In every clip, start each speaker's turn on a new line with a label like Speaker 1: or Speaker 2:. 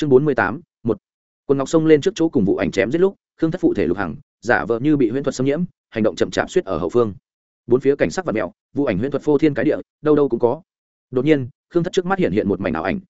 Speaker 1: chương bốn mươi tám, một. Quần ngọc xông lên trước chỗ cùng vụ ảnh chém giết lúc, khương thất phụ thể lục hằng, giả vợ như bị huyễn thuật xâm nhiễm, hành động chậm chạp suýt ở hậu phương. Bốn phía cảnh sắc và mẹo vụ ảnh huyễn thuật phô thiên cái địa, đâu đâu cũng có. Đột nhiên, khương thất trước mắt hiện hiện một mảnh ảo ảnh.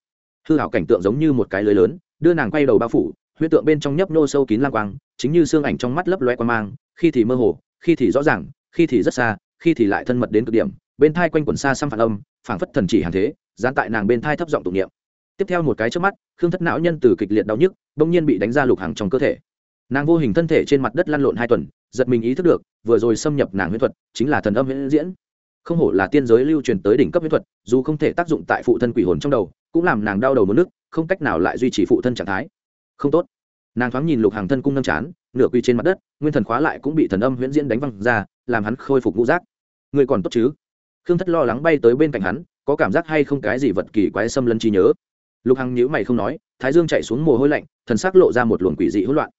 Speaker 1: Hư hảo cảnh tượng giống như một cái lưới lớn, đưa nàng quay đầu bao phủ, huyễn tượng bên trong nhấp nô sâu kín lang quang, chính như xương ảnh trong mắt lấp loe quan mang, khi thì mơ hồ, khi thì rõ ràng, khi thì rất xa, khi thì lại thân mật đến cực điểm, bên thai quanh quần xa xăm phản âm, phảng phất thần chỉ hàng thế, dán tại nàng bên thai thấp giọng tụng niệm tiếp theo một cái trước mắt, khương thất não nhân từ kịch liệt đau nhức, bỗng nhiên bị đánh ra lục hàng trong cơ thể. Nàng vô hình thân thể trên mặt đất lăn lộn hai tuần, giật mình ý thức được, vừa rồi xâm nhập nàng huyễn thuật, chính là thần âm huyễn diễn. Không hổ là tiên giới lưu truyền tới đỉnh cấp huyễn thuật, dù không thể tác dụng tại phụ thân quỷ hồn trong đầu, cũng làm nàng đau đầu mất nước, không cách nào lại duy trì phụ thân trạng thái. Không tốt. Nàng thoáng nhìn lục hàng thân cung nâng chán, nửa quy trên mặt đất, nguyên thần khóa lại cũng bị thần âm huyễn diễn đánh văng ra, làm hắn khôi phục ngũ giác. Người còn tốt chứ? Khương thất lo lắng bay tới bên cạnh hắn, có cảm giác hay không cái gì vật kỳ quái xâm lấn trí nhớ? Lục hằng nhữ mày không nói, thái dương chạy xuống mồ hôi lạnh, thần sắc lộ ra một luồng quỷ dị hỗn loạn.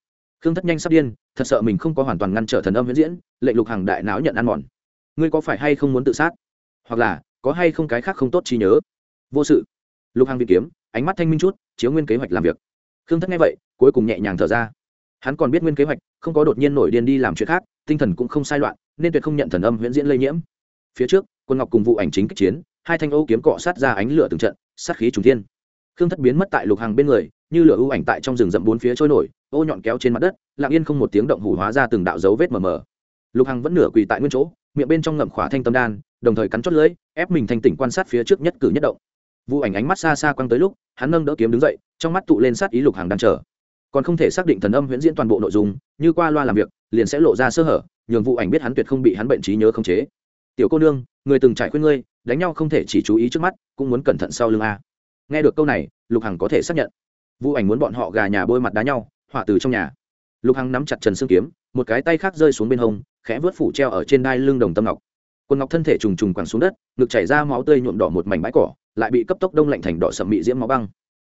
Speaker 1: Khương thất nhanh sắp điên, thật sợ mình không có hoàn toàn ngăn trở thần âm huyễn diễn, lệnh lục hằng đại não nhận ăn mòn. Ngươi có phải hay không muốn tự sát? Hoặc là, có hay không cái khác không tốt trí nhớ? Vô sự. Lục hằng bị kiếm, ánh mắt thanh minh chút, chiếu nguyên kế hoạch làm việc. Khương thất nghe vậy, cuối cùng nhẹ nhàng thở ra. Hắn còn biết nguyên kế hoạch, không có đột nhiên nổi điên đi làm chuyện khác, tinh thần cũng không sai loạn, nên tuyệt không nhận thần âm huyễn diễn lây nhiễm. Phía trước, quân ngọc cùng vụ ảnh chính kích chiến, hai thanh ô kiếm cọ sát ra ánh lửa từng trận, sát khí trùng thiên khương thất biến mất tại lục hàng bên người, như lửa ưu ảnh tại trong rừng rậm bốn phía trôi nổi, ô nhọn kéo trên mặt đất, lặng yên không một tiếng động hủ hóa ra từng đạo dấu vết mờ mờ. Lục hằng vẫn nửa quỳ tại nguyên chỗ, miệng bên trong ngậm khỏa thanh tâm đan, đồng thời cắn chót lưỡi, ép mình thanh tỉnh quan sát phía trước nhất cử nhất động. Vụ ảnh ánh mắt xa xa quăng tới lúc, hắn nâng đỡ kiếm đứng dậy, trong mắt tụ lên sát ý lục hàng đang chờ. Còn không thể xác định thần âm huyễn diễn toàn bộ nội dung, như qua loa làm việc, liền sẽ lộ ra sơ hở, nhường vụ ảnh biết hắn tuyệt không bị hắn bệnh trí nhớ không chế. Tiểu cô nương, người từng trải khuyên ngươi, đánh nhau không thể chỉ chú ý trước mắt, cũng muốn cẩn thận sau lưng a nghe được câu này, lục hằng có thể xác nhận. Vu ảnh muốn bọn họ gà nhà bôi mặt đá nhau, họa từ trong nhà. Lục hằng nắm chặt trần xương kiếm, một cái tay khác rơi xuống bên hông, khẽ vớt phủ treo ở trên đai lưng đồng tâm ngọc. Quần ngọc thân thể trùng trùng quẳng xuống đất, ngực chảy ra máu tươi nhuộm đỏ một mảnh bãi cỏ, lại bị cấp tốc đông lạnh thành đỏ sậm mị diễm máu băng.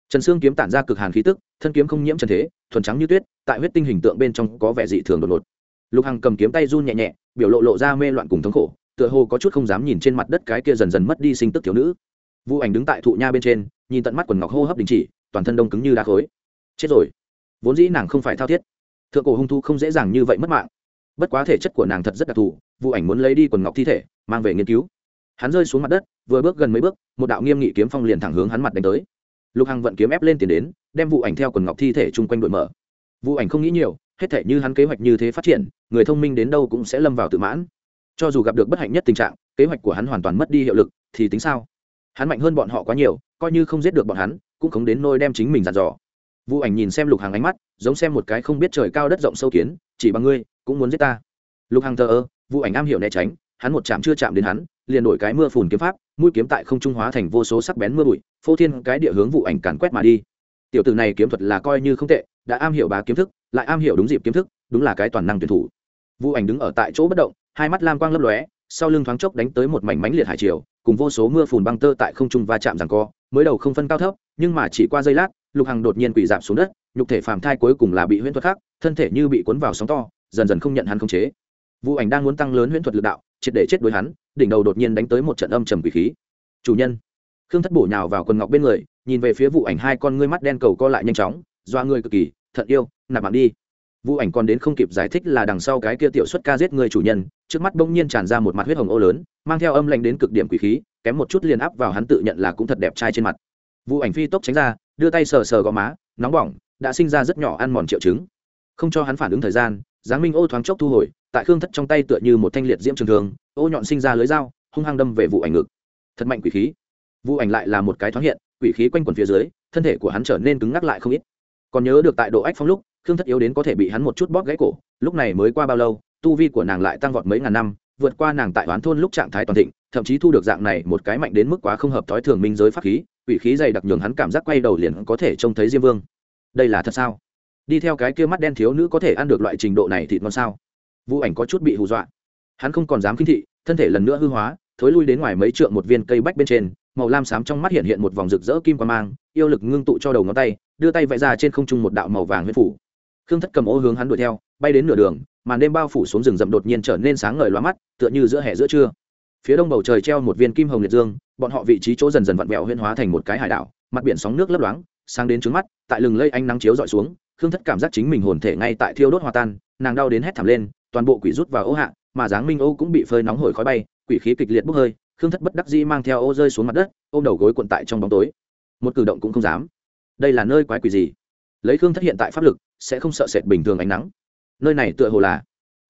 Speaker 1: Trần xương kiếm tản ra cực hàn khí tức, thân kiếm không nhiễm trần thế, thuần trắng như tuyết, tại huyết tinh hình tượng bên trong có vẻ dị thường đột ngột. Lục hằng cầm kiếm tay run nhẹ nhẹ, biểu lộ lộ ra mê loạn cùng thống khổ, tựa hồ có chút không dám nhìn trên mặt đất cái kia dần dần mất đi sinh tức thiếu nữ vu ảnh đứng tại thụ nha bên trên, nhìn tận mắt quần ngọc hô hấp đình chỉ, toàn thân đông cứng như đá khối. Chết rồi. Vốn dĩ nàng không phải thao thiết. Thượng cổ hung thu không dễ dàng như vậy mất mạng. Bất quá thể chất của nàng thật rất đặc thù, vũ ảnh muốn lấy đi quần ngọc thi thể, mang về nghiên cứu. Hắn rơi xuống mặt đất, vừa bước gần mấy bước, một đạo nghiêm nghị kiếm phong liền thẳng hướng hắn mặt đánh tới. Lục hằng vận kiếm ép lên tiền đến, đem vụ ảnh theo quần ngọc thi thể chung quanh đội mở. Vụ ảnh không nghĩ nhiều, hết thể như hắn kế hoạch như thế phát triển, người thông minh đến đâu cũng sẽ lâm vào tự mãn. Cho dù gặp được bất hạnh nhất tình trạng, kế hoạch của hắn hoàn toàn mất đi hiệu lực, thì tính sao? Hắn mạnh hơn bọn họ quá nhiều, coi như không giết được bọn hắn, cũng không đến nôi đem chính mình dàn dò. Vũ ảnh nhìn xem lục hàng ánh mắt, giống xem một cái không biết trời cao đất rộng sâu kiến, chỉ bằng ngươi, cũng muốn giết ta. Lục hàng thờ ơ, vũ ảnh am hiểu né tránh, hắn một chạm chưa chạm đến hắn, liền đổi cái mưa phùn kiếm pháp, mũi kiếm tại không trung hóa thành vô số sắc bén mưa bụi, phô thiên cái địa hướng vụ ảnh càn quét mà đi. Tiểu tử này kiếm thuật là coi như không tệ, đã am hiểu bá kiếm thức, lại am hiểu đúng dịp kiếm thức, đúng là cái toàn năng tuyển thủ. Vụ ảnh đứng ở tại chỗ bất động, hai mắt lam quang lấp lóe sau lưng thoáng chốc đánh tới một mảnh mánh liệt hải triều, cùng vô số mưa phùn băng tơ tại không trung va chạm rằng co, mới đầu không phân cao thấp, nhưng mà chỉ qua giây lát, lục hằng đột nhiên quỳ giảm xuống đất, nhục thể phàm thai cuối cùng là bị huyễn thuật khác, thân thể như bị cuốn vào sóng to, dần dần không nhận hắn khống chế. Vũ ảnh đang muốn tăng lớn huyễn thuật lực đạo, triệt để chết đối hắn, đỉnh đầu đột nhiên đánh tới một trận âm trầm quỷ khí. Chủ nhân! Khương thất bổ nhào vào quần ngọc bên người, nhìn về phía vụ ảnh hai con ngươi mắt đen cầu co lại nhanh chóng, doa người cực kỳ thận yêu, nạp mạng đi. Vụ ảnh còn đến không kịp giải thích là đằng sau cái kia tiểu xuất ca giết người chủ nhân trước mắt bỗng nhiên tràn ra một mặt huyết hồng ô lớn, mang theo âm lạnh đến cực điểm quỷ khí, kém một chút liền áp vào hắn tự nhận là cũng thật đẹp trai trên mặt. Vụ ảnh phi tốc tránh ra, đưa tay sờ sờ gò má, nóng bỏng, đã sinh ra rất nhỏ ăn mòn triệu chứng. Không cho hắn phản ứng thời gian giáng minh ô thoáng chốc thu hồi, tại khương thất trong tay tựa như một thanh liệt diễm trường thường ô nhọn sinh ra lưới dao, hung hăng đâm về vụ ảnh ngực. Thật mạnh quỷ khí. Vụ ảnh lại là một cái thoáng hiện, quỷ khí quanh quần phía dưới, thân thể của hắn trở nên cứng ngắc lại không ít. Còn nhớ được tại độ ách phong lúc, khương thất yếu đến có thể bị hắn một chút bóp gãy cổ, lúc này mới qua bao lâu tu vi của nàng lại tăng vọt mấy ngàn năm, vượt qua nàng tại oán thôn lúc trạng thái toàn thịnh, thậm chí thu được dạng này một cái mạnh đến mức quá không hợp thói thường minh giới pháp khí ủy khí dày đặc nhường hắn cảm giác quay đầu liền có thể trông thấy diêm vương. Đây là thật sao? Đi theo cái kia mắt đen thiếu nữ có thể ăn được loại trình độ này thịt ngon sao? Vũ ảnh có chút bị hù dọa. Hắn không còn dám khinh thị, thân thể lần nữa hư hóa, thối lui đến ngoài mấy trượng một viên cây bách bên trên, màu lam xám trong mắt hiện hiện một vòng rực rỡ kim quan mang, yêu lực ngưng tụ cho đầu ngón tay, đưa tay vẽ ra trên không trung một đạo màu vàng huyết phủ. Khương thất cầm ô hướng hắn đuổi theo, bay đến nửa đường màn đêm bao phủ xuống rừng rậm đột nhiên trở nên sáng ngời loa mắt, tựa như giữa hè giữa trưa. Phía đông bầu trời treo một viên kim hồng liệt dương, bọn họ vị trí chỗ dần dần vặn vẹo huyên hóa thành một cái hải đảo, mặt biển sóng nước lấp loáng sang đến trứng mắt, tại lừng lây ánh nắng chiếu dọi xuống, khương thất cảm giác chính mình hồn thể ngay tại thiêu đốt hòa tan, nàng đau đến hét thảm lên, toàn bộ quỷ rút vào ô hạ, mà dáng minh ô cũng bị phơi nóng hổi khói bay, quỷ khí kịch liệt bốc hơi, khương thất bất đắc dĩ mang theo ô rơi xuống mặt đất ô đầu gối cuộn tại trong bóng tối. Một cử động cũng không dám. Đây là nơi quái quỷ gì? Lấy khương thất hiện tại pháp lực, sẽ không sợ sệt bình thường ánh nắng nơi này tựa hồ là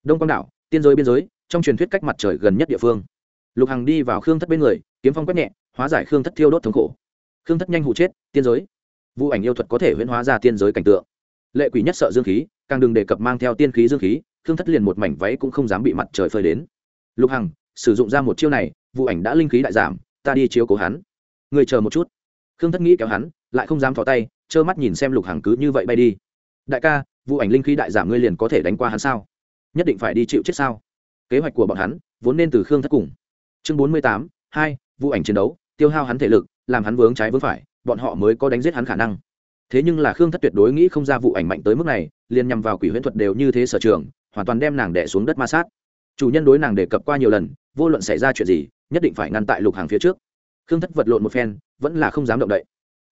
Speaker 1: đông quang đảo, tiên giới biên giới, trong truyền thuyết cách mặt trời gần nhất địa phương. Lục hằng đi vào khương thất bên người, kiếm phong quét nhẹ, hóa giải khương thất thiêu đốt thống khổ. Khương thất nhanh hụ chết, tiên giới. Vụ ảnh yêu thuật có thể huyễn hóa ra tiên giới cảnh tượng. Lệ quỷ nhất sợ dương khí, càng đừng đề cập mang theo tiên khí dương khí, khương thất liền một mảnh váy cũng không dám bị mặt trời phơi đến. Lục hằng, sử dụng ra một chiêu này vụ ảnh đã linh khí đại giảm, ta đi chiếu cố hắn. Người chờ một chút. Khương thất nghĩ kéo hắn, lại không dám thò tay, trơ mắt nhìn xem lục hằng cứ như vậy bay đi. Đại ca vụ ảnh linh khí đại giảm ngươi liền có thể đánh qua hắn sao? Nhất định phải đi chịu chết sao? Kế hoạch của bọn hắn vốn nên từ khương thất cùng. Chương bốn mươi tám, hai vụ ảnh chiến đấu, tiêu hao hắn thể lực, làm hắn vướng trái vướng phải, bọn họ mới có đánh giết hắn khả năng. Thế nhưng là khương thất tuyệt đối nghĩ không ra vụ ảnh mạnh tới mức này, liền nhằm vào quỷ huyễn thuật đều như thế sở trường, hoàn toàn đem nàng đẻ xuống đất ma sát. Chủ nhân đối nàng đề cập qua nhiều lần, vô luận xảy ra chuyện gì, nhất định phải ngăn tại lục hàng phía trước. Khương thất vật lộn một phen, vẫn là không dám động đậy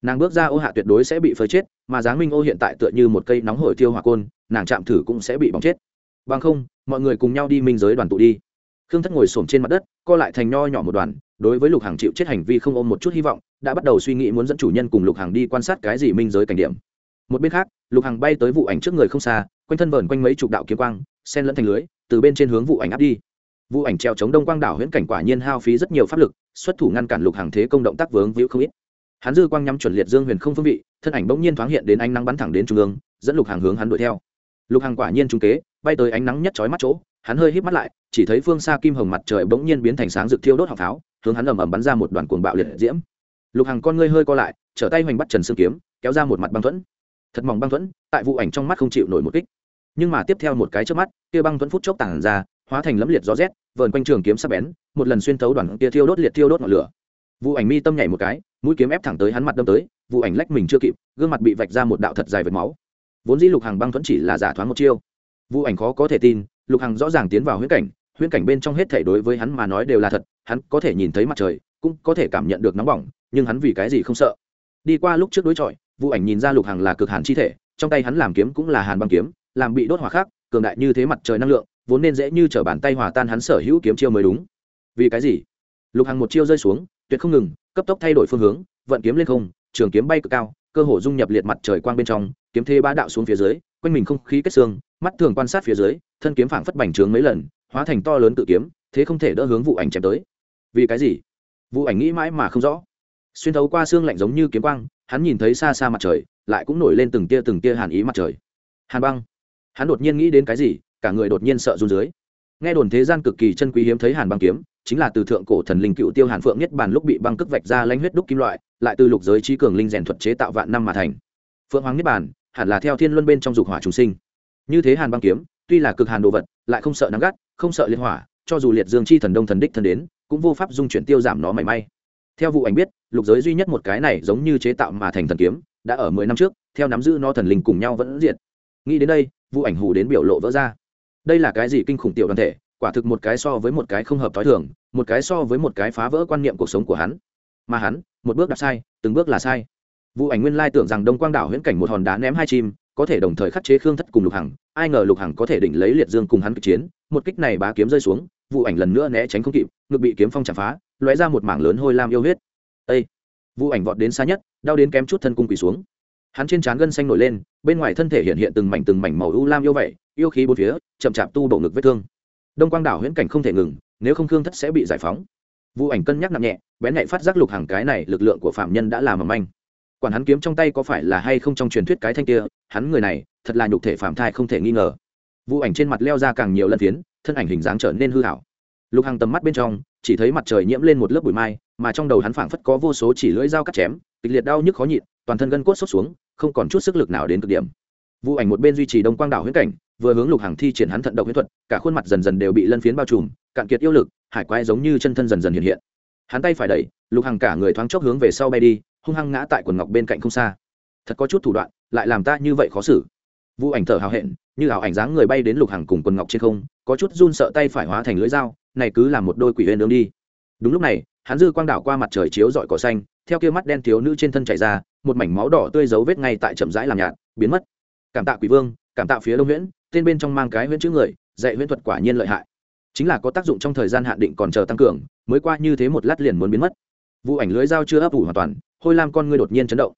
Speaker 1: nàng bước ra ô hạ tuyệt đối sẽ bị phơi chết, mà giáng minh ô hiện tại tựa như một cây nóng hổi tiêu hỏa côn, nàng chạm thử cũng sẽ bị bỏng chết. Bằng không, mọi người cùng nhau đi minh giới đoàn tụ đi. Khương thất ngồi s trên mặt đất, co lại thành nho nhỏ một đoàn, đối với lục hàng chịu chết hành vi không ôm một chút hy vọng, đã bắt đầu suy nghĩ muốn dẫn chủ nhân cùng lục hàng đi quan sát cái gì minh giới cảnh điểm. Một bên khác, lục hàng bay tới vụ ảnh trước người không xa, quanh thân vờn quanh mấy chục đạo kiếm quang sen lẫn thành lưới, từ bên trên hướng vụ ảnh áp đi. Vụ ảnh treo chống đông quang đảo huyễn cảnh quả nhiên hao phí rất nhiều pháp lực, xuất thủ ngăn cản lục hàng thế công động tác vướng víu không ít hắn dư quang nhắm chuẩn liệt dương huyền không phương vị, thân ảnh bỗng nhiên thoáng hiện đến ánh nắng bắn thẳng đến trung ương, dẫn lục hàng hướng hắn đuổi theo. Lục hàng quả nhiên trung kế, bay tới ánh nắng nhất chói mắt chỗ, hắn hơi hít mắt lại, chỉ thấy phương xa kim hồng mặt trời bỗng nhiên biến thành sáng rực thiêu đốt họng pháo, hướng hắn ầm ầm bắn ra một đoàn cuồng bạo liệt diễm. Lục hàng con ngươi hơi co lại, trở tay hoành bắt trần sương kiếm, kéo ra một mặt băng thuẫn. Thật mỏng băng thuẫn, tại vụ ảnh trong mắt không chịu nổi một kích. Nhưng mà tiếp theo một cái trước mắt, kia băng thuẫn phút chốc tản ra, hóa thành lẫm liệt gió rét, vờn quanh trường kiếm sắc bén, một lần xuyên thấu đoàn kia thiêu đốt liệt thiêu đốt ngọn lửa. Vụ ảnh mi tâm nhảy một cái mũi kiếm ép thẳng tới hắn mặt đâm tới, vụ ảnh lách mình chưa kịp, gương mặt bị vạch ra một đạo thật dài vệt máu. Vốn dĩ lục hàng băng thuẫn chỉ là giả thoáng một chiêu. Vụ ảnh khó có thể tin, lục hằng rõ ràng tiến vào huyễn cảnh huyễn cảnh bên trong hết thể đối với hắn mà nói đều là thật, hắn có thể nhìn thấy mặt trời, cũng có thể cảm nhận được nóng bỏng, nhưng hắn vì cái gì không sợ? Đi qua lúc trước đối chọi, vụ ảnh nhìn ra lục hằng là cực hàn chi thể, trong tay hắn làm kiếm cũng là hàn băng kiếm, làm bị đốt hỏa khác cường đại như thế mặt trời năng lượng, vốn nên dễ như t r ở bàn tay hòa tan hắn sở hữu kiếm chiêu mới đúng. Vì cái gì? Lục hằng một chiêu rơi xuống tuyệt không ngừng, cấp tốc thay đổi phương hướng, vận kiếm lên không, trường kiếm bay cực cao, cơ hồ dung nhập liệt mặt trời quang bên trong, kiếm thế ba đạo xuống phía dưới, quanh mình không khí kết xương, mắt thường quan sát phía dưới, thân kiếm phảng phất bành trướng mấy lần, hóa thành to lớn tự kiếm, thế không thể đỡ hướng vụ ảnh chém tới. Vì cái gì? Vụ ảnh nghĩ mãi mà không rõ. Xuyên thấu qua xương lạnh giống như kiếm quang, hắn nhìn thấy xa xa mặt trời, lại cũng nổi lên từng tia từng tia hàn ý mặt trời. Hàn băng. Hắn đột nhiên nghĩ đến cái gì, cả người đột nhiên sợ run dưới nghe đồn thế gian cực kỳ chân quý hiếm thấy hàn băng kiếm, chính là từ thượng cổ thần linh cựu tiêu hàn phượng nhất bản lúc bị băng cức vạch ra lãnh huyết đúc kim loại, lại từ lục giới trí cường linh rèn thuật chế tạo vạn năm mà thành. Phượng hoàng nhất bản hẳn là theo thiên luân bên trong dục hỏa trùng sinh. Như thế hàn băng kiếm, tuy là cực hàn đồ vật, lại không sợ nắng gắt, không sợ liên hỏa, cho dù liệt dương chi thần đông thần đích thần đến, cũng vô pháp dung chuyển tiêu giảm nó mảy may. Theo vụ ảnh biết, lục giới duy nhất một cái này giống như chế tạo mà thành thần kiếm, đã ở mười năm trước, theo nắm giữ nó thần linh cùng nhau vẫn diệt. Nghĩ đến đây, vụ ảnh hù đến biểu lộ vỡ ra đây là cái gì kinh khủng tiểu đoàn thể, quả thực một cái so với một cái không hợp t h o i thường, một cái so với một cái phá vỡ quan niệm cuộc sống của hắn. Mà hắn, một bước đặt sai, từng bước là sai. Vụ ảnh nguyên lai tưởng rằng đông quang đảo huyễn cảnh một hòn đá ném hai chim, có thể đồng thời khắc chế khương thất cùng lục hằng, ai ngờ lục hằng có thể đỉnh lấy liệt dương cùng hắn kịch chiến, một kích này bá kiếm rơi xuống vụ ảnh lần nữa né tránh không kịp, ngực bị kiếm phong chạm phá, lóe ra một mảng lớn hôi lam yêu huyết. Ây vụ ảnh vọt đến xa nhất, đau đến kém chút thân cung quỳ xuống. Hắn trên trán gân xanh nổi lên, bên ngoài thân thể hiện hiện từng mảnh từng mảnh màu u lam yêu vậy yêu khí bốn phía, chậm chạp tu bổ ngực vết thương. Đông quang đảo huyễn cảnh không thể ngừng, nếu không thương thất sẽ bị giải phóng. Vụ ảnh cân nhắc nặng nhẹ, bén nhạy phát giác lục hàng cái này, lực lượng của phạm nhân đã làm mầm anh quản hắn kiếm trong tay có phải là hay không trong truyền thuyết cái thanh kia, hắn người này, thật là nhục thể phạm thai không thể nghi ngờ. Vụ ảnh trên mặt leo ra càng nhiều lần phiến, thân ảnh hình dáng trở nên hư hảo lục hàng tầm mắt bên trong, chỉ thấy mặt trời nhiễm lên một lớp bụi mai, mà trong đầu hắn phảng phất có vô số chỉ lưỡi dao cắt chém, kịch liệt đau nhức khó nhịn, toàn thân gân cốt sốc xuống, không còn chút sức lực nào đến cực điểm. Vụ ảnh một bên duy trì đông quang đảo huyễn cảnh vừa hướng lục hàng thi triển hắn thận độc huyễn thuật, cả khuôn mặt dần dần đều bị lân phiến bao trùm, cạn kiệt yêu lực, hải quái giống như chân thân dần dần hiện hiện. Hắn tay phải đẩy, lục hàng cả người thoáng chốc hướng về sau bay đi, hung hăng ngã tại quần ngọc bên cạnh không xa. Thật có chút thủ đoạn, lại làm ta như vậy khó xử. Vũ ảnh thở hào hẹn, như ảo ảnh dáng người bay đến lục hàng cùng quần ngọc trên không, có chút run sợ tay phải hóa thành lưỡi dao, này cứ làm một đôi quỷ huyền đường đi. Đúng lúc này, hắn dư quang đảo qua mặt trời chiếu dọi cỏ xanh, theo kia mắt đen thiếu nữ trên thân chảy ra, một mảnh máu đỏ tươi dấu vết ngay tại chậm rãi làm nhạt, biến mất. Cảm tạ quỷ vương, cảm tạ phía đông nguyễn tên bên trong mang cái huyễn chữ người, dạy huyễn thuật quả nhiên lợi hại. Chính là có tác dụng trong thời gian hạn định còn chờ tăng cường, mới qua như thế một lát liền muốn biến mất. Vụ ảnh lưới dao chưa ấp ủ hoàn toàn, hôi lam con ngươi đột nhiên chấn động.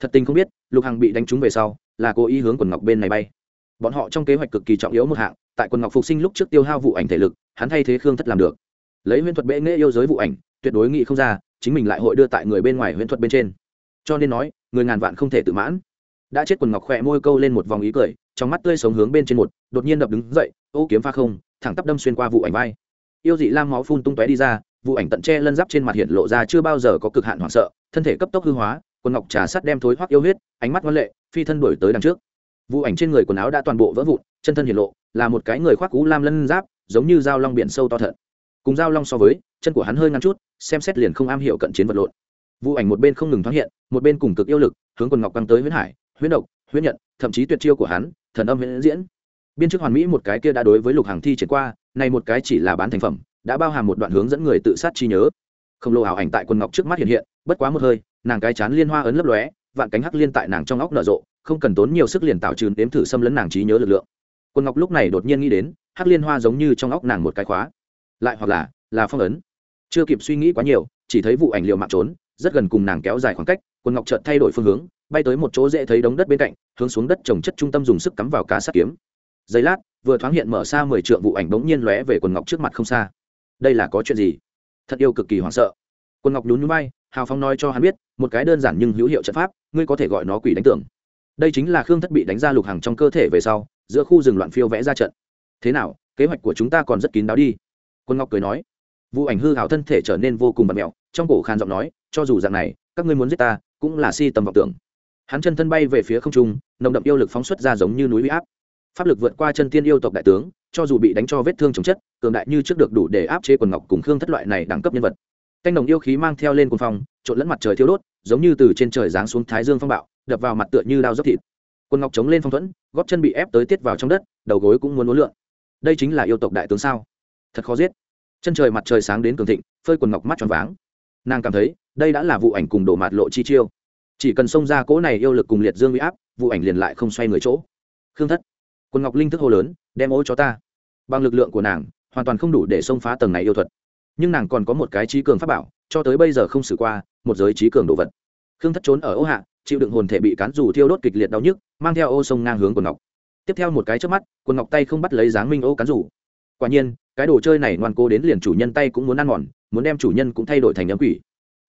Speaker 1: Thật tình không biết, lục hằng bị đánh trúng về sau, là cố ý hướng quần ngọc bên này bay. Bọn họ trong kế hoạch cực kỳ trọng yếu một hạng, tại quần ngọc phục sinh lúc trước tiêu hao vụ ảnh thể lực, hắn thay thế khương thất làm được. Lấy huyễn thuật bệ nghệ yêu giới vụ ảnh, tuyệt đối nghĩ không ra, chính mình lại hội đưa tại người bên ngoài huyễn thuật bên trên. Cho nên nói, người ngàn vạn không thể tự mãn đã chết quần ngọc khỏe môi câu lên một vòng ý cười trong mắt tươi sống hướng bên trên một đột nhiên đập đứng dậy ô kiếm pha không thẳng tắp đâm xuyên qua vụ ảnh vai. Yêu dị lam máu phun tung tóe đi ra vụ ảnh tận che lân giáp trên mặt hiện lộ ra chưa bao giờ có cực hạn hoảng sợ thân thể cấp tốc hư hóa quần ngọc trà sắt đem thối hoắc yêu huyết ánh mắt ngoan lệ phi thân đuổi tới đằng trước. Vụ ảnh trên người quần áo đã toàn bộ vỡ vụn chân thân hiện lộ là một cái người khoác cú lam lân giáp giống như dao long biển sâu to thận, cùng dao long so với chân của hắn hơi ngắn chút xem xét liền không am hiểu cận chiến vật lộn. Vụ ảnh một bên không ngừng thoáng hiện một bên cùng cực yêu lực hướng quần ngọc căng tới huyết hải huyết độc huyết nhận, thậm chí tuyệt chiêu của hắn, thần âm huyễn diễn. Biên chức hoàn mỹ một cái kia đã đối với lục hàng thi triển qua, này một cái chỉ là bán thành phẩm, đã bao hàm một đoạn hướng dẫn người tự sát chi nhớ. Không lồ ảo ảnh tại quần ngọc trước mắt hiện hiện, bất quá một hơi, nàng cái chán liên hoa ấn lấp lóe, vạn cánh hắc liên tại nàng trong óc nở rộ, không cần tốn nhiều sức liền tạo trừ đếm thử xâm lấn nàng trí nhớ lực lượng. Quần ngọc lúc này đột nhiên nghĩ đến, hắc liên hoa giống như trong óc nàng một cái khóa. Lại hoặc là là phong ấn. Chưa kịp suy nghĩ quá nhiều, chỉ thấy vụ ảnh liệu mạng trốn, rất gần cùng nàng kéo dài khoảng cách, quần ngọc chợt thay đổi phương hướng bay tới một chỗ dễ thấy đống đất bên cạnh, hướng xuống đất trồng chất trung tâm dùng sức cắm vào cá sắt kiếm. Giây lát, vừa thoáng hiện mở xa mười trượng vụ ảnh bỗng nhiên lóe về quần ngọc trước mặt không xa. Đây là có chuyện gì? Thật yêu cực kỳ hoảng sợ. Quần ngọc nhún nhún bay hào phong nói cho hắn biết, một cái đơn giản nhưng hữu hiệu trận pháp, ngươi có thể gọi nó quỷ đánh tưởng đây chính là khương thất bị đánh ra lục hàng trong cơ thể về sau, giữa khu rừng loạn phiêu vẽ ra trận. Thế nào, kế hoạch của chúng ta còn rất kín đáo đi. Quân ngọc cười nói. Vụ ảnh hư hào thân thể trở nên vô cùng bật mẹo, trong cổ khàn giọng nói, cho dù dạng này, các ngươi muốn giết ta, cũng là si tầm vọng tưởng hắn chân thân bay về phía không trung, nồng đậm yêu lực phóng xuất ra giống như núi huy áp. Pháp lực vượt qua chân tiên yêu tộc đại tướng, cho dù bị đánh cho vết thương chống chất, cường đại như trước được đủ để áp chế quần ngọc cùng khương thất loại này đẳng cấp nhân vật. Canh đồng yêu khí mang theo lên cuồng phong, trộn lẫn mặt trời thiêu đốt, giống như từ trên trời giáng xuống thái dương phong bạo, đập vào mặt tựa như đao dốc thịt. Quần ngọc chống lên phong thuẫn, góp chân bị ép tới tiết vào trong đất, đầu gối cũng muốn uốn lượn. Đây chính là yêu tộc đại tướng sao? Thật khó giết. Chân trời mặt trời sáng đến cường thịnh, phơi quần ngọc mắt tròn váng. Nàng cảm thấy, đây đã là vụ ảnh cùng đổ mạt lộ chi chiêu chỉ cần xông ra cỗ này yêu lực cùng liệt dương bị áp, vụ ảnh liền lại không xoay người chỗ. Khương thất, quân ngọc linh thức hô lớn, đem ô cho ta. Bằng lực lượng của nàng, hoàn toàn không đủ để xông phá tầng này yêu thuật. Nhưng nàng còn có một cái trí cường pháp bảo, cho tới bây giờ không xử qua, một giới trí cường đồ vật. Khương thất trốn ở ô hạ, chịu đựng hồn thể bị cán dù thiêu đốt kịch liệt đau nhức, mang theo ô sông ngang hướng quần ngọc. Tiếp theo một cái trước mắt quần ngọc tay không bắt lấy dáng minh ô cán rủ quả nhiên, cái đồ chơi này ngoan cố đến liền chủ nhân tay cũng muốn ăn mòn, muốn đem chủ nhân cũng thay đổi thành ấm quỷ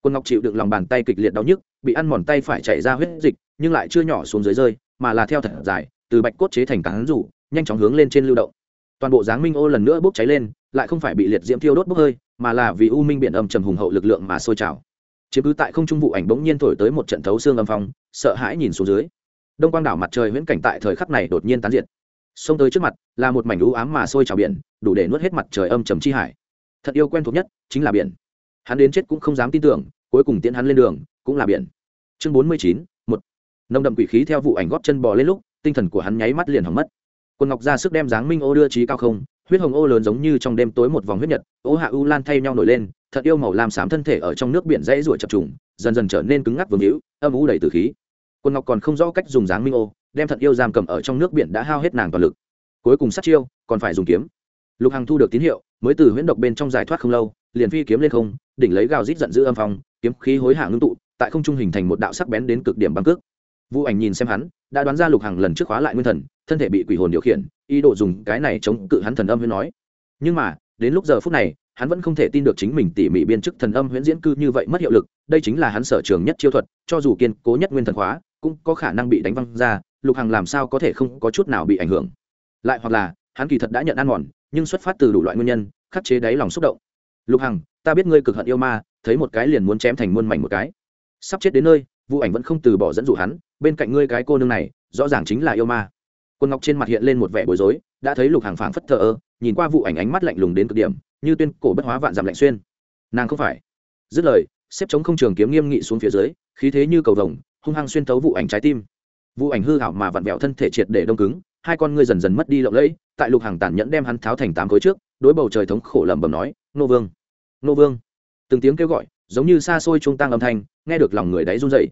Speaker 1: quân ngọc chịu đựng lòng bàn tay kịch liệt đau nhức, bị ăn mòn tay phải chảy ra huyết dịch, nhưng lại chưa nhỏ xuống dưới rơi, mà là theo thật dài, từ bạch cốt chế thành cán rủ, nhanh chóng hướng lên trên lưu động. Toàn bộ dáng minh ô lần nữa bốc cháy lên, lại không phải bị liệt diễm thiêu đốt bốc hơi, mà là vì u minh biển âm trầm hùng hậu lực lượng mà sôi trào. Chiếm cứ tại không trung vụ ảnh bỗng nhiên thổi tới một trận thấu xương âm phong, sợ hãi nhìn xuống dưới. Đông quang đảo mặt trời viễn cảnh tại thời khắc này đột nhiên tán diệt. Xông tới trước mặt, là một mảnh u ám mà sôi trào biển, đủ để nuốt hết mặt trời âm trầm chi hải. Thật yêu quen thuộc nhất chính là biển hắn đến chết cũng không dám tin tưởng, cuối cùng tiến hắn lên đường, cũng là biển. Chương bốn mươi chín, một. Nồng đậm quỷ khí theo vụ ảnh góp chân bò lên lúc, tinh thần của hắn nháy mắt liền hỏng mất. Quân ngọc ra sức đem dáng minh ô đưa trí cao không, huyết hồng ô lớn giống như trong đêm tối một vòng huyết nhật, ô hạ u lan thay nhau nổi lên, thật yêu màu làm xám thân thể ở trong nước biển dãy ruột chập trùng, dần dần trở nên cứng ngắc vương hữu, âm u đầy từ khí. Quân ngọc còn không rõ cách dùng dáng minh ô, đem thật yêu giam cầm ở trong nước biển đã hao hết nàng toàn lực. Cuối cùng sát chiêu, còn phải dùng kiếm. Lục hằng thu được tín hiệu, mới từ huyễn độc bên trong giải thoát không lâu, liền phi kiếm lên không đỉnh lấy gào rít giận dữ âm phong, kiếm khí hối hạ ngưng tụ, tại không trung hình thành một đạo sắc bén đến cực điểm băng cước. Vũ ảnh nhìn xem hắn, đã đoán ra lục hằng lần trước khóa lại nguyên thần, thân thể bị quỷ hồn điều khiển, ý đồ dùng cái này chống cự hắn thần âm huyễn nói. Nhưng mà, đến lúc giờ phút này, hắn vẫn không thể tin được chính mình tỉ mỉ biên chức thần âm huyễn diễn cư như vậy mất hiệu lực, đây chính là hắn sở trường nhất chiêu thuật, cho dù kiên cố nhất nguyên thần khóa, cũng có khả năng bị đánh văng ra, lục hằng làm sao có thể không có chút nào bị ảnh hưởng. Lại hoặc là, hắn kỳ thật đã nhận ăn mòn, nhưng xuất phát từ đủ loại nguyên nhân, khắc chế đáy lòng xúc động. Lục hằng ta biết ngươi cực hận yêu ma, thấy một cái liền muốn chém thành muôn mảnh một cái. Sắp chết đến nơi, vũ ảnh vẫn không từ bỏ dẫn dụ hắn, bên cạnh ngươi cái cô nương này, rõ ràng chính là yêu ma. Quân ngọc trên mặt hiện lên một vẻ bối rối, đã thấy lục hàng phảng phất thờ ơ, nhìn qua vụ ảnh ánh mắt lạnh lùng đến cực điểm, như tuyên cổ bất hóa vạn dặm lạnh xuyên. Nàng không phải. Dứt lời, xếp chống không trường kiếm nghiêm nghị xuống phía dưới, khí thế như cầu vồng, hung hăng xuyên thấu vụ ảnh trái tim. Vụ ảnh hư hảo mà vặn vẹo thân thể triệt để đông cứng, hai con ngươi dần dần mất đi lộng lẫy, tại lục hàng tàn nhẫn đem hắn tháo thành tám khối trước, đối bầu trời thống khổ lẩm bẩm nói, nô vương nô vương. Từng tiếng kêu gọi, giống như xa xôi trung tăng âm thanh, nghe được lòng người đáy run dậy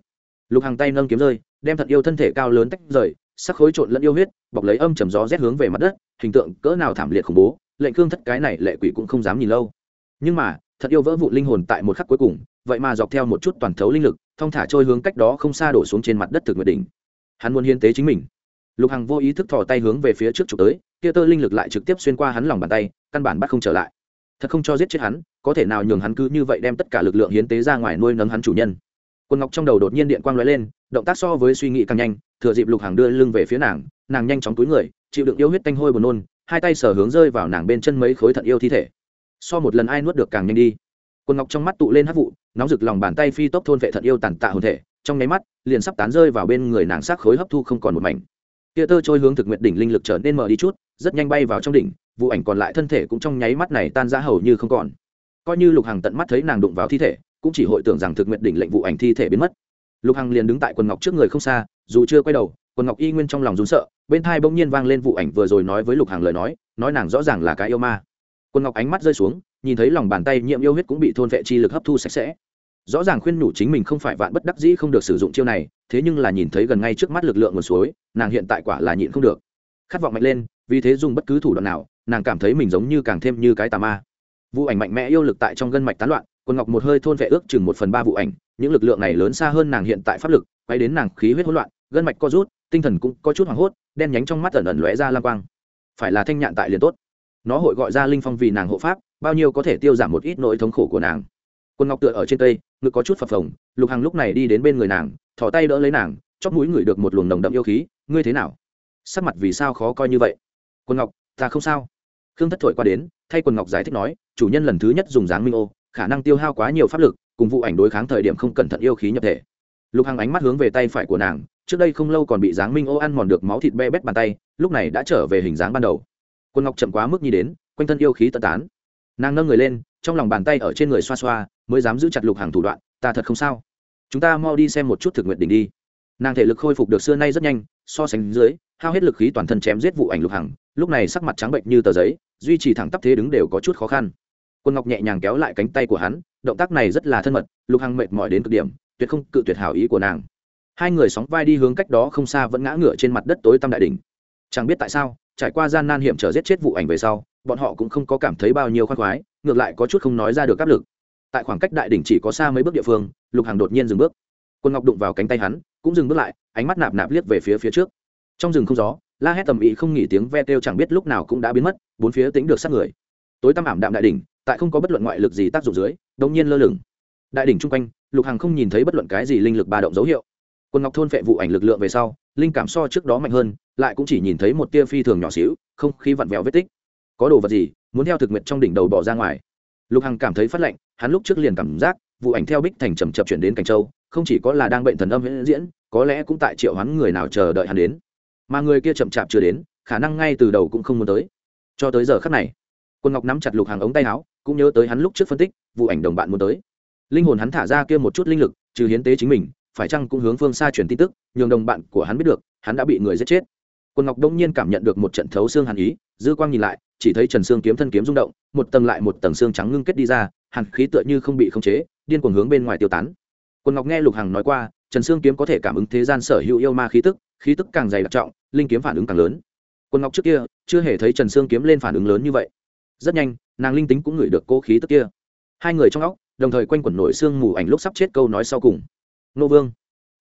Speaker 1: lục hàng tay nâng kiếm rơi, đem thật yêu thân thể cao lớn tách rời, sắc khối trộn lẫn yêu huyết, bọc lấy âm trầm gió rét hướng về mặt đất, hình tượng cỡ nào thảm liệt khủng bố, lệnh cương thất cái này lệ quỷ cũng không dám nhìn lâu. Nhưng mà, thật yêu vỡ vụ linh hồn tại một khắc cuối cùng, vậy mà dọc theo một chút toàn thấu linh lực, thong thả trôi hướng cách đó không xa đổ xuống trên mặt đất thực nguyệt đỉnh. Hắn muốn hiến tế chính mình. Lục hằng vô ý thức thò tay hướng về phía trước trục tới, kia tơ linh lực lại trực tiếp xuyên qua hắn lòng bàn tay, căn bản bắt không trở lại thật không cho giết chết hắn, có thể nào nhường hắn cứ như vậy đem tất cả lực lượng hiến tế ra ngoài nuôi nấng hắn chủ nhân. Quân ngọc trong đầu đột nhiên điện quang lóe lên, động tác so với suy nghĩ càng nhanh, thừa dịp lục hàng đưa lưng về phía nàng nàng nhanh chóng túi người, chịu đựng yêu huyết tanh hôi buồn nôn, hai tay sở hướng rơi vào nàng bên chân mấy khối thận yêu thi thể. So một lần ai nuốt được càng nhanh đi. Quân ngọc trong mắt tụ lên hát vụ, nóng rực lòng bàn tay phi tốc thôn vệ thận yêu tàn tạ hồn thể, trong nháy mắt, liền sắp tán rơi vào bên người nàng sắc khối hấp thu không còn một mảnh. Tia tơ trôi hướng thực nguyện đỉnh linh lực trở nên mở đi chút, rất nhanh bay vào trong đỉnh vụ ảnh còn lại thân thể cũng trong nháy mắt này tan ra hầu như không còn. Coi như lục hằng tận mắt thấy nàng đụng vào thi thể, cũng chỉ hội tưởng rằng thực nguyện đỉnh lệnh vụ ảnh thi thể biến mất. Lục hằng liền đứng tại quần ngọc trước người không xa, dù chưa quay đầu, quần ngọc y nguyên trong lòng rún sợ, bên thai bỗng nhiên vang lên vụ ảnh vừa rồi nói với lục hằng lời nói nói nàng rõ ràng là cái yêu ma. Quần ngọc ánh mắt rơi xuống, nhìn thấy lòng bàn tay nhiễm yêu huyết cũng bị thôn vệ chi lực hấp thu sạch sẽ. Rõ ràng khuyên nhủ chính mình không phải vạn bất đắc dĩ không được sử dụng chiêu này, thế nhưng là nhìn thấy gần ngay trước mắt lực lượng nguồn suối, nàng hiện tại quả là nhịn không được. Khát vọng mạnh lên, vì thế dùng bất cứ thủ đoạn nào nàng cảm thấy mình giống như càng thêm như cái tà ma. Vụ ảnh mạnh mẽ yêu lực tại trong gân mạch tán loạn, quần ngọc một hơi thôn vệ ước chừng một phần ba vụ ảnh, những lực lượng này lớn xa hơn nàng hiện tại pháp lực, quay đến nàng khí huyết hỗn loạn, gân mạch co rút, tinh thần cũng có chút hoảng hốt, đen nhánh trong mắt ẩn ẩn lóe ra lam quang. Phải là thanh nhạn tại liền tốt. Nó hội gọi ra linh phong vì nàng hộ pháp, bao nhiêu có thể tiêu giảm một ít nỗi thống khổ của nàng. Quân ngọc tựa ở trên cây, ngực có chút phập phồng, lục hằng lúc này đi đến bên người nàng thỏ tay đỡ lấy nàng, chóp mũi ngửi được một luồng nồng đậm yêu khí, ngươi thế nào? Sắc mặt vì sao khó coi như vậy? Quân ngọc ta không sao. Khương thất thổi qua đến, thay quần ngọc giải thích nói, chủ nhân lần thứ nhất dùng dáng minh ô, khả năng tiêu hao quá nhiều pháp lực, cùng vụ ảnh đối kháng thời điểm không cẩn thận yêu khí nhập thể. Lục hằng ánh mắt hướng về tay phải của nàng, trước đây không lâu còn bị dáng minh ô ăn mòn được máu thịt be bét bàn tay, lúc này đã trở về hình dáng ban đầu. Quân ngọc chậm quá mức nhi đến, quanh thân yêu khí tận tán. Nàng nâng người lên, trong lòng bàn tay ở trên người xoa xoa, mới dám giữ chặt lục hàng thủ đoạn, ta thật không sao. Chúng ta mau đi xem một chút thực nguyện đỉnh đi. Nàng thể lực khôi phục được xưa nay rất nhanh, so sánh dưới, hao hết lực khí toàn thân chém giết vụ ảnh lục hằng lúc này sắc mặt trắng bệnh như tờ giấy, duy trì thẳng tắp thế đứng đều có chút khó khăn. Quân ngọc nhẹ nhàng kéo lại cánh tay của hắn, động tác này rất là thân mật, lục hằng mệt mỏi đến cực điểm, tuyệt không cự tuyệt hảo ý của nàng. Hai người sóng vai đi hướng cách đó không xa vẫn ngã ngửa trên mặt đất tối tăm đại đỉnh. Chẳng biết tại sao, trải qua gian nan hiểm trở giết chết vụ ảnh về sau, bọn họ cũng không có cảm thấy bao nhiêu khoan khoái, ngược lại có chút không nói ra được áp lực. Tại khoảng cách đại đỉnh chỉ có xa mấy bước địa phương, lục hằng đột nhiên dừng bước. Quân ngọc đụng vào cánh tay hắn, cũng dừng bước lại, ánh mắt nạp nạp liếc về phía phía trước. Trong rừng không gió la hét tầm ý không nghỉ tiếng ve kêu chẳng biết lúc nào cũng đã biến mất, bốn phía tính được sát người. Tối tăm ảm đạm đại đỉnh, tại không có bất luận ngoại lực gì tác dụng dưới đông nhiên lơ lửng. Đại đỉnh chung quanh, lục Hằng không nhìn thấy bất luận cái gì linh lực ba động dấu hiệu. Quân ngọc thôn phệ vụ ảnh lực lượng về sau, linh cảm so trước đó mạnh hơn, lại cũng chỉ nhìn thấy một tia phi thường nhỏ xíu, không khí vặn vẹo vết tích. Có đồ vật gì muốn theo thực nguyện trong đỉnh đầu bỏ ra ngoài? Lục hằng cảm thấy phát lạnh, hắn lúc trước liền cảm giác, vụ ảnh theo bích thành trầm chập chuyển đến cảnh châu, không chỉ có là đang bệnh thần âm viễn diễn, có lẽ cũng tại triệu hắn người nào chờ đợi hắn đến mà người kia chậm chạp chưa đến, khả năng ngay từ đầu cũng không muốn tới. Cho tới giờ khắc này, quân ngọc nắm chặt lục hàng ống tay áo, cũng nhớ tới hắn lúc trước phân tích, vụ ảnh đồng bạn muốn tới. Linh hồn hắn thả ra kia một chút linh lực, trừ hiến tế chính mình, phải chăng cũng hướng phương xa truyền tin tức, nhường đồng bạn của hắn biết được, hắn đã bị người giết chết. Quân ngọc đông nhiên cảm nhận được một trận thấu xương hàn ý, dư quang nhìn lại, chỉ thấy trần xương kiếm thân kiếm rung động, một tầng lại một tầng xương trắng ngưng kết đi ra, hàn khí tựa như không bị khống chế, điên cuồng hướng bên ngoài tiêu tán. Quân ngọc nghe lục hằng nói qua, trần xương kiếm có thể cảm ứng thế gian sở hữu yêu ma khí tức khí tức càng dày đặc trọng linh kiếm phản ứng càng lớn. Quân ngọc trước kia, chưa hề thấy trần Sương kiếm lên phản ứng lớn như vậy. Rất nhanh, nàng linh tính cũng ngửi được cô khí tức kia. Hai người trong óc, đồng thời quanh quẩn nổi xương mù ảnh lúc sắp chết câu nói sau cùng. Nô vương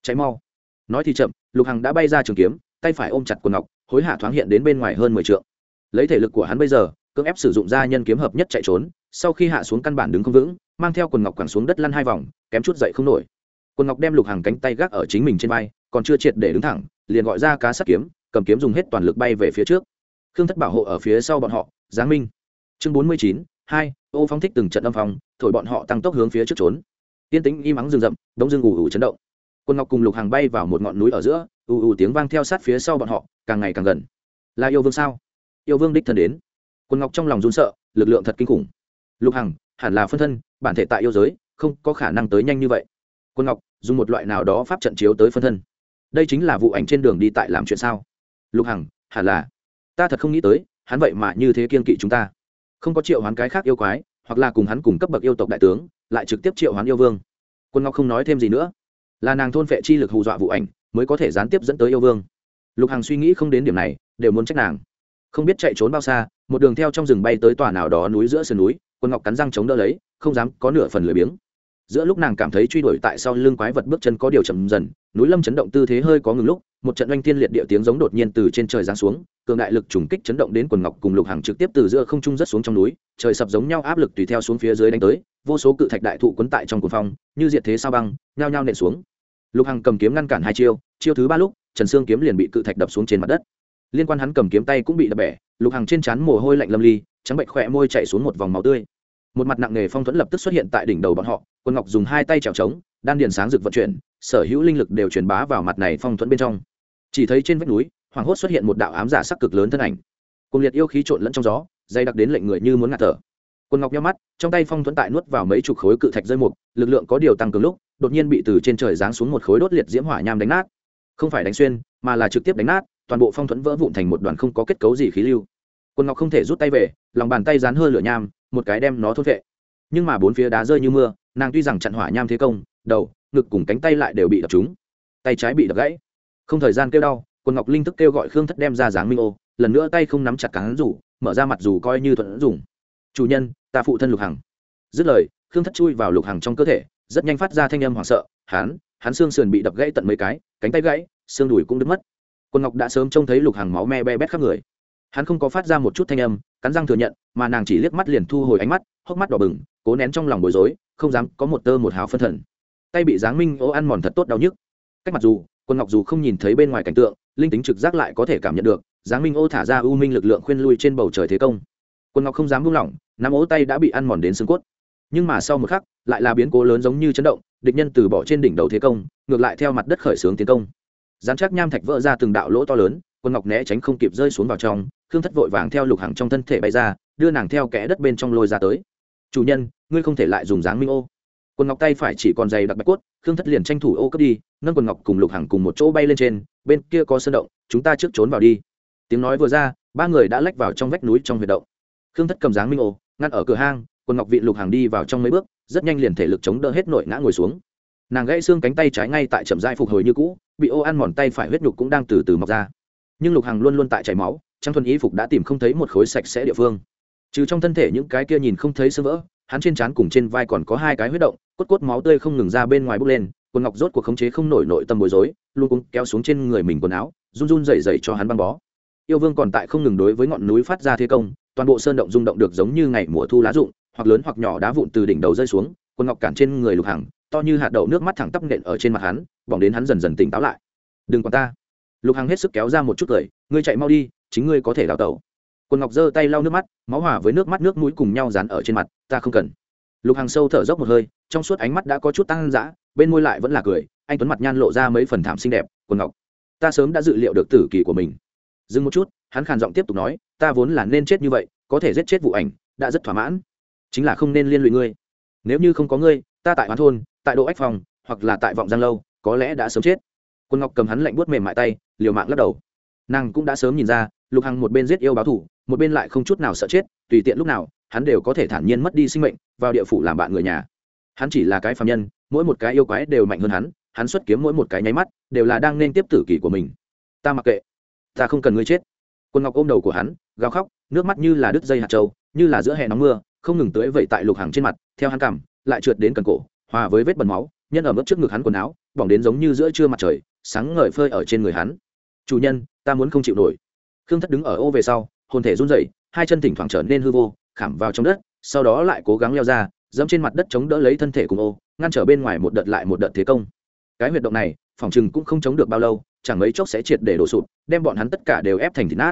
Speaker 1: cháy mau. Nói thì chậm, lục hằng đã bay ra trường kiếm, tay phải ôm chặt quần ngọc, hối hả thoáng hiện đến bên ngoài hơn mười t lấy thể lực của hắn bây giờ, cưỡng ép sử dụng ra nhân kiếm hợp nhất chạy trốn, sau khi hạ xuống căn bản đứng không vững, mang theo quần ngọc quẳng xuống đất lăn hai vòng, kém chút dậy không nổi. Quần ngọc đem lục hàng cánh tay gác ở chính mình trên vai, còn chưa triệt để đứng thẳng, liền gọi ra cá sắt kiếm cầm kiếm dùng hết toàn lực bay về phía trước. Khương thất bảo hộ ở phía sau bọn họ, giáng minh. Chương bốn mươi chín, hai, ô phóng thích từng trận âm phòng thổi bọn họ tăng tốc hướng phía trước trốn. Tiên tính im ắng rừng rậm, đống dương ủ ủ chấn động. Quân ngọc cùng lục hàng bay vào một ngọn núi ở giữa, ù ù tiếng vang theo sát phía sau bọn họ, càng ngày càng gần. Là yêu vương sao? Yêu vương đích thân đến. Quân ngọc trong lòng run sợ, lực lượng thật kinh khủng. Lục hằng, hẳn là phân thân, bản thể tại yêu giới, không có khả năng tới nhanh như vậy. Quân ngọc, dùng một loại nào đó pháp trận chiếu tới phân thân. Đây chính là vụ ảnh trên đường đi tại làm chuyện sao? Lục hằng, hẳn là. Ta thật không nghĩ tới, hắn vậy mà như thế kiên kỵ chúng ta. Không có triệu hoán cái khác yêu quái, hoặc là cùng hắn cùng cấp bậc yêu tộc đại tướng, lại trực tiếp triệu hoán yêu vương. Quân ngọc không nói thêm gì nữa. Là nàng thôn phệ chi lực hù dọa vụ ảnh, mới có thể gián tiếp dẫn tới yêu vương. Lục hằng suy nghĩ không đến điểm này, đều muốn trách nàng. Không biết chạy trốn bao xa, một đường theo trong rừng bay tới tòa nào đó núi giữa sườn núi, quân ngọc cắn răng chống đỡ lấy, không dám có nửa phần lười biếng. Giữa lúc nàng cảm thấy truy đuổi tại sau lưng quái vật bước chân có điều chậm dần núi lâm chấn động tư thế hơi có ngừng lúc, một trận oanh tiên liệt địa tiếng giống đột nhiên từ trên trời giáng xuống, cường đại lực trùng kích chấn động đến quần ngọc cùng lục hàng trực tiếp từ giữa không trung rất xuống trong núi, trời sập giống nhau áp lực tùy theo xuống phía dưới đánh tới, vô số cự thạch đại thụ quấn tại trong cuồng phong, như diệt thế sao băng, nhao nhao nện xuống. Lục hằng cầm kiếm ngăn cản hai chiêu chiêu thứ ba lúc, trần sương kiếm liền bị cự thạch đập xuống trên mặt đất. Liên quan hắn cầm kiếm tay cũng bị đập bẻ, lục hằng trên trán mồ hôi lạnh lâm ly, trắng bệnh khỏe môi chạy xuống một vòng máu tươi. Một mặt nặng nề phong thuẫn lập tức xuất hiện tại đỉnh đầu bọn họ quân ngọc dùng hai tay trèo trống đan điền sáng rực vận chuyển, sở hữu linh lực đều truyền bá vào mặt này phong thuẫn bên trong. Chỉ thấy trên vách núi, hoàng hốt xuất hiện một đạo ám giả sắc cực lớn thân ảnh. Cùng liệt yêu khí trộn lẫn trong gió, dày đặc đến lệnh người như muốn ngạt thở. Quân ngọc nhắm mắt, trong tay phong thuẫn tại nuốt vào mấy chục khối cự thạch rơi mục, lực lượng có điều tăng cường lúc, đột nhiên bị từ trên trời giáng xuống một khối đốt liệt diễm hỏa nham đánh nát. Không phải đánh xuyên, mà là trực tiếp đánh nát, toàn bộ phong thuẫn vỡ vụn thành một đoàn không có kết cấu gì khí lưu. Quân ngọc không thể rút tay về, lòng bàn tay dán hơi lửa nham, một cái đem nó thốt vệ nhưng mà bốn phía đá rơi như mưa, nàng tuy rằng chặn hỏa nham thế công đầu, ngực cùng cánh tay lại đều bị đập trúng tay trái bị đập gãy. Không thời gian kêu đau quân ngọc linh thức kêu gọi khương thất đem ra dáng minh ô, lần nữa tay không nắm chặt cán rủ, mở ra mặt dù coi như thuận dùng. Chủ nhân, ta phụ thân lục hằng. Dứt lời, khương thất chui vào lục hằng trong cơ thể, rất nhanh phát ra thanh âm hoảng sợ hắn hắn xương sườn bị đập gãy tận mấy cái, cánh tay gãy, xương đùi cũng đứt mất. Quân ngọc đã sớm trông thấy lục hằng máu me be bét khắp người. Hắn không có phát ra một chút thanh âm, cắn răng thừa nhận, mà nàng chỉ liếc mắt liền thu hồi ánh mắt, hốc mắt đỏ bừng, cố nén trong lòng bối rối, không dám có một tơ một hào phân thần tay bị giáng minh ô ăn mòn thật tốt đau nhức. Cách mặt dù, quân ngọc dù không nhìn thấy bên ngoài cảnh tượng, linh tính trực giác lại có thể cảm nhận được, giáng minh ô thả ra u minh lực lượng khuyên lui trên bầu trời thế công. Quân ngọc không dám buông lỏng, nắm ố tay đã bị ăn mòn đến xương cốt. Nhưng mà sau một khắc, lại là biến cố lớn giống như chấn động, địch nhân từ bỏ trên đỉnh đầu thế công, ngược lại theo mặt đất khởi xướng tiến công. Dán chắc nham thạch vỡ ra từng đạo lỗ to lớn, quân ngọc né tránh không kịp rơi xuống vào trong, khương thất vội vàng theo lục hàng trong thân thể bay ra, đưa nàng theo kẽ đất bên trong lôi ra tới. Chủ nhân, ngươi không thể lại dùng dáng minh ô quần ngọc tay phải chỉ còn dày đặc bạch cốt, khương thất liền tranh thủ ô cướp đi, nâng quần ngọc cùng lục Hằng cùng một chỗ bay lên trên, bên kia có sơn động, chúng ta trước trốn vào đi. Tiếng nói vừa ra, ba người đã lách vào trong vách núi trong huyệt động. Khương thất cầm dáng minh ô, ngăn ở cửa hang, quần ngọc vị lục Hằng đi vào trong mấy bước, rất nhanh liền thể lực chống đỡ hết nội ngã ngồi xuống. Nàng gãy xương cánh tay trái ngay tại chậm dai phục hồi như cũ, bị ô ăn mòn tay phải huyết nhục cũng đang từ từ mọc ra. Nhưng lục Hằng luôn luôn tại chảy máu trang thuần y phục đã tìm không thấy một khối sạch sẽ địa phương. Trừ trong thân thể những cái kia nhìn không thấy sơ vỡ hắn trên trán cùng trên vai còn có hai cái huyết động, cốt cốt máu tươi không ngừng ra bên ngoài bốc lên, quần ngọc rốt cuộc khống chế không nổi nội tâm bối rối, luôn cũng kéo xuống trên người mình quần áo, run run dậy dậy cho hắn băng bó. Yêu vương còn tại không ngừng đối với ngọn núi phát ra thế công, toàn bộ sơn động rung động được giống như ngày mùa thu lá rụng, hoặc lớn hoặc nhỏ đá vụn từ đỉnh đầu rơi xuống, quần ngọc cản trên người lục hằng, to như hạt đậu nước mắt thẳng tắp nện ở trên mặt hắn, bỏng đến hắn dần dần tỉnh táo lại. Đừng còn ta. Lục hằng hết sức kéo ra một chút cười, ngươi chạy mau đi, chính ngươi có thể đào tẩu quần ngọc giơ tay lau nước mắt, máu hỏa với nước mắt nước mũi cùng nhau dán ở trên mặt, ta không cần. Lục hằng sâu thở dốc một hơi, trong suốt ánh mắt đã có chút tăng dã, bên môi lại vẫn là cười, anh tuấn mặt nhan lộ ra mấy phần thảm xinh đẹp, quần ngọc, ta sớm đã dự liệu được tử kỳ của mình. Dừng một chút, hắn khàn giọng tiếp tục nói, ta vốn là nên chết như vậy, có thể giết chết vụ ảnh, đã rất thỏa mãn. Chính là không nên liên lụy ngươi. Nếu như không có ngươi, ta tại hoán thôn, tại độ ách phòng, hoặc là tại vọng giang lâu, có lẽ đã sớm chết. Quân ngọc cầm hắn lạnh buốt mềm mại tay, liều mạng lắc đầu. Nàng cũng đã sớm nhìn ra lục hằng một bên giết yêu báo thủ một bên lại không chút nào sợ chết tùy tiện lúc nào hắn đều có thể thản nhiên mất đi sinh mệnh vào địa phủ làm bạn người nhà. Hắn chỉ là cái phạm nhân mỗi một cái yêu quái đều mạnh hơn hắn hắn xuất kiếm mỗi một cái nháy mắt đều là đang nên tiếp tử kỷ của mình. Ta mặc kệ. Ta không cần ngươi chết. Quân ngọc ôm đầu của hắn gào khóc nước mắt như là đứt dây hạt trâu như là giữa hè nóng mưa không ngừng tưới vẩy tại lục hàng trên mặt theo hắn cảm, lại trượt đến cần cổ hòa với vết bẩn máu nhân ở mức trước ngực hắn quần áo bỏng đến giống như giữa trưa mặt trời sáng ngời phơi ở trên người hắn. Chủ nhân ta muốn không chịu nổi khương thất đứng ở ô về sau, hồn thể run rẩy, hai chân thỉnh thoảng trở nên hư vô, khảm vào trong đất, sau đó lại cố gắng leo ra, dẫm trên mặt đất chống đỡ lấy thân thể cùng ô, ngăn trở bên ngoài một đợt lại một đợt thế công. Cái huyệt động này, phòng chừng cũng không chống được bao lâu, chẳng mấy chốc sẽ triệt để đổ sụp, đem bọn hắn tất cả đều ép thành thịt nát.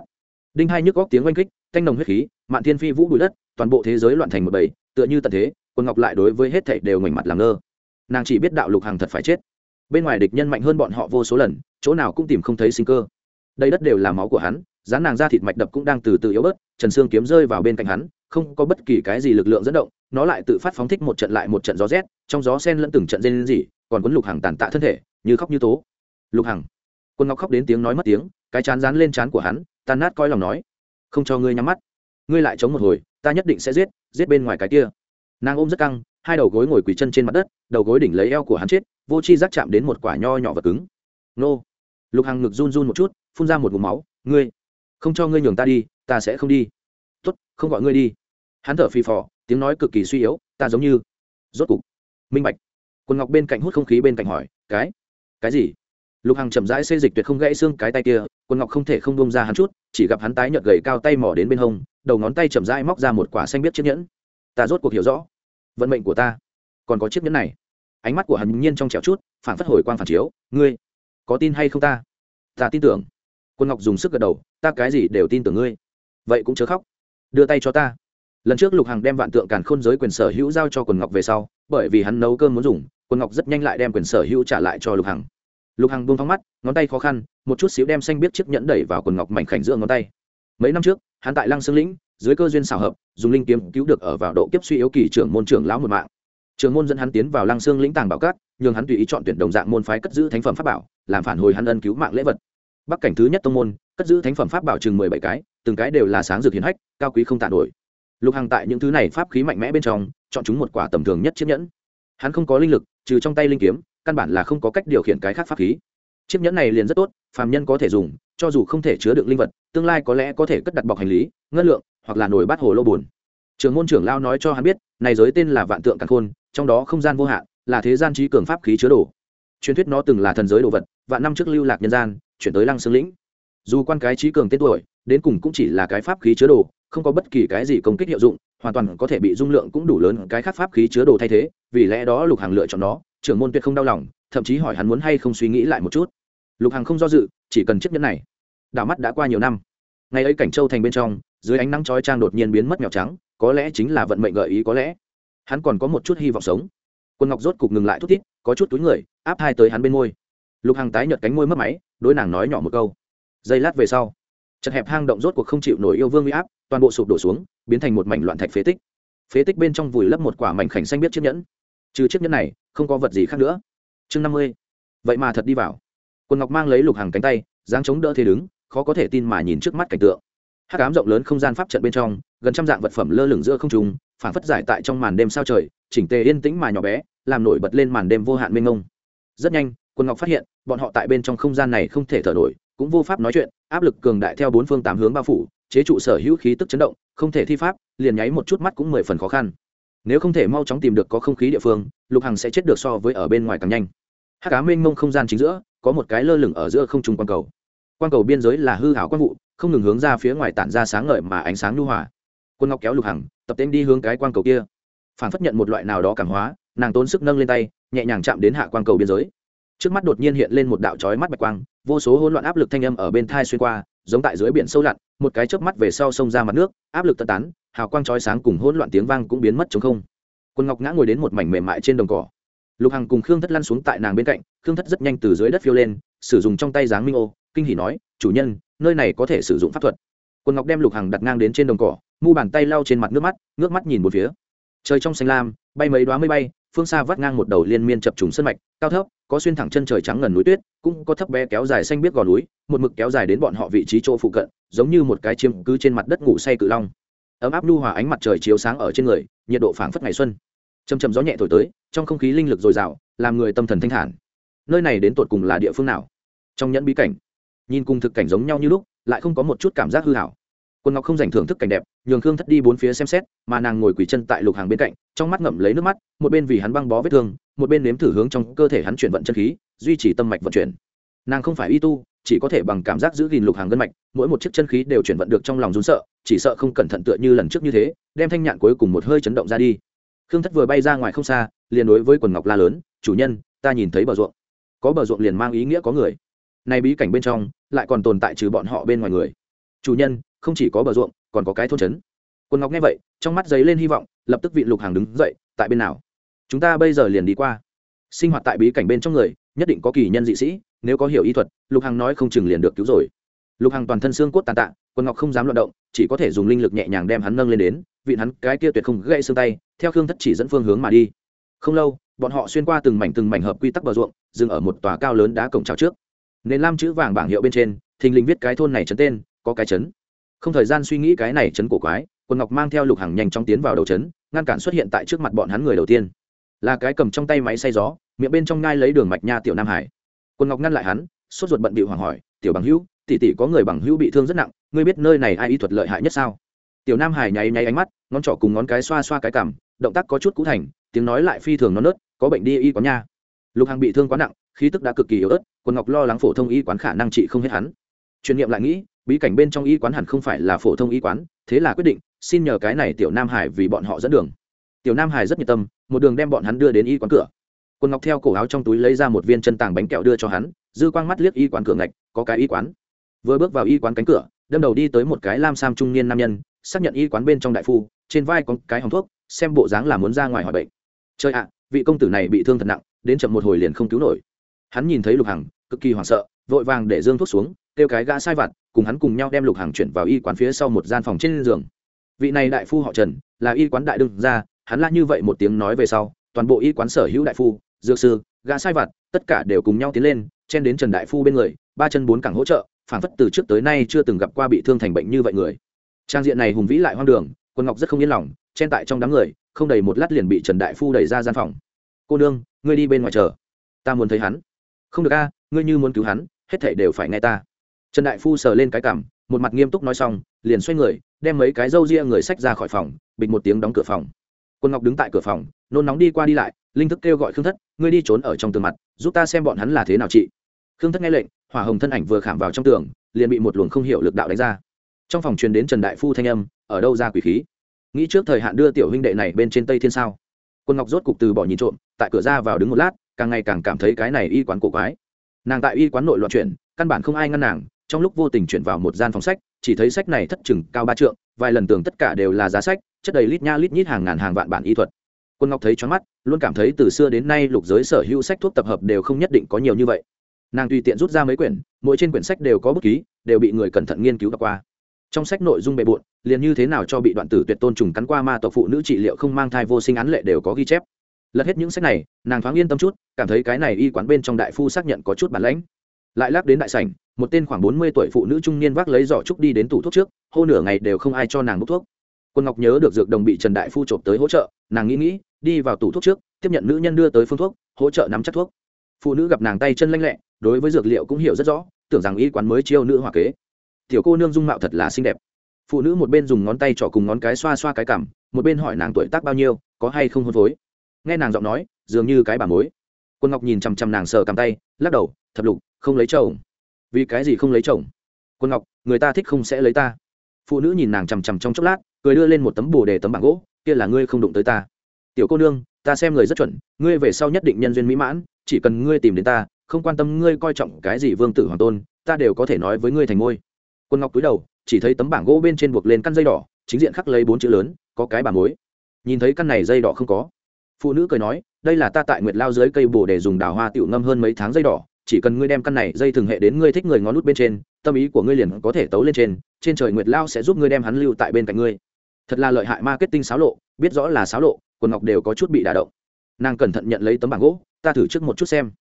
Speaker 1: Đinh hai nhức góc tiếng oanh kích thanh nồng huyết khí, mạn thiên phi vũ bụi đất, toàn bộ thế giới loạn thành một bầy, tựa như tận thế, quân ngọc lại đối với hết thảy đều ngoảnh mặt làm ngơ. Nàng chỉ biết đạo lục hàng thật phải chết. Bên ngoài địch nhân mạnh hơn bọn họ vô số lần, chỗ nào cũng tìm không thấy sinh cơ. Đây đất đều là máu của hắn dán nàng ra thịt mạch đập cũng đang từ từ yếu bớt, trần xương kiếm rơi vào bên cạnh hắn, không có bất kỳ cái gì lực lượng dẫn động, nó lại tự phát phóng thích một trận lại một trận gió rét, trong gió sen lẫn từng trận dây lên gì còn quấn lục hàng tàn tạ thân thể, như khóc như tố. Lục hằng. Quân ngọc khóc đến tiếng nói mất tiếng, cái chán dán lên chán của hắn, tan nát coi lòng nói. Không cho ngươi nhắm mắt. Ngươi lại chống một hồi, ta nhất định sẽ giết giết bên ngoài cái kia. Nàng ôm rất căng, hai đầu gối ngồi quỳ chân trên mặt đất, đầu gối đỉnh lấy eo của hắn chết, vô chi giác chạm đến một quả nho nhỏ và cứng. Nô. Lục hằng ngực run run một chút, phun ra một ngụm máu. Ngươi không cho ngươi nhường ta đi, ta sẽ không đi. Tốt, không gọi ngươi đi. Hắn thở phì phò, tiếng nói cực kỳ suy yếu, ta giống như. Rốt cục. Minh bạch. Quần ngọc bên cạnh hút không khí bên cạnh hỏi, cái? Cái gì? Lục hằng chậm rãi xê dịch tuyệt không gãy xương cái tay kia, quần ngọc không thể không bông ra hắn chút, chỉ gặp hắn tái nhợt gầy cao tay mỏ đến bên hông, đầu ngón tay chậm rãi móc ra một quả xanh biết chiếc nhẫn. Ta rốt cuộc hiểu rõ. Vận mệnh của ta còn có chiếc nhẫn này. Ánh mắt của hắn nhiên trong trẻo chút, phản phất hồi quang phản chiếu, ngươi có tin hay không ta? Ta tin tưởng quân ngọc dùng sức gật đầu, ta cái gì đều tin tưởng ngươi. Vậy cũng chớ khóc. Đưa tay cho ta. Lần trước lục hằng đem vạn tượng càn khôn giới quyền sở hữu giao cho quần ngọc về sau, bởi vì hắn nấu cơm muốn dùng quần ngọc rất nhanh lại đem quyền sở hữu trả lại cho lục hằng. Lục hằng buông thóng mắt, ngón tay khó khăn, một chút xíu đem xanh biết chiếc nhẫn đẩy vào quần ngọc mảnh khảnh giữa ngón tay. Mấy năm trước, hắn tại lăng sương lĩnh, dưới cơ duyên xảo hợp, dùng linh kiếm cứu được ở vào độ kiếp suy yếu kỳ trưởng môn trưởng lão một mạng. Trường môn dẫn hắn tiến vào lăng sương lĩnh tàng bảo cát, nhường hắn tùy ý chọn tuyển đồng dạng môn phái cất giữ thánh phẩm pháp bảo, làm phản hồi hắn ân cứu mạng lễ vật bắc cảnh thứ nhất tông môn, cất giữ thánh phẩm pháp bảo chừng mười bảy cái, từng cái đều là sáng dược hiến hách, cao quý không tạ nổi. Lục hằng tại những thứ này pháp khí mạnh mẽ bên trong, chọn chúng một quả tầm thường nhất chiếc nhẫn. Hắn không có linh lực, trừ trong tay linh kiếm, căn bản là không có cách điều khiển cái khác pháp khí. Chiếc nhẫn này liền rất tốt, phàm nhân có thể dùng, cho dù không thể chứa được linh vật, tương lai có lẽ có thể cất đặt bọc hành lý, ngân lượng, hoặc là nồi bát hồ lô bùn trường môn trưởng lao nói cho hắn biết, này giới tên là vạn tượng càn khôn, trong đó không gian vô hạn, là thế gian trí cường pháp khí chứa đồ. Truyền thuyết nó từng là thần giới đồ vật, vạn năm trước lưu lạc nhân gian chuyển tới lăng xương lĩnh. Dù quan cái trí cường tên tuổi, đến cùng cũng chỉ là cái pháp khí chứa đồ, không có bất kỳ cái gì công kích hiệu dụng, hoàn toàn có thể bị dung lượng cũng đủ lớn cái khác pháp khí chứa đồ thay thế, vì lẽ đó lục hàng lựa chọn nó, trưởng môn tuyệt không đau lòng, thậm chí hỏi hắn muốn hay không suy nghĩ lại một chút. Lục hàng không do dự, chỉ cần chiếc nhẫn này. Đảo mắt đã qua nhiều năm. Ngày ấy cảnh châu thành bên trong, dưới ánh nắng chói trang đột nhiên biến mất mèo trắng, có lẽ chính là vận mệnh gợi ý có lẽ. Hắn còn có một chút hy vọng sống. Quân ngọc rốt cục ngừng lại thút thít, có chút túi người, áp hai tới hắn bên môi. Lục hàng tái nhợt cánh môi mất máy đối nàng nói nhỏ một câu. Giây lát về sau, chật hẹp hang động rốt cuộc không chịu nổi yêu vương huy áp, toàn bộ sụp đổ xuống, biến thành một mảnh loạn thạch phế tích. Phế tích bên trong vùi lấp một quả mảnh khảnh xanh biết chiếc nhẫn. Trừ chiếc nhẫn này, không có vật gì khác nữa. Chương năm mươi. Vậy mà thật đi vào. Quần ngọc mang lấy lục hàng cánh tay, dáng chống đỡ thế đứng, khó có thể tin mà nhìn trước mắt cảnh tượng. Hát cám rộng lớn không gian pháp trận bên trong, gần trăm dạng vật phẩm lơ lửng giữa không trùng phản phất giải tại trong màn đêm sao trời, chỉnh tề yên tĩnh mà nhỏ bé, làm nổi bật lên màn đêm vô hạn mênh ngông rất nhanh quân ngọc phát hiện, bọn họ tại bên trong không gian này không thể thở nổi, cũng vô pháp nói chuyện, áp lực cường đại theo bốn phương tám hướng bao phủ, chế trụ sở hữu khí tức chấn động, không thể thi pháp, liền nháy một chút mắt cũng mười phần khó khăn. Nếu không thể mau chóng tìm được có không khí địa phương, lục hằng sẽ chết được so với ở bên ngoài càng nhanh. Hát cá mênh mông không gian chính giữa, có một cái lơ lửng ở giữa không trung quang cầu. Quang cầu biên giới là hư hảo quang vụ, không ngừng hướng ra phía ngoài tản ra sáng ngời mà ánh sáng nhu hòa. Quân ngọc kéo lục hằng, tập tên đi hướng cái quang cầu kia. Phản phất nhận một loại nào đó cảm hóa, nàng tốn sức nâng lên tay, nhẹ nhàng chạm đến hạ quang cầu biên giới trước mắt đột nhiên hiện lên một đạo trói mắt bạch quang, vô số hỗn loạn áp lực thanh âm ở bên thai xuyên qua, giống tại dưới biển sâu lặn, một cái chớp mắt về sau sông ra mặt nước, áp lực tận tán, hào quang chói sáng cùng hỗn loạn tiếng vang cũng biến mất chống không. Quân ngọc ngã ngồi đến một mảnh mềm mại trên đồng cỏ. Lục hằng cùng khương thất lăn xuống tại nàng bên cạnh, khương thất rất nhanh từ dưới đất phiêu lên, sử dụng trong tay dáng minh ô, kinh hỉ nói, chủ nhân, nơi này có thể sử dụng pháp thuật. Quân ngọc đem lục hằng đặt ngang đến trên đồng cỏ, mu bàn tay lau trên mặt nước mắt nước mắt nhìn một phía. Trời trong xanh lam bay mấy đoá mây bay, phương xa vắt ngang một đầu liên miên chập trùng sân mạch, cao thấp, có xuyên thẳng chân trời trắng ngần núi tuyết, cũng có thấp bé kéo dài xanh biết gò núi, một mực kéo dài đến bọn họ vị trí chỗ phụ cận, giống như một cái chiếm cứ trên mặt đất ngủ say cự long. Ấm áp nhu hòa ánh mặt trời chiếu sáng ở trên người, nhiệt độ phảng phất ngày xuân. Chầm chầm gió nhẹ thổi tới, trong không khí linh lực dồi dào, làm người tâm thần thanh thản. Nơi này đến tột cùng là địa phương nào? Trong nhẫn bí cảnh. Nhìn cùng thực cảnh giống nhau như lúc, lại không có một chút cảm giác hư hảo quân ngọc không dành thưởng thức cảnh đẹp, nhường khương thất đi bốn phía xem xét, mà nàng ngồi quỳ chân tại lục hàng bên cạnh, trong mắt ngậm lấy nước mắt, một bên vì hắn băng bó vết thương, một bên nếm thử hướng trong cơ thể hắn chuyển vận chân khí, duy trì tâm mạch vận chuyển. Nàng không phải y tu, chỉ có thể bằng cảm giác giữ gìn lục hàng gân mạch, mỗi một chiếc chân khí đều chuyển vận được trong lòng rún sợ, chỉ sợ không cẩn thận tựa như lần trước như thế, đem thanh nhạn cuối cùng một hơi chấn động ra đi. Khương thất vừa bay ra ngoài không xa, liền đối với quần ngọc la lớn, chủ nhân, ta nhìn thấy bờ ruộng. Có bờ ruộng liền mang ý nghĩa có người. Nay bí cảnh bên trong, lại còn tồn tại trừ bọn họ bên ngoài người. Chủ nhân không chỉ có bờ ruộng, còn có cái thôn trấn. Quân ngọc nghe vậy, trong mắt giấy lên hy vọng, lập tức vị lục hàng đứng dậy, tại bên nào? Chúng ta bây giờ liền đi qua. Sinh hoạt tại bí cảnh bên trong người, nhất định có kỳ nhân dị sĩ, nếu có hiểu y thuật, lục hằng nói không chừng liền được cứu rồi. Lục hằng toàn thân xương cốt tàn tạ, quân ngọc không dám loạt động, chỉ có thể dùng linh lực nhẹ nhàng đem hắn nâng lên đến vị hắn cái kia tuyệt không gãy xương tay, theo khương thất chỉ dẫn phương hướng mà đi. Không lâu, bọn họ xuyên qua từng mảnh từng mảnh hợp quy tắc bờ ruộng, dừng ở một tòa cao lớn đá cổng trào trước. Nền lam chữ vàng bảng hiệu bên trên, thình lình viết cái thôn này chấn tên, có cái chấn không thời gian suy nghĩ cái này chấn cổ quái quân ngọc mang theo lục hàng nhanh chóng tiến vào đầu chấn, ngăn cản xuất hiện tại trước mặt bọn hắn người đầu tiên. Là cái cầm trong tay máy xay gió, miệng bên trong ngai lấy đường mạch nha tiểu nam hải. Quân ngọc ngăn lại hắn, sốt ruột bận bị hoàng hỏi, tiểu bằng hữu, tỷ tỷ có người bằng hữu bị thương rất nặng, ngươi biết nơi này ai y thuật lợi hại nhất sao? Tiểu nam hải nháy nháy ánh mắt, ngón trỏ cùng ngón cái xoa xoa cái cảm động tác có chút cũ thành, tiếng nói lại phi thường non nớt, có bệnh đi y quán nha. Lục hàng bị thương quá nặng, khí tức đã cực kỳ yếu ớt quân ngọc lo lắng phổ thông y quán khả năng trị không hết hắn. Truyền nghiệm lại nghĩ bí cảnh bên trong y quán hẳn không phải là phổ thông y quán, thế là quyết định, xin nhờ cái này tiểu nam hải vì bọn họ dẫn đường. Tiểu nam hải rất nhiệt tâm, một đường đem bọn hắn đưa đến y quán cửa. Quân ngọc theo cổ áo trong túi lấy ra một viên chân tàng bánh kẹo đưa cho hắn, dư quang mắt liếc y quán cửa ngạch, có cái y quán. Vừa bước vào y quán cánh cửa, đâm đầu đi tới một cái lam sam trung niên nam nhân, xác nhận y quán bên trong đại phu, trên vai có cái hòng thuốc, xem bộ dáng là muốn ra ngoài hỏi bệnh. Chơi ạ, vị công tử này bị thương thật nặng, đến chậm một hồi liền không cứu nổi. Hắn nhìn thấy lục hằng, cực kỳ hoảng sợ, vội vàng để dương thuốc xuống kêu cái gã sai vặt, cùng hắn cùng nhau đem lục hàng chuyển vào y quán phía sau một gian phòng trên giường. Vị này đại phu họ trần, là y quán đại đương ra hắn la như vậy một tiếng nói về sau, toàn bộ y quán sở hữu đại phu, dược sư, gã sai vặt, tất cả đều cùng nhau tiến lên, chen đến trần đại phu bên người, ba chân bốn cẳng hỗ trợ phản phất từ trước tới nay chưa từng gặp qua bị thương thành bệnh như vậy người. Trang diện này hùng vĩ lại hoang đường quân ngọc rất không yên lòng, chen tại trong đám người, không đầy một lát liền bị trần đại phu đẩy ra gian phòng. Cô nương, ngươi đi bên ngoài chờ, ta muốn thấy hắn. Không được a, ngươi như muốn cứu hắn, hết thảy đều phải nghe ta trần đại phu sờ lên cái cảm, một mặt nghiêm túc nói xong, liền xoay người, đem mấy cái râu ria người sách ra khỏi phòng, bịch một tiếng đóng cửa phòng. Quân ngọc đứng tại cửa phòng, nôn nóng đi qua đi lại, linh thức kêu gọi khương thất, ngươi đi trốn ở trong tường mặt, giúp ta xem bọn hắn là thế nào chị. Khương thất nghe lệnh, hỏa hồng thân ảnh vừa khảm vào trong tường, liền bị một luồng không hiểu lực đạo đánh ra. Trong phòng truyền đến trần đại phu thanh âm, ở đâu ra quỷ khí? Nghĩ trước thời hạn đưa tiểu huynh đệ này bên trên tây thiên sao? Quân ngọc rốt cục từ bỏ nhìn trộm, tại cửa ra vào đứng một lát, càng ngày càng cảm thấy cái này y quán cổ quái. Nàng tại y quán nội loạn chuyển, căn bản không ai ngăn nàng trong lúc vô tình chuyển vào một gian phòng sách, chỉ thấy sách này thất chừng cao ba trượng, vài lần tưởng tất cả đều là giá sách, chất đầy lít nha lít nhít hàng ngàn hàng vạn bản y thuật. Quân ngọc thấy choáng mắt, luôn cảm thấy từ xưa đến nay lục giới sở hữu sách thuốc tập hợp đều không nhất định có nhiều như vậy. Nàng tùy tiện rút ra mấy quyển, mỗi trên quyển sách đều có bút ký, đều bị người cẩn thận nghiên cứu đọc qua. Trong sách nội dung bề bộn, liền như thế nào cho bị đoạn tử tuyệt tôn trùng cắn qua ma tộc phụ nữ trị liệu không mang thai vô sinh án lệ đều có ghi chép. Lật hết những sách này, nàng thoáng yên tâm chút, cảm thấy cái này y quán bên trong đại phu xác nhận có chút bản lãnh. Lại lắc đến đại sảnh một tên khoảng bốn mươi tuổi phụ nữ trung niên vác lấy giỏ trúc đi đến tủ thuốc trước, hô nửa ngày đều không ai cho nàng bốc thuốc. Quân ngọc nhớ được dược đồng bị trần đại phu trộm tới hỗ trợ, nàng nghĩ nghĩ, đi vào tủ thuốc trước, tiếp nhận nữ nhân đưa tới phương thuốc, hỗ trợ nắm chắc thuốc. Phụ nữ gặp nàng tay chân lanh lẹ, đối với dược liệu cũng hiểu rất rõ, tưởng rằng y quán mới chiêu nữ hòa kế. Tiểu cô nương dung mạo thật là xinh đẹp. Phụ nữ một bên dùng ngón tay trỏ cùng ngón cái xoa xoa cái cảm, một bên hỏi nàng tuổi tác bao nhiêu, có hay không hôn phối. Nghe nàng giọng nói, dường như cái bà mối. Quân ngọc nhìn chằm chằm nàng sờ cầm tay, lắc đầu, thập lục, không lấy chồng vì cái gì không lấy chồng? Quân ngọc, người ta thích không sẽ lấy ta. Phụ nữ nhìn nàng chằm chằm trong chốc lát, cười đưa lên một tấm bồ đề tấm bảng gỗ, kia là ngươi không đụng tới ta. Tiểu cô nương, ta xem người rất chuẩn, ngươi về sau nhất định nhân duyên mỹ mãn, chỉ cần ngươi tìm đến ta, không quan tâm ngươi coi trọng cái gì vương tử hoàng tôn, ta đều có thể nói với ngươi thành ngôi. Quân ngọc cúi đầu, chỉ thấy tấm bảng gỗ bên trên buộc lên căn dây đỏ, chính diện khắc lấy bốn chữ lớn, có cái bà mối. Nhìn thấy căn này dây đỏ không có. Phụ nữ cười nói, đây là ta tại nguyệt lao dưới cây bồ để dùng đào hoa tiểu ngâm hơn mấy tháng dây đỏ chỉ cần ngươi đem căn này dây thường hệ đến ngươi thích người ngón nút bên trên, tâm ý của ngươi liền có thể tấu lên trên trên trời nguyệt lao sẽ giúp ngươi đem hắn lưu tại bên cạnh ngươi. Thật là lợi hại marketing xáo lộ, biết rõ là xáo lộ, quần ngọc đều có chút bị đả động. Nàng cẩn thận nhận lấy tấm bảng gỗ, ta thử trước một chút xem.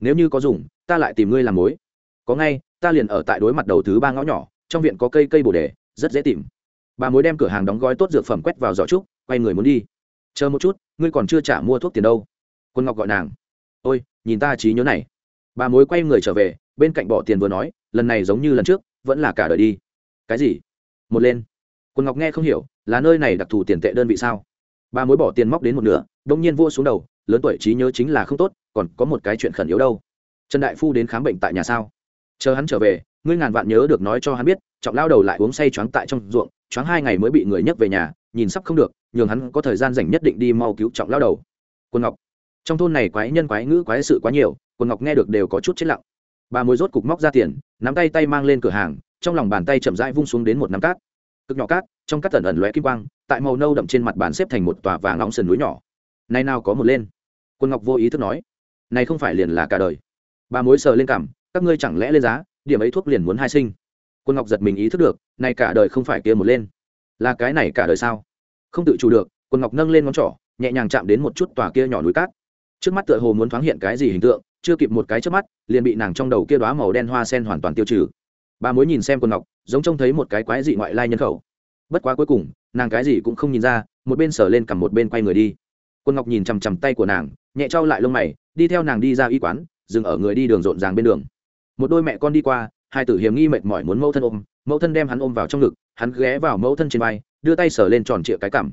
Speaker 1: Nếu như có dùng, ta lại tìm ngươi làm mối. Có ngay, ta liền ở tại đối mặt đầu thứ ba ngõ nhỏ, trong viện có cây cây bồ đề, rất dễ tìm. Bà mối đem cửa hàng đóng gói tốt dược phẩm quét vào giỏ trúc, quay người muốn đi. Chờ một chút, ngươi còn chưa trả mua thuốc tiền đâu. Quân ngọc gọi nàng. Ôi, nhìn ta trí nhớ này bà mối quay người trở về, bên cạnh bỏ tiền vừa nói, lần này giống như lần trước, vẫn là cả đời đi. Cái gì? Một lên. Quân ngọc nghe không hiểu, là nơi này đặc thù tiền tệ đơn vị sao? Bà mối bỏ tiền móc đến một nửa đông nhiên vua xuống đầu, lớn tuổi trí nhớ chính là không tốt, còn có một cái chuyện khẩn yếu đâu. Trần đại phu đến khám bệnh tại nhà sao? Chờ hắn trở về, ngươi ngàn vạn nhớ được nói cho hắn biết, trọng lao đầu lại uống say choáng tại trong ruộng, choáng hai ngày mới bị người nhấc về nhà, nhìn sắp không được, nhường hắn có thời gian dành nhất định đi mau cứu trọng lao đầu. Quân ngọc, trong thôn này quái nhân quái ngữ quái sự quá nhiều quân ngọc nghe được đều có chút chết lặng. Bà mối rốt cục móc ra tiền, nắm tay tay mang lên cửa hàng, trong lòng bàn tay chậm rãi vung xuống đến một nắm cát. Cực nhỏ cát, trong cát tẩn ẩn lóe kim quang, tại màu nâu đậm trên mặt bàn xếp thành một tòa vàng nóng sườn núi nhỏ. Nay nào có một lên? Quân ngọc vô ý thức nói. Này không phải liền là cả đời. Bà mối sờ lên cảm các ngươi chẳng lẽ lên giá, điểm ấy thuốc liền muốn hai sinh. Quân ngọc giật mình ý thức được, này cả đời không phải kia một lên. Là cái này cả đời sao? Không tự chủ được quân ngọc nâng lên ngón trỏ, nhẹ nhàng chạm đến một chút tòa kia nhỏ núi cát. Trước mắt tựa hồ muốn thoáng hiện cái gì hình tượng chưa kịp một cái chớp mắt, liền bị nàng trong đầu kia đoá màu đen hoa sen hoàn toàn tiêu trừ. Bà mối nhìn xem quân ngọc, giống trông thấy một cái quái dị ngoại lai nhân khẩu. Bất quá cuối cùng, nàng cái gì cũng không nhìn ra, một bên sờ lên cầm một bên quay người đi. Quân ngọc nhìn chằm chằm tay của nàng, nhẹ trao lại lông mày, đi theo nàng đi ra y quán, dừng ở người đi đường rộn ràng bên đường. Một đôi mẹ con đi qua, hai tử hiểm nghi mệt mỏi muốn mẫu thân ôm, mẫu thân đem hắn ôm vào trong ngực, hắn ghé vào mẫu thân trên vai, đưa tay sờ lên tròn trịa cái cằm.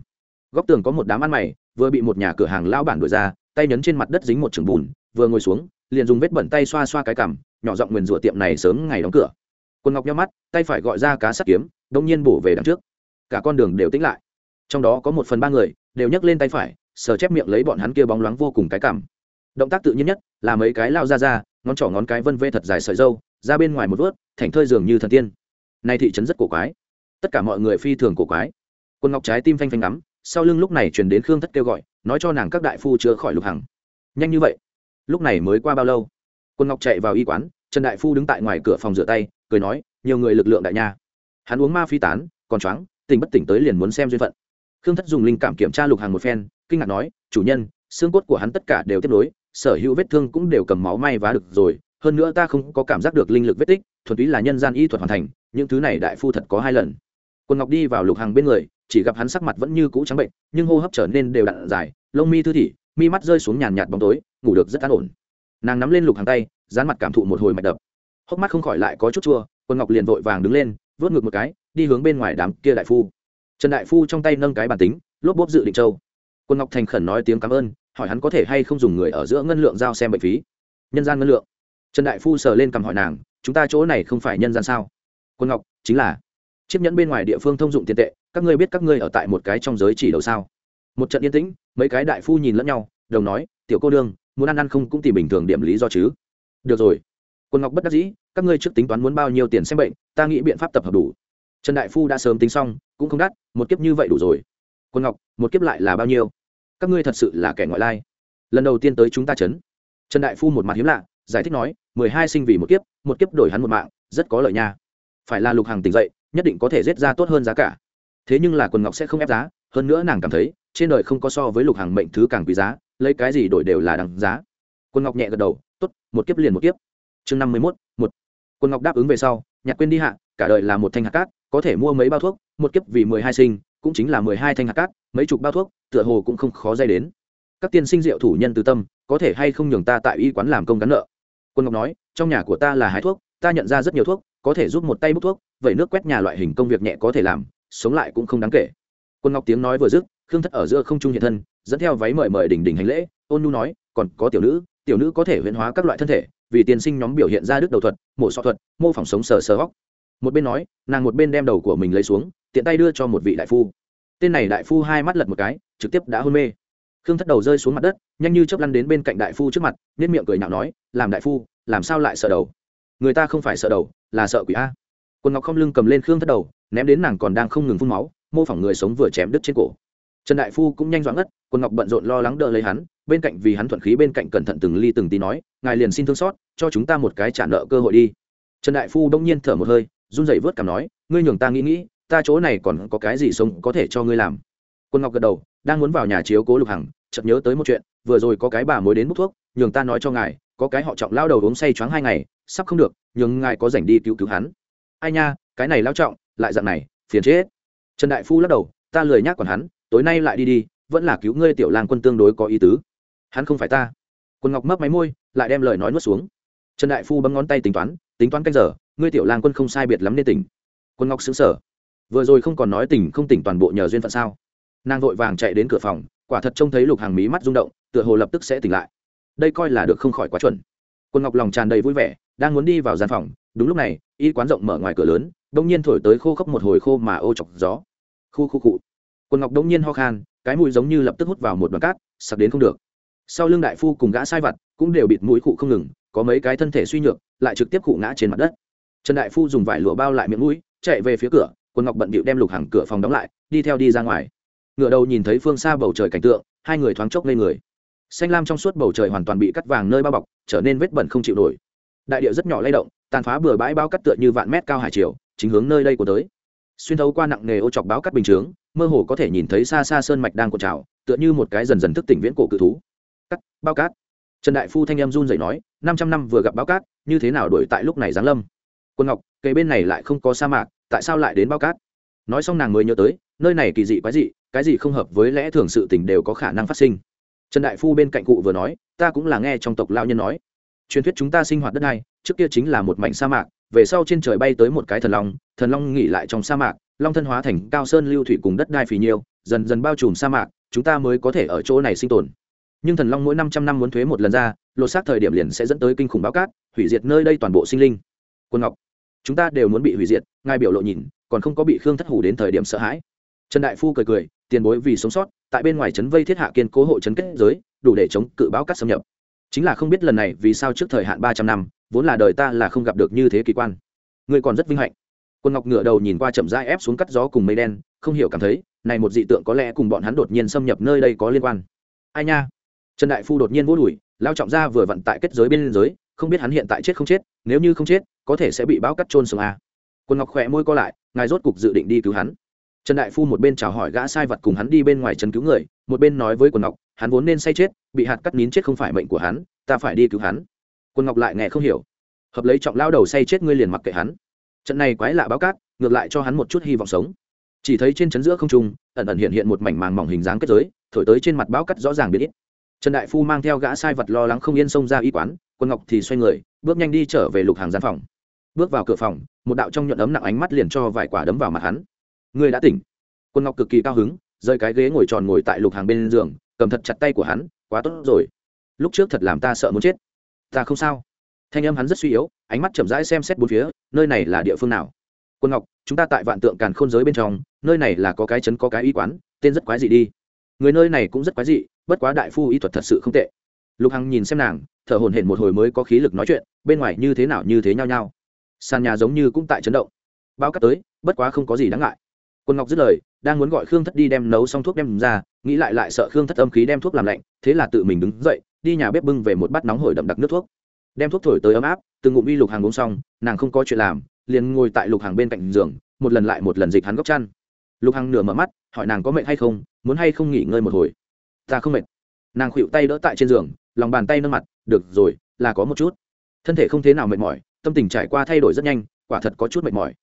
Speaker 1: Góc tường có một đám ăn mày, vừa bị một nhà cửa hàng lao bản đuổi ra, tay nhấn trên mặt đất dính một chừng bùn, vừa ngồi xuống liền dùng vết bẩn tay xoa xoa cái cằm, nhỏ giọng nguyền rủa tiệm này sớm ngày đóng cửa. Quân ngọc nhau mắt, tay phải gọi ra cá sắt kiếm, đông nhiên bổ về đằng trước. Cả con đường đều tĩnh lại. Trong đó có một phần ba người, đều nhấc lên tay phải, sờ chép miệng lấy bọn hắn kia bóng loáng vô cùng cái cảm động tác tự nhiên nhất, là mấy cái lao ra ra, ngón trỏ ngón cái vân vê thật dài sợi dâu ra bên ngoài một vớt, thành thơi dường như thần tiên. Nay thị trấn rất cổ quái. Tất cả mọi người phi thường cổ quái. Quân ngọc trái tim phanh phanh ngắm, sau lưng lúc này chuyển đến khương thất kêu gọi, nói cho nàng các đại phu chữa khỏi lục hằng. Nhanh như vậy lúc này mới qua bao lâu? Quân ngọc chạy vào y quán, trần đại phu đứng tại ngoài cửa phòng rửa tay, cười nói, nhiều người lực lượng đại nha. Hắn uống ma phi tán, còn choáng, tỉnh bất tỉnh tới liền muốn xem duyên phận. Khương thất dùng linh cảm kiểm tra lục hàng một phen, kinh ngạc nói, chủ nhân, xương cốt của hắn tất cả đều tiếp nối, sở hữu vết thương cũng đều cầm máu may vá được rồi, hơn nữa ta không có cảm giác được linh lực vết tích, thuần túy là nhân gian y thuật hoàn thành, những thứ này đại phu thật có hai lần. Quân ngọc đi vào lục hàng bên người, chỉ gặp hắn sắc mặt vẫn như cũ trắng bệnh, nhưng hô hấp trở nên đều đặn dài, lông mi thư thị mi mắt rơi xuống nhàn nhạt bóng tối, ngủ được rất an ổn. Nàng nắm lên lục hàng tay, dán mặt cảm thụ một hồi mạch đập. Hốc mắt không khỏi lại có chút chua, quân ngọc liền vội vàng đứng lên, vớt ngược một cái, đi hướng bên ngoài đám kia đại phu. Trần đại phu trong tay nâng cái bản tính, lốp bốp dự định châu. Quân ngọc thành khẩn nói tiếng cảm ơn, hỏi hắn có thể hay không dùng người ở giữa ngân lượng giao xem bệnh phí. Nhân gian ngân lượng. Trần đại phu sờ lên cầm hỏi nàng, chúng ta chỗ này không phải nhân gian sao? Quân ngọc, chính là. Chiếc nhẫn bên ngoài địa phương thông dụng tiền tệ, các ngươi biết các ngươi ở tại một cái trong giới chỉ đầu sao? Một trận yên tĩnh, mấy cái đại phu nhìn lẫn nhau, đồng nói, tiểu cô đương muốn ăn ăn không cũng tìm bình thường điểm lý do chứ. Được rồi. Quân ngọc bất đắc dĩ, các ngươi trước tính toán muốn bao nhiêu tiền xem bệnh, ta nghĩ biện pháp tập hợp đủ. Trần đại phu đã sớm tính xong, cũng không đắt, một kiếp như vậy đủ rồi. Quân ngọc, một kiếp lại là bao nhiêu? Các ngươi thật sự là kẻ ngoại lai. Lần đầu tiên tới chúng ta chấn. Trần đại phu một mặt hiếm lạ, giải thích nói, mười hai sinh vì một kiếp một kiếp đổi hắn một mạng, rất có lợi nha. Phải là lục hàng tỉnh dậy, nhất định có thể rết ra tốt hơn giá cả. Thế nhưng là quần ngọc sẽ không ép giá, hơn nữa nàng cảm thấy trên đời không có so với lục hàng mệnh thứ càng quý giá, lấy cái gì đổi đều là đằng giá. Quân ngọc nhẹ gật đầu t ố t một kiếp liền một kiếp. Chương năm mươi mốt, một. Quân ngọc đáp ứng về sau, nhạc quên đi hạ, cả đời là một thanh hạt cát, có thể mua mấy bao thuốc, một kiếp vì mười hai sinh, cũng chính là mười hai thanh hạt cát, mấy chục bao thuốc, tựa hồ cũng không khó dây đến. Các tiên sinh diệu thủ nhân từ tâm, có thể hay không nhường ta tại y quán làm công gắn nợ? Quân ngọc nói, trong nhà của ta là hái thuốc, ta nhận ra rất nhiều thuốc, có thể giúp một tay bút thuốc, vậy nước quét nhà loại hình công việc nhẹ có thể làm, sống lại cũng không đáng kể. Quân ngọc tiếng nói vừa dứt khương thất ở giữa không trung hiện thân, dẫn theo váy mời mời đỉnh đỉnh hành lễ, ôn nu nói, còn có tiểu nữ tiểu nữ có thể huyễn hóa các loại thân thể, vì tiên sinh nhóm biểu hiện ra đức đầu thuật, mổ sọ thuật, mô phỏng sống sờ sờ hóc một bên nói, nàng một bên đem đầu của mình lấy xuống, tiện tay đưa cho một vị đại phu. Tên này đại phu hai mắt lật một cái, trực tiếp đã hôn mê. Khương thất đầu rơi xuống mặt đất, nhanh như chớp lăn đến bên cạnh đại phu trước mặt nết miệng cười nhạo nói, làm đại phu, làm sao lại sợ đầu? Người ta không phải sợ đầu, là sợ quỷ a. Quần ngọc không lưng cầm lên khương thất đầu, ném đến nàng còn đang không ngừng phun máu, mô phỏng người sống vừa chém đứt trên cổ trần đại phu cũng nhanh doãn ngất Quân ngọc bận rộn lo lắng đỡ lấy hắn, bên cạnh vì hắn thuận khí bên cạnh cẩn thận từng ly từng tí nói, ngài liền xin thương xót, cho chúng ta một cái trả nợ cơ hội đi. Trần đại phu đông nhiên thở một hơi, run rẩy vớt cảm nói, ngươi nhường ta nghĩ nghĩ, ta chỗ này còn có cái gì sống có thể cho ngươi làm? Quân ngọc gật đầu, đang muốn vào nhà chiếu cố lục hằng, chợt nhớ tới một chuyện, vừa rồi có cái bà mới đến bút thuốc, nhường ta nói cho ngài, có cái họ trọng lao đầu uống say choáng hai ngày, sắp không được, nhường ngài có rảnh đi cứu cứu hắn. Ai nha, cái này lao trọng, lại dạng này, phiền chết. Trần đại phu lắc đầu, ta lười nhác còn hắn tối nay lại đi đi, vẫn là cứu ngươi tiểu lang quân tương đối có ý tứ. Hắn không phải ta. Quân ngọc mấp máy môi, lại đem lời nói nuốt xuống. Trần đại phu bấm ngón tay tính toán tính toán canh giờ, ngươi tiểu lang quân không sai biệt lắm nên tỉnh. Quân ngọc xứng sở vừa rồi không còn nói tỉnh không tỉnh toàn bộ nhờ duyên phận sao? Nàng vội vàng chạy đến cửa phòng, quả thật trông thấy lục hàng mí mắt rung động, tựa hồ lập tức sẽ tỉnh lại. Đây coi là được không khỏi quá chuẩn. Quân ngọc lòng tràn đầy vui vẻ, đang muốn đi vào gian phòng, đúng lúc này, y quán rộng mở ngoài cửa lớn đông nhiên thổi tới khô khốc một hồi khô mà ô chọc gió. Khu khu cụ quân ngọc đống nhiên ho khan, cái mũi giống như lập tức hút vào một đoạn cát, sặc đến không được. Sau lưng đại phu cùng gã sai vặt cũng đều bịt mũi cụ không ngừng, có mấy cái thân thể suy nhược, lại trực tiếp cụ ngã trên mặt đất. Trần đại phu dùng vải lụa bao lại miệng mũi, chạy về phía cửa quân ngọc bận bịu đem lục hàng cửa phòng đóng lại, đi theo đi ra ngoài. Ngựa đầu nhìn thấy phương xa bầu trời cảnh tượng, hai người thoáng chốc lên người. Xanh lam trong suốt bầu trời hoàn toàn bị cắt vàng nơi bao bọc, trở nên vết bẩn không chịu nổi. Đại điệu rất nhỏ lay động, tàn phá bừa bãi bao cắt tựa như vạn mét cao hải triều, chính hướng nơi đây của tới. Xuyên thấu qua nặng nghề ô chọc báo cắt bình chướng mơ hồ có thể nhìn thấy xa xa sơn mạch đang cột trào, tựa như một cái dần dần thức tỉnh viễn cổ cự thú. Cắt, bao cát. Trần đại phu thanh em run dậy nói, năm trăm năm vừa gặp bao cát, như thế nào đổi tại lúc này giáng lâm? Quân ngọc cây bên này lại không có sa mạc, tại sao lại đến bao cát? Nói xong nàng mới nhớ tới, nơi này kỳ dị quái dị, cái gì không hợp với lẽ thường sự tình đều có khả năng phát sinh. Trần đại phu bên cạnh cụ vừa nói, ta cũng là nghe trong tộc lao nhân nói, truyền thuyết chúng ta sinh hoạt đất này trước kia chính là một mảnh sa mạc, về sau trên trời bay tới một cái thần long thần long nghỉ lại trong sa mạc long thân hóa thành cao sơn lưu thủy cùng đất đai phì nhiêu, dần dần bao trùm sa mạc, chúng ta mới có thể ở chỗ này sinh tồn. Nhưng thần long mỗi năm trăm năm muốn thuế một lần ra, lột xác thời điểm liền sẽ dẫn tới kinh khủng báo cát, hủy diệt nơi đây toàn bộ sinh linh. Quân ngọc, chúng ta đều muốn bị hủy diệt, ngài biểu lộ nhìn, còn không có bị khương thất hủ đến thời điểm sợ hãi. Trần đại phu cười cười, tiền bối vì sống sót, tại bên ngoài trấn vây thiết hạ kiên cố hộ trấn kết giới, đủ để chống cự báo cát xâm nhập. Chính là không biết lần này vì sao trước thời hạn ba trăm năm, vốn là đời ta là không gặp được như thế kỳ quan. Ngươi còn rất vinh hạnh quân ngọc ngựa đầu nhìn qua chậm rãi ép xuống cắt gió cùng mây đen, không hiểu cảm thấy, này một dị tượng có lẽ cùng bọn hắn đột nhiên xâm nhập nơi đây có liên quan. Ai nha? Trần đại phu đột nhiên vô đùi, lao trọng ra vừa vận tại kết giới bên giới không biết hắn hiện tại chết không chết, nếu như không chết, có thể sẽ bị báo cắt trôn sống a quân ngọc khỏe môi co lại, ngài rốt cục dự định đi cứu hắn. Trần đại phu một bên chào hỏi gã sai vật cùng hắn đi bên ngoài trần cứu người, một bên nói với quân ngọc, hắn vốn nên say chết, bị hạt cắt nín chết không phải mệnh của hắn, ta phải đi cứu hắn. Quân ngọc lại nghe không hiểu. Hợp lấy trọng lao đầu say chết ngươi liền mặc kệ hắn trận này quái lạ báo cát, ngược lại cho hắn một chút hy vọng sống. Chỉ thấy trên chấn giữa không trung, ẩn ẩn hiện hiện một mảnh màng mỏng hình dáng kết giới, thổi tới trên mặt báo cắt rõ ràng biết ít. Trần đại phu mang theo gã sai vật lo lắng không yên xông ra y quán, quân ngọc thì xoay người, bước nhanh đi trở về lục hàng gian phòng. Bước vào cửa phòng, một đạo trong nhuận ấm nặng ánh mắt liền cho vài quả đấm vào mặt hắn. Người đã tỉnh. Quân ngọc cực kỳ cao hứng rơi cái ghế ngồi tròn ngồi tại lục hàng bên giường, cầm thật chặt tay của hắn, quá tốt rồi. Lúc trước thật làm ta sợ muốn chết. Ta không sao thanh âm hắn rất suy yếu, ánh mắt chậm rãi xem xét bốn phía, nơi này là địa phương nào? Quân ngọc, chúng ta tại vạn tượng càn khôn giới bên trong, nơi này là có cái chấn, có cái y quán, tên rất quái dị đi. Người nơi này cũng rất quái dị, bất quá đại phu y thuật thật sự không tệ. Lục hằng nhìn xem nàng, thở hổn hển một hồi mới có khí lực nói chuyện, bên ngoài như thế nào như thế nhau nhau. Sàn nhà giống như cũng tại chấn động. Bao cắt tới, bất quá không có gì đáng ngại. Quân ngọc dứt lời, đang muốn gọi khương thất đi đem nấu xong thuốc đem ra, nghĩ lại lại sợ khương thất âm khí đem thuốc làm lạnh, thế là tự mình đứng dậy, đi nhà bếp bưng về một bát nóng hổi đậm đặc nước thuốc đem thuốc thổi tới ấm áp, từng ngụm uy lục hàng uống xong, nàng không có chuyện làm, liền ngồi tại lục hàng bên cạnh giường, một lần lại một lần dịch hắn góc chăn. Lục hàng nửa mở mắt, hỏi nàng có mệt hay không, muốn hay không nghỉ ngơi một hồi. Ta không mệt. Nàng khuỵu tay đỡ tại trên giường, lòng bàn tay nâng mặt, được rồi, là có một chút. Thân thể không thế nào mệt mỏi, tâm tình trải qua thay đổi rất nhanh, quả thật có chút mệt mỏi.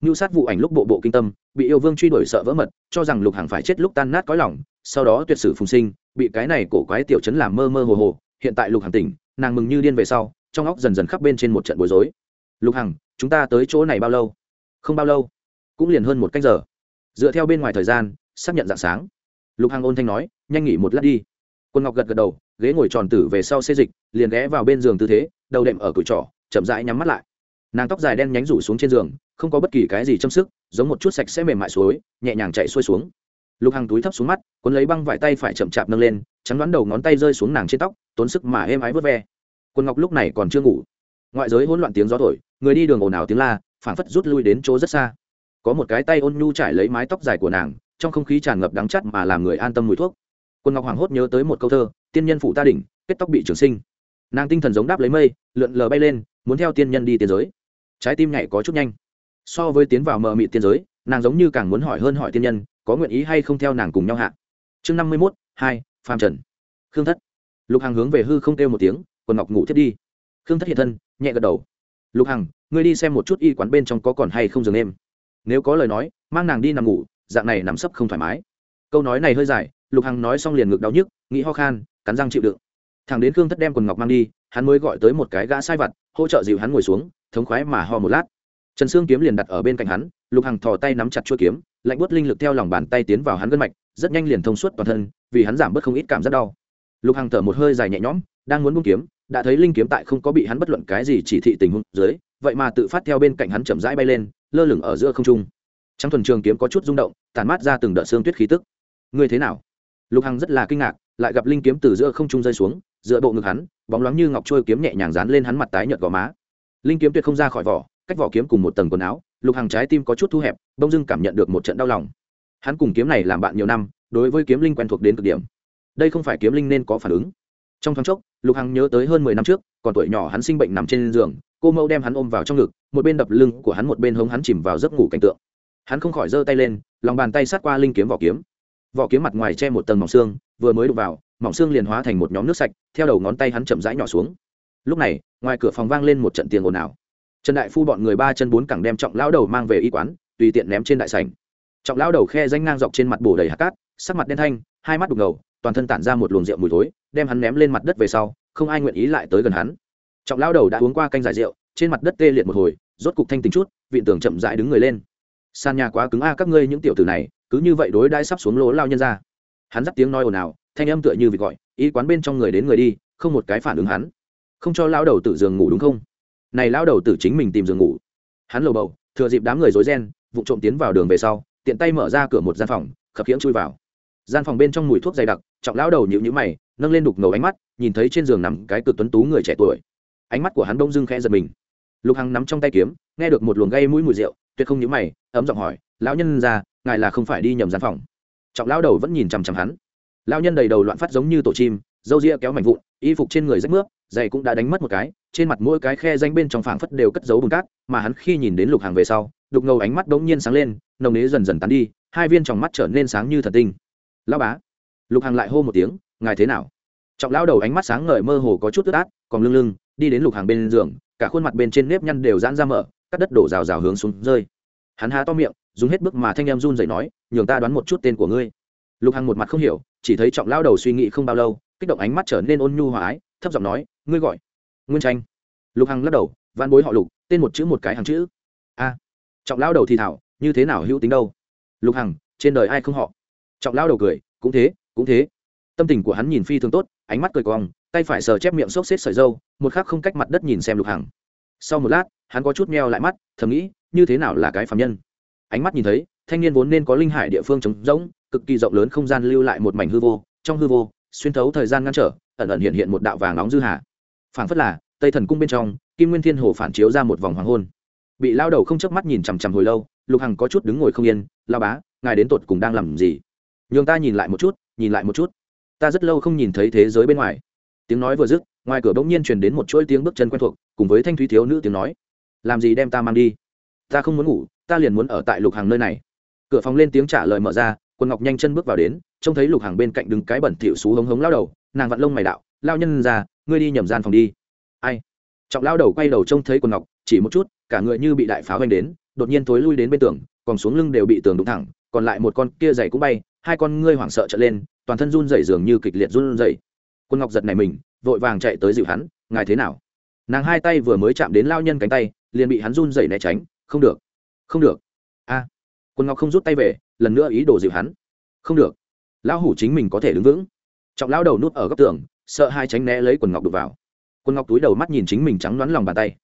Speaker 1: Như sát vụ ảnh lúc bộ bộ kinh tâm, bị yêu vương truy đuổi sợ vỡ mật, cho rằng lục hàng phải chết lúc tan nát cõi lòng, sau đó tuyệt sử phùng sinh, bị cái này cổ quái tiểu chấn làm mơ mơ hồ hồ, hiện tại lục hàng tỉnh, nàng mừng như điên về sau trong óc dần dần khắp bên trên một trận bối rối. Lục hằng, chúng ta tới chỗ này bao lâu? Không bao lâu, cũng liền hơn một cách giờ. Dựa theo bên ngoài thời gian, xác nhận dạng sáng. Lục hằng ôn thanh nói, nhanh nghỉ một lát đi. Quân ngọc gật gật đầu, ghế ngồi tròn tử về sau xê dịch, liền ghé vào bên giường tư thế, đầu đệm ở cửa trỏ chậm rãi nhắm mắt lại. Nàng tóc dài đen nhánh rủ xuống trên giường, không có bất kỳ cái gì châm sức, giống một chút sạch sẽ mềm mại suối, nhẹ nhàng chạy xuôi xuống. Lục hằng túi thấp xuống mắt, cuốn lấy băng vải tay phải chậm chạp nâng lên chắn đoán đầu ngón tay rơi xuống nàng trên tóc, tốn sức mà êm ái vớt ve quân ngọc lúc này còn chưa ngủ. Ngoại giới hỗn loạn tiếng gió thổi, người đi đường ồn ào tiếng la, phảng phất rút lui đến chỗ rất xa. Có một cái tay ôn nhu trải lấy mái tóc dài của nàng, trong không khí tràn ngập đắng chắt mà làm người an tâm mùi thuốc. Quân ngọc hoảng hốt nhớ tới một câu thơ, tiên nhân phụ ta đỉnh, kết tóc bị trường sinh. Nàng tinh thần giống đáp lấy mây, lượn lờ bay lên, muốn theo tiên nhân đi tiên giới. Trái tim nhảy có chút nhanh. So với tiến vào mờ mị tiên giới, nàng giống như càng muốn hỏi hơn hỏi tiên nhân, có nguyện ý hay không theo nàng cùng nhau hạ. Chương năm mươi mốt, hai, phàm trần. Khương thất. Lục hàng hướng về hư không kêu một tiếng quần ngọc ngủ thiết đi. Khương thất hiện thân, nhẹ gật đầu. Lục hằng, ngươi đi xem một chút y quán bên trong có còn hay không giường em nếu có lời nói, mang nàng đi nằm ngủ, dạng này nằm sấp không thoải mái. Câu nói này hơi dài, lục hằng nói xong liền ngực đau nhức, nghĩ ho khan, cắn răng chịu đựng. Thằng đến khương thất đem quần ngọc mang đi, hắn mới gọi tới một cái gã sai vặt, hỗ trợ dịu hắn ngồi xuống, thống khoái mà ho một lát. Trần sương kiếm liền đặt ở bên cạnh hắn, lục hằng thò tay nắm chặt chuôi kiếm, lạnh bớt linh lực theo lòng bàn tay tiến vào hắn gân mạch, rất nhanh liền thông suốt toàn thân, vì hắn giảm bớt không ít cảm giác đau. Lục hằng thở một hơi dài nhẹ nhõm, đang muốn buông kiếm đã thấy linh kiếm tại không có bị hắn bất luận cái gì chỉ thị tình huống dưới, vậy mà tự phát theo bên cạnh hắn chậm rãi bay lên, lơ lửng ở giữa không trung. Trắng thuần trường kiếm có chút rung động tàn mát ra từng đợt xương tuyết khí tức. Ngươi thế nào? Lục hằng rất là kinh ngạc, lại gặp linh kiếm từ giữa không trung rơi xuống, giữa bộ ngực hắn, bóng loáng như ngọc trôi kiếm nhẹ nhàng dán lên hắn mặt tái nhợt gò má. Linh kiếm tuyệt không ra khỏi vỏ, cách vỏ kiếm cùng một tầng quần áo, lục hằng trái tim có chút thu hẹp bông dưng cảm nhận được một trận đau lòng. Hắn cùng kiếm này làm bạn nhiều năm, đối với kiếm linh quen thuộc đến cực điểm. Đây không phải kiếm linh nên có phản ứng. Trong thoáng chốc lục hằng nhớ tới hơn mười năm trước, còn tuổi nhỏ hắn sinh bệnh nằm trên giường, cô mẫu đem hắn ôm vào trong ngực, một bên đập lưng của hắn một bên hống hắn chìm vào giấc ngủ cảnh tượng. Hắn không khỏi giơ tay lên, lòng bàn tay sát qua linh kiếm vỏ kiếm. Vỏ kiếm mặt ngoài che một tầng mỏng xương, vừa mới đục vào, mỏng xương liền hóa thành một nhóm nước sạch, theo đầu ngón tay hắn chậm rãi nhỏ xuống. Lúc này, ngoài cửa phòng vang lên một trận tiền ồn ào. Trần đại phu bọn người ba chân bốn cẳng đem trọng lão đầu mang về y quán, tùy tiện ném trên đại sảnh. Trọng lão đầu khe danh ngang dọc trên mặt bổ đầy hạt cát, sắc mặt đen thanh, hai mắt đục ngầu toàn thân tản ra một luồng rượu mùi thối, đem hắn ném lên mặt đất về sau, không ai nguyện ý lại tới gần hắn. Trọng lão đầu đã uống qua canh giải rượu, trên mặt đất tê liệt một hồi, rốt cục thanh tính chút, viện tưởng chậm dại đứng người lên. Sàn nhà quá cứng a, các ngươi những tiểu tử này, cứ như vậy đối đãi sắp xuống lỗ lao nhân ra. Hắn dắt tiếng nói ồn ào, thanh âm tựa như vì gọi ý quán bên trong người đến người đi, không một cái phản ứng hắn. Không cho lao đầu tử giường ngủ đúng không? Này lao đầu tử chính mình tìm giường ngủ. Hắn lầu bầu, thừa dịp đám người rối ren vụ trộm tiến vào đường về sau, tiện tay mở ra cửa một gian phòng, khập khiễng chui vào gian phòng bên trong mùi thuốc dày đặc, trọng lão đầu nhịu nhữ mày, nâng lên đục ngầu ánh mắt, nhìn thấy trên giường nằm cái cực tuấn tú người trẻ tuổi. Ánh mắt của hắn đông dưng khẽ giật mình. Lục hằng nắm trong tay kiếm, nghe được một luồng gây mũi mùi rượu, tuyệt không nhữ mày, ấm giọng hỏi, lão nhân ra, ngài là không phải đi nhầm gian phòng? Trọng lão đầu vẫn nhìn chằm chằm hắn. Lão nhân đầy đầu loạn phát giống như tổ chim, râu ria kéo mảnh vụn, y phục trên người rách mướp, giày cũng đã đánh mất một cái, trên mặt mỗi cái khe danh bên trong phảng phất đều cất giấu bùn cát, mà hắn khi nhìn đến lục hàng về sau, đục ngầu ánh mắt đ ỗ n g nhiên sáng lên, nồng nế dần dần tán đi, hai viên tròng mắt trở nên sáng như thần tinh lao bá. Lục hằng lại hô một tiếng, ngài thế nào? Trọng lao đầu ánh mắt sáng ngời mơ hồ có chút tức át, còn lưng lưng, đi đến lục hàng bên giường, cả khuôn mặt bên trên nếp nhăn đều giãn ra mở, cắt đất đổ rào rào hướng xuống rơi. Hắn há to miệng, dùng hết bước mà thanh em run dậy nói, nhường ta đoán một chút tên của ngươi. Lục hằng một mặt không hiểu, chỉ thấy trọng lao đầu suy nghĩ không bao lâu, kích động ánh mắt trở nên ôn nhu hòa ái, thấp giọng nói, ngươi gọi nguyên tranh. Lục hằng lắc đầu văn bối họ lục, tên một chữ một cái hàng chữ. A. Trọng lao đầu thì thảo, như thế nào hữu tính đâu? Lục hằng, trên đời ai không họ? Trọng lao đầu cười, cũng thế cũng thế. Tâm tình của hắn nhìn phi thường tốt, ánh mắt cười cong, tay phải sờ chép miệng xốc xếp sợi dâu, một khắc không cách mặt đất nhìn xem lục hằng. Sau một lát, hắn có chút meo lại mắt, thầm nghĩ, như thế nào là cái phạm nhân? Ánh mắt nhìn thấy, thanh niên vốn nên có linh hải địa phương trống rỗng, cực kỳ rộng lớn không gian lưu lại một mảnh hư vô, trong hư vô, xuyên thấu thời gian ngăn trở, ẩn ẩn hiện hiện một đạo vàng nóng dư hạ phảng phất là, tây thần cung bên trong, kim nguyên thiên hồ phản chiếu ra một vòng hoàng hôn. Bị lao đầu không chớp mắt nhìn chằm chằm hồi lâu, lục hằng có chút đứng ngồi không yên lao bá, ngài đến tột cùng đang làm gì? Nhường ta nhìn lại một chút, nhìn lại một chút. Ta rất lâu không nhìn thấy thế giới bên ngoài. Tiếng nói vừa dứt, ngoài cửa bỗng nhiên truyền đến một chuỗi tiếng bước chân quen thuộc, cùng với thanh thúy thiếu nữ tiếng nói. Làm gì đem ta mang đi? Ta không muốn ngủ, ta liền muốn ở tại lục hàng nơi này. Cửa phòng lên tiếng trả lời mở ra, quân ngọc nhanh chân bước vào đến, trông thấy lục hàng bên cạnh đứng cái bẩn thỉu xú hống hống lao đầu, nàng vặn lông mày đạo, lao nhân ra, ngươi đi nhầm gian phòng đi. Ai? Trọng lao đầu quay đầu trông thấy quần ngọc, chỉ một chút, cả người như bị đại pháo vanh đến, đột nhiên thối lui đến bên tường, còn xuống lưng đều bị tường đụng thẳng, còn lại một con kia dày cũng bay hai con ngươi hoảng sợ trở lên, toàn thân run rẩy dường như kịch liệt run rẩy. Quân ngọc giật này mình, vội vàng chạy tới dịu hắn, ngài thế nào? Nàng hai tay vừa mới chạm đến lao nhân cánh tay, liền bị hắn run rẩy né tránh, không được không được. A. Quân ngọc không rút tay về, lần nữa ý đồ dịu hắn, không được, lão hủ chính mình có thể đứng vững. Trọng lão đầu nút ở góc tường, sợ hai tránh né lấy quần ngọc đục vào. Quần ngọc túi đầu mắt nhìn chính mình trắng đoán lòng bàn tay.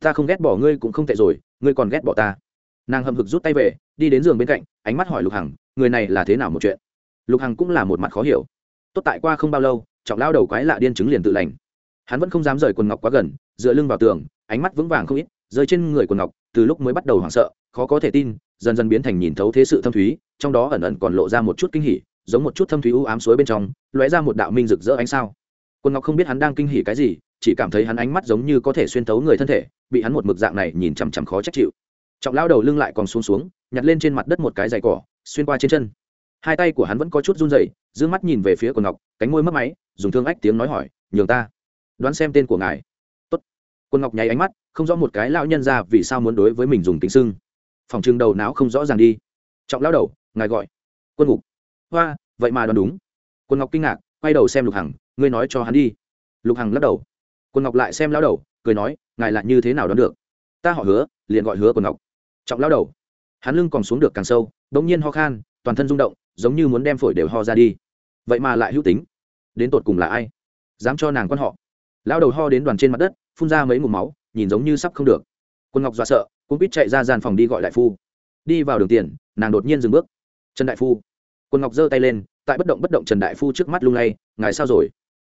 Speaker 1: Ta không ghét bỏ ngươi cũng không tệ rồi, ngươi còn ghét bỏ ta. Nàng hầm hực rút tay về, đi đến giường bên cạnh ánh mắt hỏi lục hằng, người này là thế nào một chuyện? Lục hằng cũng là một mặt khó hiểu. Tốt tại qua không bao lâu, trọng lao đầu quái lạ điên chứng liền tự lành. Hắn vẫn không dám rời quần ngọc quá gần, dựa lưng vào tường, ánh mắt vững vàng không ít, rơi trên người quần ngọc, từ lúc mới bắt đầu hoảng sợ, khó có thể tin, dần dần biến thành nhìn thấu thế sự thâm thúy, trong đó ẩn ẩn còn lộ ra một chút kinh hỉ, giống một chút thâm thúy u ám suối bên trong, lóe ra một đạo minh rực rỡ ánh sao. Quần ngọc không biết hắn đang kinh hỉ cái gì, chỉ cảm thấy hắn ánh mắt giống như có thể xuyên thấu người thân thể, bị hắn một mực dạng này nhìn chằm chằm khó trách chịu. Trọng lao đầu lưng lại còn xuống xuống nhặt lên trên mặt đất một cái giày cỏ, xuyên qua trên chân. Hai tay của hắn vẫn có chút run rẩy, giữ mắt nhìn về phía của ngọc, cánh môi mất máy, dùng thương ách tiếng nói hỏi, nhường ta đoán xem tên của ngài. Tốt. quân ngọc nháy ánh mắt, không rõ một cái lão nhân ra vì sao muốn đối với mình dùng tính sưng. Phòng trưng đầu não không rõ ràng đi. Trọng lão đầu, ngài gọi. Quân ngục. Hoa, vậy mà đoán đúng. Quân ngọc kinh ngạc, quay đầu xem lục hằng, ngươi nói cho hắn đi. Lục hằng lắc đầu. Quân ngọc lại xem lão đầu, cười nói, ngài lại như thế nào đoán được? Ta họ hứa, liền gọi hứa quân ngọc. Trọng lão đầu hắn lưng còn xuống được càng sâu đ ỗ n g nhiên ho khan, toàn thân rung động, giống như muốn đem phổi đều ho ra đi. Vậy mà lại hữu tính. Đến tột cùng là ai? Dám cho nàng quan họ. Lao đầu ho đến đoàn trên mặt đất, phun ra mấy mùm máu, nhìn giống như sắp không được. Quân ngọc dọa sợ cũng biết chạy ra gian phòng đi gọi đại phu. Đi vào đường tiền, nàng đột nhiên dừng bước. Trần đại phu. Quân ngọc giơ tay lên, tại bất động bất động trần đại phu trước mắt lung lay, ngài sao rồi?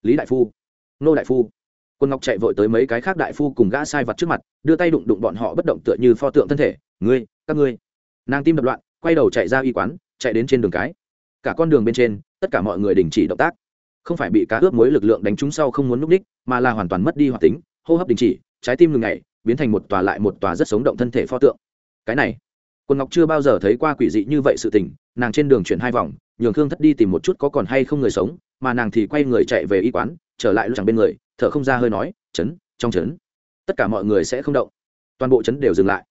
Speaker 1: Lý đại phu. Nô đại phu. Quân ngọc chạy vội tới mấy cái khác đại phu cùng gã sai vặt trước mặt, đưa tay đụng đụng bọn họ bất động tựa như pho tượng thân thể. Ngươi, các ngươi nàng tim đập loạn, quay đầu chạy ra y quán, chạy đến trên đường cái. Cả con đường bên trên, tất cả mọi người đình chỉ động tác. Không phải bị cá ướp mối lực lượng đánh trúng sau không muốn núp đích, mà là hoàn toàn mất đi hoạt tính, hô hấp đình chỉ, trái tim ngừng ngày biến thành một tòa lại một tòa rất sống động thân thể pho tượng. Cái này, quân ngọc chưa bao giờ thấy qua quỷ dị như vậy sự tình, nàng trên đường chuyển hai vòng, nhường khương thất đi tìm một chút có còn hay không người sống, mà nàng thì quay người chạy về y quán, trở lại lúc chẳng bên người, thở không ra hơi nói, chấn, trong chấn, tất cả mọi người sẽ không động. Toàn bộ chấn đều dừng lại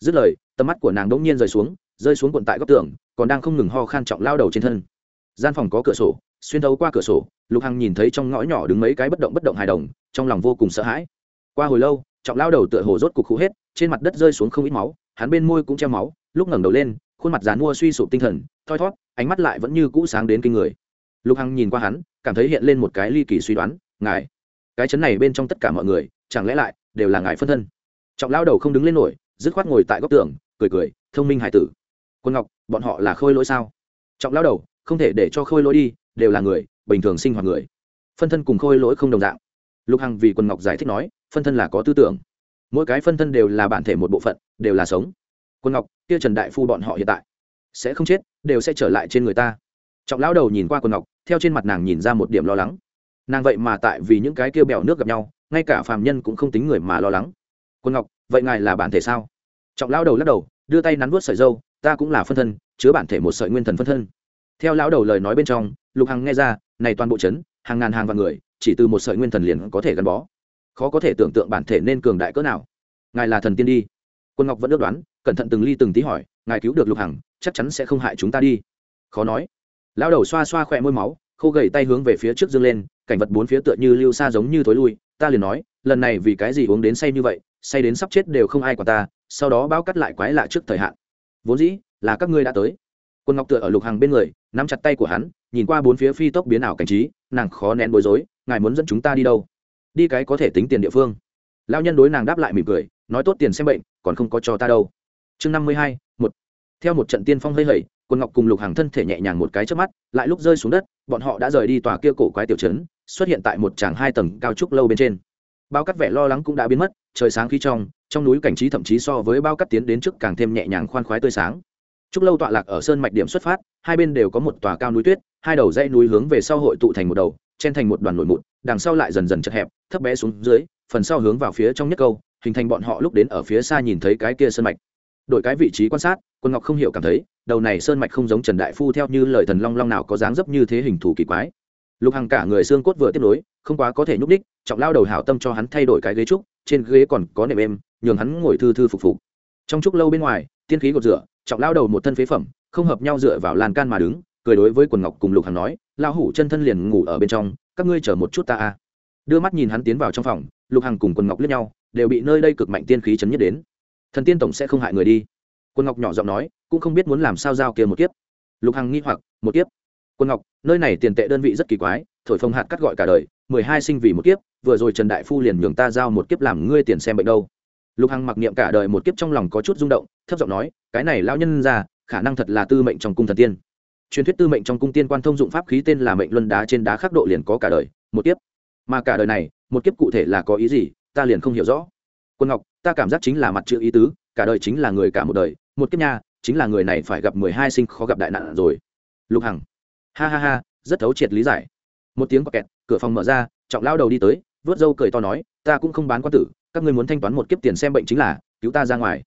Speaker 1: dứt lời, tầm mắt của nàng đỗng nhiên rời xuống, rơi xuống quận tại góc tường, còn đang không ngừng ho khan trọng lao đầu trên thân. Gian phòng có cửa sổ, xuyên thấu qua cửa sổ, lục hằng nhìn thấy trong ngõ nhỏ đứng mấy cái bất động bất động hài đồng, trong lòng vô cùng sợ hãi. Qua hồi lâu, trọng lao đầu tựa hồ rốt cục khú hết, trên mặt đất rơi xuống không ít máu, hắn bên môi cũng treo máu, lúc ngẩng đầu lên, khuôn mặt dán mua suy sụp tinh thần, thoi thót, ánh mắt lại vẫn như cũ sáng đến kinh người. Lục hằng nhìn qua hắn, cảm thấy hiện lên một cái ly kỳ suy đoán, ngài, cái chấn này bên trong tất cả mọi người, chẳng lẽ lại đều là ngài phân thân? Trọng lao đầu không đứng lên nổi dứt khoát ngồi tại góc tường, cười cười, thông minh hải tử. Quân ngọc, bọn họ là khôi lỗi sao? Trọng lao đầu, không thể để cho khôi lỗi đi, đều là người, bình thường sinh hoạt người. Phân thân cùng khôi lỗi không đồng dạng. Lục hằng vì quân ngọc giải thích nói, phân thân là có tư tưởng. Mỗi cái phân thân đều là bản thể một bộ phận, đều là sống. Quân ngọc, kia trần đại phu bọn họ hiện tại sẽ không chết, đều sẽ trở lại trên người ta. Trọng lão đầu nhìn qua quân ngọc, theo trên mặt nàng nhìn ra một điểm lo lắng. Nàng vậy mà tại vì những cái kia bèo nước gặp nhau, ngay cả phàm nhân cũng không tính người mà lo lắng. Quân ngọc vậy ngài là bản thể sao? Trọng lão đầu lắc đầu, đưa tay nắn vuốt sợi dâu, ta cũng là phân thân, chứa bản thể một sợi nguyên thần phân thân. Theo lão đầu lời nói bên trong, lục hằng nghe ra, này toàn bộ chấn, hàng ngàn hàng vạn người, chỉ từ một sợi nguyên thần liền có thể gắn bó. Khó có thể tưởng tượng bản thể nên cường đại cỡ nào. Ngài là thần tiên đi. Quân ngọc vẫn ước đoán, cẩn thận từng ly từng tí hỏi, ngài cứu được lục hằng, chắc chắn sẽ không hại chúng ta đi. Khó nói. Lão đầu xoa xoa khỏe môi máu, khô gầy tay hướng về phía trước dương lên, cảnh vật bốn phía tựa như lưu xa giống như thối lui, ta liền nói, lần này vì cái gì uống đến say như vậy say đến sắp chết đều không ai quản ta, sau đó bao cắt lại quái lạ trước thời hạn. Vốn dĩ, là các ngươi đã tới. Quân ngọc tựa ở lục hàng bên người, nắm chặt tay của hắn, nhìn qua bốn phía phi tốc biến ảo cảnh trí, nàng khó nén bối rối, ngài muốn dẫn chúng ta đi đâu? Đi cái có thể tính tiền địa phương. Lao nhân đối nàng đáp lại mỉm cười, nói, tốt tiền xem bệnh, còn không có cho ta đâu. Chương năm mươi hai, một. Theo một trận tiên phong hơi hẩy quân ngọc cùng lục hàng thân thể nhẹ nhàng một cái trước mắt, lại lúc rơi xuống đất, bọn họ đã rời đi tòa kia cổ quái tiểu trấn, xuất hiện tại một tràng hai tầng cao trúc lâu bên trên. Bao cắt vẻ lo lắng cũng đã biến mất trời sáng khí trong trong núi cảnh trí thậm chí so với bao cắt tiến đến trước càng thêm nhẹ nhàng khoan khoái tươi sáng. Trúc lâu tọa lạc ở sơn mạch điểm xuất phát, hai bên đều có một tòa cao núi tuyết, hai đầu dãy núi hướng về sau hội tụ thành một đầu, chen thành một đoàn nổi mụn, đằng sau lại dần dần chật hẹp, thấp bé xuống dưới, phần sau hướng vào phía trong nhất câu, hình thành bọn họ lúc đến ở phía xa nhìn thấy cái kia sơn mạch. Đổi cái vị trí quan sát, quân ngọc không hiểu cảm thấy, đầu này sơn mạch không giống trần đại phu theo như lời thần long long nào có dáng dấp như thế hình thù kỳ quái. Lục hằng cả người xương cốt vừa tiếp nối, không quá có thể nhúc đích trọng lao đầu hảo tâm cho hắn thay đổi cái ghế trúc trên ghế còn có nệm êm, nhường hắn ngồi thư thư phục phục. Trong chúc lâu bên ngoài, tiên khí gột rửa, trọng lao đầu một thân phế phẩm, không hợp nhau dựa vào lan can mà đứng, cười đối với quần ngọc cùng lục hằng nói lao hủ chân thân liền ngủ ở bên trong, các ngươi chờ một chút ta a. Đưa mắt nhìn hắn tiến vào trong phòng, lục hằng cùng quần ngọc lướt nhau, đều bị nơi đây cực mạnh tiên khí chấn nhất đến. Thần tiên tổng sẽ không hại người đi. Quần ngọc nhỏ giọng nói, cũng không biết muốn làm sao giao kia một kiếp. Lục hằng nghi hoặc, một kiếp? Quần ngọc, nơi này tiền tệ đơn vị rất kỳ quái, thổi phồng hạt cắt gọi cả đời, mười hai sinh vì một kiếp vừa rồi trần đại phu liền nhường ta giao một kiếp làm ngươi tiền xem bệnh đâu. Lục hằng mặc niệm cả đời một kiếp trong lòng có chút rung động, thấp giọng nói, cái này lão nhân ra, khả năng thật là tư mệnh trong cung thần tiên. Truyền thuyết tư mệnh trong cung tiên quan thông dụng pháp khí tên là mệnh luân đá trên đá khắc độ liền có cả đời, một kiếp. Mà cả đời này, một kiếp cụ thể là có ý gì, ta liền không hiểu rõ. Quân ngọc, ta cảm giác chính là mặt chữ ý tứ, cả đời chính là người cả một đời, một kiếp nha, chính là người này phải gặp mười hai sinh khó gặp đại nạn rồi. Lục hằng, ha ha ha, rất thấu triệt lý giải. Một tiếng bọc kẹt, cửa phòng mở ra, trọng lao đầu đi tới vớt râu cười to nói, ta cũng không bán quan tử, các ngươi muốn thanh toán một kiếp tiền xem bệnh chính là, cứu ta ra ngoài.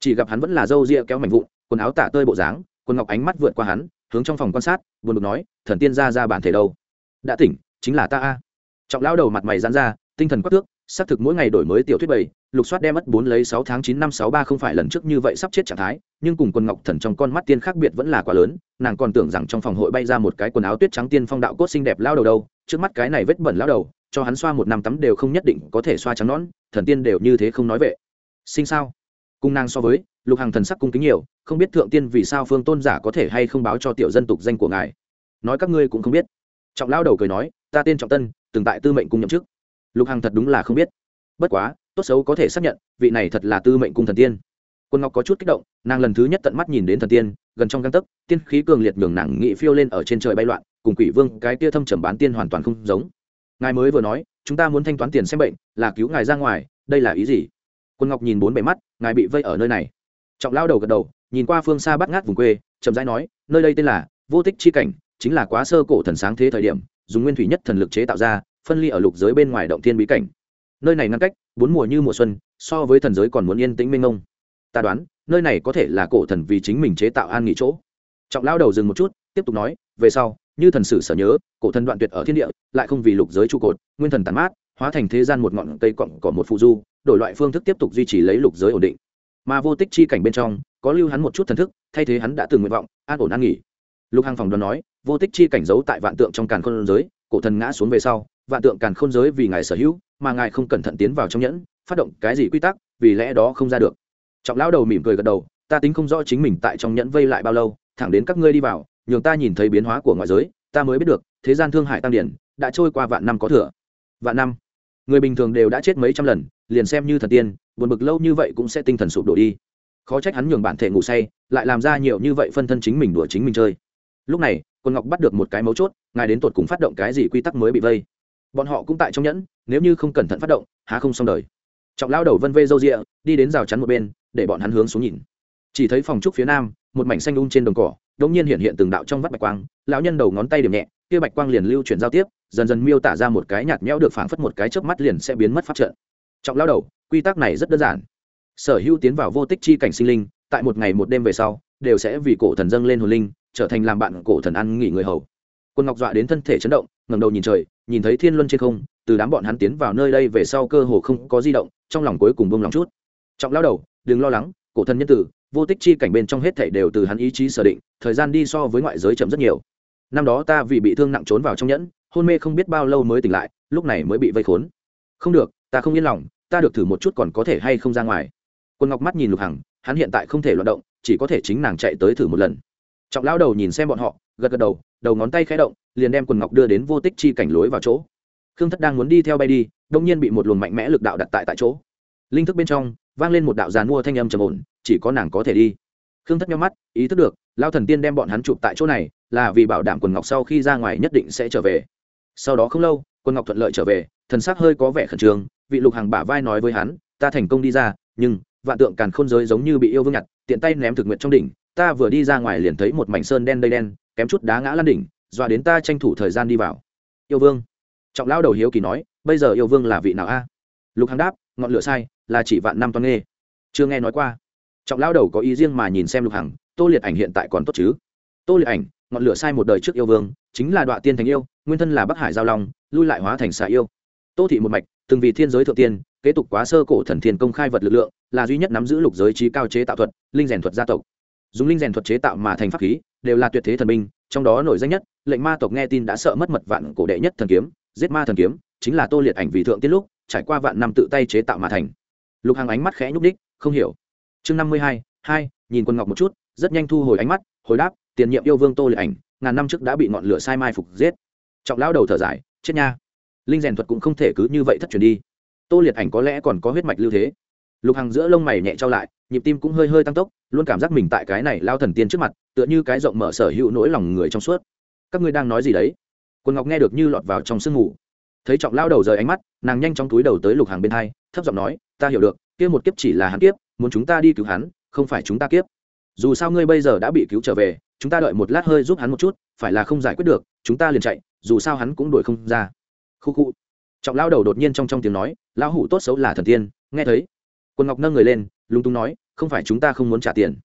Speaker 1: Chỉ gặp hắn vẫn là râu ria kéo mảnh vụn, quần áo tả tơi bộ dáng, quần ngọc ánh mắt vượt qua hắn, hướng trong phòng quan sát, buồn bực nói, thần tiên ra ra bản thể đâu? Đã tỉnh, chính là ta a. Trọng lão đầu mặt mày dán ra, tinh thần quắc thước, xác thực mỗi ngày đổi mới tiểu thuyết bảy, lục soát đem mất bốn lấy sáu tháng chín năm sáu ba không phải lần trước như vậy sắp chết trạng thái, nhưng cùng quần ngọc thần trong con mắt tiên khác biệt vẫn là quá lớn, nàng còn tưởng rằng trong phòng hội bay ra một cái quần áo tuyết trắng tiên phong đạo cốt xinh đẹp lao đầu đâu, trước mắt cái này vết bẩn lao đầu cho hắn xoa một năm tắm đều không nhất định có thể xoa trắng nón thần tiên đều như thế không nói vệ sinh sao? Cung nàng so với, lục hằng thần sắc cung kính nhiều, không biết thượng tiên vì sao phương tôn giả có thể hay không báo cho tiểu dân tục danh của ngài. Nói các ngươi cũng không biết. Trọng lao đầu cười nói, ta tên trọng tân, từng tại tư mệnh cung nhậm chức. Lục hằng thật đúng là không biết. Bất quá, tốt xấu có thể xác nhận, vị này thật là tư mệnh cung thần tiên. Quân ngọc có chút kích động, nàng lần thứ nhất tận mắt nhìn đến thần tiên, gần trong găng tấc, tiên khí cường liệt nhường nàng nghị phiêu lên ở trên trời bay loạn, cùng quỷ vương cái tia thâm trầm bán tiên hoàn toàn không giống ngài mới vừa nói, chúng ta muốn thanh toán tiền xem bệnh, là cứu ngài ra ngoài, đây là ý gì? Quân ngọc nhìn bốn bề mắt, ngài bị vây ở nơi này. Trọng lao đầu gật đầu, nhìn qua phương xa bắt ngát vùng quê, chậm rãi nói, nơi đây tên là vô tích chi cảnh, chính là quá sơ cổ thần sáng thế thời điểm, dùng nguyên thủy nhất thần lực chế tạo ra, phân ly ở lục giới bên ngoài động thiên bí cảnh. Nơi này ngăn cách, bốn mùa như mùa xuân, so với thần giới còn muốn yên tĩnh mênh mông. Ta đoán, nơi này có thể là cổ thần vì chính mình chế tạo an nghỉ chỗ. Trọng lao đầu dừng một chút, tiếp tục nói, về sau như thần sử sở nhớ, cổ thần đoạn tuyệt ở thiên địa, lại không vì lục giới trụ cột, nguyên thần tàn mát, hóa thành thế gian một ngọn cây cọng cỏ một phụ du, đổi loại phương thức tiếp tục duy trì lấy lục giới ổn định. Mà vô tích chi cảnh bên trong, có lưu hắn một chút thần thức, thay thế hắn đã từng nguyện vọng, an ổn an nghỉ. Lục hằng phòng đoán nói, vô tích chi cảnh giấu tại vạn tượng trong càn khôn giới, cổ thần ngã xuống về sau, vạn tượng càn khôn giới vì ngài sở hữu, mà ngài không cẩn thận tiến vào trong nhẫn, phát động cái gì quy tắc, vì lẽ đó không ra được. Trọng lão đầu mỉm cười gật đầu, ta tính không rõ chính mình tại trong nhẫn vây lại bao lâu, thẳng đến các ngươi đi vào nhường ta nhìn thấy biến hóa của ngoại giới, ta mới biết được, thế gian thương hải tăng điển, đã trôi qua vạn năm có thừa. Vạn năm? Người bình thường đều đã chết mấy trăm lần, liền xem như thần tiên, buồn bực lâu như vậy cũng sẽ tinh thần sụp đổ đi. Khó trách hắn nhường bản thể ngủ say, lại làm ra nhiều như vậy phân thân chính mình đùa chính mình chơi. Lúc này, quân ngọc bắt được một cái mấu chốt, ngài đến tột cùng phát động cái gì quy tắc mới bị vây? Bọn họ cũng tại trong nhẫn, nếu như không cẩn thận phát động, há không xong đời. Trọng lao đầu vân vê râu rịa, đi đến rào chắn một bên, để bọn hắn hướng xuống nhìn. Chỉ thấy phòng trúc phía nam, một mảnh xanh un trên đồng cỏ đột nhiên hiện hiện từng đạo trong vắt bạch quang, lão nhân đầu ngón tay điểm nhẹ, kia bạch quang liền lưu chuyển giao tiếp, dần dần miêu tả ra một cái nhạt nhẽo được phảng phất một cái chớp mắt liền sẽ biến mất phát trận. Trọng lão đầu, quy tắc này rất đơn giản. Sở hữu tiến vào vô tích chi cảnh sinh linh, tại một ngày một đêm về sau, đều sẽ vì cổ thần dâng lên hồn linh, trở thành làm bạn cổ thần ăn nghỉ người hầu. Quân ngọc dọa đến thân thể chấn động, ngẩng đầu nhìn trời, nhìn thấy thiên luân trên không, từ đám bọn hắn tiến vào nơi đây về sau cơ hồ không có di động, trong lòng cuối cùng buông lòng chút. Trọng lão đầu, đừng lo lắng, cổ thần nhân tử vô tích chi cảnh bên trong hết thảy đều từ hắn ý chí sở định, thời gian đi so với ngoại giới chậm rất nhiều. Năm đó ta vì bị thương nặng trốn vào trong nhẫn, hôn mê không biết bao lâu mới tỉnh lại, lúc này mới bị vây khốn. Không được, ta không yên lòng, ta được thử một chút còn có thể hay không ra ngoài. Quân ngọc mắt nhìn lục hằng, hắn hiện tại không thể loạt động, chỉ có thể chính nàng chạy tới thử một lần. Trọng lão đầu nhìn xem bọn họ, gật gật đầu đầu ngón tay khẽ động, liền đem quần ngọc đưa đến vô tích chi cảnh lối vào chỗ. Khương thất đang muốn đi theo bay đi đông nhiên bị một luồng mạnh mẽ lực đạo đặt tại tại chỗ. Linh thức bên trong, vang lên một đạo giàn mua thanh âm trầm ổn chỉ có nàng có thể đi. Khương thất nhau mắt, ý thức được, lao thần tiên đem bọn hắn chụp tại chỗ này, là vì bảo đảm quần ngọc sau khi ra ngoài nhất định sẽ trở về. Sau đó không lâu, quần ngọc thuận lợi trở về, thần sắc hơi có vẻ khẩn trương, vị lục hàng bả vai nói với hắn, ta thành công đi ra, nhưng vạn tượng càn khôn giới giống như bị yêu vương nhặt, tiện tay ném thực nguyện trong đỉnh, ta vừa đi ra ngoài liền thấy một mảnh sơn đen đầy đen, kém chút đá ngã lan đỉnh, dọa đến ta tranh thủ thời gian đi vào. Yêu vương? Trọng lão đầu hiếu kỳ nói, bây giờ yêu vương là vị nào a? Lục hằng đáp, ngọn lửa sai, là chỉ vạn năm toan nghê. Chưa nghe nói qua trọng lão đầu có ý riêng mà nhìn xem lục hằng, tô liệt ảnh hiện tại còn tốt chứ? Tô liệt ảnh, ngọn lửa sai một đời trước yêu vương, chính là đoạn tiên thành yêu, nguyên thân là bắc hải giao long, lui lại hóa thành xà yêu. Tô thị một mạch, từng vì thiên giới thượng tiên, kế tục quá sơ cổ thần thiên công khai vật lực lượng, là duy nhất nắm giữ lục giới trí cao chế tạo thuật, linh rèn thuật gia tộc. Dùng linh rèn thuật chế tạo mà thành pháp khí, đều là tuyệt thế thần binh trong đó nổi danh nhất, lệnh ma tộc nghe tin đã sợ mất mật vạn cổ đệ nhất thần kiếm, giết ma thần kiếm, chính là tô liệt ảnh vì thượng tiết lúc, trải qua vạn năm tự tay chế tạo mà thành. Lục hàng ánh mắt khẽ nhúc đích không hiểu chương năm mươi hai hai, nhìn quân ngọc một chút, rất nhanh thu hồi ánh mắt, hồi đáp, tiền nhiệm yêu vương tô liệt ảnh, ngàn năm trước đã bị ngọn lửa sai mai phục giết. Trọng lão đầu thở dài, chết nha. Linh rèn thuật cũng không thể cứ như vậy thất truyền đi. Tô liệt ảnh có lẽ còn có huyết mạch lưu thế. Lục hằng giữa lông mày nhẹ trao lại, nhịp tim cũng hơi hơi tăng tốc, luôn cảm giác mình tại cái này lao thần tiên trước mặt, tựa như cái rộng mở sở hữu nỗi lòng người trong suốt. Các ngươi đang nói gì đấy? Quân ngọc nghe được như lọt vào trong sương ngủ thấy trọng lao đầu rời ánh mắt, nàng nhanh chóng túi đầu tới lục hàng bên thai thấp giọng nói, ta hiểu được, kia một kiếp chỉ là hắn kiếp muốn chúng ta đi cứu hắn, không phải chúng ta kiếp. Dù sao ngươi bây giờ đã bị cứu trở về, chúng ta đợi một lát hơi giúp hắn một chút, phải là không giải quyết được, chúng ta liền chạy, dù sao hắn cũng đuổi không ra. Khu khu. Trọng lao đầu đột nhiên trong trong tiếng nói, lão hủ tốt xấu là thần tiên, nghe thấy. Quân ngọc nâng người lên, lúng túng nói, không phải chúng ta không muốn trả tiền.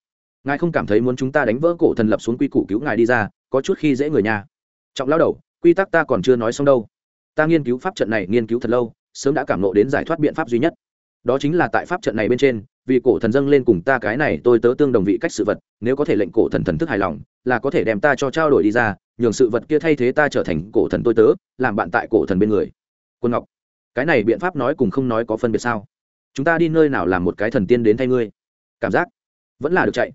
Speaker 1: Ngài không cảm thấy muốn chúng ta đánh vỡ cổ thần lập xuống quy củ cứu ngài đi ra, có chút khi dễ người nhà. Trọng lao đầu, quy tắc ta còn chưa nói xong đâu. Ta nghiên cứu pháp trận này nghiên cứu thật lâu, sớm đã cảm nộ đến giải thoát biện pháp duy nhất đó chính là tại pháp trận này bên trên, vì cổ thần dâng lên cùng ta cái này tôi tớ tương đồng vị cách sự vật, nếu có thể lệnh cổ thần thần thức hài lòng, là có thể đem ta cho trao đổi đi ra, nhường sự vật kia thay thế ta trở thành cổ thần tôi tớ, làm bạn tại cổ thần bên người. Quân ngọc, cái này biện pháp nói cùng không nói có phân biệt sao? Chúng ta đi nơi nào làm một cái thần tiên đến thay ngươi? Cảm giác, vẫn là được chạy.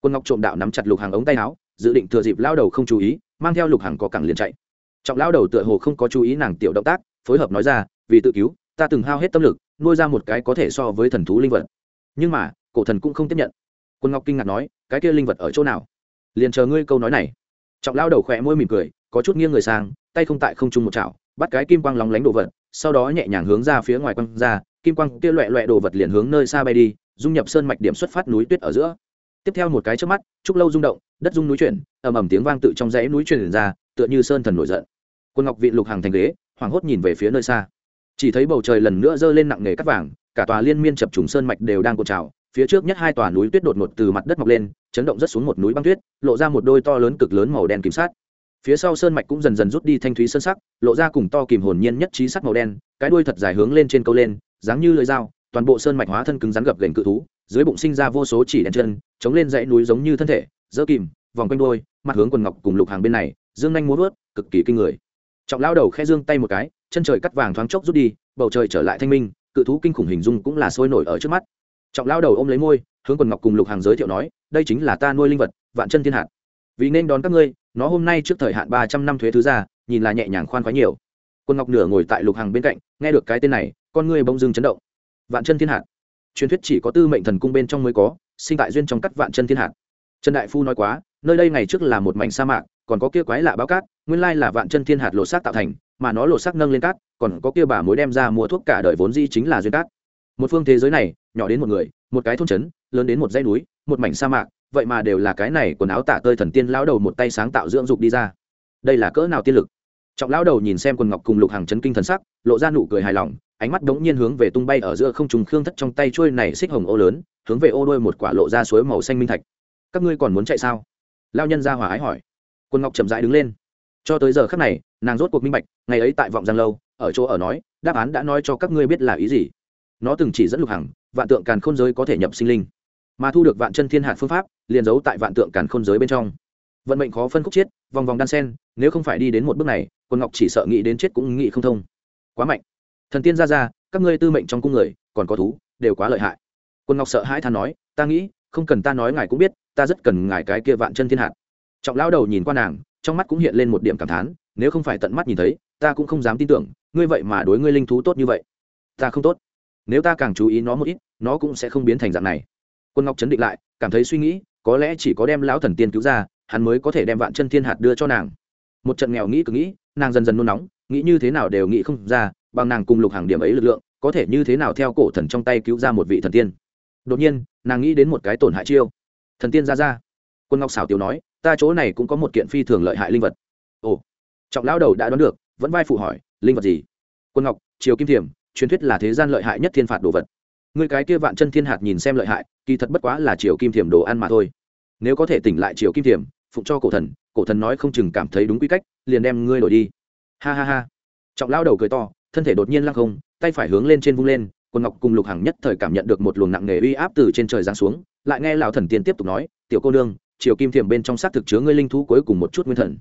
Speaker 1: Quân ngọc trộm đạo nắm chặt lục hàng ống tay áo, dự định thừa dịp lao đầu không chú ý, mang theo lục hàng có cẳng liền chạy. Trọng lao đầu tựa hồ không có chú ý nàng tiểu động tác, phối hợp nói ra, vì tự cứu, ta từng hao hết tâm lực nuôi ra một cái có thể so với thần thú linh vật. Nhưng mà, cổ thần cũng không tiếp nhận. Quân ngọc kinh ngạc nói, cái kia linh vật ở chỗ nào? Liền chờ ngươi câu nói này. Trọng lao đầu khỏe môi mỉm cười, có chút nghiêng người sang, tay không tại không trung một chảo, bắt cái kim quang lóng lánh đồ vật, sau đó nhẹ nhàng hướng ra phía ngoài quăng ra, kim quang kia loẹ loẹ đồ vật liền hướng nơi xa bay đi, dung nhập sơn mạch điểm xuất phát núi tuyết ở giữa. Tiếp theo một cái trước mắt, trúc lâu rung động, đất rung núi chuyển, ầm ầm tiếng vang tự trong dãy núi truyền ra, tựa như sơn thần nổi giận. Quân ngọc vị lục hàng thành ghế, hoảng hốt nhìn về phía nơi xa chỉ thấy bầu trời lần nữa dơ lên nặng nề cắt vàng, cả tòa liên miên chập trùng sơn mạch đều đang cột trào, phía trước nhất hai tòa núi tuyết đột ngột từ mặt đất mọc lên, chấn động rất xuống một núi băng tuyết, lộ ra một đôi to lớn cực lớn màu đen kiểm sát phía sau sơn mạch cũng dần dần rút đi thanh thúy sơn sắc, lộ ra cùng to kìm hồn nhiên nhất trí sắc màu đen, cái đuôi thật dài hướng lên trên câu lên, dáng như lưỡi dao, toàn bộ sơn mạch hóa thân cứng rắn gập gành cự thú, dưới bụng sinh ra vô số chỉ đèn chân, chống lên dãy núi giống như thân thể dỡ kìm, vòng quanh đôi mặt hướng quần ngọc cùng lục hàng bên này, dương nhanh muốn vớt cực kỳ kinh người. Trọng lao đầu khe dương tay một cái chân trời cắt vàng thoáng chốc rút đi, bầu trời trở lại thanh minh, cự thú kinh khủng hình dung cũng là sôi nổi ở trước mắt. Trọng lao đầu ôm lấy môi, hướng quần ngọc cùng lục hàng giới thiệu nói, đây chính là ta nuôi linh vật, vạn chân thiên hạt. Vì nên đón các ngươi, nó hôm nay trước thời hạn ba trăm năm thuế thứ ra, nhìn là nhẹ nhàng khoan khoái nhiều. Quân ngọc nửa ngồi tại lục hàng bên cạnh, nghe được cái tên này, con ngươi bỗng dưng chấn động. Vạn chân thiên hạt. Truyền thuyết chỉ có tư mệnh thần cung bên trong mới có, sinh tại duyên trong cắt vạn chân thiên hạt. Trần đại phu nói quá, nơi đây ngày trước là một mảnh sa mạc còn có kia quái lạ báo cát, nguyên lai là vạn chân thiên hạt lộ xác tạo thành, mà nó lộ xác nâng lên cát, còn có kia bà mối đem ra mua thuốc cả đời vốn di chính là duyên cát. Một phương thế giới này, nhỏ đến một người, một cái thôn trấn, lớn đến một dãy núi, một mảnh sa mạc, vậy mà đều là cái này quần áo tả tơi thần tiên lão đầu một tay sáng tạo dưỡng dục đi ra. Đây là cỡ nào tiên lực? Trọng lão đầu nhìn xem quần ngọc cùng lục hàng chấn kinh thần sắc, lộ ra nụ cười hài lòng, ánh mắt đống nhiên hướng về tung bay ở giữa không trùng khương thất trong tay trôi này xích hồng ô lớn, hướng về ô đôi một quả lộ ra suối màu xanh minh thạch. Các ngươi còn muốn chạy sao? Lao nhân ra hòa ái hỏi quân ngọc chậm rãi đứng lên. Cho tới giờ khắc này, nàng rốt cuộc minh bạch, ngày ấy tại vọng giang lâu, ở chỗ ở nói, đáp án đã nói cho các ngươi biết là ý gì. Nó từng chỉ dẫn lục hằng, vạn tượng càn khôn giới có thể nhập sinh linh. Mà thu được vạn chân thiên hạt phương pháp, liền giấu tại vạn tượng càn khôn giới bên trong. Vận mệnh khó phân khúc chiết vòng vòng đan sen, nếu không phải đi đến một bước này quân ngọc chỉ sợ nghĩ đến chết cũng nghĩ không thông. Quá mạnh. Thần tiên ra ra các ngươi tư mệnh trong cung người, còn có thú, đều quá lợi hại. Quân ngọc sợ hãi than nói, ta nghĩ, không cần ta nói ngài cũng biết, ta rất cần ngài cái kia vạn chân thiên hạt trọng lao đầu nhìn qua nàng, trong mắt cũng hiện lên một điểm cảm thán, nếu không phải tận mắt nhìn thấy, ta cũng không dám tin tưởng, ngươi vậy mà đối ngươi linh thú tốt như vậy. Ta không tốt. Nếu ta càng chú ý nó một ít, nó cũng sẽ không biến thành dạng này. Quân ngọc chấn định lại, cảm thấy suy nghĩ, có lẽ chỉ có đem lão thần tiên cứu ra, hắn mới có thể đem vạn chân thiên hạt đưa cho nàng. Một trận nghèo nghĩ cứ nghĩ, nàng dần dần nôn nóng, nghĩ như thế nào đều nghĩ không ra, bằng nàng cùng lục hàng điểm ấy lực lượng, có thể như thế nào theo cổ thần trong tay cứu ra một vị thần tiên. Đột nhiên, nàng nghĩ đến một cái tổn hại chiêu. Thần tiên ra ra. Quân ngọc xảo tiểu nói ta chỗ này cũng có một kiện phi thường lợi hại linh vật. Ồ, trọng lão đầu đã đoán được, vẫn vai phụ hỏi, linh vật gì? Quân ngọc, triều kim thiểm, truyền thuyết là thế gian lợi hại nhất thiên phạt đồ vật. Người cái kia vạn chân thiên hạt nhìn xem lợi hại, kỳ thật bất quá là triều kim thiểm đồ ăn mà thôi. Nếu có thể tỉnh lại triều kim thiểm, phụng cho cổ thần cổ thần nói không chừng cảm thấy đúng quy cách, liền đem ngươi đổi đi. Ha ha ha. Trọng lão đầu cười to, thân thể đột nhiên lăng không, tay phải hướng lên trên vung lên, quân ngọc cùng lục hằng nhất thời cảm nhận được một luồng nặng nề uy áp từ trên trời giáng xuống, lại nghe lão thần tiên tiếp tục nói, tiểu cô nương triều kim thiểm bên trong xác thực chứa ngươi linh thú cuối cùng một chút nguyên thần.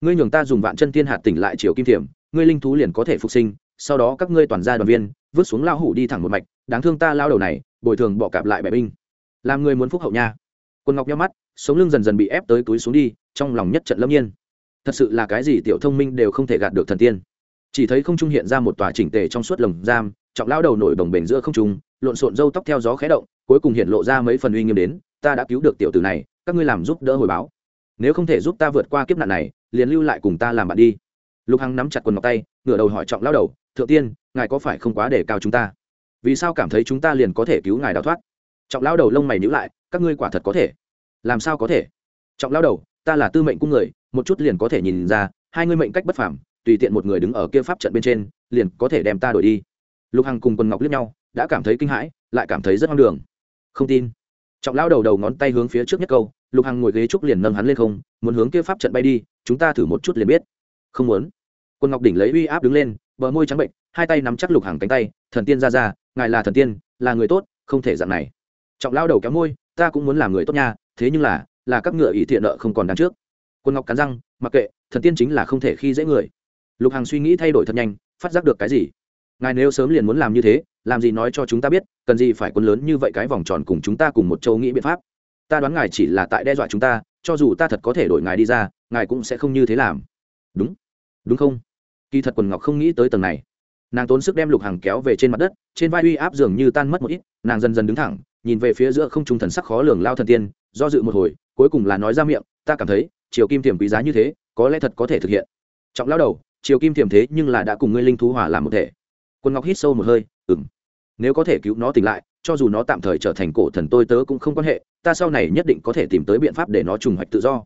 Speaker 1: Ngươi nhường ta dùng vạn chân thiên hạt tỉnh lại triều kim thiểm, ngươi linh thú liền có thể phục sinh, sau đó các ngươi toàn gia đoàn viên, vứt xuống lao hủ đi thẳng một mạch, đáng thương ta lao đầu này, bồi thường bọ cạp lại bẻ binh. Làm người muốn phúc hậu nha. Quân ngọc nhắm mắt, sống lưng dần dần bị ép tới túi xuống đi, trong lòng nhất trận lâm nhiên. Thật sự là cái gì tiểu thông minh đều không thể gạt được thần tiên. Chỉ thấy không trung hiện ra một tòa chỉnh tề trong suốt lồng giam, trọng lao đầu nổi bồng bềnh giữa không trung, lộn xộn râu tóc theo gió khé động, cuối cùng hiện lộ ra mấy phần uy nghiêm đến, ta đã cứu được tiểu tử này các ngươi làm giúp đỡ hồi báo. Nếu không thể giúp ta vượt qua kiếp nạn này, liền lưu lại cùng ta làm bạn đi. Lục hằng nắm chặt quần ngọc tay, ngửa đầu hỏi trọng lao đầu, thượng tiên, ngài có phải không quá để cao chúng ta? Vì sao cảm thấy chúng ta liền có thể cứu ngài đào thoát? Trọng lao đầu lông mày nhữ lại, các ngươi quả thật có thể. Làm sao có thể? Trọng lao đầu, ta là tư mệnh cung người, một chút liền có thể nhìn ra, hai ngươi mệnh cách bất phảm tùy tiện một người đứng ở kia pháp trận bên trên, liền có thể đem ta đổi đi. Lục hằng cùng quần ngọc liếc nhau, đã cảm thấy kinh hãi, lại cảm thấy rất hoang đường. Không tin trọng lao đầu đầu ngón tay hướng phía trước nhất câu, lục hằng ngồi ghế trúc liền nâng hắn lên không, muốn hướng kia pháp trận bay đi, chúng ta thử một chút liền biết. Không muốn. Quân ngọc đỉnh lấy uy áp đứng lên, bờ môi trắng bệnh, hai tay nắm chắc lục hằng cánh tay, thần tiên ra ra ngài là thần tiên, là người tốt, không thể dạng này. Trọng lao đầu kéo môi, ta cũng muốn làm người tốt nha, thế nhưng là là các ngựa ý thiện nợ không còn đáng trước. Quân ngọc cắn răng, mặc kệ, thần tiên chính là không thể khi dễ người. Lục hằng suy nghĩ thay đổi thật nhanh, phát giác được cái gì? Ngài nếu sớm liền muốn làm như thế, làm gì nói cho chúng ta biết, cần gì phải quân lớn như vậy cái vòng tròn cùng chúng ta cùng một châu nghĩ biện pháp. Ta đoán ngài chỉ là tại đe dọa chúng ta, cho dù ta thật có thể đổi ngài đi ra, ngài cũng sẽ không như thế làm. Đúng. Đúng không? Kỳ thật quần ngọc không nghĩ tới tầng này. Nàng tốn sức đem lục hàng kéo về trên mặt đất, trên vai uy áp dường như tan mất một ít, nàng dần dần đứng thẳng, nhìn về phía giữa không trung thần sắc khó lường lao thần tiên, do dự một hồi, cuối cùng là nói ra miệng, ta cảm thấy chiều kim thiềm quý giá như thế, có lẽ thật có thể thực hiện. Trọng lao đầu chiều kim thiềm thế nhưng là đã cùng ngươi linh thú hỏa làm một thể quân ngọc hít sâu một hơi ừng nếu có thể cứu nó tỉnh lại, cho dù nó tạm thời trở thành cổ thần tôi tớ cũng không quan hệ, ta sau này nhất định có thể tìm tới biện pháp để nó trùng hoạch tự do.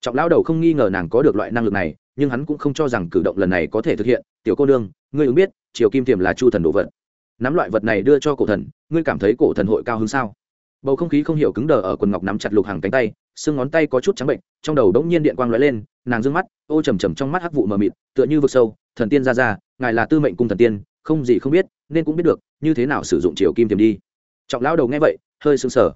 Speaker 1: Trọng lao đầu không nghi ngờ nàng có được loại năng lực này, nhưng hắn cũng không cho rằng cử động lần này có thể thực hiện. Tiểu cô nương, ngươi ứng biết, triều kim tiềm là chu thần đồ vật. Nắm loại vật này đưa cho cổ thần, ngươi cảm thấy cổ thần hội cao hơn sao? Bầu không khí không hiểu cứng đờ ở quần ngọc nắm chặt lục hàng cánh tay, xương ngón tay có chút trắng bệnh, trong đầu đống nhiên điện quang lóe lên, nàng dương mắt, ô trầm trầm trong mắt hắc vụ mờ mịt, tựa như vực sâu, thần tiên ra ra, ngài là tư mệnh cung thần tiên không gì không biết, nên cũng biết được, như thế nào sử dụng triều kim tiềm đi. Trọng lão đầu nghe vậy, hơi sững sờ.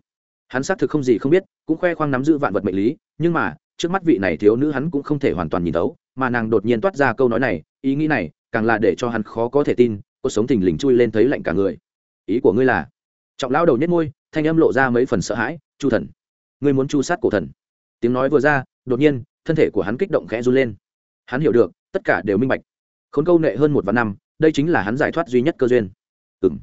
Speaker 1: Hắn xác thực không gì không biết, cũng khoe khoang nắm giữ vạn vật mệnh lý, nhưng mà, trước mắt vị này thiếu nữ hắn cũng không thể hoàn toàn nhìn thấu, mà nàng đột nhiên toát ra câu nói này, ý nghĩ này, càng là để cho hắn khó có thể tin, cuộc sống thình lình chui lên thấy lạnh cả người. Ý của ngươi là? Trọng lão đầu nhất ngôi thanh âm lộ ra mấy phần sợ hãi, chu thần, ngươi muốn chu sát cổ thần. Tiếng nói vừa ra, đột nhiên, thân thể của hắn kích động khẽ run lên. Hắn hiểu được, tất cả đều minh bạch. Khốn câu nệ hơn một vạn năm đây chính là hắn giải thoát duy nhất cơ duyên. Ừng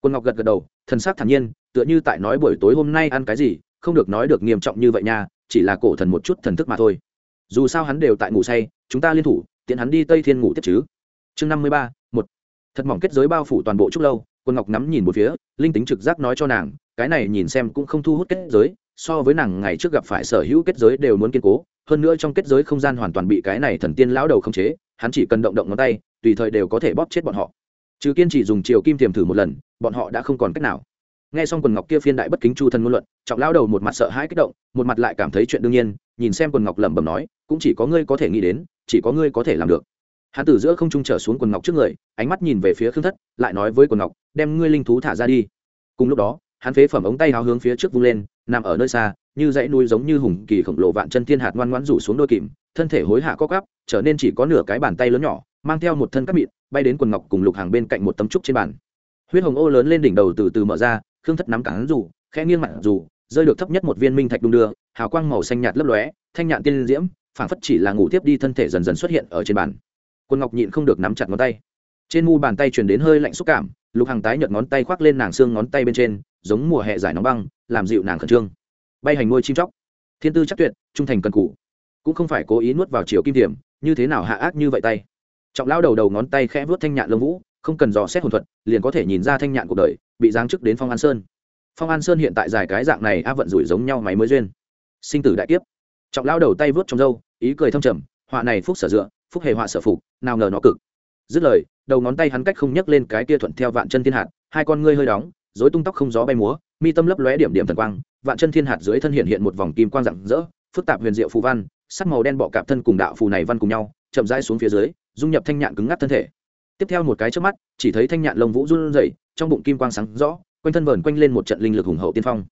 Speaker 1: quân ngọc gật gật đầu, thần sắc thản nhiên, tựa như tại nói buổi tối hôm nay ăn cái gì, không được nói được nghiêm trọng như vậy nha, chỉ là cổ thần một chút thần thức mà thôi. Dù sao hắn đều tại ngủ say, chúng ta liên thủ, tiện hắn đi tây thiên ngủ tiếp chứ. Chương năm mươi ba, một. Thật mỏng kết giới bao phủ toàn bộ trúc lâu, quân ngọc nắm nhìn một phía, linh tính trực giác nói cho nàng, cái này nhìn xem cũng không thu hút kết giới, so với nàng ngày trước gặp phải sở hữu kết giới đều muốn kiên cố hơn nữa trong kết giới không gian hoàn toàn bị cái này thần tiên lão đầu khống chế, hắn chỉ cần động động ngón tay, tùy thời đều có thể bóp chết bọn họ. Trừ kiên chỉ dùng chiều kim tiềm thử một lần, bọn họ đã không còn cách nào. Nghe xong quần ngọc kia phiên đại bất kính chu thần ngôn luận, trọng lao đầu một mặt sợ hãi kích động, một mặt lại cảm thấy chuyện đương nhiên, nhìn xem quần ngọc lẩm bẩm nói, cũng chỉ có ngươi có thể nghĩ đến, chỉ có ngươi có thể làm được. Hắn từ giữa không trung trở xuống quần ngọc trước người, ánh mắt nhìn về phía khương thất, lại nói với quần ngọc, đem ngươi linh thú thả ra đi. Cùng lúc đó, hắn phế phẩm ống tay háo hướng phía trước vung lên, nằm ở nơi xa như dãy núi giống như hùng kỳ khổng lồ vạn chân thiên hạt ngoan ngoãn rủ xuống đôi kìm, thân thể hối hạ co cắp trở nên chỉ có nửa cái bàn tay lớn nhỏ, mang theo một thân cắt mịn, bay đến quần ngọc cùng lục hàng bên cạnh một tấm trúc trên bàn. Huyết hồng ô lớn lên đỉnh đầu từ từ mở ra, khương thất nắm cả hắn rủ, khẽ nghiêng mặt rủ, rơi được thấp nhất một viên minh thạch đung đưa, hào quang màu xanh nhạt lấp lóe, thanh nhạn tiên diễm, phảng phất chỉ là ngủ tiếp đi thân thể dần dần xuất hiện ở trên bàn. Quân ngọc nhịn không được nắm chặt ngón tay. Trên mu bàn tay truyền đến hơi lạnh xúc cảm, lục hàng tái nhợt ngón tay khoác lên nàng xương ngón tay bên trên, giống mùa hè giải nóng băng, làm dịu nàng khẩn trương bay hành nuôi chim chóc. Thiên tư chắc tuyệt, trung thành cần cũ cũng không phải cố ý nuốt vào chiều kim điểm như thế nào hạ ác như vậy tay. Trọng lao đầu đầu ngón tay khẽ vuốt thanh nhạn lông vũ, không cần dò xét hồn thuật, liền có thể nhìn ra thanh nhạn cuộc đời, bị giáng chức đến phong an sơn. Phong an sơn hiện tại dài cái dạng này a vận rủi giống nhau máy mới duyên. Sinh tử đại kiếp. Trọng lao đầu tay vớt trong râu, ý cười thâm trầm, họa này phúc sở dựa, phúc hề họa sở phục, nào ngờ nó cực. Dứt lời, đầu ngón tay hắn cách không nhấc lên cái kia thuận theo vạn chân thiên hạt, hai con ngươi hơi đóng dối tung tóc không gió bay múa, mi tâm lấp lóe điểm điểm thần quang vạn chân thiên hạt dưới thân hiện hiện một vòng kim quang rạng rỡ, phức tạp huyền diệu phù văn, sắc màu đen bọ cạp thân cùng đạo phù này văn cùng nhau, chậm rãi xuống phía dưới, dung nhập thanh nhạn cứng ngắc thân thể. Tiếp theo một cái trước mắt, chỉ thấy thanh nhạn lông vũ run rẩy, trong bụng kim quang sáng rõ, quanh thân vờn quanh lên một trận linh lực hùng hậu tiên phong.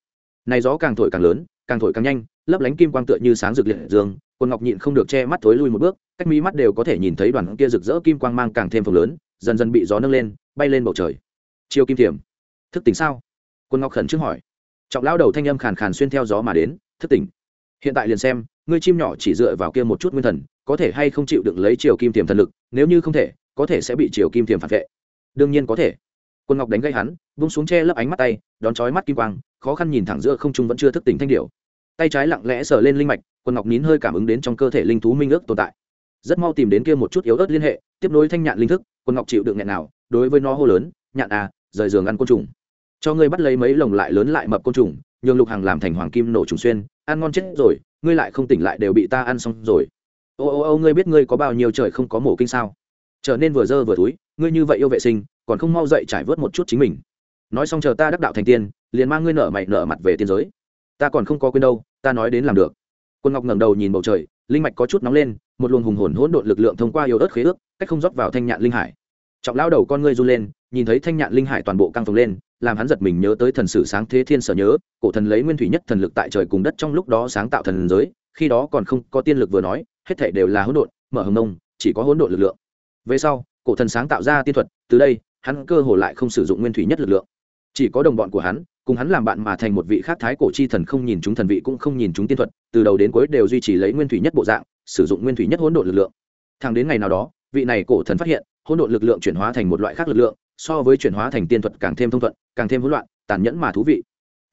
Speaker 1: Này gió càng thổi càng lớn, càng thổi càng nhanh, lấp lánh kim quang tựa như sáng rực liệt dương quân ngọc nhịn không được che mắt thối lui một bước, cách mí mắt đều có thể nhìn thấy đoàn kia rực rỡ kim quang mang càng thêm phồng lớn, dần dần bị gió nâng lên, bay lên bầu trời. Chiều kim thiểm, thức tỉnh sao? Quân ngọc khẩn trước hỏi trọng lao đầu thanh âm khàn khàn xuyên theo gió mà đến, thức tỉnh. Hiện tại liền xem, ngươi chim nhỏ chỉ dựa vào kia một chút nguyên thần, có thể hay không chịu được lấy chiều kim tiềm thần lực, nếu như không thể, có thể sẽ bị chiều kim tiềm phản vệ. Đương nhiên có thể. Quân ngọc đánh gây hắn, vung xuống che lấp ánh mắt tay, đón chói mắt kim quang, khó khăn nhìn thẳng giữa không trung vẫn chưa thức tỉnh thanh điệu tay trái lặng lẽ sờ lên linh mạch, quân ngọc nín hơi cảm ứng đến trong cơ thể linh thú minh ước tồn tại. Rất mau tìm đến kia một chút yếu ớt liên hệ, tiếp nối thanh nhạn linh thức, quân ngọc chịu đựng nghẹn nào, đối với nó hô lớn, nhạn à rời giường ăn côn trùng cho ngươi bắt lấy mấy lồng lại lớn lại mập côn trùng, nhường lục hàng làm thành hoàng kim nổ trùng xuyên, ăn ngon chết rồi, ngươi lại không tỉnh lại đều bị ta ăn xong rồi. Ô ô ô, ngươi biết ngươi có bao nhiêu trời không có mổ kinh sao? Trở nên vừa dơ vừa túi ngươi như vậy yêu vệ sinh, còn không mau dậy trải vớt một chút chính mình. Nói xong chờ ta đắc đạo thành tiên, liền mang ngươi nở mày nở mặt về tiên giới. Ta còn không có quên đâu, ta nói đến làm được. Quân ngọc ngẩng đầu nhìn bầu trời, linh mạch có chút nóng lên, một luồng hùng hồn hỗn độn lực lượng thông qua yêu ớt khế ước, cách không rót vào thanh nhạn linh hải. Trọng lao đầu con ngươi run lên, nhìn thấy thanh nhạn linh hải toàn bộ căng phồng lên làm hắn giật mình nhớ tới thần sử sáng thế thiên sở nhớ, cổ thần lấy nguyên thủy nhất thần lực tại trời cùng đất trong lúc đó sáng tạo thần giới, khi đó còn không có tiên lực vừa nói, hết thể đều là hỗn độn, mở hồng nông chỉ có hỗn độn lực lượng. Về sau, cổ thần sáng tạo ra tiên thuật, từ đây, hắn cơ hồ lại không sử dụng nguyên thủy nhất lực lượng. Chỉ có đồng bọn của hắn, cùng hắn làm bạn mà thành một vị khác thái cổ chi thần không nhìn chúng thần vị cũng không nhìn chúng tiên thuật, từ đầu đến cuối đều duy trì lấy nguyên thủy nhất bộ dạng, sử dụng nguyên thủy nhất hỗn độn lực lượng. Thẳng đến ngày nào đó, vị này cổ thần phát hiện, hỗn độn lực lượng chuyển hóa thành một loại khác lực lượng so với chuyển hóa thành tiên thuật càng thêm thông thuận càng thêm hỗn loạn tàn nhẫn mà thú vị.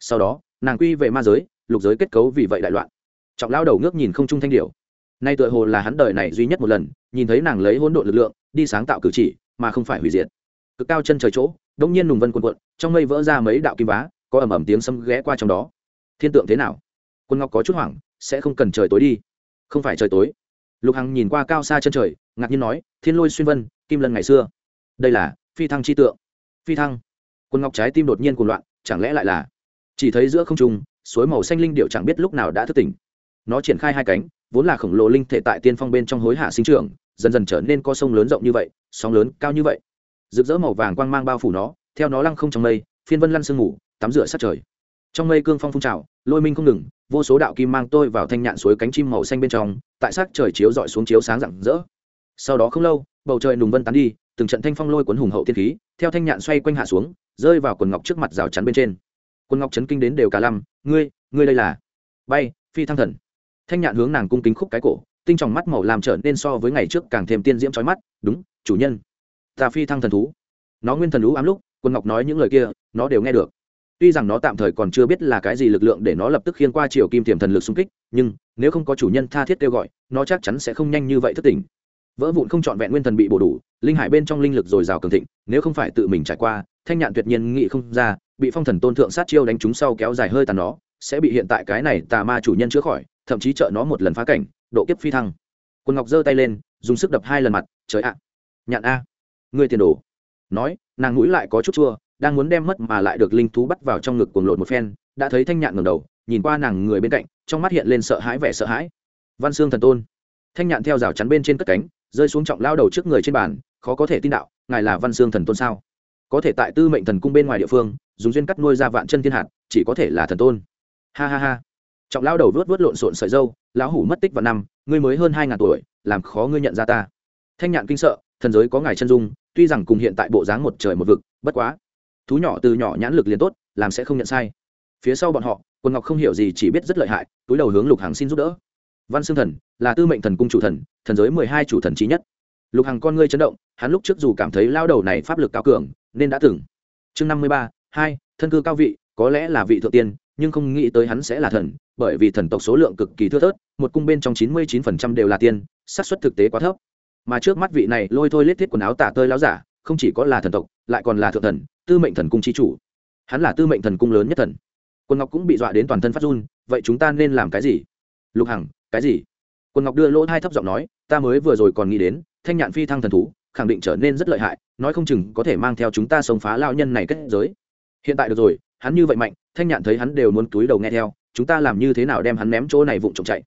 Speaker 1: Sau đó nàng quy về ma giới lục giới kết cấu vì vậy đại loạn. Trọng lao đầu ngước nhìn không trung thanh điểu, nay tựa hồ là hắn đời này duy nhất một lần nhìn thấy nàng lấy hỗn độn lực lượng đi sáng tạo cử chỉ mà không phải hủy diệt. Cực cao chân trời chỗ đông nhiên nùng vân quần quận trong mây vỡ ra mấy đạo kim vá có ầm ầm tiếng sấm ghé qua trong đó. Thiên tượng thế nào? Quân ngọc có chút hoảng sẽ không cần trời tối đi. Không phải trời tối. Lục hằng nhìn qua cao xa chân trời ngạc nhiên nói thiên lôi xuyên vân kim lân ngày xưa. Đây là phi thăng chi tượng. Phi thăng. Quân ngọc trái tim đột nhiên cuồng loạn, chẳng lẽ lại là chỉ thấy giữa không trung, suối màu xanh linh điệu chẳng biết lúc nào đã thức tỉnh. Nó triển khai hai cánh, vốn là khổng lồ linh thể tại tiên phong bên trong hối hạ sinh trưởng, dần dần trở nên co sông lớn rộng như vậy, sóng lớn cao như vậy. Rực rỡ màu vàng quang mang bao phủ nó, theo nó lăng không trong mây, phiên vân lăn sương mù, tắm rửa sát trời. Trong mây cương phong phun trào, lôi minh không ngừng, vô số đạo kim mang tôi vào thanh nhạn suối cánh chim màu xanh bên trong, tại sắc trời chiếu dọi xuống chiếu sáng rạng rỡ. Sau đó không lâu bầu trời nùng vân tán đi, từng trận thanh phong lôi cuốn hùng hậu thiên khí, theo thanh nhạn xoay quanh hạ xuống, rơi vào quần ngọc trước mặt rào chắn bên trên. Quần ngọc chấn kinh đến đều cả lăm, ngươi ngươi đây là? Bay, phi thăng thần. Thanh nhạn hướng nàng cung kính khúc cái cổ, tinh tròng mắt màu làm trở nên so với ngày trước càng thêm tiên diễm trói mắt, đúng, chủ nhân. Ta phi thăng thần thú. Nó nguyên thần lũ ám lúc quân ngọc nói những lời kia, nó đều nghe được. Tuy rằng nó tạm thời còn chưa biết là cái gì lực lượng để nó lập tức khiên qua chiều kim tiềm thần lực xung kích, nhưng nếu không có chủ nhân tha thiết kêu gọi, nó chắc chắn sẽ không nhanh như vậy thất tình vỡ vụn không trọn vẹn nguyên thần bị bổ đủ, linh hải bên trong linh lực dồi dào cường thịnh, nếu không phải tự mình trải qua, thanh nhạn tuyệt nhiên nghị không ra, bị phong thần tôn thượng sát chiêu đánh trúng sau kéo dài hơi tàn nó, sẽ bị hiện tại cái này tà ma chủ nhân chữa khỏi, thậm chí trợ nó một lần phá cảnh, độ kiếp phi thăng. Quân ngọc giơ tay lên, dùng sức đập hai lần mặt, trời ạ, nhạn a người tiền đồ. Nói, nàng mũi lại có chút chua, đang muốn đem mất mà lại được linh thú bắt vào trong ngực cuồng lột một phen, đã thấy thanh nhạn ngẩng đầu, nhìn qua nàng người bên cạnh, trong mắt hiện lên sợ hãi vẻ sợ hãi. Văn xương thần tôn. Thanh nhạn theo rào chắn bên trên cất cánh rơi xuống trọng lao đầu trước người trên bàn, khó có thể tin đạo, ngài là văn xương thần tôn sao? Có thể tại tư mệnh thần cung bên ngoài địa phương, dùng duyên cắt nuôi ra vạn chân thiên hạt, chỉ có thể là thần tôn. Ha ha ha. Trọng lao đầu vớt vớt lộn xộn sợi dâu, lão hủ mất tích vào năm, ngươi mới hơn hai ngàn tuổi, làm khó ngươi nhận ra ta. Thanh nhạn kinh sợ, thần giới có ngài chân dung, tuy rằng cùng hiện tại bộ dáng một trời một vực, bất quá. Thú nhỏ từ nhỏ nhãn lực liền tốt, làm sẽ không nhận sai. Phía sau bọn họ, quân ngọc không hiểu gì chỉ biết rất lợi hại, túi đầu hướng lục hàng xin giúp đỡ. Văn xương thần là tư mệnh thần cung chủ thần thần giới mười hai chủ thần trí nhất. Lục Hằng con ngươi chấn động, hắn lúc trước dù cảm thấy lao đầu này pháp lực cao cường, nên đã từng. Chương năm mươi ba, hai, thân cư cao vị, có lẽ là vị thượng tiên, nhưng không nghĩ tới hắn sẽ là thần, bởi vì thần tộc số lượng cực kỳ thưa thớt, một cung bên trong chín mươi chín phần trăm đều là tiên, xác suất thực tế quá thấp. Mà trước mắt vị này lôi thôi lết thiết quần áo tả tơi láo giả, không chỉ có là thần tộc, lại còn là thượng thần, tư mệnh thần cung chi chủ. Hắn là tư mệnh thần cung lớn nhất thần. Quân ngọc cũng bị dọa đến toàn thân phát run, vậy chúng ta nên làm cái gì? Lục hằng, cái gì? Quân ngọc đưa lỗ hai thấp giọng nói, ta mới vừa rồi còn nghĩ đến, thanh nhạn phi thăng thần thú, khẳng định trở nên rất lợi hại, nói không chừng có thể mang theo chúng ta sống phá lao nhân này kết giới. Hiện tại được rồi, hắn như vậy mạnh, thanh nhạn thấy hắn đều muốn túi đầu nghe theo, chúng ta làm như thế nào đem hắn ném chỗ này vụng trộm chạy?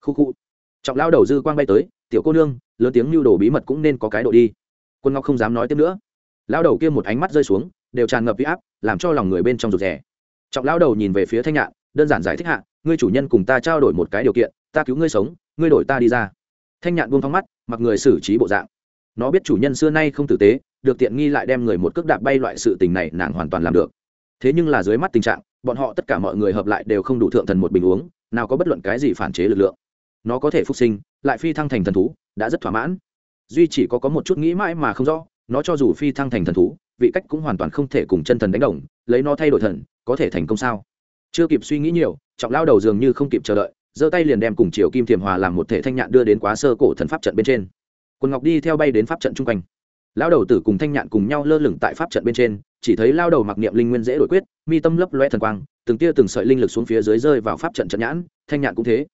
Speaker 1: Khu khu. Trọng lao đầu dư quang bay tới, tiểu cô nương, lớn tiếng lưu đồ bí mật cũng nên có cái độ đi. Quân ngọc không dám nói tiếp nữa. Lao đầu kia một ánh mắt rơi xuống, đều tràn ngập huy áp, làm cho lòng người bên trong rụt rè. Trọng lao đầu nhìn về phía thanh nhạn, đơn giản giải thích hạ ngươi chủ nhân cùng ta trao đổi một cái điều kiện, ta cứu ngươi sống, ngươi đổi ta đi ra. Thanh nhạn buông thong mắt, mặc người xử trí bộ dạng. Nó biết chủ nhân xưa nay không tử tế, được tiện nghi lại đem người một cước đạp bay loại sự tình này nàng hoàn toàn làm được. Thế nhưng là dưới mắt tình trạng, bọn họ tất cả mọi người hợp lại đều không đủ thượng thần một bình uống, nào có bất luận cái gì phản chế lực lượng. Nó có thể phục sinh, lại phi thăng thành thần thú, đã rất thỏa mãn. Duy chỉ có có một chút nghĩ mãi mà không rõ, nó cho dù phi thăng thành thần thú, vị cách cũng hoàn toàn không thể cùng chân thần đánh đồng, lấy nó thay đổi thần, có thể thành công sao? Chưa kịp suy nghĩ nhiều, trọng lao đầu dường như không kịp chờ đợi, giơ tay liền đem cùng chiều kim thiềm hòa làm một thể thanh nhạn đưa đến quá sơ cổ thần pháp trận bên trên. Quần ngọc đi theo bay đến pháp trận chung quanh. Lao đầu tử cùng thanh nhạn cùng nhau lơ lửng tại pháp trận bên trên, chỉ thấy lao đầu mặc niệm linh nguyên dễ đổi quyết, mi tâm lấp loe thần quang, từng tia từng sợi linh lực xuống phía dưới rơi vào pháp trận trận nhãn, thanh nhạn cũng thế.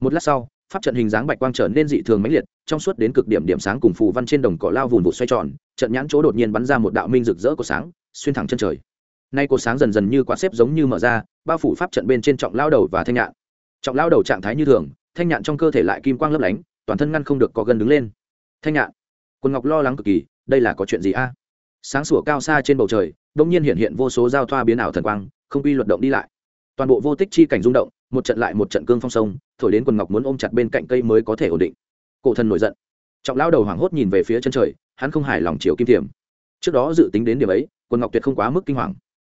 Speaker 1: Một lát sau, pháp trận hình dáng bạch quang trở nên dị thường mãnh liệt, trong suốt đến cực điểm điểm sáng cùng phù văn trên đồng cỏ lao vùn vụt xoay tròn, trận nhãn chỗ đột nhiên bắn ra một đạo minh rực rỡ của sáng, xuyên thẳng chân trời nay cột sáng dần dần như quả xếp giống như mở ra, bao phủ pháp trận bên trên trọng lao đầu và thanh nhạn. Trọng lao đầu trạng thái như thường, thanh nhạn trong cơ thể lại kim quang lấp lánh, toàn thân ngăn không được có gần đứng lên. Thanh nhạn quân ngọc lo lắng cực kỳ, đây là có chuyện gì a? Sáng sủa cao xa trên bầu trời đông nhiên hiện hiện vô số giao thoa biến ảo thần quang, không quy luật động đi lại. Toàn bộ vô tích chi cảnh rung động, một trận lại một trận cương phong sông, thổi đến quần ngọc muốn ôm chặt bên cạnh cây mới có thể ổn định. Cổ thần nổi giận. Trọng lao đầu hoảng hốt nhìn về phía chân trời, hắn không hài lòng chiều kim thiểm trước đó dự tính đến điểm ấy, quần ngọc tuyệt không quá mức kinh hoàng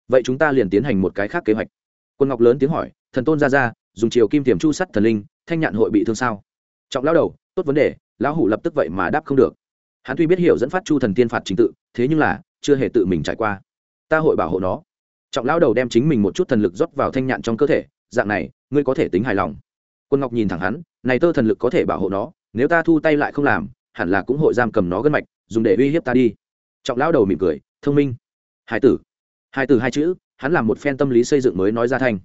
Speaker 1: vậy chúng ta liền tiến hành một cái khác kế hoạch. Quân ngọc lớn tiếng hỏi, thần tôn ra ra dùng chiều kim thiểm chu sắt thần linh, thanh nhạn hội bị thương sao? Trọng lao đầu, tốt vấn đề, lão hủ lập tức vậy mà đáp không được. Hắn tuy biết hiểu dẫn phát chu thần tiên phạt chính tự, thế nhưng là chưa hề tự mình trải qua. Ta hội bảo hộ nó. Trọng lao đầu đem chính mình một chút thần lực rót vào thanh nhạn trong cơ thể, dạng này, ngươi có thể tính hài lòng. Quân ngọc nhìn thẳng hắn, này tơ thần lực có thể bảo hộ nó, nếu ta thu tay lại không làm, hẳn là cũng hội giam cầm nó gân mạch, dùng để uy hiếp ta đi. Trọng lao đầu mỉm cười, thông minh. Hải tử hai từ hai chữ hắn làm một phen tâm lý xây dựng mới nói ra thành.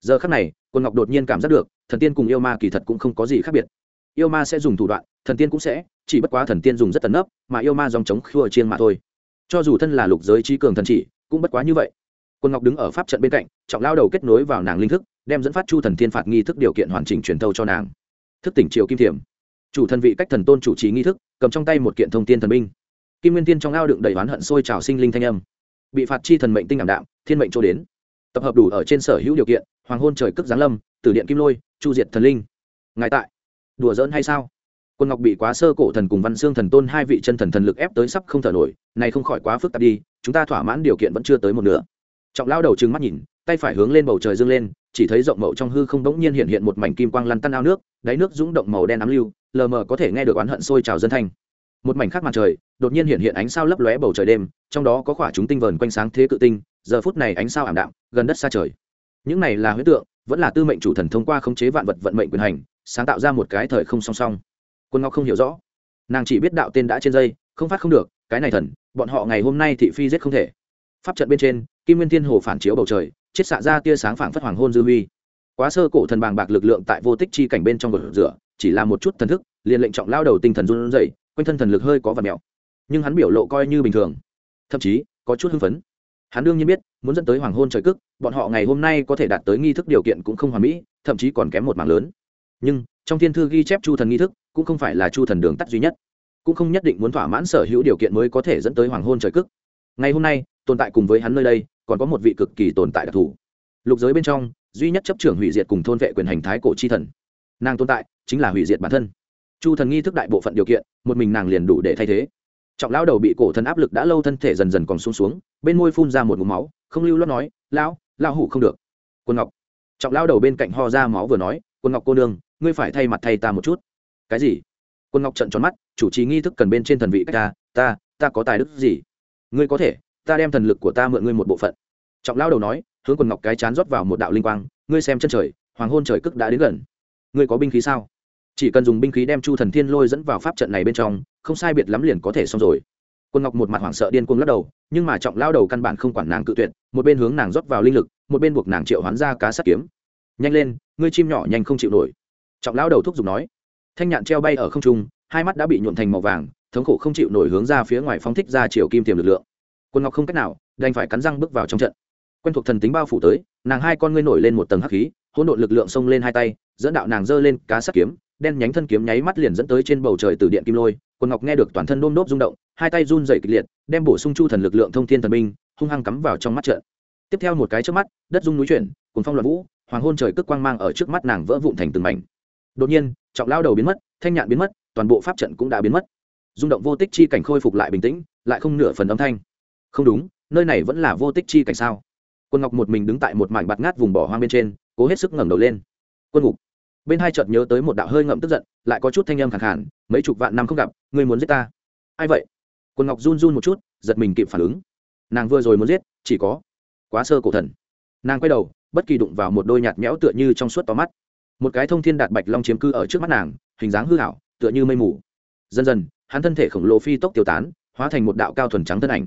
Speaker 1: giờ khắc này quân ngọc đột nhiên cảm giác được thần tiên cùng yêu ma kỳ thật cũng không có gì khác biệt. Yêu ma sẽ dùng thủ đoạn thần tiên cũng sẽ chỉ bất quá thần tiên dùng rất tấn nấp, mà yêu ma dòng chống khua chiên mà thôi. Cho dù thân là lục giới trí cường thần chỉ cũng bất quá như vậy. Quân ngọc đứng ở pháp trận bên cạnh trọng lao đầu kết nối vào nàng linh thức đem dẫn phát chu thần thiên phạt nghi thức điều kiện hoàn chỉnh truyền thâu cho nàng. Thức tỉnh triều kim thiểm. Chủ thần vị cách thần tôn chủ trì nghi thức cầm trong tay một kiện thông tiên thần binh. Kim nguyên tiên trong ao đựng đầy oán hận sôi trào sinh linh thanh âm bị phạt chi thần mệnh tinh ảm đạm, thiên mệnh chỗ đến. Tập hợp đủ ở trên sở hữu điều kiện, hoàng hôn trời cức giáng lâm, tử điện kim lôi, chu diệt thần linh. Ngài tại, đùa giỡn hay sao? Quân ngọc bị quá sơ cổ thần cùng văn xương thần tôn hai vị chân thần thần lực ép tới sắp không thở nổi, này không khỏi quá phức tạp đi, chúng ta thỏa mãn điều kiện vẫn chưa tới một nửa. Trọng lao đầu trừng mắt nhìn, tay phải hướng lên bầu trời dương lên, chỉ thấy rộng mậu trong hư không bỗng nhiên hiện hiện một mảnh kim quang lăn tăn ao nước, đáy nước rúng động màu đen ám lưu, lờ mờ có thể nghe được oán hận sôi trào dân thanh một mảnh khác mặt trời, đột nhiên hiện hiện ánh sao lấp lóe bầu trời đêm, trong đó có khỏa chúng tinh vờn quanh sáng thế cự tinh, giờ phút này ánh sao ảm đạm, gần đất xa trời. Những này là huyết tượng, vẫn là tư mệnh chủ thần thông qua khống chế vạn vật vận mệnh quyền hành, sáng tạo ra một cái thời không song song. Quân ngọc không hiểu rõ. Nàng chỉ biết đạo tên đã trên dây, không phát không được, cái này thần, bọn họ ngày hôm nay thị phi giết không thể. Pháp trận bên trên, kim nguyên thiên hồ phản chiếu bầu trời chiết xạ ra tia sáng phảng phất hoàng hôn dư huy. Quá sơ cổ thần bàng bạc lực lượng tại vô tích chi cảnh bên trong vực rửa, chỉ là một chút thần thức liền lệnh trọng lao đầu tinh thần run rẩy, quanh thân thần lực hơi có vật mèo. Nhưng hắn biểu lộ coi như bình thường. Thậm chí, có chút hưng phấn. Hắn đương nhiên biết, muốn dẫn tới hoàng hôn trời cức bọn họ ngày hôm nay có thể đạt tới nghi thức điều kiện cũng không hoàn mỹ, thậm chí còn kém một mảng lớn. Nhưng, trong thiên thư ghi chép chu thần nghi thức, cũng không phải là chu thần đường tắt duy nhất. Cũng không nhất định muốn thỏa mãn sở hữu điều kiện mới có thể dẫn tới hoàng hôn trời cức ngày hôm nay, tồn tại cùng với hắn nơi đây, còn có một vị cực kỳ tồn tại đặc thù. Lục giới bên trong, duy nhất chấp trưởng hủy diệt cùng thôn vệ quyền hành thái cổ chi thần. Nàng tồn tại, chính là hủy diệt bản thân chu thần nghi thức đại bộ phận điều kiện, một mình nàng liền đủ để thay thế. Trọng lão đầu bị cổ thần áp lực đã lâu thân thể dần dần còn xuống xuống, bên môi phun ra một mũ máu, không lưu lót nói, lão lão hủ không được. Quân ngọc. Trọng lão đầu bên cạnh ho ra máu vừa nói, quân ngọc cô nương, ngươi phải thay mặt thay ta một chút. Cái gì? Quân ngọc trận tròn mắt, chủ trì nghi thức cần bên trên thần vị cách ta ta ta có tài đức gì? Ngươi có thể, ta đem thần lực của ta mượn ngươi một bộ phận. Trọng lão đầu nói, hướng Quân ngọc cái chán rót vào một đạo linh quang, ngươi xem chân trời, hoàng hôn trời cức đã đến gần. Ngươi có binh khí sao? Chỉ cần dùng binh khí đem chu thần thiên lôi dẫn vào pháp trận này bên trong, không sai biệt lắm liền có thể xong rồi. Quân ngọc một mặt hoảng sợ điên cuồng lắc đầu, nhưng mà trọng lao đầu căn bản không quản nàng cự tuyệt, một bên hướng nàng rót vào linh lực, một bên buộc nàng triệu hoán ra cá sắt kiếm. Nhanh lên, ngươi chim nhỏ nhanh không chịu nổi. Trọng lao đầu thúc giục nói. Thanh nhạn treo bay ở không trung, hai mắt đã bị nhuộn thành màu vàng, thống khổ không chịu nổi hướng ra phía ngoài phóng thích ra chiều kim tiềm lực lượng. Quân ngọc không cách nào, đành phải cắn răng bước vào trong trận. Quen thuộc thần tính bao phủ tới, nàng hai con ngươi nổi lên một tầng hắc khí, hỗn độn lực lượng xông lên hai tay, dẫn đạo nàng giơ lên cá sắt kiếm đen nhánh thân kiếm nháy mắt liền dẫn tới trên bầu trời từ điện kim lôi, quân ngọc nghe được toàn thân đôm đốp rung động, hai tay run dày kịch liệt, đem bổ sung chu thần lực lượng thông thiên thần binh, hung hăng cắm vào trong mắt trận. Tiếp theo một cái trước mắt, đất rung núi chuyển cùng phong loạn vũ, hoàng hôn trời cất quang mang ở trước mắt nàng vỡ vụn thành từng mảnh. Đột nhiên, trọng lao đầu biến mất, thanh nhạn biến mất, toàn bộ pháp trận cũng đã biến mất. Rung động vô tích chi cảnh khôi phục lại bình tĩnh, lại không nửa phần âm thanh. Không đúng, nơi này vẫn là vô tích chi cảnh sao? Quân ngọc một mình đứng tại một mảnh bạt ngát vùng bỏ hoang bên trên, cố hết sức ngẩng đầu lên. Quân ngục bên hai chợt nhớ tới một đạo hơi ngậm tức giận, lại có chút thanh âm khẳng khản mấy chục vạn năm không gặp, ngươi muốn giết ta. Ai vậy? Quân ngọc run run một chút, giật mình kịp phản ứng. Nàng vừa rồi muốn giết, chỉ có quá sơ cổ thần. Nàng quay đầu, bất kỳ đụng vào một đôi nhạt nhẽo tựa như trong suốt tóm mắt. Một cái thông thiên đạt bạch long chiếm cư ở trước mắt nàng, hình dáng hư hảo tựa như mây mù. Dần dần, hắn thân thể khổng lồ phi tốc tiêu tán, hóa thành một đạo cao thuần trắng thân ảnh.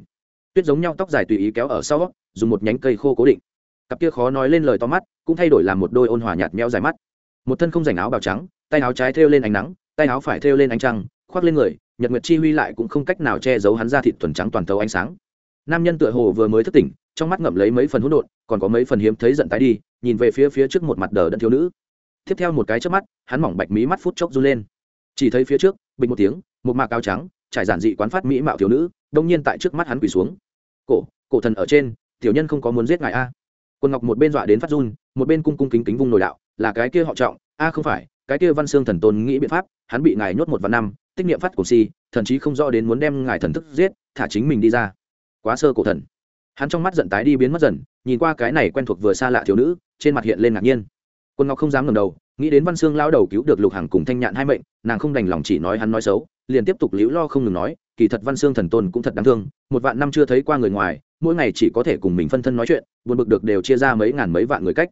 Speaker 1: Tuyết giống nhau tóc dài tùy ý kéo ở sau, dùng một nhánh cây khô cố định. Cặp kia khó nói lên lời to mắt, cũng thay đổi làm một đôi ôn hòa nhạt meo dài mắt một thân không dành áo bào trắng, tay áo trái thêu lên ánh nắng, tay áo phải thêu lên ánh trăng, khoác lên người, nhật nguyệt chi huy lại cũng không cách nào che giấu hắn ra thịt thuần trắng toàn tấu ánh sáng. Nam nhân tựa hồ vừa mới thức tỉnh, trong mắt ngậm lấy mấy phần hỗn độn, còn có mấy phần hiếm thấy giận tái đi, nhìn về phía phía trước một mặt đờ đẫn thiếu nữ. Tiếp theo một cái trước mắt, hắn mỏng bạch mí mắt phút chốc run lên. Chỉ thấy phía trước, bình một tiếng, một mạc áo trắng, trải giản dị quán phát mỹ mạo thiếu nữ, đông nhiên tại trước mắt hắn quỳ xuống. Cổ cổ thần ở trên, tiểu nhân không có muốn giết ngài a. Quần ngọc một bên dọa đến phát run, một bên cung cung kính kính vung nồi đạo là cái kia họ trọng, a, không phải, cái kia văn xương thần tôn nghĩ biện pháp, hắn bị ngài nhốt một vạn năm, tích niệm phát cổ si thần chí không rõ đến muốn đem ngài thần thức giết, thả chính mình đi ra. Quá sơ cổ thần. Hắn trong mắt giận tái đi biến mất dần, nhìn qua cái này quen thuộc vừa xa lạ thiếu nữ, trên mặt hiện lên ngạc nhiên. Quân ngọc không dám ngầm đầu, nghĩ đến văn xương lao đầu cứu được lục hàng cùng thanh nhạn hai mệnh, nàng không đành lòng chỉ nói hắn nói xấu, liền tiếp tục liễu lo không ngừng nói, kỳ thật văn xương thần tôn cũng thật đáng thương, một vạn năm chưa thấy qua người ngoài, mỗi ngày chỉ có thể cùng mình phân thân nói chuyện, buồn bực được đều chia ra mấy ngàn mấy vạn người cách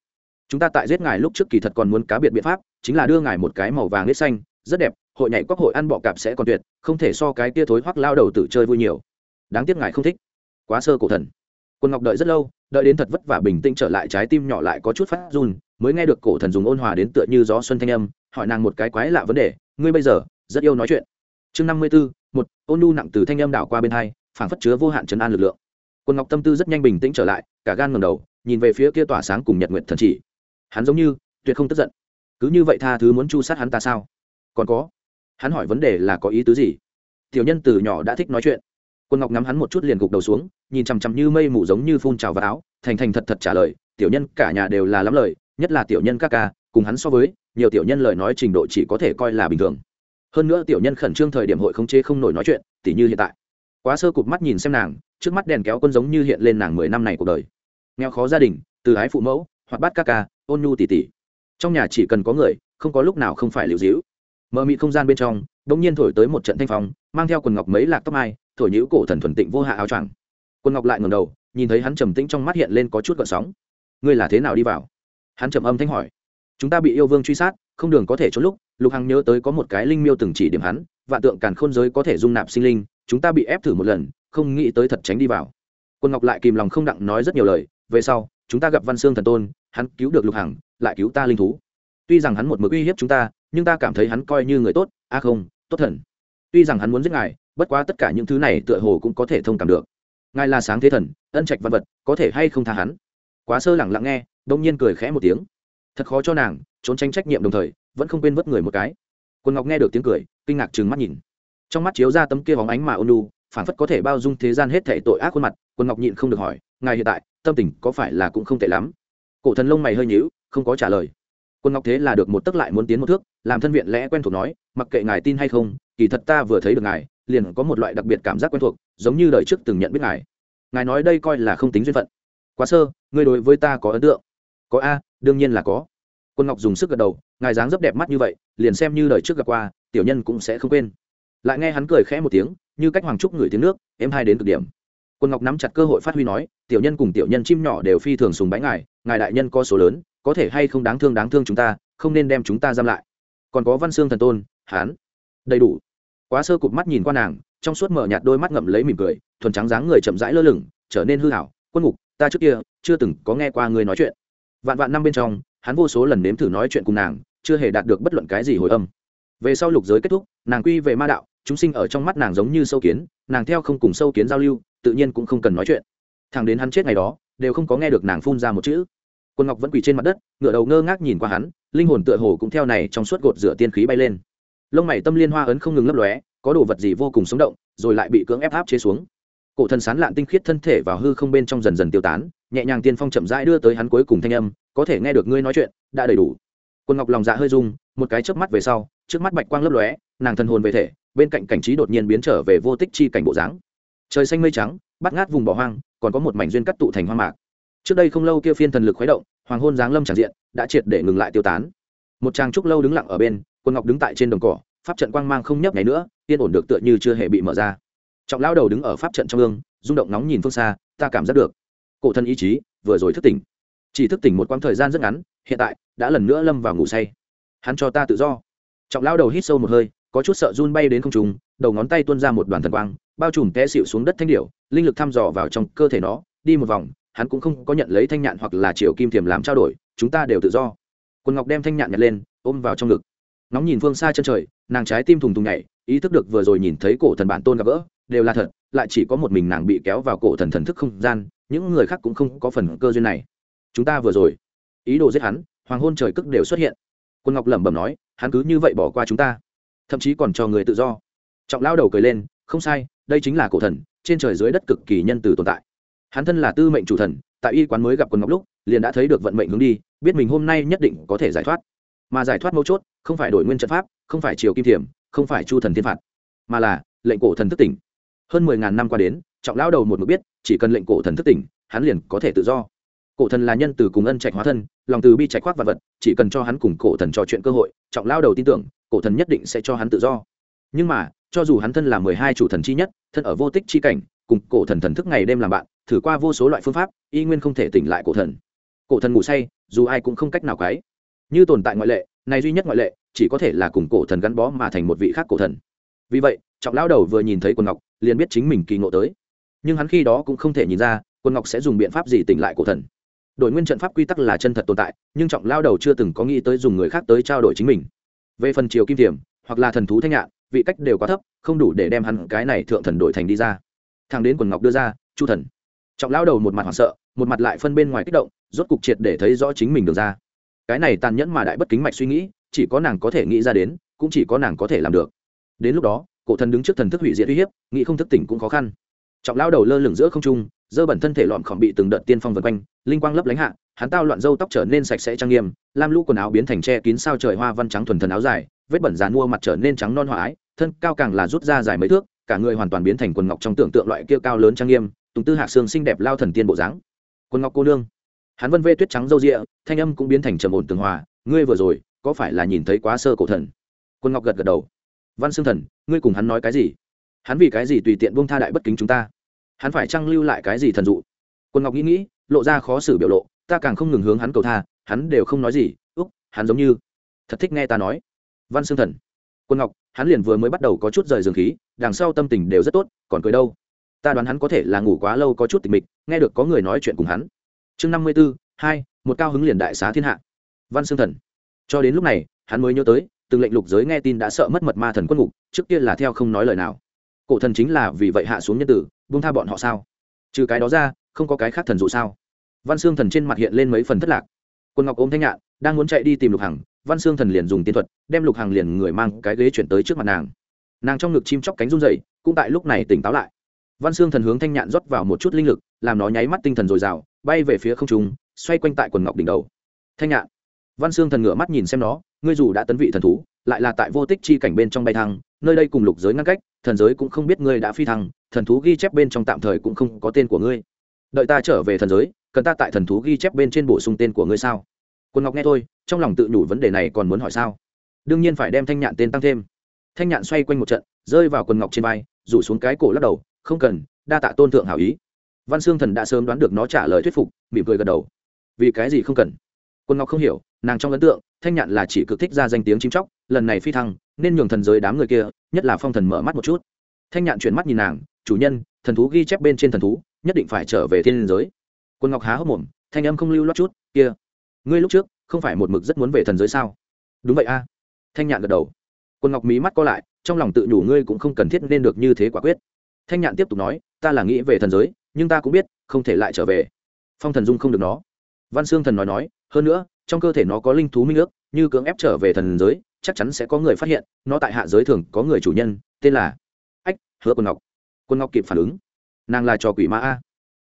Speaker 1: chúng ta tại giết ngài lúc trước kỳ thật còn muốn cá biệt biện pháp, chính là đưa ngài một cái màu vàng nết xanh, rất đẹp, hội nhảy quốc hội ăn bọ cạp sẽ còn tuyệt, không thể so cái tia thối hoắc lao đầu tự chơi vui nhiều. Đáng tiếc ngài không thích. Quá sơ cổ thần. Quân ngọc đợi rất lâu, đợi đến thật vất vả bình tĩnh trở lại, trái tim nhỏ lại có chút phát run, mới nghe được cổ thần dùng ôn hòa đến tựa như gió xuân thanh âm, hỏi nàng một cái quái lạ vấn đề, ngươi bây giờ rất yêu nói chuyện? Chương năm mươi b ố một, ôn nu nặng từ thanh âm đảo qua bên hai, phảng phất chứa vô hạn chấn an lực lượng. Quân ngọc tâm tư rất nhanh bình tĩnh trở lại, cả gan ngầm đầu, nhìn về phía kia tỏa sáng cùng nhật nguyện thần chỉ hắn giống như tuyệt không tức giận. Cứ như vậy tha thứ muốn chu sát hắn ta sao? Còn có, hắn hỏi vấn đề là có ý tứ gì? Tiểu nhân từ nhỏ đã thích nói chuyện. Quân ngọc ngắm hắn một chút liền gục đầu xuống, nhìn chằm chằm như mây mù giống như phun trào vào áo, thành thành thật thật trả lời, tiểu nhân, cả nhà đều là lắm lời, nhất là tiểu nhân các ca, cùng hắn so với, nhiều tiểu nhân lời nói trình độ chỉ có thể coi là bình thường. Hơn nữa tiểu nhân khẩn trương thời điểm hội không chế không nổi nói chuyện, tỉ như hiện tại. Quá sơ cụp mắt nhìn xem nàng, trước mắt đèn kéo quân giống như hiện lên nàng mười năm này cuộc đời. Nghèo khó gia đình, từ ái phụ mẫu hoặc bắt ca ca ôn nhu tỉ tỉ. Trong nhà chỉ cần có người, không có lúc nào không phải liều dĩu mờ mị không gian bên trong đ ỗ n g nhiên thổi tới một trận thanh phong, mang theo quần ngọc mấy lạc tóc mai, thổi nhữ cổ thần thuần tịnh vô hạ áo choàng. Quần ngọc lại ngầm đầu, nhìn thấy hắn trầm tĩnh trong mắt hiện lên có chút gợn sóng. Ngươi là thế nào đi vào? Hắn trầm âm thanh hỏi. Chúng ta bị yêu vương truy sát, không đường có thể trốn lúc, lục hằng nhớ tới có một cái linh miêu từng chỉ điểm hắn, vạn tượng càn khôn giới có thể dung nạp sinh linh, chúng ta bị ép thử một lần, không nghĩ tới thật tránh đi vào. Quân ngọc lại kìm lòng không đặng nói rất nhiều lời, về sau chúng ta gặp văn xương thần tôn, hắn cứu được lục hằng, lại cứu ta linh thú. Tuy rằng hắn một mực uy hiếp chúng ta, nhưng ta cảm thấy hắn coi như người tốt, a không, tốt thần. Tuy rằng hắn muốn giết ngài, bất quá tất cả những thứ này tựa hồ cũng có thể thông cảm được. Ngài là sáng thế thần, ân trạch văn vật, có thể hay không tha hắn? Quá sơ lẳng lặng nghe, đông nhiên cười khẽ một tiếng. Thật khó cho nàng, trốn tránh trách nhiệm đồng thời, vẫn không quên vớt người một cái. Quân ngọc nghe được tiếng cười, kinh ngạc trừng mắt nhìn. Trong mắt chiếu ra tấm kia bóng ánh mà ôn lu phản phất có thể bao dung thế gian hết thể tội ác khuôn mặt, quân ngọc nhịn không được hỏi, ngài hiện tại tâm tình có phải là cũng không tệ lắm. Cổ thần lông mày hơi nhíu, không có trả lời. Quân ngọc thế là được một tức lại muốn tiến một thước, làm thân viện lẽ quen thuộc nói, mặc kệ ngài tin hay không, kỳ thật ta vừa thấy được ngài, liền có một loại đặc biệt cảm giác quen thuộc, giống như đời trước từng nhận biết ngài. Ngài nói đây coi là không tính duyên phận. Quá sơ, ngươi đối với ta có ấn tượng? Có a, đương nhiên là có. Quân ngọc dùng sức gật đầu, ngài dáng rất đẹp mắt như vậy, liền xem như đời trước gặp qua, tiểu nhân cũng sẽ không quên. Lại nghe hắn cười khẽ một tiếng, như cách hoàng trúc ngửi tiếng nước em hai đến cực điểm quân ngọc nắm chặt cơ hội phát huy nói, tiểu nhân cùng tiểu nhân chim nhỏ đều phi thường sùng bái ngài ngài đại nhân có số lớn, có thể hay không đáng thương đáng thương chúng ta, không nên đem chúng ta giam lại. Còn có văn xương thần tôn hán đầy đủ. Quá sơ cụp mắt nhìn qua nàng, trong suốt mở nhạt đôi mắt ngậm lấy mỉm cười, thuần trắng dáng người chậm rãi lơ lửng, trở nên hư hảo quân ngục, ta trước kia chưa từng có nghe qua người nói chuyện. Vạn vạn năm bên trong, hắn vô số lần nếm thử nói chuyện cùng nàng, chưa hề đạt được bất luận cái gì hồi âm. Về sau lục giới kết thúc, nàng quy về ma đạo chúng sinh ở trong mắt nàng giống như sâu kiến, nàng theo không cùng sâu kiến giao lưu, tự nhiên cũng không cần nói chuyện. Thằng đến hắn chết ngày đó, đều không có nghe được nàng phun ra một chữ. Quân ngọc vẫn quỳ trên mặt đất ngựa đầu ngơ ngác nhìn qua hắn, linh hồn tựa hồ cũng theo này trong suốt gột rửa tiên khí bay lên. Lông mày tâm liên hoa ấn không ngừng lấp lóe, có đồ vật gì vô cùng sống động, rồi lại bị cưỡng ép áp chế xuống. Cổ thần sán lạn tinh khiết thân thể vào hư không bên trong dần dần tiêu tán, nhẹ nhàng tiên phong chậm rãi đưa tới hắn cuối cùng thanh âm, có thể nghe được ngươi nói chuyện, đã đầy đủ. Quân ngọc lòng dạ hơi rung, một cái chớp mắt về sau, trước mắt bạch quang lấp lóe, nàng thần hồn về thể bên cạnh cảnh trí đột nhiên biến trở về vô tích chi cảnh bộ dáng. Trời xanh mây trắng bắt ngát vùng bỏ hoang, còn có một mảnh duyên cắt tụ thành hoang mạc. Trước đây không lâu kia phiên thần lực khuấy động, hoàng hôn giáng lâm tràn diện, đã triệt để ngừng lại tiêu tán. Một chàng trúc lâu đứng lặng ở bên quân ngọc đứng tại trên đồng cỏ, pháp trận quang mang không nhấp ngày nữa, yên ổn được tựa như chưa hề bị mở ra. Trọng lao đầu đứng ở pháp trận trong gương, rung động nóng nhìn phương xa, ta cảm giác được. Cổ thân ý chí vừa rồi thức tỉnh. Chỉ thức tỉnh một quãng thời gian rất ngắn, hiện tại đã lần nữa lâm vào ngủ say. Hắn cho ta tự do. Trọng lao đầu hít sâu một hơi có chút sợ run bay đến không trung, đầu ngón tay tuôn ra một đoàn thần quang bao trùm té xịu xuống đất thanh điệu linh lực thăm dò vào trong cơ thể nó đi một vòng hắn cũng không có nhận lấy thanh nhạn hoặc là triều kim thiềm làm trao đổi chúng ta đều tự do. Quân ngọc đem thanh nhạn nhặt lên ôm vào trong ngực. Nóng nhìn phương xa chân trời nàng trái tim thùng thùng nhảy ý thức được vừa rồi nhìn thấy cổ thần bản tôn gặp gỡ đều là thật lại chỉ có một mình nàng bị kéo vào cổ thần thần thức không gian những người khác cũng không có phần cơ duyên này. Chúng ta vừa rồi ý đồ giết hắn hoàng hôn trời cức đều xuất hiện. Quân ngọc lẩm bẩm nói hắn cứ như vậy bỏ qua chúng ta thậm chí còn cho người tự do. Trọng lao đầu cười lên, không sai, đây chính là cổ thần, trên trời dưới đất cực kỳ nhân từ tồn tại. Hắn thân là tư mệnh chủ thần, tại y quán mới gặp quần ngọc lúc, liền đã thấy được vận mệnh hướng đi, biết mình hôm nay nhất định có thể giải thoát. Mà giải thoát mấu chốt, không phải đổi nguyên trận pháp, không phải triều kim thiểm, không phải chu thần thiên phạt, mà là lệnh cổ thần thức tỉnh. Hơn mười ngàn năm qua đến, trọng lão đầu một mực biết, chỉ cần lệnh cổ thần thức tỉnh, hắn liền có thể tự do. Cổ thần là nhân từ cùng ân trạch hóa thân, lòng từ bi trạch khoác vật vật, chỉ cần cho hắn cùng cổ thần trò chuyện cơ hội, trọng lão đầu tin tưởng cổ thần nhất định sẽ cho hắn tự do. Nhưng mà, cho dù hắn thân là mười hai chủ thần chi nhất, thân ở vô tích chi cảnh, cùng cổ thần thần thức ngày đêm làm bạn, thử qua vô số loại phương pháp, y nguyên không thể tỉnh lại cổ thần. Cổ thần ngủ say, dù ai cũng không cách nào quái như tồn tại ngoại lệ, này duy nhất ngoại lệ, chỉ có thể là cùng cổ thần gắn bó mà thành một vị khác cổ thần. Vì vậy, trọng lão đầu vừa nhìn thấy quần ngọc, liền biết chính mình kỳ ngộ tới. Nhưng hắn khi đó cũng không thể nhìn ra, quần ngọc sẽ dùng biện pháp gì tỉnh lại cổ thần. Đổi nguyên trận pháp quy tắc là chân thật tồn tại, nhưng trọng lao đầu chưa từng có nghĩ tới dùng người khác tới trao đổi chính mình về phần chiều kim thiểm hoặc là thần thú thanh nhạn, vị cách đều quá thấp, không đủ để đem hắn cái này thượng thần đổi thành đi ra. Thằng đến quần ngọc đưa ra, chu thần. Trọng lao đầu một mặt hoảng sợ, một mặt lại phân bên ngoài kích động, rốt cục triệt để thấy rõ chính mình được ra. Cái này tàn nhẫn mà đại bất kính mạch suy nghĩ, chỉ có nàng có thể nghĩ ra đến, cũng chỉ có nàng có thể làm được. Đến lúc đó, cổ thần đứng trước thần thức hủy diệt uy hiếp, nghĩ không thức tỉnh cũng khó khăn. Trọng lao đầu lơ lửng giữa không trung dơ bẩn thân thể lọn khỏm bị từng đợt tiên phong vân quanh, linh quang lấp lánh hạ hắn tao loạn râu tóc trở nên sạch sẽ trang nghiêm, lam lũ quần áo biến thành tre kín sao trời hoa văn trắng thuần thần áo dài, vết bẩn dàn mua mặt trở nên trắng non hòa ái, thân cao càng là rút ra dài mấy thước, cả người hoàn toàn biến thành quần ngọc trong tưởng tượng loại kia cao lớn trang nghiêm, tùng tư hạ xương xinh đẹp lao thần tiên bộ dáng. Quần ngọc cô nương. Hắn vân vê tuyết trắng râu rịa, thanh âm cũng biến thành trầm ổn tường hòa, ngươi vừa rồi, có phải là nhìn thấy quá sơ cổ thần? Quân ngọc gật gật đầu. Văn xương thần, ngươi cùng hắn nói cái gì? Hắn vì cái gì tùy tiện buông tha đại bất kính chúng ta? Hắn phải trăng lưu lại cái gì thần dụ? Quân ngọc nghĩ nghĩ, lộ ra khó xử biểu lộ ta càng không ngừng hướng hắn cầu tha, hắn đều không nói gì, úc, hắn giống như, thật thích nghe ta nói. Văn xương thần. Quân ngọc, hắn liền vừa mới bắt đầu có chút rời dường khí, đằng sau tâm tình đều rất tốt, còn cười đâu? Ta đoán hắn có thể là ngủ quá lâu có chút tịch mịch, nghe được có người nói chuyện cùng hắn. Chương năm mươi b ố hai, một cao hứng liền đại xá thiên hạ. Văn xương thần. Cho đến lúc này, hắn mới nhớ tới, từng lệnh lục giới nghe tin đã sợ mất mật ma thần quân ngục, trước kia là theo không nói lời nào. Cổ thần chính là vì vậy hạ xuống nhân tử, buông tha bọn họ sao? Trừ cái đó ra, không có cái khác thần dụ sao? Văn xương thần trên mặt hiện lên mấy phần thất lạc. Quân ngọc ôm thanh nhạn, đang muốn chạy đi tìm lục hằng, văn xương thần liền dùng tiên thuật, đem lục hằng liền người mang cái ghế chuyển tới trước mặt nàng. Nàng trong ngực chim chóc cánh run dày cũng tại lúc này tỉnh táo lại. Văn xương thần hướng thanh nhạn rót vào một chút linh lực, làm nó nháy mắt tinh thần dồi dào, bay về phía không trung, xoay quanh tại quần ngọc đỉnh đầu. Thanh nhạn, văn xương thần ngửa mắt nhìn xem nó, ngươi dù đã tấn vị thần thú, lại là tại vô tích chi cảnh bên trong bay thăng, nơi đây cùng lục giới ngăn cách, thần giới cũng không biết ngươi đã phi thăng, thần thú ghi chép bên trong tạm thời cũng không có tên của ngươi. Đợi ta trở về thần giới cần ta tại thần thú ghi chép bên trên bổ sung tên của ngươi sao? Quân ngọc nghe thôi, trong lòng tự nhủ vấn đề này còn muốn hỏi sao? Đương nhiên phải đem thanh nhạn tên tăng thêm. Thanh nhạn xoay quanh một trận, rơi vào quần ngọc trên vai, rủ xuống cái cổ lắc đầu, không cần, đa tạ tôn thượng hảo ý. Văn xương thần đã sớm đoán được nó trả lời thuyết phục, mỉm cười gật đầu. Vì cái gì không cần? Quân ngọc không hiểu, nàng trong ấn tượng, thanh nhạn là chỉ cực thích ra danh tiếng chim chóc, lần này phi thăng, nên nhường thần giới đám người kia, nhất là phong thần mở mắt một chút. Thanh nhạn chuyển mắt nhìn nàng, chủ nhân, thần thú ghi chép bên trên thần thú, nhất định phải trở về thiên giới quân ngọc há hốc mồm, thanh âm không lưu lót chút, kia, ngươi lúc trước không phải một mực rất muốn về thần giới sao? Đúng vậy a. Thanh nhạn gật đầu. Quân ngọc mí mắt co lại, trong lòng tự nhủ ngươi cũng không cần thiết nên được như thế quả quyết. Thanh nhạn tiếp tục nói, ta là nghĩ về thần giới, nhưng ta cũng biết, không thể lại trở về. Phong thần dung không được nó. Văn sương thần nói nói, hơn nữa, trong cơ thể nó có linh thú minh ước, như cưỡng ép trở về thần giới, chắc chắn sẽ có người phát hiện, nó tại hạ giới thường có người chủ nhân, tên là ách, hứa quân ngọc. Quân ngọc kịp phản ứng. Nàng là trò quỷ ma a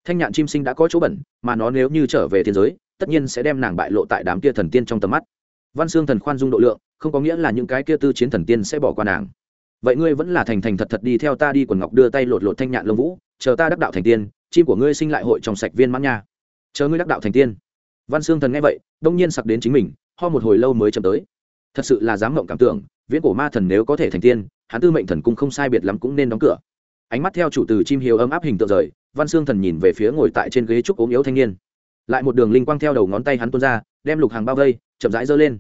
Speaker 1: thanh nhạn chim sinh đã có chỗ bẩn, mà nó nếu như trở về thiên giới, tất nhiên sẽ đem nàng bại lộ tại đám kia thần tiên trong tầm mắt. Văn xương thần khoan dung độ lượng, không có nghĩa là những cái kia tư chiến thần tiên sẽ bỏ qua nàng. Vậy ngươi vẫn là thành thành thật thật đi theo ta đi quần ngọc đưa tay lột lột thanh nhạn lông vũ, chờ ta đắc đạo thành tiên, chim của ngươi sinh lại hội trong sạch viên mãn nha. Chờ ngươi đắc đạo thành tiên. Văn xương thần nghe vậy, đông nhiên sặc đến chính mình, ho một hồi lâu mới chậm tới. Thật sự là dám mộng cảm tưởng, viễn cổ ma thần nếu có thể thành tiên, hắn tư mệnh thần cung không sai biệt lắm cũng nên đóng cửa. Ánh mắt theo chủ từ chim hiếu ấm áp hình tượng rời văn xương thần nhìn về phía ngồi tại trên ghế trúc ốm yếu thanh niên. Lại một đường linh quang theo đầu ngón tay hắn tuôn ra, đem lục hàng bao vây, chậm rãi giơ lên.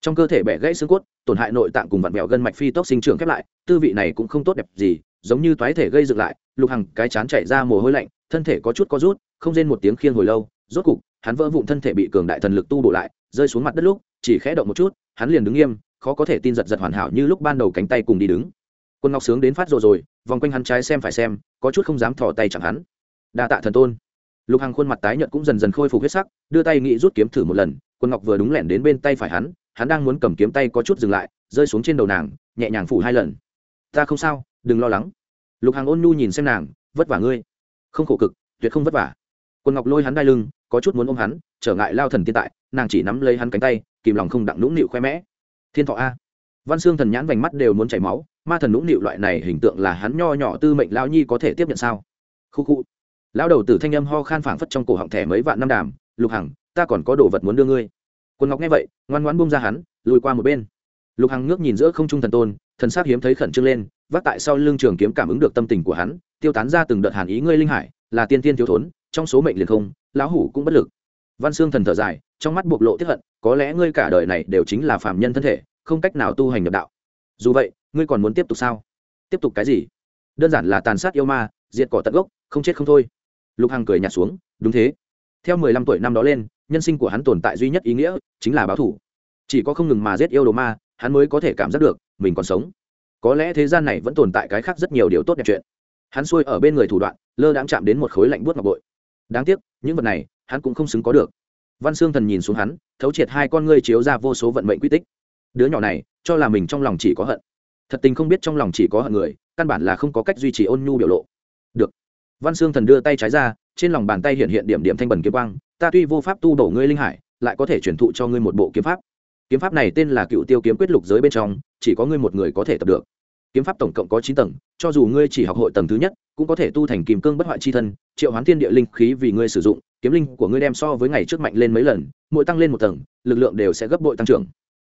Speaker 1: Trong cơ thể bẻ gãy xương cốt, tổn hại nội tạng cùng vặn vẹo gân mạch phi tốc sinh trưởng khép lại, tư vị này cũng không tốt đẹp gì, giống như toái thể gây dựng lại, lục hằng cái chán chảy ra mồ hôi lạnh, thân thể có chút có rút, không rên một tiếng khiên hồi lâu, rốt cục, hắn vỡ vụn thân thể bị cường đại thần lực tu bổ lại, rơi xuống mặt đất lúc, chỉ khẽ động một chút, hắn liền đứng nghiêm, khó có thể tin giật giật hoàn hảo như lúc ban đầu cánh tay cùng đi đứng. Quân ngọc sướng đến phát rồi rồi, vòng quanh hắn trái xem phải xem, có chút không dám thò tay chẳng hắn đa tạ thần tôn. Lục hằng khuôn mặt tái nhợt cũng dần dần khôi phục huyết sắc, đưa tay nghĩ rút kiếm thử một lần quân ngọc vừa đúng lẻn đến bên tay phải hắn hắn đang muốn cầm kiếm tay có chút dừng lại, rơi xuống trên đầu nàng, nhẹ nhàng phủ hai lần. Ta không sao, đừng lo lắng. Lục hằng ôn nhu nhìn xem nàng, vất vả ngươi. Không khổ cực, tuyệt không vất vả. Quân ngọc lôi hắn đai lưng, có chút muốn ôm hắn, trở ngại lao thần tiên tại, nàng chỉ nắm lấy hắn cánh tay, kìm lòng không đặng nũng nịu khoe mẽ. Thiên thọ a. Văn xương thần nhãn vành mắt đều muốn chảy máu, ma thần nũng nịu loại này hình tượng là hắn nho nhỏ tư mệnh lao nhi có thể tiếp nhận sao? Khu khu lão đầu tử thanh âm ho khan phảng phất trong cổ họng thẻ mấy vạn năm đàm, lục hằng, ta còn có đồ vật muốn đưa ngươi. Quân ngọc nghe vậy, ngoan ngoãn bung ra hắn, lùi qua một bên. Lục hằng ngước nhìn giữa không trung thần tôn, thần s hiếm thấy khẩn trương lên, vác tại sau lưng trường kiếm cảm ứng được tâm tình của hắn, tiêu tán ra từng đợt hàn ý ngươi linh hải, là tiên tiên thiếu thốn, trong số mệnh liền không, lão hủ cũng bất lực. Văn xương thần thở dài, trong mắt bộc lộ tiếp hận, có lẽ ngươi cả đời này đều chính là phạm nhân thân thể, không cách nào tu hành nhập đạo. Dù vậy, ngươi còn muốn tiếp tục sao? Tiếp tục cái gì? Đơn giản là tàn sát yêu ma, diệt cỏ tận gốc, không chết không thôi lục hằng cười nhạt xuống, đúng thế. Theo mười lăm tuổi năm đó lên, nhân sinh của hắn tồn tại duy nhất ý nghĩa chính là báo thủ chỉ có không ngừng mà giết yêu đồ ma, hắn mới có thể cảm giác được mình còn sống. Có lẽ thế gian này vẫn tồn tại cái khác rất nhiều điều tốt đẹp chuyện. Hắn xuôi ở bên người thủ đoạn, lơ đãng chạm đến một khối lạnh buốt ngọc bội. Đáng tiếc, những vật này, hắn cũng không xứng có được. Văn xương thần nhìn xuống hắn, thấu triệt hai con ngươi chiếu ra vô số vận mệnh quy tích. Đứa nhỏ này, cho là mình trong lòng chỉ có hận. Thật tình không biết trong lòng chỉ có hận người, căn bản là không có cách duy trì ôn nhu biểu lộ. Được văn xương thần đưa tay trái ra, trên lòng bàn tay hiện hiện điểm điểm thanh bẩn kiếm quang, ta tuy vô pháp tu đổ ngươi linh hải, lại có thể truyền thụ cho ngươi một bộ kiếm pháp. Kiếm pháp này tên là cựu tiêu kiếm quyết lục giới bên trong, chỉ có ngươi một người có thể tập được. Kiếm pháp tổng cộng có chín tầng, cho dù ngươi chỉ học hội tầng thứ nhất, cũng có thể tu thành kim cương bất hoại chi thân, triệu hoán thiên địa linh khí vì ngươi sử dụng, kiếm linh của ngươi đem so với ngày trước mạnh lên mấy lần, mỗi tăng lên một tầng, lực lượng đều sẽ gấp bội tăng trưởng.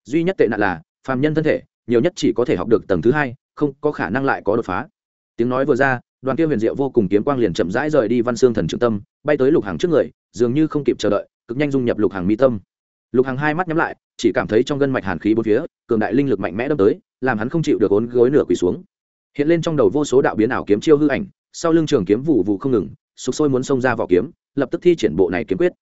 Speaker 1: Duy nhất tệ nạn là, phàm nhân thân thể, nhiều nhất chỉ có thể học được tầng thứ hai, không có khả năng lại có đột phá. Tiếng nói vừa ra đoàn kia huyền diệu vô cùng kiếm quang liền chậm rãi rời đi văn xương thần trưởng tâm, bay tới lục hàng trước người, dường như không kịp chờ đợi, cực nhanh dung nhập lục hàng mi tâm. Lục hàng hai mắt nhắm lại, chỉ cảm thấy trong gân mạch hàn khí bốn phía, cường đại linh lực mạnh mẽ đâm tới, làm hắn không chịu được ốn gối nửa quỳ xuống. Hiện lên trong đầu vô số đạo biến ảo kiếm chiêu hư ảnh, sau lưng trường kiếm vụ vụ không ngừng, sục sôi muốn xông ra vỏ kiếm, lập tức thi triển bộ này kiếm quyết.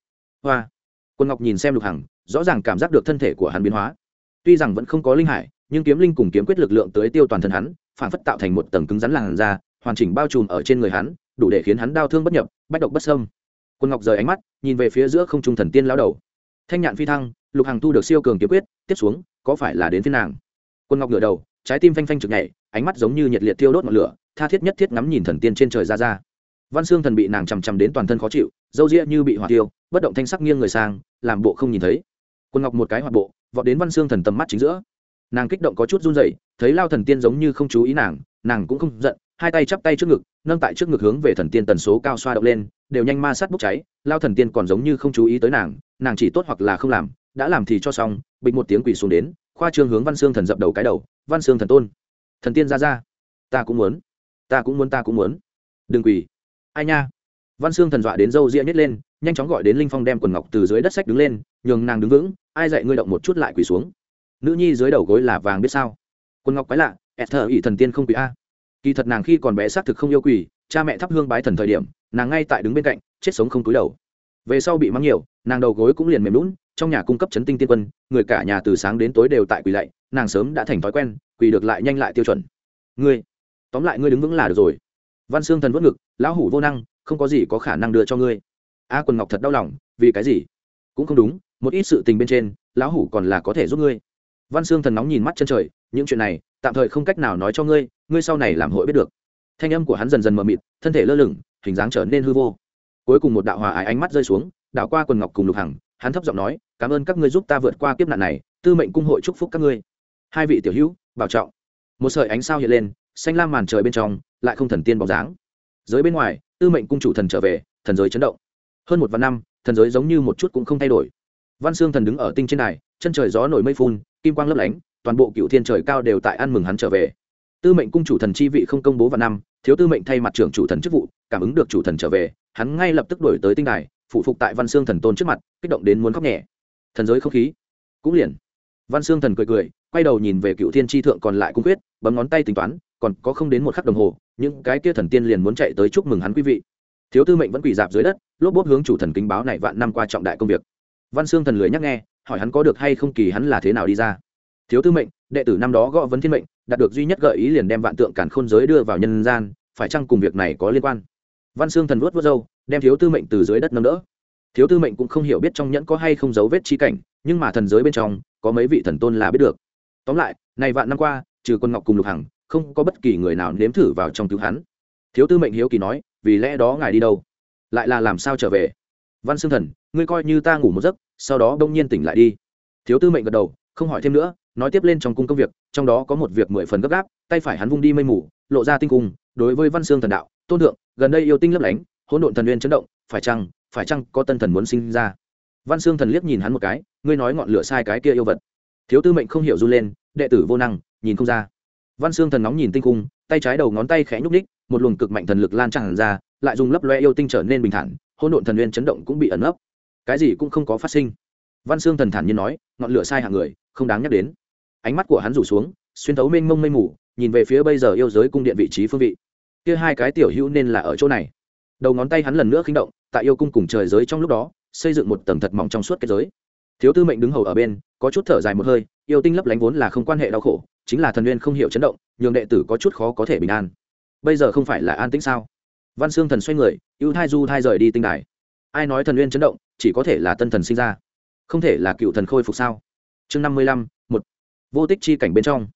Speaker 1: Hoa! Quân ngọc nhìn xem lục hằng rõ ràng cảm giác được thân thể của hắn biến hóa. Tuy rằng vẫn không có linh hải, nhưng kiếm linh cùng kiếm quyết lực lượng tới tiêu toàn thân hắn, phản phất tạo thành một tầng cứng rắn làn da hoàn chỉnh bao trùm ở trên người hắn, đủ để khiến hắn đau thương bất nhập, bách độc bất sâm quân ngọc rời ánh mắt, nhìn về phía giữa không trung thần tiên lao đầu. Thanh nhạn phi thăng, lục hằng thu được siêu cường kiếm quyết, tiếp xuống, có phải là đến phiên nàng? Quân ngọc ngửa đầu, trái tim phanh phanh trực nhảy, ánh mắt giống như nhiệt liệt tiêu đốt ngọn lửa, tha thiết nhất thiết ngắm nhìn thần tiên trên trời ra ra. Văn xương thần bị nàng chằm chằm đến toàn thân khó chịu, dâu ria như bị hỏa tiêu, bất động thanh sắc nghiêng người sang, làm bộ không nhìn thấy. Quân ngọc một cái hoạt bộ, vọt đến văn xương thần tầm mắt chính giữa. Nàng kích động có chút run rẩy, thấy lao thần tiên giống như không chú ý nàng nàng cũng không giận hai tay chắp tay trước ngực, nâng tại trước ngực hướng về thần tiên tần số cao xoa động lên, đều nhanh ma sát bốc cháy, lao thần tiên còn giống như không chú ý tới nàng nàng chỉ tốt hoặc là không làm, đã làm thì cho xong, bịch một tiếng quỷ xuống đến, khoa trương hướng văn xương thần dập đầu cái đầu, văn xương thần tôn, thần tiên ra ra, ta cũng muốn, ta cũng muốn, ta cũng muốn. Đừng quỳ. Ai nha. Văn xương thần dọa đến râu ria nhét lên, nhanh chóng gọi đến linh phong đem quần ngọc từ dưới đất sách đứng lên, nhường nàng đứng vững, ai dạy ngươi động một chút lại quỳ xuống? Nữ nhi dưới đầu gối là vàng biết sao? Quần ngọc quái lạ ẹt thờ ỷ thần tiên không quỳ a kỳ thật nàng khi còn bé xác thực không yêu quỳ cha mẹ thắp hương bái thần thời điểm, nàng ngay tại đứng bên cạnh, chết sống không cúi đầu. Về sau bị mắng nhiều, nàng đầu gối cũng liền mềm lún trong nhà cung cấp chấn tinh tiên quân, người cả nhà từ sáng đến tối đều tại quỳ lạy, nàng sớm đã thành thói quen, quỳ được lại nhanh lại tiêu chuẩn. Ngươi, tóm lại ngươi đứng vững là được rồi. Văn xương thần vất ngực, lão hủ vô năng, không có gì có khả năng đưa cho ngươi. A quần ngọc thật đau lòng, vì cái gì? Cũng không đúng, một ít sự tình bên trên, lão hủ còn là có thể giúp ngươi. Văn xương thần nóng nhìn mắt chân trời những chuyện này tạm thời không cách nào nói cho ngươi ngươi sau này làm hội biết được. Thanh âm của hắn dần dần mờ mịt thân thể lơ lửng hình dáng trở nên hư vô. Cuối cùng một đạo hòa ái ánh mắt rơi xuống đảo qua quần ngọc cùng lục hằng hắn thấp giọng nói cảm ơn các ngươi giúp ta vượt qua kiếp nạn này tư mệnh cung hội chúc phúc các ngươi. Hai vị tiểu hữu bảo trọng. Một sợi ánh sao hiện lên xanh lam màn trời bên trong lại không thần tiên bóng dáng. Giới bên ngoài tư mệnh cung chủ thần trở về thần giới chấn động. Hơn một vạn năm thần giới giống như một chút cũng không thay đổi. Văn xương thần đứng ở tinh trên này, chân trời gió nổi mây phun kim quang lấp lánh toàn bộ cựu thiên trời cao đều tại ăn mừng hắn trở về. Tư mệnh cung chủ thần chi vị không công bố vào năm, thiếu tư mệnh thay mặt trưởng chủ thần chức vụ, cảm ứng được chủ thần trở về, hắn ngay lập tức đổi tới tinh đài, phụ phục tại văn xương thần tôn trước mặt, kích động đến muốn khóc nhẹ. Thần giới không khí, cũng liền. Văn xương thần cười cười, quay đầu nhìn về cựu thiên tri thượng còn lại cung quyết, bấm ngón tay tính toán, còn có không đến một khắc đồng hồ, những cái kia thần tiên liền muốn chạy tới chúc mừng hắn quý vị. Thiếu tư mệnh vẫn quỳ dạp dưới đất, lốp bốp hướng chủ thần kính báo này vạn năm qua trọng đại công việc. Văn xương thần lười nhắc nghe, hỏi hắn có được hay không kỳ hắn là thế nào đi ra thiếu tư mệnh, đệ tử năm đó gõ vấn thiên mệnh, đạt được duy nhất gợi ý liền đem vạn tượng cản khôn giới đưa vào nhân gian, phải chăng cùng việc này có liên quan? Văn xương thần vuốt vớt râu, đem thiếu tư mệnh từ dưới đất nâng đỡ. Thiếu tư mệnh cũng không hiểu biết trong nhẫn có hay không dấu vết chi cảnh, nhưng mà thần giới bên trong, có mấy vị thần tôn là biết được. Tóm lại này vạn năm qua, trừ quân ngọc cùng lục hằng, không có bất kỳ người nào nếm thử vào trong cứu hắn. Thiếu tư mệnh hiếu kỳ nói, vì lẽ đó ngài đi đâu? Lại là làm sao trở về? Văn xương thần, ngươi coi như ta ngủ một giấc, sau đó đông nhiên tỉnh lại đi. Thiếu tư mệnh gật đầu, không hỏi thêm nữa nói tiếp lên trong cung công việc, trong đó có một việc mười phần gấp gáp, tay phải hắn vung đi mây mù, lộ ra tinh cung, đối với văn xương thần đạo, tôn thượng, gần đây yêu tinh lấp lánh, hỗn độn thần nguyên chấn động, phải chăng phải chăng có tân thần muốn sinh ra? Văn xương thần liếc nhìn hắn một cái, ngươi nói ngọn lửa sai cái kia yêu vật. Thiếu tư mệnh không hiểu run lên, đệ tử vô năng, nhìn không ra. Văn xương thần nóng nhìn tinh cung, tay trái đầu ngón tay khẽ nhúc ních một luồng cực mạnh thần lực lan tràn ra, lại dùng lấp loe yêu tinh trở nên bình thản, hỗn độn thần nguyên chấn động cũng bị ẩn ấp cái gì cũng không có phát sinh. Văn xương thần thản nhiên nói, ngọn lửa sai hạng người không đáng nhắc đến. Ánh mắt của hắn rủ xuống, xuyên thấu mênh mông mây mù, nhìn về phía bây giờ yêu giới cung điện vị trí phương vị. Kia hai cái tiểu hữu nên là ở chỗ này. Đầu ngón tay hắn lần nữa khinh động, tại yêu cung cùng trời giới trong lúc đó, xây dựng một tầng thật mỏng trong suốt cái giới. Thiếu tư mệnh đứng hầu ở bên, có chút thở dài một hơi, yêu tinh lấp lánh vốn là không quan hệ đau khổ, chính là thần nguyên không hiểu chấn động, nhường đệ tử có chút khó có thể bình an. Bây giờ không phải là an tĩnh sao? Văn xương thần xoay người, ưu thai du thai rời đi tinh đài. Ai nói thần nguyên chấn động, chỉ có thể là tân thần sinh ra. Không thể là cựu thần khôi phục sao? Chương năm mươi lăm, một. Vô tích chi cảnh bên trong.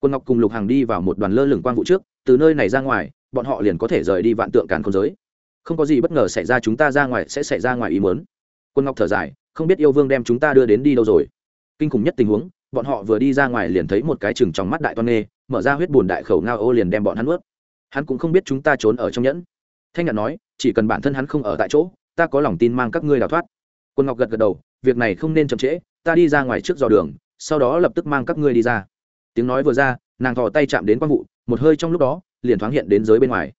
Speaker 1: Quân ngọc cùng lục hàng đi vào một đoàn lơ lửng quang vụ trước, từ nơi này ra ngoài, bọn họ liền có thể rời đi vạn tượng càn không giới. Không có gì bất ngờ xảy ra chúng ta ra ngoài sẽ xảy ra ngoài ý muốn. Quân ngọc thở dài, không biết yêu vương đem chúng ta đưa đến đi đâu rồi. Kinh khủng nhất tình huống, bọn họ vừa đi ra ngoài liền thấy một cái chừng trong mắt đại toan nghê, mở ra huyết bùn đại khẩu ngao ô liền đem bọn hắn ướt hắn cũng không biết chúng ta trốn ở trong nhẫn. Thanh nhạn nói, chỉ cần bản thân hắn không ở tại chỗ, ta có lòng tin mang các ngươi đào thoát. Quân ngọc gật gật đầu, việc này không nên chậm trễ ta đi ra ngoài trước dò đường, sau đó lập tức mang các ngươi đi ra. Tiếng nói vừa ra, nàng thò tay chạm đến quang vụ, một hơi trong lúc đó, liền thoáng hiện đến giới bên ngoài.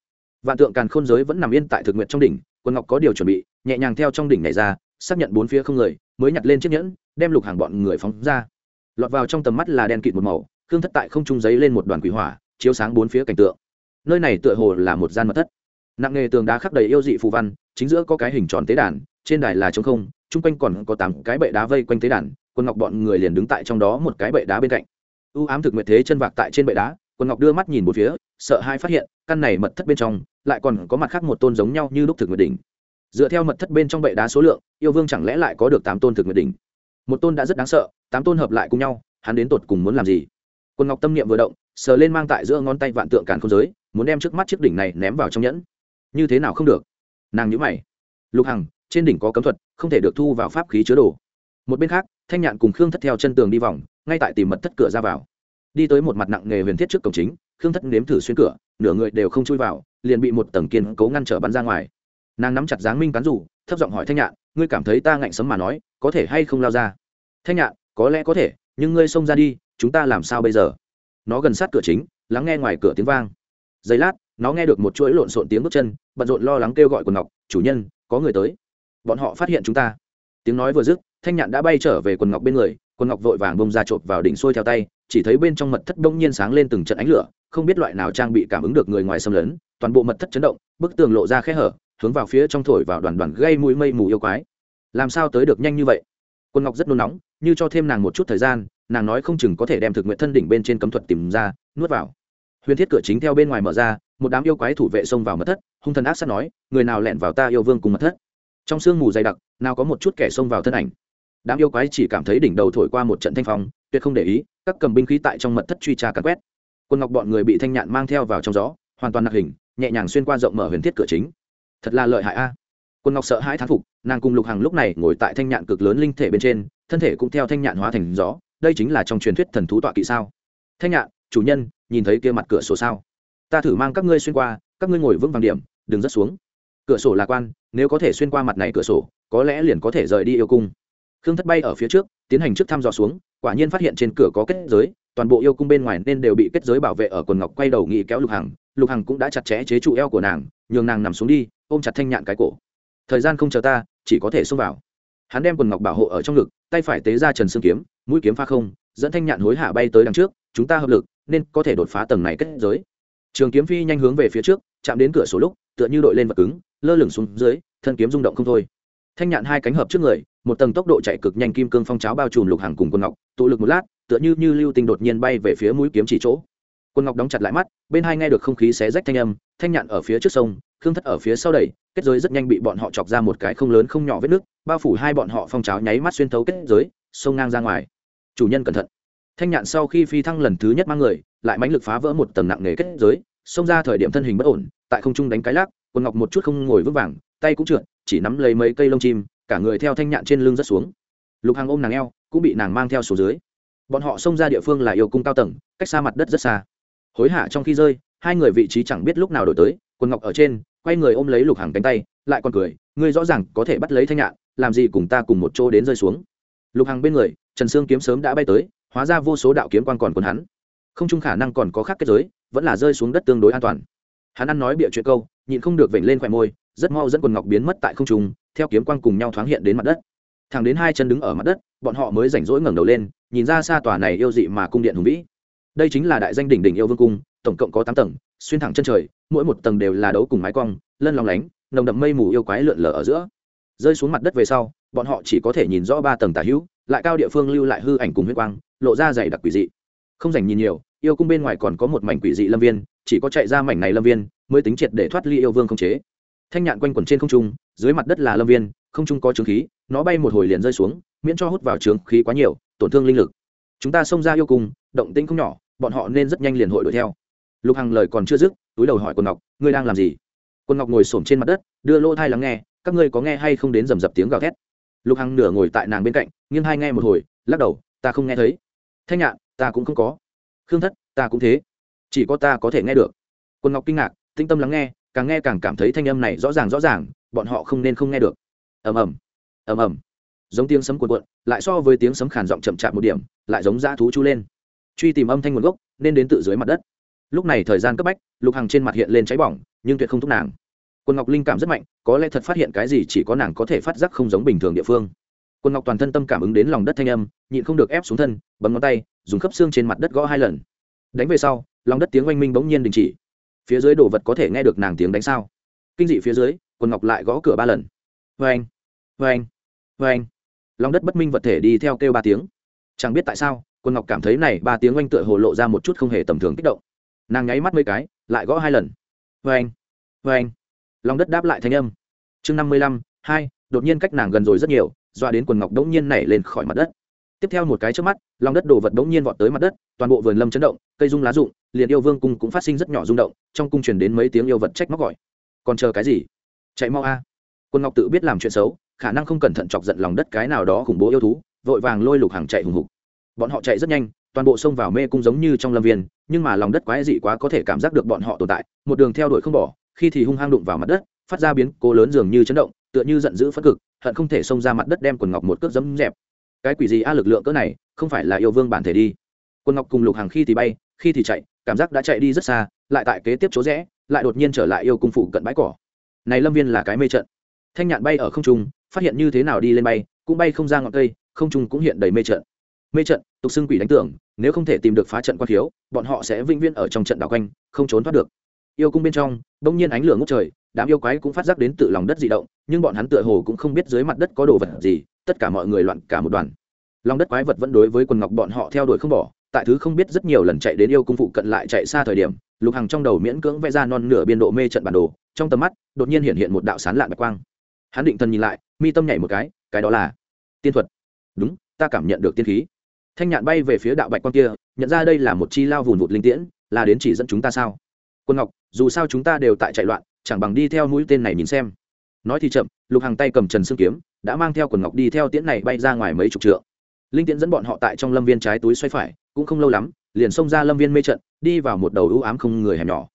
Speaker 1: Vạn tượng càn khôn giới vẫn nằm yên tại thực nguyện trong đỉnh quân ngọc có điều chuẩn bị, nhẹ nhàng theo trong đỉnh này ra, xác nhận bốn phía không người, mới nhặt lên chiếc nhẫn, đem lục hàng bọn người phóng ra. Lọt vào trong tầm mắt là đen kịt một màu, khương thất tại không trung giấy lên một đoàn quỷ hỏa, chiếu sáng bốn phía cảnh tượng. Nơi này tựa hồ là một gian mật thất. Nặng nghề tường đá khắc đầy yêu dị phù văn, chính giữa có cái hình tròn tế đàn, trên đài là trống không chung quanh còn có tám cái bệ đá vây quanh tế đàn, quân ngọc bọn người liền đứng tại trong đó một cái bệ đá bên cạnh. U ám thực nguyệt thế chân vạc tại trên bệ đá, quân ngọc đưa mắt nhìn một phía, sợ hai phát hiện, căn này mật thất bên trong, lại còn có mặt khác một tôn giống nhau như lúc thực nguyệt đỉnh. Dựa theo mật thất bên trong bệ đá số lượng, yêu vương chẳng lẽ lại có được tám tôn thực nguyệt đỉnh? Một tôn đã rất đáng sợ, tám tôn hợp lại cùng nhau, hắn đến tột cùng muốn làm gì? Quân ngọc tâm niệm vừa động, sờ lên mang tại giữa ngón tay vạn tượng càn không giới, muốn đem trước mắt chiếc đỉnh này ném vào trong nhẫn. Như thế nào không được? Nàng nhữ mày. Lục hằng, trên đỉnh có cấm thuật không thể được thu vào pháp khí chứa đồ. Một bên khác, thanh nhạn cùng khương thất theo chân tường đi vòng, ngay tại tìm mật thất cửa ra vào. Đi tới một mặt nặng nghề huyền thiết trước cổng chính, khương thất nếm thử xuyên cửa, nửa người đều không chui vào, liền bị một tầng kiên cố ngăn trở bắn ra ngoài. Nàng nắm chặt dáng minh cán rủ thấp giọng hỏi thanh nhạn, ngươi cảm thấy ta ngạnh sấm mà nói, có thể hay không lao ra? Thanh nhạn, có lẽ có thể, nhưng ngươi xông ra đi, chúng ta làm sao bây giờ? Nó gần sát cửa chính, lắng nghe ngoài cửa tiếng vang. Giây lát, nó nghe được một chuỗi lộn xộn tiếng bước chân, bận rộn lo lắng kêu gọi của ngọc, chủ nhân, có người tới bọn họ phát hiện chúng ta. Tiếng nói vừa dứt, thanh nhạn đã bay trở về quần ngọc bên người, quần ngọc vội vàng bông ra chộp vào đỉnh xuôi theo tay, chỉ thấy bên trong mật thất đông nhiên sáng lên từng trận ánh lửa, không biết loại nào trang bị cảm ứng được người ngoài xâm lấn, toàn bộ mật thất chấn động, bức tường lộ ra khe hở, hướng vào phía trong thổi vào đoàn đoàn gây mũi mây mù yêu quái. Làm sao tới được nhanh như vậy? Quân ngọc rất nôn nóng, như cho thêm nàng một chút thời gian, nàng nói không chừng có thể đem thực nguyện thân đỉnh bên trên cấm thuật tìm ra, nuốt vào. Huyền thiết cửa chính theo bên ngoài mở ra, một đám yêu quái thủ vệ xông vào mật thất, hung thần ác sát nói, người nào lẹn vào ta yêu vương cùng mật thất? Trong sương mù dày đặc, nào có một chút kẻ xông vào thân ảnh. Đám yêu quái chỉ cảm thấy đỉnh đầu thổi qua một trận thanh phong, tuyệt không để ý, các cầm binh khí tại trong mật thất truy tra cắn quét. Quân ngọc bọn người bị thanh nhạn mang theo vào trong gió, hoàn toàn nạc hình, nhẹ nhàng xuyên qua rộng mở huyền thiết cửa chính. Thật là lợi hại a. Quân ngọc sợ hãi thán phục, nàng cùng lục hằng lúc này ngồi tại thanh nhạn cực lớn linh thể bên trên, thân thể cũng theo thanh nhạn hóa thành gió, đây chính là trong truyền thuyết thần thú tọa kỵ sao? Thanh nhạn, chủ nhân, nhìn thấy kia mặt cửa sổ sao? Ta thử mang các ngươi xuyên qua, các ngươi ngồi vững vàng điểm, đừng rớt xuống cửa sổ lạc quan, nếu có thể xuyên qua mặt này cửa sổ, có lẽ liền có thể rời đi yêu cung. Khương thất bay ở phía trước, tiến hành trước thăm dò xuống, quả nhiên phát hiện trên cửa có kết giới, toàn bộ yêu cung bên ngoài nên đều bị kết giới bảo vệ ở quần ngọc quay đầu nghị kéo lục hằng. Lục hằng cũng đã chặt chẽ chế trụ eo của nàng, nhường nàng nằm xuống đi, ôm chặt thanh nhạn cái cổ. Thời gian không chờ ta, chỉ có thể xông vào. Hắn đem quần ngọc bảo hộ ở trong ngực, tay phải tế ra trần xương kiếm, mũi kiếm pha không, dẫn thanh nhạn hối hạ bay tới đằng trước, chúng ta hợp lực, nên có thể đột phá tầng này kết giới. Trường kiếm phi nhanh hướng về phía trước, chạm đến cửa sổ lúc, tựa như đội lên vật cứng lơ lửng xuống dưới, thân kiếm rung động không thôi. Thanh nhạn hai cánh hợp trước người, một tầng tốc độ chạy cực nhanh kim cương phong cháo bao trùm lục hàng cùng quân ngọc, tụ lực một lát, tựa như như lưu tinh đột nhiên bay về phía mũi kiếm chỉ chỗ. Quân ngọc đóng chặt lại mắt, bên hai nghe được không khí xé rách thanh âm, thanh nhạn ở phía trước sông, khương thất ở phía sau đẩy, kết giới rất nhanh bị bọn họ chọc ra một cái không lớn không nhỏ vết nước, bao phủ hai bọn họ phong cháo nháy mắt xuyên thấu kết giới, sông ngang ra ngoài. Chủ nhân cẩn thận. Thanh nhạn sau khi phi thăng lần thứ nhất mang người, lại mãnh lực phá vỡ một tầng nặng nề kết giới, xông ra thời điểm thân hình bất ổn, tại không trung đánh cái lác quần ngọc một chút không ngồi vững vàng, tay cũng trượt, chỉ nắm lấy mấy cây lông chim, cả người theo thanh nhạn trên lưng rất xuống. Lục hàng ôm nàng eo, cũng bị nàng mang theo số dưới. Bọn họ xông ra địa phương là yêu cung cao tầng, cách xa mặt đất rất xa. Hối hạ trong khi rơi, hai người vị trí chẳng biết lúc nào đổi tới, quần ngọc ở trên, quay người ôm lấy lục hàng cánh tay, lại còn cười, ngươi rõ ràng có thể bắt lấy thanh nhạn, làm gì cùng ta cùng một chỗ đến rơi xuống. Lục hàng bên người, trần sương kiếm sớm đã bay tới, hóa ra vô số đạo kiếm quan còn quần hắn. Không chung khả năng còn có khác kết giới, vẫn là rơi xuống đất tương đối an toàn. Hắn ăn nói bịa chuyện câu nhịn không được vểnh lên khỏe môi, rất mau dẫn quần ngọc biến mất tại không trung, theo kiếm quang cùng nhau thoáng hiện đến mặt đất. Thẳng đến hai chân đứng ở mặt đất, bọn họ mới rảnh rỗi ngẩng đầu lên, nhìn ra xa tòa này yêu dị mà cung điện hùng vĩ. Đây chính là đại danh đỉnh đỉnh yêu vương cung, tổng cộng có tám tầng, xuyên thẳng chân trời, mỗi một tầng đều là đấu cùng mái cong, lân lòng lánh, nồng đậm mây mù yêu quái lượn lờ ở giữa. Rơi xuống mặt đất về sau, bọn họ chỉ có thể nhìn rõ ba tầng tả hữu, lại cao địa phương lưu lại hư ảnh cùng huyết quang, lộ ra dày đặc quỷ dị. Không dành nhìn nhiều, yêu cung bên ngoài còn có một mảnh quỷ dị lâm viên, chỉ có chạy ra mảnh này lâm viên mới tính triệt để thoát ly yêu vương không chế. Thanh nhạn quanh quẩn trên không trung, dưới mặt đất là lâm viên, không trung có trướng khí, nó bay một hồi liền rơi xuống, miễn cho hút vào trướng khí quá nhiều, tổn thương linh lực. Chúng ta xông ra yêu cung, động tĩnh không nhỏ, bọn họ nên rất nhanh liền hội đuổi theo. Lục hằng lời còn chưa dứt, túi đầu hỏi quần ngọc, ngươi đang làm gì? Quân ngọc ngồi s trên mặt đất, đưa lỗ thai lắng nghe, các ngươi có nghe hay không đến rầm rập tiếng gào thét? Lục hằng nửa ngồi tại nàng bên cạnh, nghiêng hai nghe một hồi, lắc đầu, ta không nghe thấy. Thanh nhạn, ta cũng không có. Khương thất, ta cũng thế. Chỉ có ta có thể nghe được. Quân ngọc kinh ngạc tinh tâm lắng nghe, càng nghe càng cảm thấy thanh âm này rõ ràng rõ ràng, bọn họ không nên không nghe được. Ầm ầm ầm ầm. Giống tiếng sấm cuộn cuộn, lại so với tiếng sấm khàn giọng chậm chạp một điểm, lại giống dã thú chu lên. Truy tìm âm thanh nguồn gốc, nên đến tự dưới mặt đất. Lúc này thời gian cấp bách, lục hằng trên mặt hiện lên cháy bỏng, nhưng tuyệt không thúc nàng. Quân ngọc linh cảm rất mạnh, có lẽ thật phát hiện cái gì chỉ có nàng có thể phát giác không giống bình thường địa phương. Quân ngọc toàn thân tâm cảm ứng đến lòng đất thanh âm, nhịn không được ép xuống thân, bấm ngón tay, dùng khớp xương trên mặt đất gõ hai lần. Đánh về sau, lòng đất tiếng oanh minh bỗng nhiên đình chỉ phía dưới đồ vật có thể nghe được nàng tiếng đánh sao? Kinh dị phía dưới quân ngọc lại gõ cửa ba lần. Vê anh vê anh vê anh lòng đất bất minh vật thể đi theo kêu ba tiếng. Chẳng biết tại sao quân ngọc cảm thấy này ba tiếng oanh tựa hồ lộ ra một chút không hề tầm thường kích động. Nàng nháy mắt mấy cái, lại gõ hai lần. Vê anh vê anh lòng đất đáp lại thanh âm. Chương năm mươi lăm, hai, đột nhiên cách nàng gần rồi rất nhiều doa đến quần ngọc đống nhiên nảy lên khỏi mặt đất. Tiếp theo một cái trước mắt lòng đất đổ vật đống nhiên vọt tới mặt đất, toàn bộ vườn lâm chấn động, cây rung lá rụng, liền yêu vương cung cũng phát sinh rất nhỏ rung động trong cung truyền đến mấy tiếng yêu vật trách móc gọi. Còn chờ cái gì? Chạy mau a. Quân ngọc tự biết làm chuyện xấu, khả năng không cẩn thận chọc giận lòng đất cái nào đó khủng bố yêu thú, vội vàng lôi lục hàng chạy hùng hục. Bọn họ chạy rất nhanh, toàn bộ xông vào mê cung giống như trong lâm viên, nhưng mà lòng đất quái dị quá có thể cảm giác được bọn họ tồn tại, một đường theo đuổi không bỏ, khi thì hung hăng đụng vào mặt đất, phát ra biến cố lớn dường như chấn động, tựa như giận dữ phất cực, hận không thể xông ra mặt đất đem quần ngọc một cước dẫm dẹp. Cái quỷ gì a lực lượng cỡ này, không phải là yêu vương bản thể đi. Quần ngọc cùng lục hàng khi thì bay, khi thì chạy, cảm giác đã chạy đi rất xa lại tại kế tiếp chỗ rẽ, lại đột nhiên trở lại yêu cung phủ cận bãi cỏ. Này lâm viên là cái mê trận. Thanh nhạn bay ở không trung, phát hiện như thế nào đi lên bay, cũng bay không ra ngọn cây, không trung cũng hiện đầy mê trận. Mê trận, tục xưng quỷ đánh tưởng, nếu không thể tìm được phá trận quan thiếu, bọn họ sẽ vĩnh viễn ở trong trận đảo quanh, không trốn thoát được. Yêu cung bên trong, bỗng nhiên ánh lửa ngút trời, đám yêu quái cũng phát giác đến tự lòng đất dị động, nhưng bọn hắn tựa hồ cũng không biết dưới mặt đất có đồ vật gì, tất cả mọi người loạn cả một đoàn. Lòng đất quái vật vẫn đối với quần ngọc bọn họ theo đuổi không bỏ tại thứ không biết rất nhiều lần chạy đến yêu cung phụ cận lại chạy xa thời điểm, lục hằng trong đầu miễn cưỡng vẽ ra non nửa biên độ mê trận bản đồ, trong tầm mắt, đột nhiên hiện hiện một đạo sán lạn bạch quang. Hắn định thần nhìn lại, mi tâm nhảy một cái cái đó là tiên thuật. Đúng, ta cảm nhận được tiên khí. Thanh nhạn bay về phía đạo bạch quang kia, nhận ra đây là một chi lao vùn vụt linh tiễn, là đến chỉ dẫn chúng ta sao? Quân ngọc, dù sao chúng ta đều tại chạy loạn, chẳng bằng đi theo mũi tên này nhìn xem. Nói thì chậm, lục hàng tay cầm trần xương kiếm, đã mang theo quần ngọc đi theo tiễn này bay ra ngoài mấy chục trượng linh tiễn dẫn bọn họ tại trong lâm viên trái túi xoay phải, cũng không lâu lắm, liền xông ra lâm viên mê trận, đi vào một đầu ưu ám không người hẻm nhỏ.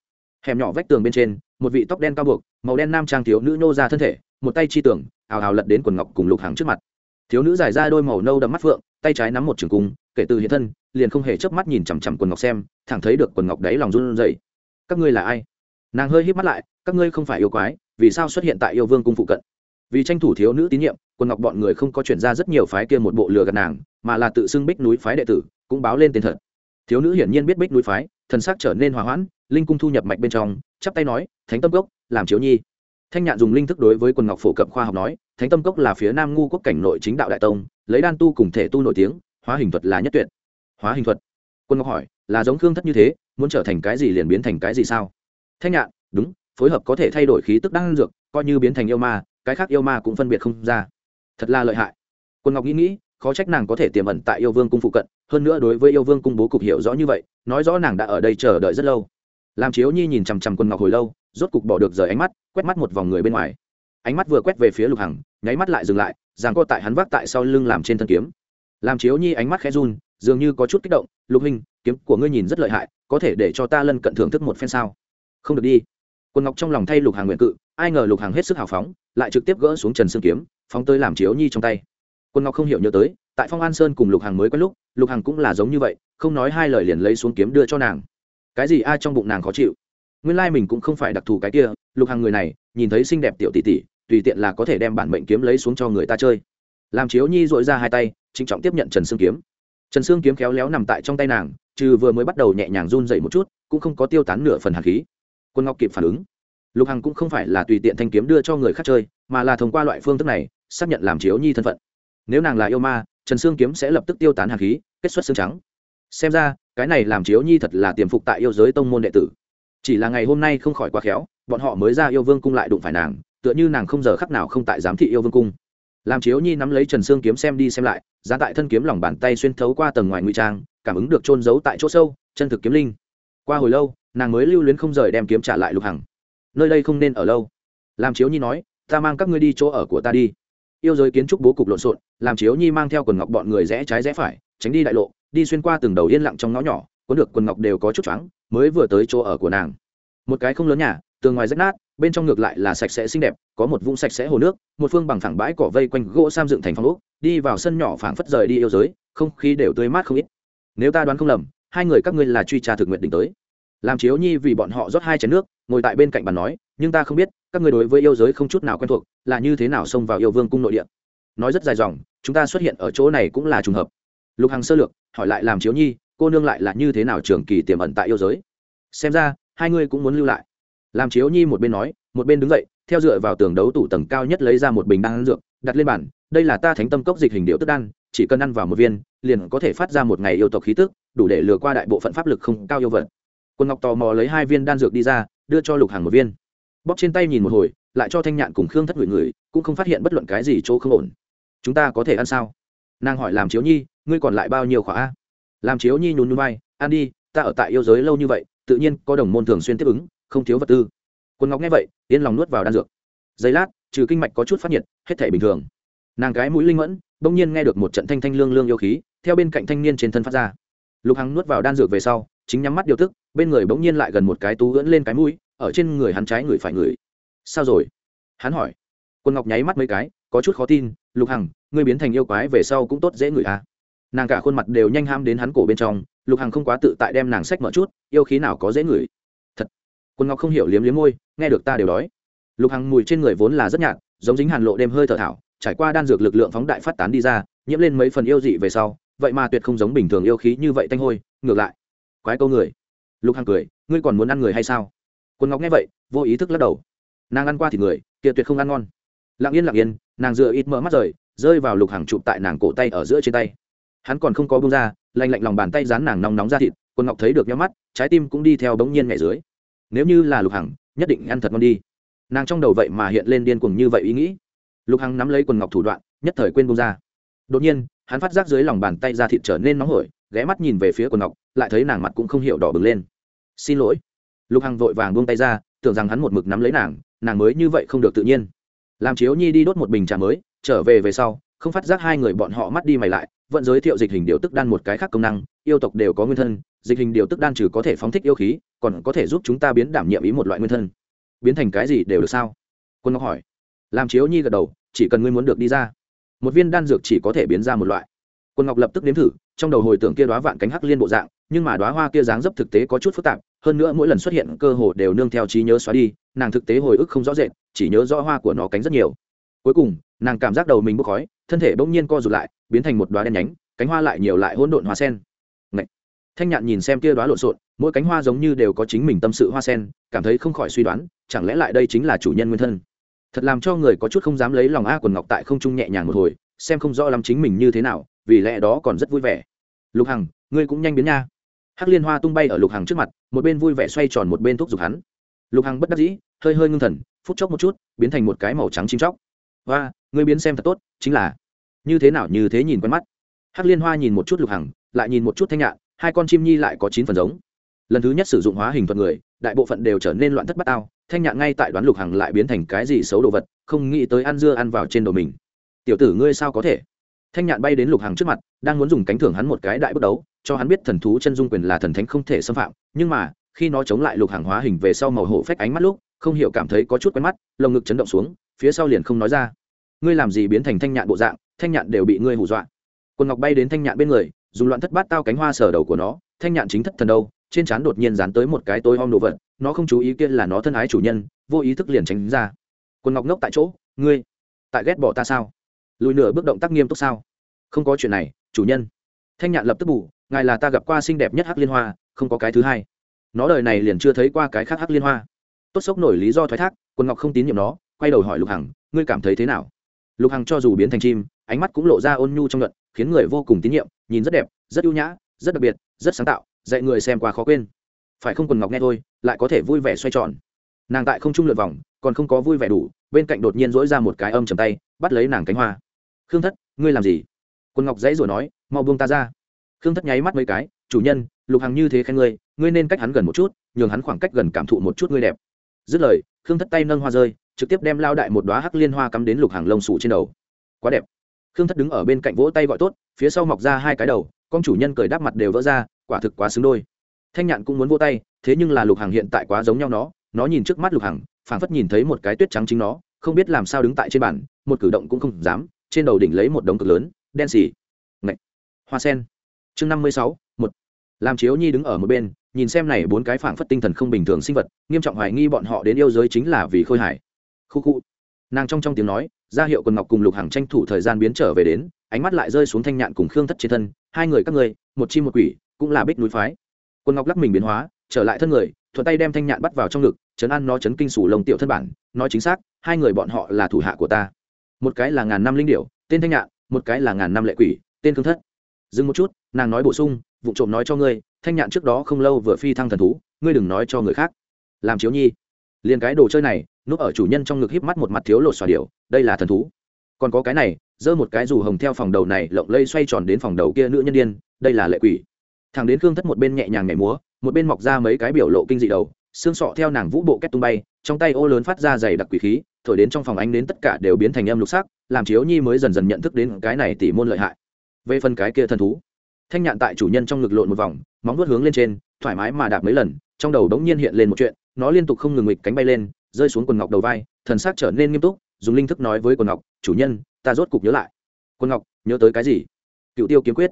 Speaker 1: Hẻm nhỏ vách tường bên trên, một vị tóc đen cao buộc, màu đen nam trang thiếu nữ nô ra thân thể, một tay chi tưởng ào ào lật đến quần ngọc cùng lục hàng trước mặt. Thiếu nữ giải ra đôi màu nâu đậm mắt phượng, tay trái nắm một trường cung, kể từ hiện thân, liền không hề chớp mắt nhìn chằm chằm quần ngọc xem, thẳng thấy được quần ngọc đáy lòng run rẩy. Các ngươi là ai? Nàng hơi hít mắt lại, các ngươi không phải yêu quái, vì sao xuất hiện tại yêu vương cung phụ cận? Vì tranh thủ thiếu nữ tín nhiệm quân ngọc bọn người không có chuyển ra rất nhiều phái kia một bộ lừa gạt nàng, mà là tự xưng bích núi phái đệ tử, cũng báo lên tên thật. Thiếu nữ hiển nhiên biết bích núi phái, thần sắc trở nên hòa hoãn, linh cung thu nhập mạch bên trong, chắp tay nói, thánh tâm cốc, làm chiếu nhi. Thanh nhạn dùng linh thức đối với quần ngọc phổ cập khoa học nói, thánh tâm cốc là phía nam ngu quốc cảnh nội chính đạo đại tông, lấy đan tu cùng thể tu nổi tiếng, hóa hình thuật là nhất tuyệt. Hóa hình thuật? Quân ngọc hỏi, là giống khương thất như thế, muốn trở thành cái gì liền biến thành cái gì sao? Thanh nhạn, đúng, phối hợp có thể thay đổi khí tức đan dược, coi như biến thành yêu ma, cái khác yêu ma cũng phân biệt không ra thật là lợi hại. Quân ngọc nghĩ nghĩ, khó trách nàng có thể tiềm ẩn tại yêu vương cung phụ cận, hơn nữa đối với yêu vương cung bố cục hiểu rõ như vậy, nói rõ nàng đã ở đây chờ đợi rất lâu. Làm chiếu nhi nhìn chằm chằm quân ngọc hồi lâu, rốt cục bỏ được rời ánh mắt, quét mắt một vòng người bên ngoài. Ánh mắt vừa quét về phía lục hằng, nháy mắt lại dừng lại giằng co tại hắn vác tại sau lưng làm trên thân kiếm. Làm chiếu nhi ánh mắt khẽ run, dường như có chút kích động, lục hình kiếm của ngươi nhìn rất lợi hại, có thể để cho ta lân cận thưởng thức một phen sao? Không được đi quân ngọc trong lòng thay lục hàng nguyện cự, ai ngờ lục hàng hết sức hào phóng, lại trực tiếp gỡ xuống trần Sương kiếm, phóng tới làm chiếu nhi trong tay. Quân ngọc không hiểu nhớ tới, tại phong an sơn cùng lục hàng mới có lúc, lục hàng cũng là giống như vậy, không nói hai lời liền lấy xuống kiếm đưa cho nàng. Cái gì ai trong bụng nàng khó chịu. Nguyên lai mình cũng không phải đặc thù cái kia, lục hàng người này, nhìn thấy xinh đẹp tiểu tỷ tỷ, tùy tiện là có thể đem bản mệnh kiếm lấy xuống cho người ta chơi. Làm chiếu nhi dội ra hai tay, trịnh trọng tiếp nhận trần Sương kiếm. Trần Sương kiếm khéo léo nằm tại trong tay nàng, trừ vừa mới bắt đầu nhẹ nhàng run dậy một chút, cũng không có tiêu tán nửa phần hạt khí quân ngọc kịp phản ứng. Lục hằng cũng không phải là tùy tiện thanh kiếm đưa cho người khác chơi, mà là thông qua loại phương thức này, xác nhận làm chiếu nhi thân phận. Nếu nàng là yêu ma, trần Sương kiếm sẽ lập tức tiêu tán hạt khí, kết xuất xương trắng. Xem ra, cái này làm chiếu nhi thật là tiềm phục tại yêu giới tông môn đệ tử. Chỉ là ngày hôm nay không khỏi quá khéo, bọn họ mới ra yêu vương cung lại đụng phải nàng, tựa như nàng không giờ khắc nào không tại giám thị yêu vương cung. Làm chiếu nhi nắm lấy trần Sương kiếm xem đi xem lại, giá tại thân kiếm lòng bàn tay xuyên thấu qua tầng ngoài ngụy trang, cảm ứng được trôn giấu tại chỗ sâu, chân thực kiếm linh. Qua hồi lâu nàng mới lưu luyến không rời đem kiếm trả lại lục hằng. Nơi đây không nên ở lâu. Làm chiếu nhi nói, ta mang các ngươi đi chỗ ở của ta đi. Yêu giới kiến trúc bố cục lộn xộn, làm chiếu nhi mang theo quần ngọc bọn người rẽ trái rẽ phải, tránh đi đại lộ, đi xuyên qua từng đầu yên lặng trong ngõ nhỏ có được quần ngọc đều có chút trắng mới vừa tới chỗ ở của nàng. Một cái không lớn nhà, tường ngoài rách nát, bên trong ngược lại là sạch sẽ xinh đẹp, có một vũng sạch sẽ hồ nước, một phương bằng phẳng bãi cỏ vây quanh gỗ sam dựng thành phong úc đi vào sân nhỏ phảng phất rời đi yêu giới, không khí đều tươi mát không ít. Nếu ta đoán không lầm, hai người các ngươi là truy tra thực nguyện định tới làm chiếu nhi vì bọn họ rót hai chén nước, ngồi tại bên cạnh bàn nói, nhưng ta không biết, các ngươi đối với yêu giới không chút nào quen thuộc, là như thế nào xông vào yêu vương cung nội địa? Nói rất dài dòng, chúng ta xuất hiện ở chỗ này cũng là trùng hợp. Lục hằng sơ lược, hỏi lại làm chiếu nhi, cô nương lại là như thế nào trường kỳ tiềm ẩn tại yêu giới? Xem ra, hai ngươi cũng muốn lưu lại. Làm chiếu nhi một bên nói, một bên đứng dậy, theo dựa vào tường đấu tủ tầng cao nhất lấy ra một bình đan dược, đặt lên bàn, đây là ta thánh tâm cốc dịch hình điệu tức đan, chỉ cần ăn vào một viên, liền có thể phát ra một ngày yêu tộc khí tức, đủ để lừa qua đại bộ phận pháp lực không cao yêu vật quân ngọc tò mò lấy hai viên đan dược đi ra, đưa cho lục hàng một viên. Bóp trên tay nhìn một hồi, lại cho thanh nhạn cùng khương thất người người cũng không phát hiện bất luận cái gì chỗ không ổn. Chúng ta có thể ăn sao? Nàng hỏi làm chiếu nhi, ngươi còn lại bao nhiêu khóa a? Làm chiếu nhi nhún nhún vai, ăn đi, ta ở tại yêu giới lâu như vậy, tự nhiên có đồng môn thường xuyên tiếp ứng, không thiếu vật tư. Quân ngọc nghe vậy, yên lòng nuốt vào đan dược. Giây lát, trừ kinh mạch có chút phát nhiệt, hết thể bình thường. Nàng gái mũi linh mẫn, bỗng nhiên nghe được một trận thanh thanh lương lương yêu khí, theo bên cạnh thanh niên trên thân phát ra. Lục hằng nuốt vào đan dược về sau chính nhắm mắt điều tức, bên người bỗng nhiên lại gần một cái tú ưỡn lên cái mũi, ở trên người hắn trái người phải người. Sao rồi? Hắn hỏi. Quân ngọc nháy mắt mấy cái, có chút khó tin, lục hằng, ngươi biến thành yêu quái về sau cũng tốt dễ ngửi à? Nàng cả khuôn mặt đều nhanh ham đến hắn cổ bên trong, lục hằng không quá tự tại đem nàng sách mở chút, yêu khí nào có dễ ngửi? Thật. Quân ngọc không hiểu liếm liếm môi, nghe được ta đều đói. Lục hằng mùi trên người vốn là rất nhạt, giống dính hàn lộ đêm hơi thở thảo, trải qua đan dược lực lượng phóng đại phát tán đi ra, nhiễm lên mấy phần yêu dị về sau, vậy mà tuyệt không giống bình thường yêu khí như vậy tanh hôi, ngược lại quái câu người. Lục hằng cười, ngươi còn muốn ăn người hay sao? Quân ngọc nghe vậy, vô ý thức lắc đầu. Nàng ăn qua thì người, kia tuyệt không ăn ngon. Lặng yên lặng yên, nàng dựa ít mỡ mắt rời, rơi vào lục hàng chụp tại nàng cổ tay ở giữa trên tay. Hắn còn không có bông ra, lạnh lạnh lòng bàn tay dán nàng nóng nóng ra thịt, quân ngọc thấy được nhóm mắt, trái tim cũng đi theo bỗng nhiên mẹ dưới. Nếu như là lục hằng, nhất định ăn thật ngon đi. Nàng trong đầu vậy mà hiện lên điên cuồng như vậy ý nghĩ. Lục hằng nắm lấy quần ngọc thủ đoạn, nhất thời quên bông ra. Đột nhiên, hắn phát giác dưới lòng bàn tay ra thịt trở nên nóng hổi ghé mắt nhìn về phía quần ngọc, lại thấy nàng mặt cũng không hiểu đỏ bừng lên. Xin lỗi. Lục hằng vội vàng buông tay ra, tưởng rằng hắn một mực nắm lấy nàng nàng mới như vậy không được tự nhiên. Làm chiếu nhi đi đốt một bình trà mới, trở về về sau, không phát giác hai người bọn họ mắt đi mày lại, vẫn giới thiệu dịch hình điều tức đan một cái khác công năng, yêu tộc đều có nguyên thân, dịch hình điều tức đan trừ có thể phóng thích yêu khí, còn có thể giúp chúng ta biến đảm nhiệm ý một loại nguyên thân. Biến thành cái gì đều được sao? Quân ngọc hỏi. Làm chiếu nhi gật đầu, chỉ cần ngươi muốn được đi ra, một viên đan dược chỉ có thể biến ra một loại quân ngọc lập tức nếm thử, trong đầu hồi tưởng kia đoá vạn cánh hắc liên bộ dạng, nhưng mà đoá hoa kia dáng dấp thực tế có chút phức tạp, hơn nữa mỗi lần xuất hiện cơ hồ đều nương theo trí nhớ xóa đi, nàng thực tế hồi ức không rõ rệt, chỉ nhớ rõ hoa của nó cánh rất nhiều. Cuối cùng, nàng cảm giác đầu mình bốc khói, thân thể bỗng nhiên co rụt lại, biến thành một đoá đen nhánh, cánh hoa lại nhiều lại hỗn độn hoa sen. Ngậy! thanh nhạn nhìn xem kia đoá lộn xộn, mỗi cánh hoa giống như đều có chính mình tâm sự hoa sen, cảm thấy không khỏi suy đoán, chẳng lẽ lại đây chính là chủ nhân nguyên thân? Thật làm cho người có chút không dám lấy lòng a quần ngọc tại không trung nhẹ nhàng một hồi, xem không rõ lắm chính mình như thế nào vì lẽ đó còn rất vui vẻ. Lục hằng, ngươi cũng nhanh biến nha. Hắc liên hoa tung bay ở lục hằng trước mặt, một bên vui vẻ xoay tròn một bên thúc giục hắn. Lục hằng bất đắc dĩ, hơi hơi ngưng thần, phút chốc một chút, biến thành một cái màu trắng chim chóc. Và ngươi biến xem thật tốt, chính là như thế nào như thế nhìn quen mắt. Hắc liên hoa nhìn một chút lục hằng, lại nhìn một chút thanh nhạn, hai con chim nhi lại có chín phần giống. Lần thứ nhất sử dụng hóa hình thuật người, đại bộ phận đều trở nên loạn thất bát ao, thanh nhạn ngay tại đoán lục hằng lại biến thành cái gì xấu đồ vật, không nghĩ tới ăn dưa ăn vào trên đầu mình. Tiểu tử ngươi sao có thể? Thanh nhạn bay đến lục hằng trước mặt, đang muốn dùng cánh thưởng hắn một cái đại bất đấu, cho hắn biết thần thú chân dung quyền là thần thánh không thể xâm phạm. Nhưng mà, khi nó chống lại lục hàng hóa hình về sau màu hổ phách ánh mắt lúc, không hiểu cảm thấy có chút quen mắt, lồng ngực chấn động xuống, phía sau liền không nói ra. Ngươi làm gì biến thành thanh nhạn bộ dạng, thanh nhạn đều bị ngươi hù dọa. Quần ngọc bay đến thanh nhạn bên người, dùng loạn thất bát tao cánh hoa sở đầu của nó, thanh nhạn chính thất thần đâu, trên trán đột nhiên dán tới một cái tối om đồ vật, nó không chú ý kia là nó thân ái chủ nhân, vô ý thức liền tránh ra. Quần ngọc ngốc tại chỗ, ngươi, tại ghét bỏ ta sao? Lùi nửa bước động tác nghiêm túc sao? Không có chuyện này, chủ nhân. Thanh nhạn lập tức bù, ngài là ta gặp qua xinh đẹp nhất hắc liên hoa, không có cái thứ hai. Nó đời này liền chưa thấy qua cái khác hắc liên hoa. Tốt sốc nổi lý do thoái thác quân ngọc không tín nhiệm nó, quay đầu hỏi lục hằng, ngươi cảm thấy thế nào? Lục hằng cho dù biến thành chim, ánh mắt cũng lộ ra ôn nhu trong luận, khiến người vô cùng tín nhiệm, nhìn rất đẹp, rất ưu nhã, rất đặc biệt, rất sáng tạo, dạy người xem qua khó quên. Phải không quần ngọc nghe thôi, lại có thể vui vẻ xoay tròn. Nàng tại không trung lượt vòng, còn không có vui vẻ đủ, bên cạnh đột nhiên dỗi ra một cái âm chầm tay, bắt lấy nàng cánh hoa khương thất, ngươi làm gì? Quân ngọc dãy rồi nói, mau buông ta ra. Khương thất nháy mắt mấy cái, chủ nhân, lục hằng như thế khen ngươi ngươi nên cách hắn gần một chút, nhường hắn khoảng cách gần cảm thụ một chút ngươi đẹp. Dứt lời, khương thất tay nâng hoa rơi, trực tiếp đem lao đại một đoá hắc liên hoa cắm đến lục hàng lông sủ trên đầu. Quá đẹp. Khương thất đứng ở bên cạnh vỗ tay gọi tốt, phía sau mọc ra hai cái đầu, con chủ nhân cười đáp mặt đều vỡ ra, quả thực quá xứng đôi. Thanh nhạn cũng muốn vỗ tay, thế nhưng là lục hàng hiện tại quá giống nhau nó nó nhìn trước mắt lục hàng phảng phất nhìn thấy một cái tuyết trắng chính nó, không biết làm sao đứng tại trên bàn, một cử động cũng không dám trên đầu đỉnh lấy một đống cực lớn, đen xì. Ngạch. Hoa sen. Chương năm mươi sáu, một. Làm chiếu nhi đứng ở một bên, nhìn xem này bốn cái phảng phất tinh thần không bình thường sinh vật, nghiêm trọng hoài nghi bọn họ đến yêu giới chính là vì khôi hải khu khu. Nàng trong trong tiếng nói, ra hiệu quần ngọc cùng lục hàng tranh thủ thời gian biến trở về đến, ánh mắt lại rơi xuống thanh nhạn cùng khương thất trên thân, hai người các người một chim một quỷ, cũng là bích núi phái. Quần ngọc lắc mình biến hóa, trở lại thân người, thuận tay đem thanh nhạn bắt vào trong ngực, chấn an nó chấn kinh sủ lồng tiểu thân bản, nói chính xác, hai người bọn họ là thủ hạ của ta một cái là ngàn năm linh điểu tên thanh nhạn một cái là ngàn năm lệ quỷ tên thương thất. Dừng một chút nàng nói bổ sung vụ trộm nói cho ngươi thanh nhạn trước đó không lâu vừa phi thăng thần thú ngươi đừng nói cho người khác. Làm chiếu nhi. Liền cái đồ chơi này núp ở chủ nhân trong ngực híp mắt một mặt thiếu lột xòa điệu đây là thần thú. Còn có cái này giơ một cái dù hồng theo phòng đầu này lộng lây xoay tròn đến phòng đầu kia nữ nhân điên, đây là lệ quỷ. Thằng đến khương thất một bên nhẹ nhàng nhảy múa một bên mọc ra mấy cái biểu lộ kinh dị đầu xương sọ theo nàng vũ bộ kết tung bay, trong tay ô lớn phát ra dày đặc quỷ khí, thổi đến trong phòng ánh đến tất cả đều biến thành âm lục sắc, làm chiếu nhi mới dần dần nhận thức đến cái này tỉ môn lợi hại. Về phần cái kia thần thú, thanh nhạn tại chủ nhân trong ngực lộn một vòng, móng vuốt hướng lên trên, thoải mái mà đạp mấy lần, trong đầu đống nhiên hiện lên một chuyện, nó liên tục không ngừng nghịch cánh bay lên, rơi xuống quần ngọc đầu vai, thần sắc trở nên nghiêm túc, dùng linh thức nói với quần ngọc, chủ nhân, ta rốt cục nhớ lại. Quần ngọc, nhớ tới cái gì? Cựu tiêu kiếm quyết.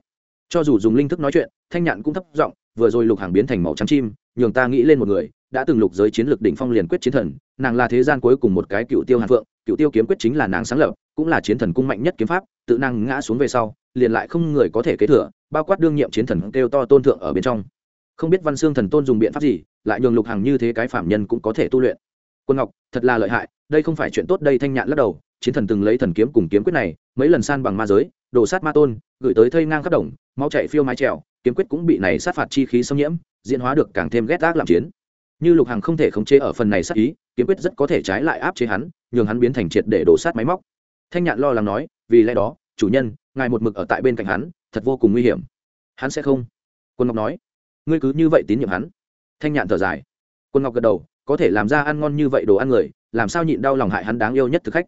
Speaker 1: Cho dù dùng linh thức nói chuyện, thanh nhạn cũng thấp giọng, vừa rồi lục hàng biến thành màu trắng chim, nhường ta nghĩ lên một người đã từng lục giới chiến lược đỉnh phong liền quyết chiến thần, nàng là thế gian cuối cùng một cái cựu tiêu hàn phượng, cựu tiêu kiếm quyết chính là nàng sáng lập, cũng là chiến thần cung mạnh nhất kiếm pháp, tự năng ngã xuống về sau, liền lại không người có thể kế thừa, bao quát đương nhiệm chiến thần kêu to tôn thượng ở bên trong. Không biết văn xương thần tôn dùng biện pháp gì, lại nhường lục hàng như thế cái phạm nhân cũng có thể tu luyện. Quân ngọc, thật là lợi hại, đây không phải chuyện tốt đây thanh nhạn lắc đầu, chiến thần từng lấy thần kiếm cùng kiếm quyết này, mấy lần san bằng ma giới đổ sát ma tôn, gửi tới thây ngang khắp đồng, máu chạy phiêu mái trèo, kiếm quyết cũng bị này sát phạt chi khí xâm nhiễm, diễn hóa được càng thêm ghét ác làm chiến như lục Hằng không thể khống chế ở phần này sát ý, kiếm quyết rất có thể trái lại áp chế hắn, nhường hắn biến thành triệt để đổ sát máy móc. Thanh nhạn lo lắng nói, vì lẽ đó, chủ nhân, ngài một mực ở tại bên cạnh hắn, thật vô cùng nguy hiểm. Hắn sẽ không. Quân ngọc nói, ngươi cứ như vậy tín nhiệm hắn. Thanh nhạn thở dài. Quân ngọc gật đầu, có thể làm ra ăn ngon như vậy đồ ăn người, làm sao nhịn đau lòng hại hắn đáng yêu nhất thực khách.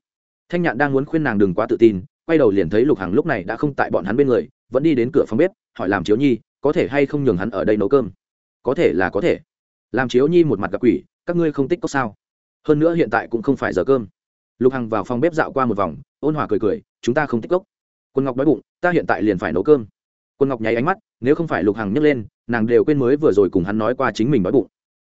Speaker 1: Thanh nhạn đang muốn khuyên nàng đừng quá tự tin, quay đầu liền thấy lục hằng lúc này đã không tại bọn hắn bên người, vẫn đi đến cửa phòng bếp, hỏi làm chiếu nhi, có thể hay không nhường hắn ở đây nấu cơm? Có thể là có thể làm chiếu nhi một mặt gặp quỷ, các ngươi không tích có sao? Hơn nữa hiện tại cũng không phải giờ cơm. Lục hằng vào phòng bếp dạo qua một vòng, ôn hòa cười cười, chúng ta không tích cốc. Quân ngọc đói bụng, ta hiện tại liền phải nấu cơm. Quân ngọc nháy ánh mắt, nếu không phải lục hằng nhấc lên, nàng đều quên mới vừa rồi cùng hắn nói qua chính mình đói bụng.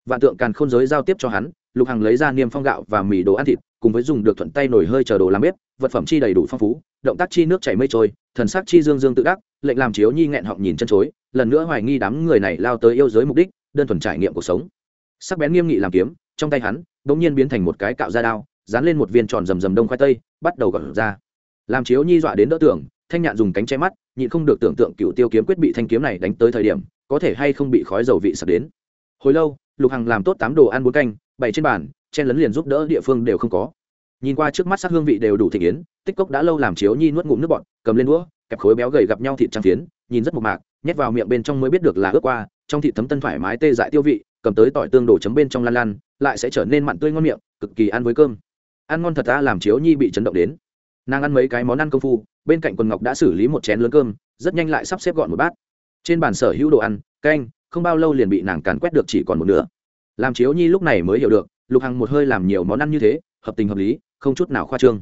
Speaker 1: Vạn tượng càn khôn giới giao tiếp cho hắn, lục hằng lấy ra niêm phong gạo và mì đồ ăn thịt, cùng với dùng được thuận tay nổi hơi chờ đồ làm bếp, vật phẩm chi đầy đủ phong phú, động tác chi nước chảy mây trôi, thần sắc chi dương dương tự đắc, lệnh làm chiếu nhi nghẹn họng nhìn chân chối, lần nữa hoài nghi đám người này lao tới yêu giới mục đích đơn thuần trải nghiệm cuộc sống. Sắc bén nghiêm nghị làm kiếm trong tay hắn đ ỗ n g nhiên biến thành một cái cạo da đao dán lên một viên tròn rầm rầm đông khoai tây bắt đầu gọt ra. Làm chiếu nhi dọa đến đỡ tưởng thanh nhạn dùng cánh che mắt nhịn không được tưởng tượng cựu tiêu kiếm quyết bị thanh kiếm này đánh tới thời điểm có thể hay không bị khói dầu vị sập đến. Hồi lâu lục hằng làm tốt tám đồ ăn bốn canh bày trên bàn chen lấn liền giúp đỡ địa phương đều không có. Nhìn qua trước mắt sắc hương vị đều đủ thị kiến tích cốc đã lâu làm chiếu nhi nuốt ngụm nước bọt, cầm lên đũa kẹp khối béo gầy gặp nhau thịt trang phiến nhìn rất mộc mạc nhét vào miệng bên trong mới biết được là ướp qua trong thịt thấm tân thoải mái tê dại tiêu vị, cầm tới tỏi tương đổ chấm bên trong lan lan, lại sẽ trở nên mặn tươi ngon miệng, cực kỳ ăn với cơm. Ăn ngon thật ta làm chiếu nhi bị chấn động đến. Nàng ăn mấy cái món ăn công phu, bên cạnh quần ngọc đã xử lý một chén lớn cơm, rất nhanh lại sắp xếp gọn một bát. Trên bàn sở hữu đồ ăn, canh, không bao lâu liền bị nàng càn quét được chỉ còn một nửa. Làm chiếu nhi lúc này mới hiểu được, lục hằng một hơi làm nhiều món ăn như thế, hợp tình hợp lý, không chút nào khoa trương.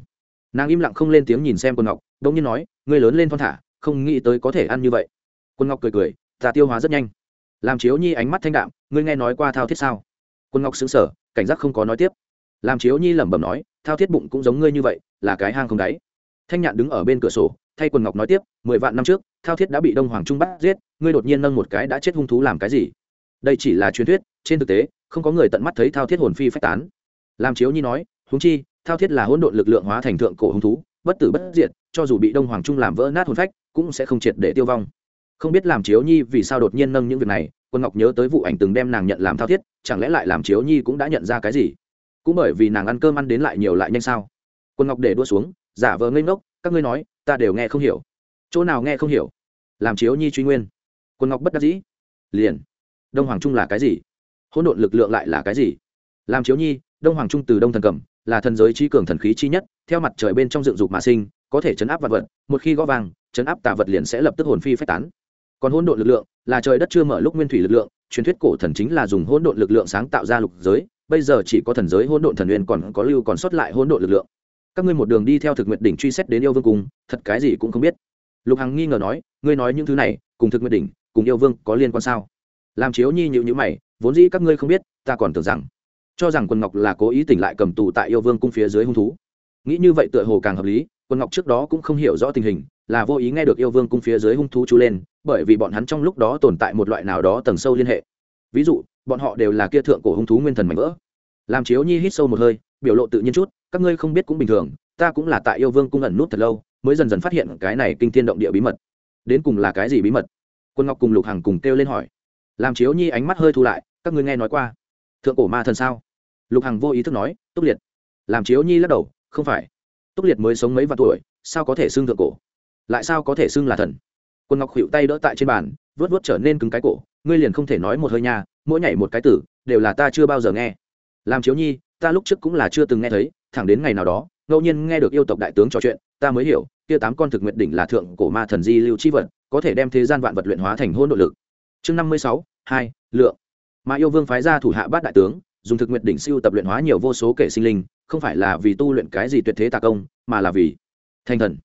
Speaker 1: Nàng im lặng không lên tiếng nhìn xem quân ngọc đ ỗ n g nhiên nói, ngươi lớn lên thon thả, không nghĩ tới có thể ăn như vậy. Quân ngọc cười cười, ta tiêu hóa rất nhanh làm chiếu nhi ánh mắt thanh đạm, ngươi nghe nói qua thao thiết sao? Quân ngọc xứng sở cảnh giác không có nói tiếp. Làm chiếu nhi lẩm bẩm nói, thao thiết bụng cũng giống ngươi như vậy, là cái hang không đáy. Thanh nhạn đứng ở bên cửa sổ, thay quần ngọc nói tiếp, mười vạn năm trước, thao thiết đã bị đông hoàng trung bắt giết, ngươi đột nhiên nâng một cái đã chết hung thú làm cái gì? Đây chỉ là truyền thuyết, trên thực tế, không có người tận mắt thấy thao thiết hồn phi phách tán. Làm chiếu nhi nói húng chi, thao thiết là hỗn độn lực lượng hóa thành thượng cổ hung thú, bất tử bất diệt, cho dù bị đông hoàng trung làm vỡ nát hồn phách, cũng sẽ không triệt để tiêu vong không biết làm chiếu nhi vì sao đột nhiên nâng những việc này, quân ngọc nhớ tới vụ ảnh từng đem nàng nhận làm thao thiết, chẳng lẽ lại làm chiếu nhi cũng đã nhận ra cái gì? Cũng bởi vì nàng ăn cơm ăn đến lại nhiều lại nhanh sao? Quân ngọc để đua xuống, giả vờ ngây ngốc, các ngươi nói, ta đều nghe không hiểu. Chỗ nào nghe không hiểu? Làm chiếu nhi truy nguyên. Quân ngọc bất đắc dĩ. Liền. Đông hoàng trung là cái gì? Hỗn độn lực lượng lại là cái gì? Làm chiếu nhi, đông hoàng trung từ đông thần cầm là thần giới trí cường thần khí chi nhất, theo mặt trời bên trong dựng dục mà sinh, có thể chấn áp vật vật, một khi gõ vàng, chấn áp tà vật liền sẽ lập tức hồn phi phách tán còn hỗn độn lực lượng là trời đất chưa mở lúc nguyên thủy lực lượng, truyền thuyết cổ thần chính là dùng hỗn độn lực lượng sáng tạo ra lục giới, bây giờ chỉ có thần giới hỗn độn thần nguyên còn có lưu còn sót lại hỗn độn lực lượng. Các ngươi một đường đi theo thực nguyện đỉnh truy xét đến yêu vương cung thật cái gì cũng không biết. Lục hằng nghi ngờ nói, ngươi nói những thứ này cùng thực nguyện đỉnh, cùng yêu vương có liên quan sao? Làm chiếu nhi nhịu nhữ mày, vốn dĩ các ngươi không biết, ta còn tưởng rằng, cho rằng quần ngọc là cố ý tỉnh lại cầm tù tại yêu vương cung phía dưới hung thú. Nghĩ như vậy tựa hồ càng hợp lý, quần ngọc trước đó cũng không hiểu rõ tình hình là vô ý nghe được yêu vương cung phía dưới hung thú chú lên, bởi vì bọn hắn trong lúc đó tồn tại một loại nào đó tầng sâu liên hệ. Ví dụ, bọn họ đều là kia thượng cổ hung thú nguyên thần mạnh vỡ. Làm chiếu nhi hít sâu một hơi, biểu lộ tự nhiên chút, các ngươi không biết cũng bình thường, ta cũng là tại yêu vương cung ẩn nút thật lâu, mới dần dần phát hiện cái này kinh thiên động địa bí mật. Đến cùng là cái gì bí mật? Quân ngọc cùng lục hằng cùng kêu lên hỏi. Làm chiếu nhi ánh mắt hơi thu lại, các ngươi nghe nói qua. Thượng cổ ma thần sao? Lục hằng vô ý thức nói, túc liệt. Làm chiếu nhi lắc đầu, không phải. Túc liệt mới sống mấy vạn tuổi, sao có thể xưng thượng cổ? Lại sao có thể xưng là thần? Quân ngọc khuỵu tay đỡ tại trên bàn vớt vớt trở nên cứng cái cổ, ngươi liền không thể nói một hơi nhà mỗi nhảy một cái tử, đều là ta chưa bao giờ nghe. Làm chiếu nhi, ta lúc trước cũng là chưa từng nghe thấy, thẳng đến ngày nào đó, ngẫu nhiên nghe được yêu tộc đại tướng trò chuyện, ta mới hiểu, kia tám con thực nguyện đỉnh là thượng cổ ma thần di lưu chi vật, có thể đem thế gian vạn vật luyện hóa thành hôn nội lực. Chương năm mươi sáu, hai, lượng. Mà yêu vương phái ra thủ hạ bát đại tướng, dùng thực nguyện đỉnh siêu tập luyện hóa nhiều vô số kể sinh linh, không phải là vì tu luyện cái gì tuyệt thế tà công, mà là vì thành thần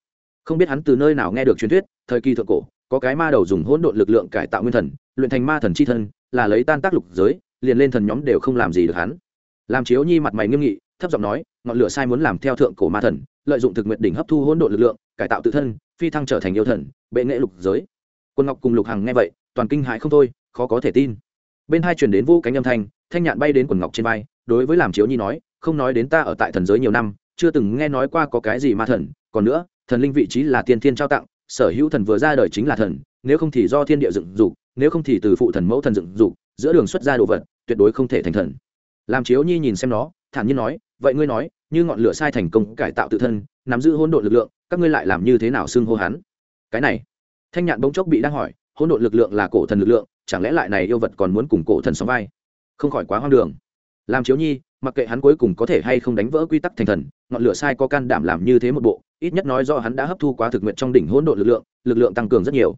Speaker 1: không biết hắn từ nơi nào nghe được truyền thuyết, thời kỳ thượng cổ, có cái ma đầu dùng hỗn độn lực lượng cải tạo nguyên thần, luyện thành ma thần c h i thân, là lấy tan tác lục giới, liền lên thần nhóm đều không làm gì được hắn. Làm chiếu nhi mặt mày nghiêm nghị, thấp giọng nói, ngọn lửa sai muốn làm theo thượng cổ ma thần, lợi dụng thực nguyện đỉnh hấp thu hỗn độn lực lượng, cải tạo tự thân, phi thăng trở thành yêu thần, bệ nghệ lục giới. Quân ngọc cùng lục hằng nghe vậy, toàn kinh hãi không thôi, khó có thể tin. Bên hai truyền đến vô cánh âm thanh thanh nhạn bay đến quần ngọc trên vai, đối với làm chiếu nhi nói, không nói đến ta ở tại thần giới nhiều năm, chưa từng nghe nói qua có cái gì ma thần, còn nữa thần linh vị trí là tiên thiên trao tặng, sở hữu thần vừa ra đời chính là thần, nếu không thì do thiên địa dựng dục, nếu không thì từ phụ thần mẫu thần dựng dục, giữa đường xuất ra đồ vật, tuyệt đối không thể thành thần. Làm chiếu nhi nhìn xem nó, thản nhiên nói, vậy ngươi nói, như ngọn lửa sai thành công cải tạo tự thân, nắm giữ hỗn độn lực lượng, các ngươi lại làm như thế nào xưng hô hắn? Cái này, thanh nhạn bỗng chốc bị đang hỏi, hỗn độn lực lượng là cổ thần lực lượng, chẳng lẽ lại này yêu vật còn muốn cùng cổ thần sóng vai? Không khỏi quá hoang đường làm chiếu nhi, mặc kệ hắn cuối cùng có thể hay không đánh vỡ quy tắc thành thần, ngọn lửa sai có can đảm làm như thế một bộ, ít nhất nói do hắn đã hấp thu quá thực nguyện trong đỉnh hỗn độn lực lượng lực lượng tăng cường rất nhiều.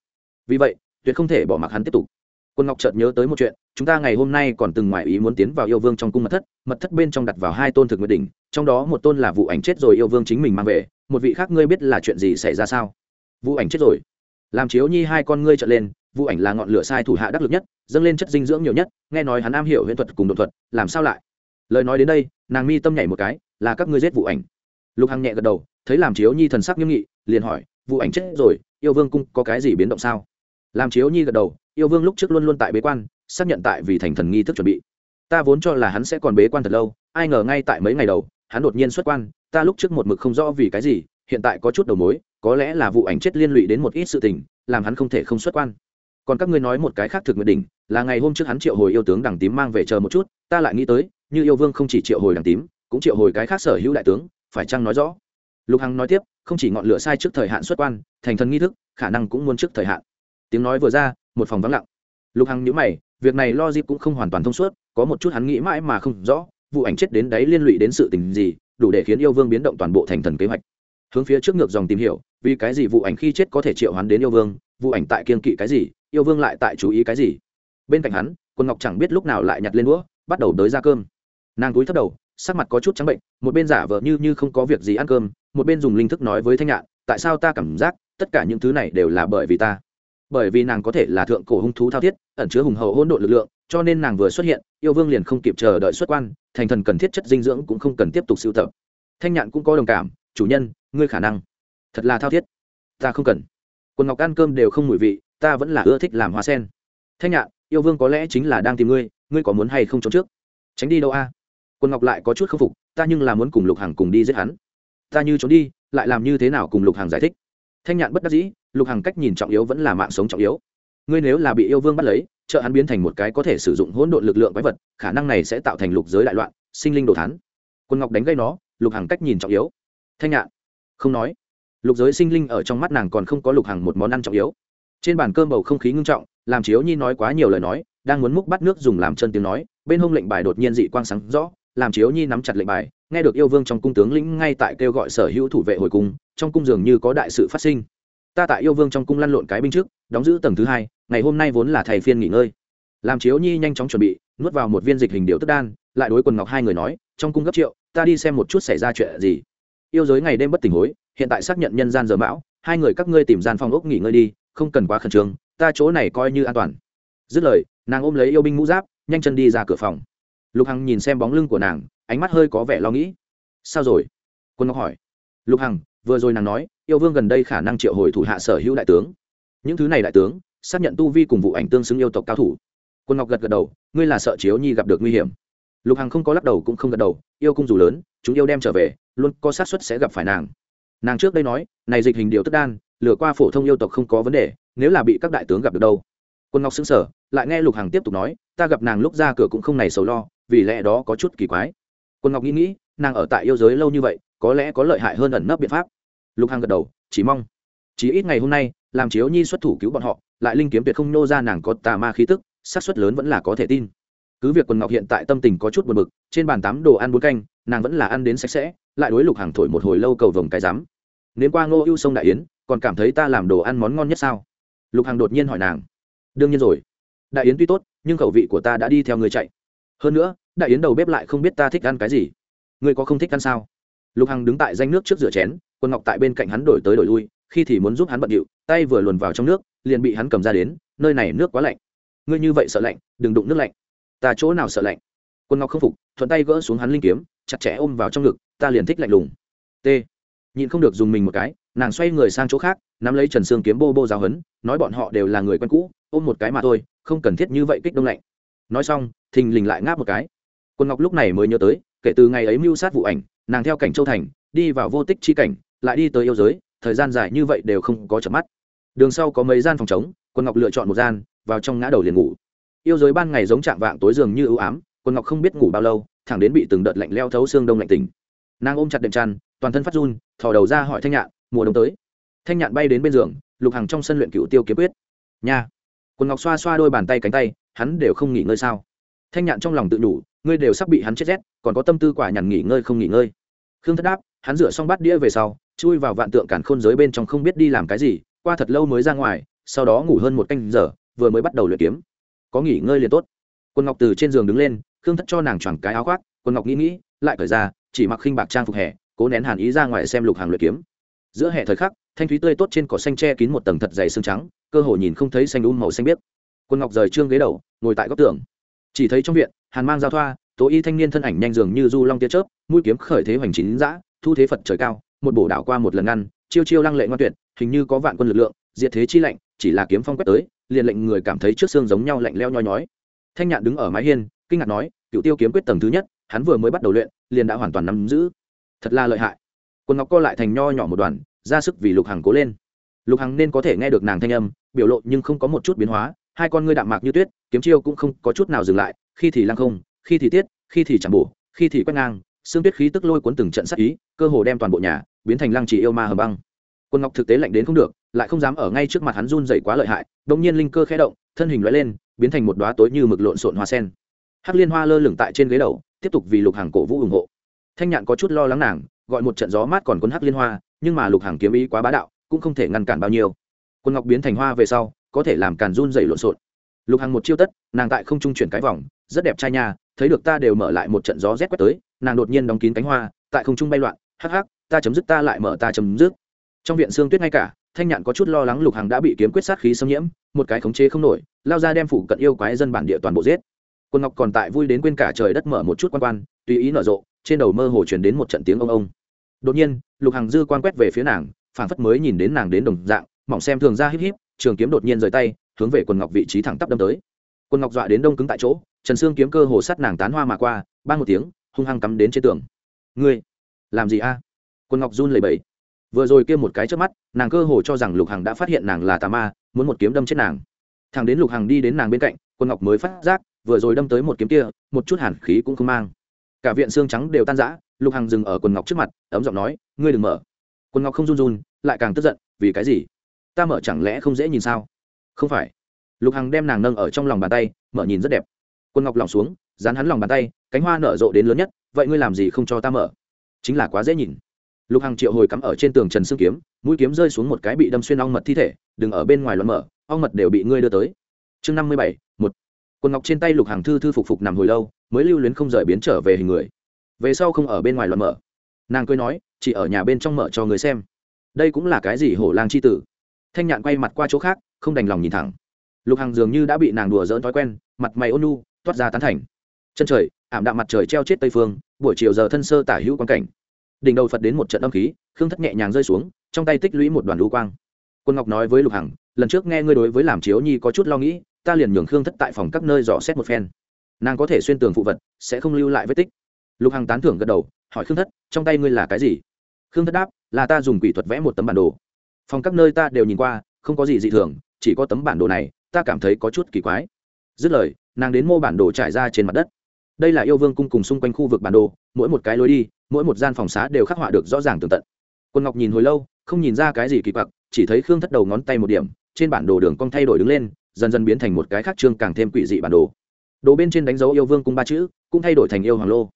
Speaker 1: Vì vậy, tuyệt không thể bỏ mặc hắn tiếp tục. Quân ngọc chợt nhớ tới một chuyện, chúng ta ngày hôm nay còn từng ngoài ý muốn tiến vào yêu vương trong cung mật thất mật thất bên trong đặt vào hai tôn thực nguyện đỉnh, trong đó một tôn là vụ ảnh chết rồi yêu vương chính mình mang về, một vị khác ngươi biết là chuyện gì xảy ra sao? Vụ ảnh chết rồi. Làm chiếu nhi hai con ngươi trở lên, vụ ảnh là ngọn lửa sai thủ hạ đắc lực nhất dâng lên chất dinh dưỡng nhiều nhất, nghe nói hắn am hiểu huyễn thuật cùng đột thuật, làm sao lại? Lời nói đến đây, nàng mi tâm nhảy một cái, là các ngươi giết vụ ảnh. Lục hằng nhẹ gật đầu, thấy làm chiếu nhi thần sắc nghiêm nghị, liền hỏi vụ ảnh chết rồi, yêu vương cung có cái gì biến động sao? Làm chiếu nhi gật đầu, yêu vương lúc trước luôn luôn tại bế quan, xác nhận tại vì thành thần nghi thức chuẩn bị. Ta vốn cho là hắn sẽ còn bế quan thật lâu, ai ngờ ngay tại mấy ngày đầu, hắn đột nhiên xuất quan, ta lúc trước một mực không rõ vì cái gì, hiện tại có chút đầu mối, có lẽ là vụ ảnh chết liên lụy đến một ít sự tình, làm hắn không thể không xuất quan còn các ngươi nói một cái khác thực nguyện đỉnh, là ngày hôm trước hắn triệu hồi yêu tướng đằng tím mang về chờ một chút, ta lại nghĩ tới, như yêu vương không chỉ triệu hồi đằng tím, cũng triệu hồi cái khác sở hữu đại tướng, phải chăng nói rõ? Lục hằng nói tiếp, không chỉ ngọn lửa sai trước thời hạn xuất quan, thành thần nghi thức, khả năng cũng muốn trước thời hạn. Tiếng nói vừa ra, một phòng vắng lặng. Lục hằng nhữ mày, việc này lo dịp cũng không hoàn toàn thông suốt, có một chút hắn nghĩ mãi mà không rõ, vụ ảnh chết đến đấy liên lụy đến sự tình gì, đủ để khiến yêu vương biến động toàn bộ thành thần kế hoạch. Hướng phía trước ngược dòng tìm hiểu, vì cái gì vụ ảnh khi chết có thể triệu hắn đến yêu vương, vụ ảnh tại kiên kỵ cái gì yêu vương lại tại chú ý cái gì? Bên cạnh hắn, quân ngọc chẳng biết lúc nào lại nhặt lên đũa, bắt đầu đới ra cơm. Nàng túi thấp đầu, sắc mặt có chút trắng bệnh, một bên giả vờ như như không có việc gì ăn cơm, một bên dùng linh thức nói với thanh nhạn, tại sao ta cảm giác tất cả những thứ này đều là bởi vì ta? Bởi vì nàng có thể là thượng cổ hung thú thao thiết, ẩn chứa hùng hậu hỗn độn lực lượng, cho nên nàng vừa xuất hiện, yêu vương liền không kịp chờ đợi xuất quan, thành thần cần thiết chất dinh dưỡng cũng không cần tiếp tục sưu tập. Thanh nhạn cũng có đồng cảm, chủ nhân, ngươi khả năng thật là thao thiết. Ta không cần. Quần ngọc ăn cơm đều không mùi vị ta vẫn là ưa thích làm hoa sen. Thanh nhạn, yêu vương có lẽ chính là đang tìm ngươi ngươi có muốn hay không trốn trước? Tránh đi đâu a? Quân ngọc lại có chút k phục, ta nhưng là muốn cùng lục hằng cùng đi giết hắn. Ta như trốn đi, lại làm như thế nào cùng lục hằng giải thích? Thanh nhạn bất đắc dĩ, lục hằng cách nhìn trọng yếu vẫn là mạng sống trọng yếu. Ngươi nếu là bị yêu vương bắt lấy trợ hắn biến thành một cái có thể sử dụng hỗn độn lực lượng quái vật, khả năng này sẽ tạo thành lục giới đại loạn, sinh linh đồ thán. Quân ngọc đánh gây nó, lục hằng cách nhìn trọng yếu. Thanh nhạn, không nói. Lục giới sinh linh ở trong mắt nàng còn không có lục hằng một món ăn trọng yếu trên bàn cơm bầu không khí ngưng trọng làm chiếu nhi nói quá nhiều lời nói, đang muốn múc bắt nước dùng làm chân tiếng nói, bên hông lệnh bài đột nhiên dị quang sáng rõ làm chiếu nhi nắm chặt lệnh bài, nghe được yêu vương trong cung tướng lĩnh ngay tại kêu gọi sở hữu thủ vệ hồi cung, trong cung dường như có đại sự phát sinh. Ta tại yêu vương trong cung lăn lộn cái binh trước, đóng giữ tầng thứ hai, ngày hôm nay vốn là thầy phiên nghỉ ngơi. Làm chiếu nhi nhanh chóng chuẩn bị, nuốt vào một viên dịch hình điệu tức đan, lại đối quần ngọc hai người nói, trong cung gấp triệu, ta đi xem một chút xảy ra chuyện gì. Yêu giới ngày đêm bất tình hối, hiện tại xác nhận nhân gian giờ mão, hai người các ngươi tìm gian phòng ốc nghỉ ngơi đi không cần quá khẩn trương, ta chỗ này coi như an toàn. Dứt lời, nàng ôm lấy yêu binh mũ giáp, nhanh chân đi ra cửa phòng. Lục hằng nhìn xem bóng lưng của nàng, ánh mắt hơi có vẻ lo nghĩ. Sao rồi? Quân ngọc hỏi. Lục hằng, vừa rồi nàng nói, yêu vương gần đây khả năng triệu hồi thủ hạ sở hữu đại tướng. Những thứ này đại tướng, xác nhận tu vi cùng vụ ảnh tương xứng yêu tộc cao thủ. Quân ngọc gật gật đầu, ngươi là sợ chiếu nhi gặp được nguy hiểm. Lục hằng không có lắc đầu cũng không gật đầu, yêu cung dù lớn, chúng yêu đem trở về, luôn có sát suất sẽ gặp phải nàng nàng trước đây nói, này dịch hình điều tức đan, lừa qua phổ thông yêu tộc không có vấn đề, nếu là bị các đại tướng gặp được đâu. Quân ngọc xứng sở lại nghe lục hằng tiếp tục nói, ta gặp nàng lúc ra cửa cũng không này sầu lo, vì lẽ đó có chút kỳ quái. Quân ngọc nghĩ nghĩ, nàng ở tại yêu giới lâu như vậy, có lẽ có lợi hại hơn ẩn nấp biện pháp. Lục hằng gật đầu, chỉ mong. Chỉ ít ngày hôm nay, làm chiếu nhi xuất thủ cứu bọn họ, lại linh kiếm tuyệt không nô ra nàng có tà ma khí tức, xác suất lớn vẫn là có thể tin. Cứ việc quần ngọc hiện tại tâm tình có chút buồn bực, trên bàn tám đồ ăn bốn canh, nàng vẫn là ăn đến sạch sẽ lại đối lục hàng thổi một hồi lâu cầu vồng cái rắm nếu qua ngô ưu sông đại yến, còn cảm thấy ta làm đồ ăn món ngon nhất sao? Lục hàng đột nhiên hỏi nàng. Đương nhiên rồi. Đại yến tuy tốt, nhưng khẩu vị của ta đã đi theo người chạy. Hơn nữa, đại yến đầu bếp lại không biết ta thích ăn cái gì. Người có không thích ăn sao? Lục hằng đứng tại danh nước trước rửa chén quân ngọc tại bên cạnh hắn đổi tới đổi lui, khi thì muốn giúp hắn bận điệu, tay vừa luồn vào trong nước, liền bị hắn cầm ra đến, nơi này nước quá lạnh. Ngươi như vậy sợ lạnh, đừng đụng nước lạnh. Ta chỗ nào sợ lạnh? Quân ngọc không phục, thuận tay gỡ xuống hắn linh kiếm, chặt chẽ ôm vào trong ngực ta liền thích lạnh lùng. T. Nhịn không được dùng mình một cái, nàng xoay người sang chỗ khác, nắm lấy trần sương kiếm bô bô giáo hấn, nói bọn họ đều là người quen cũ, ôm một cái mà thôi, không cần thiết như vậy kích đông lạnh. Nói xong, thình lình lại ngáp một cái. Quân ngọc lúc này mới nhớ tới, kể từ ngày ấy mưu sát vụ ảnh, nàng theo cảnh châu thành, đi vào vô tích chi cảnh, lại đi tới yêu giới, thời gian dài như vậy đều không có chợp mắt. Đường sau có mấy gian phòng chống quân ngọc lựa chọn một gian, vào trong ngã đầu liền ngủ. Yêu giới ban ngày giống chạm vạng tối giường như ưu ám, quân ngọc không biết ngủ bao lâu, thẳng đến bị từng đợt lạnh leo thấu xương đông lạnh tỉnh nàng ôm chặt đệm tràn, toàn thân phát run thò đầu ra hỏi thanh nhạn mùa đông tới. Thanh nhạn bay đến bên giường lục hàng trong sân luyện cựu tiêu kiếm quyết. Nha. Quân ngọc xoa xoa đôi bàn tay cánh tay hắn đều không nghỉ ngơi sao? Thanh nhạn trong lòng tự nhủ, ngươi đều sắp bị hắn chết rét còn có tâm tư quả nhằn nghỉ ngơi không nghỉ ngơi. Khương thất đáp hắn rửa xong bát đĩa về sau chui vào vạn tượng cản khôn giới bên trong không biết đi làm cái gì qua thật lâu mới ra ngoài sau đó ngủ hơn một canh giờ vừa mới bắt đầu luyện kiếm. Có nghỉ ngơi liền tốt. Quân ngọc từ trên giường đứng lên khương thất cho nàng choàng cái áo khoác quân ngọc nghĩ nghĩ lại cởi ra chỉ mặc khinh bạc trang phục hè, cố nén hàn ý ra ngoài xem lục hàng luyện kiếm. Giữa hè thời khắc, thanh thúy tươi tốt trên cỏ xanh che kín một tầng thật dày xương trắng, cơ hồ nhìn không thấy xanh đun màu xanh biếc. Quân ngọc rời trương ghế đầu, ngồi tại góc tường. Chỉ thấy trong viện, hàn mang giao thoa, tố y thanh niên thân ảnh nhanh dường như du long tia chớp, mũi kiếm khởi thế hoành chín dã, thu thế phật trời cao, một bổ đảo qua một lần ngăn, chiêu chiêu lăng lệ ngoan tuyệt, hình như có vạn quân lực lượng, diệt thế chi lạnh, chỉ là kiếm phong quét tới, liền lệnh người cảm thấy trước xương giống nhau lạnh leo nhoi nhói. Thanh nhạn đứng ở mái hiên, kinh ngạc nói cựu tiêu kiếm quyết tầng thứ nhất hắn vừa mới bắt đầu luyện, liền đã hoàn toàn nắm giữ. Thật là lợi hại. Quân ngọc co lại thành nho nhỏ một đoàn, ra sức vì lục hằng cố lên. Lục hằng nên có thể nghe được nàng thanh âm, biểu lộ nhưng không có một chút biến hóa, hai con ngươi đạm mạc như tuyết, kiếm chiêu cũng không có chút nào dừng lại, khi thì lăng không, khi thì tiết, khi thì chẳng bổ, khi thì quét ngang, xương tuyết khí tức lôi cuốn từng trận sát ý, cơ hồ đem toàn bộ nhà biến thành lăng chỉ yêu ma hầm băng. Quân ngọc thực tế lạnh đến không được, lại không dám ở ngay trước mặt hắn run dậy quá lợi hại đông nhiên linh cơ khẽ động, thân hình loại lên, biến thành một đoá tối như mực lộn xộn hoa sen. Hắc liên hoa lơ lửng tại trên ghế đầu tiếp tục vì lục hàng cổ vũ ủng hộ. Thanh nhạn có chút lo lắng nàng, gọi một trận gió mát còn cuốn hắc liên hoa, nhưng mà lục hàng kiếm ý quá bá đạo, cũng không thể ngăn cản bao nhiêu. Quân ngọc biến thành hoa về sau, có thể làm càn run dày lộn xộn. Lục hàng một chiêu tất, nàng tại không trung chuyển cái vòng, rất đẹp trai nha, thấy được ta đều mở lại một trận gió rét quét tới, nàng đột nhiên đóng kín cánh hoa, tại không trung bay loạn, hắc hắc, ta chấm dứt, ta lại mở ta chấm dứt. Trong viện xương tuyết ngay cả, thanh nhạn có chút lo lắng lục hàng đã bị kiếm quyết sát khí xâm nhiễm, một cái khống chế không nổi, lao ra đem phủ cận yêu quái dân bản địa toàn bộ giết quân ngọc còn tại vui đến quên cả trời đất mở một chút quan quan, tùy ý nở rộ, trên đầu mơ hồ chuyển đến một trận tiếng ông ông. Đột nhiên, lục hằng dư quan quét về phía nàng, phảng phất mới nhìn đến nàng đến đồng dạng, mỏng xem thường ra híp híp, trường kiếm đột nhiên rời tay, hướng về quần ngọc vị trí thẳng tắp đâm tới. Quần ngọc dọa đến đông cứng tại chỗ, trần xương kiếm cơ hồ sắt nàng tán hoa mà qua ban một tiếng, hung hăng cắm đến trên tường. Ngươi, làm gì a? À? quần ngọc run lẩy bẩy. Vừa rồi kia một cái trước mắt, nàng cơ hồ cho rằng lục hằng đã phát hiện nàng là tà ma, muốn một kiếm đâm chết nàng. Thằng đến lục hằng đi đến nàng bên cạnh, quân ngọc mới phát giác vừa rồi đâm tới một kiếm kia, một chút hàn khí cũng không mang. Cả viện xương trắng đều tan rã, lục hằng dừng ở quần ngọc trước mặt, ấm giọng nói, ngươi đừng mở. Quần ngọc không run run, lại càng tức giận, vì cái gì? Ta mở chẳng lẽ không dễ nhìn sao? Không phải. Lục hằng đem nàng nâng ở trong lòng bàn tay, mở nhìn rất đẹp. Quân ngọc lòng xuống, dán hắn lòng bàn tay, cánh hoa nở rộ đến lớn nhất, vậy ngươi làm gì không cho ta mở? Chính là quá dễ nhìn. Lục hằng triệu hồi cắm ở trên tường trần xương kiếm, mũi kiếm rơi xuống một cái bị đâm xuyên ong mật thi thể, đừng ở bên ngoài loạn mở, ong mật đều bị ngươi đưa tới. Chương năm mươi bảy quần ngọc trên tay lục hàng thư thư phục phục nằm hồi lâu, mới lưu luyến không rời biến trở về hình người. Về sau không ở bên ngoài loạn mở. Nàng cười nói, chỉ ở nhà bên trong mở cho người xem. Đây cũng là cái gì hổ lang c h i tử? Thanh nhạn quay mặt qua chỗ khác, không đành lòng nhìn thẳng. Lục hằng dường như đã bị nàng đùa dỡn thói quen, mặt mày ôn nu toát ra tán thành. Chân trời, ảm đạm mặt trời treo chết tây phương, buổi chiều giờ thân sơ tả hữu quan cảnh. Đỉnh đầu phật đến một trận âm khí, khương thất nhẹ nhàng rơi xuống, trong tay tích lũy một đoàn lũ quang. Quân ngọc nói với lục hằng, lần trước nghe ngươi đối với làm chiếu nhi có chút lo nghĩ ta liền nhường khương thất tại phòng các nơi dò xét một phen. Nàng có thể xuyên tường phụ vật, sẽ không lưu lại vết tích. Lục hằng tán thưởng gật đầu, hỏi khương thất, trong tay ngươi là cái gì? Khương thất đáp, là ta dùng quỷ thuật vẽ một tấm bản đồ. Phòng các nơi ta đều nhìn qua, không có gì dị thường, chỉ có tấm bản đồ này, ta cảm thấy có chút kỳ quái. Dứt lời, nàng đến mô bản đồ trải ra trên mặt đất. Đây là yêu vương cung cùng xung quanh khu vực bản đồ, mỗi một cái lối đi, mỗi một gian phòng xá đều khắc họa được rõ ràng tường tận. Quân ngọc nhìn hồi lâu, không nhìn ra cái gì kỳ quặc, chỉ thấy khương thất đầu ngón tay một điểm, trên bản đồ đường cong thay đổi đứng lên dần dần biến thành một cái khác trương càng thêm quỷ dị bản đồ. Đồ bên trên đánh dấu yêu vương cung ba chữ, cũng thay đổi thành yêu hoàng lô.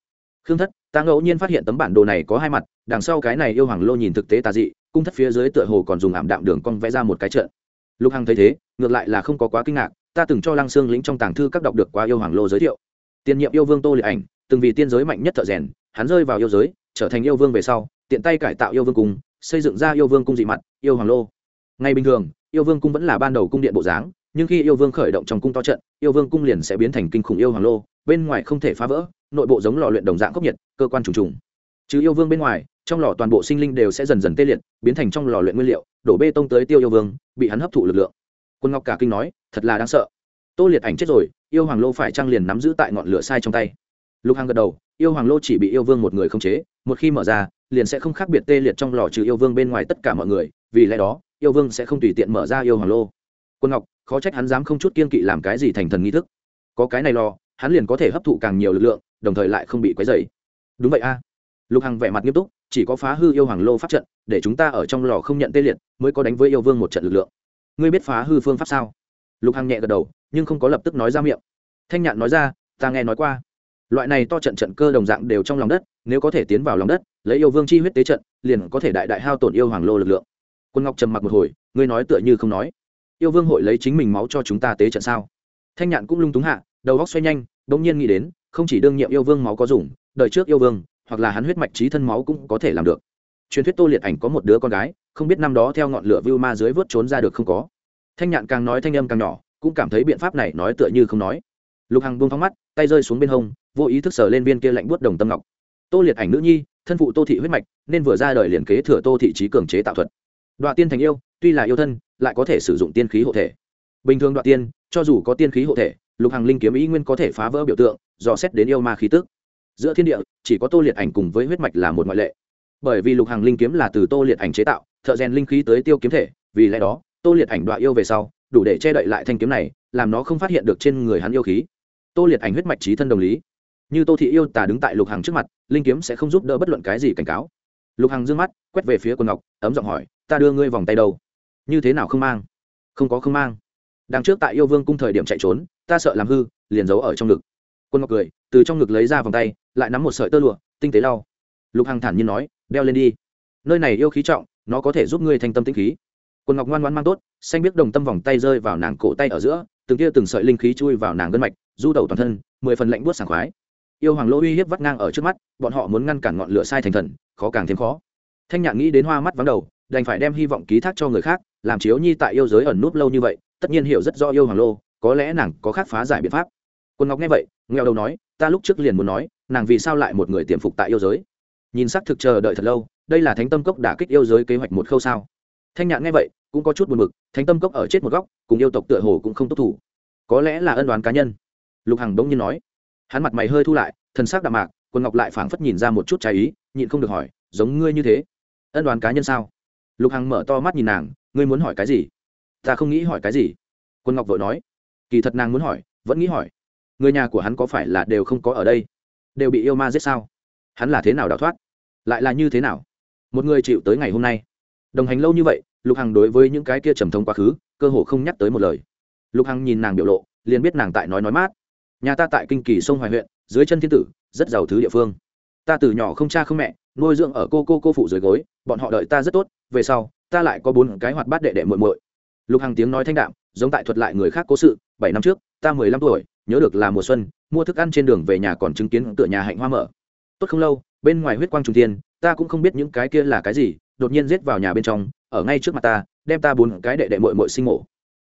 Speaker 1: Khương thất, ta ngẫu nhiên phát hiện tấm bản đồ này có hai mặt, đằng sau cái này yêu hoàng lô nhìn thực tế tà dị, cung thất phía dưới tựa hồ còn dùng ảm đạm đường cong vẽ ra một cái trận. Lục hằng thấy thế, ngược lại là không có quá kinh ngạc, ta từng cho lăng xương lĩnh trong tàng thư các đọc được qua yêu hoàng lô giới thiệu. Tiền nhiệm yêu vương tô liệt ảnh, từng vì tiên giới mạnh nhất thợ rèn, hắn rơi vào yêu giới, trở thành yêu vương về sau, tiện tay cải tạo yêu vương cung, xây dựng ra yêu vương cung dị mặt, yêu hoàng lô. Ngay bình thường, yêu vương cung vẫn là ban đầu cung điện bộ dáng nhưng khi yêu vương khởi động trong cung to trận, yêu vương cung liền sẽ biến thành kinh khủng yêu hoàng lô, bên ngoài không thể phá vỡ, nội bộ giống lò luyện đồng dạng khốc nhiệt, cơ quan trùng trùng. Chứ yêu vương bên ngoài, trong lò toàn bộ sinh linh đều sẽ dần dần tê liệt, biến thành trong lò luyện nguyên liệu, đổ bê tông tới tiêu yêu vương, bị hắn hấp thụ lực lượng. Quân ngọc cả kinh nói, thật là đáng sợ. Tô liệt ảnh chết rồi, yêu hoàng lô phải trăng liền nắm giữ tại ngọn lửa sai trong tay? Lục hàng gật đầu, yêu hoàng lô chỉ bị yêu vương một người không chế, một khi mở ra, liền sẽ không khác biệt tê liệt trong lò trừ yêu vương bên ngoài tất cả mọi người, vì lẽ đó, yêu vương sẽ không tùy tiện mở ra yêu hoàng lô. Quân ngọc khó trách hắn dám không chút kiên kỵ làm cái gì thành thần nghi thức. Có cái này lo, hắn liền có thể hấp thụ càng nhiều lực lượng, đồng thời lại không bị quấy dày đúng vậy a. Lục hằng vẻ mặt nghiêm túc, chỉ có phá hư yêu hoàng lô pháp trận, để chúng ta ở trong lò không nhận tê liệt, mới có đánh với yêu vương một trận lực lượng. Ngươi biết phá hư phương pháp sao? Lục hằng nhẹ gật đầu, nhưng không có lập tức nói ra miệng. Thanh nhạn nói ra, ta nghe nói qua. Loại này to trận trận cơ đồng dạng đều trong lòng đất, nếu có thể tiến vào lòng đất, lấy yêu vương chi huyết tế trận, liền có thể đại đại hao tổn yêu hoàng lô lực lượng. Quân ngọc trầm mặc một hồi, ngươi nói tựa như không nói yêu vương hội lấy chính mình máu cho chúng ta tế trận sao? Thanh nhạn cũng lung túng hạ, đầu góc xoay nhanh, bỗng nhiên nghĩ đến, không chỉ đương nhiệm yêu vương máu có dùng, đời trước yêu vương, hoặc là hắn huyết mạch trí thân máu cũng có thể làm được. Truyền thuyết tô liệt ảnh có một đứa con gái, không biết năm đó theo ngọn lửa vưu ma dưới vớt trốn ra được không có. Thanh nhạn càng nói thanh âm càng nhỏ, cũng cảm thấy biện pháp này nói tựa như không nói. Lục hằng buông thóng mắt, tay rơi xuống bên hông, vô ý thức sờ lên viên kia lạnh buốt đồng tâm ngọc. Tô liệt ảnh nữ nhi, thân phụ tô thị huyết mạch, nên vừa ra đời liền kế thừa tô thị trí cường chế tạo thuật. Đoạn tiên thành yêu tuy là yêu thân, lại có thể sử dụng tiên khí hộ thể. Bình thường đoạn tiên, cho dù có tiên khí hộ thể, lục hằng linh kiếm ý nguyên có thể phá vỡ biểu tượng, dò xét đến yêu ma khí tức. Giữa thiên địa, chỉ có tô liệt ảnh cùng với huyết mạch là một ngoại lệ. Bởi vì lục hằng linh kiếm là từ tô liệt ảnh chế tạo, thợ rèn linh khí tới tiêu kiếm thể, vì lẽ đó, tô liệt ảnh đoạn yêu về sau, đủ để che đậy lại thanh kiếm này, làm nó không phát hiện được trên người hắn yêu khí. Tô liệt ảnh huyết mạch trí thân đồng lý. Như tô thị yêu tà đứng tại lục hằng trước mặt, linh kiếm sẽ không giúp đỡ bất luận cái gì cảnh cáo. Lục hằng d ư ơ n g mắt, quét về phía quần ngọc, ấm giọng hỏi, ta đưa ngươi vòng tay đâu? Như thế nào không mang? Không có không mang. Đằng trước tại yêu vương cung thời điểm chạy trốn, ta sợ làm hư, liền giấu ở trong ngực. Quân ngọc cười, từ trong ngực lấy ra vòng tay, lại nắm một sợi tơ lụa, tinh tế lau. Lục hằng thản nhiên nói, đeo lên đi. Nơi này yêu khí trọng, nó có thể giúp ngươi thanh tâm tinh khí. Quân ngọc ngoan ngoan mang tốt, xanh biết đồng tâm vòng tay rơi vào nàng cổ tay ở giữa, từng tia từng sợi linh khí chui vào nàng gân mạch, du đầu toàn thân, mười phần lạnh buốt sảng khoái. Yêu hoàng lỗ uy hiếp vắt ngang ở trước mắt, bọn họ muốn ngăn cản ngọn lửa sai thành thần, khó càng thêm khó. Thanh nhạn nghĩ đến hoa mắt vắng đầu đành phải đem hy vọng ký thác cho người khác, làm chiếu nhi tại yêu giới ẩn núp lâu như vậy, tất nhiên hiểu rất rõ yêu hoàng lô, có lẽ nàng có khác phá giải biện pháp. Quân ngọc nghe vậy nghèo đầu nói, ta lúc trước liền muốn nói, nàng vì sao lại một người tiềm phục tại yêu giới? Nhìn sắc thực chờ đợi thật lâu, đây là thánh tâm cốc đả kích yêu giới kế hoạch một khâu sao? Thanh nhạn nghe vậy, cũng có chút buồn bực, thánh tâm cốc ở chết một góc, cùng yêu tộc tựa hồ cũng không tốt thủ. Có lẽ là ân đoán cá nhân. Lục hằng bỗng nhiên nói. Hắn mặt mày hơi thu lại thân xác đạm mạc, quân ngọc lại phảng phất nhìn ra một chút trái ý, nhịn không được hỏi, giống ngươi như thế, ân đoán cá nhân sao? Lục hằng mở to mắt nhìn nàng, ngươi muốn hỏi cái gì? Ta không nghĩ hỏi cái gì. Quân ngọc vội nói. Kỳ thật nàng muốn hỏi, vẫn nghĩ hỏi. Người nhà của hắn có phải là đều không có ở đây? Đều bị yêu ma giết sao? Hắn là thế nào đào thoát? Lại là như thế nào? Một người chịu tới ngày hôm nay. Đồng hành lâu như vậy, lục hằng đối với những cái kia trầm thông quá khứ, cơ hồ không nhắc tới một lời. Lục hằng nhìn nàng biểu lộ, liền biết nàng tại nói nói mát. Nhà ta tại kinh kỳ sông hoài huyện, dưới chân thiên tử, rất giàu thứ địa phương. Ta từ nhỏ không cha không mẹ, nuôi dưỡng ở cô cô cô phụ dưới gối bọn họ đợi ta rất tốt, về sau, ta lại có bốn cái hoạt bát đệ đệ muội muội. Lục hằng tiếng nói thanh đạm, giống tại thuật lại người khác cố sự, bảy năm trước, ta mười lăm tuổi, nhớ được là mùa xuân, mua thức ăn trên đường về nhà còn chứng kiến cửa nhà hạnh hoa mở. Tốt không lâu, bên ngoài huyết quang trung tiên ta cũng không biết những cái kia là cái gì, đột nhiên giết vào nhà bên trong, ở ngay trước mặt ta, đem ta bốn cái đệ đệ muội muội sinh mổ.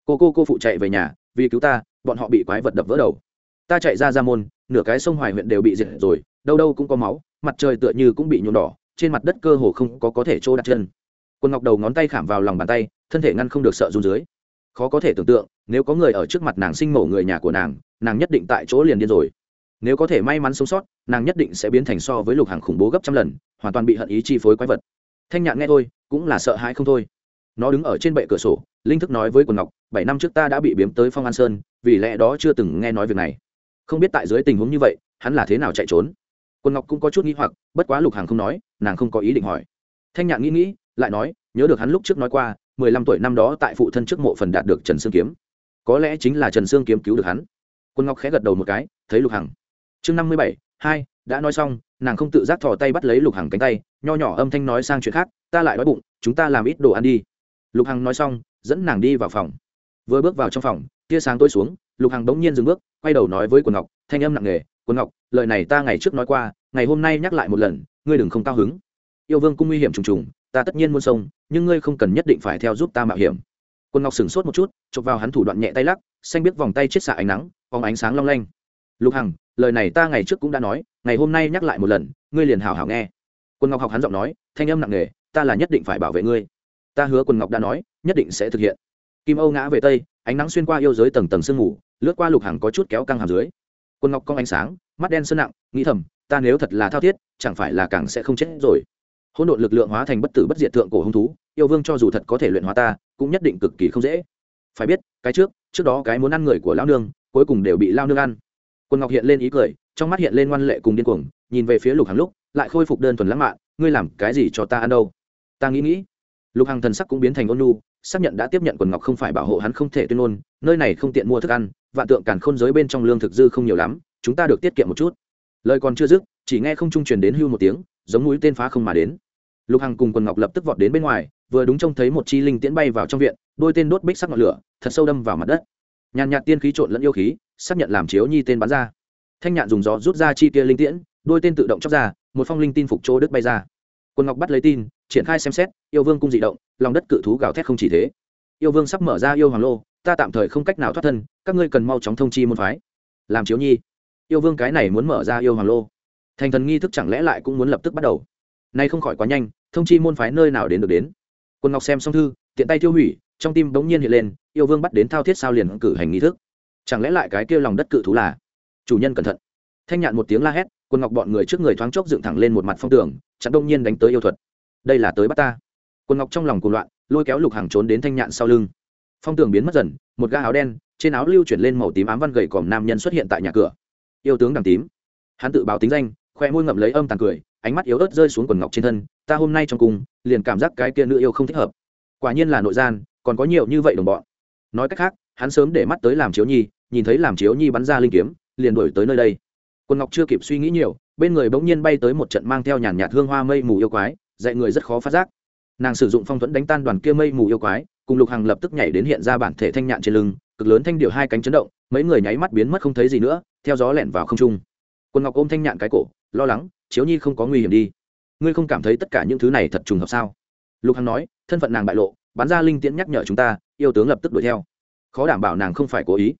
Speaker 1: Cô cô cô phụ chạy về nhà, vì cứu ta, bọn họ bị quái vật đập vỡ đầu. Ta chạy ra ra môn, nửa cái sông hoài huyện đều bị diệt rồi, đâu đâu cũng có máu, mặt trời tựa như cũng bị nhuộm đỏ trên mặt đất cơ hồ không có có thể trô đặt chân. Quân ngọc đầu ngón tay khảm vào lòng bàn tay, thân thể ngăn không được sợ run dưới. Khó có thể tưởng tượng, nếu có người ở trước mặt nàng sinh mổ người nhà của nàng nàng nhất định tại chỗ liền điên rồi. Nếu có thể may mắn sống sót, nàng nhất định sẽ biến thành so với lục hàng khủng bố gấp trăm lần, hoàn toàn bị hận ý chi phối quái vật. Thanh nhạn nghe thôi, cũng là sợ hãi không thôi. Nó đứng ở trên bệ cửa sổ, linh thức nói với quần ngọc, bảy năm trước ta đã bị biếm tới phong an sơn, vì lẽ đó chưa từng nghe nói việc này. Không biết tại dưới tình huống như vậy, hắn là thế nào chạy trốn? Quần ngọc cũng có chút nghĩ hoặc, bất quá lục hàng không nói nàng không có ý định hỏi. Thanh nhạn nghĩ nghĩ, lại nói, nhớ được hắn lúc trước nói qua, mười lăm tuổi năm đó tại phụ thân trước mộ phần đạt được trần sương kiếm. Có lẽ chính là trần sương kiếm cứu được hắn. Quân ngọc khẽ gật đầu một cái, thấy lục hằng. Chương năm mươi bảy, hai, đã nói xong, nàng không tự giác thò tay bắt lấy lục hằng cánh tay, nho nhỏ âm thanh nói sang chuyện khác, ta lại đói bụng, chúng ta làm ít đồ ăn đi. Lục hằng nói xong, dẫn nàng đi vào phòng. Vừa bước vào trong phòng, tia sáng tối xuống, lục hằng bỗng nhiên dừng bước, quay đầu nói với quần ngọc, thanh âm nặng nề quần ngọc, lời này ta ngày trước nói qua, ngày hôm nay nhắc lại một lần ngươi đừng không cao hứng. Yêu vương cung nguy hiểm trùng trùng, ta tất nhiên muốn sông nhưng ngươi không cần nhất định phải theo giúp ta mạo hiểm. Quân ngọc sửng sốt một chút, chụp vào hắn thủ đoạn nhẹ tay lắc, xanh biết vòng tay chết xạ ánh nắng, phóng ánh sáng long lanh. Lục hằng, lời này ta ngày trước cũng đã nói, ngày hôm nay nhắc lại một lần, ngươi liền hảo hảo nghe. Quân ngọc học hắn giọng nói, thanh âm nặng nề, ta là nhất định phải bảo vệ ngươi. Ta hứa quân ngọc đã nói, nhất định sẽ thực hiện. Kim âu ngã về tây, ánh nắng xuyên qua yêu giới tầng tầng sương ngủ lướt qua lục hằng có chút kéo căng hàm dưới. Quân ngọc cong ánh sáng, mắt đen sơn nặng, nghĩ thầm ta nếu thật là thao thiết, chẳng phải là càng sẽ không chết rồi. Hỗn độn lực lượng hóa thành bất tử bất diệt thượng cổ hung thú, yêu vương cho dù thật có thể luyện hóa ta, cũng nhất định cực kỳ không dễ. Phải biết, cái trước trước đó cái muốn ăn người của lao nương, cuối cùng đều bị lao nương ăn. Quân ngọc hiện lên ý cười, trong mắt hiện lên ngoan lệ cùng điên cuồng, nhìn về phía lục hằng lúc, lại khôi phục đơn thuần lãng mạn, ngươi làm cái gì cho ta ăn đâu? Ta nghĩ nghĩ. Lục hằng thần sắc cũng biến thành ôn nu xác nhận đã tiếp nhận quần ngọc không phải bảo hộ hắn không thể tuyên ngôn, nơi này không tiện mua thức ăn, vạn tượng càn khôn giới bên trong lương thực dư không nhiều lắm, chúng ta được tiết kiệm một chút lời còn chưa dứt, chỉ nghe không trung truyền đến hưu một tiếng, giống mũi tên phá không mà đến. Lục hằng cùng quần ngọc lập tức vọt đến bên ngoài, vừa đúng trông thấy một chi linh tiễn bay vào trong viện, đôi tên đốt bích sắc ngọn lửa, thật sâu đâm vào mặt đất. Nhàn nhạt tiên khí trộn lẫn yêu khí, xác nhận làm chiếu nhi tên bắn ra. Thanh nhạn dùng gió rút ra chi kia linh tiễn, đôi tên tự động chóc ra, một phong linh tin phục chỗ đứt bay ra. Quân ngọc bắt lấy tin, triển khai xem xét, yêu vương cung dị động, lòng đất cự thú gào thét không chỉ thế. Yêu vương sắp mở ra yêu hoàng lô, ta tạm thời không cách nào thoát thân, các ngươi cần mau chóng thông chi môn phái. Làm chiếu nhi yêu vương cái này muốn mở ra yêu hoàng lô. Thành thần nghi thức chẳng lẽ lại cũng muốn lập tức bắt đầu? Nay không khỏi quá nhanh, thông chi môn phái nơi nào đến được đến. Quân ngọc xem xong thư, tiện tay tiêu hủy, trong tim bỗng nhiên hiện lên, yêu vương bắt đến thao thiết sao liền cử hành nghi thức. Chẳng lẽ lại cái kêu lòng đất cự thú là? Chủ nhân cẩn thận. Thanh nhạn một tiếng la hét, quân ngọc bọn người trước người thoáng chốc dựng thẳng lên một mặt phong tường, chặn đông nhiên đánh tới yêu thuật. Đây là tới bắt ta. Quân ngọc trong lòng cuồng loạn, lôi kéo lục hàng trốn đến thanh nhạn sau lưng. Phong tường biến mất dần, một ga áo đen, trên áo lưu chuyển lên màu tím ám văn gầy còm nam nhân xuất hiện tại nhà cửa yêu tướng đằng tím. Hắn tự báo tính danh, khoe môi ngậm lấy âm tàn cười, ánh mắt yếu ớt rơi xuống quần ngọc trên thân, ta hôm nay trong cung, liền cảm giác cái kia nữ yêu không thích hợp. Quả nhiên là nội gian, còn có nhiều như vậy đồng bọn. Nói cách khác, hắn sớm để mắt tới làm chiếu nhi, nhìn thấy làm chiếu nhi bắn ra linh kiếm, liền đuổi tới nơi đây. Quần ngọc chưa kịp suy nghĩ nhiều, bên người bỗng nhiên bay tới một trận mang theo nhàn nhạt hương hoa mây mù yêu quái, dạy người rất khó phát giác. Nàng sử dụng phong thuẫn đánh tan đoàn kia mây mù yêu quái, cùng lục hằng lập tức nhảy đến hiện ra bản thể thanh nhạn trên lưng cực lớn thanh điệu hai cánh chấn động, mấy người nháy mắt biến mất không thấy gì nữa, theo gió lẻn vào không trung. Quân ngọc ôm thanh nhạn cái cổ, lo lắng, chiếu nhi không có nguy hiểm đi. Ngươi không cảm thấy tất cả những thứ này thật trùng hợp sao? Lục hằng nói, thân phận nàng bại lộ, bắn ra linh tiễn nhắc nhở chúng ta, yêu tướng lập tức đuổi theo. Khó đảm bảo nàng không phải cố ý.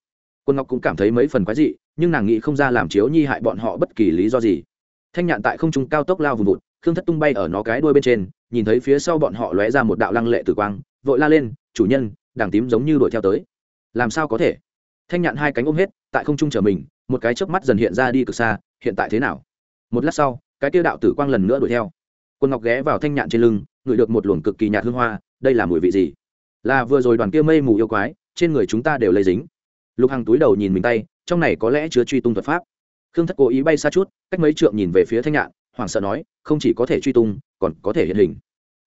Speaker 1: Quân ngọc cũng cảm thấy mấy phần quái dị, nhưng nàng nghĩ không ra làm chiếu nhi hại bọn họ bất kỳ lý do gì. Thanh nhạn tại không trung cao tốc lao vùng vụt, khương thất tung bay ở nó cái đuôi bên trên, nhìn thấy phía sau bọn họ lóe ra một đạo lăng lệ tử quang, vội la lên, chủ nhân, đảng tím giống như đuổi theo tới làm sao có thể? Thanh nhạn hai cánh ôm hết, tại không trung chờ mình, một cái chớp mắt dần hiện ra đi cực xa, hiện tại thế nào? Một lát sau, cái tiêu đạo tử quang lần nữa đuổi theo. Quân ngọc ghé vào thanh nhạn trên lưng, ngửi được một luồng cực kỳ nhạt hương hoa, đây là mùi vị gì? Là vừa rồi đoàn kia mây mù yêu quái, trên người chúng ta đều lấy dính. Lục hằng túi đầu nhìn mình tay, trong này có lẽ chứa truy tung thuật pháp. Khương thất cố ý bay xa chút, cách mấy trượng nhìn về phía thanh nhạn, hoảng sợ nói, không chỉ có thể truy tung, còn có thể hiện hình.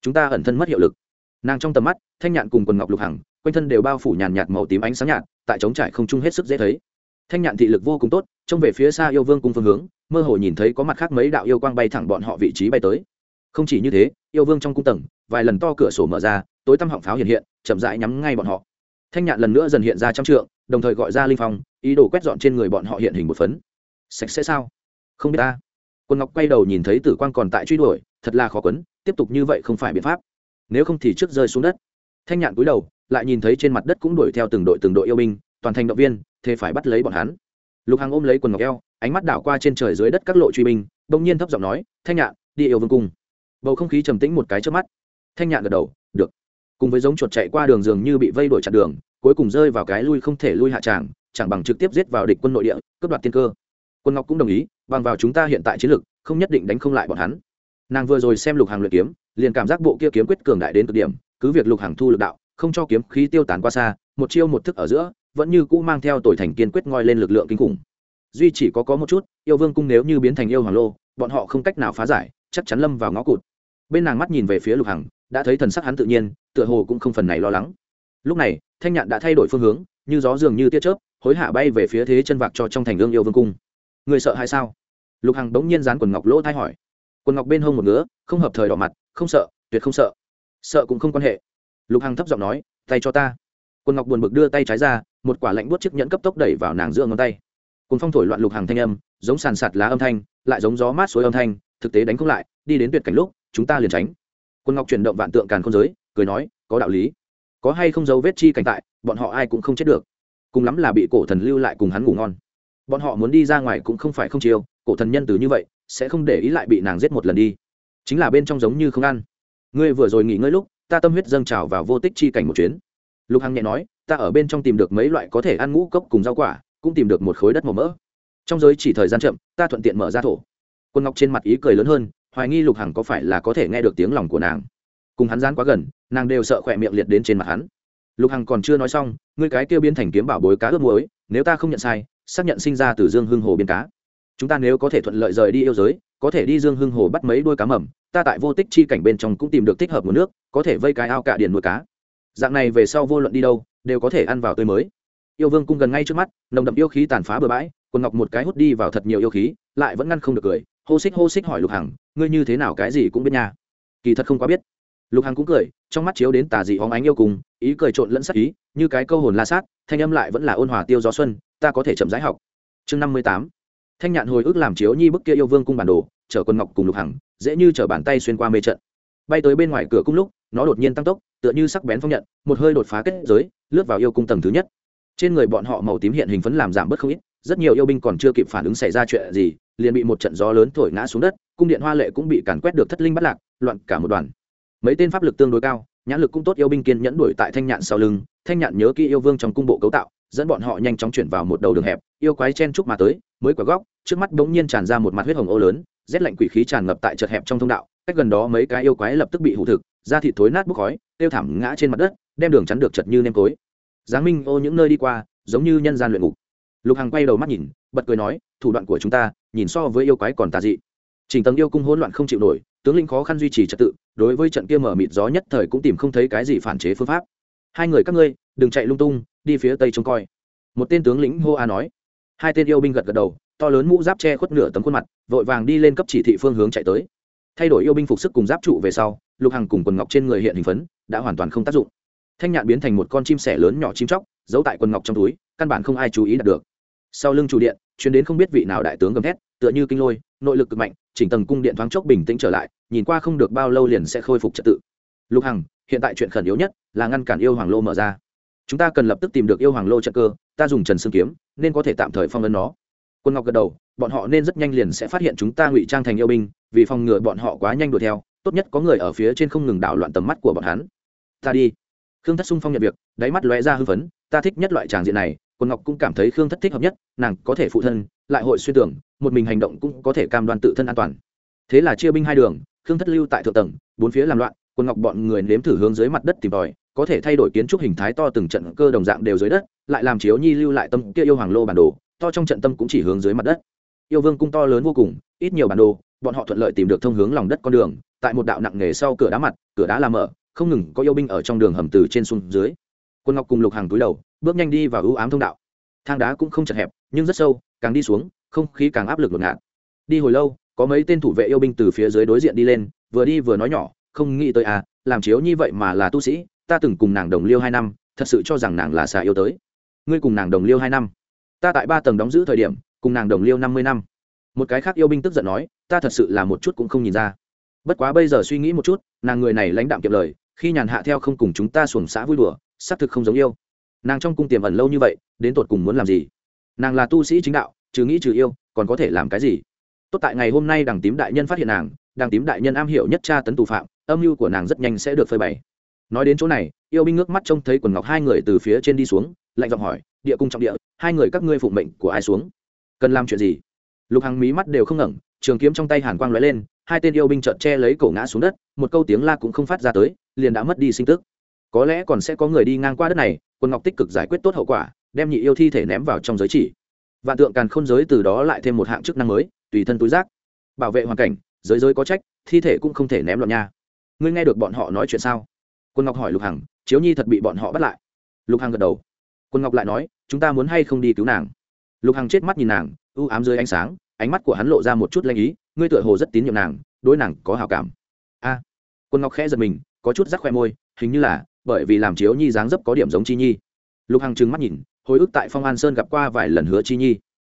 Speaker 1: Chúng ta ẩn thân mất hiệu lực nàng trong tầm mắt, thanh nhạn cùng quần ngọc lục hằng, quanh thân đều bao phủ nhàn nhạt màu tím ánh sáng nhạt, tại trống trải không chung hết sức dễ thấy. Thanh nhạn thị lực vô cùng tốt, trông về phía xa yêu vương cung phương hướng, mơ hồ nhìn thấy có mặt khác mấy đạo yêu quang bay thẳng bọn họ vị trí bay tới. Không chỉ như thế, yêu vương trong cung tầng, vài lần to cửa sổ mở ra, tối tăm họng pháo hiện hiện, chậm rãi nhắm ngay bọn họ. Thanh nhạn lần nữa dần hiện ra trăm trượng, đồng thời gọi ra linh phong, ý đồ quét dọn trên người bọn họ hiện hình một phấn. Sạch sẽ sao? Không biết ta. Quân ngọc quay đầu nhìn thấy tử quang còn tại truy đuổi, thật là khó quấn, tiếp tục như vậy không phải biện pháp nếu không thì trước rơi xuống đất. Thanh nhạn cúi đầu, lại nhìn thấy trên mặt đất cũng đuổi theo từng đội từng đội yêu binh, toàn thành động viên, thế phải bắt lấy bọn hắn. Lục hằng ôm lấy quần ngọc eo, ánh mắt đảo qua trên trời dưới đất các lộ truy binh, bỗng nhiên thấp giọng nói, thanh nhạn, đi yêu vương cung. Bầu không khí trầm tĩnh một cái trước mắt. Thanh nhạn gật đầu, được. Cùng với giống chuột chạy qua đường dường như bị vây đuổi chặt đường, cuối cùng rơi vào cái lui không thể lui hạ tràng, chẳng bằng trực tiếp giết vào địch quân nội địa, cướp đoạt tiên cơ. Quân ngọc cũng đồng ý, bằng vào chúng ta hiện tại chiến lược không nhất định đánh không lại bọn hắn. Nàng vừa rồi xem lục hàng luyện kiếm liền cảm giác bộ kia kiếm quyết cường đại đến cực điểm, cứ việc lục hàng thu lực đạo, không cho kiếm khí tiêu tán qua xa, một chiêu một thức ở giữa, vẫn như cũ mang theo tội thành kiên quyết ngoi lên lực lượng kinh khủng. Duy chỉ có có một chút, yêu vương cung nếu như biến thành yêu hoàng lô, bọn họ không cách nào phá giải, chắc chắn lâm vào ngõ cụt. Bên nàng mắt nhìn về phía lục hằng, đã thấy thần sắc hắn tự nhiên, tựa hồ cũng không phần này lo lắng. Lúc này, thanh nhạn đã thay đổi phương hướng, như gió dường như tia chớp, hối hạ bay về phía thế chân vạc cho trong thành ương yêu vương cung. Người sợ hay sao? Lục hằng bỗng nhiên dán quần ngọc lỗ thay hỏi quần ngọc bên hông một ngứa, không hợp thời đỏ mặt, không sợ, tuyệt không sợ. Sợ cũng không quan hệ. Lục hằng thấp giọng nói, tay cho ta. Quần ngọc buồn bực đưa tay trái ra, một quả lạnh buốt chiếc nhẫn cấp tốc đẩy vào nàng giữa ngón tay. Cùng phong thổi loạn lục hàng thanh âm, giống sàn sạt lá âm thanh, lại giống gió mát suối âm thanh, thực tế đánh không lại, đi đến tuyệt cảnh lúc, chúng ta liền tránh. Quân ngọc chuyển động vạn tượng càn không giới, cười nói, có đạo lý. Có hay không dấu vết chi cảnh tại, bọn họ ai cũng không chết được. Cùng lắm là bị cổ thần lưu lại cùng hắn ngủ ngon. Bọn họ muốn đi ra ngoài cũng không phải không chiêu, cổ thần nhân từ như vậy sẽ không để ý lại bị nàng giết một lần đi. Chính là bên trong giống như không ăn. Ngươi vừa rồi nghỉ ngơi lúc, ta tâm huyết dâng trào vào vô tích chi cảnh một chuyến. Lục hằng nhẹ nói, ta ở bên trong tìm được mấy loại có thể ăn ngũ cốc cùng rau quả, cũng tìm được một khối đất màu mỡ. Trong giới chỉ thời gian chậm, ta thuận tiện mở ra thổ. Quân ngọc trên mặt ý cười lớn hơn, hoài nghi lục hằng có phải là có thể nghe được tiếng lòng của nàng. Cùng hắn dán quá gần, nàng đều sợ khỏe miệng liệt đến trên mặt hắn. Lục hằng còn chưa nói xong, ngươi cái kêu biến thành kiếm bảo bối cá ướp muối, nếu ta không nhận sai, xác nhận sinh ra từ dương hưng hồ biên cá chúng ta nếu có thể thuận lợi rời đi yêu giới, có thể đi dương hưng hồ bắt mấy đôi cá mầm, ta tại vô tích chi cảnh bên trong cũng tìm được thích hợp nguồn nước, có thể vây cái ao cạ điền nuôi cá. Dạng này về sau vô luận đi đâu, đều có thể ăn vào tươi mới. Yêu vương cung gần ngay trước mắt, nồng đậm yêu khí tàn phá bừa bãi, quần ngọc một cái hút đi vào thật nhiều yêu khí, lại vẫn ngăn không được cười. Hô xích hô xích hỏi lục hằng, ngươi như thế nào cái gì cũng biết nha. Kỳ thật không quá biết. Lục hằng cũng cười, trong mắt chiếu đến tà dị hóng ánh yêu cùng, ý cười trộn lẫn sắc ý, như cái câu hồn la sát, thanh âm lại vẫn là ôn hòa tiêu gió xuân, ta có thể chậm rãi học. Chương năm mươi tám thanh nhạn hồi ức làm chiếu nhi bức kia yêu vương cung bản đồ, chở quân ngọc cùng lục hằng, dễ như chở bàn tay xuyên qua mê trận. Bay tới bên ngoài cửa cung lúc, nó đột nhiên tăng tốc, tựa như sắc bén phong nhận, một hơi đột phá kết giới, lướt vào yêu cung tầng thứ nhất. Trên người bọn họ màu tím hiện hình phấn làm giảm bớt không ít, rất nhiều yêu binh còn chưa kịp phản ứng xảy ra chuyện gì, liền bị một trận gió lớn thổi ngã xuống đất, cung điện hoa lệ cũng bị càn quét được thất linh bắt lạc, loạn cả một đoàn. Mấy tên pháp lực tương đối cao, nhãn lực cũng tốt, yêu binh kiên nhẫn đuổi tại thanh nhạn sau lưng, thanh nhạn nhớ kỹ yêu vương trong cung bộ cấu tạo dẫn bọn họ nhanh chóng chuyển vào một đầu đường hẹp, yêu quái chen trúc mà tới, mới quả góc, trước mắt bỗng nhiên tràn ra một mặt huyết hồng ô lớn, rét lạnh quỷ khí tràn ngập tại chật hẹp trong thông đạo, cách gần đó mấy cái yêu quái lập tức bị hụ thực, da thịt thối nát bốc khói, tiêu thảm ngã trên mặt đất, đem đường chắn được chật như nêm tối. Giáng minh ô những nơi đi qua, giống như nhân gian luyện ngục. Lục hằng quay đầu mắt nhìn, bật cười nói, thủ đoạn của chúng ta, nhìn so với yêu quái còn tà dị. Trình tầng yêu cung hỗn loạn không chịu nổi, tướng lĩnh khó khăn duy trì trật tự, đối với trận kia mở mịt gió nhất thời cũng tìm không thấy cái gì phản chế phương pháp. Hai người các ngươi, đừng chạy lung tung đi phía tây trông coi. Một tên tướng lĩnh hô a nói. Hai tên yêu binh gật gật đầu, to lớn mũ giáp che khuất nửa tấm khuôn mặt, vội vàng đi lên cấp chỉ thị phương hướng chạy tới. Thay đổi yêu binh phục sức cùng giáp trụ về sau, lục hằng cùng quần ngọc trên người hiện hình phấn, đã hoàn toàn không tác dụng. Thanh nhạn biến thành một con chim sẻ lớn nhỏ chim chóc, giấu tại quần ngọc trong túi, căn bản không ai chú ý đạt được. Sau lưng chủ điện chuyến đến không biết vị nào đại tướng gầm thét, tựa như kinh lôi, nội lực cực mạnh, chỉnh tầng cung điện thoáng chốc bình tĩnh trở lại, nhìn qua không được bao lâu liền sẽ khôi phục trật tự. Lục hằng, hiện tại chuyện khẩn yếu nhất là ngăn cản yêu hoàng lô mở ra chúng ta cần lập tức tìm được yêu hoàng lô trận cơ, ta dùng trần xương kiếm, nên có thể tạm thời phong ấn nó. Quân ngọc gật đầu, bọn họ nên rất nhanh liền sẽ phát hiện chúng ta ngụy trang thành yêu binh, vì phòng ngừa bọn họ quá nhanh đuổi theo, tốt nhất có người ở phía trên không ngừng đảo loạn tầm mắt của bọn hắn. Ta đi. Khương thất sung phong nhận việc, đáy mắt lóe ra hư phấn, ta thích nhất loại tràng diện này, quân ngọc cũng cảm thấy khương thất thích hợp nhất, nàng có thể phụ thân, lại hội xuyên tưởng, một mình hành động cũng có thể cam đoan tự thân an toàn. Thế là chia binh hai đường, khương thất lưu tại thượng tầng, bốn phía làm loạn, quân ngọc bọn người nếm thử hướng dưới mặt đất tìm tòi có thể thay đổi kiến trúc hình thái to từng trận cơ đồng dạng đều dưới đất, lại làm chiếu nhi lưu lại tâm kia yêu hoàng lô bản đồ, to trong trận tâm cũng chỉ hướng dưới mặt đất. Yêu vương cung to lớn vô cùng, ít nhiều bản đồ, bọn họ thuận lợi tìm được thông hướng lòng đất con đường, tại một đạo nặng nghề sau cửa đá mặt, cửa đá làm mở, không ngừng có yêu binh ở trong đường hầm từ trên xuống dưới. Quân ngọc cùng lục hàng túi đầu, bước nhanh đi vào ưu ám thông đạo. Thang đá cũng không chật hẹp, nhưng rất sâu, càng đi xuống, không khí càng áp lực ngột. Ngạt đi hồi lâu, có mấy tên thủ vệ yêu binh từ phía dưới đối diện đi lên, vừa đi vừa nói nhỏ, không nghĩ tới à làm chiếu như vậy mà là tu sĩ ta từng cùng nàng đồng liêu hai năm, thật sự cho rằng nàng là xà yêu tới. Ngươi cùng nàng đồng liêu hai năm. Ta tại ba tầng đóng giữ thời điểm, cùng nàng đồng liêu năm mươi năm. Một cái khác yêu binh tức giận nói, ta thật sự là một chút cũng không nhìn ra. Bất quá bây giờ suy nghĩ một chút, nàng người này lãnh đạm kiệm lời, khi nhàn hạ theo không cùng chúng ta xuồng xã vui đùa, xác thực không giống yêu. Nàng trong cung tiềm ẩn lâu như vậy, đến tột cùng muốn làm gì? Nàng là tu sĩ chính đạo, trừ nghĩ trừ yêu, còn có thể làm cái gì? Tốt tại ngày hôm nay đằng tím đại nhân phát hiện nàng, đằng tím đại nhân am hiểu nhất tra tấn tù phạm, âm mưu của nàng rất nhanh sẽ được phơi bày nói đến chỗ này, yêu binh ngước mắt trông thấy quần ngọc hai người từ phía trên đi xuống, lạnh giọng hỏi, địa cung trọng địa, hai người các ngươi phụng mệnh của ai xuống? Cần làm chuyện gì? Lục hằng mí mắt đều không ngẩng, trường kiếm trong tay hàn quang lóe lên, hai tên yêu binh trợn che lấy cổ ngã xuống đất, một câu tiếng la cũng không phát ra tới, liền đã mất đi sinh tức. Có lẽ còn sẽ có người đi ngang qua đất này quân ngọc tích cực giải quyết tốt hậu quả, đem nhị yêu thi thể ném vào trong giới chỉ. Vạn tượng càn khôn giới từ đó lại thêm một hạng chức năng mới, tùy thân túi rác. Bảo vệ hoàn cảnh, giới giới có trách, thi thể cũng không thể ném loạn nha. Ngươi nghe được bọn họ nói chuyện sao? Quân ngọc hỏi lục hằng, chiếu nhi thật bị bọn họ bắt lại? Lục hằng gật đầu. Quân ngọc lại nói, chúng ta muốn hay không đi cứu nàng? Lục hằng chết mắt nhìn nàng, u ám dưới ánh sáng, ánh mắt của hắn lộ ra một chút lanh ý, ngươi tựa hồ rất tín nhiệm nàng, đối nàng có hào cảm. A. Quân ngọc khẽ giật mình, có chút rắc khoe môi, hình như là, bởi vì làm chiếu nhi dáng dấp có điểm giống chi nhi. Lục hằng trừng mắt nhìn, hồi ức tại phong an sơn gặp qua vài lần hứa chi nhi.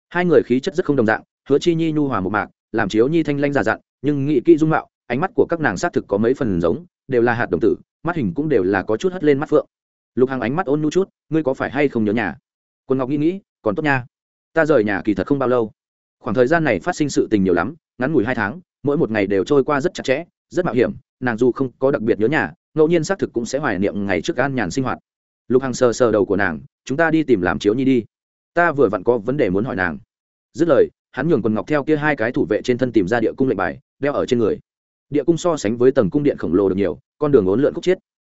Speaker 1: Hai người khí chất rất không đồng dạng, hứa chi nhi nhu hòa một mạc, làm chiếu nhi thanh lanh già dặn, nhưng nghị kỹ dung mạo, ánh mắt của các nàng xác thực có mấy phần giống, đều là hạt đồng tử mắt hình cũng đều là có chút hất lên mắt phượng. Lục hằng ánh mắt ôn nu chút, ngươi có phải hay không nhớ nhà? Quân ngọc nghĩ nghĩ, còn tốt nha. Ta rời nhà kỳ thật không bao lâu. Khoảng thời gian này phát sinh sự tình nhiều lắm, ngắn ngủi hai tháng, mỗi một ngày đều trôi qua rất chặt chẽ, rất mạo hiểm, nàng dù không có đặc biệt nhớ nhà, ngẫu nhiên xác thực cũng sẽ hoài niệm ngày trước an nhàn sinh hoạt. Lục hằng sờ sờ đầu của nàng, chúng ta đi tìm làm chiếu nhi đi. Ta vừa vặn có vấn đề muốn hỏi nàng. Dứt lời, hắn nhường quần ngọc theo kia hai cái thủ vệ trên thân tìm ra địa cung lệnh bài, đeo ở trên người địa cung so sánh với tầng cung điện khổng lồ được nhiều, con đường ốn lượn khúc chiết.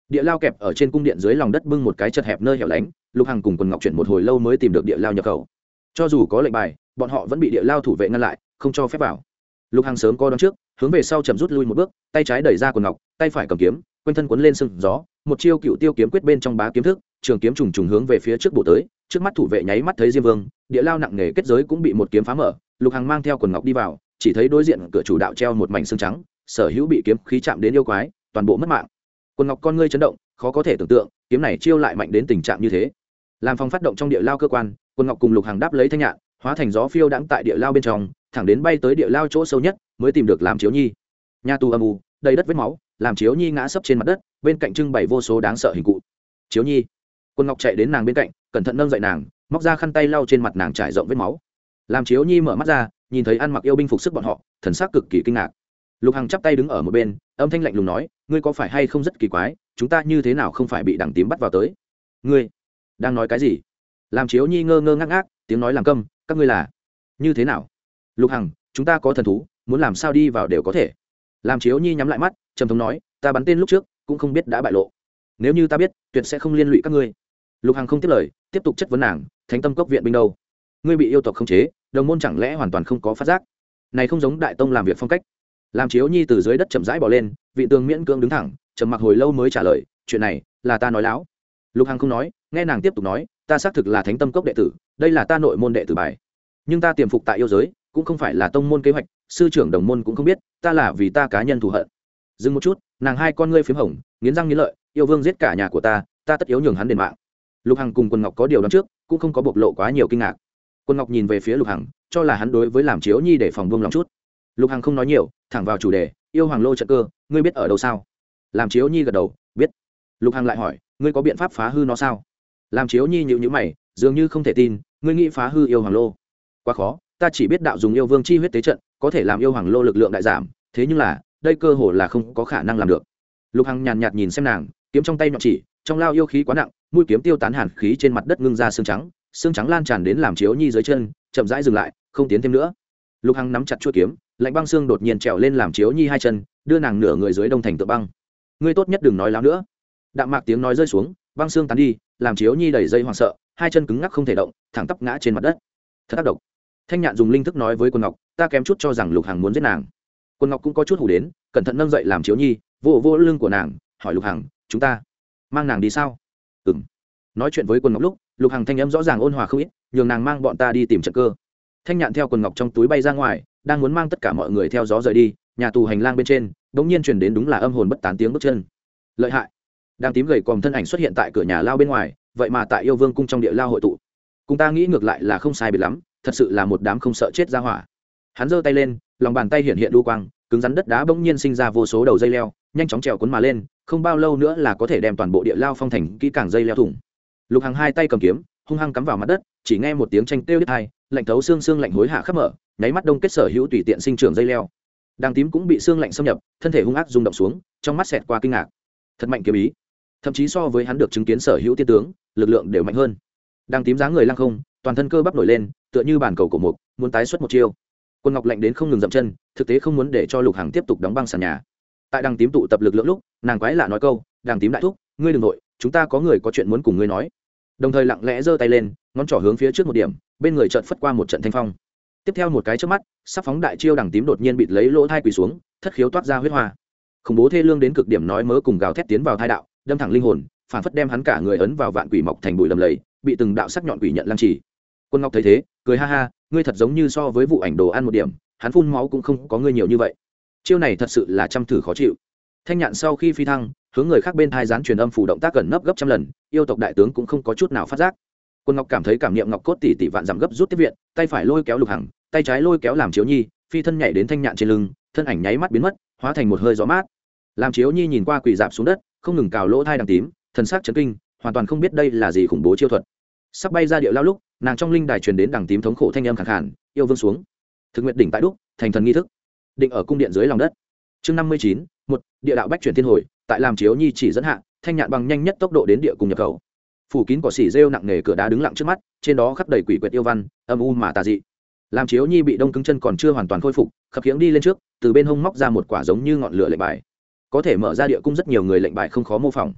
Speaker 1: Địa lao kẹp ở trên cung điện dưới lòng đất bưng một cái chật hẹp nơi hẻo lánh, lục hằng cùng quần ngọc chuyển một hồi lâu mới tìm được địa lao nhập khẩu. Cho dù có lệnh bài, bọn họ vẫn bị địa lao thủ vệ ngăn lại, không cho phép vào. Lục hằng sớm co đón trước, hướng về sau chậm rút lui một bước, tay trái đẩy ra quần ngọc, tay phải cầm kiếm, quanh thân quấn lên sừng gió, một chiêu cựu tiêu kiếm quyết bên trong bá kiếm thức, trường kiếm trùng trùng hướng về phía trước bộ tới, trước mắt thủ vệ nháy mắt thấy diêm vương, địa lao nặng nề kết giới cũng bị một kiếm phá mở, lục hằng mang theo quần ngọc đi vào, chỉ thấy đối diện cửa chủ đạo treo một mảnh xương trắng sở hữu bị kiếm khí chạm đến yêu quái, toàn bộ mất mạng. Quần ngọc con ngươi chấn động, khó có thể tưởng tượng, kiếm này chiêu lại mạnh đến tình trạng như thế. Làm phòng phát động trong địa lao cơ quan, quần ngọc cùng lục hàng đáp lấy thanh nhạn, hóa thành gió phiêu đãng tại địa lao bên trong, thẳng đến bay tới địa lao chỗ sâu nhất, mới tìm được làm chiếu nhi. Nhà tù âm u, đầy đất vết máu làm chiếu nhi ngã sấp trên mặt đất, bên cạnh trưng bày vô số đáng sợ hình cụ. Chiếu nhi. Quân ngọc chạy đến nàng bên cạnh, cẩn thận nâng dậy nàng, móc ra khăn tay lau trên mặt nàng trải rộng vết máu. Làm chiếu nhi mở mắt ra, nhìn thấy ăn mặc yêu binh phục sức bọn họ, thần sắc cực kỳ kinh ngạc lục hằng chắp tay đứng ở một bên, âm thanh lạnh lùng nói, ngươi có phải hay không rất kỳ quái, chúng ta như thế nào không phải bị đằng tím bắt vào tới? Ngươi đang nói cái gì? Làm chiếu nhi ngơ ngơ ngác ngác, tiếng nói làm câm, các ngươi là như thế nào? Lục hằng, chúng ta có thần thú, muốn làm sao đi vào đều có thể. Làm chiếu nhi nhắm lại mắt, trầm thống nói, ta bắn tên lúc trước, cũng không biết đã bại lộ. Nếu như ta biết, tuyệt sẽ không liên lụy các ngươi. Lục hằng không tiếp lời, tiếp tục chất vấn nàng, thánh tâm cốc viện binh đâu? Ngươi bị yêu tộc khống chế, đồng môn chẳng lẽ hoàn toàn không có phát giác? Này không giống đại tông làm việc phong cách làm chiếu nhi từ dưới đất chậm rãi bỏ lên, vị tường miễn cưỡng đứng thẳng, trầm mặc hồi lâu mới trả lời, chuyện này là ta nói láo. Lục hằng không nói, nghe nàng tiếp tục nói, ta xác thực là thánh tâm cốc đệ tử, đây là ta nội môn đệ tử bài. Nhưng ta tiềm phục tại yêu giới, cũng không phải là tông môn kế hoạch, sư trưởng đồng môn cũng không biết, ta là vì ta cá nhân thù hận. Dừng một chút, nàng hai con ngươi p h í m hồng, nghiến răng nghiến lợi, yêu vương giết cả nhà của ta ta tất yếu nhường hắn đền mạng. Lục hằng cùng quân ngọc có điều đón trước, cũng không có bộc lộ quá nhiều kinh ngạc. Quân ngọc nhìn về phía lục hằng, cho là hắn đối với làm chiếu nhi để phòng vương lòng chút lục hằng không nói nhiều, thẳng vào chủ đề, yêu hoàng lô trận cơ, ngươi biết ở đâu sao? Làm chiếu nhi gật đầu, biết. Lục hằng lại hỏi, ngươi có biện pháp phá hư nó sao? Làm chiếu nhi nhịu nhữ mày, dường như không thể tin, ngươi nghĩ phá hư yêu hoàng lô. Quá khó, ta chỉ biết đạo dùng yêu vương chi huyết tế trận, có thể làm yêu hoàng lô lực lượng đại giảm, thế nhưng là, đây cơ hồ là không có khả năng làm được. Lục hằng nhàn nhạt nhìn xem nàng, kiếm trong tay nhọn chỉ, trong lao yêu khí quá nặng, mũi kiếm tiêu tán hàn khí trên mặt đất ngưng ra xương trắng xương trắng lan tràn đến làm chiếu nhi dưới chân, chậm rãi dừng lại, không tiến thêm nữa. Lục hằng nắm chặt chuôi kiếm lạnh băng xương đột nhiên trèo lên làm chiếu nhi hai chân, đưa nàng nửa người dưới đông thành tựa băng. Ngươi tốt nhất đừng nói láo nữa. Đạm mạc tiếng nói rơi xuống, băng xương tán đi, làm chiếu nhi đầy dây hoảng sợ, hai chân cứng ngắc không thể động, thẳng tắp ngã trên mặt đất. Thật tác động thanh nhạn dùng linh thức nói với quân ngọc, ta kém chút cho rằng lục hằng muốn giết nàng. Quân ngọc cũng có chút hủ đến, cẩn thận nâng dậy làm chiếu nhi vô vô lưng của nàng, hỏi lục hằng, chúng ta mang nàng đi sao? Ừ m nói chuyện với quân ngọc lúc, lục hằng thanh âm rõ ràng ôn hòa không ít, nhường nàng mang bọn ta đi tìm trận cơ. Thanh nhạn theo quần ngọc trong túi bay ra ngoài đang muốn mang tất cả mọi người theo gió rời đi, nhà tù hành lang bên trên đ ỗ n g nhiên chuyển đến đúng là âm hồn bất tán tiếng bước chân. Lợi hại. Đang tím gầy còm thân ảnh xuất hiện tại cửa nhà lao bên ngoài, vậy mà tại yêu vương cung trong địa lao hội tụ. Cùng ta nghĩ ngược lại là không sai biệt lắm, thật sự là một đám không sợ chết ra hỏa. Hắn giơ tay lên, lòng bàn tay hiện hiện đu quang, cứng rắn đất đá bỗng nhiên sinh ra vô số đầu dây leo, nhanh chóng trèo cuốn mà lên, không bao lâu nữa là có thể đem toàn bộ địa lao phong thành kỹ càng dây leo thủng. Lục hàng hai tay cầm kiếm, hung hăng cắm vào mặt đất, chỉ nghe một tiếng tranh kêu đứt hai lạnh thấu xương xương lạnh hối hạ khắp mở, nháy mắt đông kết sở hữu tùy tiện sinh trưởng dây leo. Đàng tím cũng bị xương lạnh xâm nhập, thân thể hung ác rung động xuống, trong mắt xẹt qua kinh ngạc. Thật mạnh kiếm ý. Thậm chí so với hắn được chứng kiến sở hữu tiên tướng, lực lượng đều mạnh hơn. Đàng tím dáng người lăng không, toàn thân cơ bắp nổi lên, tựa như bàn cầu cổ mục, muốn tái xuất một chiêu. Quân ngọc lạnh đến không ngừng dậm chân, thực tế không muốn để cho lục hàng tiếp tục đóng băng sàn nhà. Tại đàng tím tụ tập lực lượng lúc, nàng quái lạ nói câu, đàng tím đại thúc, ngươi đ ừ n g nội, chúng ta có người có chuyện muốn cùng ngươi nói đồng thời lặng lẽ giơ tay lên, ngón trỏ hướng phía trước một điểm, bên người trợt phất qua một trận thanh phong. Tiếp theo một cái trước mắt sắp phóng đại chiêu đằng tím đột nhiên bịt lấy lỗ thai quỳ xuống, thất khiếu toát ra huyết hoa. Khủng bố thê lương đến cực điểm nói mớ cùng gào thét tiến vào thai đạo, đâm thẳng linh hồn, phản phất đem hắn cả người ấn vào vạn quỷ mọc thành bụi lầm lầy, bị từng đạo sắc nhọn quỷ nhận lăng trì. Quân ngọc thấy thế, cười ha ha, ngươi thật giống như so với vụ ảnh đồ ăn một điểm, hắn phun máu cũng không có ngươi nhiều như vậy. Chiêu này thật sự là chăm thử khó chịu. Thanh nhạn sau khi phi thăng hướng người khác bên thai gián truyền âm phủ động tác gần nấp gấp trăm lần, yêu tộc đại tướng cũng không có chút nào phát giác. Quân ngọc cảm thấy cảm nghiệm ngọc cốt tỷ tỷ vạn giảm gấp rút tiếp viện, tay phải lôi kéo lục hằng, tay trái lôi kéo làm chiếu nhi, phi thân nhảy đến thanh nhạn trên lưng, thân ảnh nháy mắt biến mất, hóa thành một hơi gió mát. Làm chiếu nhi nhìn qua quỳ dạp xuống đất, không ngừng cào lỗ thai đằng tím, thần sắc chấn kinh, hoàn toàn không biết đây là gì khủng bố chiêu thuật. Sắp bay ra điệu lao lúc, nàng trong linh đài truyền đến đằng tím thống khổ thanh âm khẳng khản yêu vương xuống. Thực nguyện đỉnh tại đúc, thành thần nghi thức. Định ở cung điện dưới lòng đất chương năm mươi chín, một, địa đạo bách chuyển thiên hồi, tại làm chiếu nhi chỉ dẫn hạ, thanh nhạn bằng nhanh nhất tốc độ đến địa cùng nhập khẩu. Phủ kín cỏ xỉ rêu nặng nề cửa đá đứng lặng trước mắt, trên đó khắp đầy quỷ quyệt yêu văn, âm u mà tà dị. Làm chiếu nhi bị đông cứng chân còn chưa hoàn toàn khôi phục, khập khiễng đi lên trước, từ bên hông móc ra một quả giống như ngọn lửa lệnh bài. Có thể mở ra địa cung rất nhiều người lệnh bài không khó mô phỏng.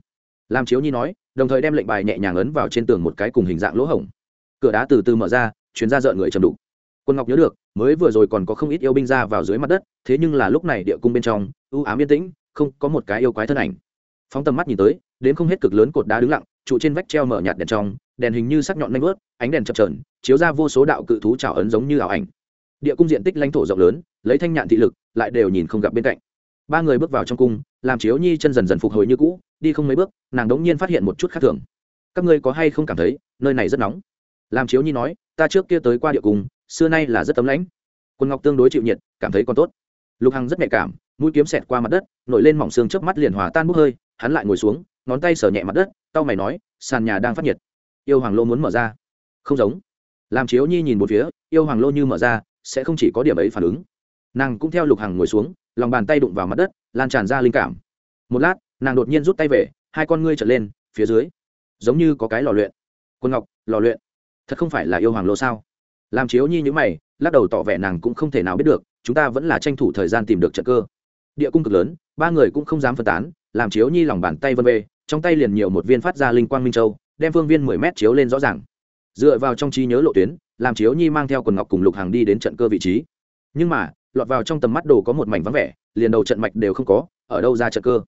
Speaker 1: Làm chiếu nhi nói, đồng thời đem lệnh bài nhẹ nhàng ấn vào trên tường một cái cùng hình dạng lỗ hổng. Cửa đá từ từ mở ra, chuyến ra rợn người chầm đục. Quân ngọc nhớ được mới vừa rồi còn có không ít yêu binh ra vào dưới mặt đất, thế nhưng là lúc này địa cung bên trong, u ám yên tĩnh, không có một cái yêu quái thân ảnh. Phóng tầm mắt nhìn tới, đến không hết cực lớn cột đá đứng lặng, trụ trên vách treo mở nhạt đèn trong, đèn hình như sắc nhọn nanh vớt, ánh đèn chập trờn chiếu ra vô số đạo cự thú trào ấn giống như ảo ảnh. Địa cung diện tích lãnh thổ rộng lớn, lấy thanh nhạn thị lực, lại đều nhìn không gặp bên cạnh. Ba người bước vào trong cung, làm chiếu nhi chân dần dần phục hồi như cũ, đi không mấy bước, nàng đống nhiên phát hiện một chút khác thường. Các ngươi có hay không cảm thấy, nơi này rất nóng? Làm chiếu nhi nói, ta trước kia tới qua địa cung, xưa nay là rất tấm lãnh. Quân ngọc tương đối chịu nhiệt, cảm thấy còn tốt. Lục hằng rất nhạy cảm, mũi kiếm xẹt qua mặt đất, nổi lên mỏng xương trước mắt liền hòa tan bốc hơi, hắn lại ngồi xuống, ngón tay sờ nhẹ mặt đất tao mày nói, sàn nhà đang phát nhiệt. Yêu hoàng lô muốn mở ra. Không giống. Làm chiếu nhi nhìn một phía, yêu hoàng lô như mở ra, sẽ không chỉ có điểm ấy phản ứng. Nàng cũng theo lục hằng ngồi xuống, lòng bàn tay đụng vào mặt đất, lan tràn ra linh cảm. Một lát, nàng đột nhiên rút tay về, hai con ngươi trở lên, phía dưới. Giống như có cái lò luyện. Quân ngọc, lò luyện thật không phải là yêu hoàng lô sao? Làm chiếu nhi như mày, lắc đầu tỏ vẻ nàng cũng không thể nào biết được, chúng ta vẫn là tranh thủ thời gian tìm được trận cơ. Địa cung cực lớn, ba người cũng không dám phân tán, làm chiếu nhi lòng bàn tay vân vê, trong tay liền nhiều một viên phát ra linh quang minh châu, đem phương viên mười mét chiếu lên rõ ràng. Dựa vào trong trí nhớ lộ tuyến, làm chiếu nhi mang theo quần ngọc cùng lục hàng đi đến trận cơ vị trí. Nhưng mà, lọt vào trong tầm mắt đồ có một mảnh vắng vẻ, liền đầu trận mạch đều không có, ở đâu ra trận cơ?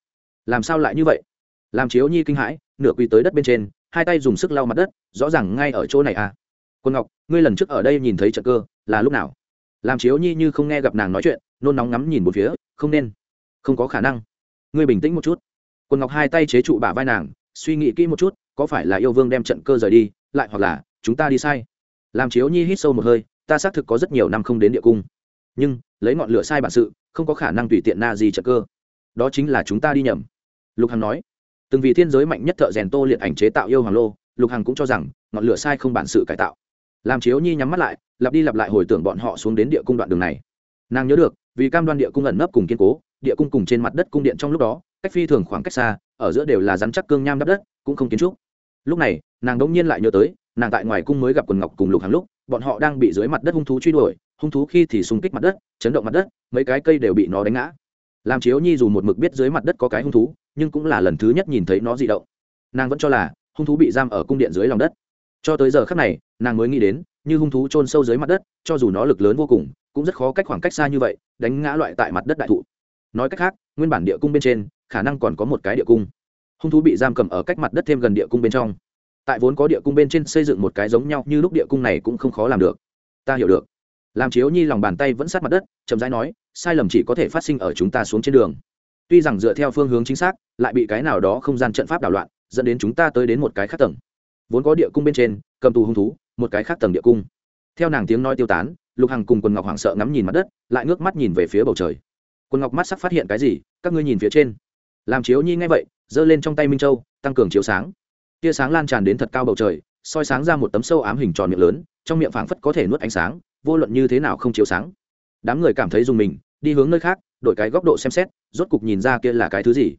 Speaker 1: Làm sao lại như vậy? Làm chiếu nhi kinh hãi, nửa quy tới đất bên trên hai tay dùng sức lau mặt đất, rõ ràng ngay ở chỗ này à. Quân ngọc, ngươi lần trước ở đây nhìn thấy trận cơ, là lúc nào? Làm chiếu nhi như không nghe gặp nàng nói chuyện, nôn nóng ngắm nhìn một phía, không nên. Không có khả năng. Ngươi bình tĩnh một chút. Quân ngọc hai tay chế trụ bả vai nàng, suy nghĩ kỹ một chút, có phải là yêu vương đem trận cơ rời đi, lại hoặc là, chúng ta đi sai. Làm chiếu nhi hít sâu một hơi, ta xác thực có rất nhiều năm không đến địa cung. Nhưng, lấy ngọn lửa sai bản sự, không có khả năng tùy tiện na gì trận cơ. Đó chính là chúng ta đi nhầm. Lục hằng nói từng vì thiên giới mạnh nhất thợ rèn tô liệt ảnh chế tạo yêu hoàng lô, lục hằng cũng cho rằng, ngọn lửa sai không bản sự cải tạo. Làm chiếu nhi nhắm mắt lại, lặp đi lặp lại hồi tưởng bọn họ xuống đến địa cung đoạn đường này. Nàng nhớ được, vì cam đoan địa cung ẩn nấp cùng kiên cố, địa cung cùng trên mặt đất cung điện trong lúc đó, cách phi thường khoảng cách xa, ở giữa đều là rắn chắc cương nham đắp đất, cũng không kiến trúc. Lúc này, nàng đống nhiên lại nhớ tới, nàng tại ngoài cung mới gặp quần ngọc cùng lục hàng lúc, bọn họ đang bị dưới mặt đất hung thú truy đuổi, hung thú khi thì xung kích mặt đất, chấn động mặt đất, mấy cái cây đều bị nó đánh ngã. Làm chiếu nhi dù một mực biết dưới mặt đất có cái hung thú nhưng cũng là lần thứ nhất nhìn thấy nó di động. Nàng vẫn cho là hung thú bị giam ở cung điện dưới lòng đất. Cho tới giờ khác này, nàng mới nghĩ đến, như hung thú chôn sâu dưới mặt đất, cho dù nó lực lớn vô cùng, cũng rất khó cách khoảng cách xa như vậy, đánh ngã loại tại mặt đất đại thụ. Nói cách khác, nguyên bản địa cung bên trên, khả năng còn có một cái địa cung. Hung thú bị giam cầm ở cách mặt đất thêm gần địa cung bên trong. Tại vốn có địa cung bên trên xây dựng một cái giống nhau như lúc địa cung này cũng không khó làm được. Ta hiểu được. Làm chiếu nhi lòng bàn tay vẫn sát mặt đất, chậm rãi nói, sai lầm chỉ có thể phát sinh ở chúng ta xuống trên đường tuy rằng dựa theo phương hướng chính xác, lại bị cái nào đó không gian trận pháp đảo loạn, dẫn đến chúng ta tới đến một cái khác tầng. Vốn có địa cung bên trên, cầm tù hung thú, một cái khác tầng địa cung. Theo nàng tiếng nói tiêu tán, lục hằng cùng quần ngọc hoảng sợ ngắm nhìn mặt đất, lại ngước mắt nhìn về phía bầu trời. Quần ngọc mắt sắc phát hiện cái gì, các ngươi nhìn phía trên. Làm chiếu nhi ngay vậy, giơ lên trong tay minh châu, tăng cường chiếu sáng. Tia sáng lan tràn đến thật cao bầu trời, soi sáng ra một tấm sâu ám hình tròn miệng lớn, trong miệng phảng phất có thể nuốt ánh sáng, vô luận như thế nào không chiếu sáng. Đám người cảm thấy dùng mình đi hướng nơi khác, đổi cái góc độ xem xét, rốt cục nhìn ra kia là cái thứ gì.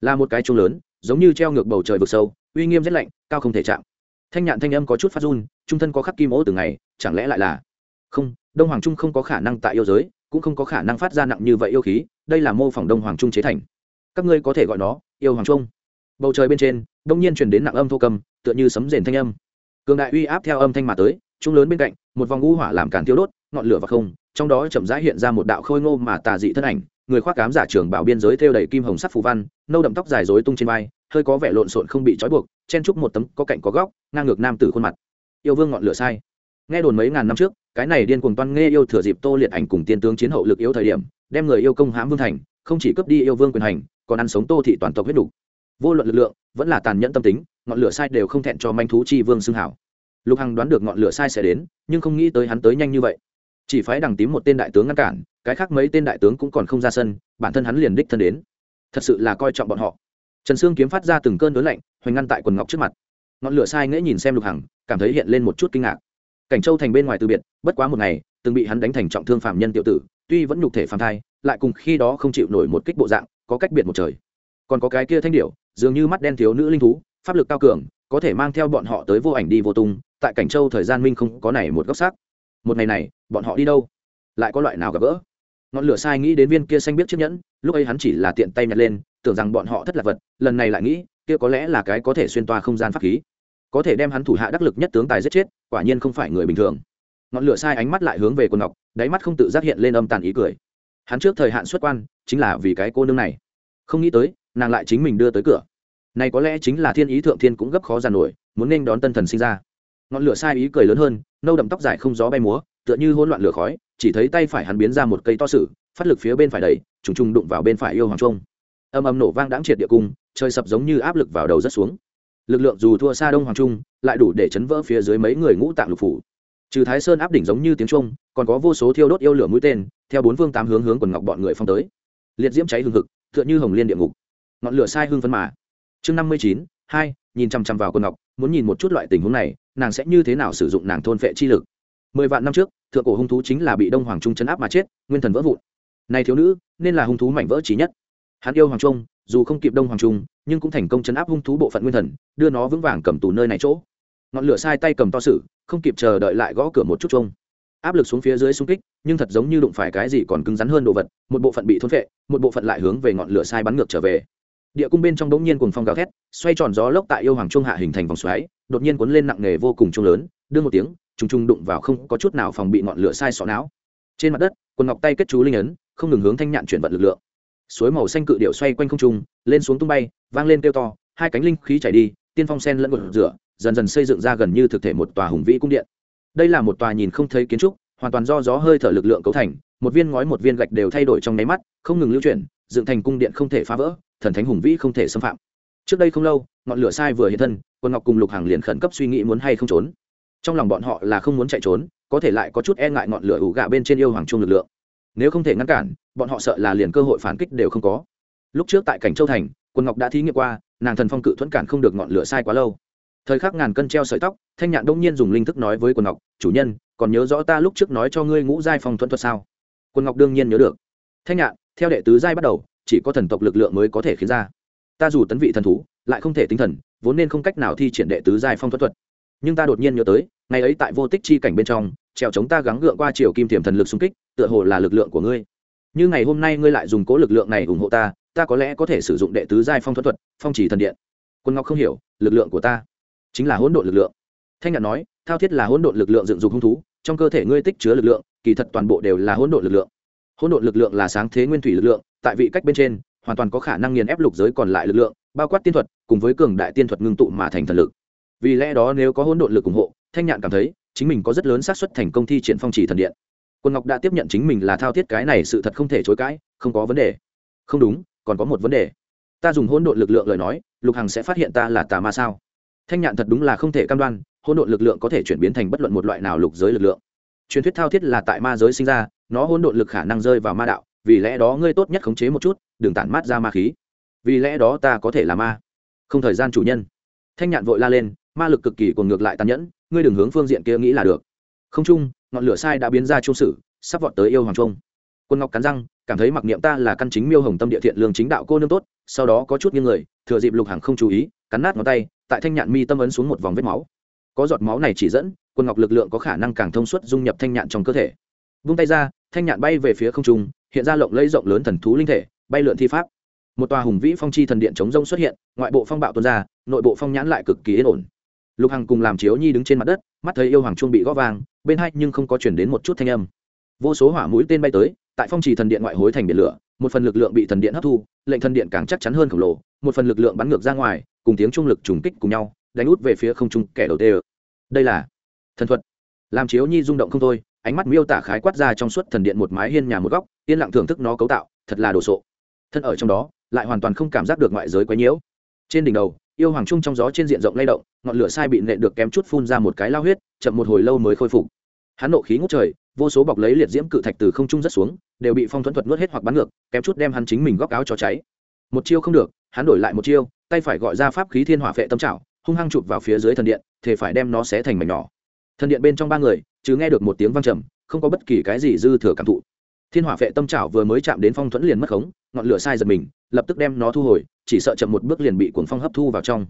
Speaker 1: Là một cái chuông lớn, giống như treo ngược bầu trời vực sâu, uy nghiêm rét lạnh, cao không thể chạm. Thanh nhạn thanh âm có chút phát run, trung thân có khắc kim ố từng ngày, chẳng lẽ lại là? Không, đông hoàng trung không có khả năng tại yêu giới, cũng không có khả năng phát ra nặng như vậy yêu khí, đây là mô phỏng đông hoàng trung chế thành. Các ngươi có thể gọi nó, yêu hoàng trung. Bầu trời bên trên, đông nhiên truyền đến nặng âm thô cầm, tựa như sấm rền thanh âm. Cường đại uy áp theo âm thanh mà tới trung lớn bên cạnh, một vòng ngũ hỏa làm cản tiêu đốt, ngọn lửa và không trong đó chậm rãi hiện ra một đạo khôi ngô mà tà dị thân ảnh, người khoác cám giả trường bảo biên giới theo đầy kim hồng sắc phù văn, nâu đậm tóc dài rối tung trên vai, hơi có vẻ lộn xộn không bị trói buộc, chen chúc một tấm có cạnh có góc, ngang ngược nam tử khuôn mặt. Yêu vương ngọn lửa sai. Nghe đồn mấy ngàn năm trước, cái này điên cuồng toan nghe yêu thừa dịp tô liệt ảnh cùng tiên tướng chiến hậu lực yếu thời điểm, đem người yêu công hãm vương thành, không chỉ cướp đi yêu vương quyền hành, còn ăn sống tô thị toàn tộc huyết đủ vô luận lực lượng, vẫn là tàn nhẫn tâm tính, ngọn lửa sai đều không thẹn cho manh thú chi vương xưng hảo. Lục hằng đoán được ngọn lửa sai sẽ đến, nhưng không nghĩ tới hắn tới nhanh như vậy chỉ phái đằng tím một tên đại tướng ngăn cản, cái khác mấy tên đại tướng cũng còn không ra sân, bản thân hắn liền đích thân đến. Thật sự là coi trọng bọn họ. Trần sương kiếm phát ra từng cơn đớn lạnh, hoành ngăn tại quần ngọc trước mặt. Ngọn lửa sai nghễ nhìn xem lục hằng, cảm thấy hiện lên một chút kinh ngạc. Cảnh châu thành bên ngoài từ biệt, bất quá một ngày, từng bị hắn đánh thành trọng thương phạm nhân tiểu tử, tuy vẫn nhục thể phàm thai, lại cùng khi đó không chịu nổi một kích bộ dạng, có cách biệt một trời. Còn có cái kia thanh điệu dường như mắt đen thiếu nữ linh thú, pháp lực cao cường, có thể mang theo bọn họ tới vô ảnh đi vô tung, tại cảnh châu thời gian minh không có này một góc xác một ngày này, bọn họ đi đâu? Lại có loại nào gặp gỡ? Ngọn lửa sai nghĩ đến viên kia xanh biết chiếc nhẫn, lúc ấy hắn chỉ là tiện tay nhặt lên, tưởng rằng bọn họ thất lạc vật, lần này lại nghĩ, kia có lẽ là cái có thể xuyên toa không gian pháp khí. Có thể đem hắn thủ hạ đắc lực nhất tướng tài giết chết, quả nhiên không phải người bình thường. Ngọn lửa sai ánh mắt lại hướng về quần ngọc, đáy mắt không tự giác hiện lên âm tàn ý cười. Hắn trước thời hạn xuất quan, chính là vì cái cô nương này. Không nghĩ tới, nàng lại chính mình đưa tới cửa. Này có lẽ chính là thiên ý thượng thiên cũng gấp khó giàn nổi, muốn nên đón tân thần sinh ra ngọn lửa sai ý cười lớn hơn, nâu đậm tóc dài không gió bay múa, tựa như hỗn loạn lửa khói, chỉ thấy tay phải hắn biến ra một cây to sử phát lực phía bên phải đầy, trùng trùng đụng vào bên phải yêu hoàng trung. Âm âm nổ vang đáng triệt địa cung, trời sập giống như áp lực vào đầu rất xuống. Lực lượng dù thua xa đông hoàng trung, lại đủ để chấn vỡ phía dưới mấy người ngũ tạng lục phủ. Trừ thái sơn áp đỉnh giống như tiếng trung, còn có vô số thiêu đốt yêu lửa mũi tên, theo bốn phương tám hướng hướng quần ngọc bọn người phong tới. Liệt diễm cháy hừng hực, tựa như hồng liên địa ngục. Ngọn lửa sai hương phân mà. Chương năm mươi chín, hai, nhìn chằm chằm vào quần ngọc, muốn nhìn một chút loại tình huống này nàng sẽ như thế nào sử dụng nàng thôn phệ chi lực? Mười vạn năm trước, thượng cổ hung thú chính là bị đông hoàng trung chấn áp mà chết, nguyên thần vỡ vụn. Này thiếu nữ, nên là hung thú mảnh vỡ trí nhất. Hắn yêu hoàng trung, dù không kịp đông hoàng trung, nhưng cũng thành công chấn áp hung thú bộ phận nguyên thần, đưa nó vững vàng cầm tù nơi này chỗ. Ngọn lửa sai tay cầm to sử không kịp chờ đợi lại gõ cửa một chút trông áp lực xuống phía dưới xung kích, nhưng thật giống như đụng phải cái gì còn cứng rắn hơn đồ vật, một bộ phận bị thôn phệ, một bộ phận lại hướng về ngọn lửa sai bắn ngược trở về. Địa cung bên trong đống nhiên cuồng phong gào thét, xoay tròn gió lốc tại yêu hoàng trung hạ hình thành vòng xoáy đột nhiên cuốn lên nặng nề vô cùng trung lớn đưa một tiếng, trùng trùng đụng vào không có chút nào phòng bị ngọn lửa sai sọ não. Trên mặt đất, quần ngọc tay kết chú linh ấn, không ngừng hướng thanh nhạn chuyển vận lực lượng. Suối màu xanh cự điệu xoay quanh không trung, lên xuống tung bay, vang lên kêu to, hai cánh linh khí chảy đi, tiên phong sen lẫn gột rửa dần dần xây dựng ra gần như thực thể một tòa hùng vĩ cung điện. Đây là một tòa nhìn không thấy kiến trúc, hoàn toàn do gió hơi thở lực lượng cấu thành, một viên ngói một viên gạch đều thay đổi trong nháy mắt, không ngừng lưu chuyển, dựng thành cung điện không thể phá vỡ, thần thánh hùng vĩ không thể xâm phạm. Trước đây không lâu ngọn lửa sai vừa hiện thân, quân ngọc cùng lục hàng liền khẩn cấp suy nghĩ muốn hay không trốn. Trong lòng bọn họ là không muốn chạy trốn, có thể lại có chút e ngại ngọn lửa ủ gạ bên trên yêu hoàng trung lực lượng. Nếu không thể ngăn cản, bọn họ sợ là liền cơ hội phản kích đều không có. Lúc trước tại cảnh châu thành, quân ngọc đã thí nghiệm qua, nàng thần phong cự thuẫn cản không được ngọn lửa sai quá lâu. Thời khắc ngàn cân treo sợi tóc, thanh nhạn đông nhiên dùng linh thức nói với quân ngọc, chủ nhân, còn nhớ rõ ta lúc trước nói cho ngươi ngũ giai phong thuẫn thuật sao? Quân ngọc đương nhiên nhớ được. Thanh nhạn, theo đệ tứ giai bắt đầu, chỉ có thần tộc lực lượng mới có thể khiến ra. Ta dù tấn vị thần thú lại không thể tinh thần, vốn nên không cách nào thi triển đệ tứ giai phong thuật thuật. Nhưng ta đột nhiên nhớ tới, ngày ấy tại vô tích chi cảnh bên trong, trèo chống ta gắng gượng qua chiều kim tiềm thần lực xung kích, tựa hồ là lực lượng của ngươi. Như ngày hôm nay ngươi lại dùng cố lực lượng này ủng hộ ta ta có lẽ có thể sử dụng đệ tứ giai phong thuật thuật, phong chỉ thần điện. Quân ngọc không hiểu, lực lượng của ta chính là hỗn độn lực lượng. Thanh nhạn nói, thao thiết là hỗn độn lực lượng dựng dục hung thú, trong cơ thể ngươi tích chứa lực lượng, kỳ thật toàn bộ đều là hỗn độn lực lượng. Hỗn độn lực lượng là sáng thế nguyên thủy lực lượng, tại vị cách bên trên, hoàn toàn có khả năng nghiền ép lục giới còn lại lực lượng bao quát tiên thuật, cùng với cường đại tiên thuật ngưng tụ mà thành thần lực. Vì lẽ đó nếu có hỗn độn lực ủng hộ, thanh nhạn cảm thấy chính mình có rất lớn xác suất thành công thi triển phong trì thần điện. Quân ngọc đã tiếp nhận chính mình là thao thiết cái này sự thật không thể chối cãi, không có vấn đề. Không đúng, còn có một vấn đề. Ta dùng hỗn độn lực lượng lời nói, lục hằng sẽ phát hiện ta là tà ma sao? Thanh nhạn thật đúng là không thể cam đoan, hỗn độn lực lượng có thể chuyển biến thành bất luận một loại nào lục giới lực lượng. Truyền thuyết thao thiết là tại ma giới sinh ra, nó hỗn độn lực khả năng rơi vào ma đạo, vì lẽ đó ngươi tốt nhất khống chế một chút, đừng tản mát ra ma khí vì lẽ đó ta có thể là ma. Không thời gian chủ nhân. Thanh nhạn vội la lên, ma lực cực kỳ còn ngược lại tàn nhẫn, ngươi đừng hướng phương diện kia nghĩ là được. Không chung, ngọn lửa sai đã biến ra trung sử, sắp vọt tới yêu hoàng trung. Quân ngọc cắn răng, cảm thấy mặc niệm ta là căn chính miêu hồng tâm địa thiện lương chính đạo cô nương tốt, sau đó có chút như người, thừa dịp lục hàng không chú ý, cắn nát ngón tay, tại thanh nhạn mi tâm ấn xuống một vòng vết máu. Có giọt máu này chỉ dẫn, quân ngọc lực lượng có khả năng càng thông suốt dung nhập thanh nhạn trong cơ thể. Vung tay ra, thanh nhạn bay về phía không trung, hiện ra lộng lẫy rộng lớn thần thú linh thể, bay lượn thi pháp một tòa hùng vĩ phong chi thần điện chống rông xuất hiện, ngoại bộ phong bạo tuôn ra, nội bộ phong nhãn lại cực kỳ yên ổn. Lục hằng cùng làm chiếu nhi đứng trên mặt đất, mắt thấy yêu hoàng trung bị gõ vàng bên hai nhưng không có chuyển đến một chút thanh âm. Vô số hỏa mũi tên bay tới, tại phong trì thần điện ngoại hối thành biển lửa, một phần lực lượng bị thần điện hấp thu, lệnh thần điện càng chắc chắn hơn khổng lồ, một phần lực lượng bắn ngược ra ngoài, cùng tiếng trung lực trùng kích cùng nhau, đánh út về phía không trung kẻ đầu tê đây là thần thuật. Làm chiếu nhi rung động không thôi, ánh mắt miêu tả khái quát ra trong suốt thần điện một mái hiên nhà một góc, yên lặng thưởng thức nó cấu tạo, thật là đồ sộ. Thân ở trong đó lại hoàn toàn không cảm giác được ngoại giới quấy nhiễu. Trên đỉnh đầu, yêu hoàng trung trong gió trên diện rộng lay động, ngọn lửa sai bị nện được kém chút phun ra một cái lao huyết, chậm một hồi lâu mới khôi phục. Hắn nộ khí ngút trời, vô số bọc lấy liệt diễm cự thạch từ không trung rất xuống, đều bị phong thuẫn thuật nuốt hết hoặc bắn ngược, kém chút đem hắn chính mình góc áo cho cháy. Một chiêu không được, hắn đổi lại một chiêu, tay phải gọi ra pháp khí thiên hỏa phệ tâm trảo, hung hăng chụp vào phía dưới thần điện thể phải đem nó xé thành mảnh nhỏ. Thần điện bên trong ba người, chứ nghe được một tiếng vang trầm, không có bất kỳ cái gì dư thừa cảm thụ. Thiên hỏa phệ tâm trảo vừa mới chạm đến phong thuẫn liền mất khống ngọn lửa sai giật mình, lập tức đem nó thu hồi, chỉ sợ chậm một bước liền bị cuồng phong hấp thu vào trong.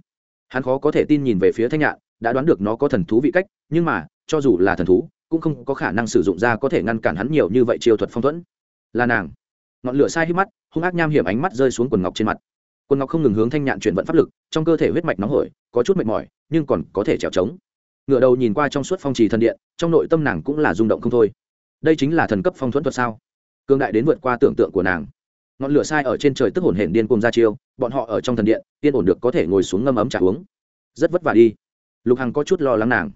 Speaker 1: Hắn khó có thể tin nhìn về phía thanh nhạn, đã đoán được nó có thần thú vị cách, nhưng mà, cho dù là thần thú, cũng không có khả năng sử dụng ra có thể ngăn cản hắn nhiều như vậy chiêu thuật phong thuẫn. Là nàng. Ngọn lửa sai hít mắt, hung ác nham hiểm ánh mắt rơi xuống quần ngọc trên mặt. Quần ngọc không ngừng hướng thanh nhạn chuyển vận pháp lực, trong cơ thể huyết mạch nóng hổi, có chút mệt mỏi, nhưng còn có thể trèo trống. Ngựa đầu nhìn qua trong suốt phong trì thần điện, trong nội tâm nàng cũng là rung động không thôi. Đây chính là thần cấp phong thuẫn thuật sao? Cương đại đến vượt qua tưởng tượng của nàng ngọn lửa sai ở trên trời tức hồn hển điên cuồng ra chiêu, bọn họ ở trong thần điện tiên ổn được có thể ngồi xuống ngâm ấm trả uống. Rất vất vả đi. Lục hằng có chút lo lắng nàng.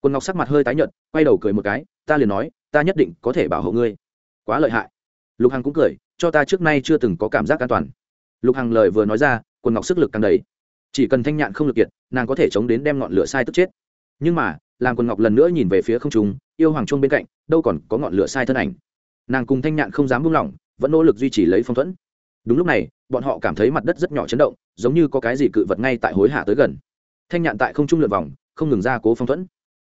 Speaker 1: Quân ngọc sắc mặt hơi tái nhợt, quay đầu cười một cái, ta liền nói, ta nhất định có thể bảo hộ ngươi. Quá lợi hại. Lục hằng cũng cười, cho ta trước nay chưa từng có cảm giác an toàn. Lục hằng lời vừa nói ra, quân ngọc sức lực càng đầy. Chỉ cần thanh nhạn không lực kiệt, nàng có thể chống đến đem ngọn lửa sai tức chết. Nhưng mà, làm quân ngọc lần nữa nhìn về phía không trung, yêu hoàng trung bên cạnh, đâu còn có ngọn lửa sai thân ảnh. Nàng cùng thanh nhạn không dám buông lỏng vẫn nỗ lực duy trì lấy phong thuẫn. Đúng lúc này, bọn họ cảm thấy mặt đất rất nhỏ chấn động, giống như có cái gì cự vật ngay tại hối hạ tới gần. Thanh nhạn tại không trung lượt vòng, không ngừng ra cố phong thuẫn.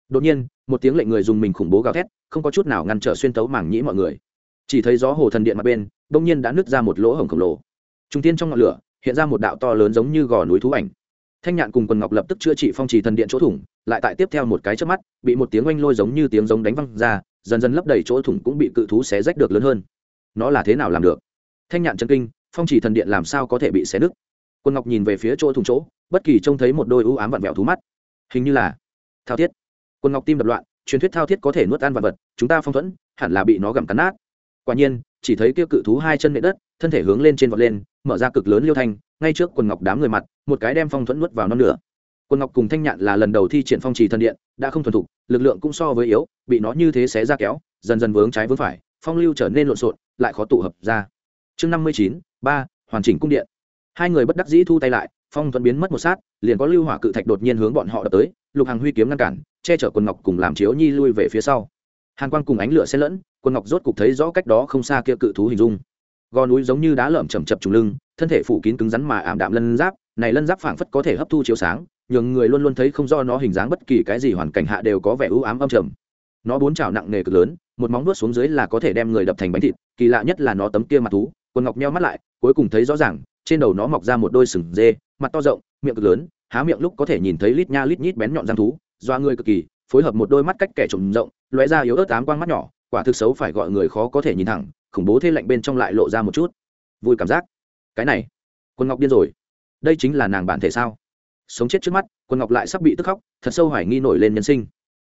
Speaker 1: Đột nhiên, một tiếng lệnh người dùng mình khủng bố gào thét, không có chút nào ngăn trở xuyên tấu mảng nhĩ mọi người. Chỉ thấy gió hồ thần điện mặt bên, bỗng nhiên đã nứt ra một lỗ hổng khổng lồ. Trung tiên trong ngọn lửa, hiện ra một đạo to lớn giống như gò núi thú ảnh. Thanh nhạn cùng quần ngọc lập tức chữa trị phong trì thần điện chỗ thủng, lại tại tiếp theo một cái trước mắt, bị một tiếng oanh lôi giống như tiếng giống đánh văng ra, dần dần lấp đầy chỗ thủng cũng bị cự thú xé rách được lớn hơn nó là thế nào làm được? Thanh nhạn chân kinh, phong chỉ thần điện làm sao có thể bị xé nứt? Quân ngọc nhìn về phía chỗ thùng chỗ, bất kỳ trông thấy một đôi ưu ám vặn vẹo thú mắt. Hình như là thao thiết. Quân ngọc tim đập loạn, truyền thuyết thao thiết có thể nuốt ăn vật vật, chúng ta phong thuẫn, hẳn là bị nó gặm cắn nát. Quả nhiên, chỉ thấy kia cự thú hai chân nệ đất, thân thể hướng lên trên vọt lên, mở ra cực lớn liêu thanh, ngay trước quần ngọc đám người mặt, một cái đem phong thuẫn nuốt vào non nửa. Quần ngọc cùng thanh nhạn là lần đầu thi triển phong trì thân điện, đã không thuần thục, lực lượng cũng so với yếu, bị nó như thế xé ra kéo, dần dần vướng trái vướng phải, phong lưu trở nên lộn xộn lại khó tụ hợp ra. Chương năm mươi chín, ba, hoàn chỉnh cung điện. Hai người bất đắc dĩ thu tay lại, phong thuần biến mất một sát, liền có lưu hỏa cự thạch đột nhiên hướng bọn họ đập tới, lục hàng huy kiếm ngăn cản, che chở quần ngọc cùng làm chiếu nhi lui về phía sau. Hàn quang cùng ánh lửa xen lẫn, quần ngọc rốt cục thấy rõ cách đó không xa kia cự thú hình dung. Gò núi giống như đá lởm chầm chập trùng lưng, thân thể phủ kín cứng rắn mà ảm đạm lân giáp, này lân giáp phảng phất có thể hấp thu chiếu sáng, nhường người luôn luôn thấy không do nó hình dáng bất kỳ cái gì hoàn cảnh hạ đều có vẻ ưu ám âm trầm nó bốn chảo nặng nề cực lớn, một móng vuốt xuống dưới là có thể đem người đập thành bánh thịt, kỳ lạ nhất là nó tấm kia mặt thú, quần ngọc nheo mắt lại, cuối cùng thấy rõ ràng, trên đầu nó mọc ra một đôi sừng dê, mặt to rộng, miệng cực lớn, há miệng lúc có thể nhìn thấy lít nha lít nhít bén nhọn răng thú, doa người cực kỳ, phối hợp một đôi mắt cách kẻ trùng rộng, lóe ra yếu ớt ám quang mắt nhỏ, quả thực xấu phải gọi người khó có thể nhìn thẳng, khủng bố thế lạnh bên trong lại lộ ra một chút. Vui cảm giác. Cái này quân ngọc điên rồi. Đây chính là nàng bản thể sao? Sống chết trước mắt quân ngọc lại sắp bị tức khóc, thật sâu hoài nghi nổi lên nhân sinh.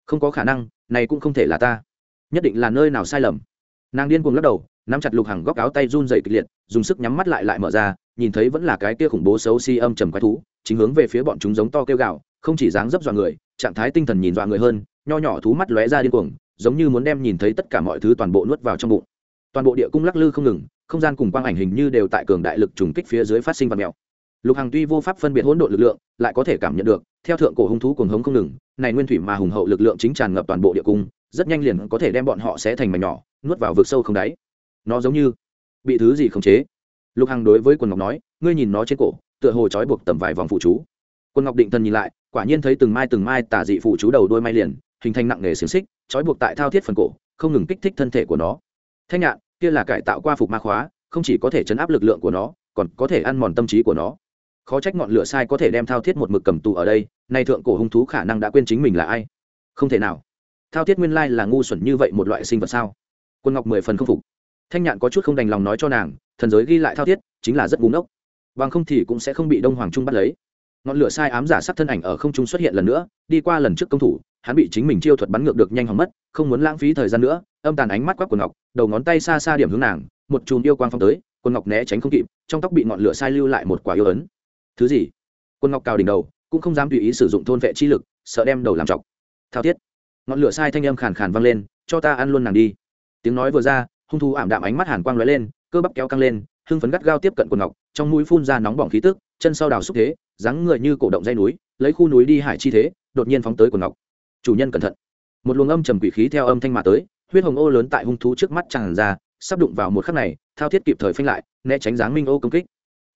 Speaker 1: Không có khả năng này cũng không thể là ta. Nhất định là nơi nào sai lầm. Nàng điên cuồng lắc đầu, nắm chặt lục hàng góc áo tay run dày kịch liệt, dùng sức nhắm mắt lại lại mở ra, nhìn thấy vẫn là cái kia khủng bố xấu si âm trầm quái thú, chính hướng về phía bọn chúng giống to kêu gạo không chỉ dáng dấp dọa người, trạng thái tinh thần nhìn dọa người hơn, nho nhỏ thú mắt lóe ra điên cuồng, giống như muốn đem nhìn thấy tất cả mọi thứ toàn bộ nuốt vào trong bụng. Toàn bộ địa cung lắc lư không ngừng, không gian cùng quang ảnh hình như đều tại cường đại lực trùng kích phía dưới phát sinh và mèo lục hằng tuy vô pháp phân biệt hỗn độn lực lượng, lại có thể cảm nhận được, theo thượng cổ hung thú cuồng hống không ngừng, này nguyên thủy mà hùng hậu lực lượng chính tràn ngập toàn bộ địa cung, rất nhanh liền có thể đem bọn họ xé thành mảnh nhỏ, nuốt vào vực sâu không đáy. Nó giống như bị thứ gì khống chế. Lục hằng đối với quần ngọc nói, ngươi nhìn nó trên cổ, tựa hồ trói buộc tầm vài vòng phụ chú. Quần ngọc định thần nhìn lại, quả nhiên thấy từng mai từng mai tả dị phụ chú đầu đôi mai liền, hình thành nặng nề xiềng xích, trói buộc tại thao thiết phần cổ, không ngừng kích thích thân thể của nó. Thanh nhạn, kia là cải tạo qua phục ma khóa, không chỉ có thể chấn áp lực lượng của nó, còn có thể ăn mòn tâm trí của nó khó trách ngọn lửa sai có thể đem thao thiết một mực cầm tù ở đây, nay thượng cổ hung thú khả năng đã quên chính mình là ai. Không thể nào. Thao thiết nguyên lai là ngu xuẩn như vậy một loại sinh vật sao? Quân ngọc mười phần không phục. Thanh nhạn có chút không đành lòng nói cho nàng, thần giới ghi lại thao thiết, chính là rất búng ốc bằng không thì cũng sẽ không bị đông hoàng trung bắt lấy. Ngọn lửa sai ám giả sắc thân ảnh ở không trung xuất hiện lần nữa, đi qua lần trước công thủ, hắn bị chính mình chiêu thuật bắn ngược được nhanh hỏng mất, không muốn lãng phí thời gian nữa, âm tàn ánh mắt quắc quần ngọc, đầu ngón tay xa xa điểm hướng nàng, một chùm yêu quang phong tới quần ngọc né tránh không kịp, trong tóc bị ngọn lửa sai lưu lại một quả yêu ấn thứ gì? Quân ngọc cào đỉnh đầu, cũng không dám tùy ý sử dụng thôn vệ chi lực, sợ đem đầu làm chọc. Thao thiết. Ngọn lửa sai thanh âm khàn khàn vang lên, cho ta ăn luôn nàng đi. Tiếng nói vừa ra, hung thú ảm đạm ánh mắt hàn quang lóe lên, cơ bắp kéo căng lên, hưng phấn gắt gao tiếp cận quần ngọc, trong mũi phun ra nóng bỏng khí tức, chân sau đào xúc thế, dáng người như cổ động dây núi, lấy khu núi đi hải chi thế, đột nhiên phóng tới quần ngọc. Chủ nhân cẩn thận. Một luồng âm trầm quỷ khí theo âm thanh mà tới, huyết hồng ô lớn tại hung thú trước mắt tràn ra, sắp đụng vào một khắc này, thao thiết kịp thời phanh lại, né tránh dáng minh ô công kích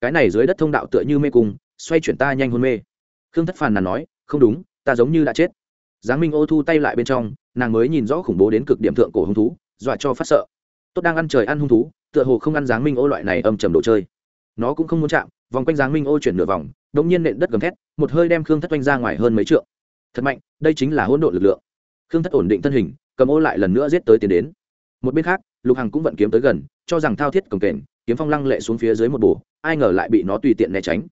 Speaker 1: cái này dưới đất thông đạo tựa như mê cung, xoay chuyển ta nhanh hôn mê. Khương thất phàn nàn nói, không đúng, ta giống như đã chết. Giáng minh ô thu tay lại bên trong, nàng mới nhìn rõ khủng bố đến cực điểm thượng cổ hung thú, dọa cho phát sợ. Tốt đang ăn trời ăn hung thú, tựa hồ không ăn giáng minh ô loại này âm trầm đồ chơi. Nó cũng không muốn chạm, vòng quanh giáng minh ô chuyển nửa vòng đống nhiên nện đất gầm thét, một hơi đem khương thất oanh ra ngoài hơn mấy trượng. Thật mạnh, đây chính là hỗn độn lực lượng. Khương thất ổn định thân hình, cầm ô lại lần nữa giết tới tiến đến. Một bên khác, lục hằng cũng vận kiếm tới gần, cho rằng thao thiết cồng kềnh kiếm phong lăng lệ xuống phía dưới một bổ, ai ngờ lại bị nó tùy tiện né tránh.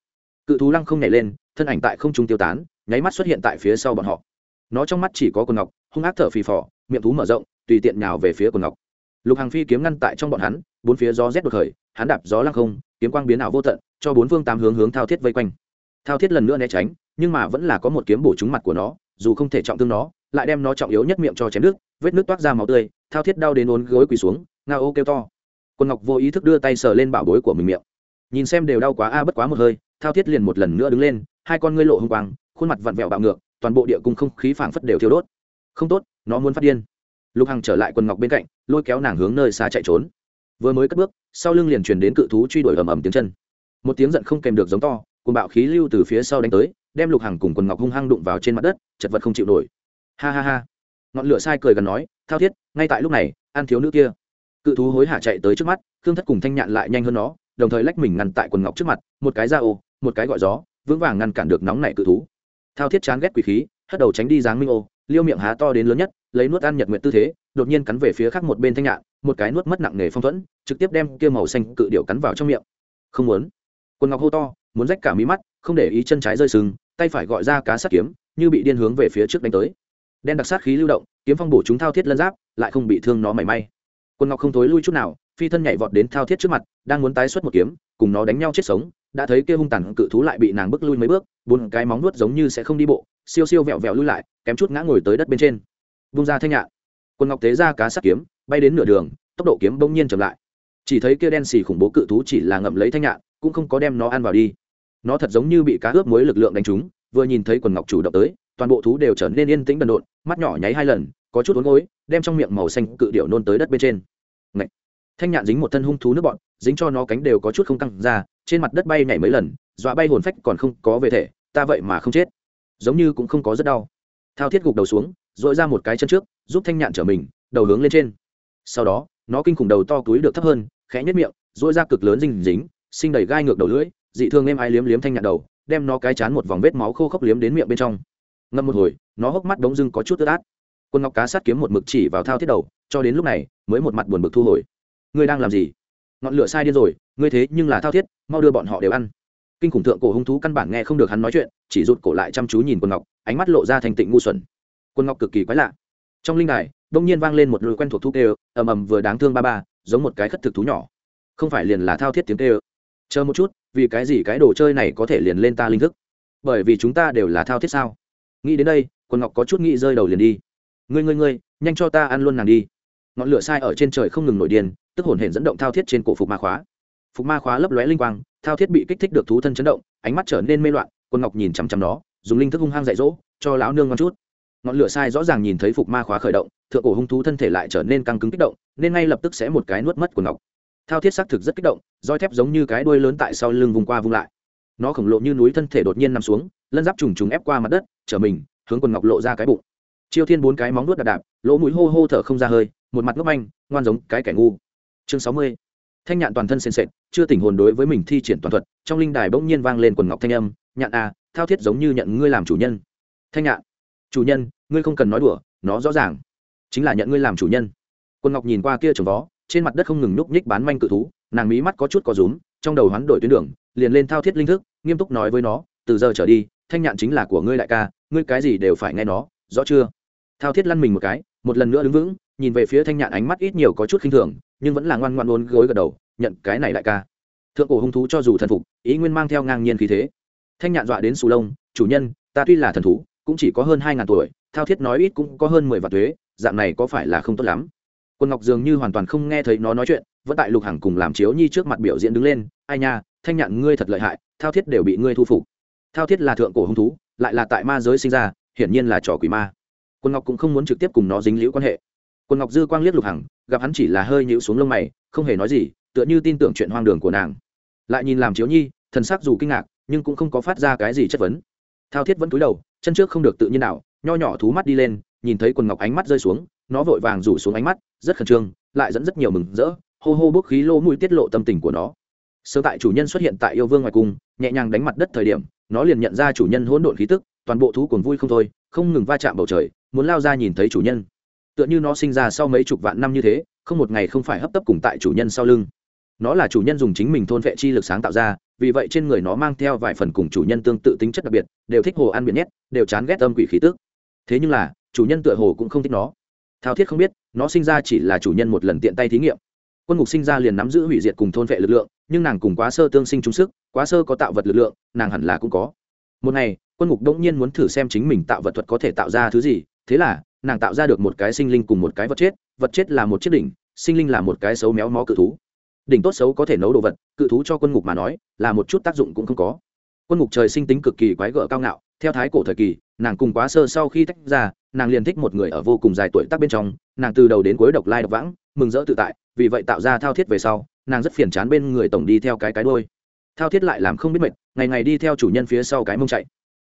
Speaker 1: Cự thú lăng không nhảy lên, thân ảnh tại không trung tiêu tán, nháy mắt xuất hiện tại phía sau bọn họ. Nó trong mắt chỉ có quần ngọc, hung ác thở phì phò, miệng thú mở rộng, tùy tiện nhào về phía quần ngọc. Lục hàng phi kiếm ngăn tại trong bọn hắn, bốn phía gió rét đột khởi, hắn đạp gió lăng không, kiếm quang biến ảo vô tận, cho bốn phương tám hướng hướng thao thiết vây quanh. Thao thiết lần nữa né tránh, nhưng mà vẫn là có một kiếm bổ trúng mặt của nó, dù không thể trọng thương nó, lại đem nó trọng yếu nhất miệng cho chém nước, vết nước toát ra máu tươi, thao thiết đau đến ốn gối quỳ xuống nga ô kêu to quân ngọc vô ý thức đưa tay sờ lên bảo bối của mình miệng. Nhìn xem đều đau quá a, bất quá một hơi, thao thiết liền một lần nữa đứng lên, hai con ngươi lộ hung quang, khuôn mặt vặn vẹo bạo ngược, toàn bộ địa cung không khí phảng phất đều thiêu đốt. Không tốt, nó muốn phát điên. Lục hằng trở lại quần ngọc bên cạnh, lôi kéo nàng hướng nơi xa chạy trốn. Vừa mới cất bước, sau lưng liền truyền đến cự thú truy đuổi ầm ầm tiếng chân. Một tiếng giận không kèm được giống to cùng bạo khí lưu từ phía sau đánh tới, đem lục hằng cùng quần ngọc hung hăng đụng vào trên mặt đất, chật vật không chịu nổi. Ha ha ha. Ngọn lửa sai cười gần nói, thao thiết, ngay tại lúc này an thiếu nữ kia cự thú hối hả chạy tới trước mắt thương thất cùng thanh nhạn lại nhanh hơn nó, đồng thời lách mình ngăn tại quần ngọc trước mặt, một cái ra ô, một cái gọi gió, vững vàng ngăn cản được nóng nảy cự thú. Thao thiết chán ghét quỷ khí, hất đầu tránh đi dáng minh ô, liêu miệng há to đến lớn nhất, lấy nuốt ăn nhật nguyện tư thế, đột nhiên cắn về phía khác một bên thanh nhạn, một cái nuốt mất nặng nề phong thuẫn, trực tiếp đem kia màu xanh cự điệu cắn vào trong miệng. Không muốn. Quần ngọc hô to, muốn rách cả mí mắt, không để ý chân trái rơi sừng, tay phải gọi ra cá sắt kiếm, như bị điên hướng về phía trước đánh tới. Đen đặc sát khí lưu động, kiếm phong bổ chúng thao thiết lân giáp, lại không bị thương nó mảy may quần ngọc không thối lui chút nào, phi thân nhảy vọt đến thao thiết trước mặt, đang muốn tái xuất một kiếm, cùng nó đánh nhau chết sống, đã thấy kia hung tàn cự thú lại bị nàng bước lui mấy bước, bốn cái móng nuốt giống như sẽ không đi bộ, siêu siêu vẹo vẹo lui lại, kém chút ngã ngồi tới đất bên trên. Vung ra thanh nhạn. Quân ngọc tế ra cá sắt kiếm, bay đến nửa đường, tốc độ kiếm bỗng nhiên chậm lại. Chỉ thấy kia đen xì khủng bố cự thú chỉ là ngậm lấy thanh nhạn, cũng không có đem nó ăn vào đi. Nó thật giống như bị cá ướp muối lực lượng đánh trúng, vừa nhìn thấy quần ngọc chủ động tới, toàn bộ thú đều trở nên yên tĩnh đần độn, mắt nhỏ nháy hai lần có chút uốn gối, đem trong miệng màu xanh cự điệu nôn tới đất bên trên. Ngậy! thanh nhạn dính một thân hung thú nước bọn, dính cho nó cánh đều có chút không căng ra, trên mặt đất bay nhảy mấy lần, dọa bay hồn phách còn không có về thể, ta vậy mà không chết. Giống như cũng không có rất đau. Thao thiết gục đầu xuống dội ra một cái chân trước, giúp thanh nhạn trở mình, đầu hướng lên trên. Sau đó, nó kinh khủng đầu to túi được thấp hơn, khẽ nhất miệng dội ra cực lớn dinh dính sinh đầy gai ngược đầu lưỡi, dị thương êm ai liếm liếm thanh nhạn đầu, đem nó cái chán một vòng vết máu khô khốc liếm đến miệng bên trong. Ngâm một hồi, nó hốc mắt đống dưng có chút ướt át quân ngọc cá sát kiếm một mực chỉ vào thao thiết đầu, cho đến lúc này mới một mặt buồn bực thu hồi. Ngươi đang làm gì? Ngọn lửa sai điên rồi, ngươi thế nhưng là thao thiết, mau đưa bọn họ đều ăn. Kinh khủng thượng cổ hung thú căn bản nghe không được hắn nói chuyện, chỉ rụt cổ lại chăm chú nhìn quân ngọc, ánh mắt lộ ra thành tịnh ngu xuẩn. Quân ngọc cực kỳ quái lạ. Trong linh đài, đông nhiên vang lên một lời quen thuộc thú kêu, ầm ầm vừa đáng thương ba ba, giống một cái khất thực thú nhỏ. Không phải liền là thao thiết tiếng kêu. Chờ một chút, vì cái gì cái đồ chơi này có thể liền lên ta linh thức? Bởi vì chúng ta đều là thao thiết sao? Nghĩ đến đây, Quân ngọc có chút nghĩ rơi đầu liền đi ngươi ngươi ngươi, nhanh cho ta ăn luôn nàng đi. Ngọn lửa sai ở trên trời không ngừng nổi điên, tức hồn hển dẫn động thao thiết trên cổ phục ma khóa. Phục ma khóa lấp lóe linh quang, thao thiết bị kích thích được thú thân chấn động, ánh mắt trở nên mê loạn, quân ngọc nhìn chằm chằm nó, dùng linh thức hung hăng dạy dỗ, cho lão nương ngon chút. Ngọn lửa sai rõ ràng nhìn thấy phục ma khóa khởi động, thượng cổ hung thú thân thể lại trở nên căng cứng kích động, nên ngay lập tức sẽ một cái nuốt mất của ngọc. Thao thiết xác thực rất kích động, roi thép giống như cái đuôi lớn tại sau lưng vùng qua vùng lại. Nó khổng lồ như núi thân thể đột nhiên nằm xuống, lân giáp trùng trùng ép qua mặt đất, trở mình, hướng quần ngọc lộ ra cái bụng chiêu thiên bốn cái móng nuốt đạp đạp, lỗ mũi hô hô thở không ra hơi, một mặt ngốc anh ngoan giống cái kẻ ngu. Chương sáu mươi. Thanh nhạn toàn thân sền sệt, chưa tỉnh hồn đối với mình thi triển toàn thuật, trong linh đài bỗng nhiên vang lên quần ngọc thanh âm, nhạn à thao thiết giống như nhận ngươi làm chủ nhân. Thanh nhạn, chủ nhân, ngươi không cần nói đùa, nó rõ ràng, chính là nhận ngươi làm chủ nhân. Quần ngọc nhìn qua kia trồng vó trên mặt đất không ngừng nhúc nhích bán manh cự thú, nàng mí mắt có chút có rúm, trong đầu hoán đổi tuyến đường, liền lên thao thiết linh thức, nghiêm túc nói với nó, từ giờ trở đi, thanh nhạn chính là của ngươi đại ca, ngươi cái gì đều phải nghe nó, rõ chưa? Thao thiết lăn mình một cái, một lần nữa đứng vững, nhìn về phía thanh nhạn ánh mắt ít nhiều có chút khinh thường, nhưng vẫn là ngoan ngoan ôn gối gật đầu, nhận, cái này đại ca. Thượng cổ hung thú cho dù thần phục, ý nguyên mang theo ngang nhiên khí thế. Thanh nhạn dọa đến sù lông, chủ nhân, ta tuy là thần thú, cũng chỉ có hơn hai ngàn tuổi, thao thiết nói ít cũng có hơn mười vạn thuế dạng này có phải là không tốt lắm? Quân ngọc dường như hoàn toàn không nghe thấy nó nói chuyện, vẫn tại lục hằng cùng làm chiếu nhi trước mặt biểu diễn đứng lên, ai nha, thanh nhạn ngươi thật lợi hại, thao thiết đều bị ngươi thu phục. Thao thiết là thượng cổ hung thú, lại là tại ma giới sinh ra, hiển nhiên là trò quỷ ma quân ngọc cũng không muốn trực tiếp cùng nó dính liễu quan hệ. Quân ngọc dư quang liếc lục hằng, gặp hắn chỉ là hơi nhịu xuống lông mày, không hề nói gì, tựa như tin tưởng chuyện hoang đường của nàng. Lại nhìn làm chiếu nhi, thần sắc dù kinh ngạc, nhưng cũng không có phát ra cái gì chất vấn. Thao thiết vẫn cúi đầu, chân trước không được tự nhiên nào, nho nhỏ thú mắt đi lên, nhìn thấy quần ngọc ánh mắt rơi xuống, nó vội vàng rủ xuống ánh mắt, rất khẩn trương, lại dẫn rất nhiều mừng rỡ, hô hô bốc khí lô mũi tiết lộ tâm tình của nó. Sơ tại chủ nhân xuất hiện tại yêu vương ngoài cung, nhẹ nhàng đánh mặt đất thời điểm, nó liền nhận ra chủ nhân hỗn độn khí tức, toàn bộ thú cuồng vui không thôi, không ngừng va chạm bầu trời muốn lao ra nhìn thấy chủ nhân. Tựa như nó sinh ra sau mấy chục vạn năm như thế, không một ngày không phải hấp tấp cùng tại chủ nhân sau lưng. Nó là chủ nhân dùng chính mình thôn vệ chi lực sáng tạo ra, vì vậy trên người nó mang theo vài phần cùng chủ nhân tương tự tính chất đặc biệt, đều thích hồ ăn biển nhét, đều chán ghét âm quỷ khí tức. Thế nhưng là, chủ nhân tựa hồ cũng không thích nó. Thao thiết không biết, nó sinh ra chỉ là chủ nhân một lần tiện tay thí nghiệm. Quân ngục sinh ra liền nắm giữ hủy diệt cùng thôn vệ lực lượng, nhưng nàng cùng quá sơ tương sinh trung sức, quá sơ có tạo vật lực lượng, nàng hẳn là cũng có. Một ngày, quân ngục đỗng nhiên muốn thử xem chính mình tạo vật thuật có thể tạo ra thứ gì thế là, nàng tạo ra được một cái sinh linh cùng một cái vật chết vật chết là một chiếc đỉnh, sinh linh là một cái xấu méo mó cự thú. Đỉnh tốt xấu có thể nấu đồ vật, cự thú cho quân ngục mà nói, là một chút tác dụng cũng không có. Quân ngục trời sinh tính cực kỳ quái gở cao ngạo, theo thái cổ thời kỳ, nàng cùng quá sơ sau khi tách ra, nàng liền thích một người ở vô cùng dài tuổi tác bên trong, nàng từ đầu đến cuối độc lai độc vãng, mừng rỡ tự tại, vì vậy tạo ra thao thiết về sau, nàng rất phiền chán bên người tổng đi theo cái cái đôi thao thiết lại làm không biết mệt, ngày ngày đi theo chủ nhân phía sau cái mông chạy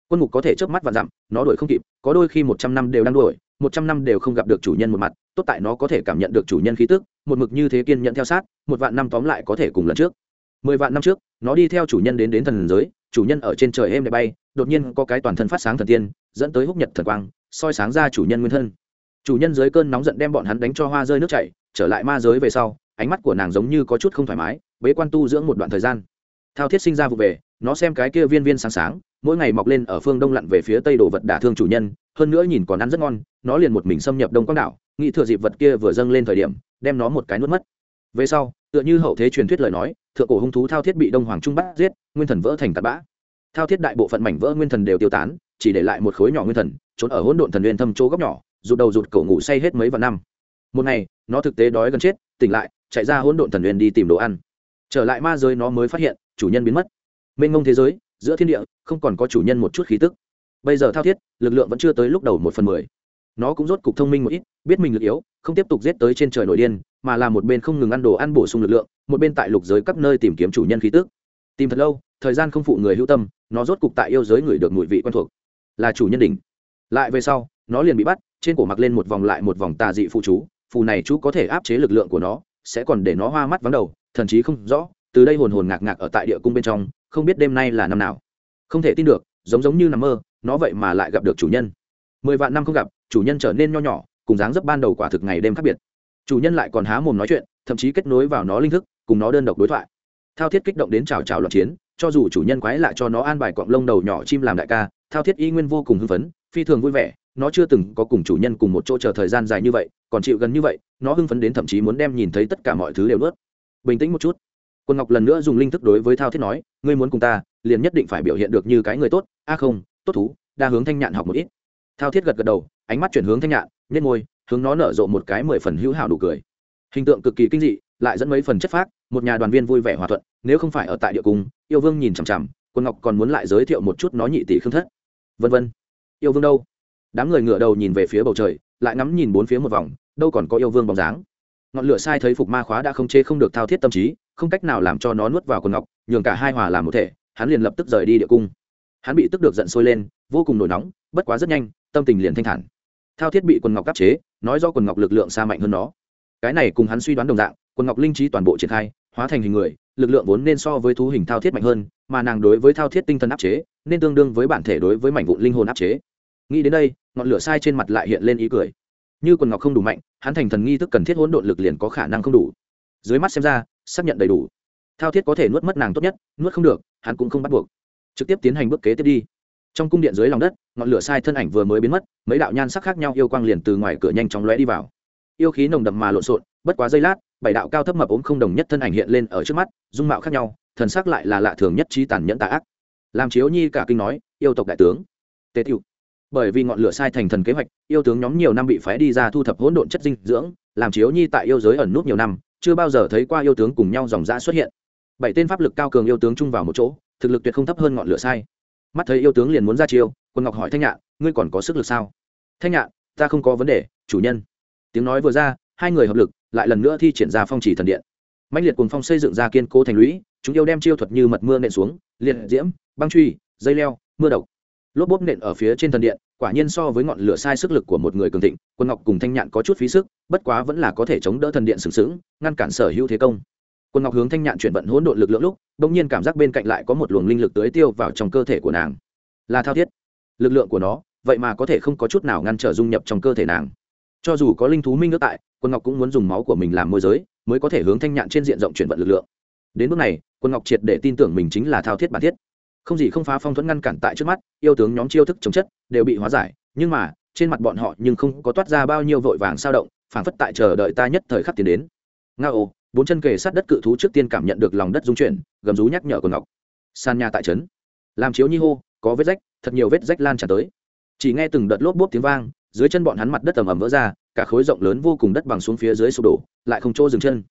Speaker 1: quân ngục có thể chớp mắt và dặm nó đuổi không kịp, có đôi khi một trăm năm đều đang đuổi, một trăm năm đều không gặp được chủ nhân một mặt, tốt tại nó có thể cảm nhận được chủ nhân khí tức, một mực như thế kiên nhận theo sát, một vạn năm tóm lại có thể cùng lần trước. Mười vạn năm trước, nó đi theo chủ nhân đến đến thần giới, chủ nhân ở trên trời êm đẹp bay, đột nhiên có cái toàn thân phát sáng thần tiên, dẫn tới húc nhật thần quang, soi sáng ra chủ nhân nguyên thân. Chủ nhân dưới cơn nóng giận đem bọn hắn đánh cho hoa rơi nước chảy, trở lại ma giới về sau, ánh mắt của nàng giống như có chút không thoải mái, bế quan tu dưỡng một đoạn thời gian. Thao thiết sinh ra vụ về nó xem cái kia viên viên sáng sáng, mỗi ngày mọc lên ở phương đông lặn về phía tây đồ vật đả thương chủ nhân, hơn nữa nhìn còn ăn rất ngon, nó liền một mình xâm nhập đông quang đảo, nghĩ thừa dịp vật kia vừa dâng lên thời điểm, đem nó một cái nuốt mất. Về sau, tựa như hậu thế truyền thuyết lời nói, thượng cổ hung thú thao thiết bị đông hoàng trung bắt giết, nguyên thần vỡ thành tạt bã. Thao thiết đại bộ phận mảnh vỡ nguyên thần đều tiêu tán, chỉ để lại một khối nhỏ nguyên thần, trốn ở hỗn độn thần liên thâm chỗ góc nhỏ, rụt đầu rụt cổ ngủ say hết mấy vạn năm. Một ngày, nó thực tế đói gần chết, tỉnh lại, chạy ra hỗn độn thần liên đi tìm đồ ăn. Trở lại ma giới nó mới phát hiện, chủ nhân biến mất mênh mông thế giới, giữa thiên địa, không còn có chủ nhân một chút khí tức. Bây giờ thao thiết, lực lượng vẫn chưa tới lúc đầu một phần mười. Nó cũng rốt cục thông minh một ít, biết mình lực yếu, không tiếp tục giết tới trên trời nổi điên, mà là một bên không ngừng ăn đồ ăn bổ sung lực lượng, một bên tại lục giới các nơi tìm kiếm chủ nhân khí tức. Tìm thật lâu, thời gian không phụ người hữu tâm, nó rốt cục tại yêu giới người được mùi vị quen thuộc. Là chủ nhân đỉnh. Lại về sau, nó liền bị bắt, trên cổ mặc lên một vòng lại một vòng tà dị phụ chú, phù này chú có thể áp chế lực lượng của nó, sẽ còn để nó hoa mắt vắng đầu, thần chí không rõ, từ đây hồn hồn ngạc ngạc ở tại địa cung bên trong không biết đêm nay là năm nào. Không thể tin được giống giống như nằm mơ nó vậy mà lại gặp được chủ nhân. Mười vạn năm không gặp chủ nhân trở nên nho nhỏ cùng dáng dấp ban đầu quả thực ngày đêm khác biệt. Chủ nhân lại còn há mồm nói chuyện thậm chí kết nối vào nó linh thức cùng nó đơn độc đối thoại. Thao thiết kích động đến chào chào loạn chiến cho dù chủ nhân quái lại cho nó an bài cọng lông đầu nhỏ chim làm đại ca thao thiết y nguyên vô cùng hưng phấn phi thường vui vẻ nó chưa từng có cùng chủ nhân cùng một chỗ chờ thời gian dài như vậy còn chịu gần như vậy nó hưng phấn đến thậm chí muốn đem nhìn thấy tất cả mọi thứ đều ướt, bình tĩnh một chút quân ngọc lần nữa dùng linh thức đối với thao thiết nói, ngươi muốn cùng ta, liền nhất định phải biểu hiện được như cái người tốt. A không, tốt thú, đa hướng thanh nhạn học một ít. Thao thiết gật gật đầu, ánh mắt chuyển hướng thanh nhạn nhét môi, hướng nó nở rộ một cái mười phần hữu hảo đủ cười. Hình tượng cực kỳ kinh dị, lại dẫn mấy phần chất phác, một nhà đoàn viên vui vẻ hòa thuận, nếu không phải ở tại địa cung, yêu vương nhìn chằm chằm, quân ngọc còn muốn lại giới thiệu một chút nó nhị tỷ khương thất. Vân vân. Yêu vương đâu? Đám người ngửa đầu nhìn về phía bầu trời, lại ngắm nhìn bốn phía một vòng, đâu còn có yêu vương bóng dáng ngọn lửa sai thấy phục ma khóa đã không chê không được thao thiết tâm trí, không cách nào làm cho nó nuốt vào quần ngọc, nhường cả hai hòa làm một thể, hắn liền lập tức rời đi địa cung. Hắn bị tức được giận sôi lên, vô cùng nổi nóng, bất quá rất nhanh, tâm tình liền thanh thản. Thao thiết bị quần ngọc áp chế, nói do quần ngọc lực lượng xa mạnh hơn nó. Cái này cùng hắn suy đoán đồng dạng, quần ngọc linh trí toàn bộ triển khai, hóa thành hình người, lực lượng vốn nên so với thú hình thao thiết mạnh hơn, mà nàng đối với thao thiết tinh thần áp chế, nên tương đương với bản thể đối với mảnh vụn linh hồn áp chế. Nghĩ đến đây, ngọn lửa sai trên mặt lại hiện lên ý cười như quần ngọc không đủ mạnh, hắn thành thần nghi thức cần thiết hỗn độn lực liền có khả năng không đủ. Dưới mắt xem ra, xác nhận đầy đủ. Thao thiết có thể nuốt mất nàng tốt nhất, nuốt không được, hắn cũng không bắt buộc. Trực tiếp tiến hành bước kế tiếp đi. Trong cung điện dưới lòng đất, ngọn lửa sai thân ảnh vừa mới biến mất, mấy đạo nhan sắc khác nhau yêu quang liền từ ngoài cửa nhanh chóng lóe đi vào. Yêu khí nồng đậm mà lộn xộn, bất quá giây lát, bảy đạo cao thấp mập ốm không đồng nhất thân ảnh hiện lên ở trước mắt, dung mạo khác nhau, thần sắc lại là lạ thường nhất trí tàn nhẫn tà ác. Làm chiếu nhi cả kinh nói, yêu tộc đại tướng. Tề tiêu bởi vì ngọn lửa sai thành thần kế hoạch, yêu tướng nhóm nhiều năm bị phái đi ra thu thập hỗn độn chất dinh dưỡng, làm chiếu nhi tại yêu giới ẩn nút nhiều năm, chưa bao giờ thấy qua yêu tướng cùng nhau dòng dã xuất hiện. Bảy tên pháp lực cao cường yêu tướng chung vào một chỗ, thực lực tuyệt không thấp hơn ngọn lửa sai. Mắt thấy yêu tướng liền muốn ra chiêu, quân ngọc hỏi thanh nhạn, ngươi còn có sức lực sao? Thanh nhạn, ta không có vấn đề, chủ nhân. Tiếng nói vừa ra, hai người hợp lực, lại lần nữa thi triển ra phong chỉ thần điện. Mạnh liệt cùng phong xây dựng ra kiên cố thành lũy, chúng yêu đem chiêu thuật như mật mưa nện xuống, liệt diễm, băng truy, dây leo, mưa độc lốp bốp nện ở phía trên thần điện, quả nhiên so với ngọn lửa sai sức lực của một người cường thịnh, quân ngọc cùng thanh nhạn có chút phí sức, bất quá vẫn là có thể chống đỡ thần điện sừng sững, ngăn cản sở hữu thế công. Quân ngọc hướng thanh nhạn chuyển vận hỗn độn lực lượng lúc, bỗng nhiên cảm giác bên cạnh lại có một luồng linh lực tưới tiêu vào trong cơ thể của nàng. Là thao thiết. Lực lượng của nó, vậy mà có thể không có chút nào ngăn trở dung nhập trong cơ thể nàng. Cho dù có linh thú minh nước tại, quân ngọc cũng muốn dùng máu của mình làm môi giới, mới có thể hướng thanh nhạn trên diện rộng chuyển vận lực lượng. Đến bước này, quân ngọc triệt để tin tưởng mình chính là thao thiết bản thiết không gì không phá phong thuẫn ngăn cản tại trước mắt, yêu tướng nhóm chiêu thức chống chất đều bị hóa giải, nhưng mà, trên mặt bọn họ nhưng không có toát ra bao nhiêu vội vàng sao động, phảng phất tại chờ đợi ta nhất thời khắc tiến đến. Nga ô bốn chân kề sát đất cự thú trước tiên cảm nhận được lòng đất dung chuyển, gầm rú nhắc nhở của ngọc. San nhà tại trấn. Làm chiếu nhi hô, có vết rách, thật nhiều vết rách lan tràn tới. Chỉ nghe từng đợt lốp bốp tiếng vang, dưới chân bọn hắn mặt đất ầm ầm vỡ ra, cả khối rộng lớn vô cùng đất bằng xuống phía dưới sụp đổ, lại không chỗ dừng chân.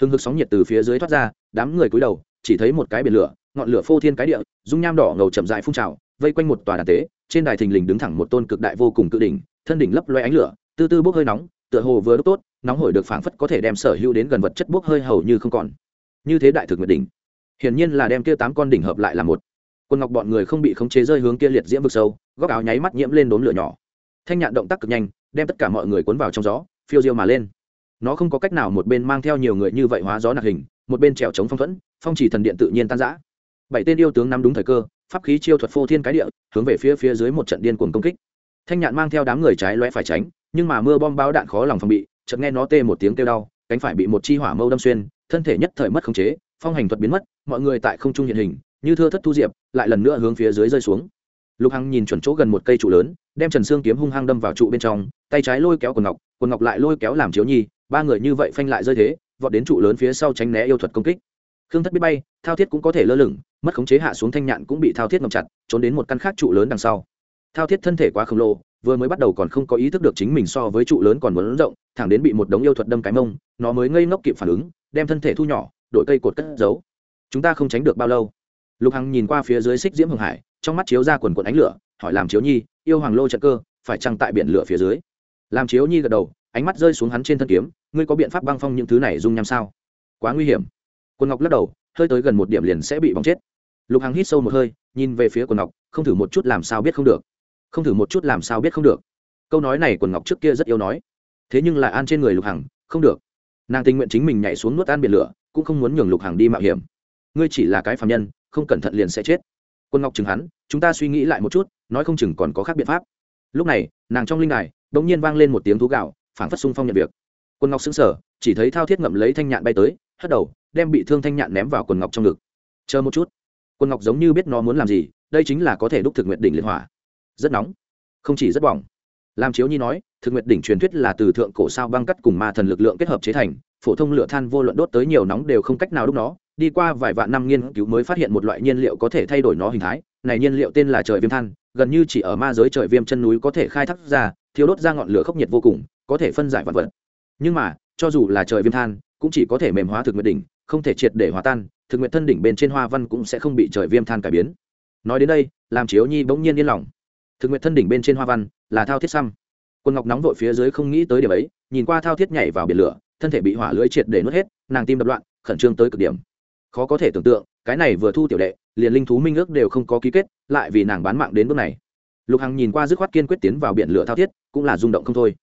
Speaker 1: Hưng hực sóng nhiệt từ phía dưới thoát ra, đám người cúi đầu, chỉ thấy một cái biển lửa ngọn lửa phô thiên cái địa, dung nham đỏ ngầu chậm dại phun trào, vây quanh một tòa đàn tế, trên đài thình lình đứng thẳng một tôn cực đại vô cùng cự đỉnh, thân đỉnh lấp loe ánh lửa tư tư bốc hơi nóng, tựa hồ vừa đốt tốt, nóng hổi được phảng phất có thể đem sở hữu đến gần vật chất bốc hơi hầu như không còn. Như thế đại thực nguyệt đỉnh, hiển nhiên là đem kia tám con đỉnh hợp lại là một. Quân ngọc bọn người không bị khống chế rơi hướng kia liệt diễm vực sâu, góc áo nháy mắt nhiễm lên đốm lửa nhỏ. Thanh nhạn động tác cực nhanh, đem tất cả mọi người cuốn vào trong gió, phiêu diêu mà lên. Nó không có cách nào một bên mang theo nhiều người như vậy hóa gió nạc hình, một bên trèo chống phong thuẫn, phong chỉ thần điện tự nhiên tan giã bảy tên yêu tướng nắm đúng thời cơ, pháp khí chiêu thuật phô thiên cái địa, hướng về phía phía dưới một trận điên cuồng công kích. Thanh nhạn mang theo đám người trái loe phải tránh, nhưng mà mưa bom bao đạn khó lòng phòng bị, chợt nghe nó tê một tiếng kêu đau, cánh phải bị một chi hỏa mâu đâm xuyên, thân thể nhất thời mất khống chế, phong hành thuật biến mất, mọi người tại không trung hiện hình, như thưa thất thu diệp, lại lần nữa hướng phía dưới rơi xuống. Lục hằng nhìn chuẩn chỗ gần một cây trụ lớn, đem trần xương kiếm hung hăng đâm vào trụ bên trong, tay trái lôi kéo quần ngọc quần ngọc lại lôi kéo làm chiếu nhi, ba người như vậy phanh lại rơi thế, vọt đến trụ lớn phía sau tránh né yêu thuật công kích khương thất biết bay, thao thiết cũng có thể lơ lửng, mất khống chế hạ xuống thanh nhạn cũng bị thao thiết ngầm chặt, trốn đến một căn khác trụ lớn đằng sau. Thao thiết thân thể quá khổng lồ, vừa mới bắt đầu còn không có ý thức được chính mình so với trụ lớn còn muốn rộng, thẳng đến bị một đống yêu thuật đâm cái mông, nó mới ngây ngốc kịp phản ứng, đem thân thể thu nhỏ đội cây cột cất giấu. Chúng ta không tránh được bao lâu. Lục hằng nhìn qua phía dưới xích diễm hồng hải, trong mắt chiếu ra quần quần ánh lửa, hỏi làm chiếu nhi, yêu hoàng lô trận cơ, phải chăng tại biển lửa phía dưới? Làm chiếu nhi gật đầu, ánh mắt rơi xuống hắn trên thân kiếm, ngươi có biện pháp băng phong những thứ này dung nham sao? Quá nguy hiểm quân ngọc lắc đầu, hơi tới gần một điểm liền sẽ bị bóng chết. Lục hằng hít sâu một hơi, nhìn về phía quần ngọc, không thử một chút làm sao biết không được. Không thử một chút làm sao biết không được. Câu nói này quần ngọc trước kia rất yêu nói. Thế nhưng lại an trên người lục hằng, không được. Nàng tình nguyện chính mình nhảy xuống nuốt an biển lửa, cũng không muốn nhường lục hằng đi mạo hiểm. Ngươi chỉ là cái phạm nhân, không cẩn thận liền sẽ chết. Quân ngọc chừng hắn, chúng ta suy nghĩ lại một chút, nói không chừng còn có khác biện pháp. Lúc này, nàng trong linh đài đ ỗ n g nhiên vang lên một tiếng thú gạo, phảng phất sung phong nhận việc. Quân ngọc xứng sở chỉ thấy thao thiết ngậm lấy thanh nhạn bay tới, hất đầu đem bị thương thanh nhạn ném vào quần ngọc trong ngực. Chờ một chút. Quần ngọc giống như biết nó muốn làm gì, đây chính là có thể đúc thực nguyện đỉnh liên hỏa. Rất nóng, không chỉ rất bỏng. Làm chiếu nhi nói, thực nguyện đỉnh truyền thuyết là từ thượng cổ sao băng cắt cùng ma thần lực lượng kết hợp chế thành, phổ thông lửa than vô luận đốt tới nhiều nóng đều không cách nào đúc nó. Đi qua vài vạn năm nghiên cứu mới phát hiện một loại nhiên liệu có thể thay đổi nó hình thái. Này nhiên liệu tên là trời viêm than, gần như chỉ ở ma giới trời viêm chân núi có thể khai thác ra, thiếu đốt ra ngọn lửa khốc nhiệt vô cùng, có thể phân giải vật vật. Nhưng mà, cho dù là trời viêm than, cũng chỉ có thể mềm hóa thực nguyện đỉnh không thể triệt để hòa tan, thực nguyện thân đỉnh bên trên hoa văn cũng sẽ không bị trời viêm than cải biến. Nói đến đây làm chiếu nhi bỗng nhiên yên lòng. Thực nguyện thân đỉnh bên trên hoa văn là thao thiết xăm. Quân ngọc nóng vội phía dưới không nghĩ tới điểm ấy, nhìn qua thao thiết nhảy vào biển lửa, thân thể bị hỏa lưới triệt để nuốt hết, nàng tim đập loạn, khẩn trương tới cực điểm. Khó có thể tưởng tượng, cái này vừa thu tiểu đệ, liền linh thú minh ước đều không có ký kết, lại vì nàng bán mạng đến bước này. Lục hằng nhìn qua dứt khoát kiên quyết tiến vào biển lửa thao thiết, cũng là rung động không thôi.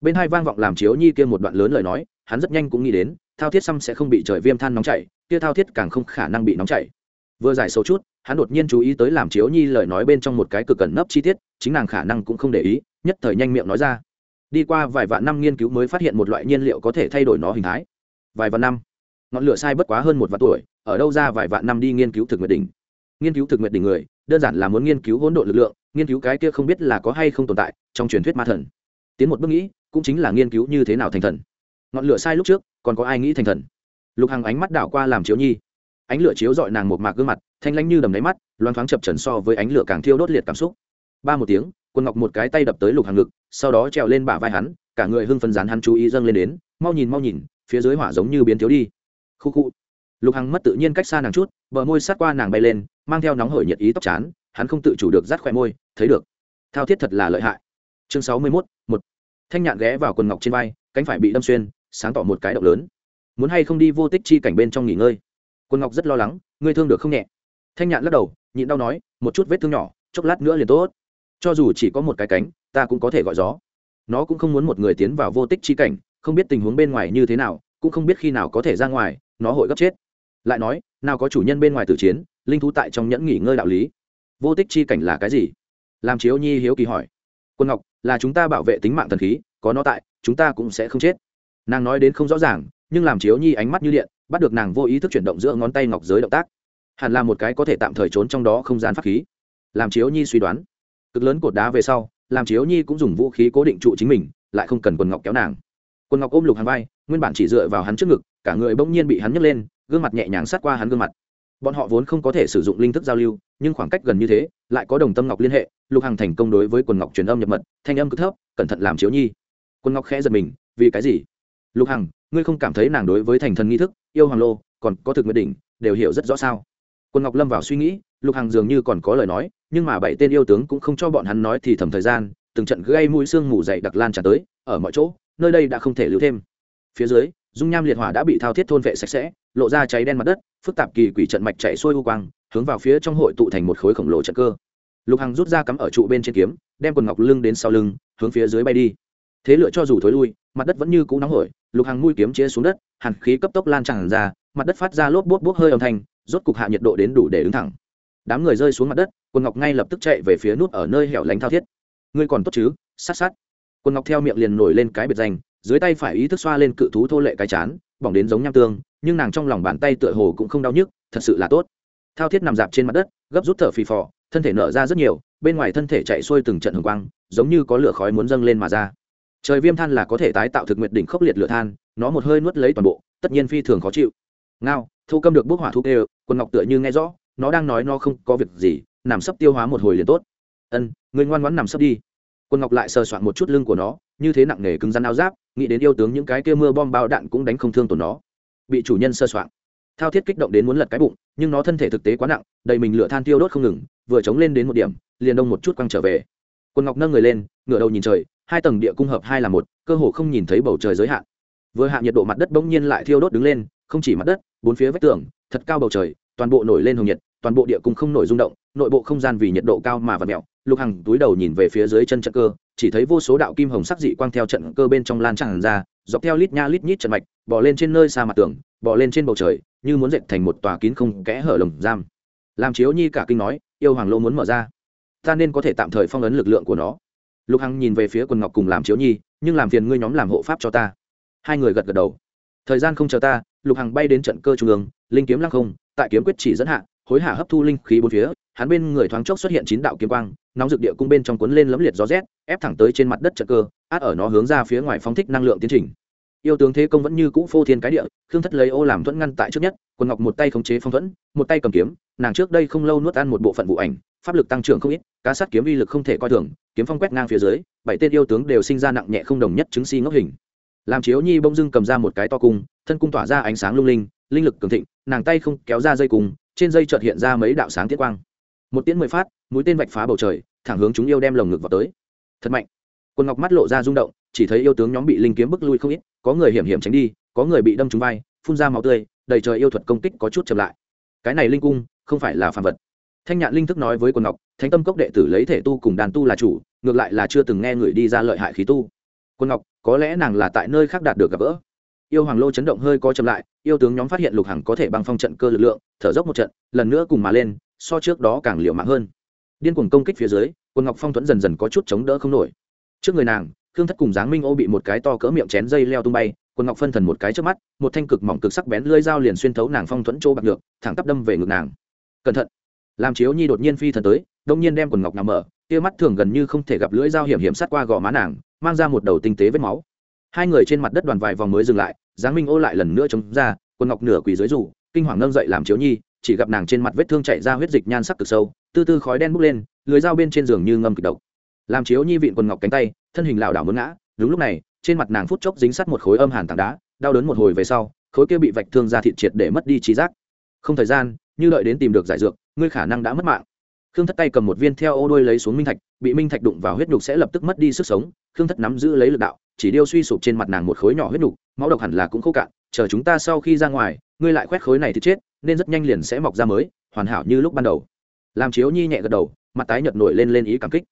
Speaker 1: Bên hai vang vọng làm chiếu nhi kia một đoạn lớn lời nói, hắn rất nhanh cũng nghĩ đến thao thiết xăm sẽ không bị trời viêm than nóng chảy, kia thao thiết càng không khả năng bị nóng chảy. Vừa giải sâu chút, hắn đột nhiên chú ý tới làm chiếu nhi lời nói bên trong một cái cực cẩn nấp chi tiết, chính nàng khả năng cũng không để ý, nhất thời nhanh miệng nói ra. Đi qua vài vạn năm nghiên cứu mới phát hiện một loại nhiên liệu có thể thay đổi nó hình thái. Vài vạn năm. Ngọn lửa sai bất quá hơn một vạn tuổi, ở đâu ra vài vạn năm đi nghiên cứu thực nguyện đỉnh. Nghiên cứu thực nguyện đỉnh người, đơn giản là muốn nghiên cứu hỗn độn lực lượng, nghiên cứu cái kia không biết là có hay không tồn tại trong truyền thuyết ma thần. Tiến một bước nghĩ, cũng chính là nghiên cứu như thế nào thành thần ngọn lửa sai lúc trước, còn có ai nghĩ thành thần? Lục hằng ánh mắt đảo qua làm chiếu nhi. Ánh lửa chiếu dọi nàng một mạc gương mặt, thanh lanh như đầm đáy mắt loan thoáng chập trần so với ánh lửa càng thiêu đốt liệt cảm xúc. Ba một tiếng quân ngọc một cái tay đập tới lục hằng ngực, sau đó trèo lên bả vai hắn, cả người hưng phân rán hắn chú ý dâng lên đến, mau nhìn mau nhìn, phía dưới hỏa giống như biến thiếu đi. Khu khu. Lục hằng mất tự nhiên cách xa nàng chút, bờ môi sát qua nàng bay lên, mang theo nóng hởi nhiệt ý tóc chán, hắn không tự chủ được rát khỏe môi, thấy được. Thao thiết thật là lợi hại. Chương sáu mươi mốt, một. Thanh nhạn ghé vào quần ngọc trên vai, cánh phải bị đâm xuyên sáng tỏ một cái động lớn. Muốn hay không đi vô tích chi cảnh bên trong nghỉ ngơi? Quân ngọc rất lo lắng, ngươi thương được không nhẹ? Thanh nhạn lắc đầu, nhịn đau nói, một chút vết thương nhỏ, chốc lát nữa liền tốt. Cho dù chỉ có một cái cánh, ta cũng có thể gọi gió. Nó cũng không muốn một người tiến vào vô tích chi cảnh, không biết tình huống bên ngoài như thế nào, cũng không biết khi nào có thể ra ngoài, nó hội gấp chết. Lại nói, nào có chủ nhân bên ngoài tử chiến, linh thú tại trong nhẫn nghỉ ngơi đạo lý. Vô tích chi cảnh là cái gì? Làm chiếu nhi hiếu kỳ hỏi. Quân ngọc, là chúng ta bảo vệ tính mạng thần khí, có nó tại, chúng ta cũng sẽ không chết nàng nói đến không rõ ràng, nhưng làm chiếu nhi ánh mắt như điện, bắt được nàng vô ý thức chuyển động giữa ngón tay ngọc giới động tác. Hẳn là một cái có thể tạm thời trốn trong đó không gian pháp khí. Làm chiếu nhi suy đoán. Cực lớn cột đá về sau, làm chiếu nhi cũng dùng vũ khí cố định trụ chính mình, lại không cần quần ngọc kéo nàng. Quần ngọc ôm lục hàng vai, nguyên bản chỉ dựa vào hắn trước ngực, cả người bỗng nhiên bị hắn nhấc lên, gương mặt nhẹ nhàng sát qua hắn gương mặt. Bọn họ vốn không có thể sử dụng linh thức giao lưu, nhưng khoảng cách gần như thế, lại có đồng tâm ngọc liên hệ, lục hằng thành công đối với quần ngọc truyền âm nhập mật, thanh âm cứ thấp, cẩn thận làm chiếu nhi. Quần ngọc khẽ giật mình, vì cái gì? Lục hằng, ngươi không cảm thấy nàng đối với thành thần nghi thức, yêu hoàng lô, còn có thực nguyện đỉnh, đều hiểu rất rõ sao? Quân ngọc lâm vào suy nghĩ, lục hằng dường như còn có lời nói, nhưng mà bảy tên yêu tướng cũng không cho bọn hắn nói thì thầm thời gian, từng trận gây mũi xương mù dậy đặc lan tràn tới, ở mọi chỗ, nơi đây đã không thể lưu thêm. Phía dưới, dung nham liệt hỏa đã bị thao thiết thôn vệ sạch sẽ, lộ ra cháy đen mặt đất, phức tạp kỳ quỷ trận mạch chạy xuôi u quang, hướng vào phía trong hội tụ thành một khối khổng lồ trận cơ. Lục hằng rút ra cắm ở trụ bên trên kiếm, đem quần ngọc lưng đến sau lưng, hướng phía dưới bay đi. Thế lựa cho dù thối lui, mặt đất vẫn như cũ nóng hổi lục hàng mũi kiếm chia xuống đất, hàn khí cấp tốc lan tràn ra, mặt đất phát ra lốp bốt bút hơi âm thanh, rốt cục hạ nhiệt độ đến đủ để đứng thẳng. Đám người rơi xuống mặt đất, quân ngọc ngay lập tức chạy về phía nút ở nơi hẻo lánh thao thiết. Ngươi còn tốt chứ? Sát sát. Quân ngọc theo miệng liền nổi lên cái biệt danh, dưới tay phải ý thức xoa lên cự thú thô lệ cái chán, bỏng đến giống nham tương, nhưng nàng trong lòng bàn tay tựa hồ cũng không đau nhức, thật sự là tốt. Thao thiết nằm dạp trên mặt đất, gấp rút thở phì phò, thân thể nở ra rất nhiều, bên ngoài thân thể chạy xuôi từng trận hồng quang, giống như có lửa khói muốn dâng lên mà ra trời viêm than là có thể tái tạo thực nguyệt đỉnh khốc liệt lửa than, nó một hơi nuốt lấy toàn bộ, tất nhiên phi thường khó chịu. Ngao, thu câm được bốc hỏa thu đều quân ngọc tựa như nghe rõ, nó đang nói nó không có việc gì, nằm sấp tiêu hóa một hồi liền tốt. Ân, người ngoan ngoãn nằm sấp đi. Quân ngọc lại sờ soạn một chút lưng của nó, như thế nặng nề cứng rắn áo giáp, nghĩ đến yêu tướng những cái kia mưa bom bao đạn cũng đánh không thương tổn nó. Bị chủ nhân sơ soạn thao thiết kích động đến muốn lật cái bụng, nhưng nó thân thể thực tế quá nặng, đầy mình lửa than tiêu đốt không ngừng, vừa chống lên đến một điểm, liền đông một chút quăng trở về. Quân ngọc nâng người lên, ngửa đầu nhìn trời hai tầng địa cung hợp hai là một, cơ hồ không nhìn thấy bầu trời giới hạn. Vừa hạ nhiệt độ mặt đất bỗng nhiên lại thiêu đốt đứng lên, không chỉ mặt đất, bốn phía vách tường, thật cao bầu trời, toàn bộ nổi lên hồng nhiệt, toàn bộ địa cung không nổi rung động, nội bộ không gian vì nhiệt độ cao mà và mẹo lục hằng túi đầu nhìn về phía dưới chân trận cơ, chỉ thấy vô số đạo kim hồng sắc dị quang theo trận cơ bên trong lan tràn ra, dọc theo lít nha lít nhít trận mạch bỏ lên trên nơi xa mặt tường bỏ lên trên bầu trời, như muốn dệt thành một tòa kín không kẽ hở lồng giam. Làm chiếu nhi cả kinh nói, yêu hoàng lô muốn mở ra, ta nên có thể tạm thời phong ấn lực lượng của nó lục hằng nhìn về phía quần ngọc cùng làm chiếu nhi, nhưng làm phiền ngươi nhóm làm hộ pháp cho ta. Hai người gật gật đầu. Thời gian không chờ ta, lục hằng bay đến trận cơ trung ương, linh kiếm lăng không, tại kiếm quyết chỉ dẫn hạ, hối hả hấp thu linh khí bốn phía, hắn bên người thoáng chốc xuất hiện chín đạo kiếm quang, nóng rực địa cung bên trong cuốn lên lấm liệt gió rét, ép thẳng tới trên mặt đất trận cơ, át ở nó hướng ra phía ngoài phóng thích năng lượng tiến trình. Yêu tướng thế công vẫn như cũ phô thiên cái địa, khương thất lấy ô làm thuẫn ngăn tại trước nhất, quần ngọc một tay khống chế phong thuẫn, một tay cầm kiếm, nàng trước đây không lâu nuốt ăn một bộ phận vụ ảnh, pháp lực tăng trưởng không ít cá sắt kiếm uy lực không thể coi thường, kiếm phong quét ngang phía dưới, bảy tên yêu tướng đều sinh ra nặng nhẹ không đồng nhất chứng si ngốc hình. Làm chiếu nhi bông dưng cầm ra một cái to cung, thân cung tỏa ra ánh sáng lung linh linh lực cường thịnh, nàng tay không kéo ra dây cung, trên dây chợt hiện ra mấy đạo sáng tiết quang. Một tiếng mười phát, mũi tên vạch phá bầu trời, thẳng hướng chúng yêu đem lồng ngực vào tới. Thật mạnh. Quân ngọc mắt lộ ra rung động, chỉ thấy yêu tướng nhóm bị linh kiếm bức lui không ít, có người hiểm hiểm tránh đi, có người bị đâm trúng vai, phun ra máu tươi, đầy trời yêu thuật công kích có chút chậm lại. Cái này linh cung, không phải là phàm vật thanh nhạn linh thức nói với quân ngọc, thánh tâm cốc đệ tử lấy thể tu cùng đàn tu là chủ, ngược lại là chưa từng nghe người đi ra lợi hại khí tu. Quân ngọc, có lẽ nàng là tại nơi khác đạt được gặp gỡ. Yêu hoàng lô chấn động hơi co chậm lại, yêu tướng nhóm phát hiện lục hằng có thể băng phong trận cơ lực lượng, thở dốc một trận, lần nữa cùng mà lên, so trước đó càng liệu mạng hơn. Điên cuồng công kích phía dưới, quân ngọc phong thuẫn dần dần có chút chống đỡ không nổi. Trước người nàng, khương thất cùng giáng minh ô bị một cái to cỡ miệng chén dây leo tung bay, quân ngọc phân thần một cái trước mắt, một thanh cực mỏng cực sắc bén lưỡi dao liền xuyên thấu nàng phong thuẫn chỗ bạc được thẳng tắp đâm về ngực nàng. Cẩn thận làm chiếu nhi đột nhiên phi thần tới, đông nhiên đem quần ngọc nằm mở, tia mắt thường gần như không thể gặp lưỡi dao hiểm hiểm sát qua gò má nàng, mang ra một đầu tinh tế vết máu. Hai người trên mặt đất đoàn vài vòng mới dừng lại, giáng minh ô lại lần nữa chống ra, quần ngọc nửa quỳ dưới rủ, kinh hoàng nâng dậy làm chiếu nhi, chỉ gặp nàng trên mặt vết thương chạy ra huyết dịch nhan sắc cực sâu tư tư khói đen bốc lên lưới dao bên trên giường như ngâm kịch độc. Làm chiếu nhi vịn quần ngọc cánh tay, thân hình lảo đảo muốn ngã, đúng lúc này, trên mặt nàng phút chốc dính sắt một khối âm hàn tảng đá, đau đớn một hồi về sau, khối kia bị vạch thương ra thịt triệt để mất đi trí giác. Không thời gian, như đợi đến tìm được giải dược ngươi khả năng đã mất mạng. Khương thất tay cầm một viên theo ô đôi lấy xuống minh thạch, bị minh thạch đụng vào huyết nhục sẽ lập tức mất đi sức sống. Khương thất nắm giữ lấy lực đạo, chỉ điêu suy sụp trên mặt nàng một khối nhỏ huyết nhục, máu độc hẳn là cũng khô cạn, chờ chúng ta sau khi ra ngoài, ngươi lại khoét khối này thì chết, nên rất nhanh liền sẽ mọc ra mới, hoàn hảo như lúc ban đầu. Làm chiếu nhi nhẹ gật đầu, mặt tái nhợt nổi lên lên ý cảm kích.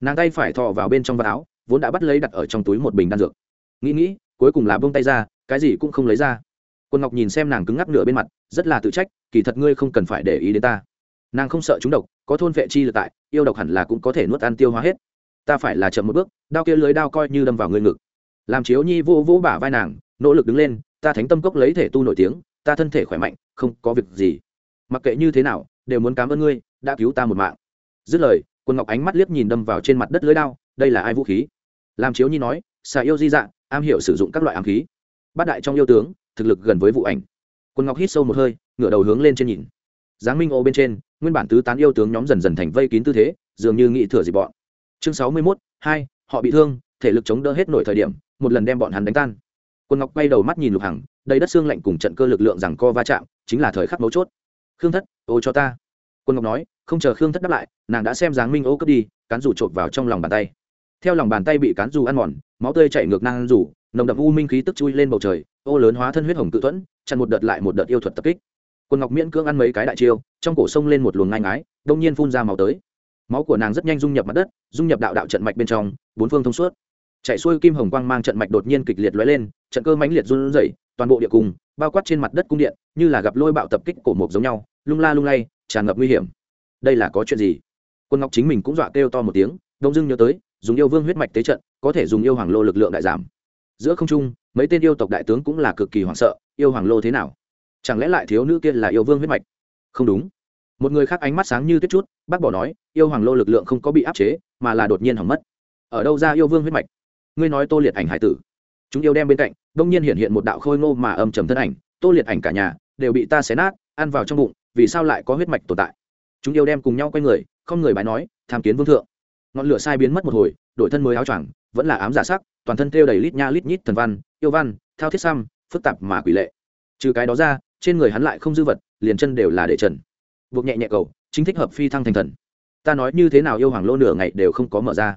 Speaker 1: Nàng tay phải thò vào bên trong vạt áo, vốn đã bắt lấy đặt ở trong túi một bình đan dược. Nghĩ nghĩ, cuối cùng là bông tay ra, cái gì cũng không lấy ra. Quân ngọc nhìn xem nàng cứng ngắc nửa bên mặt, rất là tự trách, kỳ thật ngươi không cần phải để ý đến ta nàng không sợ chúng độc, có thôn vệ chi lực tại, yêu độc hẳn là cũng có thể nuốt ăn tiêu hóa hết. Ta phải là chậm một bước, đao kia lưới đao coi như đâm vào ngươi ngực. Làm chiếu nhi vô vô bả vai nàng, nỗ lực đứng lên, ta thánh tâm cốc lấy thể tu nổi tiếng, ta thân thể khỏe mạnh, không có việc gì. Mặc kệ như thế nào, đều muốn cảm ơn ngươi, đã cứu ta một mạng. Dứt lời, quân ngọc ánh mắt liếc nhìn đâm vào trên mặt đất lưới đao, đây là ai vũ khí? Làm chiếu nhi nói, xà yêu di dạng, am hiểu sử dụng các loại ám khí. Bát đại trong yêu tướng, thực lực gần với vụ ảnh. Quân ngọc hít sâu một hơi, ngửa đầu hướng lên trên nhìn giáng minh ô bên trên, nguyên bản tứ tán yêu tướng nhóm dần dần thành vây kín tư thế, dường như nghị thừa dịp bọn. Chương sáu mươi mốt, hai, họ bị thương, thể lực chống đỡ hết nổi thời điểm, một lần đem bọn hắn đánh tan. Quân ngọc quay đầu mắt nhìn lục hằng, đầy đất xương lạnh cùng trận cơ lực lượng rằng co va chạm, chính là thời khắc mấu chốt. Khương thất, ô cho ta. Quân ngọc nói, không chờ khương thất đáp lại, nàng đã xem giáng minh ô cướp đi, cán rủ trộp vào trong lòng bàn tay. Theo lòng bàn tay bị cán dù ăn mòn, máu tươi chảy ngược nang rủ, nồng đậm u minh khí tức chui lên bầu trời, ô lớn hóa thân huyết hồng tự thuẫn, chặn một đợt lại một đợt yêu thuật tập kích quân ngọc miễn cưỡng ăn mấy cái đại chiêu, trong cổ sông lên một luồng ngai ngái, đông nhiên phun ra máu tới. Máu của nàng rất nhanh dung nhập mặt đất, dung nhập đạo đạo trận mạch bên trong, bốn phương thông suốt. Chạy xuôi kim hồng quang mang trận mạch đột nhiên kịch liệt lóe lên, trận cơ mãnh liệt run rẩy, toàn bộ địa cung bao quát trên mặt đất cung điện, như là gặp lôi bạo tập kích cổ mộc giống nhau, lung la lung lay, tràn ngập nguy hiểm. Đây là có chuyện gì? Quân ngọc chính mình cũng dọa kêu to một tiếng, đông dưng nhớ tới, dùng yêu vương huyết mạch tế trận, có thể dùng yêu hoàng lô lực lượng đại giảm. Giữa không trung, mấy tên yêu tộc đại tướng cũng là cực kỳ hoảng sợ, yêu hoàng lô thế nào? Chẳng lẽ lại thiếu nữ kia là yêu vương huyết mạch? Không đúng. Một người khác ánh mắt sáng như tuyết chút, bác bỏ nói, yêu hoàng lô lực lượng không có bị áp chế, mà là đột nhiên hỏng mất. Ở đâu ra yêu vương huyết mạch? Ngươi nói tô liệt ảnh hải tử. Chúng yêu đem bên cạnh, đông nhiên hiện hiện một đạo khôi ngô mà âm trầm thân ảnh. Tô liệt ảnh cả nhà đều bị ta xé nát, ăn vào trong bụng, vì sao lại có huyết mạch tồn tại? Chúng yêu đem cùng nhau quay người, không người bài nói, tham kiến vương thượng. Ngọn lửa sai biến mất một hồi, đổi thân mới áo choàng, vẫn là ám giả sắc, toàn thân thêu đầy lít nha lít nhít thần văn, yêu văn, thao thiết xăm, phức tạp mà quỷ lệ. Trừ cái đó ra trên người hắn lại không dư vật, liền chân đều là để trần. Buộc nhẹ nhẹ cầu, chính thích hợp phi thăng thành thần. Ta nói như thế nào yêu hoàng lô nửa ngày đều không có mở ra.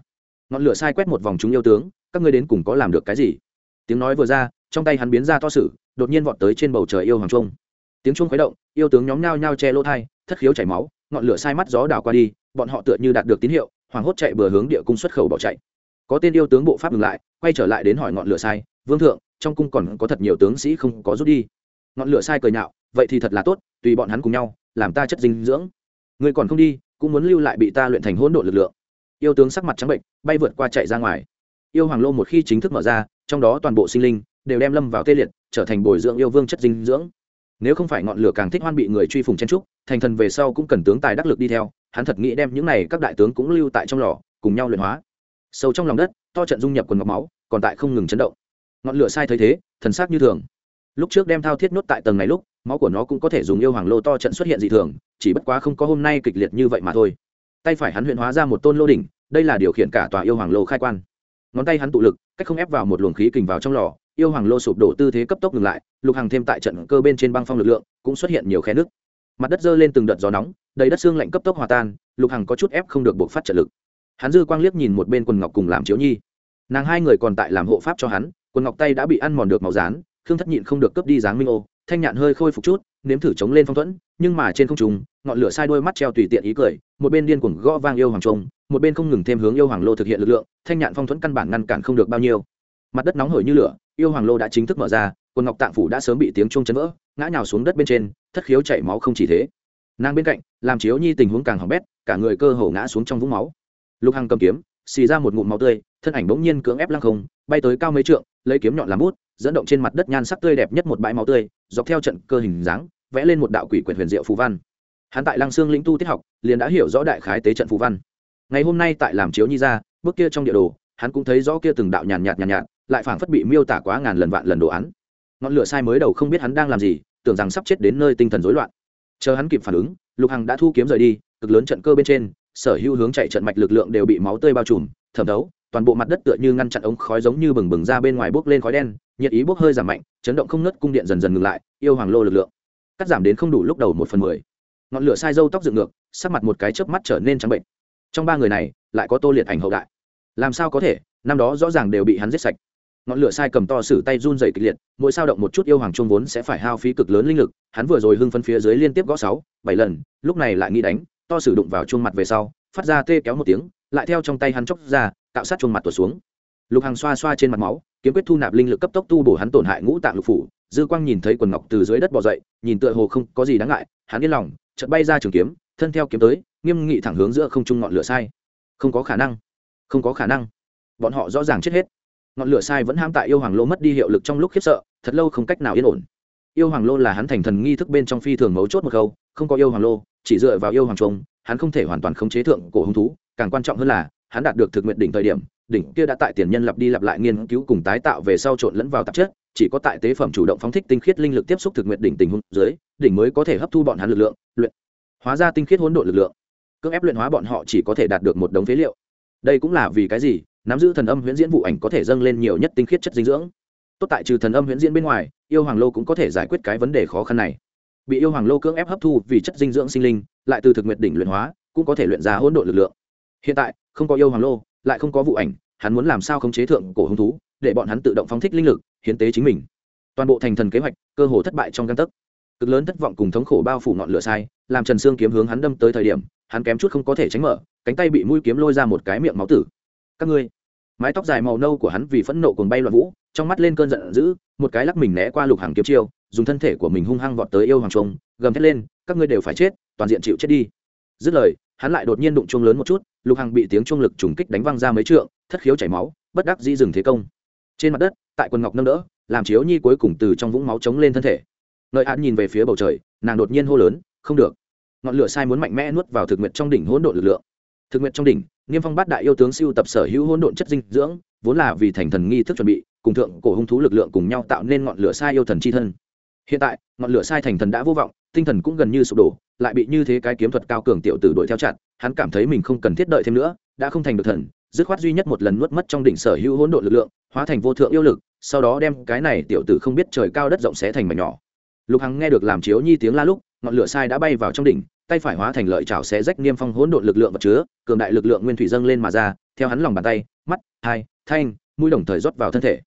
Speaker 1: Ngọn lửa sai quét một vòng chúng yêu tướng, các ngươi đến cùng có làm được cái gì? Tiếng nói vừa ra, trong tay hắn biến ra to sử đột nhiên vọt tới trên bầu trời yêu hoàng trung. Tiếng trung khuấy động, yêu tướng nhóm nhao nhao che lỗ thai, thất khiếu chảy máu, ngọn lửa sai mắt gió đảo qua đi, bọn họ tựa như đạt được tín hiệu, hoàng hốt chạy bừa hướng địa cung xuất khẩu bỏ chạy. Có tên yêu tướng bộ pháp ngừng lại, quay trở lại đến hỏi ngọn lửa sai, vương thượng, trong cung còn có thật nhiều tướng sĩ không có rút đi ngọn lửa sai cười nhạo, vậy thì thật là tốt, tùy bọn hắn cùng nhau, làm ta chất dinh dưỡng. Người còn không đi, cũng muốn lưu lại bị ta luyện thành hỗn độn lực lượng. Yêu tướng sắc mặt trắng bệnh, bay vượt qua chạy ra ngoài. Yêu hoàng lô một khi chính thức mở ra, trong đó toàn bộ sinh linh đều đem lâm vào tê liệt, trở thành bồi dưỡng yêu vương chất dinh dưỡng. Nếu không phải ngọn lửa càng thích hoan bị người truy phùng chen trúc, thành thần về sau cũng cần tướng tài đắc lực đi theo, hắn thật nghĩ đem những này các đại tướng cũng lưu tại trong lò, cùng nhau luyện hóa. Sâu trong lòng đất, to trận dung nhập quần ngọc máu, còn tại không ngừng chấn động. Ngọn lửa sai thấy thế, thần sắc như thường lúc trước đem thao thiết nốt tại tầng này lúc, máu của nó cũng có thể dùng yêu hoàng lô to trận xuất hiện dị thường, chỉ bất quá không có hôm nay kịch liệt như vậy mà thôi. Tay phải hắn huyện hóa ra một tôn lô đỉnh, đây là điều khiển cả tòa yêu hoàng lô khai quan. Ngón tay hắn tụ lực, cách không ép vào một luồng khí kình vào trong lò, yêu hoàng lô sụp đổ tư thế cấp tốc ngừng lại, lục hàng thêm tại trận cơ bên trên băng phong lực lượng, cũng xuất hiện nhiều khe nước mặt đất dơ lên từng đợt gió nóng, đầy đất xương lạnh cấp tốc hòa tan, lục hằng có chút ép không được buộc phát trận lực. Hắn dư quang liếc nhìn một bên quần ngọc cùng làm chiếu nhi. Nàng hai người còn tại làm hộ pháp cho hắn, quần ngọc tay đã bị ăn mòn được màu rán khương thất nhịn không được cướp đi dáng minh ô, thanh nhạn hơi khôi phục chút, nếm thử chống lên phong thuẫn, nhưng mà trên không trùng ngọn lửa sai đôi mắt treo tùy tiện ý cười, một bên điên cuồng gõ vang yêu hoàng trông một bên không ngừng thêm hướng yêu hoàng lô thực hiện lực lượng, thanh nhạn phong thuẫn căn bản ngăn cản không được bao nhiêu. Mặt đất nóng hổi như lửa, yêu hoàng lô đã chính thức mở ra, quần ngọc tạng phủ đã sớm bị tiếng chuông chấn vỡ, ngã nhào xuống đất bên trên, thất khiếu chảy máu không chỉ thế. Nàng bên cạnh, làm chiếu nhi tình huống càng hỏng bét, cả người cơ hồ ngã xuống trong vũng máu. Lục hằng cầm kiếm, xì ra một ngụm máu tươi, thân ảnh bỗng nhiên cưỡng ép lăng không, bay tới cao mấy trượng, lấy kiếm nhọn làm bút dẫn động trên mặt đất nhan sắc tươi đẹp nhất một bãi máu tươi dọc theo trận cơ hình dáng vẽ lên một đạo quỷ quyển huyền diệu phù văn. Hắn tại lăng xương lĩnh tu tiết học liền đã hiểu rõ đại khái tế trận phù văn. Ngày hôm nay tại làm chiếu nhi ra bước kia trong địa đồ hắn cũng thấy rõ kia từng đạo nhàn nhạt nhàn nhạt, lại phảng phất bị miêu tả quá ngàn lần vạn lần đồ án. Ngọn lửa sai mới đầu không biết hắn đang làm gì tưởng rằng sắp chết đến nơi tinh thần rối loạn. Chờ hắn kịp phản ứng lục hằng đã thu kiếm rời đi cực lớn trận cơ bên trên sở hữu hướng chạy trận mạch lực lượng đều bị máu tươi bao trùm thẩm thấu toàn bộ mặt đất tựa như ngăn chặn ống khói giống như bừng bừng ra bên ngoài bốc lên khói đen, nhiệt ý bốc hơi giảm mạnh, chấn động không nứt cung điện dần dần ngừng lại, yêu hoàng lô lực lượng cắt giảm đến không đủ lúc đầu một phần mười. Ngọn lửa sai dâu tóc dựng ngược, sắc mặt một cái chớp mắt trở nên trắng bệnh. Trong ba người này, lại có tô liệt ảnh hậu đại. Làm sao có thể, năm đó rõ ràng đều bị hắn giết sạch. Ngọn lửa sai cầm to sử tay run dày kịch liệt, mỗi sao động một chút yêu hoàng trung vốn sẽ phải hao phí cực lớn linh lực, hắn vừa rồi hưng phân phía dưới liên tiếp gõ sáu, bảy lần, lúc này lại nghĩ đánh, to sử đụng vào chuông mặt về sau, phát ra tê kéo một tiếng, lại theo trong tay hắn chóc ra tạo sát chuông mặt tuột xuống. Lục hàng xoa xoa trên mặt máu, kiếm quyết thu nạp linh lực cấp tốc tu bổ hắn tổn hại ngũ tạng lục phủ. Dư quang nhìn thấy quần ngọc từ dưới đất bỏ dậy, nhìn tựa hồ không có gì đáng ngại, hắn yên lòng, chợt bay ra trường kiếm, thân theo kiếm tới, nghiêm nghị thẳng hướng giữa không trung ngọn lửa sai. Không có khả năng, không có khả năng. Bọn họ rõ ràng chết hết. Ngọn lửa sai vẫn ham tại yêu hoàng lô mất đi hiệu lực trong lúc khiếp sợ, thật lâu không cách nào yên ổn. Yêu hoàng lô là hắn thành thần nghi thức bên trong phi thường mấu chốt một câu không có yêu hoàng lô, chỉ dựa vào yêu hoàng trung hắn không thể hoàn toàn khống chế thượng cổ hung thú, càng quan trọng hơn là hắn đạt được thực nguyện đỉnh thời điểm, đỉnh kia đã tại tiền nhân lặp đi lặp lại nghiên cứu cùng tái tạo về sau trộn lẫn vào tạp chất, chỉ có tại tế phẩm chủ động phóng thích tinh khiết linh lực tiếp xúc thực nguyện đỉnh tình huống dưới, đỉnh mới có thể hấp thu bọn hắn lực lượng, luyện hóa ra tinh khiết hỗn độn lực lượng. Cưỡng ép luyện hóa bọn họ chỉ có thể đạt được một đống phế liệu. Đây cũng là vì cái gì? Nắm giữ thần âm huyễn diễn vụ ảnh có thể dâng lên nhiều nhất tinh khiết chất dinh dưỡng. Tốt tại trừ thần âm huyễn diễn bên ngoài, yêu hoàng lô cũng có thể giải quyết cái vấn đề khó khăn này. Bị yêu hoàng lô cưỡng ép hấp thu vì chất dinh dưỡng sinh linh, lại từ thực nguyện đỉnh luyện hóa, cũng có thể luyện ra hỗn độn lực lượng hiện tại, không có yêu hoàng lô, lại không có vụ ảnh, hắn muốn làm sao khống chế thượng cổ hứng thú, để bọn hắn tự động phóng thích linh lực, hiến tế chính mình. Toàn bộ thành thần kế hoạch, cơ hồ thất bại trong căn tấc. Cực lớn thất vọng cùng thống khổ bao phủ ngọn lửa sai, làm trần sương kiếm hướng hắn đâm tới thời điểm, hắn kém chút không có thể tránh mở, cánh tay bị mũi kiếm lôi ra một cái miệng máu tử. Các ngươi, mái tóc dài màu nâu của hắn vì phẫn nộ cùng bay loạn vũ, trong mắt lên cơn giận dữ, một cái lắc mình né qua lục hàng kiếm chiêu, dùng thân thể của mình hung hăng vọt tới yêu hoàng trung, gầm thét lên, các ngươi đều phải chết, toàn diện chịu chết đi. Dứt lời hắn lại đột nhiên đụng chuông lớn một chút, lục hằng bị tiếng chuông lực trùng kích đánh văng ra mấy trượng, thất khiếu chảy máu, bất đắc dĩ dừng thế công. Trên mặt đất, tại quần ngọc nâng đỡ, làm chiếu nhi cuối cùng từ trong vũng máu chống lên thân thể. Ngợi hạn nhìn về phía bầu trời, nàng đột nhiên hô lớn, không được. Ngọn lửa sai muốn mạnh mẽ nuốt vào thực nguyện trong đỉnh hỗn độn lực lượng. Thực nguyện trong đỉnh, niêm phong bát đại yêu tướng siêu tập sở hữu hỗn độn chất dinh dưỡng, vốn là vì thành thần nghi thức chuẩn bị, cùng thượng cổ hung thú lực lượng cùng nhau tạo nên ngọn lửa sai yêu thần chi thân. Hiện tại, ngọn lửa sai thành thần đã vô vọng, tinh thần cũng gần như sụp đổ lại bị như thế cái kiếm thuật cao cường tiểu tử đuổi theo chặt, hắn cảm thấy mình không cần thiết đợi thêm nữa, đã không thành được thần, dứt khoát duy nhất một lần nuốt mất trong đỉnh sở hữu hỗn độn lực lượng, hóa thành vô thượng yêu lực, sau đó đem cái này tiểu tử không biết trời cao đất rộng xé thành mảnh nhỏ. Lục hằng nghe được làm chiếu nhi tiếng la lúc, ngọn lửa sai đã bay vào trong đỉnh, tay phải hóa thành lợi chảo xé rách niêm phong hỗn độn lực lượng vật chứa, cường đại lực lượng nguyên thủy dâng lên mà ra, theo hắn lòng bàn tay, mắt, hai, thanh, mũi đồng thời rót vào thân thể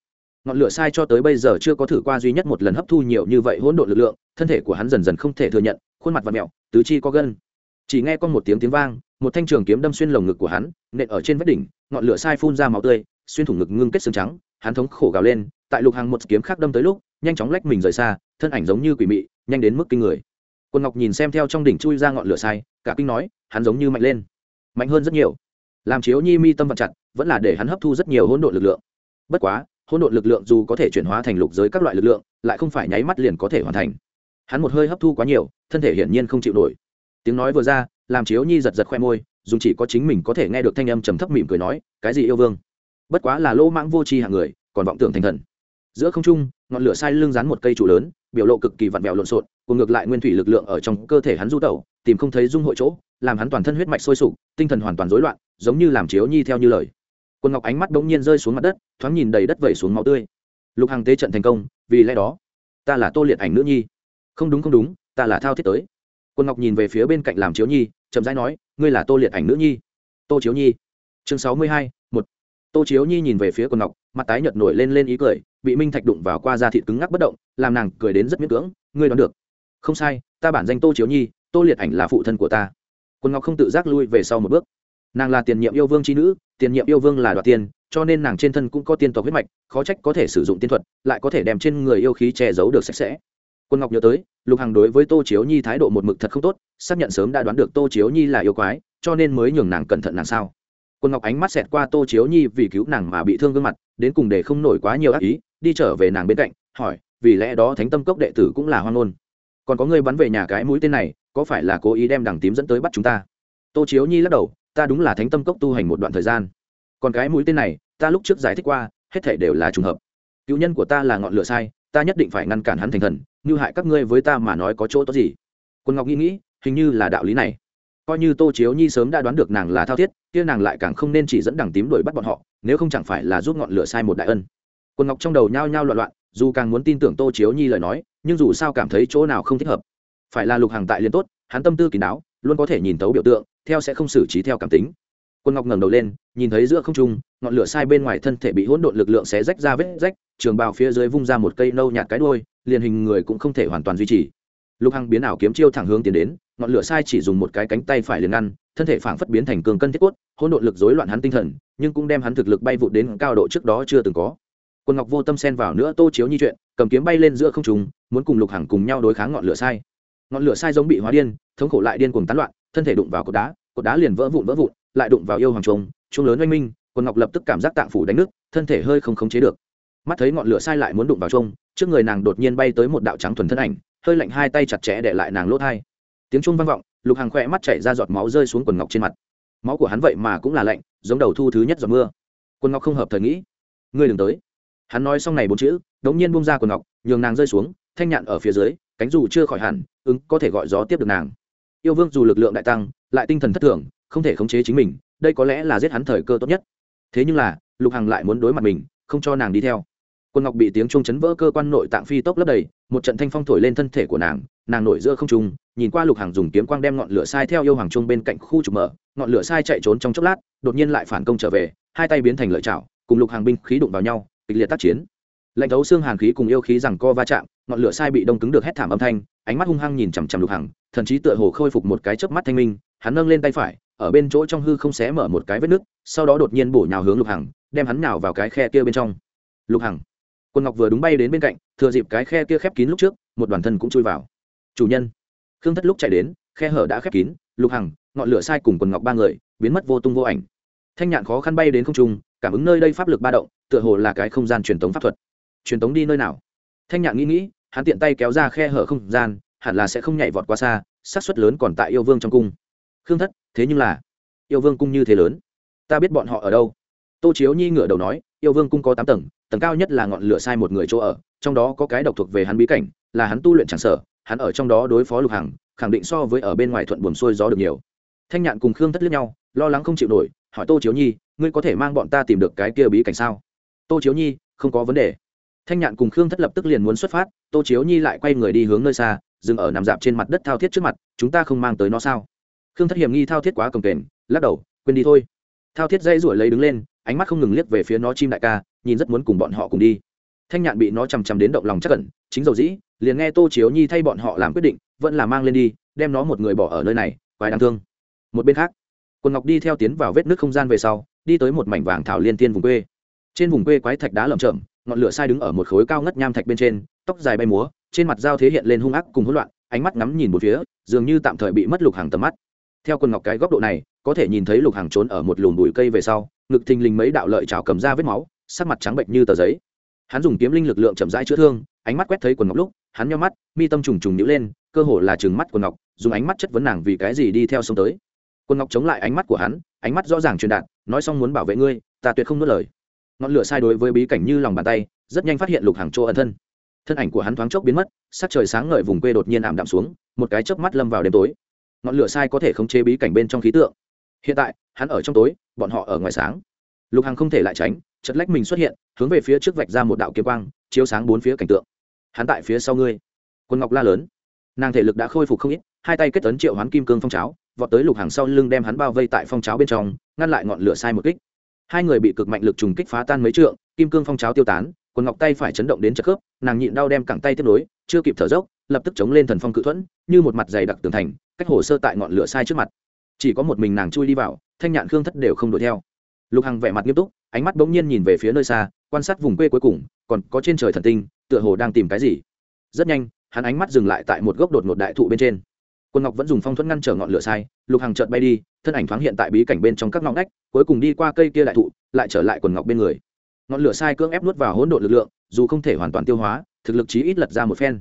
Speaker 1: ngọn lửa sai cho tới bây giờ chưa có thử qua duy nhất một lần hấp thu nhiều như vậy hỗn độn lực lượng, thân thể của hắn dần dần không thể thừa nhận, khuôn mặt và mẹo, tứ chi có gân. Chỉ nghe con một tiếng tiếng vang, một thanh trường kiếm đâm xuyên lồng ngực của hắn, nện ở trên vách đỉnh, ngọn lửa sai phun ra máu tươi, xuyên thủng ngực ngưng kết xương trắng, hắn thống khổ gào lên, tại lục hàng một kiếm khác đâm tới lúc, nhanh chóng lách mình rời xa, thân ảnh giống như quỷ mị, nhanh đến mức kinh người. Quân ngọc nhìn xem theo trong đỉnh chui ra ngọn lửa sai, cả kinh nói, hắn giống như mạnh lên, mạnh hơn rất nhiều. Làm chiếu nhi mi tâm vật chặt, vẫn là để hắn hấp thu rất nhiều hỗn độn lực lượng. Bất quá hỗn độn lực lượng dù có thể chuyển hóa thành lục giới các loại lực lượng, lại không phải nháy mắt liền có thể hoàn thành. Hắn một hơi hấp thu quá nhiều, thân thể hiển nhiên không chịu nổi. Tiếng nói vừa ra, làm chiếu nhi giật giật khoe môi dùng chỉ có chính mình có thể nghe được thanh âm trầm thấp mỉm cười nói, cái gì yêu vương? Bất quá là lỗ mãng vô tri hạng người, còn vọng tưởng thành thần. Giữa không trung, ngọn lửa sai lưng rán một cây trụ lớn, biểu lộ cực kỳ vặn vẹo lộn xộn, cùng ngược lại nguyên thủy lực lượng ở trong cơ thể hắn du tẩu, tìm không thấy dung hội chỗ, làm hắn toàn thân huyết mạch sôi sục, tinh thần hoàn toàn rối loạn, giống như làm chiếu nhi theo như lời quân ngọc ánh mắt bỗng nhiên rơi xuống mặt đất, thoáng nhìn đầy đất vẩy xuống máu tươi. Lục hằng tế trận thành công, vì lẽ đó, ta là tô liệt ảnh nữ nhi. Không đúng không đúng, ta là thao thiết tới. Quân ngọc nhìn về phía bên cạnh làm chiếu nhi, chậm rãi nói, ngươi là tô liệt ảnh nữ nhi. Tô chiếu nhi. Chương sáu mươi hai, một. Tô chiếu nhi nhìn về phía quân ngọc, mặt tái nhợt nổi lên lên ý cười, bị minh thạch đụng vào qua da thịt cứng ngắc bất động, làm nàng cười đến rất miễn cưỡng, ngươi đoán được. Không sai, ta bản danh tô chiếu nhi, tô liệt ảnh là phụ thân của ta. Quân ngọc không tự giác lui về sau một bước nàng là tiền nhiệm yêu vương c h i nữ, tiền nhiệm yêu vương là đoạt tiền, cho nên nàng trên thân cũng có tiên tộc huyết mạch, khó trách có thể sử dụng tiên thuật, lại có thể đem trên người yêu khí che giấu được sạch sẽ. Quân ngọc nhớ tới, lục hằng đối với tô chiếu nhi thái độ một mực thật không tốt, xác nhận sớm đã đoán được tô chiếu nhi là yêu quái, cho nên mới nhường nàng cẩn thận nàng sao. Quân ngọc ánh mắt xẹt qua tô chiếu nhi vì cứu nàng mà bị thương gương mặt, đến cùng để không nổi quá nhiều ác ý, đi trở về nàng bên cạnh, hỏi, vì lẽ đó thánh tâm cốc đệ tử cũng là hoang ngôn. Còn có người bắn về nhà cái mũi tên này, có phải là cố ý đem đằng tím dẫn tới bắt chúng ta? Tô chiếu nhi lắc đầu ta đúng là thánh tâm cốc tu hành một đoạn thời gian. Còn cái mũi tên này, ta lúc trước giải thích qua, hết thể đều là trùng hợp. Cựu nhân của ta là ngọn lửa sai, ta nhất định phải ngăn cản hắn thành thần, như hại các ngươi với ta mà nói có chỗ tốt gì? Quân ngọc nghĩ nghĩ, hình như là đạo lý này. Coi như tô chiếu nhi sớm đã đoán được nàng là thao thiết, kia nàng lại càng không nên chỉ dẫn đằng tím đuổi bắt bọn họ, nếu không chẳng phải là giúp ngọn lửa sai một đại ân. Quân ngọc trong đầu nhao nhao loạn loạn, dù càng muốn tin tưởng tô chiếu nhi lời nói, nhưng dù sao cảm thấy chỗ nào không thích hợp. Phải là lục hàng tại liên tốt, hắn tâm tư kín đáo, luôn có thể nhìn tấu biểu tượng theo sẽ không xử trí theo cảm tính. Quân ngọc ngẩng đầu lên, nhìn thấy giữa không trung, ngọn lửa sai bên ngoài thân thể bị hỗn độn lực lượng xé rách ra vết rách, trường bào phía dưới vung ra một cây nâu nhạt cái đuôi, liền hình người cũng không thể hoàn toàn duy trì. Lục hằng biến ảo kiếm chiêu thẳng hướng tiến đến, ngọn lửa sai chỉ dùng một cái cánh tay phải liền ngăn, thân thể phảng phất biến thành cường cân thiết cốt, hỗn độn lực rối loạn hắn tinh thần, nhưng cũng đem hắn thực lực bay vụt đến cao độ trước đó chưa từng có. Quân ngọc vô tâm xen vào nữa tô chiếu nhi chuyện, cầm kiếm bay lên giữa không trung, muốn cùng lục hằng cùng nhau đối kháng ngọn lửa sai. Ngọn lửa sai giống bị hóa điên, thống khổ lại điên cuồng tán loạn thân thể đụng vào cột đá cột đá liền vỡ vụn vỡ vụn, lại đụng vào yêu hoàng trung trung lớn oanh minh quân ngọc lập tức cảm giác tạng phủ đánh nước, thân thể hơi không khống chế được. Mắt thấy ngọn lửa sai lại muốn đụng vào trung trước người nàng đột nhiên bay tới một đạo trắng thuần thân ảnh, hơi lạnh hai tay chặt chẽ để lại nàng lỗ thai. Tiếng trung vang vọng, lục hàng khỏe mắt chảy ra giọt máu rơi xuống quần ngọc trên mặt. Máu của hắn vậy mà cũng là lạnh, giống đầu thu thứ nhất giọt mưa. Quần ngọc không hợp thời nghĩ. Ngươi đừng tới. Hắn nói xong này bốn chữ, đống nhiên bung ra quần ngọc, nhường nàng rơi xuống, thanh nhạn ở phía dưới, cánh dù chưa khỏi hẳn, ứng có thể gọi gió tiếp được nàng yêu vương dù lực lượng đại tăng, lại tinh thần thất thường, không thể khống chế chính mình, đây có lẽ là giết hắn thời cơ tốt nhất. Thế nhưng là, lục hằng lại muốn đối mặt mình, không cho nàng đi theo. Quân ngọc bị tiếng trung chấn vỡ cơ quan nội tạng phi tốc lấp đầy, một trận thanh phong thổi lên thân thể của nàng nàng nổi giữa không trung, nhìn qua lục hằng dùng kiếm quang đem ngọn lửa sai theo yêu hoàng trung bên cạnh khu trục mở, ngọn lửa sai chạy trốn trong chốc lát, đột nhiên lại phản công trở về, hai tay biến thành lợi chảo, cùng lục hàng binh khí đụng vào nhau, kịch liệt tác chiến. Lạnh thấu xương hàn khí cùng yêu khí rằng co va chạm, ngọn lửa sai bị đông cứng được hét thảm âm thanh, ánh mắt hung hăng nhìn chằm chằm lục hằng thần chí tựa hồ khôi phục một cái chớp mắt thanh minh, hắn nâng lên tay phải, ở bên chỗ trong hư không xé mở một cái vết nứt, sau đó đột nhiên bổ nhào hướng lục hằng, đem hắn nhào vào cái khe kia bên trong. Lục hằng, quân ngọc vừa đúng bay đến bên cạnh, thừa dịp cái khe kia khép kín lúc trước, một đoàn thân cũng chui vào. Chủ nhân, khương thất lúc chạy đến, khe hở đã khép kín, lục hằng, ngọn lửa sai cùng quần ngọc ba người, biến mất vô tung vô ảnh. Thanh nhạn khó khăn bay đến không trung, cảm ứng nơi đây pháp lực ba động, tựa hồ là cái không gian truyền tống pháp thuật. Truyền tống đi nơi nào? Thanh nhạn nghĩ nghĩ, hắn tiện tay kéo ra khe hở không gian hẳn là sẽ không nhảy vọt quá xa, xác suất lớn còn tại yêu vương trong cung. Khương thất, thế nhưng là, yêu vương cung như thế lớn. Ta biết bọn họ ở đâu. Tô chiếu nhi ngửa đầu nói, yêu vương cung có tám tầng tầng cao nhất là ngọn lửa sai một người chỗ ở, trong đó có cái độc thuộc về hắn bí cảnh, là hắn tu luyện chẳng sở hắn ở trong đó đối phó lục hằng, khẳng định so với ở bên ngoài thuận buồm xuôi gió được nhiều. Thanh nhạn cùng khương thất liếc nhau, lo lắng không chịu nổi, hỏi tô chiếu nhi, ngươi có thể mang bọn ta tìm được cái kia bí cảnh sao? Tô chiếu nhi, không có vấn đề. Thanh nhạn cùng khương thất lập tức liền muốn xuất phát, tô chiếu nhi lại quay người đi hướng nơi xa dừng ở nằm dạp trên mặt đất thao thiết trước mặt, chúng ta không mang tới nó sao? Khương thất hiểm nghi thao thiết quá cồng kềnh, lắc đầu, quên đi thôi. Thao thiết dây ruổi lấy đứng lên, ánh mắt không ngừng liếc về phía nó chim đại ca, nhìn rất muốn cùng bọn họ cùng đi. Thanh nhạn bị nó chằm chằm đến động lòng chắc cẩn chính dầu dĩ, liền nghe tô chiếu nhi thay bọn họ làm quyết định, vẫn là mang lên đi, đem nó một người bỏ ở nơi này, quái đáng thương. Một bên khác, quần ngọc đi theo tiến vào vết nước không gian về sau, đi tới một mảnh vàng thảo liên tiên vùng quê. Trên vùng quê quái thạch đá lởm chởm, ngọn lửa sai đứng ở một khối cao ngất nham thạch bên trên tóc dài bay múa, trên mặt dao thế hiện lên hung ác cùng hỗn loạn, ánh mắt ngắm nhìn một phía, dường như tạm thời bị mất lục hàng tầm mắt. Theo quần ngọc cái góc độ này, có thể nhìn thấy lục hàng trốn ở một lùm bụi cây về sau, ngực thình lình mấy đạo lợi trào cầm ra vết máu, sắc mặt trắng bệnh như tờ giấy. Hắn dùng kiếm linh lực lượng chậm rãi chữa thương, ánh mắt quét thấy quần ngọc lúc, hắn nhau mắt, mi tâm trùng trùng nhữ lên, cơ hồ là chừng mắt quần ngọc, dùng ánh mắt chất vấn nàng vì cái gì đi theo sông tới. Quần ngọc chống lại ánh mắt của hắn, ánh mắt rõ ràng truyền đạt, nói xong muốn bảo vệ ngươi, ta tuyệt không nuốt lời. Ngọn lửa sai đối với bí cảnh như lòng bàn tay, rất nhanh phát hiện lục hàng chỗ ẩn thân thân ảnh của hắn thoáng chốc biến mất, sắc trời sáng ngời vùng quê đột nhiên ảm đạm xuống, một cái chớp mắt lâm vào đêm tối. Ngọn lửa sai có thể khống chế bí cảnh bên trong khí tượng. Hiện tại, hắn ở trong tối, bọn họ ở ngoài sáng. Lục hằng không thể lại tránh chật lách mình xuất hiện, hướng về phía trước vạch ra một đạo kiếm quang, chiếu sáng bốn phía cảnh tượng. Hắn tại phía sau ngươi. Quân ngọc la lớn. Nàng thể lực đã khôi phục không ít, hai tay kết tấn triệu hoán kim cương phong cháo, vọt tới lục hàng sau lưng đem hắn bao vây tại phong cháo bên trong, ngăn lại ngọn lửa sai một kích. Hai người bị cực mạnh lực trùng kích phá tan mấy trượng, kim cương phong cháo tiêu tán quần ngọc tay phải chấn động đến chật khớp, nàng nhịn đau đem cẳng tay tiếp nối, chưa kịp thở dốc, lập tức chống lên thần phong cự thuẫn, như một mặt dày đặc tường thành, cách hồ sơ tại ngọn lửa sai trước mặt. Chỉ có một mình nàng chui đi vào, thanh nhạn khương thất đều không đuổi theo. Lục hằng vẻ mặt nghiêm túc, ánh mắt bỗng nhiên nhìn về phía nơi xa, quan sát vùng quê cuối cùng, còn có trên trời thần tinh, tựa hồ đang tìm cái gì. Rất nhanh, hắn ánh mắt dừng lại tại một gốc đột ngột đại thụ bên trên. Quân ngọc vẫn dùng phong thuẫn ngăn trở ngọn lửa sai, lục Hằng chợt bay đi, thân ảnh thoáng hiện tại bí cảnh bên trong các ngọn ngách, cuối cùng đi qua cây kia đại thụ, lại trở lại quần ngọc bên người ngọn lửa sai cưỡng ép nuốt vào hỗn độn lực lượng, dù không thể hoàn toàn tiêu hóa, thực lực chí ít lật ra một phen.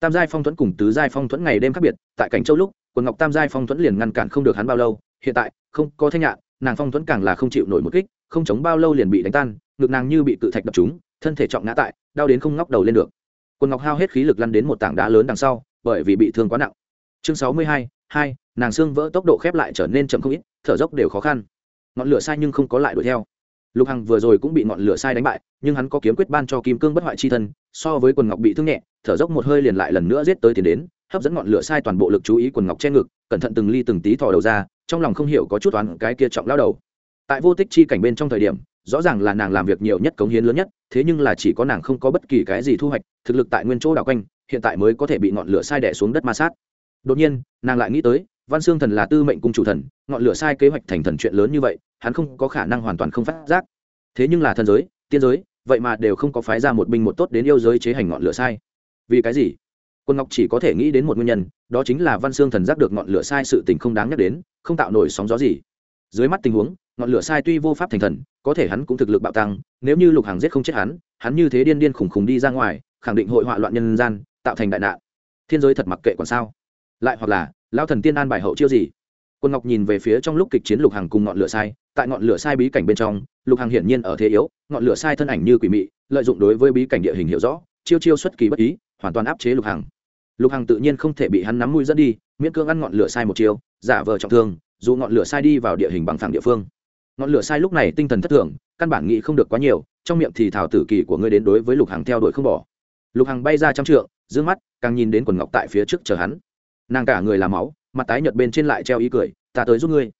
Speaker 1: Tam giai phong thuẫn cùng tứ giai phong thuẫn ngày đêm khác biệt, tại cảnh châu lúc, quần ngọc tam giai phong thuẫn liền ngăn cản không được hắn bao lâu, hiện tại, không có thanh nhạn, nàng phong thuẫn càng là không chịu nổi một kích, không chống bao lâu liền bị đánh tan, ngực nàng như bị cự thạch đập trúng, thân thể trọng ngã tại, đau đến không ngóc đầu lên được. Quần ngọc hao hết khí lực lăn đến một tảng đá lớn đằng sau, bởi vì bị thương quá nặng. Chương sáu mươi hai hai, nàng xương vỡ tốc độ khép lại trở nên chậm không ít, thở dốc đều khó khăn. Ngọn lửa sai nhưng không có lại đuổi theo lục hằng vừa rồi cũng bị ngọn lửa sai đánh bại, nhưng hắn có kiếm quyết ban cho kim cương bất hoại chi thân, so với quần ngọc bị thương nhẹ, thở dốc một hơi liền lại lần nữa giết tới tiền đến, hấp dẫn ngọn lửa sai toàn bộ lực chú ý quần ngọc che ngực, cẩn thận từng ly từng tí thò đầu ra, trong lòng không hiểu có chút toán cái kia trọng lao đầu. Tại vô tích chi cảnh bên trong thời điểm, rõ ràng là nàng làm việc nhiều nhất cống hiến lớn nhất, thế nhưng là chỉ có nàng không có bất kỳ cái gì thu hoạch, thực lực tại nguyên chỗ đảo quanh, hiện tại mới có thể bị ngọn lửa sai đẻ xuống đất ma sát. Đột nhiên, nàng lại nghĩ tới văn xương thần là tư mệnh cung chủ thần, ngọn lửa sai kế hoạch thành thần chuyện lớn như vậy, hắn không có khả năng hoàn toàn không phát giác. Thế nhưng là thần giới, tiên giới, vậy mà đều không có phái ra một binh một tốt đến yêu giới chế hành ngọn lửa sai. Vì cái gì? Quân ngọc chỉ có thể nghĩ đến một nguyên nhân, đó chính là văn xương thần giác được ngọn lửa sai sự tình không đáng nhắc đến, không tạo nổi sóng gió gì. Dưới mắt tình huống, ngọn lửa sai tuy vô pháp thành thần, có thể hắn cũng thực lực bạo tăng, nếu như lục hàng giết không chết hắn hắn như thế điên điên khủng khủng đi ra ngoài, khẳng định hội họa loạn nhân gian, tạo thành đại nạn. Thiên giới thật mặc kệ còn sao? Lại hoặc là lao thần tiên an bài hậu chiêu gì? Quân ngọc nhìn về phía trong lúc kịch chiến lục hàng cùng ngọn lửa sai, tại ngọn lửa sai bí cảnh bên trong, lục hàng hiển nhiên ở thế yếu, ngọn lửa sai thân ảnh như quỷ mị, lợi dụng đối với bí cảnh địa hình hiểu rõ, chiêu chiêu xuất kỳ bất ý, hoàn toàn áp chế lục hàng lục hàng tự nhiên không thể bị hắn nắm mũi dẫn đi, miễn cưỡng ăn ngọn lửa sai một chiêu, giả vờ trọng thương, dù ngọn lửa sai đi vào địa hình bằng phẳng địa phương. Ngọn lửa sai lúc này tinh thần thất thường, căn bản nghĩ không được quá nhiều, trong miệng thì thảo tử kỳ của ngươi đến đối với lục hàng theo đuổi không bỏ. Lục hàng bay ra trăm trượng d mắt, càng nhìn đến quần ngọc tại phía trước chờ hắn nàng cả người làm máu, mặt tái nhợt bên trên lại treo ý cười, ta tới giúp ngươi.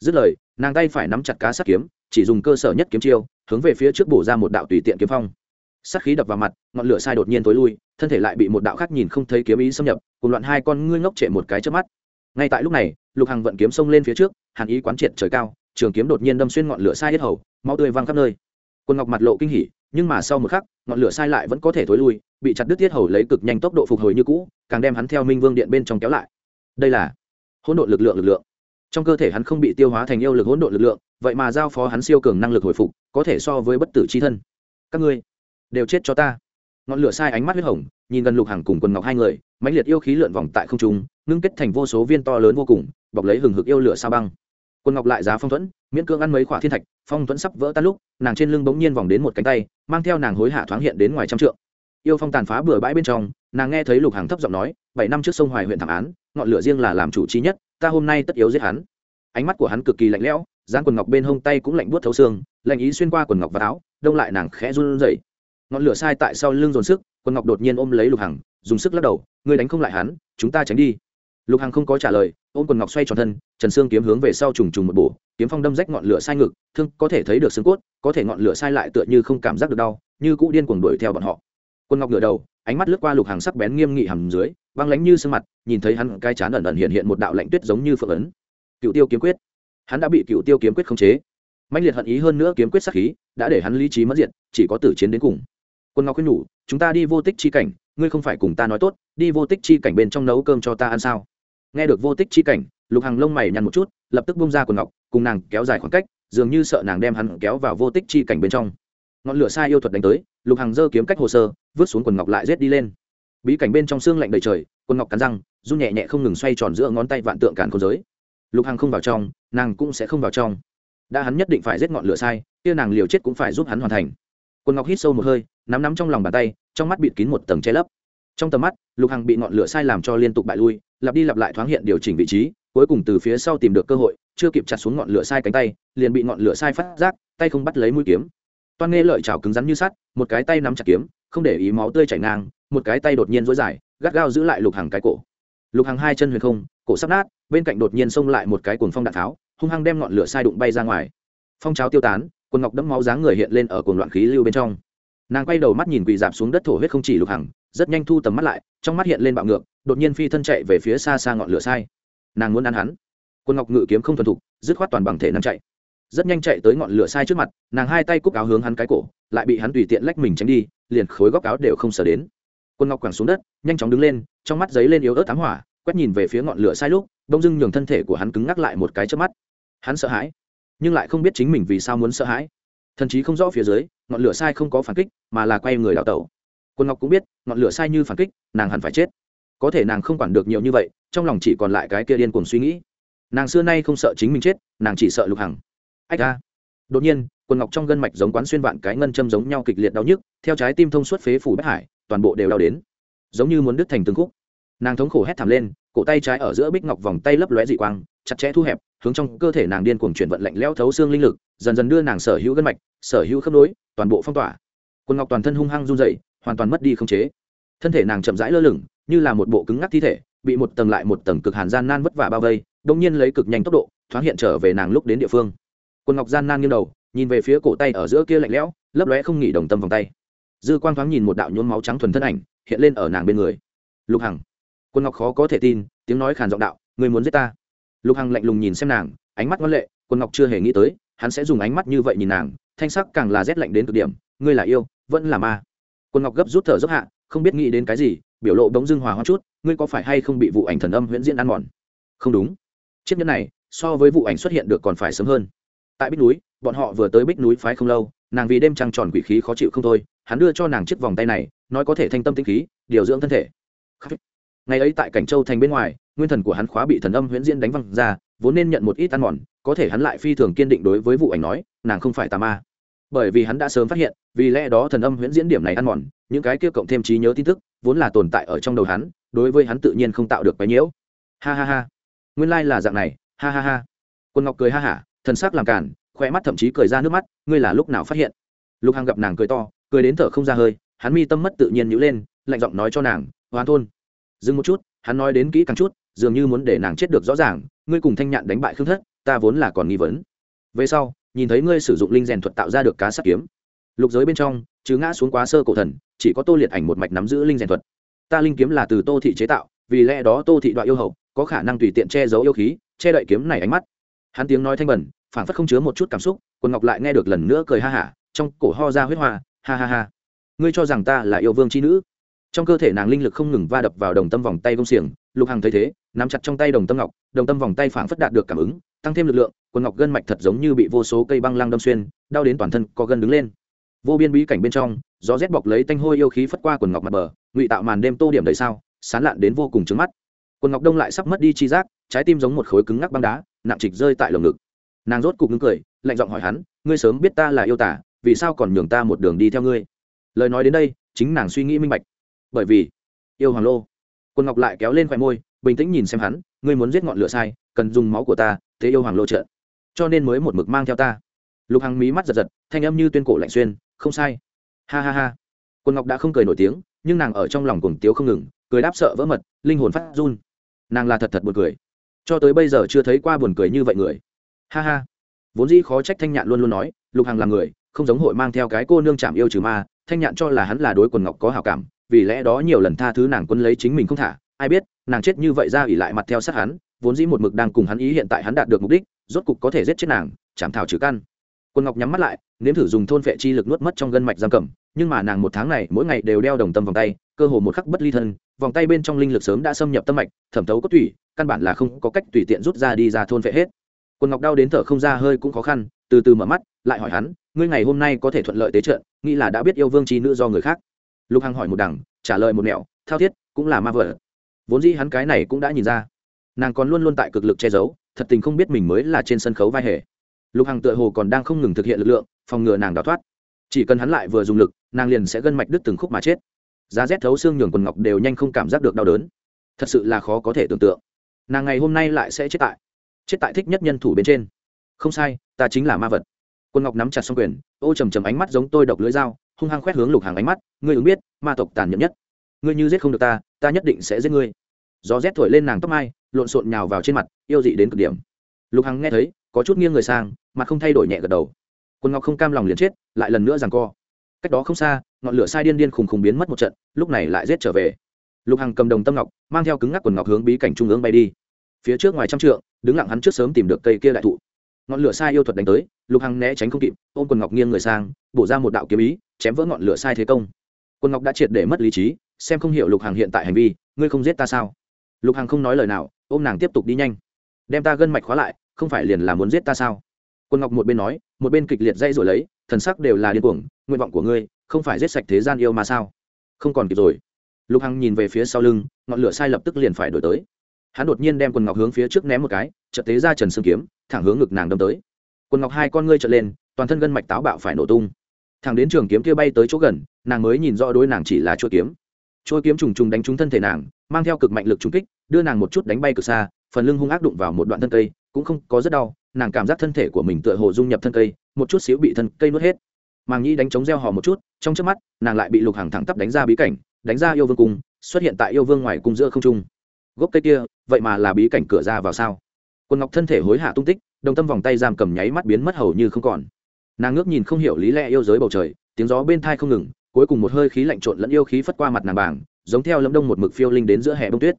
Speaker 1: Dứt lời, nàng tay phải nắm chặt cá sắt kiếm, chỉ dùng cơ sở nhất kiếm chiêu, hướng về phía trước bổ ra một đạo tùy tiện kiếm phong. Sắt khí đập vào mặt, ngọn lửa sai đột nhiên tối lui, thân thể lại bị một đạo khác nhìn không thấy kiếm ý xâm nhập, cùng loạn hai con ngươi ngốc trệ một cái trước mắt. Ngay tại lúc này, lục hằng vận kiếm xông lên phía trước, hàn ý quán triệt trời cao, trường kiếm đột nhiên đâm xuyên ngọn lửa sai hết hầu, máu tươi văng khắp nơi. Quân ngọc mặt lộ kinh hỉ, nhưng mà sau một khắc, ngọn lửa sai lại vẫn có thể thối lui bị chặt đứt tiết hầu lấy cực nhanh tốc độ phục hồi như cũ, càng đem hắn theo minh vương điện bên trong kéo lại. Đây là hỗn độn lực lượng lực lượng. Trong cơ thể hắn không bị tiêu hóa thành yêu lực hỗn độn lực lượng, vậy mà giao phó hắn siêu cường năng lực hồi phục, có thể so với bất tử c h i thân. Các ngươi đều chết cho ta. Ngọn lửa sai ánh mắt huyết hồng, nhìn gần lục hàng cùng quần ngọc hai người, mãnh liệt yêu khí lượn vòng tại không trung, ngưng kết thành vô số viên to lớn vô cùng, bọc lấy hừng hực yêu lửa sao băng. Quần ngọc lại giá phong thuẫn, miễn cưỡng ăn mấy khỏa thiên thạch, phong thuẫn sắp vỡ tan lúc, nàng trên lưng bỗng nhiên vòng đến một cánh tay, mang theo nàng hối hạ thoáng hiện đến ngoài trăm trượng yêu phong tàn phá bừa bãi bên trong, nàng nghe thấy lục hàng thấp giọng nói, bảy năm trước sông hoài huyện thảm án, ngọn lửa riêng là làm chủ trí nhất, ta hôm nay tất yếu giết hắn. Ánh mắt của hắn cực kỳ lạnh lẽo giang quần ngọc bên hông tay cũng lạnh buốt thấu xương, lạnh ý xuyên qua quần ngọc và áo, đông lại nàng khẽ run rẩy. Ngọn lửa sai tại sau lưng dồn sức, quần ngọc đột nhiên ôm lấy lục hằng, dùng sức lắc đầu, ngươi đánh không lại hắn, chúng ta tránh đi. Lục hằng không có trả lời, ôm quần ngọc xoay tròn thân, trần Sương kiếm hướng về sau trùng trùng một bổ, kiếm phong đâm rách ngọn lửa sai ngực, thương có thể thấy được xương cốt, có thể ngọn lửa sai lại tựa như không cảm giác được đau, như cũ điên cuồng đuổi theo bọn họ quân ngọc ngửa đầu, ánh mắt lướt qua lục hàng sắc bén nghiêm nghị hầm dưới băng lánh như sương mặt, nhìn thấy hắn cai chán ẩn ẩn hiện hiện một đạo lạnh tuyết giống như phượng ấn. Cựu tiêu kiếm quyết. Hắn đã bị cựu tiêu kiếm quyết khống chế. Mạnh liệt hận ý hơn nữa kiếm quyết sắc khí, đã để hắn lý trí mất diện chỉ có tử chiến đến cùng. Quân ngọc khuyên nhủ, chúng ta đi vô tích chi cảnh, ngươi không phải cùng ta nói tốt, đi vô tích chi cảnh bên trong nấu cơm cho ta ăn sao? Nghe được vô tích chi cảnh, lục hàng lông mày nhăn một chút, lập tức bung ra quần ngọc, cùng nàng kéo dài khoảng cách, dường như sợ nàng đem hắn kéo vào vô tích chi cảnh bên trong. Ngọn lửa sai yêu thuật đánh tới lục Hằng dơ kiếm cách hồ sơ, vứt xuống quần ngọc lại rết đi lên. Bí cảnh bên trong xương lạnh đầy trời, quần ngọc cắn răng, run nhẹ nhẹ không ngừng xoay tròn giữa ngón tay vạn tượng càn khôn giới. Lục Hằng không vào trong, nàng cũng sẽ không vào trong. Đã hắn nhất định phải giết ngọn lửa sai, kia nàng liều chết cũng phải giúp hắn hoàn thành. Quần ngọc hít sâu một hơi, nắm nắm trong lòng bàn tay, trong mắt bịt kín một tầng che lấp. Trong tầm mắt, lục hằng bị ngọn lửa sai làm cho liên tục bại lui, lặp đi lặp lại thoáng hiện điều chỉnh vị trí, cuối cùng từ phía sau tìm được cơ hội, chưa kịp chặt xuống ngọn lửa sai cánh tay, liền bị ngọn lửa sai phát giác, tay không bắt lấy mũi kiếm toan nghe lợi chảo cứng rắn như sắt, một cái tay nắm chặt kiếm, không để ý máu tươi chảy ngang, một cái tay đột nhiên dối dài, gắt gao giữ lại lục hàng cái cổ. Lục hàng hai chân huyền không, cổ sắp nát, bên cạnh đột nhiên xông lại một cái cuồng phong đạn tháo, hung hăng đem ngọn lửa sai đụng bay ra ngoài. Phong cháo tiêu tán, quần ngọc đẫm máu dáng người hiện lên ở cuồng loạn khí lưu bên trong. Nàng quay đầu mắt nhìn quỳ dạp xuống đất thổ huyết không chỉ lục hằng, rất nhanh thu tầm mắt lại, trong mắt hiện lên bạo ngược, đột nhiên phi thân chạy về phía xa xa ngọn lửa sai. Nàng muốn ăn hắn. Quân ngọc ngự kiếm không thuần thục, dứt khoát toàn bằng thể năng chạy rất nhanh chạy tới ngọn lửa sai trước mặt, nàng hai tay cúc áo hướng hắn cái cổ, lại bị hắn tùy tiện lách mình tránh đi, liền khối góc áo đều không sờ đến. Quân ngọc quẳng xuống đất, nhanh chóng đứng lên, trong mắt giấy lên yếu ớt tám hỏa, quét nhìn về phía ngọn lửa sai lúc, đông dưng nhường thân thể của hắn cứng ngắc lại một cái trước mắt. Hắn sợ hãi, nhưng lại không biết chính mình vì sao muốn sợ hãi. Thần chí không rõ phía dưới, ngọn lửa sai không có phản kích, mà là quay người đào tẩu. Quân ngọc cũng biết, ngọn lửa sai như phản kích, nàng hẳn phải chết. Có thể nàng không quản được nhiều như vậy, trong lòng chỉ còn lại cái kia điên cuồng suy nghĩ. Nàng xưa nay không sợ chính mình chết, nàng chỉ sợ lục hằng ách ra đột nhiên, quần ngọc trong gân mạch giống quán xuyên vạn cái ngân châm giống nhau kịch liệt đau nhức, theo trái tim thông suốt phế phủ bách hải, toàn bộ đều đau đến. Giống như muốn đứt thành từng khúc. Nàng thống khổ hét thảm lên, cổ tay trái ở giữa bích ngọc vòng tay lấp lóe dị quang, chặt chẽ thu hẹp, hướng trong cơ thể nàng điên cuồng chuyển vận lạnh lẽo thấu xương linh lực, dần dần đưa nàng sở hữu gân mạch, sở hữu khớp nối, toàn bộ phong tỏa. Quần ngọc toàn thân hung hăng run dậy hoàn toàn mất đi không chế. Thân thể nàng chậm rãi lơ lửng, như là một bộ cứng ngắc thi thể, bị một tầng lại một tầng cực hàn gian nan vất vả bao vây đông nhiên lấy cực nhanh tốc độ, thoáng hiện trở về nàng lúc đến địa phương quần ngọc gian nan nghiêng đầu, nhìn về phía cổ tay ở giữa kia lạnh lẽo, lấp lóe không nghỉ đồng tâm vòng tay. Dư quang thoáng nhìn một đạo nhuốm máu trắng thuần thân ảnh, hiện lên ở nàng bên người. Lục hằng. Quân ngọc khó có thể tin, tiếng nói khàn giọng đạo, người muốn giết ta? Lục hằng lạnh lùng nhìn xem nàng, ánh mắt ngoan lệ quân ngọc chưa hề nghĩ tới, hắn sẽ dùng ánh mắt như vậy nhìn nàng, thanh sắc càng là rét lạnh đến cực điểm, ngươi là yêu, vẫn là ma. Quân ngọc gấp rút thở dốc hạ, không biết nghĩ đến cái gì, biểu lộ đống dưng hòa hoa chút, ngươi có phải hay không bị vụ ảnh thần âm huyễn diễn ăn mòn? Không đúng. Chiếc nhẫn này, so với vụ ảnh xuất hiện được còn phải sớm hơn tại bích núi, bọn họ vừa tới bích núi phái không lâu, nàng vì đêm trăng tròn quỷ khí khó chịu không thôi, hắn đưa cho nàng chiếc vòng tay này, nói có thể thanh tâm tinh khí, điều dưỡng thân thể. Ngày ấy tại cảnh châu thành bên ngoài, nguyên thần của hắn khóa bị thần âm huyễn diễn đánh văng ra, vốn nên nhận một ít ăn mòn, có thể hắn lại phi thường kiên định đối với vụ ảnh nói, nàng không phải tà ma. Bởi vì hắn đã sớm phát hiện, vì lẽ đó thần âm huyễn diễn điểm này ăn mòn, những cái kia cộng thêm trí nhớ tin tức, vốn là tồn tại ở trong đầu hắn, đối với hắn tự nhiên không tạo được bấy nhiễu. Ha ha ha. Nguyên lai、like、là dạng này, ha ha ha. Quân ngọc cười ha hả thần sắc làm cản khoe mắt thậm chí cười ra nước mắt, ngươi là lúc nào phát hiện? Lục hằng gặp nàng cười to, cười đến thở không ra hơi, hắn mi tâm mất tự nhiên nhữ lên, lạnh giọng nói cho nàng hoán thôn. Dừng một chút, hắn nói đến kỹ càng chút, dường như muốn để nàng chết được rõ ràng, ngươi cùng thanh nhạn đánh bại khương thất, ta vốn là còn nghi vấn. Về sau, nhìn thấy ngươi sử dụng linh rèn thuật tạo ra được cá sắt kiếm. Lục giới bên trong, chứ ngã xuống quá sơ cổ thần, chỉ có tô liệt ảnh một mạch nắm giữ linh rèn thuật. Ta linh kiếm là từ tô thị chế tạo, vì lẽ đó tô thị đoạn yêu hậu, có khả năng tùy tiện che giấu yêu khí, che đậy kiếm này ánh mắt hắn tiếng nói thanh bẩn phản phất không chứa một chút cảm xúc, quần ngọc lại nghe được lần nữa cười ha hả, trong cổ ho ra huyết hoa, ha ha ha. Ngươi cho rằng ta là yêu vương c h i nữ? Trong cơ thể nàng linh lực không ngừng va đập vào đồng tâm vòng tay công xiềng, lục hằng thấy thế, nắm chặt trong tay đồng tâm ngọc, đồng tâm vòng tay phảng phất đạt được cảm ứng, tăng thêm lực lượng, quần ngọc gân mạch thật giống như bị vô số cây băng lăng đâm xuyên, đau đến toàn thân có gân đứng lên. Vô biên bí cảnh bên trong, gió rét bọc lấy tanh hôi yêu khí phất qua quần ngọc mặt bờ, ngụy tạo màn đêm tô điểm đầy sao, sán lạn đến vô cùng trứng mắt. Quần ngọc đông lại sắp mất đi chi giác, trái tim giống một khối cứng ngắc băng đá nặng trịch rơi tại lồng ngực. Nàng rốt cục ngưng cười, lạnh giọng hỏi hắn, ngươi sớm biết ta là yêu tả, vì sao còn nhường ta một đường đi theo ngươi? Lời nói đến đây, chính nàng suy nghĩ minh bạch. Bởi vì, yêu hoàng lô. Quân ngọc lại kéo lên khoẻ môi, bình tĩnh nhìn xem hắn, ngươi muốn giết ngọn lửa sai, cần dùng máu của ta thế yêu hoàng lô trợ. Cho nên mới một mực mang theo ta. Lục hằng mí mắt giật giật, thanh âm như tuyên cổ lạnh xuyên, không sai. Ha ha ha. Quân ngọc đã không cười nổi tiếng, nhưng nàng ở trong lòng cùng tiếu không ngừng, cười đáp sợ vỡ mật, linh hồn phát run. Nàng là thật thật buồn cười cho tới bây giờ chưa thấy qua buồn cười như vậy người. Ha ha. Vốn dĩ khó trách thanh nhạn luôn luôn nói, lục hằng là người, không giống hội mang theo cái cô nương chạm yêu trừ ma, thanh nhạn cho là hắn là đối quần ngọc có hảo cảm, vì lẽ đó nhiều lần tha thứ nàng quân lấy chính mình không thả. Ai biết, nàng chết như vậy ra ỉ lại mặt theo sát hắn, vốn dĩ một mực đang cùng hắn ý hiện tại hắn đạt được mục đích, rốt cục có thể giết chết nàng chạm thảo trừ căn. Quân ngọc nhắm mắt lại, nếm thử dùng thôn vệ chi lực nuốt mất trong gân mạch giam cầm, nhưng mà nàng một tháng này mỗi ngày đều đeo đồng tâm vòng tay, cơ hồ một khắc bất ly thân vòng tay bên trong linh lực sớm đã xâm nhập tâm mạch, thẩm thấu cốt tủy, căn bản là không có cách tùy tiện rút ra đi ra thôn vệ hết. Quân ngọc đau đến thở không ra hơi cũng khó khăn, từ từ mở mắt, lại hỏi hắn, ngươi ngày hôm nay có thể thuận lợi tế trận nghĩ là đã biết yêu vương trí nữ do người khác? Lục hằng hỏi một đằng, trả lời một nẻo, thao thiết, cũng là ma vợ. Vốn dĩ hắn cái này cũng đã nhìn ra. Nàng còn luôn luôn tại cực lực che giấu, thật tình không biết mình mới là trên sân khấu vai hề. Lục hằng tựa hồ còn đang không ngừng thực hiện lực lượng, phòng ngừa nàng đào thoát. Chỉ cần hắn lại vừa dùng lực, nàng liền sẽ gân mạch đứt từng khúc mà chết giá rét thấu xương nhường quần ngọc đều nhanh không cảm giác được đau đớn. Thật sự là khó có thể tưởng tượng. Nàng ngày hôm nay lại sẽ chết tại chết tại thích nhất nhân thủ bên trên. Không sai, ta chính là ma vật. Quân ngọc nắm chặt xong quyền, ô trầm trầm ánh mắt giống tôi độc lưỡi dao, hung hăng khoét hướng lục hàng ánh mắt. Ngươi ứng biết, ma tộc tàn nhẫn nhất. Ngươi như giết không được ta ta nhất định sẽ giết ngươi. Gió rét thổi lên nàng tóc mai, lộn xộn nhào vào trên mặt, yêu dị đến cực điểm. Lục hằng nghe thấy, có chút nghiêng người sang, mặt không thay đổi nhẹ gật đầu. Quân ngọc không cam lòng liền chết, lại lần nữa rằng co. Cách đó không xa ngọn lửa sai điên điên khùng khùng biến mất một trận, lúc này lại rết trở về. Lục hằng cầm đồng tâm ngọc, mang theo cứng ngắc quần ngọc hướng bí cảnh trung ương bay đi. Phía trước ngoài trăm trượng, đứng lặng hắn trước sớm tìm được cây kia đại thụ. Ngọn lửa sai yêu thuật đánh tới, lục hằng né tránh không kịp, ôm quần ngọc nghiêng người sang, bổ ra một đạo kiếm ý, chém vỡ ngọn lửa sai thế công. Quần ngọc đã triệt để mất lý trí, xem không hiểu lục hằng hiện tại hành vi, ngươi không giết ta sao? Lục hằng không nói lời nào, ôm nàng tiếp tục đi nhanh. Đem ta gân mạch khóa lại, không phải liền là muốn giết ta sao? Quân ngọc một bên nói, một bên kịch liệt dây rồi lấy, thần sắc đều là điên cuồng, nguyện vọng của ngươi không phải giết sạch thế gian yêu mà sao? Không còn kịp rồi. Lục hằng nhìn về phía sau lưng, ngọn lửa sai lập tức liền phải đổi tới. Hắn đột nhiên đem quần ngọc hướng phía trước ném một cái, chợt tế ra trần xương kiếm, thẳng hướng ngực nàng đâm tới. Quần ngọc hai con ngươi trợn lên, toàn thân gân mạch táo bạo phải nổ tung. Thằng đến trường kiếm kia bay tới chỗ gần, nàng mới nhìn rõ đối nàng chỉ là chỗ kiếm. Trôi kiếm trùng trùng đánh trúng thân thể nàng, mang theo cực mạnh lực trúng kích, đưa nàng một chút đánh bay cực xa, phần lưng hung ác đụng vào một đoạn thân cây, cũng không có rất đau, nàng cảm giác thân thể của mình tựa hồ dung nhập thân cây, một chút xíu bị thân cây nuốt hết màng nhĩ đánh trống reo hò một chút, trong trước mắt, nàng lại bị lục hàng thẳng tắp đánh ra bí cảnh, đánh ra yêu vương cung, xuất hiện tại yêu vương ngoài cung giữa không trung. Gốc cây kia, vậy mà là bí cảnh cửa ra vào sao? Quân ngọc thân thể hối hạ tung tích, đồng tâm vòng tay giam cầm nháy mắt biến mất hầu như không còn. Nàng ngước nhìn không hiểu lý lẽ yêu giới bầu trời, tiếng gió bên thai không ngừng, cuối cùng một hơi khí lạnh trộn lẫn yêu khí phất qua mặt nàng bảng, giống theo lâm đông một mực phiêu linh đến giữa hè bông tuyết.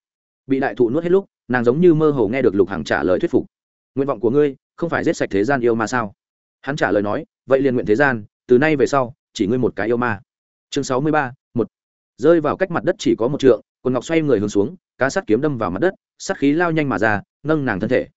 Speaker 1: Bị đại thụ nuốt hết lúc, nàng giống như mơ hồ nghe được lục hàng trả lời thuyết phục. Nguyện vọng của ngươi, không phải giết sạch thế gian yêu mà sao? Hắn trả lời nói, vậy liền nguyện thế gian từ nay về sau, chỉ ngươi một cái yêu ma. Chương sáu mươi ba, một. Rơi vào cách mặt đất chỉ có một trượng, quần ngọc xoay người hướng xuống, cá sắt kiếm đâm vào mặt đất, sắt khí lao nhanh mà ra, nâng nàng thân thể.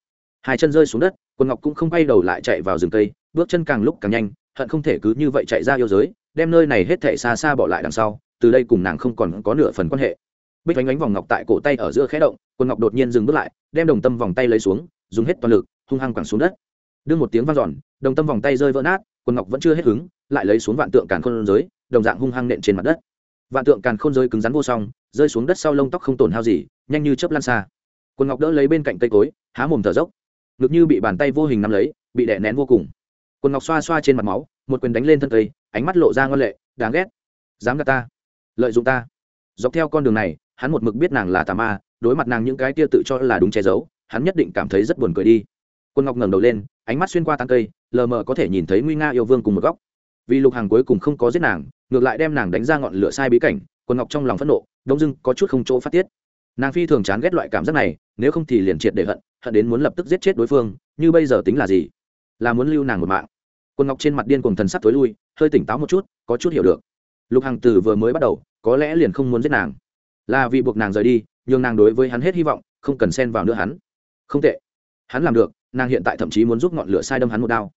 Speaker 1: Hai chân rơi xuống đất, quần ngọc cũng không bay đầu lại chạy vào rừng cây, bước chân càng lúc càng nhanh, hận không thể cứ như vậy chạy ra yêu giới, đem nơi này hết thể xa xa bỏ lại đằng sau, từ đây cùng nàng không còn có nửa phần quan hệ. Bích vánh ánh vòng ngọc tại cổ tay ở giữa khẽ động, quần ngọc đột nhiên dừng bước lại, đem đồng tâm vòng tay lấy xuống, dùng hết toàn lực, hung hăng quẳng xuống đất. Đưa một tiếng vang dọn, đồng tâm vòng tay rơi vỡ nát quần ngọc vẫn chưa hết hứng, lại lấy xuống vạn tượng càn khôn giới, đồng dạng hung hăng nện trên mặt đất. Vạn tượng càn khôn giới cứng rắn vô song, rơi xuống đất sau lông tóc không tổn hao gì, nhanh như chớp lan xa. Quần ngọc đỡ lấy bên cạnh cây cối, há mồm thở dốc. Ngực như bị bàn tay vô hình nắm lấy, bị đè nén vô cùng. Quần ngọc xoa xoa trên mặt máu, một quyền đánh lên thân cây, ánh mắt lộ ra ngân lệ, đáng ghét. Dám gạt ta, lợi dụng ta. Dọc theo con đường này, hắn một mực biết nàng là tà ma, đối mặt nàng những cái tia tự cho là đúng che giấu, hắn nhất định cảm thấy rất buồn cười đi. Quân ngọc ngẩng đầu lên ánh mắt xuyên qua tán cây, lờ mờ có thể nhìn thấy nguy nga yêu vương cùng một góc. Vì lục hàng cuối cùng không có giết nàng, ngược lại đem nàng đánh ra ngọn lửa sai bí cảnh quân ngọc trong lòng phẫn nộ, đông dưng có chút không chỗ phát tiết. Nàng phi thường chán ghét loại cảm giác này, nếu không thì liền triệt để hận hận đến muốn lập tức giết chết đối phương, như bây giờ tính là gì? Là muốn lưu nàng một mạng. Quân ngọc trên mặt điên cùng thần sắc tối lui, hơi tỉnh táo một chút, có chút hiểu được. Lục hằng từ vừa mới bắt đầu, có lẽ liền không muốn giết nàng. Là vì buộc nàng rời đi nhưng nàng đối với hắn hết hy vọng, không cần xen vào nữa hắn. Không tệ. Hắn làm được nàng hiện tại thậm chí muốn giúp ngọn lửa sai đâm hắn một đao.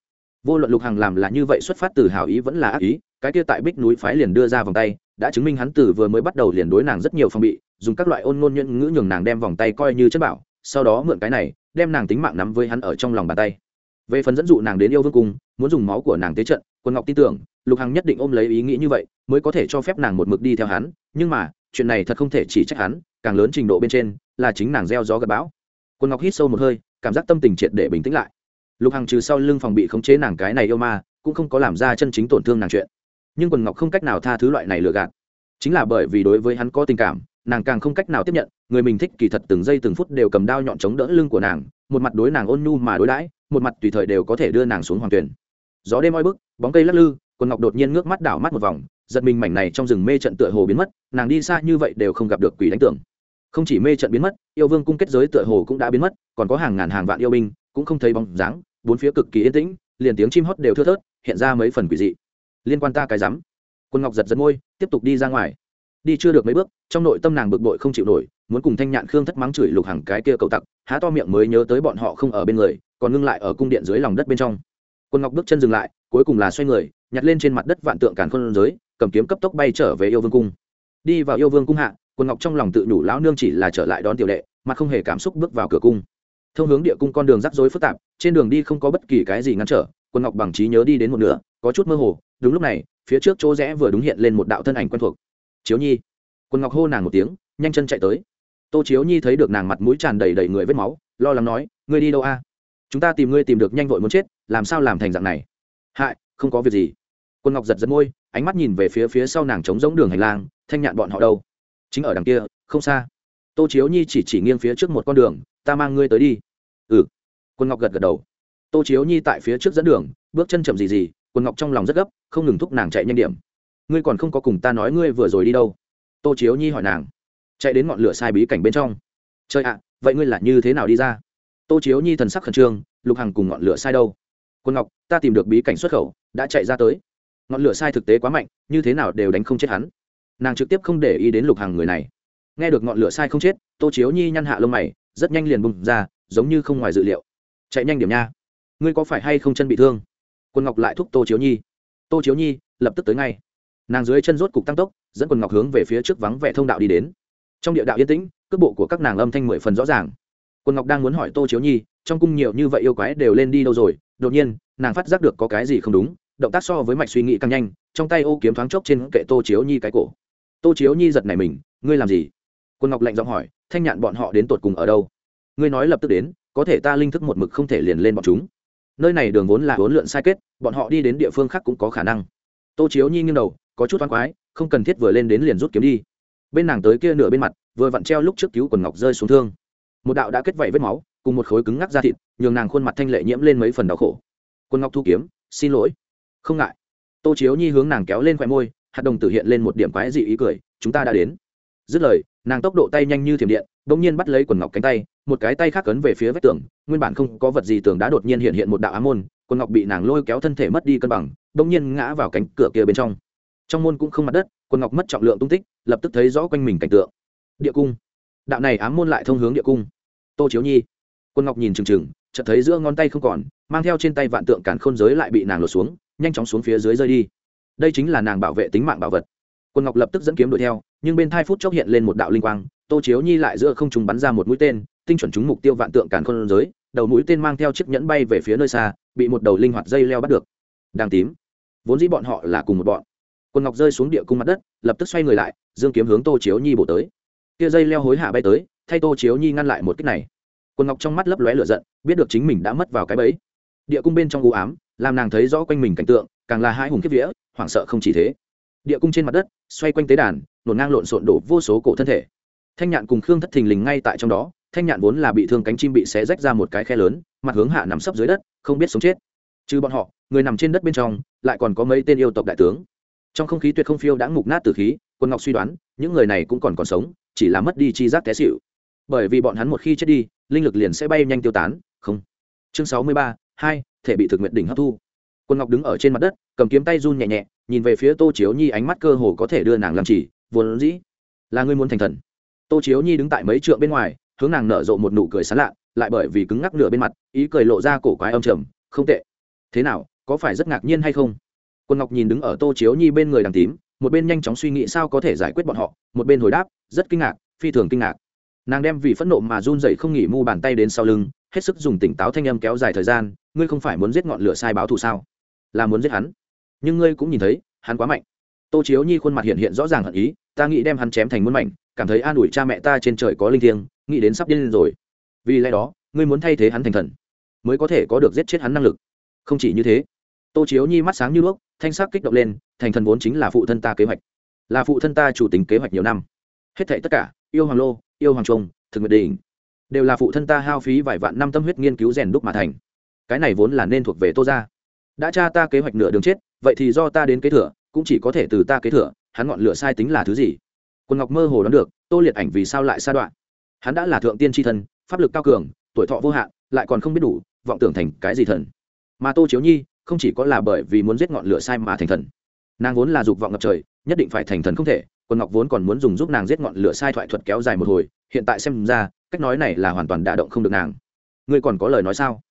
Speaker 1: Vô luận lục hằng làm là như vậy, xuất phát từ hào ý vẫn là ác ý, cái kia tại bích núi phái liền đưa ra vòng tay, đã chứng minh hắn từ vừa mới bắt đầu liền đối nàng rất nhiều phong bị, dùng các loại ôn ngôn nhẫn ngữ nhường nàng đem vòng tay coi như chất bảo, sau đó mượn cái này, đem nàng tính mạng nắm với hắn ở trong lòng bàn tay. Về phần dẫn dụ nàng đến yêu vương cung, muốn dùng máu của nàng tế trận quân ngọc tin tưởng, lục hằng nhất định ôm lấy ý nghĩ như vậy, mới có thể cho phép nàng một mực đi theo hắn, nhưng mà, chuyện này thật không thể chỉ trách hắn, càng lớn trình độ bên trên, là chính nàng gieo gió gặp bão. Quân ngọc hít sâu một hơi cảm giác tâm tình triệt để bình tĩnh lại. Lục hằng trừ sau lưng phòng bị khống chế nàng cái này yêu ma, cũng không có làm ra chân chính tổn thương nàng chuyện. Nhưng quần ngọc không cách nào tha thứ loại này lừa gạt. Chính là bởi vì đối với hắn có tình cảm, nàng càng không cách nào tiếp nhận, người mình thích kỳ thật từng giây từng phút đều cầm đao nhọn chống đỡ lưng của nàng, một mặt đối nàng ôn nhu mà đối đãi, một mặt tùy thời đều có thể đưa nàng xuống hoàng tuyển. Gió đêm oi bức, bóng cây lắc lư, quần ngọc đột nhiên ngước mắt đảo mắt một vòng, giật mình mảnh này trong rừng mê trận tựa hồ biến mất, nàng đi xa như vậy đều không gặp được quỷ đánh tưởng không chỉ mê trận biến mất, yêu vương cung kết giới tựa hồ cũng đã biến mất, còn có hàng ngàn hàng vạn yêu binh, cũng không thấy bóng dáng, bốn phía cực kỳ yên tĩnh, liền tiếng chim hót đều thưa thớt, hiện ra mấy phần quỷ dị. Liên quan ta cái rắm. Quân ngọc giật giật môi, tiếp tục đi ra ngoài. Đi chưa được mấy bước, trong nội tâm nàng bực bội không chịu nổi, muốn cùng thanh nhạn khương thất mắng chửi lục hàng cái kia cậu tặc, há to miệng mới nhớ tới bọn họ không ở bên người, còn ngưng lại ở cung điện dưới lòng đất bên trong. Quân ngọc bước chân dừng lại, cuối cùng là xoay người, nhặt lên trên mặt đất vạn tượng càn khôn giới, cầm kiếm cấp tốc bay trở về yêu vương cung. Đi vào yêu vương cung hạ quân ngọc trong lòng tự nhủ lão nương chỉ là trở lại đón tiểu đệ, mà không hề cảm xúc bước vào cửa cung. Thông hướng địa cung con đường rắc rối phức tạp, trên đường đi không có bất kỳ cái gì ngăn trở quân ngọc bằng trí nhớ đi đến một nửa, có chút mơ hồ, đúng lúc này, phía trước chỗ rẽ vừa đúng hiện lên một đạo thân ảnh quen thuộc. Chiếu nhi. Quân ngọc hô nàng một tiếng, nhanh chân chạy tới. Tô chiếu nhi thấy được nàng mặt mũi tràn đầy đầy người vết máu, lo lắng nói, ngươi đi đâu a? Chúng ta tìm ngươi tìm được nhanh vội muốn chết, làm sao làm thành dạng này? Hại, không có việc gì. Quân ngọc giật giật môi, ánh mắt nhìn về phía phía sau nàng trống giống đường hành lang, thanh nhạn bọn họ đâu? Chính ở đằng kia, không xa. Tô chiếu nhi chỉ chỉ nghiêng phía trước một con đường, ta mang ngươi tới đi. Ừ. Quân ngọc gật gật đầu. Tô chiếu nhi tại phía trước dẫn đường, bước chân chậm gì gì, quân ngọc trong lòng rất gấp, không ngừng thúc nàng chạy nhanh điểm. Ngươi còn không có cùng ta nói ngươi vừa rồi đi đâu? Tô chiếu nhi hỏi nàng. Chạy đến ngọn lửa sai bí cảnh bên trong. Trời ạ, vậy ngươi là như thế nào đi ra? Tô chiếu nhi thần sắc khẩn trương, lục hằng cùng ngọn lửa sai đâu? Quân ngọc, ta tìm được bí cảnh xuất khẩu, đã chạy ra tới. Ngọn lửa sai thực tế quá mạnh, như thế nào đều đánh không chết hắn nàng trực tiếp không để ý đến lục hằng người này. Nghe được ngọn lửa sai không chết, tô chiếu nhi nhăn hạ lông mày, rất nhanh liền bùng ra, giống như không ngoài dự liệu. Chạy nhanh điểm nha. Ngươi có phải hay không chân bị thương? Quân ngọc lại thúc tô chiếu nhi. Tô chiếu nhi, lập tức tới ngay. Nàng dưới chân rốt cục tăng tốc, dẫn quần ngọc hướng về phía trước vắng vẻ thông đạo đi đến. Trong địa đạo yên tĩnh, cước bộ của các nàng âm thanh mười phần rõ ràng. Quần ngọc đang muốn hỏi tô chiếu nhi, trong cung nhiều như vậy yêu quái đều lên đi đâu rồi? Đột nhiên, nàng phát giác được có cái gì không đúng, động tác so với mạch suy nghĩ càng nhanh, trong tay ô kiếm thoáng chốc trên kệ tô chiếu nhi cái cổ tô chiếu nhi giật nảy mình, ngươi làm gì? Quân ngọc lạnh giọng hỏi, thanh nhạn bọn họ đến tột cùng ở đâu? Ngươi nói lập tức đến, có thể ta linh thức một mực không thể liền lên bọn chúng. Nơi này đường vốn là huấn lượn sai kết, bọn họ đi đến địa phương khác cũng có khả năng. Tô chiếu nhi nghiêng đầu, có chút oan quái, không cần thiết vừa lên đến liền rút kiếm đi. Bên nàng tới kia nửa bên mặt, vừa vặn treo lúc trước cứu quần ngọc rơi xuống thương. Một đạo đã kết vảy vết máu, cùng một khối cứng ngắc da thịt, nhường nàng khuôn mặt thanh lệ nhiễm lên mấy phần đau khổ. Quân ngọc thu kiếm, xin lỗi. Không ngại. Tô chiếu nhi hướng nàng kéo lên khoe môi hạt đồng tử hiện lên một điểm quái dị ý cười, chúng ta đã đến. Dứt lời, nàng tốc độ tay nhanh như thiểm điện đ ỗ n g nhiên bắt lấy quần ngọc cánh tay, một cái tay khác cấn về phía vách tường, nguyên bản không có vật gì tường đã đột nhiên hiện hiện một đạo á môn, quần ngọc bị nàng lôi kéo thân thể mất đi cân bằng đ ỗ n g nhiên ngã vào cánh cửa kia bên trong. Trong môn cũng không mặt đất, quần ngọc mất trọng lượng tung tích, lập tức thấy rõ quanh mình cảnh tượng. Địa cung. Đạo này ám môn lại thông hướng địa cung. Tô chiếu nhi. Quân ngọc nhìn trừng trừng chợt thấy giữa ngón tay không còn, mang theo trên tay vạn tượng cản khôn giới lại bị nàng lột xuống, nhanh chóng xuống phía dưới rơi đi đây chính là nàng bảo vệ tính mạng bảo vật. Quân ngọc lập tức dẫn kiếm đuổi theo, nhưng bên thai phút chốc hiện lên một đạo linh quang, tô chiếu nhi lại giữa không trùng bắn ra một mũi tên, tinh chuẩn trúng mục tiêu vạn tượng càn khôn giới, đầu mũi tên mang theo chiếc nhẫn bay về phía nơi xa, bị một đầu linh hoạt dây leo bắt được. Đang tím, vốn dĩ bọn họ là cùng một bọn. Quân ngọc rơi xuống địa cung mặt đất, lập tức xoay người lại, dương kiếm hướng tô chiếu nhi bổ tới. Kia dây leo hối hạ bay tới, thay tô chiếu nhi ngăn lại một cách này. Quân ngọc trong mắt lấp lóe lửa giận, biết được chính mình đã mất vào cái bẫy. Địa cung bên trong u ám làm nàng thấy rõ quanh mình cảnh tượng, càng là hai hùng kiếp vía, hoảng sợ không chỉ thế. Địa cung trên mặt đất, xoay quanh tế đàn, nổn ngang lộn xộn đổ vô số cổ thân thể. Thanh nhạn cùng khương thất thình lình ngay tại trong đó, thanh nhạn vốn là bị thương cánh chim bị xé rách ra một cái khe lớn, mặt hướng hạ nằm sấp dưới đất, không biết sống chết. Trừ bọn họ, người nằm trên đất bên trong, lại còn có mấy tên yêu tộc đại tướng. Trong không khí tuyệt không phiêu đã mục nát từ khí, quân ngọc suy đoán, những người này cũng còn còn sống, chỉ là mất đi chi giác té xịu bởi vì bọn hắn một khi chết đi, linh lực liền sẽ bay nhanh tiêu tán. Không. Chương sáu mươi ba hai, thể bị thực nguyện đỉnh hấp thu. Quân ngọc đứng ở trên mặt đất, cầm kiếm tay run nhẹ nhẹ, nhìn về phía tô chiếu nhi ánh mắt cơ hồ có thể đưa nàng làm chỉ, vốn dĩ là ngươi muốn thành thần. Tô chiếu nhi đứng tại mấy trượng bên ngoài, hướng nàng nở rộ một nụ cười sán lạ, lại bởi vì cứng ngắc nửa bên mặt, ý cười lộ ra cổ quái âm trầm, không tệ. Thế nào, có phải rất ngạc nhiên hay không? Quân ngọc nhìn đứng ở tô chiếu nhi bên người đằng tím, một bên nhanh chóng suy nghĩ sao có thể giải quyết bọn họ, một bên hồi đáp, rất kinh ngạc, phi thường kinh ngạc. Nàng đem vì phẫn nộ mà run dậy không nghỉ mu bàn tay đến sau lưng, hết sức dùng tỉnh táo thanh âm kéo dài thời gian ngươi không phải muốn giết ngọn lửa sai báo thù sao? Là muốn giết hắn. Nhưng ngươi cũng nhìn thấy, hắn quá mạnh. Tô chiếu nhi khuôn mặt hiện hiện rõ ràng hận ý, ta nghĩ đem hắn chém thành muôn mảnh, cảm thấy an ủi cha mẹ ta trên trời có linh thiêng, nghĩ đến sắp điên lên rồi. Vì lẽ đó, ngươi muốn thay thế hắn thành thần, mới có thể có được giết chết hắn năng lực. Không chỉ như thế, tô chiếu nhi mắt sáng như đuốc, thanh sắc kích động lên, thành thần vốn chính là phụ thân ta kế hoạch. Là phụ thân ta chủ tính kế hoạch nhiều năm. Hết thảy tất cả, yêu hoàng lô, yêu hoàng trung thực nguyệt đình đều là phụ thân ta hao phí vài vạn năm tâm huyết nghiên cứu rèn đúc mà thành cái này vốn là nên thuộc về tô ra đã cha ta kế hoạch nửa đường chết, vậy thì do ta đến kế thừa, cũng chỉ có thể từ ta kế thừa, hắn ngọn lửa sai tính là thứ gì? Quân ngọc mơ hồ đoán được, tô liệt ảnh vì sao lại sa đoạn. Hắn đã là thượng tiên tri thân, pháp lực cao cường, tuổi thọ vô hạn, lại còn không biết đủ, vọng tưởng thành cái gì thần? Mà tô chiếu nhi, không chỉ có là bởi vì muốn giết ngọn lửa sai mà thành thần. Nàng vốn là dục vọng ngập trời, nhất định phải thành thần không thể, quân ngọc vốn còn muốn dùng giúp nàng giết ngọn lửa sai thoại thuật kéo dài một hồi, hiện tại xem ra, cách nói này là hoàn toàn đả động không được nàng. Ngươi còn có lời nói sao?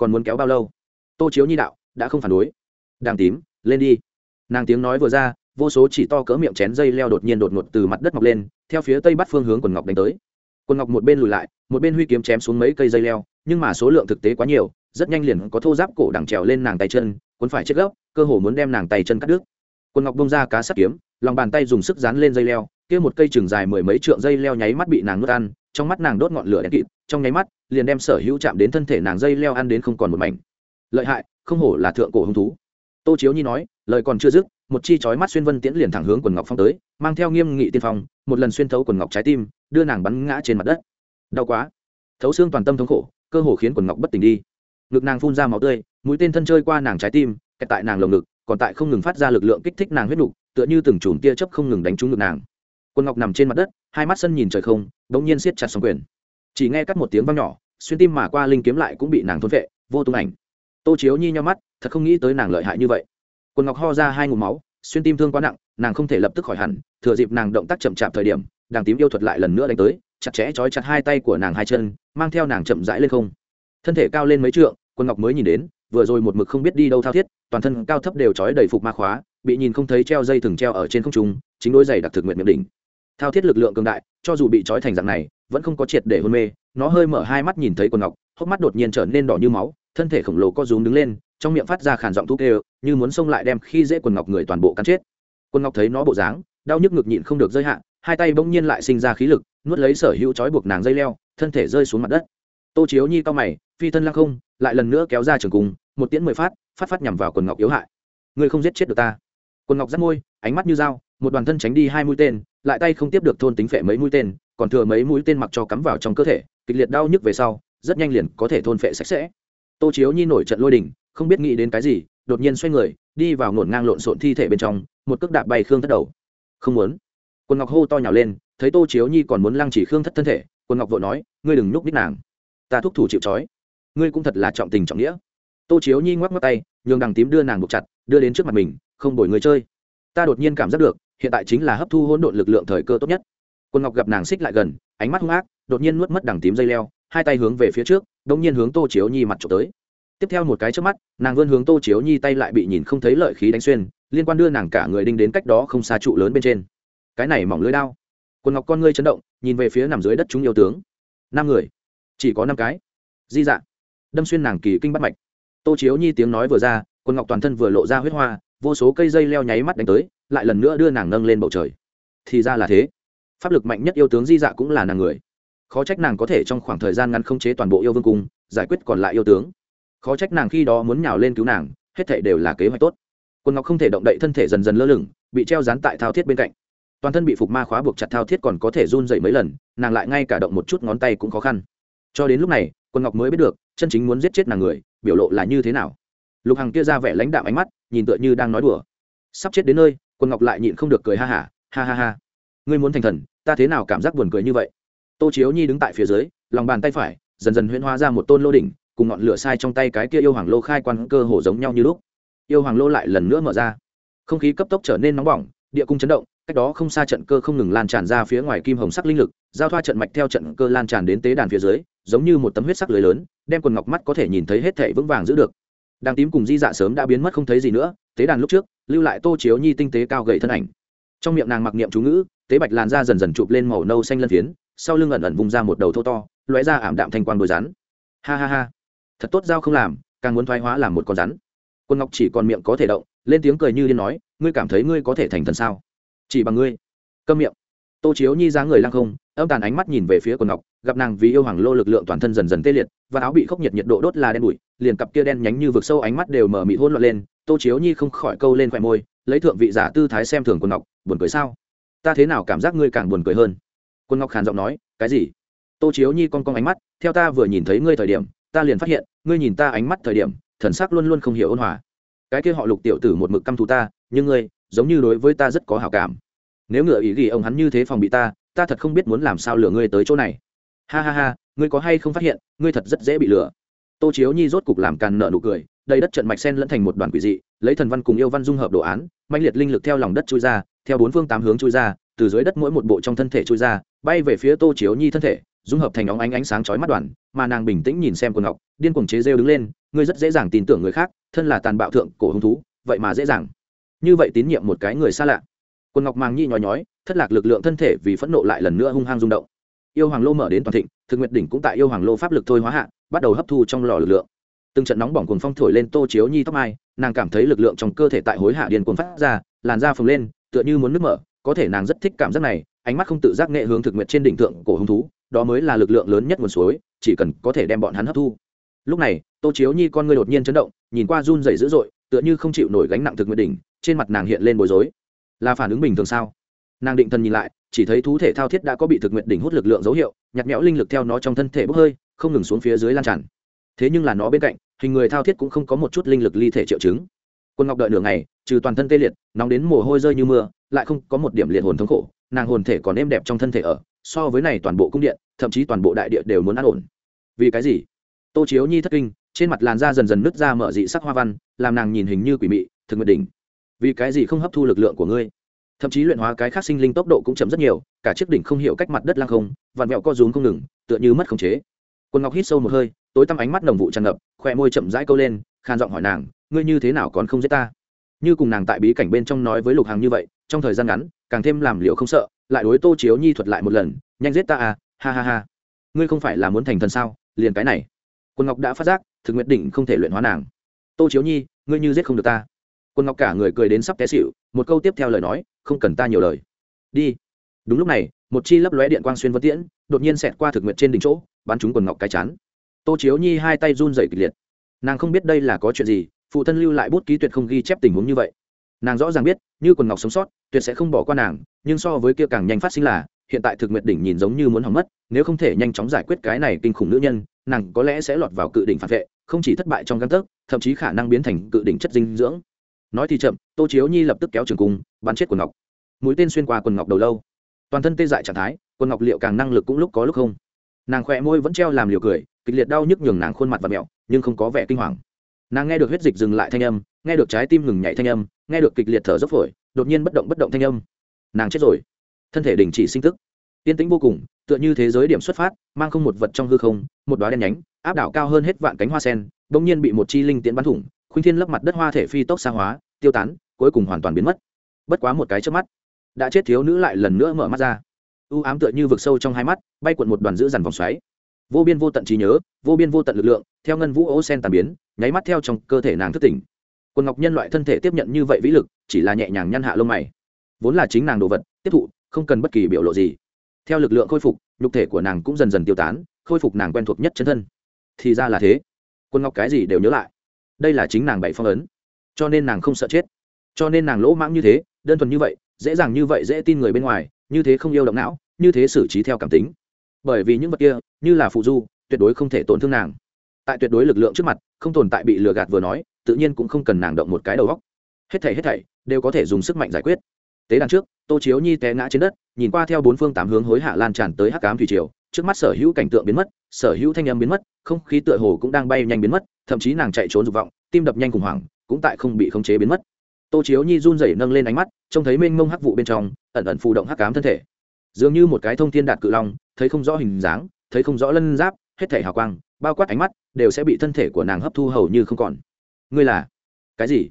Speaker 1: Còn muốn kéo bao lâu? Tô chiếu nhi đạo, đã không phản đối. Đàng tím, lên đi. Nàng tiếng nói vừa ra, vô số chỉ to cỡ miệng chén dây leo đột nhiên đột ngột từ mặt đất mọc lên, theo phía tây bắc phương hướng quần ngọc đánh tới. Quần ngọc một bên lùi lại, một bên huy kiếm chém xuống mấy cây dây leo, nhưng mà số lượng thực tế quá nhiều, rất nhanh liền có thô giáp cổ đằng trèo lên nàng tay chân, cuốn phải chết gốc, cơ hồ muốn đem nàng tay chân cắt đứt. Quần ngọc bông ra cá sắt kiếm, lòng bàn tay dùng sức dán lên dây leo, kia một cây chừng dài mười mấy trượng dây leo nháy mắt bị nàng nuốt ăn trong mắt nàng đốt ngọn lửa đen kịt, trong nháy mắt, liền đem sở hữu chạm đến thân thể nàng dây leo ăn đến không còn một mảnh. Lợi hại, không hổ là thượng cổ hung thú. Tô chiếu nhi nói, lời còn chưa dứt, một chi chói mắt xuyên vân tiễn liền thẳng hướng quần ngọc phong tới, mang theo nghiêm nghị tiên phong, một lần xuyên thấu quần ngọc trái tim, đưa nàng bắn ngã trên mặt đất. Đau quá. Thấu xương toàn tâm thống khổ, cơ hồ khiến quần ngọc bất tỉnh đi. Ngực nàng phun ra máu tươi, mũi tên thân chơi qua nàng trái tim, kẹt tại nàng lồng ngực, còn tại không ngừng phát ra lực lượng kích thích nàng huyết nục, tựa như từng chùm tia chớp không ngừng đánh trúng ngực nàng. Quần ngọc nằm trên mặt đất hai mắt sân nhìn trời không đống nhiên siết chặt song quyền. Chỉ nghe cắt một tiếng vang nhỏ, xuyên tim mà qua linh kiếm lại cũng bị nàng thôn vệ, vô tung ảnh. Tô chiếu nhi nhau mắt, thật không nghĩ tới nàng lợi hại như vậy. Quần ngọc ho ra hai ngụm máu, xuyên tim thương quá nặng, nàng không thể lập tức khỏi hẳn, thừa dịp nàng động tác chậm chạp thời điểm, đàng tím yêu thuật lại lần nữa đánh tới, chặt chẽ trói chặt hai tay của nàng hai chân, mang theo nàng chậm rãi lên không. Thân thể cao lên mấy trượng quân ngọc mới nhìn đến, vừa rồi một mực không biết đi đâu thao thiết, toàn thân cao thấp đều trói đầy phục ma khóa, bị nhìn không thấy treo dây thừng treo ở trên không trung, chính đôi giày đặc thực nguyện miệng đỉnh thao thiết lực lượng cường đại, cho dù bị trói thành dạng này, vẫn không có triệt để hôn mê. Nó hơi mở hai mắt nhìn thấy quần ngọc, hốc mắt đột nhiên trở nên đỏ như máu, thân thể khổng lồ co rúm đứng lên, trong miệng phát ra khàn giọng thúc đều như muốn xông lại đem khi dễ quần ngọc người toàn bộ cắn chết. Quần ngọc thấy nó bộ dáng, đau nhức ngực nhịn không được rơi hạ, hai tay bỗng nhiên lại sinh ra khí lực, nuốt lấy sở hữu trói buộc nàng dây leo, thân thể rơi xuống mặt đất. Tô chiếu nhi cao mày, phi thân lăng không, lại lần nữa kéo ra trường cung, một tiễn mười phát phát phát nhằm vào quần ngọc yếu hại. Ngươi không giết chết được ta. Quần ngọc giắt môi, ánh mắt như dao, một đoàn thân tránh đi hai mũi tên lại tay không tiếp được thôn tính phệ mấy mũi tên, còn thừa mấy mũi tên mặc cho cắm vào trong cơ thể, kịch liệt đau nhức về sau, rất nhanh liền có thể thôn phệ sạch sẽ. Tô chiếu nhi nổi trận lôi đình, không biết nghĩ đến cái gì, đột nhiên xoay người, đi vào ngổn ngang lộn xộn thi thể bên trong, một cước đạp bay khương thất đầu. Không muốn. Quân ngọc hô to nhào lên, thấy tô chiếu nhi còn muốn lăng chỉ khương thất thân thể quân ngọc vội nói, ngươi đừng nhúc ních nàng. Ta thúc thủ chịu trói. Ngươi cũng thật là trọng tình trọng nghĩa. Tô chiếu nhi ngoắc ngoắc tay, nhường đằng tím đưa nàng buộc chặt, đưa đến trước mặt mình, không đổi người chơi. Ta đột nhiên cảm giác được hiện tại chính là hấp thu hỗn độn lực lượng thời cơ tốt nhất. Quân ngọc gặp nàng xích lại gần, ánh mắt hung ác, đột nhiên nuốt mất đằng tím dây leo, hai tay hướng về phía trước, đống nhiên hướng tô chiếu nhi mặt trộm tới. Tiếp theo một cái trước mắt, nàng vươn hướng tô chiếu nhi tay lại bị nhìn không thấy lợi khí đánh xuyên, liên quan đưa nàng cả người đinh đến cách đó không xa trụ lớn bên trên. Cái này mỏng lưới đao. Quần ngọc con ngươi chấn động, nhìn về phía nằm dưới đất chúng yêu tướng. Năm người. Chỉ có năm cái. Di dạng đâm xuyên nàng kỳ kinh bắt mạch. Tô chiếu nhi tiếng nói vừa ra quần ngọc toàn thân vừa lộ ra huyết hoa, vô số cây dây leo nháy mắt đánh tới lại lần nữa đưa nàng nâng lên bầu trời. Thì ra là thế. Pháp lực mạnh nhất yêu tướng di dạ cũng là nàng người. Khó trách nàng có thể trong khoảng thời gian ngắn không chế toàn bộ yêu vương cung, giải quyết còn lại yêu tướng. Khó trách nàng khi đó muốn nhào lên cứu nàng, hết thảy đều là kế hoạch tốt. Quân ngọc không thể động đậy thân thể dần dần lơ lửng, bị treo dán tại thao thiết bên cạnh. Toàn thân bị phục ma khóa buộc chặt thao thiết còn có thể run dậy mấy lần, nàng lại ngay cả động một chút ngón tay cũng khó khăn. Cho đến lúc này, quân ngọc mới biết được, chân chính muốn giết chết nàng người, biểu lộ là như thế nào. Lục hằng kia ra vẻ lãnh đạo ánh mắt, nhìn tựa như đang nói đùa. Sắp chết đến nơi quân ngọc lại nhịn không được cười ha hả ha, ha ha ha. Ngươi muốn thành thần ta thế nào cảm giác buồn cười như vậy? Tô chiếu nhi đứng tại phía dưới lòng bàn tay phải dần dần huyễn hóa ra một tôn lô đỉnh cùng ngọn lửa sai trong tay cái kia yêu hoàng lô khai quan cơ hồ giống nhau như lúc. Yêu hoàng lô lại lần nữa mở ra. Không khí cấp tốc trở nên nóng bỏng địa cung chấn động cách đó không xa trận cơ không ngừng lan tràn ra phía ngoài kim hồng sắc linh lực giao thoa trận mạch theo trận cơ lan tràn đến tế đàn phía dưới giống như một tấm huyết sắc lưới lớn đem quần ngọc mắt có thể nhìn thấy hết thể vững vàng giữ được. Đàng tím cùng di dạ sớm đã biến mất không thấy gì nữa tế đàn lúc trước lưu lại tô chiếu nhi tinh tế cao gậy thân ảnh. Trong miệng nàng mặc niệm chú ngữ, tế bạch làn da dần dần chụp lên màu nâu xanh lân phiến, sau lưng ẩn ẩn vùng ra một đầu thô to, lóe ra ảm đạm thanh quang đôi rắn. Ha ha ha, thật tốt giao không làm, càng muốn thoái hóa làm một con rắn. Quân ngọc chỉ còn miệng có thể động, lên tiếng cười như điên nói, ngươi cảm thấy ngươi có thể thành thần sao? Chỉ bằng ngươi. Câm miệng tô chiếu nhi dáng người lăng không, âm tàn ánh mắt nhìn về phía quần ngọc, gặp nàng vì yêu hoàng lô lực lượng toàn thân dần dần tê liệt, và áo bị khốc nhiệt nhiệt độ đốt là đen bụi, liền cặp kia đen nhánh như vực sâu ánh mắt đều mở mị hôn loạn lên, tô chiếu nhi không khỏi câu lên khoe môi, lấy thượng vị giả tư thái xem thường quần ngọc, buồn cười sao? Ta thế nào cảm giác ngươi càng buồn cười hơn? Quân ngọc khàn giọng nói, cái gì? Tô chiếu nhi con con ánh mắt, theo ta vừa nhìn thấy ngươi thời điểm, ta liền phát hiện, ngươi nhìn ta ánh mắt thời điểm, thần sắc luôn luôn không hiểu ôn hòa. Cái kia họ lục tiểu tử một mực căm thù ta, nhưng ngươi, giống như đối với ta rất có hảo cảm nếu ngựa ý ghi ông hắn như thế phòng bị ta ta thật không biết muốn làm sao lừa ngươi tới chỗ này. Ha ha ha, ngươi có hay không phát hiện, ngươi thật rất dễ bị lừa. Tô chiếu nhi rốt cục làm càn nợ nụ cười, đầy đất trận mạch sen lẫn thành một đoàn quỷ dị, lấy thần văn cùng yêu văn dung hợp đồ án mạnh liệt linh lực theo lòng đất chui ra, theo bốn phương tám hướng chui ra, từ dưới đất mỗi một bộ trong thân thể chui ra, bay về phía tô chiếu nhi thân thể, dung hợp thành óng ánh ánh sáng chói mắt đoàn, mà nàng bình tĩnh nhìn xem quần ngọc, điên cuồng chế rêu đứng lên, ngươi rất dễ dàng tin tưởng người khác, thân là tàn bạo thượng cổ hứng thú, vậy mà dễ dàng. Như vậy tín nhiệm một cái người xa lạ quần ngọc màng nhi nhói nhói, thất lạc lực lượng thân thể vì phẫn nộ lại lần nữa hung hăng rung động. Yêu hoàng lô mở đến toàn thịnh, thực nguyệt đỉnh cũng tại yêu hoàng lô pháp lực thôi hóa hạ, bắt đầu hấp thu trong lò lực lượng. Từng trận nóng bỏng cuồng phong thổi lên tô chiếu nhi tóc mai, nàng cảm thấy lực lượng trong cơ thể tại hối hạ điền cuồng phát ra, làn da phồng lên, tựa như muốn nứt mở, có thể nàng rất thích cảm giác này, ánh mắt không tự giác nghệ hướng thực nguyệt trên đỉnh thượng cổ hứng thú, đó mới là lực lượng lớn nhất nguồn suối, chỉ cần có thể đem bọn hắn hấp thu. Lúc này, tô chiếu nhi con ngươi đột nhiên chấn động, nhìn qua run dày dữ dội, tựa như không chịu nổi gánh nặng thực nguyện đỉnh, trên mặt nàng hiện lên bối rối là phản ứng bình thường sao? Nàng định thần nhìn lại, chỉ thấy thú thể thao thiết đã có bị thực nguyện đỉnh hút lực lượng dấu hiệu nhặt nhẽo linh lực theo nó trong thân thể bốc hơi, không ngừng xuống phía dưới lan tràn. Thế nhưng là nó bên cạnh, hình người thao thiết cũng không có một chút linh lực ly thể triệu chứng. Quân ngọc đợi nửa ngày, trừ toàn thân tê liệt, nóng đến mồ hôi rơi như mưa, lại không có một điểm liệt hồn thống khổ, nàng hồn thể còn êm đẹp trong thân thể ở, so với này toàn bộ cung điện, thậm chí toàn bộ đại địa đều muốn an ổn. Vì cái gì? Tô chiếu nhi thất kinh, trên mặt làn da dần dần nứt ra mở dị sắc hoa văn, làm nàng nhìn hình như quỷ mị, thực nguyện đỉnh vì cái gì không hấp thu lực lượng của ngươi? Thậm chí luyện hóa cái khác sinh linh tốc độ cũng chậm rất nhiều, cả chiếc đỉnh không hiểu cách mặt đất lang không vặn vẹo co rúm không ngừng, tựa như mất khống chế. Quân ngọc hít sâu một hơi, tối tăm ánh mắt nồng vụ tràn ngập khoe môi chậm rãi câu lên khan giọng hỏi nàng, ngươi như thế nào còn không giết ta? Như cùng nàng tại bí cảnh bên trong nói với lục hàng như vậy, trong thời gian ngắn, càng thêm làm liệu không sợ, lại đối tô chiếu nhi thuật lại một lần, nhanh giết ta à ha ha ha. Ngươi không phải là muốn thành thần sao? Liền cái này. Quân ngọc đã phát giác, thực nguyện định không thể luyện hóa nàng. Tô chiếu nhi, ngươi như giết không được ta quân ngọc cả người cười đến sắp té xịu một câu tiếp theo lời nói, không cần ta nhiều lời. Đi. Đúng lúc này, một chi lấp lóe điện quang xuyên vân tiễn, đột nhiên xẹt qua thực nguyện trên đỉnh chỗ, bắn trúng quần ngọc cái chán. tô chiếu nhi hai tay run dày kịch liệt. Nàng không biết đây là có chuyện gì, phụ thân lưu lại bút ký tuyệt không ghi chép tình huống như vậy. Nàng rõ ràng biết, như quần ngọc sống sót, tuyệt sẽ không bỏ qua nàng, nhưng so với kia càng nhanh phát sinh là, hiện tại thực nguyện đỉnh nhìn giống như muốn hỏng mất, nếu không thể nhanh chóng giải quyết cái này kinh khủng nữ nhân, nàng có lẽ sẽ lọt vào cự đỉnh phản vệ, không chỉ thất bại trong găng tấc, thậm chí khả năng biến thành cự đỉnh chất dinh dưỡng nói thì chậm, tô chiếu nhi lập tức kéo trường cung, bắn chết quần ngọc. Mũi tên xuyên qua quần ngọc đầu lâu. Toàn thân tê dại trạng thái, quần ngọc liệu càng năng lực cũng lúc có lúc không. Nàng khỏe môi vẫn treo làm liều cười, kịch liệt đau nhức nhường nàng khuôn mặt và mẹo, nhưng không có vẻ kinh hoàng. Nàng nghe được huyết dịch dừng lại thanh âm, nghe được trái tim ngừng nhảy thanh âm, nghe được kịch liệt thở dốc phổi, đột nhiên bất động bất động thanh âm. Nàng chết rồi. Thân thể đình chỉ sinh tức. Yên tĩnh vô cùng, tựa như thế giới điểm xuất phát, mang không một vật trong hư không, một đoá đen nhánh, áp đảo cao hơn hết vạn cánh hoa sen, bỗng nhiên bị một chi linh tiễn bắn thủng khuynh thiên lấp mặt đất hoa thể phi tốc xa hóa, tiêu tán, cuối cùng hoàn toàn biến mất. Bất quá một cái trước mắt, đã chết thiếu nữ lại lần nữa mở mắt ra. U ám tựa như vực sâu trong hai mắt, bay cuộn một đoàn giữ dằn vòng xoáy. Vô biên vô tận trí nhớ, vô biên vô tận lực lượng, theo ngân vũ ô sen tàn biến, nháy mắt theo trong cơ thể nàng thức tỉnh. Quần ngọc nhân loại thân thể tiếp nhận như vậy vĩ lực, chỉ là nhẹ nhàng nhăn hạ lông mày. Vốn là chính nàng đồ vật, tiếp thụ, không cần bất kỳ biểu lộ gì. Theo lực lượng khôi phục, nhục thể của nàng cũng dần dần tiêu tán, khôi phục nàng quen thuộc nhất chân thân. Thì ra là thế. Quân ngọc cái gì đều nhớ lại đây là chính nàng bảy phong ấn. Cho nên nàng không sợ chết. Cho nên nàng lỗ mãng như thế, đơn thuần như vậy, dễ dàng như vậy dễ tin người bên ngoài, như thế không yêu động não, như thế xử trí theo cảm tính. Bởi vì những vật kia, như là phụ du, tuyệt đối không thể tổn thương nàng. Tại tuyệt đối lực lượng trước mặt, không tồn tại bị lừa gạt vừa nói, tự nhiên cũng không cần nàng động một cái đầu góc hết thảy hết thảy, đều có thể dùng sức mạnh giải quyết. Tế đàn trước, tô chiếu nhi té ngã trên đất, nhìn qua theo bốn phương tám hướng hối hạ lan tràn tới hắc cám thủy triều, trước mắt sở hữu cảnh tượng biến mất, sở hữu thanh âm biến mất, không khí tựa hồ cũng đang bay nhanh biến mất thậm chí nàng chạy trốn dục vọng, tim đập nhanh khủng hoảng, cũng tại không bị khống chế biến mất. Tô chiếu nhi run rẩy nâng lên ánh mắt, trông thấy mênh mông hắc vụ bên trong, ẩn ẩn phụ động hắc cám thân thể. Dường như một cái thông thiên đạt cự long, thấy không rõ hình dáng, thấy không rõ lân giáp, hết thể hào quang, bao quát ánh mắt, đều sẽ bị thân thể của nàng hấp thu hầu như không còn. Ngươi là? Cái gì?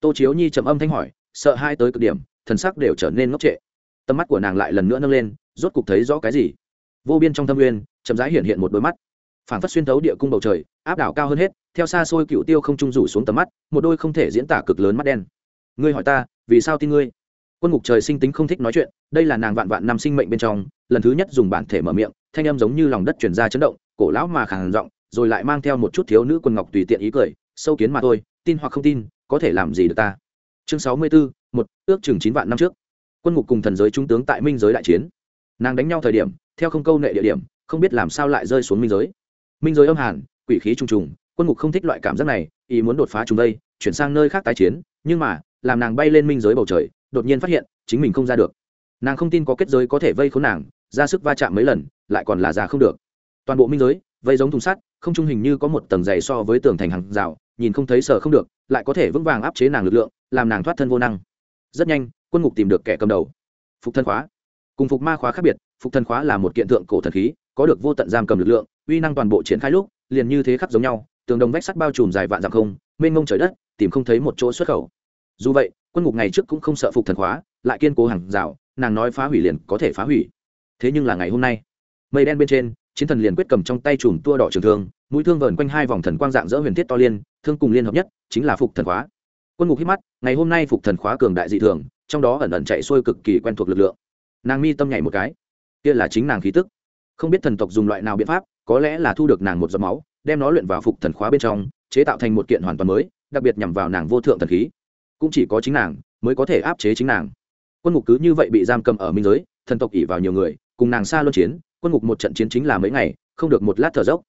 Speaker 1: Tô chiếu nhi trầm âm thanh hỏi, sợ hai tới cực điểm, thần sắc đều trở nên ngốc trệ. Tầm mắt của nàng lại lần nữa nâng lên, rốt cục thấy rõ cái gì? Vô biên trong thâm uyên chậm rãi hiện hiện một đôi mắt. Phản phất xuyên thấu địa cung bầu trời, áp đảo cao hơn hết theo xa xôi cựu tiêu không trung rủ xuống tầm mắt, một đôi không thể diễn tả cực lớn mắt đen. Ngươi hỏi ta, vì sao tin ngươi? Quân ngục trời sinh tính không thích nói chuyện, đây là nàng vạn vạn năm sinh mệnh bên trong, lần thứ nhất dùng bản thể mở miệng, thanh âm giống như lòng đất chuyển ra chấn động, cổ lão mà khàn giọng, rồi lại mang theo một chút thiếu nữ quân ngọc tùy tiện ý cười, sâu kiến mà thôi, tin hoặc không tin, có thể làm gì được ta? Chương sáu mươi bốn một, ước chừng chín vạn năm trước. Quân ngục cùng thần giới trung tướng tại minh giới đại chiến. Nàng đánh nhau thời điểm, theo không câu nệ địa điểm, không biết làm sao lại rơi xuống minh giới. Minh giới âm hàn, quỷ khí trùng trùng quân ngục không thích loại cảm giác này, ý muốn đột phá chúng đây, chuyển sang nơi khác tái chiến, nhưng mà, làm nàng bay lên minh giới bầu trời, đột nhiên phát hiện, chính mình không ra được. Nàng không tin có kết giới có thể vây khốn nàng, ra sức va chạm mấy lần, lại còn là ra không được. Toàn bộ minh giới, vây giống thùng sắt, không trung hình như có một tầng dày so với tường thành hàng rào, nhìn không thấy sợ không được, lại có thể vững vàng áp chế nàng lực lượng, làm nàng thoát thân vô năng. Rất nhanh, quân ngục tìm được kẻ cầm đầu. Phục thân khóa. Cùng phục ma khóa khác biệt, phục thân khóa là một kiện thượng cổ thần khí, có được vô tận giam cầm lực lượng, uy năng toàn bộ triển khai lúc, liền như thế khắc giống nhau tường đồng vách sắt bao trùm dài vạn dặm không, mênh mông trời đất, tìm không thấy một chỗ xuất khẩu. Dù vậy, quân ngục ngày trước cũng không sợ phục thần khóa, lại kiên cố hàng rào, nàng nói phá hủy liền có thể phá hủy. Thế nhưng là ngày hôm nay, mây đen bên trên, chiến thần liền quyết cầm trong tay chùm tua đỏ trường thương, mũi thương vờn quanh hai vòng thần quang dạng dỡ huyền thiết to liên, thương cùng liên hợp nhất, chính là phục thần khóa. Quân ngục hít mắt, ngày hôm nay phục thần khóa cường đại dị thường, trong đó ẩn ẩn chạy xuôi cực kỳ quen thuộc lực lượng. Nàng mi tâm nhảy một cái. Kia là chính nàng khí tức. Không biết thần tộc dùng loại nào biện pháp, có lẽ là thu được nàng một giọt máu đem nó luyện vào phục thần khóa bên trong, chế tạo thành một kiện hoàn toàn mới, đặc biệt nhằm vào nàng vô thượng thần khí. Cũng chỉ có chính nàng mới có thể áp chế chính nàng. Quân ngục cứ như vậy bị giam cầm ở minh giới, thần tộc ỉ vào nhiều người, cùng nàng xa luân chiến, quân ngục một trận chiến chính là mấy ngày, không được một lát thở dốc.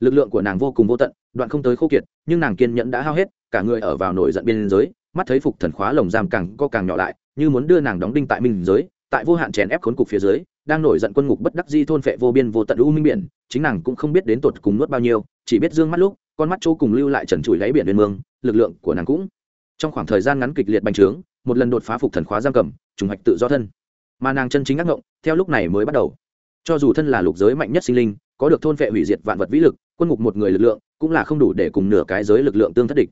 Speaker 1: Lực lượng của nàng vô cùng vô tận, đoạn không tới khô kiệt, nhưng nàng kiên nhẫn đã hao hết, cả người ở vào nổi giận biên giới, mắt thấy phục thần khóa lồng giam càng co càng nhỏ lại, như muốn đưa nàng đóng đinh tại minh giới, tại vô hạn chèn ép khốn cục phía dưới đang nổi giận quân ngục bất đắc di thôn phệ vô biên vô tận u minh biển, chính nàng cũng không biết đến tột cùng nuốt bao nhiêu, chỉ biết dương mắt lúc, con mắt chỗ cùng lưu lại trần trụi lấy biển bên mương, lực lượng của nàng cũng. Trong khoảng thời gian ngắn kịch liệt bành trướng, một lần đột phá phục thần khóa giam cầm, trùng hoạch tự do thân. Mà nàng chân chính ác ngộng, theo lúc này mới bắt đầu. Cho dù thân là lục giới mạnh nhất sinh linh, có được thôn vệ hủy diệt vạn vật vĩ lực, quân ngục một người lực lượng cũng là không đủ để cùng nửa cái giới lực lượng tương thất địch.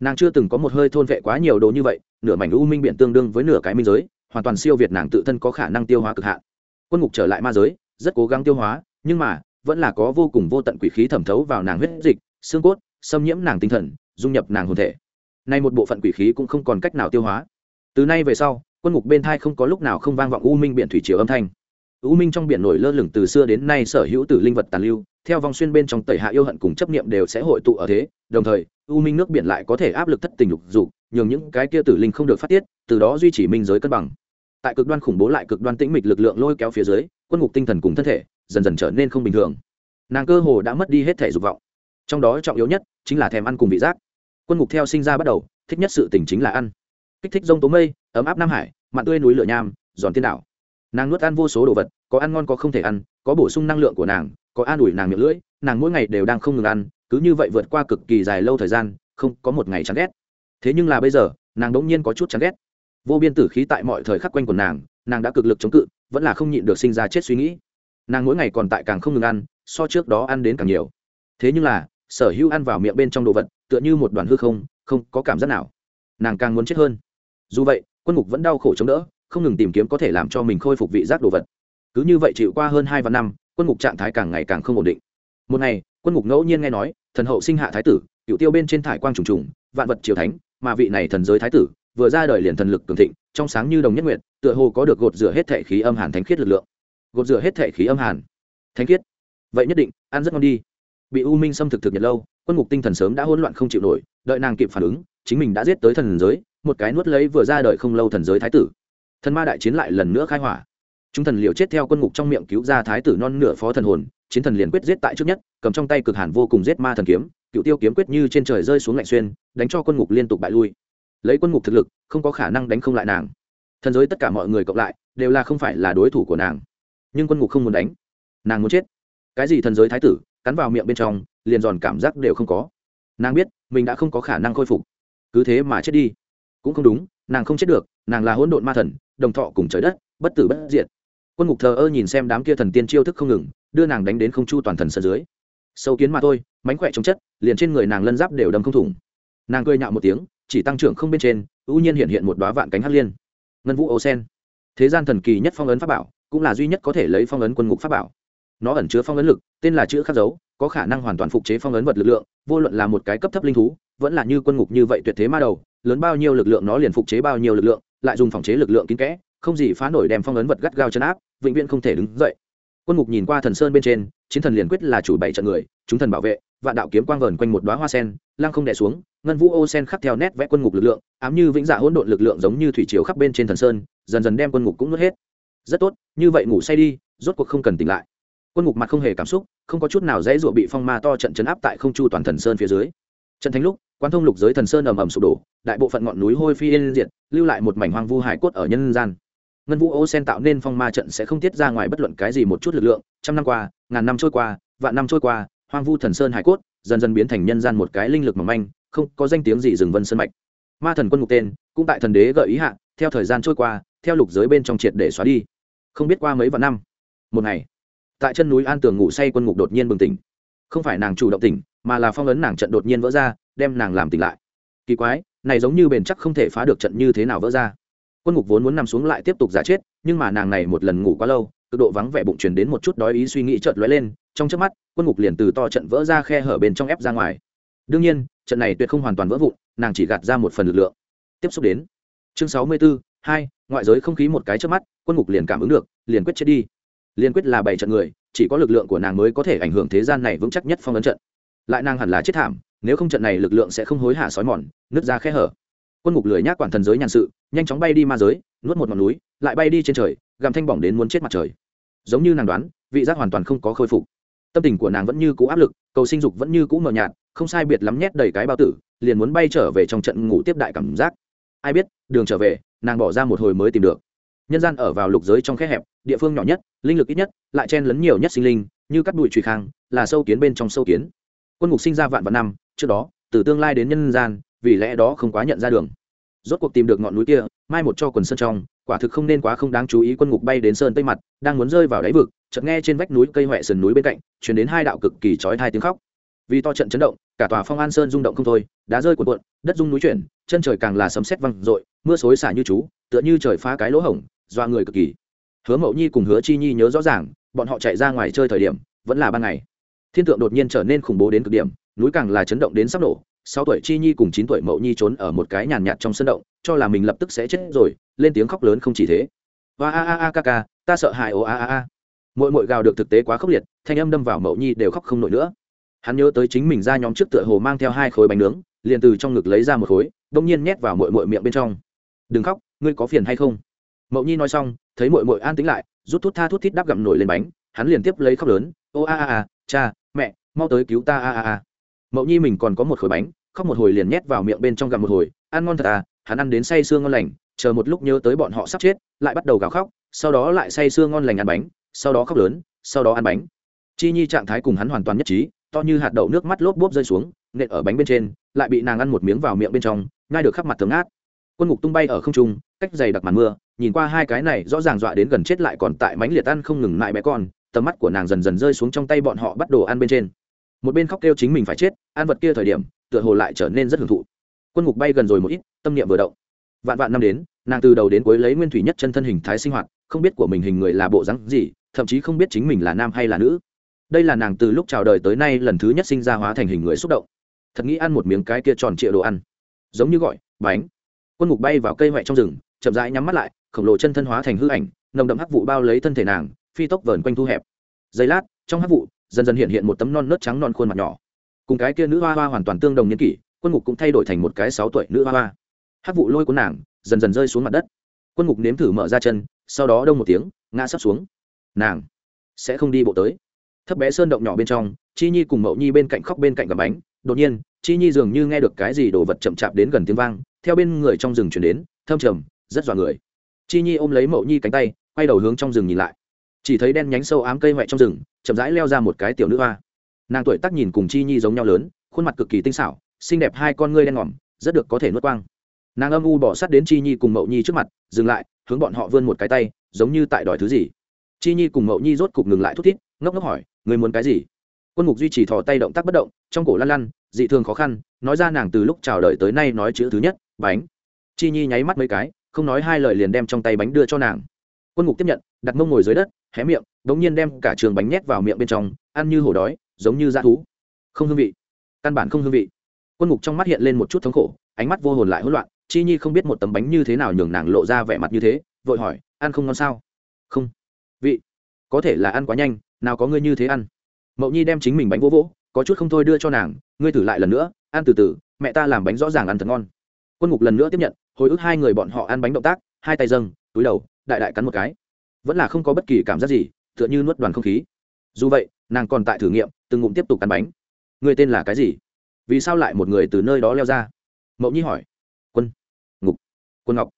Speaker 1: Nàng chưa từng có một hơi thôn vệ quá nhiều đồ như vậy, nửa mảnh u minh biện tương đương với nửa cái minh giới, hoàn toàn siêu việt nàng tự thân có khả năng tiêu hóa cực hạn quân ngục trở lại ma giới, rất cố gắng tiêu hóa, nhưng mà, vẫn là có vô cùng vô tận quỷ khí thẩm thấu vào nàng huyết dịch, xương cốt, xâm nhiễm nàng tinh thần, dung nhập nàng hồn thể. Nay một bộ phận quỷ khí cũng không còn cách nào tiêu hóa. Từ nay về sau, quân ngục bên thai không có lúc nào không vang vọng u minh biển thủy triều âm thanh. U minh trong biển nổi lơ lửng từ xưa đến nay sở hữu tử linh vật tàn lưu, theo vòng xuyên bên trong tẩy hạ yêu hận cùng chấp niệm đều sẽ hội tụ ở thế, đồng thời, u minh nước biển lại có thể áp lực thất tình lục dục, nhường những cái kia tử linh không được phát tiết, từ đó duy trì minh giới cân bằng tại cực đoan khủng bố lại cực đoan tĩnh mịch lực lượng lôi kéo phía dưới, quân ngục tinh thần cùng thân thể dần dần trở nên không bình thường. Nàng cơ hồ đã mất đi hết thể dục vọng. Trong đó trọng yếu nhất chính là thèm ăn cùng vị giác. Quân ngục theo sinh ra bắt đầu, thích nhất sự tỉnh chính là ăn. Kích thích rông tố mây, ấm áp nam hải, mặn tươi núi lửa nham, giòn tiên đảo. Nàng nuốt ăn vô số đồ vật, có ăn ngon có không thể ăn, có bổ sung năng lượng của nàng, có an ủi nàng miệng lưỡi, nàng mỗi ngày đều đang không ngừng ăn, cứ như vậy vượt qua cực kỳ dài lâu thời gian, không có một ngày chán ghét. Thế nhưng là bây giờ, nàng đỗng nhiên có chút chán ghét vô biên tử khí tại mọi thời khắc quanh của nàng nàng đã cực lực chống cự, vẫn là không nhịn được sinh ra chết suy nghĩ. Nàng mỗi ngày còn tại càng không ngừng ăn, so trước đó ăn đến càng nhiều. Thế nhưng là, sở hữu ăn vào miệng bên trong đồ vật, tựa như một đoàn hư không không có cảm giác nào. Nàng càng muốn chết hơn. Dù vậy, quân mục vẫn đau khổ chống đỡ, không ngừng tìm kiếm có thể làm cho mình khôi phục vị giác đồ vật. Cứ như vậy chịu qua hơn hai vạn năm, quân mục trạng thái càng ngày càng không ổn định. Một ngày, quân mục ngẫu nhiên nghe nói, thần hậu sinh hạ thái tử, cựu tiêu bên trên thải quang trùng trùng, vạn vật triều thánh, mà vị này thần giới thái tử vừa ra đời liền thần lực cường thịnh, trong sáng như đồng nhất nguyện tựa hồ có được gột rửa hết thể khí âm hàn thánh khiết lực lượng. Gột rửa hết thể khí âm hàn. Thánh khiết. Vậy nhất định, ăn rất ngon đi. Bị u minh xâm thực thực nhật lâu, quân ngục tinh thần sớm đã hỗn loạn không chịu nổi, đợi nàng kịp phản ứng, chính mình đã giết tới thần giới, một cái nuốt lấy vừa ra đời không lâu thần giới thái tử. Thần ma đại chiến lại lần nữa khai hỏa. Chúng thần liều chết theo quân ngục trong miệng cứu ra thái tử non nửa phó thần hồn, chiến thần liền quyết giết tại trước nhất, cầm trong tay cực hàn vô cùng giết ma thần kiếm, cựu tiêu kiếm quyết như trên trời rơi xuống lạnh xuyên, đánh cho quân ngục liên tục bại lui lấy quân ngục thực lực, không có khả năng đánh không lại nàng. Thần giới tất cả mọi người cộng lại, đều là không phải là đối thủ của nàng. Nhưng quân ngục không muốn đánh, nàng muốn chết. Cái gì thần giới thái tử, cắn vào miệng bên trong, liền giòn cảm giác đều không có. Nàng biết, mình đã không có khả năng khôi phục. Cứ thế mà chết đi. Cũng không đúng, nàng không chết được, nàng là hỗn độn ma thần, đồng thọ cùng trời đất, bất tử bất diệt. Quân ngục thờ ơ nhìn xem đám kia thần tiên chiêu thức không ngừng, đưa nàng đánh đến không chu toàn thần sân dưới. Sâu kiến mà thôi, mánh khỏe chống chất, liền trên người nàng lân giáp đều đâm không thủng. Nàng cười nhạo một tiếng chỉ tăng trưởng không bên trên, ưu nhiên hiện hiện một đoá vạn cánh hắc liên. Ngân vũ ô sen. Thế gian thần kỳ nhất phong ấn pháp bảo, cũng là duy nhất có thể lấy phong ấn quân ngục pháp bảo. Nó ẩn chứa phong ấn lực, tên là chữ khắc dấu, có khả năng hoàn toàn phục chế phong ấn vật lực lượng, vô luận là một cái cấp thấp linh thú, vẫn là như quân ngục như vậy tuyệt thế ma đầu, lớn bao nhiêu lực lượng nó liền phục chế bao nhiêu lực lượng, lại dùng phòng chế lực lượng kín kẽ, không gì phá nổi đem phong ấn vật gắt gao chấn áp, vĩnh viễn không thể đứng dậy. Quân ngục nhìn qua thần sơn bên trên, chiến thần liền quyết là chủ bảy trận người, chúng thần bảo vệ, vạn đạo kiếm quang vờn quanh một đoá hoa sen, lăng không đè xuống ngân vũ ô sen khắc theo nét vẽ quân ngục lực lượng, ám như vĩnh dạ hỗn độn lực lượng giống như thủy chiều khắp bên trên thần sơn, dần dần đem quân ngục cũng nuốt hết. Rất tốt, như vậy ngủ say đi, rốt cuộc không cần tỉnh lại. Quân ngục mặt không hề cảm xúc, không có chút nào dễ dụa bị phong ma to trận chấn áp tại không chu toàn thần sơn phía dưới. Trận thánh lúc quan thông lục giới thần sơn ầm ầm sụp đổ, đại bộ phận ngọn núi hôi phi yên diệt, lưu lại một mảnh hoang vu hải cốt ở nhân gian. Ngân vũ ô sen tạo nên phong ma trận sẽ không tiết ra ngoài bất luận cái gì một chút lực lượng, trăm năm qua, ngàn năm trôi qua, vạn năm trôi qua, hoang vu thần sơn hải cốt dần dần biến thành nhân gian một cái linh lực mỏng manh không có danh tiếng gì rừng vân sơn mạch. Ma thần quân ngục tên, cũng tại thần đế gợi ý hạ, theo thời gian trôi qua, theo lục giới bên trong triệt để xóa đi. Không biết qua mấy vạn năm, một ngày, tại chân núi an tường ngủ say quân ngục đột nhiên bừng tỉnh. Không phải nàng chủ động tỉnh, mà là phong ấn nàng trận đột nhiên vỡ ra, đem nàng làm tỉnh lại. Kỳ quái, này giống như bền chắc không thể phá được trận như thế nào vỡ ra. Quân ngục vốn muốn nằm xuống lại tiếp tục giả chết, nhưng mà nàng này một lần ngủ quá lâu, cực độ vắng vẻ bụng truyền đến một chút đói ý suy nghĩ chợt lóe lên, trong trước mắt, quân ngục liền từ to trận vỡ ra khe hở bên trong ép ra ngoài. Đương nhiên trận này tuyệt không hoàn toàn vỡ vụn nàng chỉ gạt ra một phần lực lượng. Tiếp xúc đến. Chương sáu mươi 64, hai ngoại giới không khí một cái trước mắt quân ngục liền cảm ứng được liền quyết chết đi. Liền quyết là bảy trận người chỉ có lực lượng của nàng mới có thể ảnh hưởng thế gian này vững chắc nhất phong ấn trận. Lại nàng hẳn là chết thảm nếu không trận này lực lượng sẽ không hối hả sói mòn nứt ra khe hở. Quân ngục lười nhác quản thần giới nhàn sự nhanh chóng bay đi ma giới nuốt một ngọn núi lại bay đi trên trời gặm thanh bỏng đến muốn chết mặt trời. Giống như nàng đoán vị giác hoàn toàn không có khôi phục tâm tình của nàng vẫn như cũ áp lực, cầu sinh dục vẫn như cũ mờ nhạt, không sai biệt lắm nhét đầy cái bao tử, liền muốn bay trở về trong trận ngủ tiếp đại cảm giác. Ai biết, đường trở về, nàng bỏ ra một hồi mới tìm được. Nhân gian ở vào lục giới trong khe hẹp, địa phương nhỏ nhất, linh lực ít nhất, lại chen lấn nhiều nhất sinh linh, như cắt bụi trùy khang, là sâu kiến bên trong sâu kiến. Quân ngục sinh ra vạn vạn năm, trước đó, từ tương lai đến nhân gian, vì lẽ đó không quá nhận ra đường. Rốt cuộc tìm được ngọn núi kia, mai một cho quần sơn trong quả thực không nên quá không đáng chú ý quân ngục bay đến sơn tây mặt, đang muốn rơi vào đáy vực, chợt nghe trên vách núi cây huệ sườn núi bên cạnh chuyển đến hai đạo cực kỳ chói thai tiếng khóc. Vì to trận chấn động, cả tòa phong an sơn rung động không thôi, đá rơi cuộn cuộn, đất rung núi chuyển, chân trời càng là sấm sét văng rội mưa xối xả như chú, tựa như trời phá cái lỗ hổng doa người cực kỳ. Hứa mậu nhi cùng hứa chi nhi nhớ rõ ràng, bọn họ chạy ra ngoài chơi thời điểm, vẫn là ban ngày. Thiên tượng đột nhiên trở nên khủng bố đến cực điểm, núi càng là chấn động đến sắp nổ sáu tuổi chi nhi cùng chín tuổi mậu nhi trốn ở một cái nhàn nhạt trong sân động, cho là mình lập tức sẽ chết rồi, lên tiếng khóc lớn không chỉ thế. Và a a a ca ca, ta sợ hãi ồ a a a. Mỗi mỗi gào được thực tế quá khốc liệt, thanh âm đâm vào mậu nhi đều khóc không nổi nữa. Hắn nhớ tới chính mình ra nhóm trước tựa hồ mang theo hai khối bánh nướng, liền từ trong ngực lấy ra một khối, đông nhiên nhét vào mội mội miệng bên trong. Đừng khóc, ngươi có phiền hay không? Mậu nhi nói xong, thấy mội mội an tính lại, rút thuốc tha thuốc thít đắp gặm nổi lên bánh, hắn liền tiếp lấy khóc lớn, ô a a a, cha, mẹ, mau tới cứu ta a a a mậu nhi mình còn có một khối bánh, khóc một hồi liền nhét vào miệng bên trong gặm một hồi. Ăn ngon thật à hắn ăn đến say sương ngon lành, chờ một lúc nhớ tới bọn họ sắp chết, lại bắt đầu gào khóc, sau đó lại say sương ngon lành ăn bánh, sau đó khóc lớn, sau đó ăn bánh. Chi nhi trạng thái cùng hắn hoàn toàn nhất trí, to như hạt đậu nước mắt lốp bốp rơi xuống, nện ở bánh bên trên, lại bị nàng ăn một miếng vào miệng bên trong ngay được khắp mặt tướng át quân ngục tung bay ở không trung, cách dày đặc màn mưa, nhìn qua hai cái này rõ ràng dọa đến gần chết lại còn tại mánh liệt ăn không ngừng lại bé con, tầm mắt của nàng dần dần rơi xuống trong tay bọn họ bắt đồ ăn bên trên một bên khóc kêu chính mình phải chết, ăn vật kia thời điểm, tựa hồ lại trở nên rất hưởng thụ. Quân ngục bay gần rồi một ít, tâm niệm vừa động. Vạn vạn năm đến, nàng từ đầu đến cuối lấy nguyên thủy nhất chân thân hình thái sinh hoạt, không biết của mình hình người là bộ rắn gì, thậm chí không biết chính mình là nam hay là nữ. Đây là nàng từ lúc chào đời tới nay lần thứ nhất sinh ra hóa thành hình người xúc động. Thật nghĩ ăn một miếng cái kia tròn trịa đồ ăn. Giống như gọi, bánh. Quân ngục bay vào cây huệ trong rừng, chậm rãi nhắm mắt lại, khổng lồ chân thân hóa thành hư ảnh, nồng đậm hắc vụ bao lấy thân thể nàng, phi tốc vờn quanh thu hẹp. Giây lát, trong hắc vụ dần dần hiện hiện một tấm non nớt trắng non khuôn mặt nhỏ. Cùng cái kia nữ hoa hoa hoàn toàn tương đồng niên kỷ, quân ngục cũng thay đổi thành một cái sáu tuổi nữ hoa hoa. Hát vụ lôi của nàng, dần dần rơi xuống mặt đất. Quân ngục nếm thử mở ra chân, sau đó đông một tiếng, ngã sắp xuống. Nàng sẽ không đi bộ tới. Thấp bé sơn động nhỏ bên trong, chi nhi cùng mậu nhi bên cạnh khóc bên cạnh gầm bánh. Đột nhiên, chi nhi dường như nghe được cái gì đồ vật chậm chạp đến gần tiếng vang, theo bên người trong rừng chuyển đến, thâm trầm, rất dọa người. Chi nhi ôm lấy mậu nhi cánh tay, quay đầu hướng trong rừng nhìn lại chỉ thấy đen nhánh sâu ám cây ngoại trong rừng, chậm rãi leo ra một cái tiểu nữ hoa. Nàng tuổi tác nhìn cùng chi nhi giống nhau lớn, khuôn mặt cực kỳ tinh xảo, xinh đẹp hai con ngươi đen ngòm, rất được có thể nuốt quang. Nàng âm u bỏ sát đến chi nhi cùng mậu nhi trước mặt, dừng lại, hướng bọn họ vươn một cái tay, giống như tại đòi thứ gì. Chi nhi cùng mậu nhi rốt cục ngừng lại thút thít, ngốc ngốc hỏi người muốn cái gì? Quân mục duy trì thò tay động tác bất động, trong cổ lăn lăn, dị thường khó khăn, nói ra nàng từ lúc chào đời tới nay nói chữ thứ nhất, bánh. Chi nhi nháy mắt mấy cái, không nói hai lời liền đem trong tay bánh đưa cho nàng. Quân mục tiếp nhận đặt mông ngồi dưới đất, hé miệng đ ỗ n g nhiên đem cả trường bánh nhét vào miệng bên trong, ăn như hổ đói, giống như dã thú. Không hương vị. Căn bản không hương vị. Quân mục trong mắt hiện lên một chút thống khổ, ánh mắt vô hồn lại hỗn loạn, chi nhi không biết một tấm bánh như thế nào nhường nàng lộ ra vẻ mặt như thế, vội hỏi, ăn không ngon sao? Không. Vị, có thể là ăn quá nhanh, nào có ngươi như thế ăn. Mậu nhi đem chính mình bánh vỗ vỗ, có chút không thôi đưa cho nàng, ngươi thử lại lần nữa, ăn từ từ, mẹ ta làm bánh rõ ràng ăn thật ngon. Quân ngục lần nữa tiếp nhận, hồi ức hai người bọn họ ăn bánh động tác, hai tay dâng, túi đầu, đại đại cắn một cái vẫn là không có bất kỳ cảm giác gì, tựa như nuốt đoàn không khí. Dù vậy, nàng còn tại thử nghiệm, từng ngụm tiếp tục ăn bánh. Người tên là cái gì? Vì sao lại một người từ nơi đó leo ra? Mậu nhi hỏi. Quân. Ngục. Quân ngọc.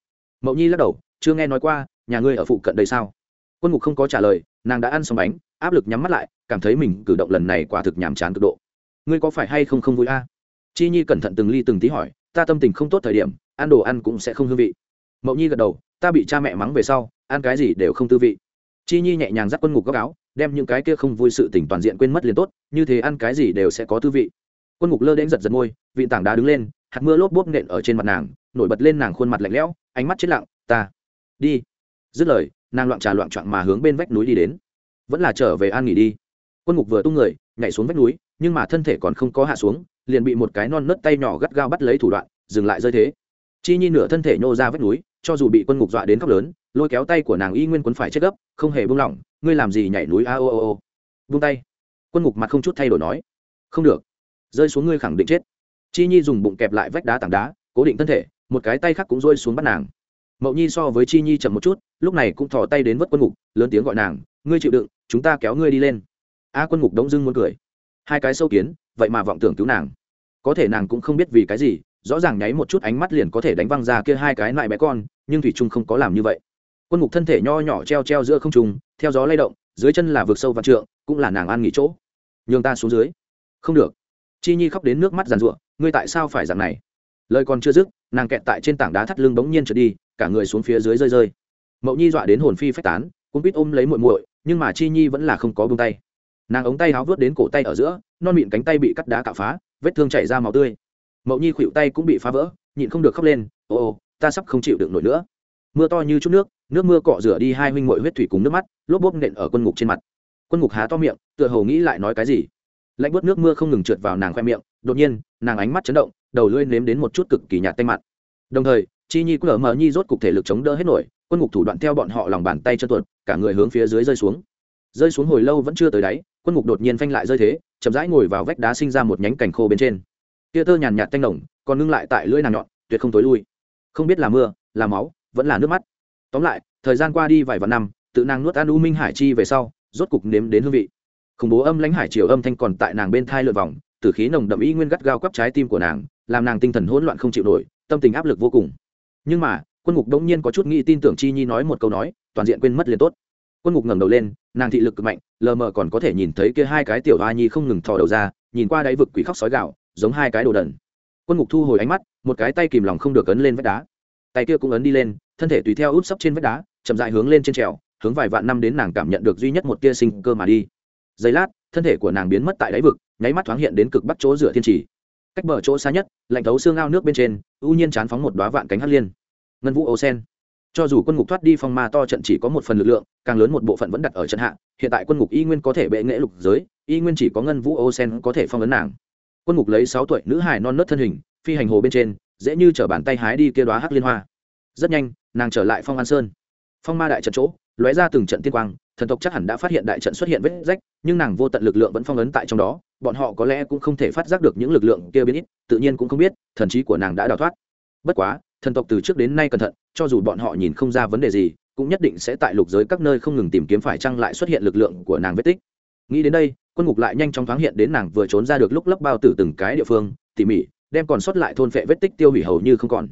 Speaker 1: Mậu nhi lắc đầu, chưa nghe nói qua, nhà ngươi ở phụ cận đây sao? Quân ngục không có trả lời, nàng đã ăn xong bánh, áp lực nhắm mắt lại, cảm thấy mình cử động lần này quả thực nhàm chán cực độ. Ngươi có phải hay không không vui a? Chi nhi cẩn thận từng ly từng tí hỏi, ta tâm tình không tốt thời điểm, ăn đồ ăn cũng sẽ không hương vị. Mậu nhi gật đầu, ta bị cha mẹ mắng về sau ăn cái gì đều không tư vị. Chi nhi nhẹ nhàng dắt quân ngục góc áo, đem những cái kia không vui sự tỉnh toàn diện quên mất liền tốt, như thế ăn cái gì đều sẽ có tư vị. Quân ngục lơ đến giật giật môi, vị tảng đá đứng lên, hạt mưa lốp bốp nện ở trên mặt nàng, nổi bật lên nàng khuôn mặt lạnh lẽo, ánh mắt chết lặng, ta, đi. Dứt lời, nàng loạn trà loạn trọn mà hướng bên vách núi đi đến. Vẫn là trở về an nghỉ đi. Quân ngục vừa tung người, nhảy xuống vách núi, nhưng mà thân thể còn không có hạ xuống, liền bị một cái non nớt tay nhỏ gắt gao bắt lấy thủ đoạn, dừng lại rơi thế. Chi nhi nửa thân thể nhô ra vách núi, cho dù bị quân ngục dọa đến khóc lớn lôi kéo tay của nàng y nguyên quấn phải chết gấp, không hề buông lỏng, ngươi làm gì nhảy núi a ô ô ô vung tay. Quân ngục mặt không chút thay đổi nói, không được, rơi xuống ngươi khẳng định chết. Chi nhi dùng bụng kẹp lại vách đá tảng đá, cố định thân thể, một cái tay khác cũng rơi xuống bắt nàng. Mậu nhi so với chi nhi chậm một chút, lúc này cũng thò tay đến vớt quân ngục, lớn tiếng gọi nàng, ngươi chịu đựng, chúng ta kéo ngươi đi lên. A quân ngục đống dưng muốn cười. Hai cái sâu kiến, vậy mà vọng tưởng cứu nàng. Có thể nàng cũng không biết vì cái gì, rõ ràng nháy một chút ánh mắt liền có thể đánh văng ra kia hai cái nại bé con, nhưng thủy trung không có làm như vậy quân ngục thân thể nho nhỏ treo treo giữa không trung, theo gió lay động, dưới chân là vực sâu và trượng, cũng là nàng an nghỉ chỗ. Nhường ta xuống dưới. Không được. Chi nhi khóc đến nước mắt giàn ruộng ngươi tại sao phải dạng này? Lời còn chưa dứt, nàng kẹt tại trên tảng đá thắt lưng bỗng nhiên trượt đi, cả người xuống phía dưới rơi rơi. Mậu nhi dọa đến hồn phi phách tán cũng biết ôm lấy muội muội, nhưng mà chi nhi vẫn là không có buông tay. Nàng ống tay háo vớt đến cổ tay ở giữa, non mịn cánh tay bị cắt đá cạo phá, vết thương chảy ra máu tươi. Mậu nhi khuỵu tay cũng bị phá vỡ, nhịn không được khóc lên ồ ồ ta sắp không chịu được nổi nữa mưa to như chút nước nước mưa cọ rửa đi hai huynh mội huyết thủy cùng nước mắt, lốp bốp nện ở quân ngục trên mặt. Quân ngục há to miệng, tựa hồ nghĩ lại nói cái gì. Lạnh bớt nước mưa không ngừng trượt vào nàng khoe miệng, đột nhiên, nàng ánh mắt chấn động, đầu lưỡi nếm đến một chút cực kỳ nhạt tay mặt đồng thời, chi nhi cũng ở mờ nhi rốt cục thể lực chống đỡ hết nổi, quân ngục thủ đoạn theo bọn họ lòng bàn tay chân tuột, cả người hướng phía dưới rơi xuống. Rơi xuống hồi lâu vẫn chưa tới đáy, quân ngục đột nhiên phanh lại rơi thế, chậm rãi ngồi vào vách đá sinh ra một nhánh cành khô bên trên. Tia tơ nhàn nhạt tanh nồng, còn ngưng lại tại lưỡi nàng nhọn, tuyệt không tối lui. Không biết là mưa, là máu vẫn là nước mắt. Tóm lại, thời gian qua đi vài vạn năm, tự nàng nuốt ăn u minh hải chi về sau, rốt cục nếm đến hương vị. Khủng bố âm lãnh hải chiều âm thanh còn tại nàng bên thai lượn vòng, tử khí nồng đậm y nguyên gắt gao quắp trái tim của nàng, làm nàng tinh thần hỗn loạn không chịu nổi, tâm tình áp lực vô cùng. Nhưng mà, quân ngục đống nhiên có chút nghĩ tin tưởng chi nhi nói một câu nói, toàn diện quên mất liền tốt. Quân ngục ngẩng đầu lên, nàng thị lực cực mạnh, lờ mờ còn có thể nhìn thấy kia hai cái tiểu hoa nhi không ngừng thò đầu ra, nhìn qua đáy vực quỷ khóc sói gạo, giống hai cái đồ đần. Quân ngục thu hồi ánh mắt, một cái tay kìm lòng không được ấn lên vách đá tay kia cũng ấn đi lên, thân thể tùy theo úp sấp trên vách đá, chậm dại hướng lên trên trèo, hướng vài vạn năm đến nàng cảm nhận được duy nhất một tia sinh cơ mà đi. Giây lát, thân thể của nàng biến mất tại đáy vực, nháy mắt thoáng hiện đến cực bắc chỗ dựa thiên trì. Cách bờ chỗ xa nhất, lạnh thấu xương ao nước bên trên ưu nhiên chán phóng một đoá vạn cánh hắt liên. Ngân vũ ô sen. Cho dù quân ngục thoát đi phong ma to trận chỉ có một phần lực lượng, càng lớn một bộ phận vẫn đặt ở trận hạ, hiện tại quân ngục y nguyên có thể bệ nghệ lục giới, y nguyên chỉ có ngân vũ ô sen có thể phong ấn nàng. Quân ngục lấy sáu tuổi nữ hài non nớt thân hình, phi hành hồ bên trên dễ như t bàn tay hái đi kia đoá hắc liên hoa. Rất nhanh, nàng trở lại phong an sơn. Phong ma đại trận chỗ, lóe ra từng trận tiên quang, thần tộc chắc hẳn đã phát hiện đại trận xuất hiện vết rách, nhưng nàng vô tận lực lượng vẫn phong ấn tại trong đó, bọn họ có lẽ cũng không thể phát giác được những lực lượng kia biến ít, tự nhiên cũng không biết, thần trí của nàng đã đào thoát. Bất quá, thần tộc từ trước đến nay cẩn thận, cho dù bọn họ nhìn không ra vấn đề gì, cũng nhất định sẽ tại lục giới các nơi không ngừng tìm kiếm phải chăng lại xuất hiện lực lượng của nàng vết tích. Nghĩ đến đây, quân ngục lại nhanh chóng thoáng hiện đến nàng vừa trốn ra được lúc lấp bao tử từng cái địa phương, tỉ mỉ đem còn sót lại thôn phệ vết tích tiêu hủy hầu như không còn.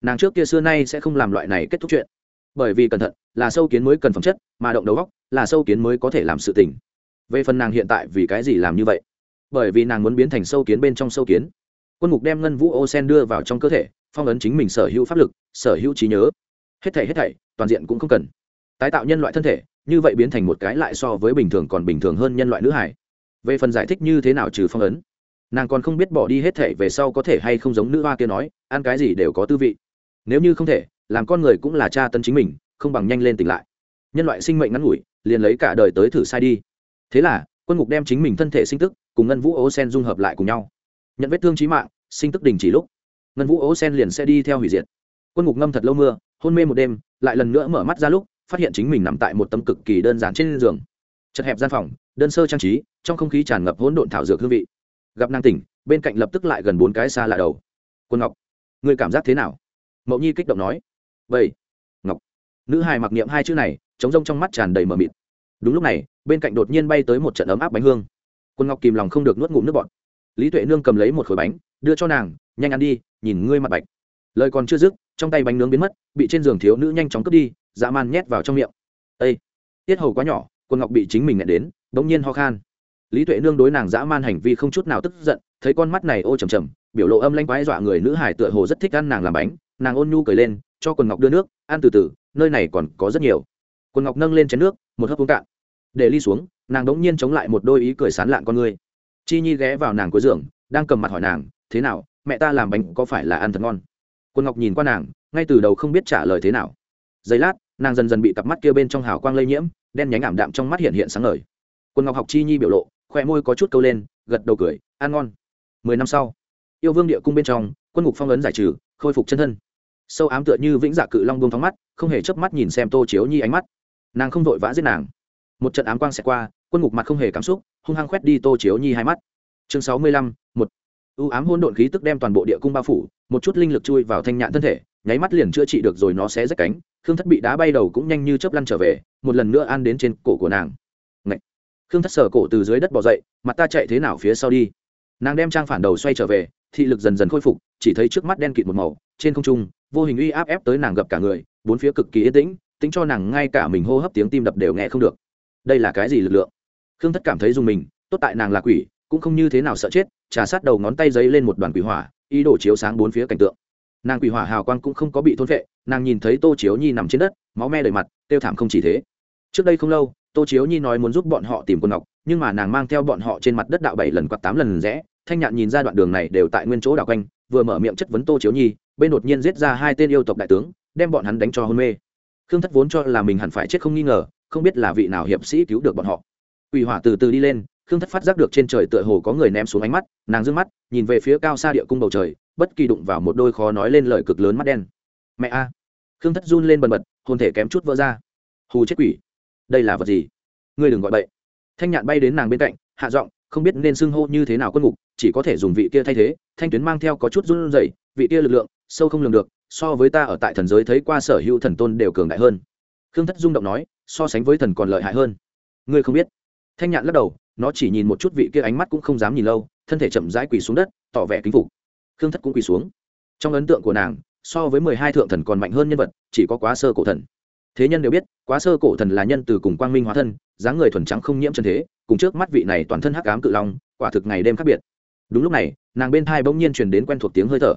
Speaker 1: Nàng trước kia xưa nay sẽ không làm loại này kết thúc chuyện. Bởi vì cẩn thận, là sâu kiến mới cần phẩm chất, mà động đầu góc là sâu kiến mới có thể làm sự tình. Về phần nàng hiện tại vì cái gì làm như vậy? Bởi vì nàng muốn biến thành sâu kiến bên trong sâu kiến. Quân mục đem ngân vũ ô sen đưa vào trong cơ thể, phong ấn chính mình sở hữu pháp lực, sở hữu trí nhớ. Hết thảy hết thảy, toàn diện cũng không cần. Tái tạo nhân loại thân thể, như vậy biến thành một cái lại so với bình thường còn bình thường hơn nhân loại nữ hải. Về phần giải thích như thế nào trừ phong ấn nàng còn không biết bỏ đi hết thể về sau có thể hay không giống nữ hoa kia nói, ăn cái gì đều có tư vị. Nếu như không thể, làm con người cũng là cha tân chính mình, không bằng nhanh lên tỉnh lại. Nhân loại sinh mệnh ngắn ngủi, liền lấy cả đời tới thử sai đi. Thế là, quân ngục đem chính mình thân thể sinh tức cùng ngân vũ ố sen dung hợp lại cùng nhau. Nhận vết thương trí mạng, sinh tức đình chỉ lúc, ngân vũ ố sen liền sẽ đi theo hủy diệt. Quân ngục ngâm thật lâu mưa, hôn mê một đêm, lại lần nữa mở mắt ra lúc, phát hiện chính mình nằm tại một tấm cực kỳ đơn giản trên giường. Chật hẹp gian phòng, đơn sơ trang trí, trong không khí tràn ngập hỗn độn thảo dược hương vị gặp nàng tỉnh, bên cạnh lập tức lại gần bốn cái xa lạ đầu. Quân ngọc người cảm giác thế nào? Mậu nhi kích động nói. Vậy ngọc. Nữ hài mặc niệm hai chữ này, trống rông trong mắt tràn đầy mờ mịt. Đúng lúc này, bên cạnh đột nhiên bay tới một trận ấm áp bánh hương. Quân ngọc kìm lòng không được nuốt ngụm nước bọt. Lý tuệ nương cầm lấy một khối bánh, đưa cho nàng, nhanh ăn đi, nhìn ngươi mặt bạch. Lời còn chưa dứt, trong tay bánh nướng biến mất, bị trên giường thiếu nữ nhanh chóng cướp đi, dã man nhét vào trong miệng. Ây tiết hầu quá nhỏ. Quân ngọc bị chính mình nhẹ đến đ ỗ n g nhiên ho khan lý tuệ nương đối nàng dã man hành vi không chút nào tức giận, thấy con mắt này ô trầm trầm, biểu lộ âm lanh quái dọa người nữ hải tựa hồ rất thích ăn nàng làm bánh, nàng ôn nhu cười lên, cho quần ngọc đưa nước, ăn từ từ, nơi này còn có rất nhiều. Quần ngọc nâng lên chén nước, một hớp uống cạn. Để ly xuống, nàng đống nhiên chống lại một đôi ý cười sán lạn con người. Chi nhi ghé vào nàng cuối giường, đang cầm mặt hỏi nàng, thế nào, mẹ ta làm bánh có phải là ăn thật ngon? Quân ngọc nhìn qua nàng, ngay từ đầu không biết trả lời thế nào. Giây lát, nàng dần dần bị cặp mắt kia bên trong hào quang lây nhiễm, đen nhánh ảm đạm trong mắt hiện hiện sáng ngời. Quân ngọc học chi nhi biểu lộ khoe môi có chút câu lên, gật đầu cười, ăn ngon. Mười năm sau, yêu vương địa cung bên trong, quân ngục phong ấn giải trừ, khôi phục chân thân. Sâu ám tựa như vĩnh dạ cự long buông thóng mắt, không hề chớp mắt nhìn xem tô chiếu nhi ánh mắt. Nàng không vội vã giết nàng. Một trận ám quang sẽ qua, quân ngục mặt không hề cảm xúc, hung hăng khoét đi tô chiếu nhi hai mắt. Chương sáu mươi lăm, một. Ưu ám hôn độn khí tức đem toàn bộ địa cung bao phủ, một chút linh lực chui vào thanh nhạn thân thể, nháy mắt liền chữa trị được rồi nó sẽ rách cánh, khương thất bị đá bay đầu cũng nhanh như chớp lăn trở về, một lần nữa ăn đến trên cổ của nàng khương thất sờ cổ từ dưới đất bỏ dậy, mặt ta chạy thế nào phía sau đi? Nàng đem trang phản đầu xoay trở về, thị lực dần dần khôi phục, chỉ thấy trước mắt đen kịt một màu, trên không trung, vô hình uy áp ép tới nàng gặp cả người, bốn phía cực kỳ yên tĩnh, tính cho nàng ngay cả mình hô hấp tiếng tim đập đều nghe không được. Đây là cái gì lực lượng? Khương thất cảm thấy dùng mình, tốt tại nàng là quỷ, cũng không như thế nào sợ chết, trà sát đầu ngón tay giấy lên một đoàn quỷ hỏa, ý đồ chiếu sáng bốn phía cảnh tượng. Nàng quỷ hỏa hào quang cũng không có bị thôn vệ nàng nhìn thấy tô chiếu nhi nằm trên đất, máu me đầy mặt tiêu thảm không chỉ thế. Trước đây không lâu tô chiếu nhi nói muốn giúp bọn họ tìm quân ngọc, nhưng mà nàng mang theo bọn họ trên mặt đất đạo bảy lần quạt tám lần rẽ, thanh nhạn nhìn ra đoạn đường này đều tại nguyên chỗ đạo quanh, vừa mở miệng chất vấn tô chiếu nhi, bên đột nhiên giết ra hai tên yêu tộc đại tướng, đem bọn hắn đánh cho hôn mê. Khương thất vốn cho là mình hẳn phải chết không nghi ngờ, không biết là vị nào hiệp sĩ cứu được bọn họ. Ủy hỏa từ từ đi lên, khương thất phát giác được trên trời tựa hồ có người ném xuống ánh mắt, nàng d mắt, nhìn về phía cao xa địa cung bầu trời, bất kỳ đụng vào một đôi khó nói lên lời cực lớn mắt đen. Mẹ a. Khương thất run lên bần bật, hồn thể kém chút vỡ ra. Hù chết quỷ đây là vật gì? Ngươi đừng gọi bậy. Thanh nhạn bay đến nàng bên cạnh, hạ giọng, không biết nên xưng hô như thế nào quân ngục, chỉ có thể dùng vị kia thay thế. Thanh tuyến mang theo có chút run rẩy, vị kia lực lượng, sâu không lường được, so với ta ở tại thần giới thấy qua sở hữu thần tôn đều cường đại hơn. Khương thất rung động nói, so sánh với thần còn lợi hại hơn. Ngươi không biết. Thanh nhạn lắc đầu, nó chỉ nhìn một chút vị kia ánh mắt cũng không dám nhìn lâu, thân thể chậm rãi quỳ xuống đất, tỏ vẻ kính phục. Khương thất cũng quỳ xuống. Trong ấn tượng của nàng, so với mười hai thượng thần còn mạnh hơn nhân vật, chỉ có quá sơ cổ thần thế nhân đều biết, quá sơ cổ thần là nhân từ cùng quang minh hóa thân, dáng người thuần trắng không nhiễm chân thế, cùng trước mắt vị này toàn thân hắc ám cự long, quả thực ngày đêm khác biệt. Đúng lúc này, nàng bên thai bỗng nhiên truyền đến quen thuộc tiếng hơi thở.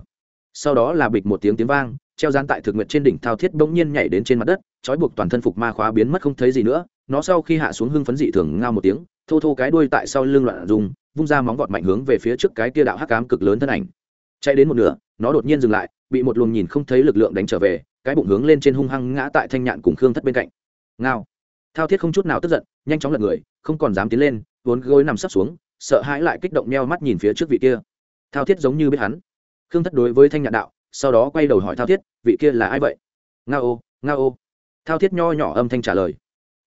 Speaker 1: Sau đó là bịch một tiếng tiếng vang, treo dán tại thực nguyện trên đỉnh thao thiết bỗng nhiên nhảy đến trên mặt đất, trói buộc toàn thân phục ma khóa biến mất không thấy gì nữa. Nó sau khi hạ xuống hưng phấn dị thường ngao một tiếng, thô thô cái đuôi tại sau lưng loạn dùng vung ra móng vọt mạnh hướng về phía trước cái kia đạo hắc cám cực lớn thân ảnh. Chạy đến một nửa, nó đột nhiên dừng lại, bị một luồng nhìn không thấy lực lượng đánh trở về cái bụng hướng lên trên hung hăng ngã tại thanh nhạn cùng khương thất bên cạnh. Ngao. Thao thiết không chút nào tức giận, nhanh chóng lật người, không còn dám tiến lên, vốn gối nằm sấp xuống, sợ hãi lại kích động neo mắt nhìn phía trước vị kia. Thao thiết giống như biết hắn. Khương thất đối với thanh nhạn đạo, sau đó quay đầu hỏi thao thiết, vị kia là ai vậy? Nga ô nga ô. Thao thiết nho nhỏ âm thanh trả lời.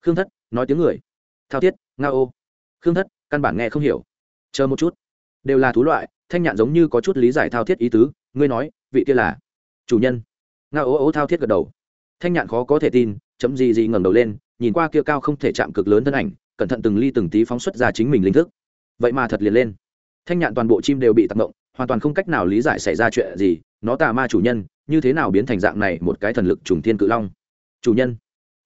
Speaker 1: Khương thất, nói tiếng người. Thao thiết nga ô. Khương thất, căn bản nghe không hiểu. Chờ một chút. Đều là thú loại, thanh nhạn giống như có chút lý giải thao thiết ý tứ, ngươi nói, vị kia là chủ nhân nga ố ố thao thiết gật đầu. Thanh nhạn khó có thể tin, chấm gì gì ngẩng đầu lên, nhìn qua kia cao không thể chạm cực lớn thân ảnh, cẩn thận từng ly từng tí phóng xuất ra chính mình linh thức. Vậy mà thật liền lên. Thanh nhạn toàn bộ chim đều bị tác động hoàn toàn không cách nào lý giải xảy ra chuyện gì, nó tà ma chủ nhân, như thế nào biến thành dạng này một cái thần lực trùng thiên cự long? Chủ nhân,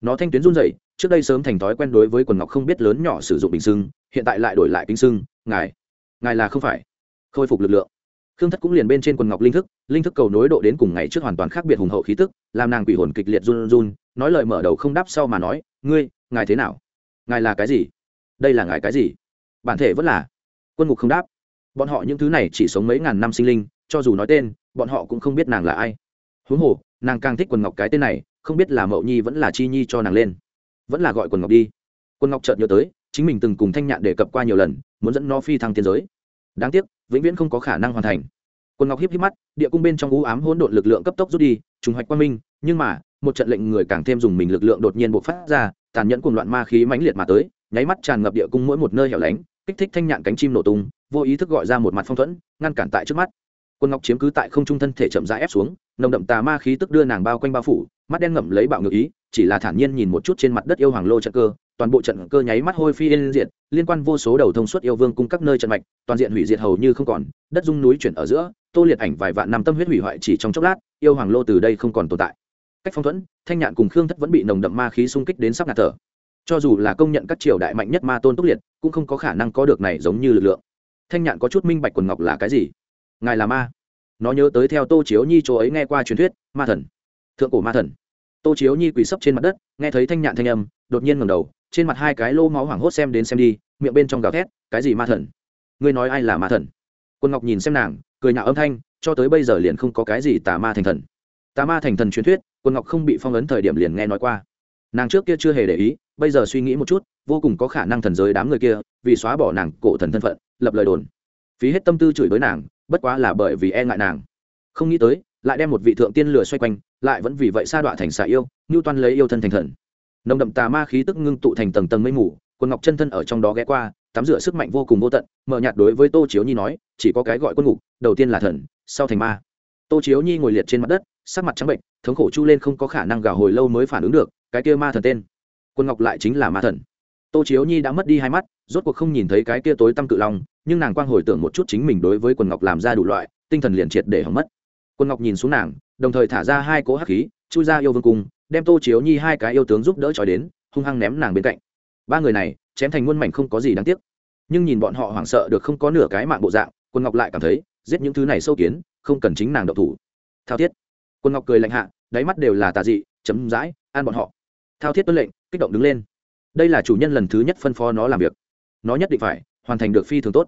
Speaker 1: nó thanh tuyến run rẩy, trước đây sớm thành thói quen đối với quần ngọc không biết lớn nhỏ sử dụng bình xưng, hiện tại lại đổi lại kính xưng, ngài ngài là không phải. Khôi phục lực lượng khương thất cũng liền bên trên quần ngọc linh thức linh thức cầu nối độ đến cùng ngày trước hoàn toàn khác biệt hùng hậu khí tức, làm nàng quỷ hồn kịch liệt run run, nói lời mở đầu không đáp sau mà nói, ngươi, ngài thế nào? Ngài là cái gì? Đây là ngài cái gì? Bản thể vẫn là. Quân ngục không đáp. Bọn họ những thứ này chỉ sống mấy ngàn năm sinh linh, cho dù nói tên, bọn họ cũng không biết nàng là ai. Huống hồ, nàng càng thích quần ngọc cái tên này, không biết là mậu nhi vẫn là chi nhi cho nàng lên. Vẫn là gọi quần ngọc đi. Quân ngọc chợt nhớ tới, chính mình từng cùng thanh nhạn đề cập qua nhiều lần, muốn dẫn nó phi thăng tiên giới. Đáng tiếc vĩnh viễn không có khả năng hoàn thành. Quần ngọc híp híp mắt, địa cung bên trong u ám hỗn độn lực lượng cấp tốc rút đi, trùng hoạch quang minh, nhưng mà, một trận lệnh người càng thêm dùng mình lực lượng đột nhiên bộc phát ra, tàn nhẫn cuồng loạn ma khí mãnh liệt mà tới, nháy mắt tràn ngập địa cung mỗi một nơi hẻo lánh, kích thích thanh nhạn cánh chim nổ tung, vô ý thức gọi ra một mặt phong thuẫn, ngăn cản tại trước mắt. Quân ngọc chiếm cứ tại không trung thân thể chậm rãi ép xuống, nồng đậm tà ma khí tức đưa nàng bao quanh bao phủ, mắt đen ngậm lấy bạo ngược ý, chỉ là thản nhiên nhìn một chút trên mặt đất yêu hoàng lô trận cơ toàn bộ trận cơ nháy mắt hôi phi yên diệt, liên quan vô số đầu thông suốt yêu vương cung các nơi trận mạch, toàn diện hủy diệt hầu như không còn, đất dung núi chuyển ở giữa, tô liệt ảnh vài vạn năm tâm huyết hủy hoại chỉ trong chốc lát, yêu hoàng lô từ đây không còn tồn tại. Cách phong thuẫn, thanh nhạn cùng khương thất vẫn bị nồng đậm ma khí xung kích đến sắp ngạt thở. Cho dù là công nhận các triều đại mạnh nhất ma tôn túc liệt, cũng không có khả năng có được này giống như lực lượng. Thanh nhạn có chút minh bạch quần ngọc là cái gì? Ngài là ma. Nó nhớ tới theo tô chiếu nhi chỗ ấy nghe qua truyền thuyết, ma thần. Thượng cổ ma thần. Tô chiếu nhi quỳ sấp trên mặt đất, nghe thấy thanh nhạn thanh âm, đột nhiên ngẩng đầu trên mặt hai cái lô máu hoảng hốt xem đến xem đi, miệng bên trong gào thét, cái gì ma thần? Ngươi nói ai là ma thần? Quân ngọc nhìn xem nàng, cười nhạo âm thanh, cho tới bây giờ liền không có cái gì tà ma thành thần. Tà ma thành thần truyền thuyết, quân ngọc không bị phong ấn thời điểm liền nghe nói qua. Nàng trước kia chưa hề để ý, bây giờ suy nghĩ một chút, vô cùng có khả năng thần giới đám người kia, vì xóa bỏ nàng cổ thần thân phận, lập lời đồn. Phí hết tâm tư chửi với nàng, bất quá là bởi vì e ngại nàng. Không nghĩ tới, lại đem một vị thượng tiên lửa xoay quanh, lại vẫn vì vậy sa đọa thành xạ yêu như toan lấy yêu thân thành thần nồng đậm tà ma khí tức ngưng tụ thành tầng tầng mây mù quân ngọc chân thân ở trong đó ghé qua, tắm rửa sức mạnh vô cùng vô tận mờ nhạt đối với tô chiếu nhi nói, chỉ có cái gọi quân ngục, đầu tiên là thần, sau thành ma. Tô chiếu nhi ngồi liệt trên mặt đất, sắc mặt trắng bệnh, thống khổ chu lên không có khả năng gào hồi lâu mới phản ứng được, cái kia ma thần tên. Quân ngọc lại chính là ma thần. Tô chiếu nhi đã mất đi hai mắt, rốt cuộc không nhìn thấy cái kia tối tăm cự long, nhưng nàng quang hồi tưởng một chút chính mình đối với quần ngọc làm ra đủ loại, tinh thần liền triệt để hỏng mất. Quân ngọc nhìn xuống nàng, đồng thời thả ra hai cỗ hắc khí, chui ra yêu vương cung đem tô chiếu nhi hai cái yêu tướng giúp đỡ trói đến, hung hăng ném nàng bên cạnh. Ba người này, chém thành muôn mảnh không có gì đáng tiếc. Nhưng nhìn bọn họ hoảng sợ được không có nửa cái mạng bộ dạng, quân ngọc lại cảm thấy, giết những thứ này sâu kiến, không cần chính nàng độc thủ. Thao thiết. Quân ngọc cười lạnh hạ, đáy mắt đều là tà dị, chấm dãi an bọn họ. Thao thiết tuân lệnh, kích động đứng lên. Đây là chủ nhân lần thứ nhất phân phó nó làm việc. Nó nhất định phải hoàn thành được phi thường tốt.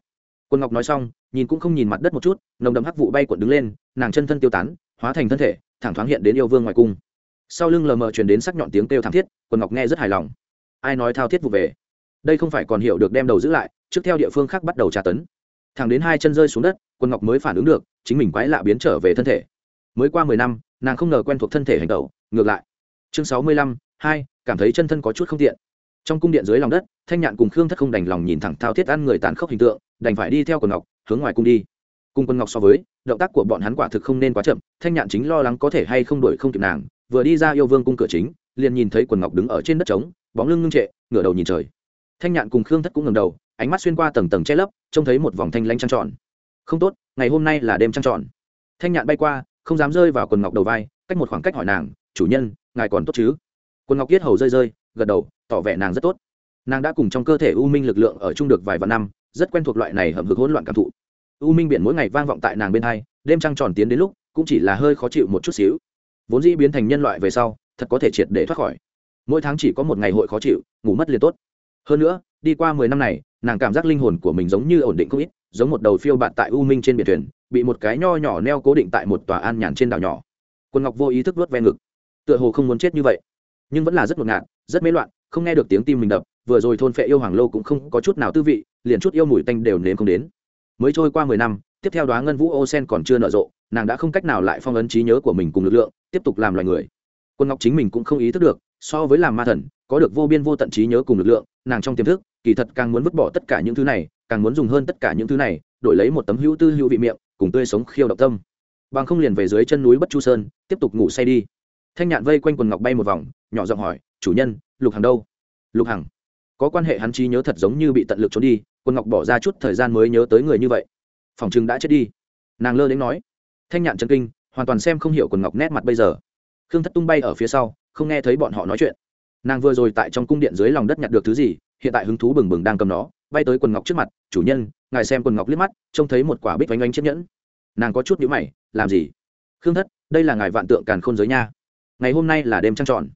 Speaker 1: Quân ngọc nói xong, nhìn cũng không nhìn mặt đất một chút, nồng đậm hắc vụ bay cuộn đứng lên, nàng chân thân tiêu tán, hóa thành thân thể, thẳng thoáng hiện đến yêu vương ngoài cung sau lưng lờ mờ truyền đến sắc nhọn tiếng kêu thảm thiết quân ngọc nghe rất hài lòng. Ai nói thao thiết vụ về? Đây không phải còn hiểu được đem đầu giữ lại, trước theo địa phương khác bắt đầu tra tấn. Thẳng đến hai chân rơi xuống đất quân ngọc mới phản ứng được, chính mình quái lạ biến trở về thân thể. Mới qua mười năm, nàng không ngờ quen thuộc thân thể hành tẩu, ngược lại. Chương sáu mươi lăm, hai, cảm thấy chân thân có chút không tiện. Trong cung điện dưới lòng đất, thanh nhạn cùng khương thất không đành lòng nhìn thẳng thao thiết ăn người tàn khốc hình tượng, đành phải đi theo quần ngọc, hướng ngoài cung đi. Cung quân ngọc so với, động tác của bọn hắn quả thực không nên quá chậm, thanh nhạn chính lo lắng có thể hay không đuổi không kịp nàng vừa đi ra yêu vương cung cửa chính, liền nhìn thấy quần ngọc đứng ở trên đất trống, bóng lưng ngưng trệ, ngửa đầu nhìn trời. Thanh nhạn cùng khương thất cũng ngầm đầu, ánh mắt xuyên qua tầng tầng che lấp, trông thấy một vòng thanh lanh trăng tròn. Không tốt, ngày hôm nay là đêm trăng tròn. Thanh nhạn bay qua, không dám rơi vào quần ngọc đầu vai, cách một khoảng cách hỏi nàng, chủ nhân, ngài còn tốt chứ? Quần ngọc yết hầu rơi rơi, gật đầu, tỏ vẻ nàng rất tốt. Nàng đã cùng trong cơ thể u minh lực lượng ở chung được vài vạn năm, rất quen thuộc loại này hầm hực hỗn loạn cảm thụ. U minh biển mỗi ngày vang vọng tại nàng bên hai, đêm trăng tròn tiến đến lúc, cũng chỉ là hơi khó chịu một chút xíu vốn dĩ biến thành nhân loại về sau, thật có thể triệt để thoát khỏi. Mỗi tháng chỉ có một ngày hội khó chịu, ngủ mất liền tốt. Hơn nữa, đi qua mười năm này, nàng cảm giác linh hồn của mình giống như ổn định không ít, giống một đầu phiêu bạt tại u minh trên biển thuyền, bị một cái nho nhỏ neo cố định tại một tòa an nhàn trên đảo nhỏ. Quân ngọc vô ý thức vớt ven ngực. Tựa hồ không muốn chết như vậy. Nhưng vẫn là rất ngột ngạt, rất mê loạn, không nghe được tiếng tim mình đập, vừa rồi thôn phệ yêu hoàng lô cũng không có chút nào tư vị, liền chút yêu mùi tanh đều nếm không đến. Mới trôi qua mười năm tiếp theo đoá ngân vũ ô sen còn chưa nở rộ, nàng đã không cách nào lại phong ấn trí nhớ của mình cùng lực lượng, tiếp tục làm loài người. Quân ngọc chính mình cũng không ý thức được, so với làm ma thần, có được vô biên vô tận trí nhớ cùng lực lượng, nàng trong tiềm thức, kỳ thật càng muốn vứt bỏ tất cả những thứ này, càng muốn dùng hơn tất cả những thứ này, đổi lấy một tấm hữu tư hữu vị miệng, cùng tươi sống khiêu động tâm. Bằng không liền về dưới chân núi bất chu sơn, tiếp tục ngủ say đi. Thanh nhạn vây quanh quần ngọc bay một vòng, nhỏ giọng hỏi, chủ nhân, lục hằng đâu? Lục hằng. Có quan hệ hắn trí nhớ thật giống như bị tận lực trốn đi quần ngọc bỏ ra chút thời gian mới nhớ tới người như vậy phòng chừng đã chết đi. Nàng lơ đến nói. Thanh nhạn chân kinh, hoàn toàn xem không hiểu quần ngọc nét mặt bây giờ. Khương thất tung bay ở phía sau, không nghe thấy bọn họ nói chuyện. Nàng vừa rồi tại trong cung điện dưới lòng đất nhặt được thứ gì, hiện tại hứng thú bừng bừng đang cầm nó, bay tới quần ngọc trước mặt, chủ nhân, ngài xem quần ngọc liếc mắt, trông thấy một quả bích oanh oanh chiếc nhẫn. Nàng có chút nhữ mày, làm gì? Khương thất, đây là ngài vạn tượng càn khôn giới nha. Ngày hôm nay là đêm trăng tròn.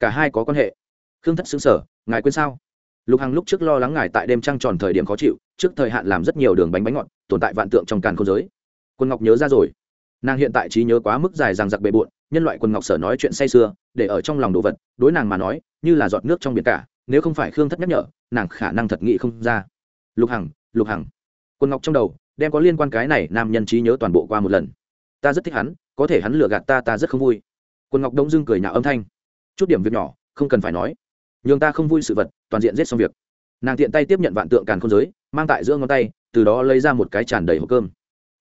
Speaker 1: Cả hai có quan hệ. Khương thất xứng sở ngài quên sao? Lục hằng lúc trước lo lắng ngài tại đêm trăng tròn thời điểm khó chịu, trước thời hạn làm rất nhiều đường bánh bánh ngọt, tồn tại vạn tượng trong càn khôn giới. Quân ngọc nhớ ra rồi. Nàng hiện tại trí nhớ quá mức dài rằng giặc bề bộn, nhân loại quân ngọc sở nói chuyện say sưa, để ở trong lòng đồ vật, đối nàng mà nói, như là giọt nước trong biển cả, nếu không phải khương thất nhắc nhở, nàng khả năng thật nghị không ra. Lục hằng lục hằng. Quân ngọc trong đầu, đem có liên quan cái này nam nhân trí nhớ toàn bộ qua một lần. Ta rất thích hắn, có thể hắn lừa gạt ta ta rất không vui. Quân ngọc đông dưng cười nhạo âm thanh. Chút điểm việc nhỏ, không cần phải nói nhường ta không vui sự vật, toàn diện giết xong việc. Nàng tiện tay tiếp nhận vạn tượng càn không giới, mang tại giữa ngón tay, từ đó lấy ra một cái tràn đầy hộp cơm.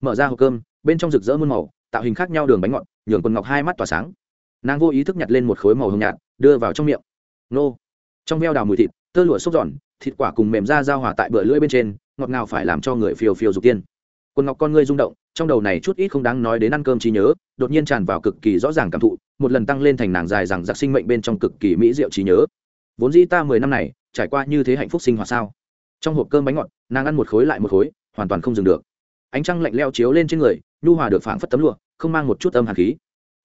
Speaker 1: Mở ra hộp cơm, bên trong rực rỡ muôn màu, tạo hình khác nhau đường bánh ngọt, nhường quần ngọc hai mắt tỏa sáng. Nàng vô ý thức nhặt lên một khối màu hồng nhạt, đưa vào trong miệng. Nô. Trong veo đào mùi thịt, tơ lụa xốp giòn, thịt quả cùng mềm ra giao hòa tại bờ lưỡi bên trên, ngọt ngào phải làm cho người phiêu phiêu dục tiên. Quần ngọc con ngươi rung động, trong đầu này chút ít không đáng nói đến ăn cơm trí nhớ, đột nhiên tràn vào cực kỳ rõ ràng cảm thụ, một lần tăng lên thành nàng dài rằng giặc sinh mệnh bên trong cực kỳ mỹ diệu trí nhớ vốn dĩ ta mười năm này, trải qua như thế hạnh phúc sinh hoạt sao? Trong hộp cơm bánh ngọt, nàng ăn một khối lại một khối, hoàn toàn không dừng được. Ánh trăng lạnh leo chiếu lên trên người, nhu hòa được phảng phất tấm lụa, không mang một chút âm hàn khí.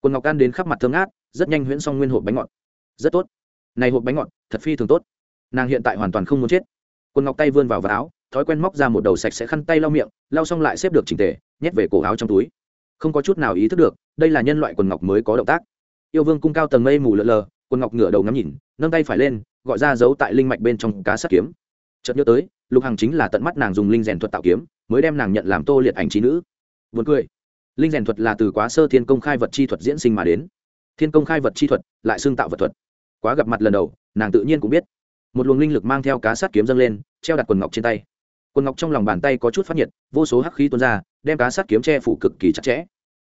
Speaker 1: Quần ngọc ăn đến khắp mặt thơm ngát, rất nhanh huyễn xong nguyên hộp bánh ngọt. Rất tốt. Này hộp bánh ngọt, thật phi thường tốt. Nàng hiện tại hoàn toàn không muốn chết. Quần ngọc tay vươn vào vào áo, thói quen móc ra một đầu sạch sẽ khăn tay lau miệng, lau xong lại xếp được chỉnh tề, nhét về cổ áo trong túi. Không có chút nào ý thức được, đây là nhân loại quần ngọc mới có động tác. Yêu vương cung cao tầng mây mù lờ lờ quần ngọc ngửa đầu ngắm nhìn, nâng tay phải lên, gọi ra giấu tại linh mạch bên trong cá sắt kiếm. Chợt nhớ tới, lục hằng chính là tận mắt nàng dùng linh rèn thuật tạo kiếm, mới đem nàng nhận làm tô liệt ảnh trí nữ. Buồn cười. Linh rèn thuật là từ quá sơ thiên công khai vật chi thuật diễn sinh mà đến. Thiên công khai vật chi thuật, lại xương tạo vật thuật. Quá gặp mặt lần đầu, nàng tự nhiên cũng biết. Một luồng linh lực mang theo cá sát kiếm dâng lên, treo đặt quần ngọc trên tay. Quần ngọc trong lòng bàn tay có chút phát nhiệt, vô số hắc khí tuôn ra, đem cá sát kiếm che phủ cực kỳ chặt chẽ.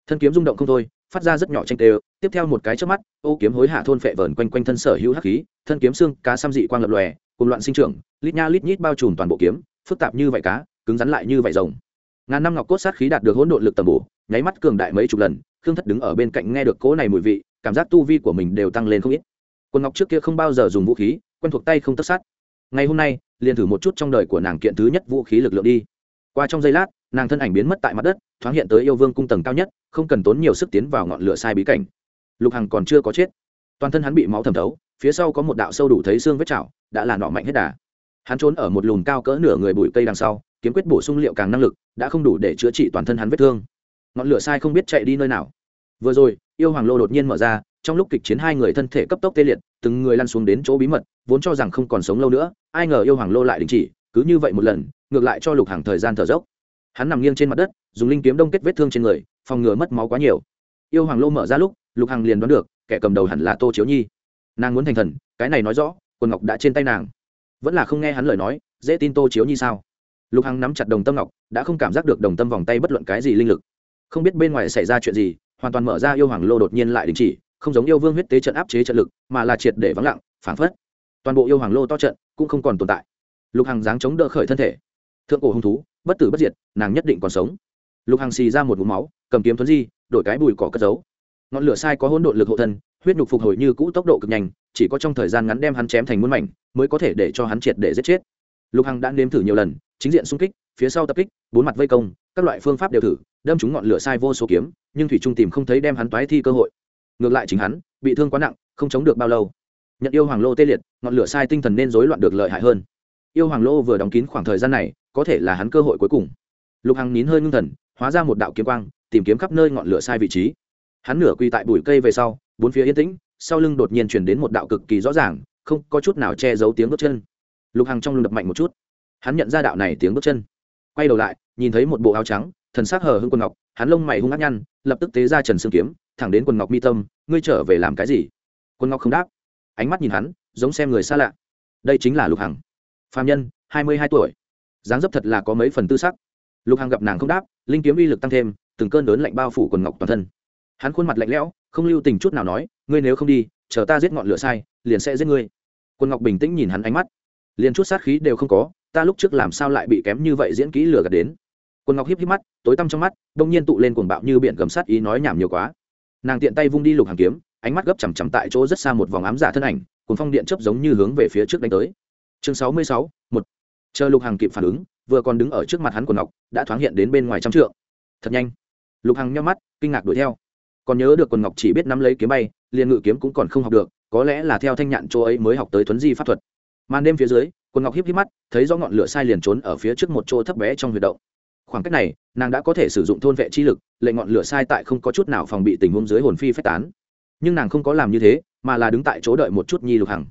Speaker 1: Thân kiếm rung động không thôi phát ra rất nhỏ tranh tê tiếp theo một cái trước mắt, ô kiếm hối hạ thôn phệ vờn quanh quanh thân sở hữu hắc khí, thân kiếm xương, cá xăm dị quang lập lòe, cùng loạn sinh trưởng, lít nha lít nhít bao trùm toàn bộ kiếm, phức tạp như vậy cá, cứng rắn lại như vậy rồng. Ngàn năm ngọc cốt sát khí đạt được hỗn độn lực tầm bổ, nháy mắt cường đại mấy chục lần, khương thất đứng ở bên cạnh nghe được cỗ này mùi vị, cảm giác tu vi của mình đều tăng lên không ít. Quân ngọc trước kia không bao giờ dùng vũ khí, quen thuộc tay không tất sát. Ngày hôm nay, liền thử một chút trong đời của nàng kiện thứ nhất vũ khí lực lượng đi. Qua trong giây lát nàng thân ảnh biến mất tại mặt đất, thoáng hiện tới yêu vương cung tầng cao nhất, không cần tốn nhiều sức tiến vào ngọn lửa sai bí cảnh. Lục hằng còn chưa có chết. Toàn thân hắn bị máu thẩm thấu, phía sau có một đạo sâu đủ thấy xương vết chảo, đã là nọ mạnh hết đà. Hắn trốn ở một lùm cao cỡ nửa người bụi cây đằng sau, kiếm quyết bổ sung liệu càng năng lực, đã không đủ để chữa trị toàn thân hắn vết thương. Ngọn lửa sai không biết chạy đi nơi nào. Vừa rồi, yêu hoàng lô đột nhiên mở ra, trong lúc kịch chiến hai người thân thể cấp tốc tê liệt, từng người lăn xuống đến chỗ bí mật, vốn cho rằng không còn sống lâu nữa, ai ngờ yêu hoàng lô lại đình chỉ, cứ như vậy một lần, ngược lại cho lục hàng thời gian thở dốc hắn nằm nghiêng trên mặt đất, dùng linh kiếm đông kết vết thương trên người, phòng ngừa mất máu quá nhiều. Yêu hoàng lô mở ra lúc, lục hằng liền đoán được, kẻ cầm đầu hẳn là tô chiếu nhi. Nàng muốn thành thần, cái này nói rõ, quần ngọc đã trên tay nàng. Vẫn là không nghe hắn lời nói, dễ tin tô chiếu nhi sao? Lục hằng nắm chặt đồng tâm ngọc, đã không cảm giác được đồng tâm vòng tay bất luận cái gì linh lực. Không biết bên ngoài xảy ra chuyện gì, hoàn toàn mở ra yêu hoàng lô đột nhiên lại đình chỉ, không giống yêu vương huyết tế trận áp chế trận lực, mà là triệt để vắng lặng, phảng phất. Toàn bộ yêu hoàng lô to trận cũng không còn tồn tại. Lục hằng dáng chống đỡ khởi thân thể thượng cổ hung thú, bất tử bất diệt, nàng nhất định còn sống. Lục hằng xì ra một mũ máu, cầm kiếm thuấn di, đổi cái bùi cỏ cất giấu. Ngọn lửa sai có hỗn độn lực hộ thân, huyết nhục phục hồi như cũ tốc độ cực nhanh, chỉ có trong thời gian ngắn đem hắn chém thành muôn mảnh, mới có thể để cho hắn triệt để giết chết. Lục hằng đã nếm thử nhiều lần, chính diện xung kích, phía sau tập kích, bốn mặt vây công, các loại phương pháp đều thử, đâm chúng ngọn lửa sai vô số kiếm, nhưng thủy trung tìm không thấy đem hắn toái thi cơ hội. Ngược lại chính hắn, bị thương quá nặng, không chống được bao lâu. Nhận yêu hoàng lô tê liệt, ngọn lửa sai tinh thần nên rối loạn được lợi hại hơn yêu hoàng lô vừa đóng kín khoảng thời gian này, có thể là hắn cơ hội cuối cùng. Lục hằng nín hơi ngưng thần, hóa ra một đạo kiếm quang, tìm kiếm khắp nơi ngọn lửa sai vị trí. Hắn nửa quy tại bụi cây về sau, bốn phía yên tĩnh, sau lưng đột nhiên chuyển đến một đạo cực kỳ rõ ràng, không có chút nào che giấu tiếng bước chân. Lục hằng trong lưng đập mạnh một chút. Hắn nhận ra đạo này tiếng bước chân. Quay đầu lại, nhìn thấy một bộ áo trắng, thần sắc hờ hưng quần ngọc, hắn lông mày hung ác nhăn, lập tức tế ra trần xương kiếm, thẳng đến quần ngọc mi tâm, ngươi trở về làm cái gì? Quần ngọc không đáp. Ánh mắt nhìn hắn, giống xem người xa lạ. Đây chính là lục hằng phạm nhân, hai mươi hai tuổi. Dáng dấp thật là có mấy phần tư sắc. Lục hằng gặp nàng không đáp, linh kiếm uy lực tăng thêm, từng cơn lớn lạnh bao phủ quần ngọc toàn thân. Hắn khuôn mặt lạnh lẽo, không lưu tình chút nào nói, ngươi nếu không đi, chờ ta giết ngọn lửa sai, liền sẽ giết ngươi. Quân ngọc bình tĩnh nhìn hắn ánh mắt. Liền chút sát khí đều không có, ta lúc trước làm sao lại bị kém như vậy diễn kỹ lừa gạt đến? Quân ngọc hiếp hiếp mắt, tối tăm trong mắt, đông nhiên tụ lên cuồng bạo như biển gầm sát ý nói nhảm nhiều quá. Nàng tiện tay vung đi lục hàng kiếm, ánh mắt gấp chằm chằm tại chỗ rất xa một vòng ám giả thân ảnh cuốn phong điện chấp giống như hướng về phía trước đánh tới chương sáu mươi sáu, một. Chờ lục hằng kịp phản ứng, vừa còn đứng ở trước mặt hắn của ngọc, đã thoáng hiện đến bên ngoài trăm trượng. Thật nhanh. Lục hằng nhắm mắt, kinh ngạc đuổi theo. Còn nhớ được quần ngọc chỉ biết nắm lấy kiếm bay, liền ngự kiếm cũng còn không học được, có lẽ là theo thanh nhạn chỗ ấy mới học tới thuấn di pháp thuật. Màn đêm phía dưới, quần ngọc hiếp hiếp mắt, thấy do ngọn lửa sai liền trốn ở phía trước một chỗ thấp bé trong huyệt động. Khoảng cách này, nàng đã có thể sử dụng thôn vệ chi lực lệ ngọn lửa sai tại không có chút nào phòng bị tình huống dưới hồn phi phách tán. Nhưng nàng không có làm như thế, mà là đứng tại chỗ đợi một chút nhi lục hằng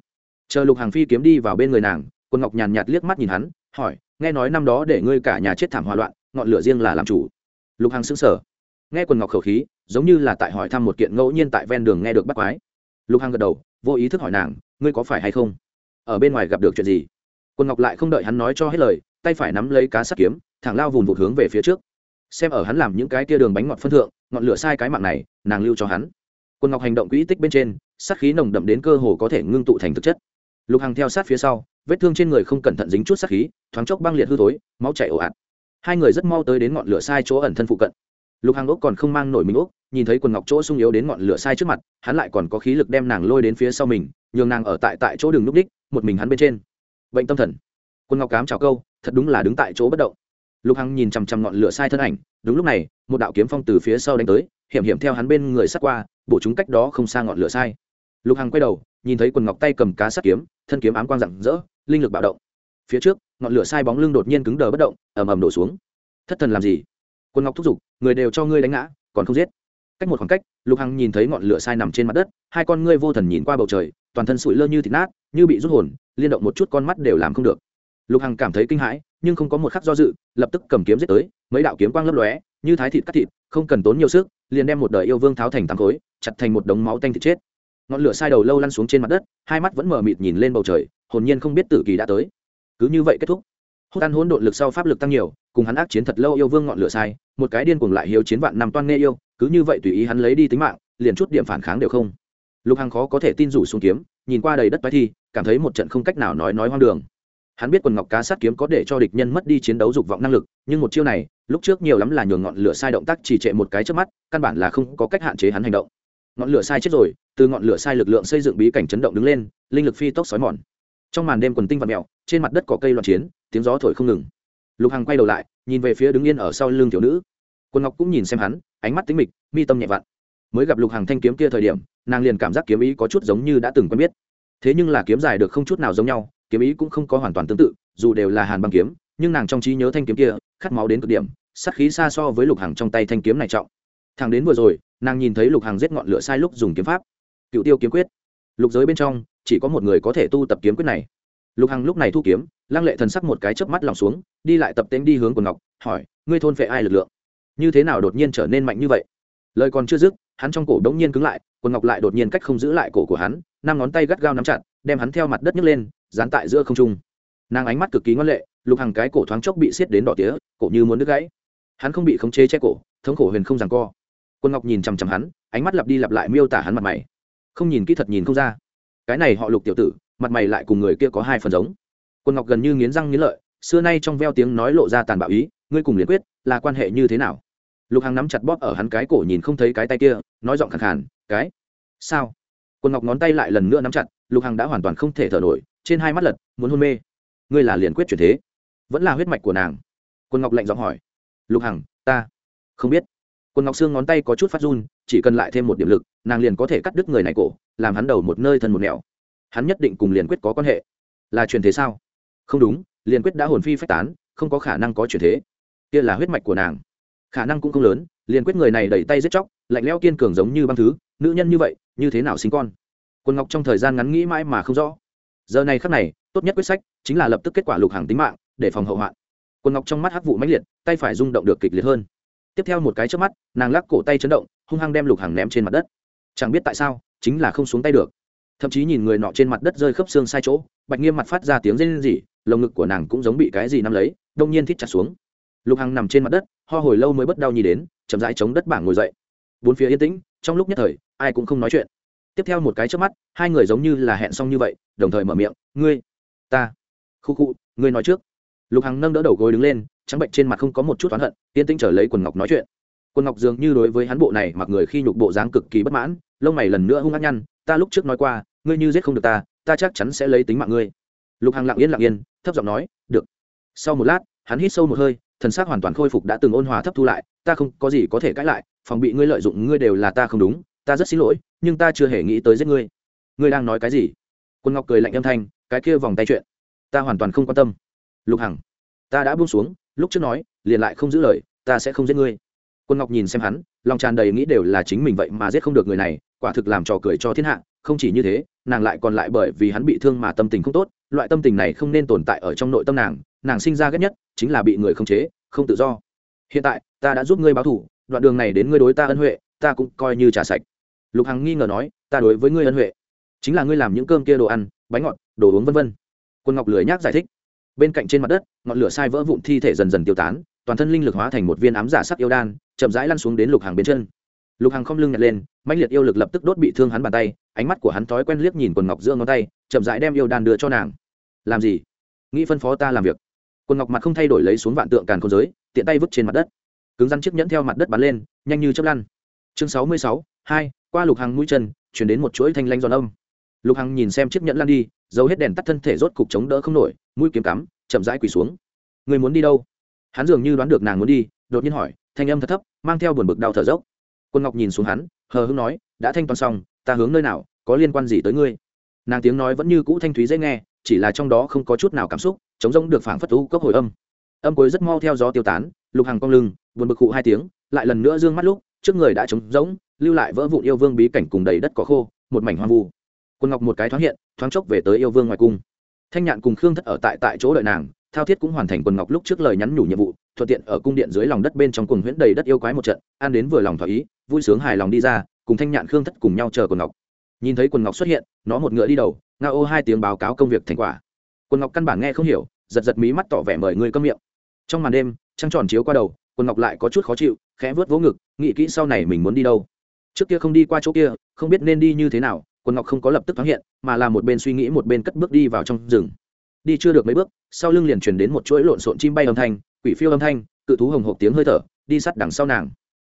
Speaker 1: chờ lục hàng phi kiếm đi vào bên người nàng, quân ngọc nhàn nhạt liếc mắt nhìn hắn, hỏi, nghe nói năm đó để ngươi cả nhà chết thảm hòa loạn, ngọn lửa riêng là làm chủ? Lục hàng xứng sở nghe quần ngọc khẩu khí, giống như là tại hỏi thăm một kiện ngẫu nhiên tại ven đường nghe được bắt quái. Lục hàng gật đầu, vô ý thức hỏi nàng, ngươi có phải hay không? Ở bên ngoài gặp được chuyện gì? Quần ngọc lại không đợi hắn nói cho hết lời, tay phải nắm lấy cá sắt kiếm, thẳng lao vùn vụt hướng về phía trước. Xem ở hắn làm những cái tia đường bánh ngọt phân thượng, ngọn lửa sai cái mạng này, nàng lưu cho hắn. Quần ngọc hành động quỹ tích bên trên, sát khí nồng đậm đến cơ hồ có thể ngưng tụ thành thực chất lục hằng theo sát phía sau, vết thương trên người không cẩn thận dính chút sát khí, thoáng chốc băng liệt hư thối, máu chảy ồ ạt. Hai người rất mau tới đến ngọn lửa sai chỗ ẩn thân phụ cận. Lục Hằng ốc còn không mang nổi mình ốc, nhìn thấy quần ngọc chỗ sung yếu đến ngọn lửa sai trước mặt, hắn lại còn có khí lực đem nàng lôi đến phía sau mình, nhường nàng ở tại tại chỗ đường núp đích, một mình hắn bên trên. Bệnh tâm thần. Quân ngọc cám chào câu, thật đúng là đứng tại chỗ bất động. Lục hằng nhìn chằm chằm ngọn lửa sai thân ảnh, đúng lúc này, một đạo kiếm phong từ phía sau đánh tới, hiểm hiểm theo hắn bên người sắt qua, bổ chúng cách đó không xa ngọn lửa sai. Lục hằng quay đầu nhìn thấy quần ngọc tay cầm cá sắt kiếm, thân kiếm ám quang rạng rỡ, linh lực bạo động. Phía trước, ngọn lửa sai bóng lưng đột nhiên cứng đờ bất động, ầm ầm đổ xuống. Thất thần làm gì? Quần ngọc thúc giục, người đều cho ngươi đánh ngã, còn không giết. Cách một khoảng cách, lục hằng nhìn thấy ngọn lửa sai nằm trên mặt đất, hai con ngươi vô thần nhìn qua bầu trời, toàn thân sụi lơ như thịt nát, như bị rút hồn, liên động một chút con mắt đều làm không được. Lục hằng cảm thấy kinh hãi, nhưng không có một khắc do dự, lập tức cầm kiếm giết tới, mấy đạo kiếm quang lấp lóe, như thái thịt cắt thịt, không cần tốn nhiều sức, liền đem một đời yêu vương tháo thành tám khối, chặt thành một đống máu tanh thịt chết ngọn lửa sai đầu lâu lăn xuống trên mặt đất, hai mắt vẫn mờ mịt nhìn lên bầu trời, hồn nhiên không biết tử kỳ đã tới. Cứ như vậy kết thúc. Hốt ăn hỗn độn lực sau pháp lực tăng nhiều, cùng hắn ác chiến thật lâu yêu vương ngọn lửa sai, một cái điên cuồng lại hiếu chiến vạn năm toan nghe yêu, cứ như vậy tùy ý hắn lấy đi tính mạng, liền chút điểm phản kháng đều không. Lục hằng khó có thể tin rủ xuống kiếm, nhìn qua đầy đất toái thi, cảm thấy một trận không cách nào nói nói hoang đường. Hắn biết quần ngọc cá sát kiếm có để cho địch nhân mất đi chiến đấu dục vọng năng lực, nhưng một chiêu này, lúc trước nhiều lắm là nhường ngọn lửa sai động tác chỉ trệ một cái trước mắt, căn bản là không có cách hạn chế hắn hành động ngọn lửa sai chết rồi, từ ngọn lửa sai lực lượng xây dựng bí cảnh chấn động đứng lên, linh lực phi tốc xói mòn. Trong màn đêm quần tinh vật mèo, trên mặt đất có cây loạn chiến, tiếng gió thổi không ngừng. Lục hằng quay đầu lại, nhìn về phía đứng yên ở sau lưng thiếu nữ. Quân ngọc cũng nhìn xem hắn, ánh mắt tính mịch, mi tâm nhẹ vặn. Mới gặp lục hằng thanh kiếm kia thời điểm, nàng liền cảm giác kiếm ý có chút giống như đã từng quen biết. Thế nhưng là kiếm dài được không chút nào giống nhau, kiếm ý cũng không có hoàn toàn tương tự, dù đều là hàn băng kiếm, nhưng nàng trong trí nhớ thanh kiếm kia, khát máu đến cực điểm sắc khí xa so với lục hằng trong tay thanh kiếm này trọng thằng đến vừa rồi, nàng nhìn thấy lục hằng giết ngọn lửa sai lúc dùng kiếm pháp. Cựu tiêu kiếm quyết. Lục giới bên trong, chỉ có một người có thể tu tập kiếm quyết này. Lục hằng lúc này thu kiếm, lăng lệ thần sắc một cái chớp mắt lòng xuống, đi lại tập tễnh đi hướng của ngọc, hỏi, ngươi thôn phệ ai lực lượng? Như thế nào đột nhiên trở nên mạnh như vậy? Lời còn chưa dứt, hắn trong cổ đống nhiên cứng lại, quần ngọc lại đột nhiên cách không giữ lại cổ của hắn, năm ngón tay gắt gao nắm chặt, đem hắn theo mặt đất nhấc lên, dán tại giữa không trung. Nàng ánh mắt cực kỳ ngoan lệ, lục hàng cái cổ thoáng chốc bị xiết đến đỏ tía, cổ như muốn đứt gãy. Hắn không bị khống chế che cổ, thống khổ huyền không ràng co quân ngọc nhìn chằm chằm hắn, ánh mắt lặp đi lặp lại miêu tả hắn mặt mày. Không nhìn kỹ thật nhìn không ra. Cái này họ lục tiểu tử, mặt mày lại cùng người kia có hai phần giống. Quân ngọc gần như nghiến răng nghiến lợi, xưa nay trong veo tiếng nói lộ ra tàn bạo ý, ngươi cùng liền quyết, là quan hệ như thế nào? Lục hằng nắm chặt bóp ở hắn cái cổ nhìn không thấy cái tay kia, nói giọng khẳng khàn, cái? Sao? Quân ngọc ngón tay lại lần nữa nắm chặt, lục hằng đã hoàn toàn không thể thở nổi, trên hai mắt lật, muốn hôn mê. Ngươi là liền quyết chuyển thế, vẫn là huyết mạch của nàng? Quân ngọc lạnh giọng hỏi. Lục hằng, ta không biết quân ngọc xương ngón tay có chút phát run, chỉ cần lại thêm một điểm lực, nàng liền có thể cắt đứt người này cổ, làm hắn đầu một nơi thân một nẻo. Hắn nhất định cùng liền quyết có quan hệ. Là truyền thế sao? Không đúng liền quyết đã hồn phi phách tán, không có khả năng có truyền thế. Kia là huyết mạch của nàng. Khả năng cũng không lớn liền quyết người này đẩy tay giết chóc, lạnh lẽo kiên cường giống như băng thứ, nữ nhân như vậy, như thế nào sinh con? Quân ngọc trong thời gian ngắn nghĩ mãi mà không rõ. Giờ này khắc này, tốt nhất quyết sách chính là lập tức kết quả lục hàng tính mạng, để phòng hậu hoạn. Quân ngọc trong mắt hắc vụ mãnh liệt, tay phải rung động được kịch liệt hơn tiếp theo một cái trước mắt, nàng lắc cổ tay chấn động, hung hăng đem lục hàng ném trên mặt đất. Chẳng biết tại sao, chính là không xuống tay được. Thậm chí nhìn người nọ trên mặt đất rơi khớp xương sai chỗ, bạch nghiêm mặt phát ra tiếng rên rỉ, lồng ngực của nàng cũng giống bị cái gì nắm lấy, đông nhiên thít chặt xuống. Lục hằng nằm trên mặt đất, ho hồi lâu mới bất đau nhì đến, chậm rãi chống đất bảng ngồi dậy. Bốn phía yên tĩnh, trong lúc nhất thời, ai cũng không nói chuyện. Tiếp theo một cái trước mắt, hai người giống như là hẹn xong như vậy, đồng thời mở miệng, ngươi, ta, khu khu, ngươi nói trước. Lục hằng nâng đỡ đầu gối đứng lên trắng bệnh trên mặt không có một chút oán hận, yên tĩnh trở lấy quần ngọc nói chuyện. Quần ngọc dường như đối với hắn bộ này mặc người khi nhục bộ dáng cực kỳ bất mãn, lông mày lần nữa hung ác nhăn, ta lúc trước nói qua, ngươi như giết không được ta ta chắc chắn sẽ lấy tính mạng ngươi. Lục hằng lặng yên lặng yên, thấp giọng nói, được. Sau một lát, hắn hít sâu một hơi, thần xác hoàn toàn khôi phục đã từng ôn hòa thấp thu lại, ta không có gì có thể cãi lại, phòng bị ngươi lợi dụng ngươi đều là ta không đúng, ta rất xin lỗi, nhưng ta chưa hề nghĩ tới giết ngươi. Ngươi đang nói cái gì? Quân ngọc cười lạnh âm thanh, cái kia vòng tay chuyện. Ta hoàn toàn không quan tâm. Lục hằng, ta đã buông xuống lúc trước nói, liền lại không giữ lời, ta sẽ không giết ngươi. Quân ngọc nhìn xem hắn, lòng tràn đầy nghĩ đều là chính mình vậy mà giết không được người này, quả thực làm trò cười cho thiên hạ, không chỉ như thế, nàng lại còn lại bởi vì hắn bị thương mà tâm tình không tốt, loại tâm tình này không nên tồn tại ở trong nội tâm nàng nàng sinh ra ghét nhất, chính là bị người không chế, không tự do. Hiện tại, ta đã giúp ngươi báo thủ đoạn đường này đến ngươi đối ta ân huệ, ta cũng coi như trả sạch. Lục hằng nghi ngờ nói, ta đối với ngươi ân huệ, chính là ngươi làm những cơm kia đồ ăn, bánh ngọt, đồ uống vân vân. Quân ngọc lười nhác giải thích bên cạnh trên mặt đất, ngọn lửa sai vỡ vụn thi thể dần dần tiêu tán, toàn thân linh lực hóa thành một viên ám giả sắc yêu đan, chậm rãi lăn xuống đến lục hàng bên chân. Lục hàng không lưng nhặt lên mạnh liệt yêu lực lập tức đốt bị thương hắn bàn tay, ánh mắt của hắn thói quen liếc nhìn quần ngọc giữa ngón tay, chậm rãi đem yêu đan đưa cho nàng. Làm gì? Nghĩ phân phó ta làm việc. Quần ngọc mặt không thay đổi lấy xuống vạn tượng càn khôn giới, tiện tay vứt trên mặt đất. Cứng rắn chiếc nhẫn theo mặt đất bắn lên, nhanh như chớp lăn. Chương sáu mươi sáu, hai, qua lục hàng mũi chân, chuyển đến một chuỗi thanh lanh giòn âm lục hằng nhìn xem chiếc nhẫn lăn đi giấu hết đèn tắt thân thể rốt cục chống đỡ không nổi, mũi kiếm cắm, chậm rãi quỳ xuống. Người muốn đi đâu? Hắn dường như đoán được nàng muốn đi, đột nhiên hỏi, thanh âm thật thấp, mang theo buồn bực đau thở dốc. Quân ngọc nhìn xuống hắn, hờ hưng nói, đã thanh toán xong, ta hướng nơi nào, có liên quan gì tới ngươi? Nàng tiếng nói vẫn như cũ thanh thúy dễ nghe, chỉ là trong đó không có chút nào cảm xúc chống rỗng được phảng phất u cốc hồi âm. Âm cuối rất mau theo gió tiêu tán, lục hàng cong lưng, buồn bực cụ hai tiếng, lại lần nữa dương mắt lúc, trước người đã trống rỗng, lưu lại vỡ vụn yêu vương bí cảnh cùng đầy đất cỏ khô, một mảnh hoang vu quân ngọc một cái thoáng hiện, thoáng chốc về tới yêu vương ngoài cung. Thanh nhạn cùng khương thất ở tại tại chỗ đợi nàng, thao thiết cũng hoàn thành quần ngọc lúc trước lời nhắn nhủ nhiệm vụ, thuận tiện ở cung điện dưới lòng đất bên trong cùng huyễn đầy đất yêu quái một trận, an đến vừa lòng thỏa ý, vui sướng hài lòng đi ra, cùng thanh nhạn khương thất cùng nhau chờ quần ngọc. Nhìn thấy quần ngọc xuất hiện, nó một ngựa đi đầu, nga ô hai tiếng báo cáo công việc thành quả. Quần ngọc căn bản nghe không hiểu, giật giật mí mắt tỏ vẻ mời người câm miệng. Trong màn đêm, trăng tròn chiếu qua đầu, quần ngọc lại có chút khó chịu, khẽ vớt vỗ ngực, nghĩ kỹ sau này mình muốn đi đâu. Trước kia không đi qua chỗ kia, không biết nên đi như thế nào quần ngọc không có lập tức thoáng hiện mà là một bên suy nghĩ một bên cất bước đi vào trong rừng. Đi chưa được mấy bước sau lưng liền truyền đến một chuỗi lộn xộn chim bay âm thanh quỷ phiêu âm thanh cự thú hồng hộp tiếng hơi thở đi sát đằng sau nàng.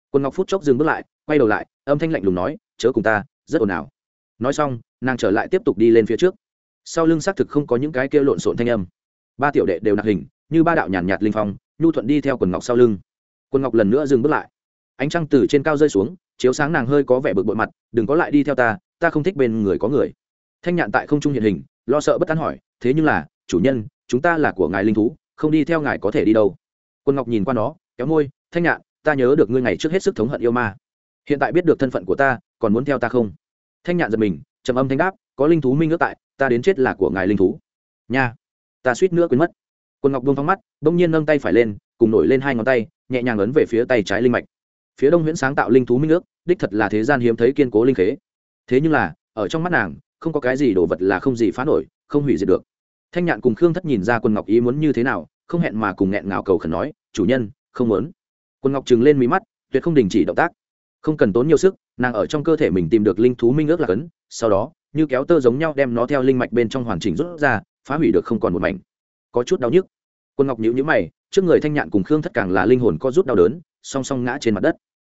Speaker 1: Quần ngọc phút chốc dừng bước lại quay đầu lại âm thanh lạnh lùng nói chớ cùng ta rất ồn ào. Nói xong nàng trở lại tiếp tục đi lên phía trước. Sau lưng xác thực không có những cái kia lộn xộn thanh âm. Ba tiểu đệ đều nạc hình như ba đạo nhàn nhạt, nhạt linh phong nhu thuận đi theo quần ngọc sau lưng. Quần ngọc lần nữa dừng bước lại. Ánh trăng từ trên cao rơi xuống chiếu sáng nàng hơi có vẻ bực bội mặt đừng có lại đi theo ta ta không thích bên người có người. Thanh nhạn tại không trung hiện hình, lo sợ bất tán hỏi, thế nhưng là, chủ nhân, chúng ta là của ngài linh thú, không đi theo ngài có thể đi đâu. Quân ngọc nhìn qua nó, kéo môi, thanh nhạn, ta nhớ được ngươi ngày trước hết sức thống hận yêu ma. Hiện tại biết được thân phận của ta, còn muốn theo ta không? Thanh nhạn giật mình, trầm âm thanh đáp, có linh thú minh ước tại, ta đến chết là của ngài linh thú. Nha, ta suýt nữa quên mất. Quân ngọc buông thong mắt, bỗng nhiên nâng tay phải lên, cùng nổi lên hai ngón tay, nhẹ nhàng ấn về phía tay trái linh mạch. Phía đông huyễn sáng tạo linh thú minh ước, đích thật là thế gian hiếm thấy kiên cố linh khế thế nhưng là, ở trong mắt nàng, không có cái gì đồ vật là không gì phá nổi, không hủy diệt được. Thanh nhạn cùng khương thất nhìn ra quân ngọc ý muốn như thế nào, không hẹn mà cùng nghẹn ngào cầu khẩn nói, chủ nhân, không muốn. Quân ngọc trừng lên mí mắt, tuyệt không đình chỉ động tác. Không cần tốn nhiều sức, nàng ở trong cơ thể mình tìm được linh thú minh ước là cấn, sau đó, như kéo tơ giống nhau đem nó theo linh mạch bên trong hoàn chỉnh rút ra, phá hủy được không còn một mảnh. Có chút đau nhức. Quân ngọc nhíu nhíu mày, trước người thanh nhạn cùng khương thất càng là linh hồn có rút đau đớn, song song ngã trên mặt đất.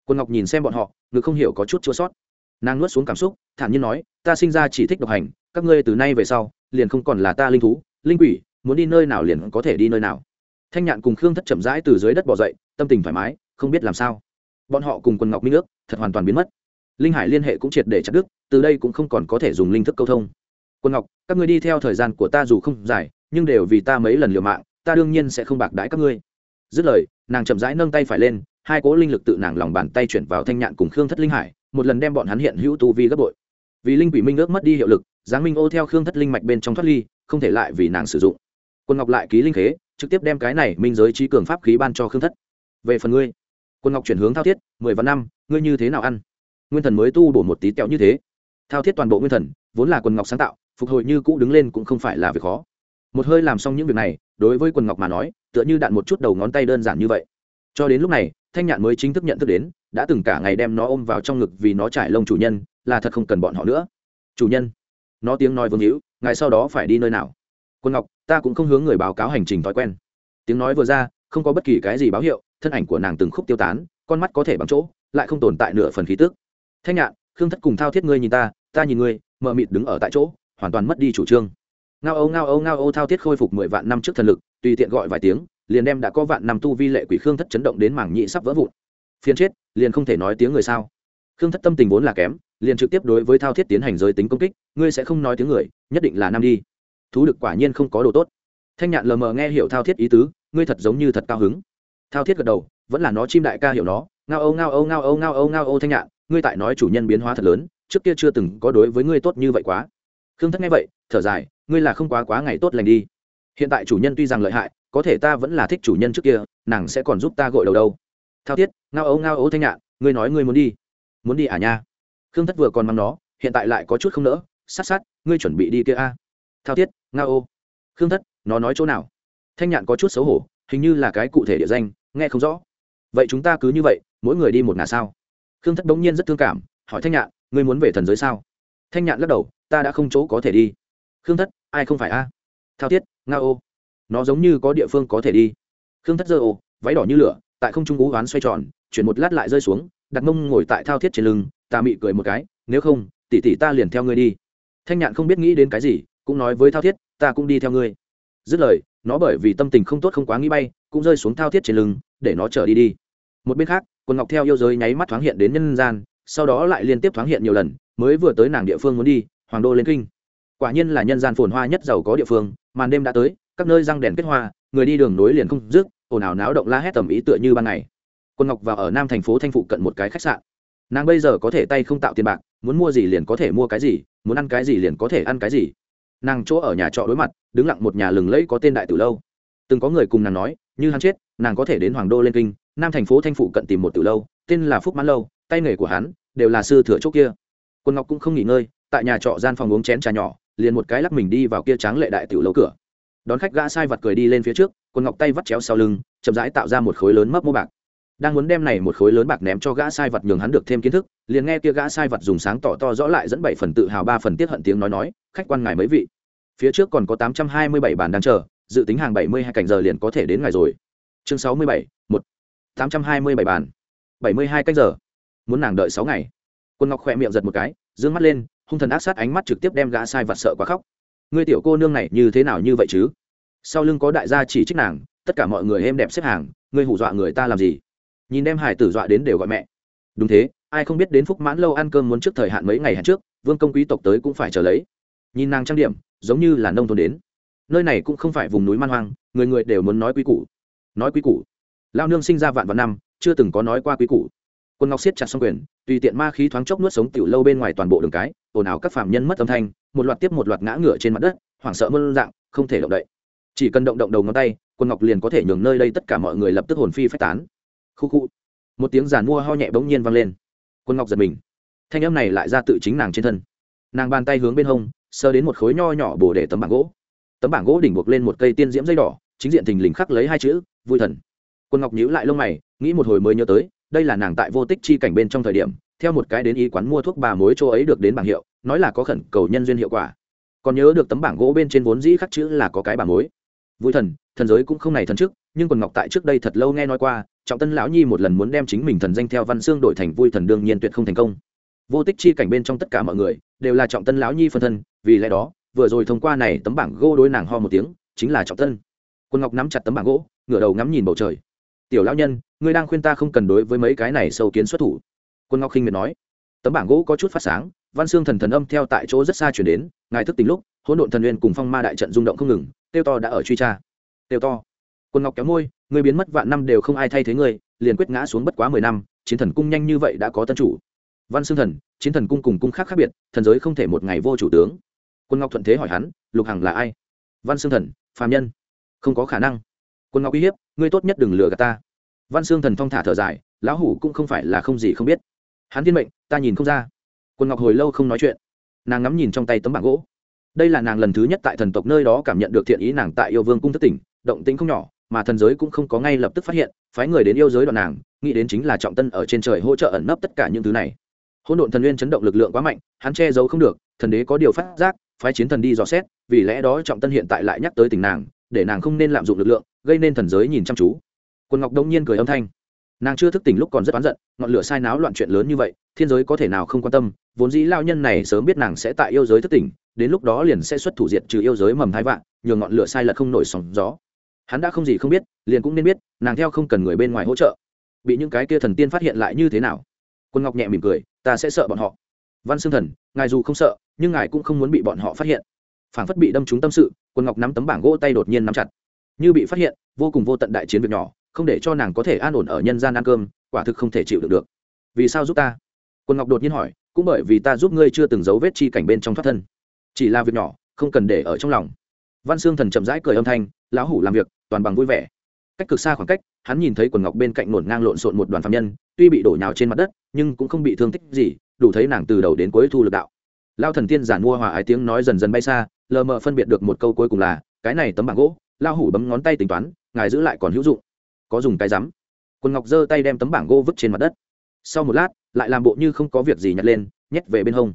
Speaker 1: Quân ngọc nhìn xem bọn họ, ngực không hiểu có chút chua sót nàng nuốt xuống cảm xúc, thản nhiên nói, ta sinh ra chỉ thích độc hành, các ngươi từ nay về sau, liền không còn là ta linh thú, linh quỷ, muốn đi nơi nào liền có thể đi nơi nào. Thanh nhạn cùng khương thất chậm rãi từ dưới đất bỏ dậy, tâm tình thoải mái, không biết làm sao. Bọn họ cùng quân ngọc minh ước, thật hoàn toàn biến mất. Linh hải liên hệ cũng triệt để chặt đứt, từ đây cũng không còn có thể dùng linh thức câu thông. Quân ngọc, các ngươi đi theo thời gian của ta dù không dài, nhưng đều vì ta mấy lần liều mạng, ta đương nhiên sẽ không bạc đãi các ngươi. Dứt lời, nàng chậm rãi nâng tay phải lên, hai cố linh lực tự nàng lòng bàn tay chuyển vào thanh nhạn cùng khương thất linh hải một lần đem bọn hắn hiện hữu tu vi gấp bội. Vì linh quỷ minh ước mất đi hiệu lực, giáng minh ô theo khương thất linh mạch bên trong thoát ly, không thể lại vì nàng sử dụng. Quân ngọc lại ký linh khế, trực tiếp đem cái này minh giới trí cường pháp khí ban cho khương thất. Về phần ngươi, quân ngọc chuyển hướng thao thiết, mười vạn năm, ngươi như thế nào ăn? Nguyên thần mới tu bổ một tí tẹo như thế. Thao thiết toàn bộ nguyên thần, vốn là quần ngọc sáng tạo, phục hồi như cũ đứng lên cũng không phải là việc khó. Một hơi làm xong những việc này, đối với quần ngọc mà nói, tựa như đạn một chút đầu ngón tay đơn giản như vậy. Cho đến lúc này, thanh nhạn mới chính thức nhận thức đến đã từng cả ngày đem nó ôm vào trong ngực vì nó trải lông chủ nhân, là thật không cần bọn họ nữa. Chủ nhân, nó tiếng nói vương hữu ngày sau đó phải đi nơi nào? Quân ngọc, ta cũng không hướng người báo cáo hành trình thói quen. Tiếng nói vừa ra, không có bất kỳ cái gì báo hiệu, thân ảnh của nàng từng khúc tiêu tán, con mắt có thể bằng chỗ, lại không tồn tại nửa phần khí tức. Thanh nhạn, khương thất cùng thao thiết ngươi nhìn ta ta nhìn ngươi, mờ mịt đứng ở tại chỗ, hoàn toàn mất đi chủ trương. Ngao âu ngao âu ngao âu thao thiết khôi phục mười vạn năm trước thần lực, tùy tiện gọi vài tiếng, liền đem đã có vạn năm tu vi lệ quỷ khương thất chấn động đến mảng nhị sắp vỡ vụn. Phiên chết liền không thể nói tiếng người sao? Khương thất tâm tình vốn là kém, liền trực tiếp đối với thao thiết tiến hành giới tính công kích, ngươi sẽ không nói tiếng người, nhất định là nam đi. Thú lực quả nhiên không có đồ tốt. Thanh nhạn lờ mờ nghe hiểu thao thiết ý tứ, ngươi thật giống như thật cao hứng. Thao thiết gật đầu, vẫn là nó chim đại ca hiểu nó. Ngao âu ngao âu ngao âu ngao âu ngao âu thanh nhạn, ngươi tại nói chủ nhân biến hóa thật lớn, trước kia chưa từng có đối với ngươi tốt như vậy quá. Khương thất nghe vậy, thở dài, ngươi là không quá quá ngày tốt lành đi. Hiện tại chủ nhân tuy rằng lợi hại, có thể ta vẫn là thích chủ nhân trước kia, nàng sẽ còn giúp ta gội đầu đâu thao Tiết, ngao ấu ngao ấu thanh nhạn ngươi nói ngươi muốn đi. Muốn đi à nha? Khương thất vừa còn mắng nó hiện tại lại có chút không nỡ sát sát ngươi chuẩn bị đi kia a. Thao Tiết, ngao ô khương thất nó nói chỗ nào? Thanh nhạn có chút xấu hổ hình như là cái cụ thể địa danh nghe không rõ. Vậy chúng ta cứ như vậy mỗi người đi một ngả sao? Khương thất bỗng nhiên rất thương cảm hỏi thanh nhạn ngươi muốn về thần giới sao? Thanh nhạn lắc đầu ta đã không chỗ có thể đi. Khương thất ai không phải a? Thao Tiết, nga ô nó giống như có địa phương có thể đi. Khương thất dơ ô váy đỏ như lửa tại không trung ú oán xoay tròn, chuyển một lát lại rơi xuống, đặt mông ngồi tại thao thiết trên lưng, ta mị cười một cái, nếu không, tỷ tỷ ta liền theo ngươi đi. Thanh nhạn không biết nghĩ đến cái gì, cũng nói với thao thiết, ta cũng đi theo ngươi. Dứt lời, nó bởi vì tâm tình không tốt không quá nghĩ bay, cũng rơi xuống thao thiết trên lưng, để nó trở đi đi. Một bên khác, quần ngọc theo yêu giới nháy mắt thoáng hiện đến nhân gian, sau đó lại liên tiếp thoáng hiện nhiều lần, mới vừa tới nàng địa phương muốn đi, hoàng đô lên kinh. Quả nhiên là nhân gian phồn hoa nhất giàu có địa phương, màn đêm đã tới, các nơi răng đèn kết hoa, người đi đường nối liền không dứt ồn ào náo động la hét tầm ý tựa như ban ngày. Quân ngọc vào ở nam thành phố thanh phụ cận một cái khách sạn. Nàng bây giờ có thể tay không tạo tiền bạc, muốn mua gì liền có thể mua cái gì, muốn ăn cái gì liền có thể ăn cái gì. Nàng chỗ ở nhà trọ đối mặt, đứng lặng một nhà lừng lẫy có tên đại từ lâu. Từng có người cùng nàng nói, như hắn chết, nàng có thể đến hoàng đô lên kinh, nam thành phố thanh phụ cận tìm một từ lâu, tên là phúc mãn lâu, tay nghề của hắn đều là sư thừa chỗ kia. Quân ngọc cũng không nghỉ ngơi, tại nhà trọ gian phòng uống chén trà nhỏ, liền một cái lắc mình đi vào kia tráng lệ đại tiểu lâu cửa đón khách gã sai vật cười đi lên phía trước, quần ngọc tay vắt chéo sau lưng, chậm rãi tạo ra một khối lớn mấp mô bạc. Đang muốn đem này một khối lớn bạc ném cho gã sai vật nhường hắn được thêm kiến thức, liền nghe kia gã sai vật dùng sáng tỏ to rõ lại dẫn bảy phần tự hào ba phần tiết hận tiếng nói nói, khách quan ngài mấy vị, phía trước còn có tám trăm hai mươi bảy bàn đang chờ, dự tính hàng bảy mươi hai cảnh giờ liền có thể đến ngày rồi. Chương sáu mươi bảy, một. tám trăm hai mươi bảy bàn. bảy mươi hai cách giờ. Muốn nàng đợi sáu ngày. Quân ngọc khỏe miệng giật một cái d ư ơ n g mắt lên, hung thần ác sát ánh mắt trực tiếp đem gã sai vật sợ quá khóc ngươi tiểu cô nương này như thế nào như vậy chứ? Sau lưng có đại gia chỉ trích nàng, tất cả mọi người êm đẹp xếp hàng, ngươi hù dọa người ta làm gì? Nhìn đem hải tử dọa đến đều gọi mẹ. Đúng thế, ai không biết đến phúc mãn lâu ăn cơm muốn trước thời hạn mấy ngày hạn trước, vương công quý tộc tới cũng phải chờ lấy. Nhìn nàng trang điểm, giống như là nông thôn đến. Nơi này cũng không phải vùng núi man hoang, người người đều muốn nói quý củ. Nói quý củ. Lao nương sinh ra vạn vạn năm, chưa từng có nói qua quý củ. Quân ngọc siết chặt xong quyền tùy tiện ma khí thoáng chốc nuốt sống tiểu lâu bên ngoài toàn bộ đường cái, ồn ào các phạm nhân mất âm thanh, một loạt tiếp một loạt ngã ngửa trên mặt đất, hoảng sợ mơn dạng, không thể động đậy. Chỉ cần động động đầu ngón tay quân ngọc liền có thể nhường nơi đây tất cả mọi người lập tức hồn phi phách tán. Khu khu. Một tiếng giàn mua ho nhẹ bỗng nhiên vang lên. Quân ngọc giật mình. Thanh âm này lại ra tự chính nàng trên thân. Nàng bàn tay hướng bên hông sơ đến một khối nho nhỏ bổ để tấm bảng gỗ. Tấm bảng gỗ đỉnh buộc lên một cây tiên diễm dây đỏ, chính diện thình lình khắc lấy hai chữ, vui thần. Quân ngọc nhíu lại lông mày, nghĩ một hồi mới nhớ tới đây là nàng tại vô tích chi cảnh bên trong thời điểm, theo một cái đến y quán mua thuốc bà mối chỗ ấy được đến bảng hiệu, nói là có khẩn cầu nhân duyên hiệu quả. Còn nhớ được tấm bảng gỗ bên trên vốn dĩ khắc chữ là có cái bà mối. Vui thần thần giới cũng không này thần trước, nhưng quần ngọc tại trước đây thật lâu nghe nói qua, trọng tân lão nhi một lần muốn đem chính mình thần danh theo văn xương đổi thành vui thần đương nhiên tuyệt không thành công. Vô tích chi cảnh bên trong tất cả mọi người, đều là trọng tân lão nhi phân thân, vì lẽ đó, vừa rồi thông qua này tấm bảng gỗ đối nàng ho một tiếng, chính là trọng tân. Quân ngọc nắm chặt tấm bảng gỗ, ngửa đầu ngắm nhìn bầu trời. Tiểu lão nhân ngươi đang khuyên ta không cần đối với mấy cái này sâu kiến xuất thủ. Quân ngọc khinh miệt nói. Tấm bảng gỗ có chút phát sáng, văn xương thần thần âm theo tại chỗ rất xa chuyển đến, ngài thức tính lúc, hỗn độn thần nguyên cùng phong ma đại trận rung động không ngừng, tiêu to đã ở truy tra. Tiêu to, quân ngọc kéo môi, ngươi biến mất vạn năm đều không ai thay thế ngươi, liền quyết ngã xuống bất quá mười năm, chiến thần cung nhanh như vậy đã có tân chủ. Văn xương thần, chiến thần cung cùng cung khác khác biệt, thần giới không thể một ngày vô chủ tướng. Quân ngọc thuận thế hỏi hắn, lục hằng là ai? Văn xương thần, phàm nhân. Không có khả năng. Quân ngọc uy hiếp, ngươi tốt nhất đừng lừa gạt ta văn xương thần thong thả thở dài, lão hủ cũng không phải là không gì không biết. Hắn thiên mệnh, ta nhìn không ra. Quân ngọc hồi lâu không nói chuyện. Nàng ngắm nhìn trong tay tấm bảng gỗ. Đây là nàng lần thứ nhất tại thần tộc nơi đó cảm nhận được thiện ý nàng tại yêu vương cung thất tỉnh, động tĩnh không nhỏ, mà thần giới cũng không có ngay lập tức phát hiện, phái người đến yêu giới đoạn nàng, nghĩ đến chính là trọng tân ở trên trời hỗ trợ ẩn nấp tất cả những thứ này. Hỗn độn thần nguyên chấn động lực lượng quá mạnh, hắn che giấu không được, thần đế có điều phát giác, phái chiến thần đi dò xét, vì lẽ đó trọng tân hiện tại lại nhắc tới tình nàng, để nàng không nên lạm dụng lực lượng, gây nên thần giới nhìn chăm chú quân ngọc đông nhiên cười âm thanh. Nàng chưa thức tỉnh lúc còn rất oán giận, ngọn lửa sai náo loạn chuyện lớn như vậy, thiên giới có thể nào không quan tâm, vốn dĩ lao nhân này sớm biết nàng sẽ tại yêu giới thức tỉnh, đến lúc đó liền sẽ xuất thủ diệt trừ yêu giới mầm thái vạn, nhường ngọn lửa sai lật không nổi sóng gió. Hắn đã không gì không biết, liền cũng nên biết, nàng theo không cần người bên ngoài hỗ trợ. Bị những cái kia thần tiên phát hiện lại như thế nào? Quân ngọc nhẹ mỉm cười, ta sẽ sợ bọn họ. Văn xương thần, ngài dù không sợ, nhưng ngài cũng không muốn bị bọn họ phát hiện. Phảng phất bị đâm trúng tâm sự quân ngọc nắm tấm bảng gỗ tay đột nhiên nắm chặt. Như bị phát hiện, vô cùng vô tận đại chiến việc nhỏ không để cho nàng có thể an ổn ở nhân gian ăn cơm, quả thực không thể chịu được được. Vì sao giúp ta? Quân ngọc đột nhiên hỏi, cũng bởi vì ta giúp ngươi chưa từng giấu vết chi cảnh bên trong thoát thân. Chỉ là việc nhỏ, không cần để ở trong lòng. Văn xương thần chậm rãi cười âm thanh, lão hủ làm việc, toàn bằng vui vẻ. Cách cực xa khoảng cách, hắn nhìn thấy quần ngọc bên cạnh nổn ngang lộn xộn một đoàn phạm nhân, tuy bị đổ nhào trên mặt đất, nhưng cũng không bị thương tích gì, đủ thấy nàng từ đầu đến cuối thu lực đạo. Lao thần tiên giản mua hòa ái tiếng nói dần dần bay xa, lờ mờ phân biệt được một câu cuối cùng là, cái này tấm bảng gỗ lao hủ bấm ngón tay tính toán, ngài giữ lại còn hữu dụng có dùng cái rắm. Quần ngọc giơ tay đem tấm bảng gỗ vứt trên mặt đất. Sau một lát, lại làm bộ như không có việc gì nhặt lên, nhét về bên hông.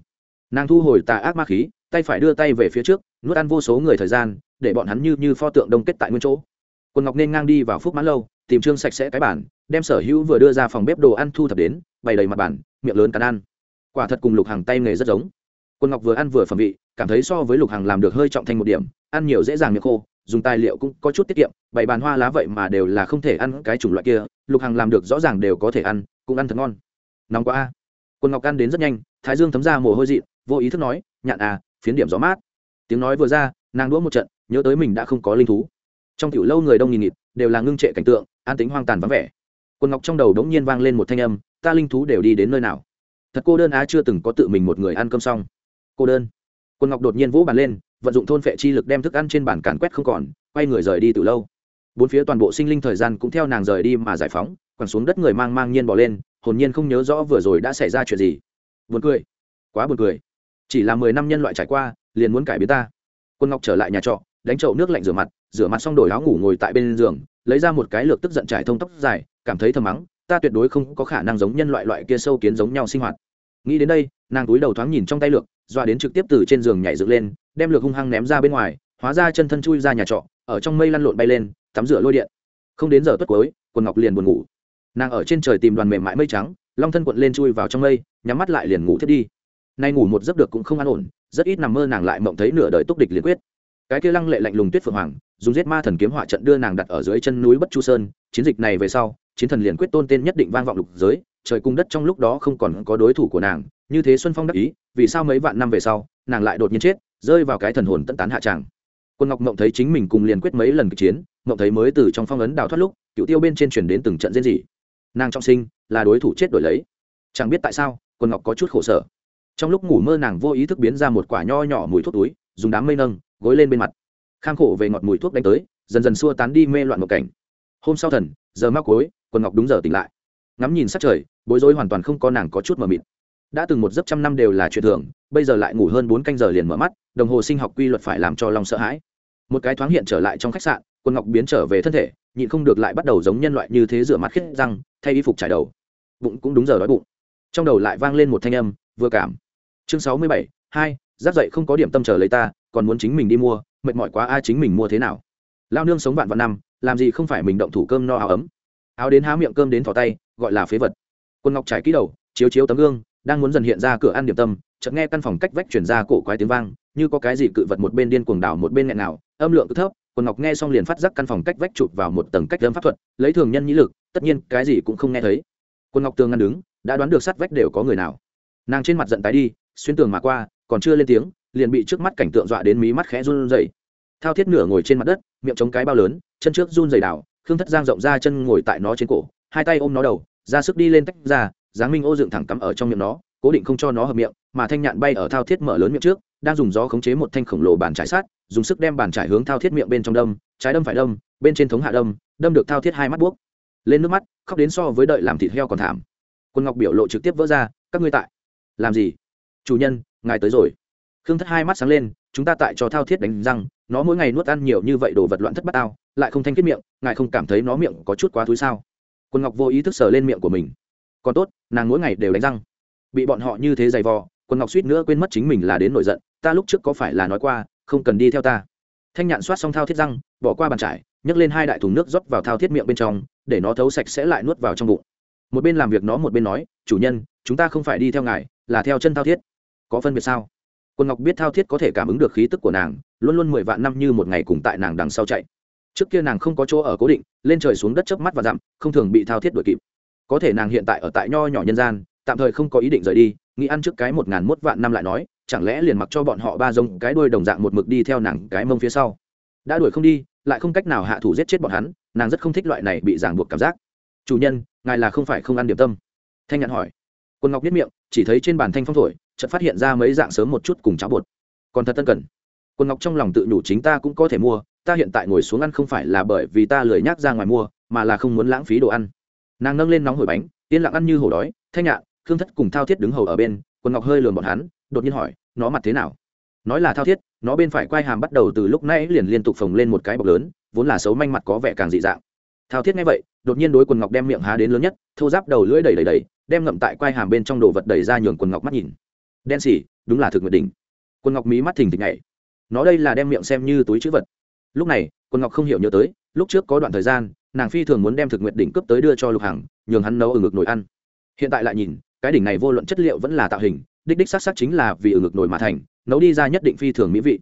Speaker 1: Nàng thu hồi tà ác ma khí, tay phải đưa tay về phía trước, nuốt ăn vô số người thời gian, để bọn hắn như như pho tượng đông kết tại nguyên chỗ. Quần ngọc nên ngang đi vào phúc mãn lâu, tìm trương sạch sẽ cái bản đem sở hữu vừa đưa ra phòng bếp đồ ăn thu thập đến, bày đầy mặt bản miệng lớn cắn ăn. Quả thật cùng lục hàng tay nghề rất giống. Quân ngọc vừa ăn vừa phẩm vị, cảm thấy so với lục hàng làm được hơi trọng thành một điểm, ăn nhiều dễ dàng miệng khô dùng tài liệu cũng có chút tiết kiệm bảy bàn hoa lá vậy mà đều là không thể ăn cái chủng loại kia, lục hằng làm được rõ ràng đều có thể ăn, cũng ăn thật ngon. Nóng quá a. Quân ngọc ăn đến rất nhanh, thái dương thấm ra mồ hôi dị vô ý thức nói, nhạn à phiến điểm gió mát. Tiếng nói vừa ra, nàng đũa một trận, nhớ tới mình đã không có linh thú. Trong tiểu lâu người đông nghìn nghịt, đều là ngưng trệ cảnh tượng, an tính hoang tàn vắng vẻ. Quân ngọc trong đầu đống nhiên vang lên một thanh âm, ta linh thú đều đi đến nơi nào? Thật cô đơn á chưa từng có tự mình một người ăn cơm xong. Cô đơn. Quân ngọc đột nhiên vỗ bàn lên vận dụng thôn phệ chi lực đem thức ăn trên bàn càn quét không còn, quay người rời đi từ lâu. Bốn phía toàn bộ sinh linh thời gian cũng theo nàng rời đi mà giải phóng, quẳng xuống đất người mang mang nhiên bỏ lên, hồn nhiên không nhớ rõ vừa rồi đã xảy ra chuyện gì. Buồn cười. Quá buồn cười. Chỉ là mười năm nhân loại trải qua, liền muốn cải biến ta. Quân ngọc trở lại nhà trọ, đánh chậu nước lạnh rửa mặt rửa mặt xong đổi áo ngủ ngồi tại bên giường, lấy ra một cái lược tức giận trải thông tóc dài, cảm thấy thầm mắng, ta tuyệt đối không có khả năng giống nhân loại loại kia sâu kiến giống nhau sinh hoạt. Nghĩ đến đây, nàng túi đầu thoáng nhìn trong tay lược dọa đến trực tiếp từ trên giường nhảy dựng lên, đem lược hung hăng ném ra bên ngoài, hóa ra chân thân chui ra nhà trọ, ở trong mây lăn lộn bay lên, tắm rửa lôi điện. Không đến giờ tuất cuối, quần ngọc liền buồn ngủ. Nàng ở trên trời tìm đoàn mềm mại mây trắng, long thân quận lên chui vào trong mây, nhắm mắt lại liền ngủ thiết đi. Nay ngủ một giấc được cũng không an ổn, rất ít nằm mơ nàng lại mộng thấy nửa đời túc địch liền quyết. Cái kia lăng lệ lạnh lùng tuyết phượng hoàng, dùng giết ma thần kiếm hỏa trận đưa nàng đặt ở dưới chân núi bất chu sơn, chiến dịch này về sau, chiến thần liền quyết tôn tên nhất định vang vọng lục giới trời cung đất trong lúc đó không còn có đối thủ của nàng, như thế xuân phong đắc ý, vì sao mấy vạn năm về sau, nàng lại đột nhiên chết, rơi vào cái thần hồn tận tán hạ tràng. Quân ngọc mộng thấy chính mình cùng liền quyết mấy lần kịch chiến, mộng thấy mới từ trong phong ấn đào thoát lúc, cựu tiêu bên trên chuyển đến từng trận diễn gì nàng trọng sinh, là đối thủ chết đổi lấy. Chẳng biết tại sao, quân ngọc có chút khổ sở. Trong lúc ngủ mơ nàng vô ý thức biến ra một quả nho nhỏ mùi thuốc túi, dùng đám mây nâng, gối lên bên mặt. Khang khổ về ngọt mùi thuốc đánh tới, dần dần xua tán đi mê loạn một cảnh. Hôm sau thần, giờ mắc cuối, quân ngọc đúng giờ tỉnh lại. Ngắm nhìn sát trời bối rối hoàn toàn không có nàng có chút mờ mịt. Đã từng một giấc trăm năm đều là chuyện thường, bây giờ lại ngủ hơn bốn canh giờ liền mở mắt, đồng hồ sinh học quy luật phải làm cho lòng sợ hãi. Một cái thoáng hiện trở lại trong khách sạn quân ngọc biến trở về thân thể, nhịn không được lại bắt đầu giống nhân loại như thế rửa mặt khít răng, thay y phục trải đầu. Bụng cũng đúng giờ đói bụng. Trong đầu lại vang lên một thanh âm, vừa cảm. Chương sáu mươi bảy, hai, giáp dậy không có điểm tâm chờ lấy ta, còn muốn chính mình đi mua, mệt mỏi quá ai chính mình mua thế nào? Lao nương sống vạn vạn năm, làm gì không phải mình động thủ cơm no áo ấm. Áo đến há miệng cơm đến thỏ tay, gọi là phế vật quân ngọc trải ký đầu, chiếu chiếu tấm gương, đang muốn dần hiện ra cửa ăn điểm tâm, chợt nghe căn phòng cách vách chuyển ra cổ quái tiếng vang, như có cái gì cự vật một bên điên cuồng đảo một bên nghẹn nào âm lượng cứ thấp quân ngọc nghe xong liền phát giác căn phòng cách vách chụp vào một tầng cách âm pháp thuật, lấy thường nhân nhĩ lực, tất nhiên cái gì cũng không nghe thấy. Quân ngọc tường ngăn đứng, đã đoán được sát vách đều có người nào. Nàng trên mặt giận tái đi, xuyên tường mà qua, còn chưa lên tiếng, liền bị trước mắt cảnh tượng dọa đến mí mắt khẽ run rẩy. Thao thiết nửa ngồi trên mặt đất, miệng chống cái bao lớn, chân trước run rẩy đảo, khương thất giang rộng ra chân ngồi tại nó trên cổ, hai tay ôm nó đầu ra sức đi lên tách ra, giáng minh ô dựng thẳng cắm ở trong miệng nó, cố định không cho nó hợp miệng, mà thanh nhạn bay ở thao thiết mở lớn miệng trước, đang dùng gió khống chế một thanh khổng lồ bàn trải sát, dùng sức đem bàn trải hướng thao thiết miệng bên trong đâm, trái đâm phải đâm, bên trên thống hạ đâm đâm được thao thiết hai mắt buốc. Lên nước mắt, khóc đến so với đợi làm thịt heo còn thảm. Quân ngọc biểu lộ trực tiếp vỡ ra, các ngươi tại làm gì? Chủ nhân, ngài tới rồi. Khương thất hai mắt sáng lên, chúng ta tại cho thao thiết đánh răng, nó mỗi ngày nuốt ăn nhiều như vậy đồ vật loạn thất bát ao lại không thanh kết miệng, ngài không cảm thấy nó miệng có chút quá túi sao? Quân ngọc vô ý thức sờ lên miệng của mình. Còn tốt, nàng mỗi ngày đều đánh răng. Bị bọn họ như thế dày vò, quân ngọc suýt nữa quên mất chính mình là đến nổi giận, ta lúc trước có phải là nói qua, không cần đi theo ta? Thanh nhạn soát xong thao thiết răng, bỏ qua bàn trải, nhấc lên hai đại thùng nước rót vào thao thiết miệng bên trong, để nó thấu sạch sẽ lại nuốt vào trong bụng. Một bên làm việc nó một bên nói, chủ nhân, chúng ta không phải đi theo ngài, là theo chân thao thiết. Có phân biệt sao? Quân ngọc biết thao thiết có thể cảm ứng được khí tức của nàng, luôn luôn mười vạn năm như một ngày cùng tại nàng đằng sau chạy trước kia nàng không có chỗ ở cố định, lên trời xuống đất chớp mắt và dặm, không thường bị thao thiết đuổi kịp. Có thể nàng hiện tại ở tại nho nhỏ nhân gian, tạm thời không có ý định rời đi, nghĩ ăn trước cái một ngàn mốt vạn năm lại nói, chẳng lẽ liền mặc cho bọn họ ba giống cái đuôi đồng dạng một mực đi theo nàng cái mông phía sau. Đã đuổi không đi, lại không cách nào hạ thủ giết chết bọn hắn, nàng rất không thích loại này bị ràng buộc cảm giác. Chủ nhân, ngài là không phải không ăn điểm tâm. Thanh nhạn hỏi. Quân ngọc biết miệng, chỉ thấy trên bàn thanh phong thổi, chợt phát hiện ra mấy dạng sớm một chút cùng cháo bột. Còn thật tân cần. Quân ngọc trong lòng tự nhủ chính ta cũng có thể mua ta hiện tại ngồi xuống ăn không phải là bởi vì ta lười nhác ra ngoài mua, mà là không muốn lãng phí đồ ăn. Nàng nâng lên nóng hổi bánh, yên lặng ăn như hổ đói, thanh nhạn khương thất cùng thao thiết đứng hầu ở bên, quần ngọc hơi lườm bọn hắn, đột nhiên hỏi, nó mặt thế nào? Nói là thao thiết, nó bên phải quai hàm bắt đầu từ lúc nãy liền liên tục phồng lên một cái bọc lớn, vốn là xấu manh mặt có vẻ càng dị dạng. Thao thiết nghe vậy, đột nhiên đối quần ngọc đem miệng há đến lớn nhất, thô giáp đầu lưỡi đầy đầy đầy đem ngậm tại quai hàm bên trong đồ vật đầy ra nhường quần ngọc mắt nhìn. Đen xỉ, đúng là thực nguyện đỉnh. Quần ngọc mí mắt thình thịch nhảy. Nó đây là đem miệng xem như túi chữ vật lúc này, quân ngọc không hiểu nhớ tới, lúc trước có đoạn thời gian, nàng phi thường muốn đem thực nguyện đỉnh cướp tới đưa cho lục hằng, nhường hắn nấu ở ngực nồi ăn. Hiện tại lại nhìn, cái đỉnh này vô luận chất liệu vẫn là tạo hình, đích đích xác xác chính là vì ở ngực nồi mà thành, nấu đi ra nhất định phi thường mỹ vị.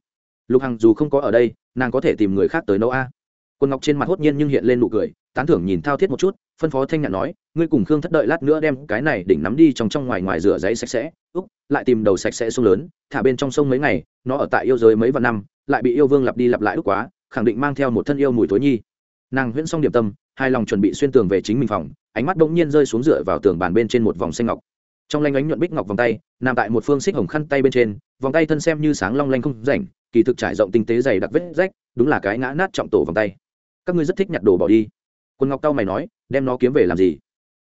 Speaker 1: Lục hằng dù không có ở đây, nàng có thể tìm người khác tới nấu a. Quân ngọc trên mặt hốt nhiên nhưng hiện lên nụ cười, tán thưởng nhìn thao thiết một chút, phân phó thanh nhạn nói, ngươi cùng khương thất đợi lát nữa đem cái này đỉnh nắm đi trong trong ngoài ngoài rửa giấy sạch sẽ úc lại tìm đầu sạch sẽ sông lớn, thả bên trong sông mấy ngày, nó ở tại yêu giới mấy vạn năm, lại bị yêu vương lặp đi lặp lại úc quá khẳng định mang theo một thân yêu mùi tối nhi. Nàng huyễn xong điểm tâm, hai lòng chuẩn bị xuyên tường về chính mình phòng, ánh mắt bỗng nhiên rơi xuống dựa vào tường bàn bên trên một vòng xanh ngọc. Trong lanh ánh nhuận bích ngọc vòng tay, nằm tại một phương xích hồng khăn tay bên trên, vòng tay thân xem như sáng long lanh không rảnh, kỳ thực trải rộng tinh tế dày đặc vết rách, đúng là cái ngã nát trọng tổ vòng tay. Các ngươi rất thích nhặt đồ bỏ đi. Quân ngọc tao mày nói, đem nó kiếm về làm gì?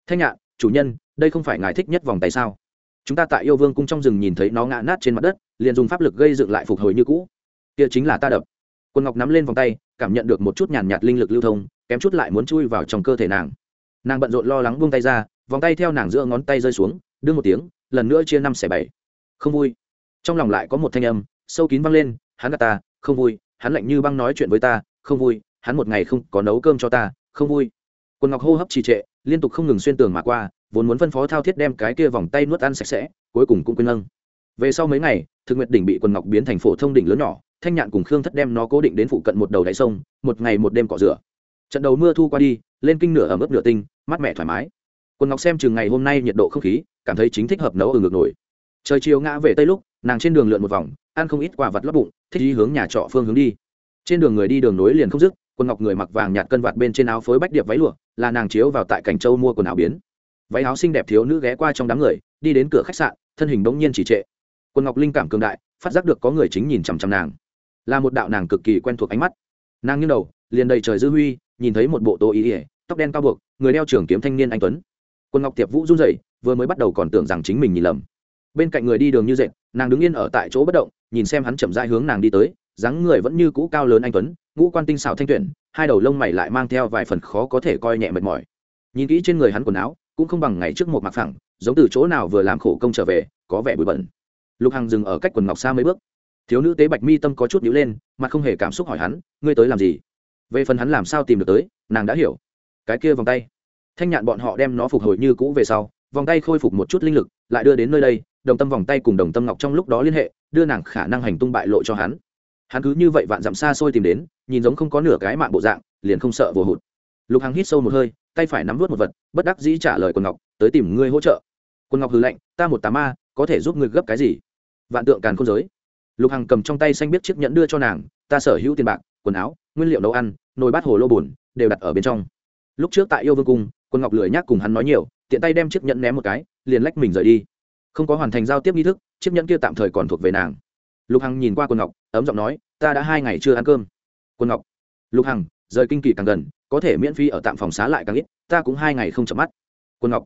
Speaker 1: Thanh nhạn chủ nhân, đây không phải ngài thích nhất vòng tay sao? Chúng ta tại yêu vương cung trong rừng nhìn thấy nó ngã nát trên mặt đất, liền dùng pháp lực gây dựng lại phục hồi như cũ. Kia chính là ta đập quân ngọc nắm lên vòng tay, cảm nhận được một chút nhàn nhạt linh lực lưu thông, kém chút lại muốn chui vào trong cơ thể nàng. Nàng bận rộn lo lắng buông tay ra, vòng tay theo nàng giữa ngón tay rơi xuống đưa một tiếng, lần nữa chia năm xẻ bảy. Không vui. Trong lòng lại có một thanh âm, sâu kín vang lên, hắn gạt ta, không vui, hắn lạnh như băng nói chuyện với ta, không vui, hắn một ngày không có nấu cơm cho ta, không vui. Quần ngọc hô hấp trì trệ, liên tục không ngừng xuyên tường mà qua, vốn muốn phân phó thao thiết đem cái kia vòng tay nuốt ăn sạch sẽ, cuối cùng cũng quên nâng về sau mấy ngày, thực nguyệt đỉnh bị quần ngọc biến thành phổ thông đỉnh lớn nhỏ thanh nhạn cùng khương thất đem nó cố định đến phụ cận một đầu đáy sông, một ngày một đêm cọ rửa. Trận đầu mưa thu qua đi, lên kinh nửa ở mức nửa tinh, mát mẻ thoải mái. Quần ngọc xem chừng ngày hôm nay nhiệt độ không khí, cảm thấy chính thích hợp nấu ở ngược nổi trời chiều ngã về tây lúc, nàng trên đường lượn một vòng, ăn không ít quả vật lót bụng, thích ý hướng nhà trọ phương hướng đi. Trên đường người đi đường nối liền không dứt, quần ngọc người mặc vàng nhạt cân vạt bên trên áo phối bách điệp váy lụa, là nàng chiếu vào tại cảnh châu mua quần áo biến. Váy áo xinh đẹp thiếu nữ ghé qua trong đám người, đi đến cửa khách sạn, thân hình bỗng nhiên chỉ trệ. Quần ngọc linh cảm cường đại, phát giác được có người chính nhìn chằm chằm nàng là một đạo nàng cực kỳ quen thuộc ánh mắt. Nàng nghiêng đầu, liền đầy trời dư huy, nhìn thấy một bộ tô ý ỉa tóc đen cao buộc, người đeo trường kiếm thanh niên anh tuấn. Quân ngọc tiệp vũ run rẩy, vừa mới bắt đầu còn tưởng rằng chính mình nhìn lầm. Bên cạnh người đi đường như dệt, nàng đứng yên ở tại chỗ bất động, nhìn xem hắn chậm rãi hướng nàng đi tới, dáng người vẫn như cũ cao lớn anh tuấn, ngũ quan tinh xảo thanh tuyển, hai đầu lông mày lại mang theo vài phần khó có thể coi nhẹ mệt mỏi. Nhìn kỹ trên người hắn quần áo, cũng không bằng ngày trước một mặc phẳng, giống từ chỗ nào vừa làm khổ công trở về, có vẻ bụi bẩn. Lục hằng dừng ở cách quần ngọc xa mấy bước thiếu nữ tế bạch mi tâm có chút nhíu lên mặt không hề cảm xúc hỏi hắn, ngươi tới làm gì? Về phần hắn làm sao tìm được tới, nàng đã hiểu. Cái kia vòng tay. Thanh nhạn bọn họ đem nó phục hồi như cũ về sau, vòng tay khôi phục một chút linh lực, lại đưa đến nơi đây, đồng tâm vòng tay cùng đồng tâm ngọc trong lúc đó liên hệ, đưa nàng khả năng hành tung bại lộ cho hắn. Hắn cứ như vậy vạn dặm xa xôi tìm đến, nhìn giống không có nửa cái mạng bộ dạng, liền không sợ vừa hụt. Lục hằng hít sâu một hơi, tay phải nắm vớt một vật, bất đắc dĩ trả lời quần ngọc, tới tìm ngươi hỗ trợ. Quần ngọc hừ lệnh ta một tà ma, có thể giúp ngươi gấp cái gì? Vạn tượng càn không giới lục hằng cầm trong tay xanh biết chiếc nhẫn đưa cho nàng, ta sở hữu tiền bạc, quần áo, nguyên liệu nấu ăn, nồi bát hồ lô bùn, đều đặt ở bên trong. Lúc trước tại yêu vương cung, quân ngọc lười nhác cùng hắn nói nhiều, tiện tay đem chiếc nhẫn ném một cái, liền lách mình rời đi. Không có hoàn thành giao tiếp nghi thức, chiếc nhẫn kia tạm thời còn thuộc về nàng. Lục hằng nhìn qua quân ngọc, ấm giọng nói, ta đã hai ngày chưa ăn cơm. Quân ngọc, lục hằng, rời kinh kỳ càng gần, có thể miễn phí ở tạm phòng xá lại càng ít, ta cũng hai ngày không chậm mắt. Quân ngọc,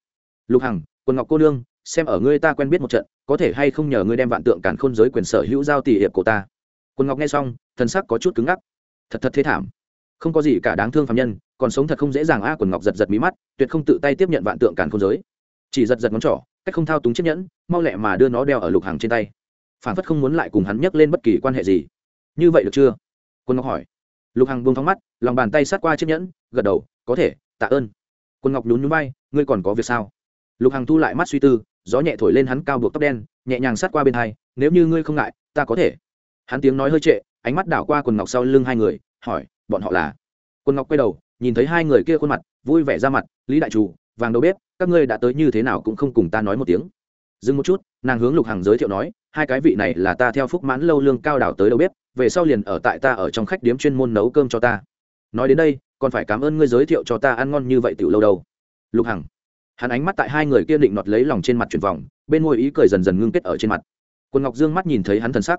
Speaker 1: lục hằng, quân ngọc cô nương xem ở ngươi ta quen biết một trận, có thể hay không nhờ ngươi đem vạn tượng càn khôn giới quyền sở hữu giao tỷ hiệp của ta. Quân ngọc nghe xong thân sắc có chút cứng ngắc. Thật thật thế thảm. Không có gì cả đáng thương phạm nhân, còn sống thật không dễ dàng a quần ngọc giật giật mí mắt, tuyệt không tự tay tiếp nhận vạn tượng càn khôn giới. Chỉ giật giật ngón trỏ, cách không thao túng chiếc nhẫn, mau lẹ mà đưa nó đeo ở lục hàng trên tay. Phản phất không muốn lại cùng hắn nhắc lên bất kỳ quan hệ gì. Như vậy được chưa? Quân ngọc hỏi. Lục hằng buông thóng mắt, lòng bàn tay sát qua chiếc nhẫn, gật đầu, có thể, tạ ơn. Quân ngọc nhún nhún bay ngươi còn có việc sao? Lục hằng thu lại mắt suy tư, gió nhẹ thổi lên hắn cao buộc tóc đen, nhẹ nhàng sát qua bên hai, nếu như ngươi không ngại, ta có thể. Hắn tiếng nói hơi trệ, ánh mắt đảo qua quần ngọc sau lưng hai người, hỏi, bọn họ là? Quần ngọc quay đầu, nhìn thấy hai người kia khuôn mặt, vui vẻ ra mặt, lý đại chủ, vàng đầu bếp, các ngươi đã tới như thế nào cũng không cùng ta nói một tiếng. Dừng một chút, nàng hướng lục hằng giới thiệu nói, hai cái vị này là ta theo phúc mãn lâu lương cao đảo tới đầu bếp, về sau liền ở tại ta ở trong khách điếm chuyên môn nấu cơm cho ta. Nói đến đây, còn phải cảm ơn ngươi giới thiệu cho ta ăn ngon như vậy từ lâu đâu. Lục hằng hắn ánh mắt tại hai người kia định nọt lấy lòng trên mặt chuyển vòng, bên môi ý cười dần dần ngưng kết ở trên mặt. Quân ngọc dương mắt nhìn thấy hắn thần sắc.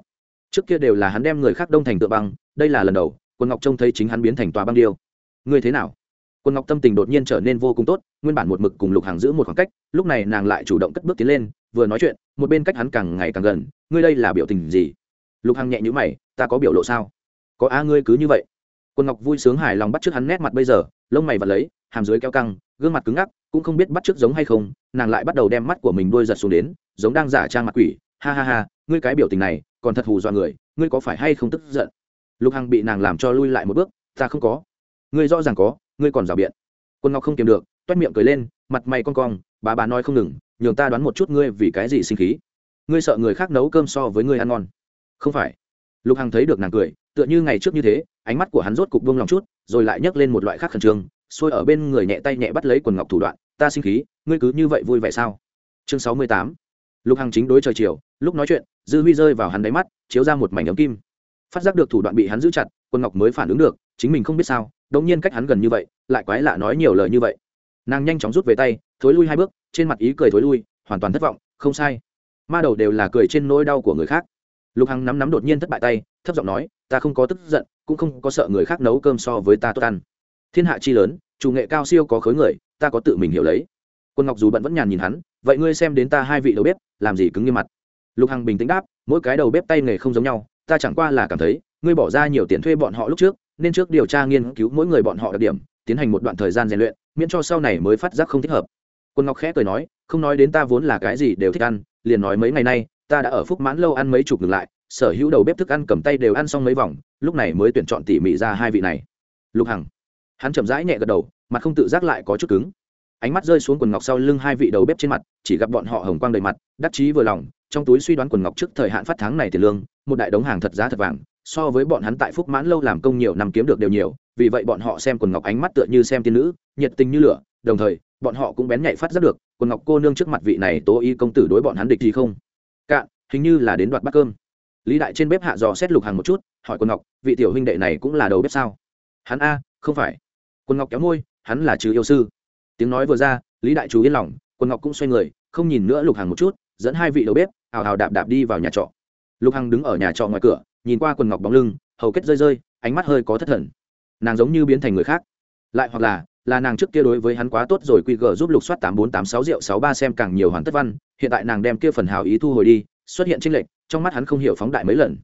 Speaker 1: Trước kia đều là hắn đem người khác đông thành tựa băng, đây là lần đầu quân ngọc trông thấy chính hắn biến thành tòa băng điêu. Ngươi thế nào? Quân ngọc tâm tình đột nhiên trở nên vô cùng tốt, nguyên bản một mực cùng lục hàng giữ một khoảng cách, lúc này nàng lại chủ động cất bước tiến lên, vừa nói chuyện, một bên cách hắn càng ngày càng gần, ngươi đây là biểu tình gì? Lục hằng nhẹ nhữ mày, ta có biểu lộ sao? Có a, ngươi cứ như vậy. Quân ngọc vui sướng hài lòng bắt trước hắn nét mặt bây giờ, lông mày và lấy, hàm dưới keo căng, gương mặt cứng ngắc cũng không biết bắt trước giống hay không, nàng lại bắt đầu đem mắt của mình đôi giật xuống đến, giống đang giả trang mặt quỷ, ha ha ha, ngươi cái biểu tình này, còn thật hù dọa người, ngươi có phải hay không tức giận? Lục hằng bị nàng làm cho lui lại một bước, ta không có. Ngươi rõ ràng có, ngươi còn rào biện. Quân ngọc không kiềm được, toét miệng cười lên, mặt mày con cong bà bà nói không ngừng, nhường ta đoán một chút ngươi vì cái gì sinh khí. Ngươi sợ người khác nấu cơm so với ngươi ăn ngon. Không phải. Lục hằng thấy được nàng cười, tựa như ngày trước như thế, ánh mắt của hắn rốt cục buông lòng chút, rồi lại nhấc lên một loại khác khẩn trương xuôi ở bên người nhẹ tay nhẹ bắt lấy quần ngọc thủ đoạn, ta sinh khí, ngươi cứ như vậy vui vẻ sao? Chương sáu mươi tám. Lục hằng chính đối trời chiều, lúc nói chuyện, dư huy rơi vào hắn đáy mắt, chiếu ra một mảnh ấm kim. Phát giác được thủ đoạn bị hắn giữ chặt quân ngọc mới phản ứng được, chính mình không biết sao đống nhiên cách hắn gần như vậy, lại quái lạ nói nhiều lời như vậy. Nàng nhanh chóng rút về tay, thối lui hai bước, trên mặt ý cười thối lui, hoàn toàn thất vọng, không sai. Ma đầu đều là cười trên nỗi đau của người khác. Lục hằng nắm nắm đột nhiên thất bại tay, thấp giọng nói, ta không có tức giận, cũng không có sợ người khác nấu cơm so với ta tốt ăn thiên hạ chi lớn, chủ nghệ cao siêu có khối người, ta có tự mình hiểu lấy. Quân ngọc dù bận vẫn nhàn nhìn hắn, vậy ngươi xem đến ta hai vị đầu bếp, làm gì cứng như mặt. Lục hằng bình tĩnh đáp, mỗi cái đầu bếp tay nghề không giống nhau, ta chẳng qua là cảm thấy, ngươi bỏ ra nhiều tiền thuê bọn họ lúc trước, nên trước điều tra nghiên cứu mỗi người bọn họ đặc điểm, tiến hành một đoạn thời gian rèn luyện, miễn cho sau này mới phát giác không thích hợp. Quân ngọc khẽ cười nói, không nói đến ta vốn là cái gì đều thích ăn, liền nói mấy ngày nay, ta đã ở phúc mãn lâu ăn mấy chục ngừng lại, sở hữu đầu bếp thức ăn cầm tay đều ăn xong mấy vòng, lúc này mới tuyển chọn tỉ mỉ ra hai vị này. Lục hằng hắn chậm rãi nhẹ gật đầu, mặt không tự giác lại có chút cứng. Ánh mắt rơi xuống quần ngọc sau lưng hai vị đầu bếp trên mặt, chỉ gặp bọn họ hồng quang đầy mặt, đắc chí vừa lòng, trong túi suy đoán quần ngọc trước thời hạn phát tháng này tiền lương, một đại đống hàng thật giá thật vàng, so với bọn hắn tại phúc mãn lâu làm công nhiều năm kiếm được đều nhiều, vì vậy bọn họ xem quần ngọc ánh mắt tựa như xem tiên nữ, nhiệt tình như lửa, đồng thời, bọn họ cũng bén nhạy phát giác được, quần ngọc cô nương trước mặt vị này tố y công tử đối bọn hắn địch gì không. Cạn, hình như là đến đoạt bát cơm. Lý đại trên bếp hạ dò xét lục hàng một chút, hỏi quần ngọc, vị tiểu huynh đệ này cũng là đầu bếp sao? Hắn a, không phải quần ngọc kéo môi, hắn là trừ yêu sư. Tiếng nói vừa ra, lý đại chú yên lòng quần ngọc cũng xoay người, không nhìn nữa lục hằng một chút, dẫn hai vị đầu bếp hào hào đạp đạp đi vào nhà trọ. Lục hằng đứng ở nhà trọ ngoài cửa, nhìn qua quần ngọc bóng lưng, hầu kết rơi rơi, ánh mắt hơi có thất thần. Nàng giống như biến thành người khác. Lại hoặc là là nàng trước kia đối với hắn quá tốt rồi quy gờ giúp lục soát tám bốn tám sáu rượu sáu ba xem càng nhiều hoàn tất văn, hiện tại nàng đem kia phần hào ý thu hồi đi, xuất hiện trinh lệch, trong mắt hắn không hiểu phóng đại mấy lần.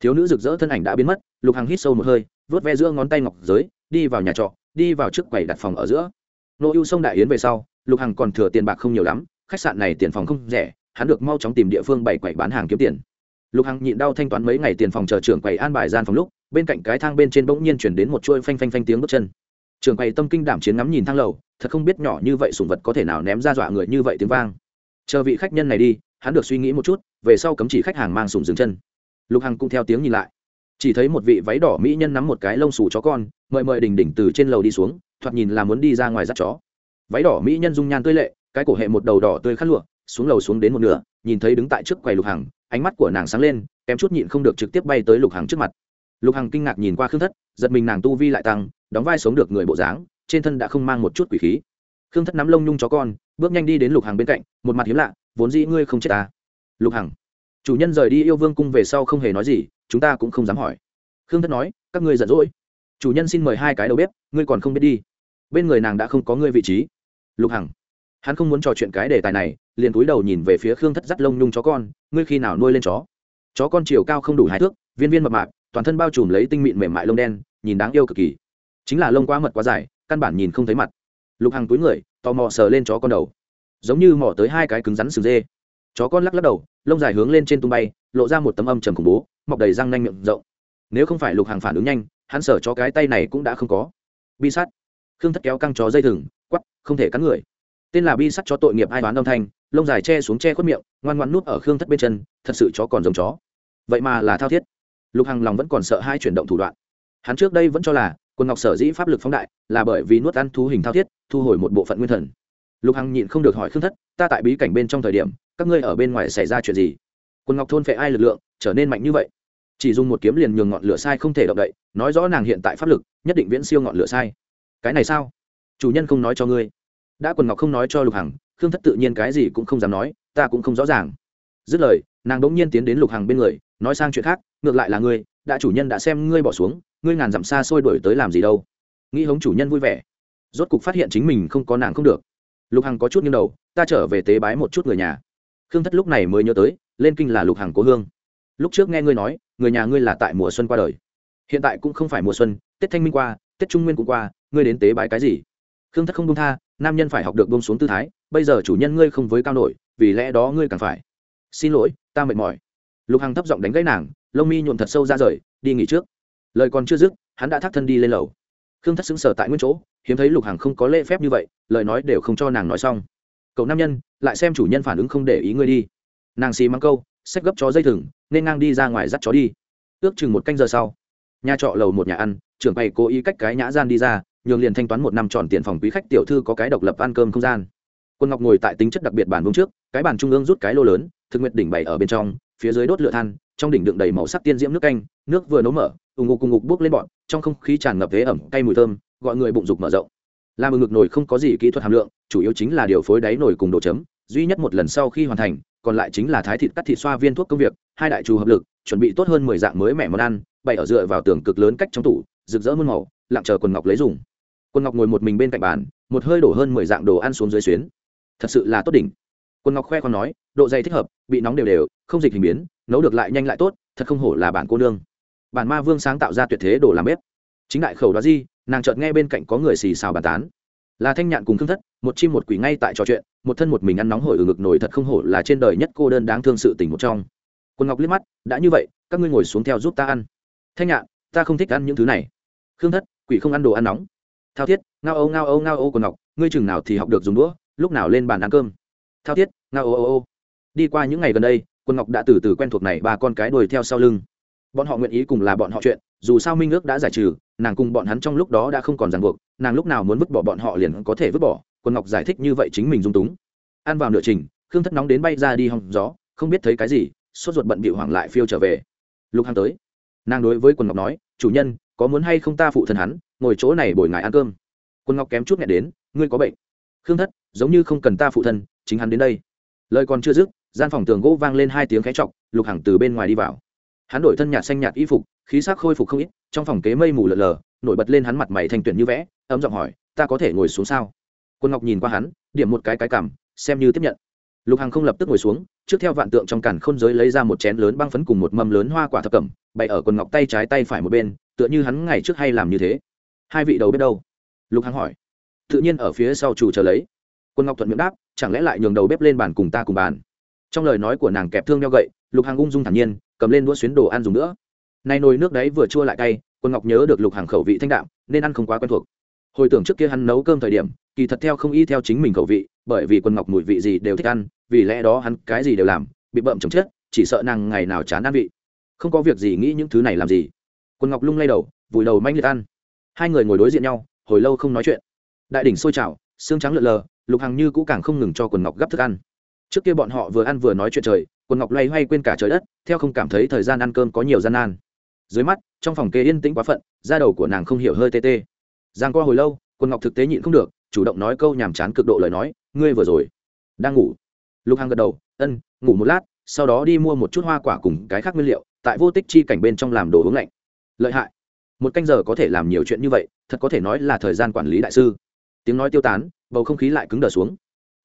Speaker 1: Thiếu nữ rực rỡ thân ảnh đã biến mất, lục hằng hít sâu một hơi, vớt ve giữa ngón tay ngọc giới, đi vào nhà trọ đi vào trước quầy đặt phòng ở giữa. Nô ưu sông đại yến về sau, lục hằng còn thừa tiền bạc không nhiều lắm, khách sạn này tiền phòng không rẻ, hắn được mau chóng tìm địa phương bày quầy bán hàng kiếm tiền. Lục hằng nhịn đau thanh toán mấy ngày tiền phòng chờ trưởng quầy an bài gian phòng lúc, bên cạnh cái thang bên trên bỗng nhiên chuyển đến một chuôi phanh phanh phanh tiếng bước chân. Trưởng quầy tâm kinh đảm chiến ngắm nhìn thang lầu, thật không biết nhỏ như vậy sùng vật có thể nào ném ra dọa người như vậy tiếng vang. Chờ vị khách nhân này đi, hắn được suy nghĩ một chút, về sau cấm chỉ khách hàng mang sùng dừng chân. Lục hằng cũng theo tiếng nhìn lại chỉ thấy một vị váy đỏ mỹ nhân nắm một cái lông xù chó con, mời mời đỉnh đỉnh từ trên lầu đi xuống, thoạt nhìn là muốn đi ra ngoài dắt chó. Váy đỏ mỹ nhân dung nhan tươi lệ, cái cổ hệ một đầu đỏ tươi khát lụa, xuống lầu xuống đến một nửa, nhìn thấy đứng tại trước quầy lục hằng, ánh mắt của nàng sáng lên, kém chút nhịn không được trực tiếp bay tới lục hằng trước mặt. Lục hằng kinh ngạc nhìn qua khương thất, giật mình nàng tu vi lại tăng, đóng vai sống được người bộ dáng, trên thân đã không mang một chút quỷ khí. Khương thất nắm lông nhung chó con, bước nhanh đi đến lục hằng bên cạnh, một mặt hiếm lạ, vốn dĩ ngươi không chết ta lục hằng, chủ nhân rời đi yêu vương cung về sau không hề nói gì chúng ta cũng không dám hỏi. Khương thất nói, các ngươi giận dỗi. Chủ nhân xin mời hai cái đầu bếp, ngươi còn không biết đi. Bên người nàng đã không có ngươi vị trí. Lục hằng, hắn không muốn trò chuyện cái đề tài này, liền túi đầu nhìn về phía khương thất dắt lông nhung chó con, ngươi khi nào nuôi lên chó? Chó con chiều cao không đủ hai thước, viên viên mập mạp, toàn thân bao trùm lấy tinh mịn mềm mại lông đen, nhìn đáng yêu cực kỳ. Chính là lông quá mật quá dài, căn bản nhìn không thấy mặt. Lục hằng túi người, tò mò sờ lên chó con đầu. Giống như mỏ tới hai cái cứng rắn sừng dê. Chó con lắc lắc đầu, lông dài hướng lên trên tung bay, lộ ra một tấm âm trầm khủng bố mọc đầy răng nanh miệng rộng. Nếu không phải lục hàng phản ứng nhanh, hắn sở cho cái tay này cũng đã không có. Bi sắt. Khương thất kéo căng chó dây thừng quắp không thể cắn người. Tên là bi sắt cho tội nghiệp ai đoán âm thanh, lông dài che xuống che khuất miệng, ngoan ngoan núp ở khương thất bên chân, thật sự chó còn giống chó. Vậy mà là thao thiết. Lục hằng lòng vẫn còn sợ hai chuyển động thủ đoạn. Hắn trước đây vẫn cho là, quân ngọc sở dĩ pháp lực phóng đại, là bởi vì nuốt ăn thú hình thao thiết, thu hồi một bộ phận nguyên thần. Lục hằng nhịn không được hỏi khương thất, ta tại bí cảnh bên trong thời điểm, các ngươi ở bên ngoài xảy ra chuyện gì? Quân ngọc thôn phệ ai lực lượng, trở nên mạnh như vậy? Chỉ dùng một kiếm liền nhường ngọn lửa sai không thể động đậy, nói rõ nàng hiện tại pháp lực, nhất định viễn siêu ngọn lửa sai. Cái này sao? Chủ nhân không nói cho ngươi. Đã quần ngọc không nói cho lục hằng, khương thất tự nhiên cái gì cũng không dám nói, ta cũng không rõ ràng. Dứt lời, nàng đ ỗ n g nhiên tiến đến lục hằng bên người, nói sang chuyện khác, ngược lại là ngươi, đã chủ nhân đã xem ngươi bỏ xuống, ngươi ngàn dặm xa xôi đổi tới làm gì đâu. Nghĩ hống chủ nhân vui vẻ. Rốt cục phát hiện chính mình không có nàng không được. Lục hằng có chút nghiêng đầu, ta trở về tế bái một chút người nhà. Khương thất lúc này mới nhớ tới, lên kinh là lục hằng cố hương. Lúc trước nghe ngươi nói người nhà ngươi là tại mùa xuân qua đời. Hiện tại cũng không phải mùa xuân, tết thanh minh qua, tết trung nguyên cũng qua, ngươi đến tế bái cái gì? Khương thất không đông tha, nam nhân phải học được bông xuống tư thái, bây giờ chủ nhân ngươi không với cao nổi, vì lẽ đó ngươi càng phải. Xin lỗi, ta mệt mỏi. Lục hằng thấp giọng đánh gãy nàng, lông mi nhuộm thật sâu ra rời, đi nghỉ trước. Lời còn chưa dứt, hắn đã thắt thân đi lên lầu. Khương thất xứng sở tại nguyên chỗ, hiếm thấy lục hằng không có lễ phép như vậy, lời nói đều không cho nàng nói xong. Cậu nam nhân, lại xem chủ nhân phản ứng không để ý ngươi đi. Nàng xì mắng câu xách gấp chó dây thừng, nên ngang đi ra ngoài dắt chó đi. Ước chừng một canh giờ sau, nhà trọ lầu một nhà ăn, trưởng bày cố ý cách cái nhã gian đi ra, nhường liền thanh toán một năm tròn tiền phòng quý khách tiểu thư có cái độc lập ăn cơm không gian. Quân ngọc ngồi tại tính chất đặc biệt bàn vương trước, cái bàn trung ương rút cái lô lớn, thực nguyện đỉnh bày ở bên trong, phía dưới đốt lửa than, trong đỉnh đựng đầy màu sắc tiên diễm nước canh, nước vừa nấu mở, ù ngục cùng ngục bước lên bọn, trong không khí tràn ngập thế ẩm, cay mùi thơm, gọi người bụng dục mở rộng. Làm ngực nồi không có gì kỹ thuật hàm lượng, chủ yếu chính là điều phối đáy nồi cùng đồ chấm, duy nhất một lần sau khi hoàn thành còn lại chính là thái thịt cắt thịt xoa viên thuốc công việc, hai đại trù hợp lực, chuẩn bị tốt hơn mười dạng mới mẻ món ăn, bày ở dựa vào tường cực lớn cách trong tủ, rực rỡ muôn màu, lặng chờ quần ngọc lấy dùng. Quần ngọc ngồi một mình bên cạnh bàn, một hơi đổ hơn mười dạng đồ ăn xuống dưới xuyến. Thật sự là tốt đỉnh. Quân ngọc khoe còn nói, độ dày thích hợp, bị nóng đều đều, không dịch hình biến, nấu được lại nhanh lại tốt, thật không hổ là bản cô nương. Bản ma vương sáng tạo ra tuyệt thế đồ làm bếp. Chính đại khẩu đó di, nàng chợt nghe bên cạnh có người xì xào bàn tán. Là thanh nhạn cùng thương thất một chim một quỷ ngay tại trò chuyện, một thân một mình ăn nóng hổi ở ngực nổi thật không hổ là trên đời nhất cô đơn đáng thương sự tình một trong. Quân ngọc liếc mắt, đã như vậy, các ngươi ngồi xuống theo giúp ta ăn. Thanh nhạn ta không thích ăn những thứ này. Khương thất, quỷ không ăn đồ ăn nóng. Thao thiết, ngao âu ngao âu ngao âu của ngọc, ngươi chừng nào thì học được dùng đũa, lúc nào lên bàn ăn cơm. Thao thiết, ngao âu âu âu đi qua những ngày gần đây, quân ngọc đã từ từ quen thuộc này ba con cái đuổi theo sau lưng. Bọn họ nguyện ý cùng là bọn họ chuyện, dù sao minh ước đã giải trừ, nàng cùng bọn hắn trong lúc đó đã không còn ràng buộc, nàng lúc nào muốn vứt bỏ bọn họ liền có thể vứt bỏ quân ngọc giải thích như vậy chính mình dung túng. Ăn vào nửa trình, khương thất nóng đến bay ra đi hòng gió, không biết thấy cái gì, sốt ruột bận bị hoảng lại phiêu trở về. Lục Hằng tới. Nàng đối với quân ngọc nói, chủ nhân, có muốn hay không ta phụ thân hắn, ngồi chỗ này bồi ngài ăn cơm? Quân ngọc kém chút nhẹ đến, ngươi có bệnh. Khương thất, giống như không cần ta phụ thân, chính hắn đến đây. Lời còn chưa dứt, gian phòng tường gỗ vang lên hai tiếng khẽ chọc, lục Hằng từ bên ngoài đi vào. Hắn đổi thân nhạt xanh nhạt y phục, khí sắc khôi phục không ít, trong phòng kế mây mù lờ lờ, nổi bật lên hắn mặt mày thành tuyển như vẽ, ấm giọng hỏi, ta có thể ngồi xuống sao? Quân ngọc nhìn qua hắn, điểm một cái cái cảm, xem như tiếp nhận. Lục hằng không lập tức ngồi xuống, trước theo vạn tượng trong cản khôn giới lấy ra một chén lớn băng phấn cùng một mâm lớn hoa quả thập cẩm, bày ở quần ngọc tay trái tay phải một bên, tựa như hắn ngày trước hay làm như thế. Hai vị đầu biết đâu? Lục hằng hỏi. Tự nhiên ở phía sau chủ chờ lấy. Quân ngọc thuận miệng đáp, chẳng lẽ lại nhường đầu bếp lên bàn cùng ta cùng bàn? Trong lời nói của nàng kẹp thương đeo gậy, lục hằng ung dung thản nhiên, cầm lên đũa xuyến đồ ăn dùng nữa. Nay nồi nước đấy vừa chua lại cay, quân ngọc nhớ được lục Hằng khẩu vị thanh đạm, nên ăn không quá quen thuộc hồi tưởng trước kia hắn nấu cơm thời điểm, kỳ thật theo không y theo chính mình khẩu vị, bởi vì quần ngọc mùi vị gì đều thích ăn, vì lẽ đó hắn cái gì đều làm, bị bậm chồng chết, chỉ sợ nàng ngày nào chán ăn vị. Không có việc gì nghĩ những thứ này làm gì. Quần ngọc lung lay đầu, vùi đầu manh liệt ăn. Hai người ngồi đối diện nhau, hồi lâu không nói chuyện. Đại đỉnh sôi trào, xương trắng lượn lờ, lục hằng như cũ càng không ngừng cho quần ngọc gấp thức ăn. Trước kia bọn họ vừa ăn vừa nói chuyện trời, quần ngọc loay hoay quên cả trời đất, theo không cảm thấy thời gian ăn cơm có nhiều gian nan. Dưới mắt, trong phòng kê yên tĩnh quá phận, da đầu của nàng không hiểu hơi tê tê giang qua hồi lâu quân ngọc thực tế nhịn không được, chủ động nói câu nhàm chán cực độ lời nói, ngươi vừa rồi đang ngủ. Lục hằng gật đầu, ân, ngủ một lát, sau đó đi mua một chút hoa quả cùng cái khác nguyên liệu, tại vô tích chi cảnh bên trong làm đồ uống lạnh. Lợi hại. Một canh giờ có thể làm nhiều chuyện như vậy, thật có thể nói là thời gian quản lý đại sư. Tiếng nói tiêu tán, bầu không khí lại cứng đờ xuống.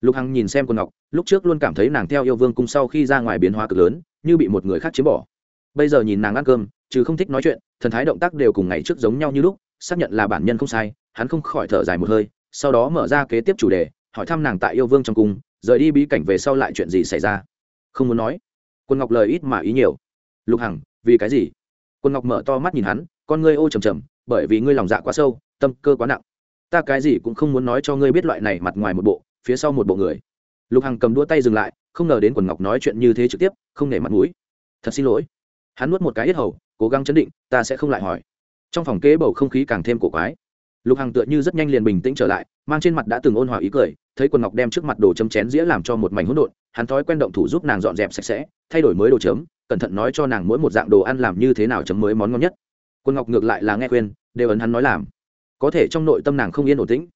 Speaker 1: Lục hằng nhìn xem quân ngọc, lúc trước luôn cảm thấy nàng theo yêu vương cung sau khi ra ngoài biến hóa cực lớn, như bị một người khác chiếm bỏ. Bây giờ nhìn nàng ăn cơm chứ không thích nói chuyện thần thái động tác đều cùng ngày trước giống nhau như lúc, xác nhận là bản nhân không sai, hắn không khỏi thở dài một hơi, sau đó mở ra kế tiếp chủ đề, hỏi thăm nàng tại yêu vương trong cung, rời đi bí cảnh về sau lại chuyện gì xảy ra? Không muốn nói. Quân ngọc lời ít mà ý nhiều. Lục hằng, vì cái gì? Quân ngọc mở to mắt nhìn hắn, con ngươi ô trầm trầm, bởi vì ngươi lòng dạ quá sâu, tâm cơ quá nặng. Ta cái gì cũng không muốn nói cho ngươi biết loại này mặt ngoài một bộ, phía sau một bộ người. Lục hằng cầm đua tay dừng lại, không ngờ đến quần ngọc nói chuyện như thế trực tiếp, không nể mặt mũi. Thật xin lỗi. Hắn nuốt một cái ít hầu cố gắng chấn định, ta sẽ không lại hỏi. Trong phòng kế bầu không khí càng thêm cổ quái. Lục hằng tựa như rất nhanh liền bình tĩnh trở lại, mang trên mặt đã từng ôn hòa ý cười, thấy quần ngọc đem trước mặt đồ chấm chén dĩa làm cho một mảnh hỗn độn, hắn thói quen động thủ giúp nàng dọn dẹp sạch sẽ, thay đổi mới đồ chấm, cẩn thận nói cho nàng mỗi một dạng đồ ăn làm như thế nào chấm mới món ngon nhất. Quân ngọc ngược lại là nghe khuyên, đều ấn hắn nói làm. Có thể trong nội tâm nàng không yên ổn tĩnh.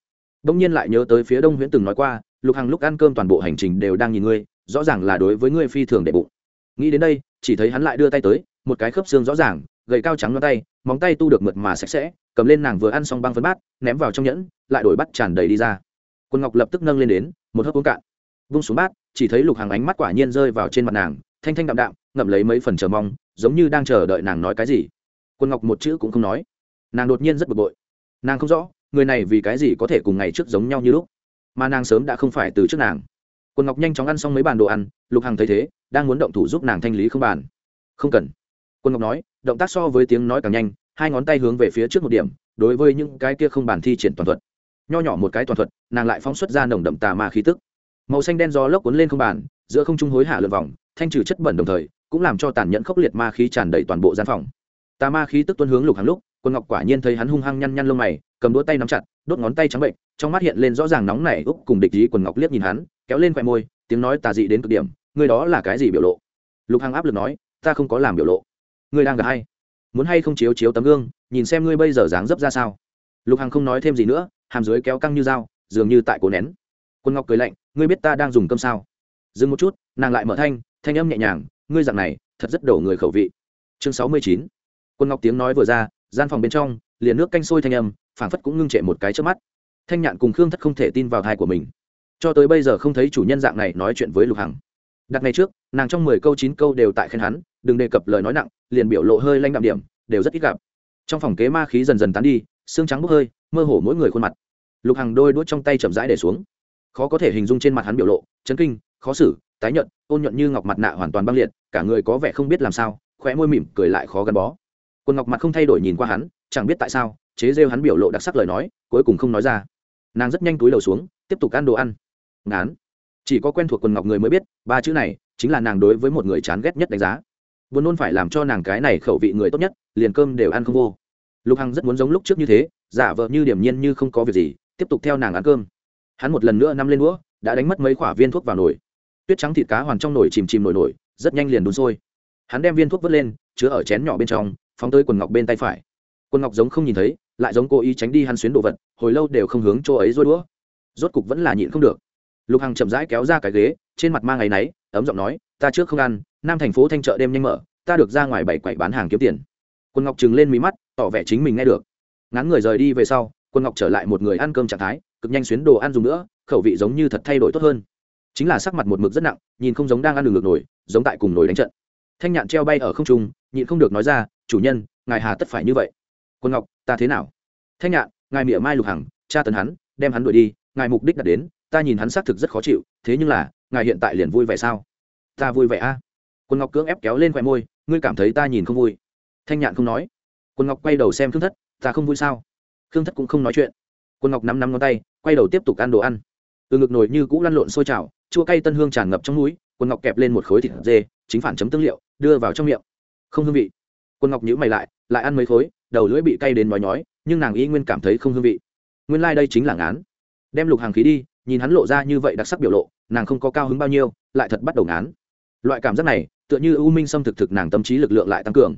Speaker 1: Đông nhiên lại nhớ tới phía đông huyễn từng nói qua, lục hằng lúc ăn cơm toàn bộ hành trình đều đang nhìn ngươi, rõ ràng là đối với ngươi phi thường đệ bụng. Nghĩ đến đây, chỉ thấy hắn lại đưa tay tới một cái khớp xương rõ ràng, gầy cao trắng ngón tay, móng tay tu được mượt mà sạch sẽ, cầm lên nàng vừa ăn xong băng phấn bát ném vào trong nhẫn, lại đổi bắt tràn đầy đi ra. Quân ngọc lập tức nâng lên đến, một hớp uống cạn. Vung xuống bát, chỉ thấy lục hàng ánh mắt quả nhiên rơi vào trên mặt nàng, thanh thanh đạm đạm, ngậm lấy mấy phần chờ mong, giống như đang chờ đợi nàng nói cái gì. Quân ngọc một chữ cũng không nói. Nàng đột nhiên rất bực bội. Nàng không rõ, người này vì cái gì có thể cùng ngày trước giống nhau như lúc, mà nàng sớm đã không phải từ trước nàng. Quân ngọc nhanh chóng ăn xong mấy bàn đồ ăn, lục hằng thấy thế, đang muốn động thủ giúp nàng thanh lý không bàn. Không cần quân ngọc nói, động tác so với tiếng nói càng nhanh, hai ngón tay hướng về phía trước một điểm, đối với những cái kia không bản thi triển toàn thuật. Nho nhỏ một cái toàn thuật, nàng lại phóng xuất ra nồng đậm tà ma khí tức. Màu xanh đen do lốc cuốn lên không bàn, giữa không trung hối hạ lượn vòng, thanh trừ chất bẩn đồng thời, cũng làm cho tàn nhẫn khốc liệt ma khí tràn đầy toàn bộ gian phòng. Tà ma khí tức tuân hướng lục hàng lúc, quân ngọc quả nhiên thấy hắn hung hăng nhăn nhăn lông mày, cầm đũa tay nắm chặt, đốt ngón tay trắng bệnh, trong mắt hiện lên rõ ràng nóng nảy úc cùng địch ý quần ngọc liếc nhìn hắn, kéo lên khoe môi, tiếng nói tà dị đến cực điểm, người đó là cái gì biểu lộ? Lục hằng áp lực nói, ta không có làm biểu lộ ngươi đang gặp hay muốn hay không chiếu chiếu tấm gương, nhìn xem ngươi bây giờ dáng dấp ra sao? Lục hằng không nói thêm gì nữa, hàm dưới kéo căng như dao, dường như tại cổ nén. Quân ngọc cười lạnh, ngươi biết ta đang dùng cơm sao? Dừng một chút, nàng lại mở thanh thanh âm nhẹ nhàng, ngươi dạng này, thật rất đổ người khẩu vị. Chương sáu mươi chín. Quân ngọc tiếng nói vừa ra, gian phòng bên trong, liền nước canh sôi thanh âm, phảng phất cũng ngưng trệ một cái trước mắt. Thanh nhạn cùng khương thất không thể tin vào thai của mình. Cho tới bây giờ không thấy chủ nhân dạng này nói chuyện với lục hằng đặt ngày trước, nàng trong mười câu chín câu đều tại khen hắn, đừng đề cập lời nói nặng, liền biểu lộ hơi lanh đạm điểm, đều rất ít gặp. Trong phòng kế ma khí dần dần tán đi, xương trắng bốc hơi, mơ hồ mỗi người khuôn mặt. Lục hằng đôi đuốt trong tay chậm rãi để xuống. Khó có thể hình dung trên mặt hắn biểu lộ, chấn kinh, khó xử, tái nhợt, ôn nhuận như ngọc mặt nạ hoàn toàn băng liệt, cả người có vẻ không biết làm sao, khóe môi mỉm cười lại khó gắn bó. Quần ngọc mặt không thay đổi nhìn qua hắn, chẳng biết tại sao, chế rêu hắn biểu lộ đặc sắc lời nói, cuối cùng không nói ra. Nàng rất nhanh túi đầu xuống, tiếp tục ăn đồ ăn. Ngán chỉ có quen thuộc quần ngọc người mới biết, ba chữ này chính là nàng đối với một người chán ghét nhất đánh giá. Buồn nôn phải làm cho nàng cái này khẩu vị người tốt nhất, liền cơm đều ăn không vô. Lục hằng rất muốn giống lúc trước như thế, giả vợ như điểm nhiên như không có việc gì, tiếp tục theo nàng ăn cơm. Hắn một lần nữa nắm lên đũa, đã đánh mất mấy khoả viên thuốc vào nồi. Tuyết trắng thịt cá hoàn trong nồi chìm chìm nổi nổi, rất nhanh liền đun sôi. Hắn đem viên thuốc vớt lên, chứa ở chén nhỏ bên trong, phóng tới quần ngọc bên tay phải. Quần ngọc giống không nhìn thấy, lại giống cố ý tránh đi hắn xuyến đồ vật, hồi lâu đều không hướng chỗ ấy rối đũa. Rốt cục vẫn là nhịn không được lục hằng chậm rãi kéo ra cái ghế, trên mặt mang ngày náy, ấm giọng nói, ta trước không ăn, nam thành phố thanh chợ đêm nhanh mở, ta được ra ngoài bảy quậy bán hàng kiếm tiền. Quân ngọc trừng lên mí mắt, tỏ vẻ chính mình nghe được. Ngắn người rời đi về sau, quân ngọc trở lại một người ăn cơm trạng thái, cực nhanh xuyến đồ ăn dùng nữa, khẩu vị giống như thật thay đổi tốt hơn. Chính là sắc mặt một mực rất nặng, nhìn không giống đang ăn đường ngược nổi, giống tại cùng nổi đánh trận. Thanh nhạn treo bay ở không trung, nhịn không được nói ra, chủ nhân, ngài hà tất phải như vậy. Quân ngọc, ta thế nào? Thanh nhạn, ngài mỉa mai lục hằng cha tấn hắn, đem hắn đuổi đi, ngài mục đích đạt đến ta nhìn hắn xác thực rất khó chịu, thế nhưng là, ngài hiện tại liền vui vẻ sao? Ta vui vẻ a. À? quân ngọc cưỡng ép kéo lên khoe môi, ngươi cảm thấy ta nhìn không vui. Thanh nhạn không nói. Quân ngọc quay đầu xem khương thất, ta không vui sao? Khương thất cũng không nói chuyện. Quân ngọc nắm nắm ngón tay, quay đầu tiếp tục ăn đồ ăn. Từ ngực nồi như cũ lăn lộn sôi trào, chua cay tân hương tràn ngập trong núi, quân ngọc kẹp lên một khối thịt dê, chính phản chấm tương liệu, đưa vào trong miệng. Không hương vị. Quân ngọc nhữ mày lại lại ăn mấy khối, đầu lưỡi bị cay đến nói nhói, nhưng nàng y nguyên cảm thấy không hương vị. Nguyên lai、like、đây chính là ngán. Đem lục hàng khí đi nhìn hắn lộ ra như vậy đặc sắc biểu lộ, nàng không có cao hứng bao nhiêu, lại thật bắt đầu ngán. Loại cảm giác này, tựa như u minh xâm thực thực nàng tâm trí lực lượng lại tăng cường.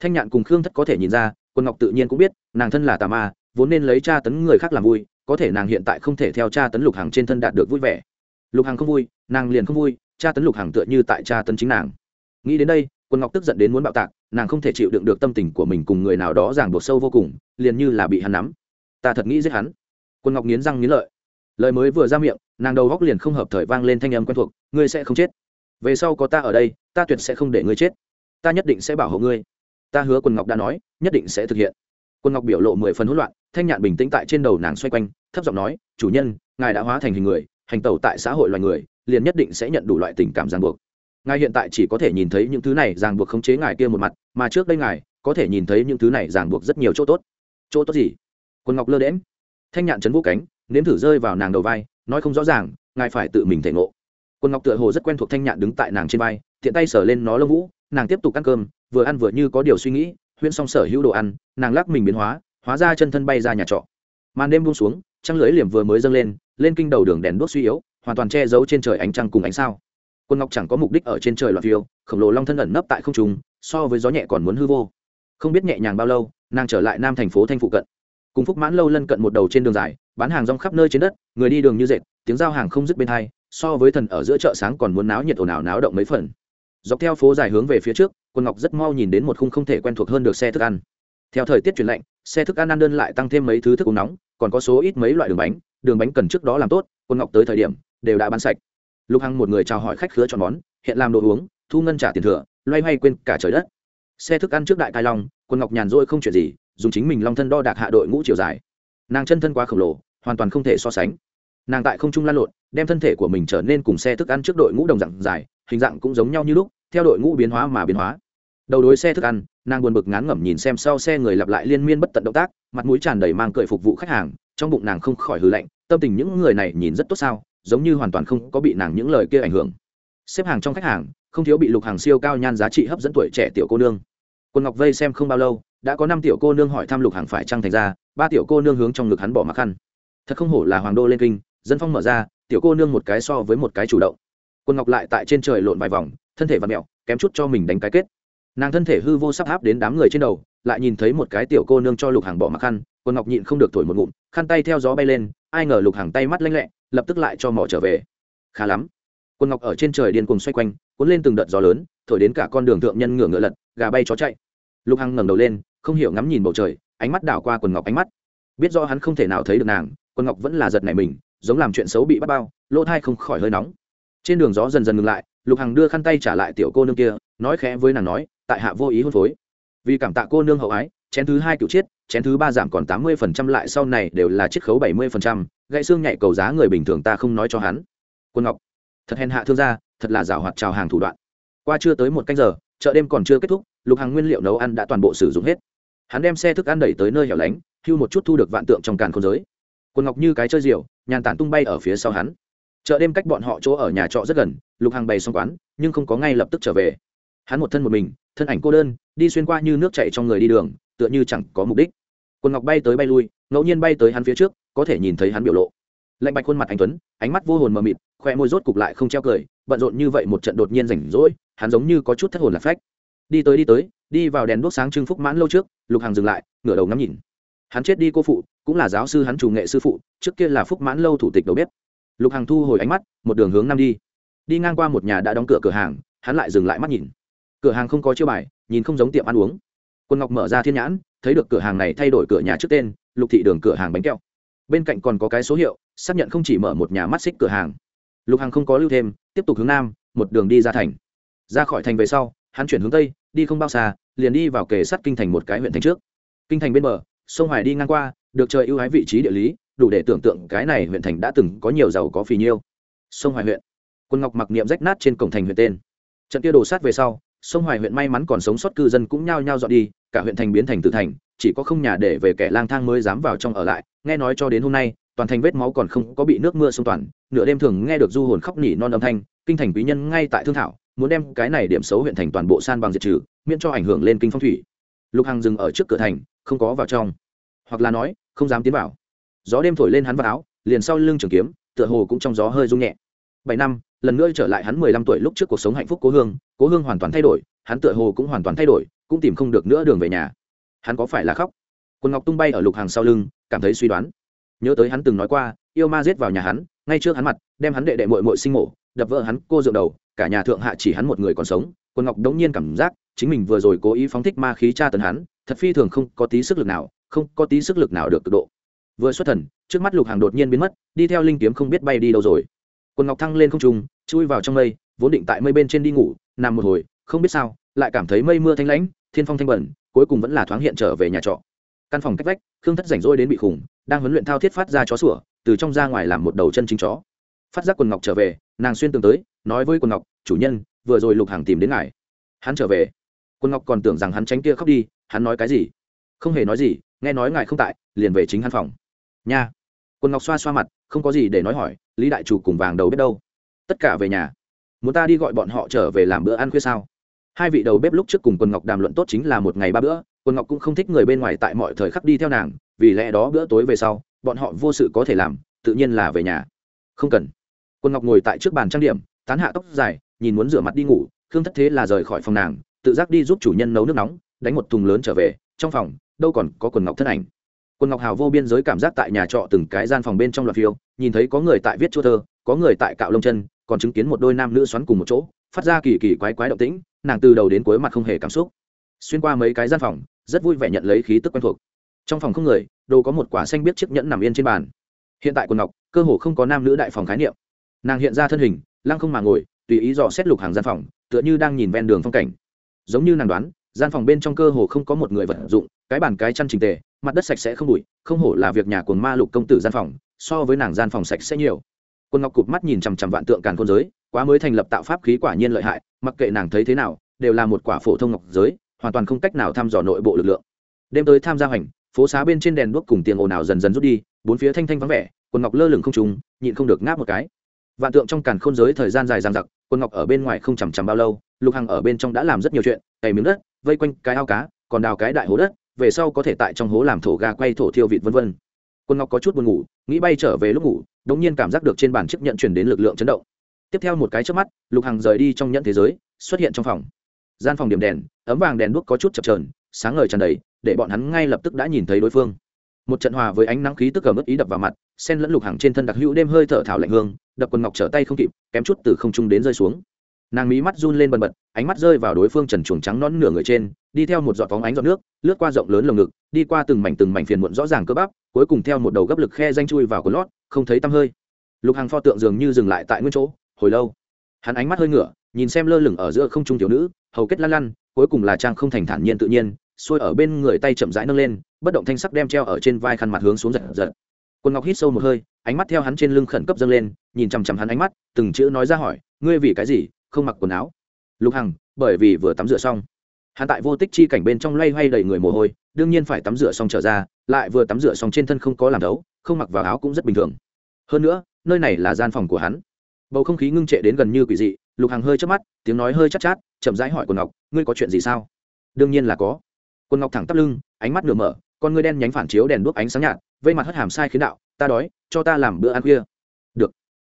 Speaker 1: Thanh nhạn cùng khương thất có thể nhìn ra, quân ngọc tự nhiên cũng biết, nàng thân là tà ma, vốn nên lấy tra tấn người khác làm vui, có thể nàng hiện tại không thể theo tra tấn lục hàng trên thân đạt được vui vẻ. Lục hàng không vui, nàng liền không vui, tra tấn lục hàng tựa như tại tra tấn chính nàng. Nghĩ đến đây, quân ngọc tức giận đến muốn bạo tạc, nàng không thể chịu đựng được tâm tình của mình cùng người nào đó ràng buộc sâu vô cùng, liền như là bị hắn nắm. Ta thật nghĩ giết hắn. Quân ngọc nghiến răng nghiến lợi lời mới vừa ra miệng, nàng đầu góc liền không hợp thời vang lên thanh âm quen thuộc, ngươi sẽ không chết. Về sau có ta ở đây, ta tuyệt sẽ không để ngươi chết. Ta nhất định sẽ bảo hộ ngươi. Ta hứa quân ngọc đã nói, nhất định sẽ thực hiện. Quân ngọc biểu lộ mười phần hỗn loạn, thanh nhạn bình tĩnh tại trên đầu nàng xoay quanh, thấp giọng nói, chủ nhân, ngài đã hóa thành hình người, hành tẩu tại xã hội loài người, liền nhất định sẽ nhận đủ loại tình cảm ràng buộc. Ngài hiện tại chỉ có thể nhìn thấy những thứ này ràng buộc khống chế ngài kia một mặt, mà trước đây ngài có thể nhìn thấy những thứ này ràng buộc rất nhiều chỗ tốt. Chỗ tốt gì? Quân ngọc lơ đễm thanh nhạn chấn vũ cánh nếm thử rơi vào nàng đầu vai, nói không rõ ràng, ngài phải tự mình thể ngộ. Quân ngọc tựa hồ rất quen thuộc thanh nhạn đứng tại nàng trên vai thiện tay sở lên nó lông vũ, nàng tiếp tục ăn cơm, vừa ăn vừa như có điều suy nghĩ, huyễn xong sở hữu đồ ăn, nàng lắc mình biến hóa hóa ra chân thân bay ra nhà trọ. Màn đêm buông xuống, trăng lưỡi liềm vừa mới dâng lên lên kinh đầu đường đèn đuốc suy yếu, hoàn toàn che giấu trên trời ánh trăng cùng ánh sao. Quân ngọc chẳng có mục đích ở trên trời loạt phiêu, khổng lồ long thân ẩn nấp tại không trung, so với gió nhẹ còn muốn hư vô. Không biết nhẹ nhàng bao lâu, nàng trở lại nam thành phố thanh phụ cận. Cùng phúc mãn lâu lân cận một đầu trên đường dài bán hàng rong khắp nơi trên đất, người đi đường như dệt, tiếng giao hàng không dứt bên hai, so với thần ở giữa chợ sáng còn muốn náo nhiệt ồn ào náo động mấy phần. Dọc theo phố dài hướng về phía trước, quân ngọc rất mau nhìn đến một khung không thể quen thuộc hơn được xe thức ăn. Theo thời tiết chuyển lạnh, xe thức ăn ăn đơn lại tăng thêm mấy thứ thức uống nóng, còn có số ít mấy loại đường bánh đường bánh cần trước đó làm tốt, quân ngọc tới thời điểm, đều đã bán sạch. Lục hằng một người chào hỏi khách khứa chọn món, hiện làm đồ uống, thu ngân trả tiền thừa, loay hoay quên cả trời đất. Xe thức ăn trước đại cai long, quân ngọc nhàn rỗi không chuyện gì, dùng chính mình long thân đo đạc hạ đội ngũ chiều dài. Nàng chân thân quá khổng lồ hoàn toàn không thể so sánh. Nàng tại không trung lan lộn, đem thân thể của mình trở nên cùng xe thức ăn trước đội ngũ đồng dạng dài, hình dạng cũng giống nhau như lúc, theo đội ngũ biến hóa mà biến hóa. Đầu đối xe thức ăn, nàng buồn bực ngán ngẩm nhìn xem sau xe người lặp lại liên miên bất tận động tác, mặt mũi tràn đầy mang cười phục vụ khách hàng, trong bụng nàng không khỏi hư lạnh, tâm tình những người này nhìn rất tốt sao, giống như hoàn toàn không có bị nàng những lời kia ảnh hưởng. Xếp hàng trong khách hàng, không thiếu bị lục hàng siêu cao nhan giá trị hấp dẫn tuổi trẻ tiểu cô nương. Quân ngọc vây xem không bao lâu, đã có năm tiểu cô nương hỏi thăm lục hàng phải trăng thành ra, ba tiểu cô nương hướng trong ngực hắn bỏ mặc khăn thật không hổ là hoàng đô lên kinh, dân phong mở ra, tiểu cô nương một cái so với một cái chủ động. Quân ngọc lại tại trên trời lộn vài vòng, thân thể và mẹo, kém chút cho mình đánh cái kết. Nàng thân thể hư vô sắp áp đến đám người trên đầu, lại nhìn thấy một cái tiểu cô nương cho lục hàng bỏ mặc khăn, quân ngọc nhịn không được thổi một ngụm, khăn tay theo gió bay lên, ai ngờ lục hàng tay mắt lanh lẹ, lập tức lại cho mỏ trở về. Khá lắm. Quân ngọc ở trên trời điên cuồng xoay quanh, cuốn lên từng đợt gió lớn, thổi đến cả con đường thượng nhân ngửa ngựa lật, gà bay chó chạy. Lục hằng ngẩng đầu lên, không hiểu ngắm nhìn bầu trời, ánh mắt đảo qua quần ngọc ánh mắt. Biết do hắn không thể nào thấy được nàng Quân ngọc vẫn là giật này mình, giống làm chuyện xấu bị bắt bao, lỗ thai không khỏi hơi nóng. Trên đường gió dần dần ngừng lại, lục hằng đưa khăn tay trả lại tiểu cô nương kia, nói khẽ với nàng nói, tại hạ vô ý hôn phối. Vì cảm tạ cô nương hậu ái, chén thứ hai cựu chiết, chén thứ ba giảm còn tám mươi phần trăm lại sau này đều là chiết khấu bảy mươi phần trăm, gãy xương nhạy cầu giá người bình thường ta không nói cho hắn. Quân ngọc, thật hèn hạ thương gia, thật là rào hoạt trào hàng thủ đoạn. Qua chưa tới một canh giờ, chợ đêm còn chưa kết thúc, lục hàng nguyên liệu nấu ăn đã toàn bộ sử dụng hết. Hắn đem xe thức ăn đẩy tới nơi hẻo lánh, hưu một chút thu được vạn tượng trong càn khôn giới quân ngọc như cái chơi diều, nhàn tản tung bay ở phía sau hắn. Chợ đêm cách bọn họ chỗ ở nhà trọ rất gần, lục hàng bày xong quán, nhưng không có ngay lập tức trở về. Hắn một thân một mình, thân ảnh cô đơn, đi xuyên qua như nước chạy trong người đi đường, tựa như chẳng có mục đích. Quần ngọc bay tới bay lui, ngẫu nhiên bay tới hắn phía trước, có thể nhìn thấy hắn biểu lộ. Lạnh bạch khuôn mặt anh tuấn, ánh mắt vô hồn mờ mịt, khoe môi rốt cục lại không treo cười, bận rộn như vậy một trận đột nhiên rảnh rỗi, hắn giống như có chút thất hồn lạc phách. Đi tới đi tới, đi vào đèn đuốc sáng trưng phúc mãn lâu trước, lục hàng dừng lại, ngửa đầu ngắm nhìn hắn chết đi cô phụ, cũng là giáo sư hắn chủ nghệ sư phụ, trước kia là phúc mãn lâu thủ tịch đầu bếp. Lục Hằng thu hồi ánh mắt, một đường hướng nam đi. Đi ngang qua một nhà đã đóng cửa cửa hàng, hắn lại dừng lại mắt nhìn. Cửa hàng không có chiêu bài, nhìn không giống tiệm ăn uống. Quân ngọc mở ra thiên nhãn, thấy được cửa hàng này thay đổi cửa nhà trước tên, lục thị đường cửa hàng bánh kẹo. Bên cạnh còn có cái số hiệu, xác nhận không chỉ mở một nhà mắt xích cửa hàng. Lục Hằng không có lưu thêm, tiếp tục hướng nam, một đường đi ra thành. Ra khỏi thành về sau, hắn chuyển hướng tây, đi không bao xa, liền đi vào kề sắt kinh thành một cái huyện thành trước. Kinh thành bên bờ sông hoài đi ngang qua, được trời ưu ái vị trí địa lý, đủ để tưởng tượng cái này huyện thành đã từng có nhiều giàu có phì nhiêu. Sông hoài huyện. Quân ngọc mặc niệm rách nát trên cổng thành huyện tên. Trận kia đổ sát về sau, sông hoài huyện may mắn còn sống sót cư dân cũng nhao nhao dọn đi, cả huyện thành biến thành tử thành, chỉ có không nhà để về kẻ lang thang mới dám vào trong ở lại. Nghe nói cho đến hôm nay, toàn thành vết máu còn không có bị nước mưa xông toàn, nửa đêm thường nghe được du hồn khóc nỉ non âm thanh, kinh thành quý nhân ngay tại thương thảo, muốn đem cái này điểm xấu huyện thành toàn bộ san bằng diệt trừ, miễn cho ảnh hưởng lên kinh phong thủy lục hằng dừng ở trước cửa thành, không có vào trong. Hoặc là nói, không dám tiến vào. Gió đêm thổi lên hắn vào áo, liền sau lưng trường kiếm, tựa hồ cũng trong gió hơi rung nhẹ. Bảy năm, lần nữa trở lại hắn mười lăm tuổi lúc trước cuộc sống hạnh phúc cố hương cố hương hoàn toàn thay đổi, hắn tựa hồ cũng hoàn toàn thay đổi, cũng tìm không được nữa đường về nhà. Hắn có phải là khóc? Quần ngọc tung bay ở lục hàng sau lưng, cảm thấy suy đoán. Nhớ tới hắn từng nói qua, yêu ma giết vào nhà hắn, ngay trước hắn mặt, đem hắn đệ đệ mội mội sinh mổ, đập vỡ hắn cô dượng đầu, cả nhà thượng hạ chỉ hắn một người còn sống quần ngọc đống nhiên cảm giác chính mình vừa rồi cố ý phóng thích ma khí tra tấn hắn, thật phi thường không có tí sức lực nào, không có tí sức lực nào được cực độ. Vừa xuất thần, trước mắt lục hàng đột nhiên biến mất, đi theo linh kiếm không biết bay đi đâu rồi. Quần ngọc thăng lên không trung, chui vào trong mây, vốn định tại mây bên trên đi ngủ, nằm một hồi, không biết sao, lại cảm thấy mây mưa thanh lãnh, thiên phong thanh bẩn, cuối cùng vẫn là thoáng hiện trở về nhà trọ. Căn phòng cách vách, khương thất rảnh rỗi đến bị khủng, đang huấn luyện thao thiết phát ra chó sủa, từ trong ra ngoài làm một đầu chân chính chó. Phát giác quần ngọc trở về, nàng xuyên tường tới, nói với quần ngọc, chủ nhân, vừa rồi lục hàng tìm đến ngài. Hắn trở về. Quân ngọc còn tưởng rằng hắn tránh kia khóc đi, hắn nói cái gì? Không hề nói gì, nghe nói ngài không tại, liền về chính hắn phòng. Nha. Quân ngọc xoa xoa mặt, không có gì để nói hỏi, lý đại chủ cùng vàng đầu biết đâu? Tất cả về nhà. Muốn ta đi gọi bọn họ trở về làm bữa ăn khuya sao? Hai vị đầu bếp lúc trước cùng Quân ngọc đàm luận tốt chính là một ngày ba bữa, Quân ngọc cũng không thích người bên ngoài tại mọi thời khắc đi theo nàng, vì lẽ đó bữa tối về sau, bọn họ vô sự có thể làm, tự nhiên là về nhà. Không cần. Quân ngọc ngồi tại trước bàn trang điểm, tán hạ tóc dài, nhìn muốn rửa mặt đi ngủ, khương thất thế là rời khỏi phòng nàng tự giác đi giúp chủ nhân nấu nước nóng, đánh một thùng lớn trở về, trong phòng, đâu còn có quần ngọc thân ảnh. Quần ngọc hào vô biên giới cảm giác tại nhà trọ từng cái gian phòng bên trong loạt phiêu, nhìn thấy có người tại viết chua thơ, có người tại cạo lông chân, còn chứng kiến một đôi nam nữ xoắn cùng một chỗ, phát ra kỳ kỳ quái quái động tĩnh, nàng từ đầu đến cuối mặt không hề cảm xúc. Xuyên qua mấy cái gian phòng, rất vui vẻ nhận lấy khí tức quen thuộc. Trong phòng không người, đồ có một quả xanh biết chiếc nhẫn nằm yên trên bàn. Hiện tại quần ngọc, cơ hồ không có nam nữ đại phòng khái niệm. Nàng hiện ra thân hình, lăng không mà ngồi, tùy ý dò xét lục hàng gian phòng, tựa như đang nhìn ven đường phong cảnh giống như nàng đoán, gian phòng bên trong cơ hồ không có một người vận dụng, cái bàn cái chăn trình tề, mặt đất sạch sẽ không bụi, không hổ là việc nhà của ma lục công tử gian phòng, so với nàng gian phòng sạch sẽ nhiều. Quân ngọc cụp mắt nhìn chằm chằm vạn tượng càn khôn giới, quá mới thành lập tạo pháp khí quả nhiên lợi hại, mặc kệ nàng thấy thế nào, đều là một quả phổ thông ngọc giới, hoàn toàn không cách nào thăm dò nội bộ lực lượng. Đêm tới tham gia hoành, phố xá bên trên đèn đuốc cùng tiền ồn ào dần dần rút đi, bốn phía thanh thanh vắng vẻ quần ngọc lơ lửng không trùng nhịn không được ngáp một cái. Vạn tượng trong càn khôn giới thời gian dài dằng dặc quần ngọc ở bên ngoài không chằm chằm bao lâu lục hằng ở bên trong đã làm rất nhiều chuyện, cày miếng đất, vây quanh cái ao cá, còn đào cái đại hố đất, về sau có thể tại trong hố làm thổ gà quay thổ thiêu vịt vân vân. Quân ngọc có chút buồn ngủ, nghĩ bay trở về lúc ngủ, đống nhiên cảm giác được trên bàn chiếc nhận chuyển đến lực lượng chấn động. Tiếp theo một cái trước mắt, lục hằng rời đi trong nhận thế giới, xuất hiện trong phòng. Gian phòng điểm đèn, ấm vàng đèn đuốc có chút chập trờn sáng ngời tràn đầy, để bọn hắn ngay lập tức đã nhìn thấy đối phương. Một trận hòa với ánh nắng khí tức cầm mất ý đập vào mặt sen lẫn lục hàng trên thân đặc hữu đêm hơi thở thảo lạnh hương, đập quần ngọc trở tay không kịp, kém chút từ không trung đến rơi xuống nàng mí mắt run lên bần bật, ánh mắt rơi vào đối phương trần chuồng trắng non nửa người trên, đi theo một giọt phóng ánh giọt nước, lướt qua rộng lớn lồng ngực, đi qua từng mảnh từng mảnh phiền muộn rõ ràng cơ bắp, cuối cùng theo một đầu gấp lực khe danh chui vào cột lót, không thấy tăm hơi. Lục hàng pho tượng dường như dừng lại tại nguyên chỗ, hồi lâu. Hắn ánh mắt hơi ngửa, nhìn xem lơ lửng ở giữa không trung thiếu nữ, hầu kết lăn lăn, cuối cùng là trang không thành thản nhiên tự nhiên, xuôi ở bên người tay chậm rãi nâng lên, bất động thanh sắc đem treo ở trên vai khăn mặt hướng xuống giật giật. Quân ngọc hít sâu một hơi, ánh mắt theo hắn trên lưng khẩn cấp dâng lên, nhìn chằm chằm hắn ánh mắt, từng chữ nói ra hỏi, ngươi vì cái gì không mặc quần áo. Lục hằng bởi vì vừa tắm rửa xong. Hắn tại vô tích chi cảnh bên trong loay hoay đầy người mồ hôi đương nhiên phải tắm rửa xong trở ra lại vừa tắm rửa xong trên thân không có làm đấu không mặc vào áo cũng rất bình thường. Hơn nữa nơi này là gian phòng của hắn. Bầu không khí ngưng trệ đến gần như quỷ dị lục hằng hơi chớp mắt tiếng nói hơi chắc chát, chát chậm rãi hỏi quần ngọc ngươi có chuyện gì sao? Đương nhiên là có. Quần ngọc thẳng tắp lưng ánh mắt nửa mở con ngươi đen nhánh phản chiếu đèn đuốc ánh sáng nhạt vây mặt hất hàm sai khiến đạo ta đói cho ta làm bữa ăn khuya. Được.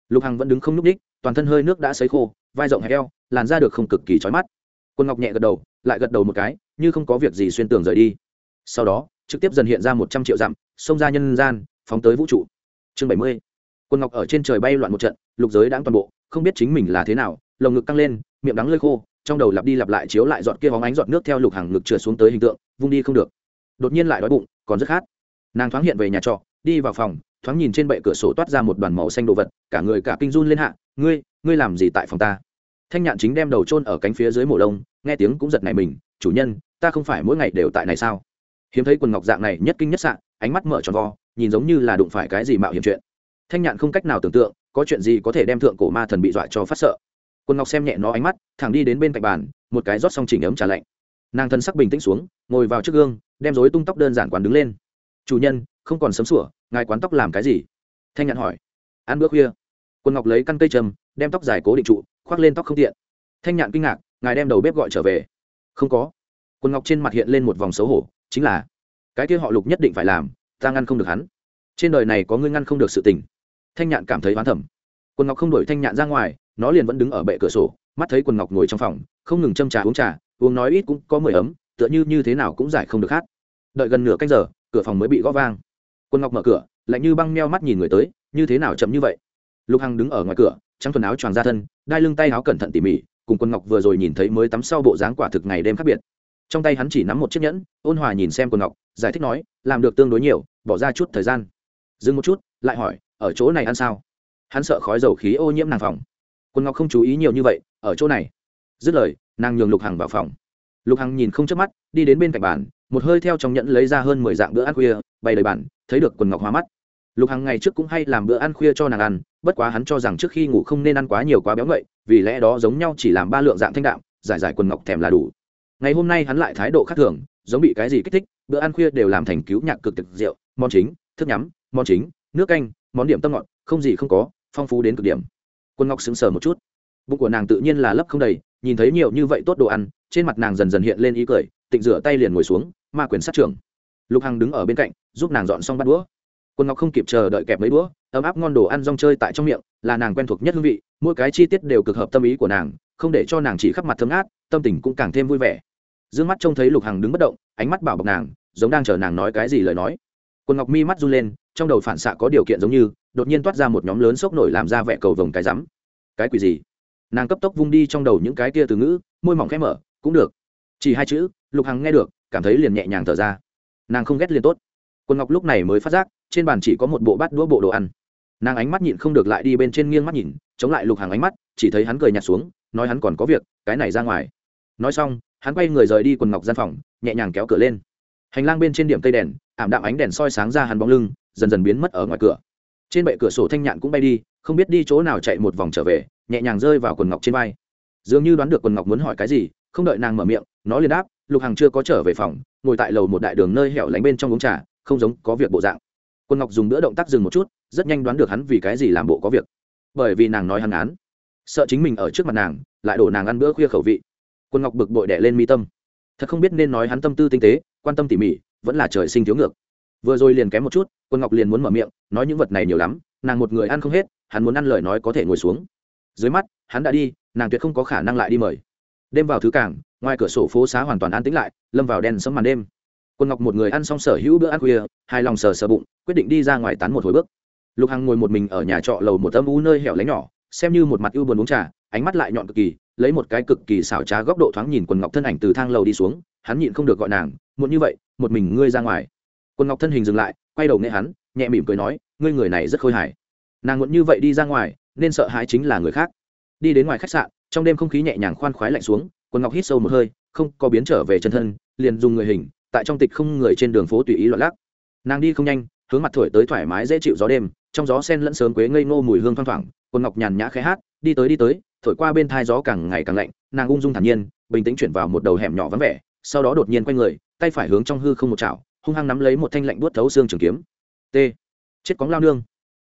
Speaker 1: Lục hằng vẫn đứng không nhúc ních toàn thân hơi nước đã sấy khô vai rộng hẹp eo, làn ra được không cực kỳ trói mắt. Quân ngọc nhẹ gật đầu, lại gật đầu một cái, như không có việc gì xuyên tường rời đi. Sau đó, trực tiếp dần hiện ra một trăm triệu dặm, xông ra nhân gian, phóng tới vũ trụ. Chương bảy mươi. Quân ngọc ở trên trời bay loạn một trận, lục giới đáng toàn bộ, không biết chính mình là thế nào, lồng ngực căng lên, miệng đắng lơi khô, trong đầu lặp đi lặp lại chiếu lại dọn kia hóng ánh dọn nước theo lục hàng ngực trượt xuống tới hình tượng, vung đi không được. Đột nhiên lại đói bụng, còn rất khát. Nàng thoáng hiện về nhà trọ, đi vào phòng, thoáng nhìn trên bệ cửa sổ toát ra một đoàn màu xanh đồ vật, cả người cả kinh run lên hạ, ngươi ngươi làm gì tại phòng ta? Thanh nhạn chính đem đầu chôn ở cánh phía dưới mổ đông nghe tiếng cũng giật này mình, chủ nhân, ta không phải mỗi ngày đều tại này sao? Hiếm thấy quần ngọc dạng này nhất kinh nhất sạn ánh mắt mở tròn vo, nhìn giống như là đụng phải cái gì mạo hiểm chuyện. Thanh nhạn không cách nào tưởng tượng, có chuyện gì có thể đem thượng cổ ma thần bị dọa cho phát sợ. Quần ngọc xem nhẹ nó ánh mắt, thẳng đi đến bên cạnh bàn, một cái rót xong chỉnh ấm trà lạnh. Nàng thân sắc bình tĩnh xuống, ngồi vào trước gương, đem rối tung tóc đơn giản quán đứng lên. Chủ nhân, không còn sấm sủa, ngài quán tóc làm cái gì? Thanh nhạn hỏi. Ăn bữa khuya. Quân ngọc lấy căn cây trầm, đem tóc dài cố định trụ khoác lên tóc không tiện. Thanh nhạn kinh ngạc, ngài đem đầu bếp gọi trở về. Không có. Quân ngọc trên mặt hiện lên một vòng xấu hổ, chính là, cái kia họ lục nhất định phải làm, ta ngăn không được hắn. Trên đời này có ngươi ngăn không được sự tình. Thanh nhạn cảm thấy oán thẩm quân ngọc không đổi thanh nhạn ra ngoài, nó liền vẫn đứng ở bệ cửa sổ, mắt thấy quần ngọc ngồi trong phòng, không ngừng châm trà uống trà, uống nói ít cũng có mười ấm, tựa như như thế nào cũng giải không được hát đợi gần nửa canh giờ, cửa phòng mới bị gõ vang. Quân ngọc mở cửa, lạnh như băng meo mắt nhìn người tới, như thế nào chậm như vậy? Lục hằng đứng ở ngoài cửa trắng thuần áo choàng ra thân, đai lưng tay áo cẩn thận tỉ mỉ, cùng quân ngọc vừa rồi nhìn thấy mới tắm sau bộ dáng quả thực ngày đêm khác biệt. Trong tay hắn chỉ nắm một chiếc nhẫn, ôn hòa nhìn xem quân ngọc, giải thích nói, làm được tương đối nhiều, bỏ ra chút thời gian. Dừng một chút, lại hỏi, ở chỗ này ăn sao? Hắn sợ khói dầu khí ô nhiễm nàng phòng. Quân ngọc không chú ý nhiều như vậy, ở chỗ này. Dứt lời, nàng nhường lục hằng vào phòng. Lục hằng nhìn không chớp mắt, đi đến bên cạnh bàn, một hơi theo trong nhẫn lấy ra hơn mười dạng bữa ăn khuya, bày đầy bàn, thấy được quần ngọc hóa mắt lục hằng ngày trước cũng hay làm bữa ăn khuya cho nàng ăn, bất quá hắn cho rằng trước khi ngủ không nên ăn quá nhiều quá béo ngậy, vì lẽ đó giống nhau chỉ làm ba lượng dạng thanh đạm, giải giải quần ngọc thèm là đủ. Ngày hôm nay hắn lại thái độ khác thường, giống bị cái gì kích thích, bữa ăn khuya đều làm thành cứu nhạc cực thực rượu, món chính, thức nhắm, món chính, nước canh, món điểm tâm ngọt, không gì không có, phong phú đến cực điểm. Quân ngọc sững sờ một chút. Bụng của nàng tự nhiên là lấp không đầy, nhìn thấy nhiều như vậy tốt đồ ăn, trên mặt nàng dần dần hiện lên ý cười, tịnh rửa tay liền ngồi xuống, ma quyền sát trưởng. Lục hằng đứng ở bên cạnh, giúp nàng dọn xong bát đũa quân ngọc không kịp chờ đợi kẹp mấy đũa, ấm áp ngon đồ ăn rong chơi tại trong miệng, là nàng quen thuộc nhất hương vị, mỗi cái chi tiết đều cực hợp tâm ý của nàng, không để cho nàng chỉ khắp mặt thấm át tâm tình cũng càng thêm vui vẻ. D ư ơ n g mắt trông thấy lục hằng đứng bất động, ánh mắt bảo bọc nàng, giống đang chờ nàng nói cái gì lời nói. Quân ngọc mi mắt run lên, trong đầu phản xạ có điều kiện giống như, đột nhiên toát ra một nhóm lớn sốc nổi làm ra vẻ cầu vồng cái rắm. Cái quỷ gì? Nàng cấp tốc vung đi trong đầu những cái tia từ ngữ, môi mỏng khẽ mở, cũng được. Chỉ hai chữ, lục hằng nghe được, cảm thấy liền nhẹ nhàng thở ra. Nàng không ghét liền tốt. Quân ngọc lúc này mới phát giác trên bàn chỉ có một bộ bát đũa bộ đồ ăn. Nàng ánh mắt nhịn không được lại đi bên trên nghiêng mắt nhìn, chống lại lục hàng ánh mắt, chỉ thấy hắn cười nhạt xuống, nói hắn còn có việc, cái này ra ngoài. Nói xong, hắn quay người rời đi quần ngọc gian phòng, nhẹ nhàng kéo cửa lên. Hành lang bên trên điểm cây đèn, ảm đạm ánh đèn soi sáng ra hắn bóng lưng, dần dần biến mất ở ngoài cửa. Trên bệ cửa sổ thanh nhạn cũng bay đi, không biết đi chỗ nào chạy một vòng trở về, nhẹ nhàng rơi vào quần ngọc trên vai. Dường như đoán được quần ngọc muốn hỏi cái gì, không đợi nàng mở miệng, nó liền đáp, lục hằng chưa có trở về phòng, ngồi tại lầu một đại đường nơi hẻo lánh bên trong uống trà, không giống có việc bộ dạng quân ngọc dùng bữa động tác dừng một chút, rất nhanh đoán được hắn vì cái gì làm bộ có việc. Bởi vì nàng nói hắn án. Sợ chính mình ở trước mặt nàng, lại đổ nàng ăn bữa khuya khẩu vị. Quân ngọc bực bội đẻ lên mi tâm. Thật không biết nên nói hắn tâm tư tinh tế, quan tâm tỉ mỉ, vẫn là trời sinh thiếu ngược. Vừa rồi liền kém một chút, quân ngọc liền muốn mở miệng, nói những vật này nhiều lắm, nàng một người ăn không hết, hắn muốn ăn lời nói có thể ngồi xuống. Dưới mắt, hắn đã đi, nàng tuyệt không có khả năng lại đi mời. Đêm vào thứ cảng ngoài cửa sổ phố xá hoàn toàn an tĩnh lại, lâm vào đen sấm màn đêm quân ngọc một người ăn xong sở hữu bữa ăn khuya, hai lòng sờ sờ bụng, quyết định đi ra ngoài tán một hồi bước. Lục hằng ngồi một mình ở nhà trọ lầu một âm u nơi hẻo lánh nhỏ, xem như một mặt ưu buồn uống trà, ánh mắt lại nhọn cực kỳ, lấy một cái cực kỳ xảo trá góc độ thoáng nhìn quần ngọc thân ảnh từ thang lầu đi xuống, hắn nhịn không được gọi nàng, muộn như vậy, một mình ngươi ra ngoài. Quần ngọc thân hình dừng lại, quay đầu nghe hắn, nhẹ mỉm cười nói, ngươi người này rất khôi hài. Nàng muốn như vậy đi ra ngoài, nên sợ hãi chính là người khác. Đi đến ngoài khách sạn, trong đêm không khí nhẹ nhàng khoan khoái lạnh xuống quần ngọc hít sâu một hơi, không có biến trở về chân thân, liền dùng người hình tại trong tịch không người trên đường phố tùy ý loạn lắc. Nàng đi không nhanh, hướng mặt thổi tới thoải mái dễ chịu gió đêm, trong gió sen lẫn sớm quế ngây ngô mùi hương thoang thoảng, quần ngọc nhàn nhã khẽ hát, đi tới đi tới, thổi qua bên thai gió càng ngày càng lạnh, nàng ung dung thản nhiên, bình tĩnh chuyển vào một đầu hẻm nhỏ vắng vẻ, sau đó đột nhiên quay người, tay phải hướng trong hư không một chảo, hung hăng nắm lấy một thanh lạnh buốt thấu xương trường kiếm. T. Chết cóng lao nương.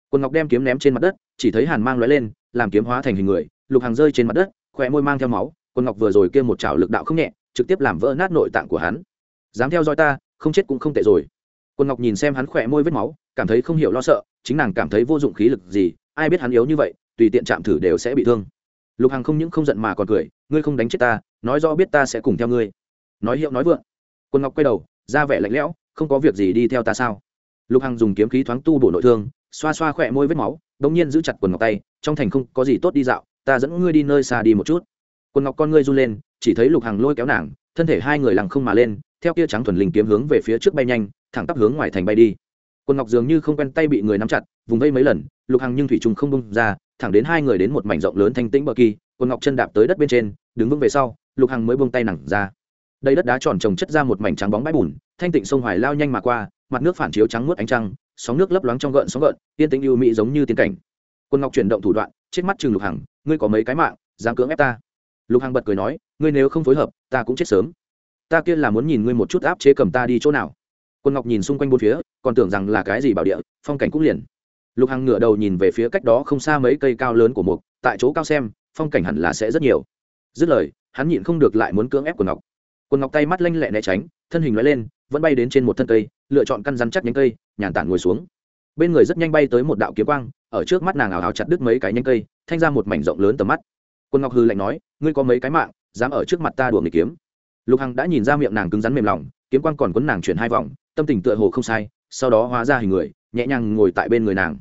Speaker 1: Quần ngọc đem kiếm ném trên mặt đất, chỉ thấy hàn mang lóe lên, làm kiếm hóa thành hình người, lục hàng rơi trên mặt đất khỏe môi mang theo máu, quần ngọc vừa rồi kia một chảo lực đạo không nhẹ, trực tiếp làm vỡ nát nội tạng của hắn dám theo dõi ta, không chết cũng không tệ rồi. Quân ngọc nhìn xem hắn khỏe môi vết máu, cảm thấy không hiểu lo sợ, chính nàng cảm thấy vô dụng khí lực gì, ai biết hắn yếu như vậy, tùy tiện chạm thử đều sẽ bị thương. Lục hằng không những không giận mà còn cười, ngươi không đánh chết ta, nói rõ biết ta sẽ cùng theo ngươi. Nói hiệu nói vượng. Quân ngọc quay đầu, ra vẻ lạnh lẽo, không có việc gì đi theo ta sao? Lục hằng dùng kiếm khí thoáng tu bổ nội thương, xoa xoa khỏe môi vết máu đ ỗ n g nhiên giữ chặt quần ngọc tay, trong thành không có gì tốt đi dạo, ta dẫn ngươi đi nơi xa đi một chút. Quần ngọc con ngươi run lên, chỉ thấy lục hằng lôi kéo nàng, thân thể hai người lằng không mà lên theo kia trắng thuần linh kiếm hướng về phía trước bay nhanh, thẳng tắp hướng ngoài thành bay đi. Quân ngọc dường như không quen tay bị người nắm chặt, vùng vây mấy lần, lục hằng nhưng thủy trùng không bông ra, thẳng đến hai người đến một mảnh rộng lớn thanh tĩnh bờ kỳ Quân ngọc chân đạp tới đất bên trên, đứng vững về sau, lục hằng mới buông tay nặng ra. Đây đất đá tròn trồng chất ra một mảnh trắng bóng bãi bùn, thanh tịnh sông hoài lao nhanh mà qua, mặt nước phản chiếu trắng muốt ánh trăng, sóng nước lấp loáng trong gợn sóng gợn tiên tĩnh ưu mỹ giống như tiên cảnh. Quân ngọc chuyển động thủ đoạn, chết mắt chừng lục hằng, ngươi có mấy cái mạng, dám cưỡng ép ta? Lục hằng bật cười nói, ngươi nếu không phối hợp, ta cũng chết sớm ta kia là muốn nhìn ngươi một chút áp chế cầm ta đi chỗ nào. Quân ngọc nhìn xung quanh bốn phía, còn tưởng rằng là cái gì bảo địa, phong cảnh cũng liền. Lục hằng ngửa đầu nhìn về phía cách đó không xa mấy cây cao lớn của mục, tại chỗ cao xem, phong cảnh hẳn là sẽ rất nhiều. Dứt lời, hắn nhịn không được lại muốn cưỡng ép quần ngọc. Quần ngọc tay mắt lanh lẹ né tránh, thân hình nói lên, vẫn bay đến trên một thân cây, lựa chọn căn rắn chắc nhánh cây, nhàn tản ngồi xuống. Bên người rất nhanh bay tới một đạo kiếm quang, ở trước mắt nàng ảo ảo chặt đứt mấy cái nhánh cây, thanh ra một mảnh rộng lớn tầm mắt. Quân ngọc hư lạnh nói, ngươi có mấy cái mạng, dám ở trước mặt ta đùa người kiếm? Lục hằng đã nhìn ra miệng nàng cứng rắn mềm lòng, kiếm quang còn quấn nàng chuyển hai vòng, tâm tình tựa hồ không sai, sau đó hóa ra hình người, nhẹ nhàng ngồi tại bên người nàng.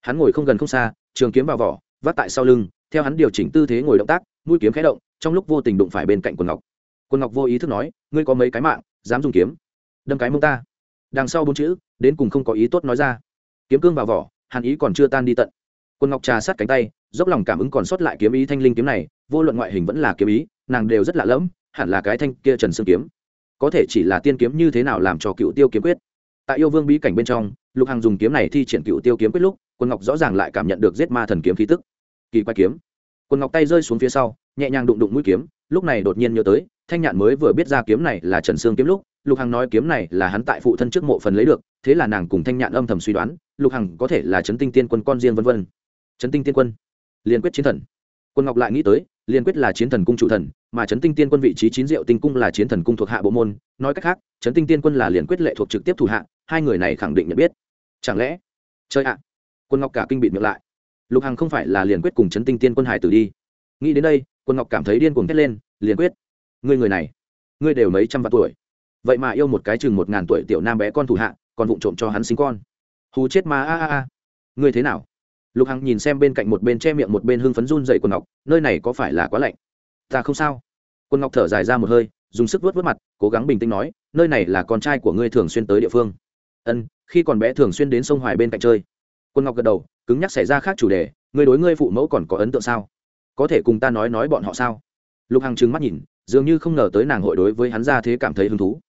Speaker 1: Hắn ngồi không gần không xa, trường kiếm vào vỏ, vắt tại sau lưng, theo hắn điều chỉnh tư thế ngồi động tác, mũi kiếm khẽ động, trong lúc vô tình đụng phải bên cạnh quần ngọc. Quần ngọc vô ý thức nói, ngươi có mấy cái mạng, dám dùng kiếm? Đâm cái mông ta. Đằng sau bốn chữ, đến cùng không có ý tốt nói ra. Kiếm cương vào vỏ, hàn ý còn chưa tan đi tận. Quần ngọc trà sát cánh tay, dốc lòng cảm ứng còn sót lại kiếm ý thanh linh kiếm này, vô luận ngoại hình vẫn là kiếm ý, nàng đều rất lạ lẫm hẳn là cái thanh kia trần xương kiếm. Có thể chỉ là tiên kiếm như thế nào làm cho cựu tiêu kiếm quyết. Tại yêu vương bí cảnh bên trong, lục hằng dùng kiếm này thi triển cựu tiêu kiếm quyết lúc, quân ngọc rõ ràng lại cảm nhận được giết ma thần kiếm khí tức. Kỳ quái kiếm. Quân ngọc tay rơi xuống phía sau, nhẹ nhàng đụng đụng mũi kiếm, lúc này đột nhiên nhớ tới, thanh nhạn mới vừa biết ra kiếm này là trần sương kiếm lúc, lục hằng nói kiếm này là hắn tại phụ thân trước mộ phần lấy được, thế là nàng cùng thanh nhạn âm thầm suy đoán, lục hằng có thể là trấn tinh tiên quân con riêng vân vân. Trấn tinh tiên quân. Liên quyết chiến thần. Quân ngọc lại nghĩ tới Liền quyết là chiến thần cung chủ thần, mà trấn tinh tiên quân vị trí chín diệu tinh cung là chiến thần cung thuộc hạ bộ môn. Nói cách khác trấn tinh tiên quân là liên quyết lệ thuộc trực tiếp thủ hạ, hai người này khẳng định nhận biết. Chẳng lẽ? Chơi ạ! Quân ngọc cả kinh bị miệng lại. Lục hằng không phải là liền quyết cùng trấn tinh tiên quân hải tử đi. Nghĩ đến đây, quân ngọc cảm thấy điên cuồng thét lên, liền quyết. Ngươi người này, ngươi đều mấy trăm vạn tuổi. Vậy mà yêu một cái chừng một ngàn tuổi tiểu nam bé con thủ hạ, còn vụng trộm cho hắn sinh con. Hù chết ma, a a a. Ngươi thế nào? Lục hằng nhìn xem bên cạnh một bên che miệng một bên hưng phấn run dậy quần ngọc, nơi này có phải là quá lạnh? Ta không sao. Quân ngọc thở dài ra một hơi, dùng sức vớt vớt mặt, cố gắng bình tĩnh nói, nơi này là con trai của ngươi thường xuyên tới địa phương. Ân, khi còn bé thường xuyên đến sông hoài bên cạnh chơi. Quân ngọc gật đầu, cứng nhắc xảy ra khác chủ đề người đối ngươi phụ mẫu còn có ấn tượng sao? Có thể cùng ta nói nói bọn họ sao? Lục hằng trừng mắt nhìn, dường như không ngờ tới nàng hội đối với hắn ra thế cảm thấy hứng thú.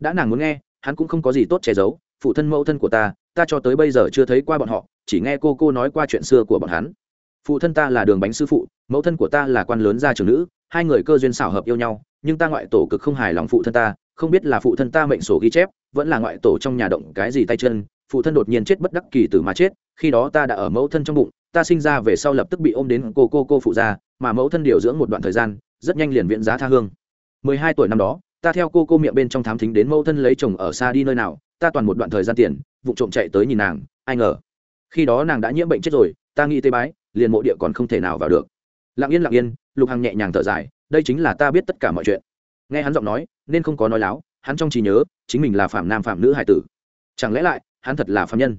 Speaker 1: Đã nàng muốn nghe, hắn cũng không có gì tốt che giấu, phụ thân mẫu thân của ta ta cho tới bây giờ chưa thấy qua bọn họ, chỉ nghe cô cô nói qua chuyện xưa của bọn hắn. Phụ thân ta là đường bánh sư phụ, mẫu thân của ta là quan lớn gia trưởng nữ, hai người cơ duyên xảo hợp yêu nhau, nhưng ta ngoại tổ cực không hài lòng phụ thân ta, không biết là phụ thân ta mệnh sổ ghi chép, vẫn là ngoại tổ trong nhà động cái gì tay chân, phụ thân đột nhiên chết bất đắc kỳ tử mà chết, khi đó ta đã ở mẫu thân trong bụng, ta sinh ra về sau lập tức bị ôm đến cô cô cô phụ gia, mà mẫu thân điều dưỡng một đoạn thời gian, rất nhanh liền viện giá tha hương. Mười hai tuổi năm đó, ta theo cô cô miệng bên trong thám thính đến mẫu thân lấy chồng ở xa đi nơi nào ta toàn một đoạn thời gian tiền, vụ trộm chạy tới nhìn nàng, ai ngờ. Khi đó nàng đã nhiễm bệnh chết rồi, ta nghĩ tế bái, liền mộ địa còn không thể nào vào được. Lặng yên lặng yên, lục hằng nhẹ nhàng thở dài, đây chính là ta biết tất cả mọi chuyện. Nghe hắn giọng nói, nên không có nói láo, hắn trong trí nhớ, chính mình là phạm nam phạm nữ hải tử. Chẳng lẽ lại, hắn thật là phạm nhân?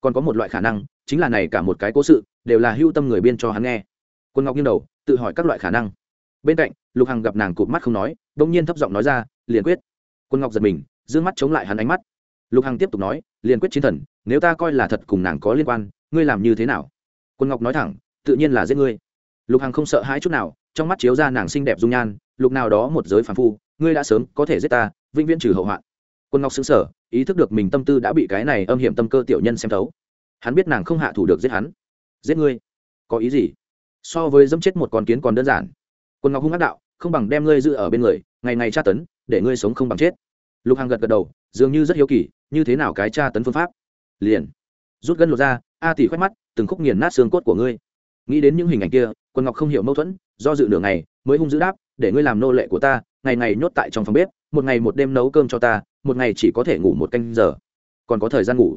Speaker 1: Còn có một loại khả năng, chính là này cả một cái cố sự, đều là hưu tâm người biên cho hắn nghe. Quân ngọc nghiêng đầu, tự hỏi các loại khả năng. Bên cạnh, lục hằng gặp nàng cụp mắt không nói đ ỗ n g nhiên thấp giọng nói ra, liền quyết. Quân ngọc giật mình d ư ơ n g mắt chống lại hắn ánh mắt lục hằng tiếp tục nói liền quyết chiến thần, nếu ta coi là thật cùng nàng có liên quan, ngươi làm như thế nào? Quân ngọc nói thẳng, tự nhiên là giết ngươi. Lục hằng không sợ hãi chút nào, trong mắt chiếu ra nàng xinh đẹp dung nhan, lục nào đó một giới phản phu, ngươi đã sớm có thể giết ta, vĩnh viễn trừ hậu hoạn. Quân ngọc xứng sở ý thức được mình tâm tư đã bị cái này âm hiểm tâm cơ tiểu nhân xem thấu. Hắn biết nàng không hạ thủ được giết hắn. Giết ngươi? Có ý gì? So với dẫm chết một con kiến còn đơn giản. Quân ngọc hung ác đạo, không bằng đem ngươi giữ ở bên người, ngày ngày tra tấn, để ngươi sống không bằng chết. Lục hằng gật gật đầu dường như rất hiếu kỳ, như thế nào cái tra tấn phương pháp? Liền, rút gân lột ra, a tỷ khoét mắt, từng khúc nghiền nát xương cốt của ngươi. Nghĩ đến những hình ảnh kia, quân ngọc không hiểu mâu thuẫn, do dự nửa ngày, mới hung dữ đáp, để ngươi làm nô lệ của ta, ngày ngày nhốt tại trong phòng bếp, một ngày một đêm nấu cơm cho ta, một ngày chỉ có thể ngủ một canh giờ. Còn có thời gian ngủ.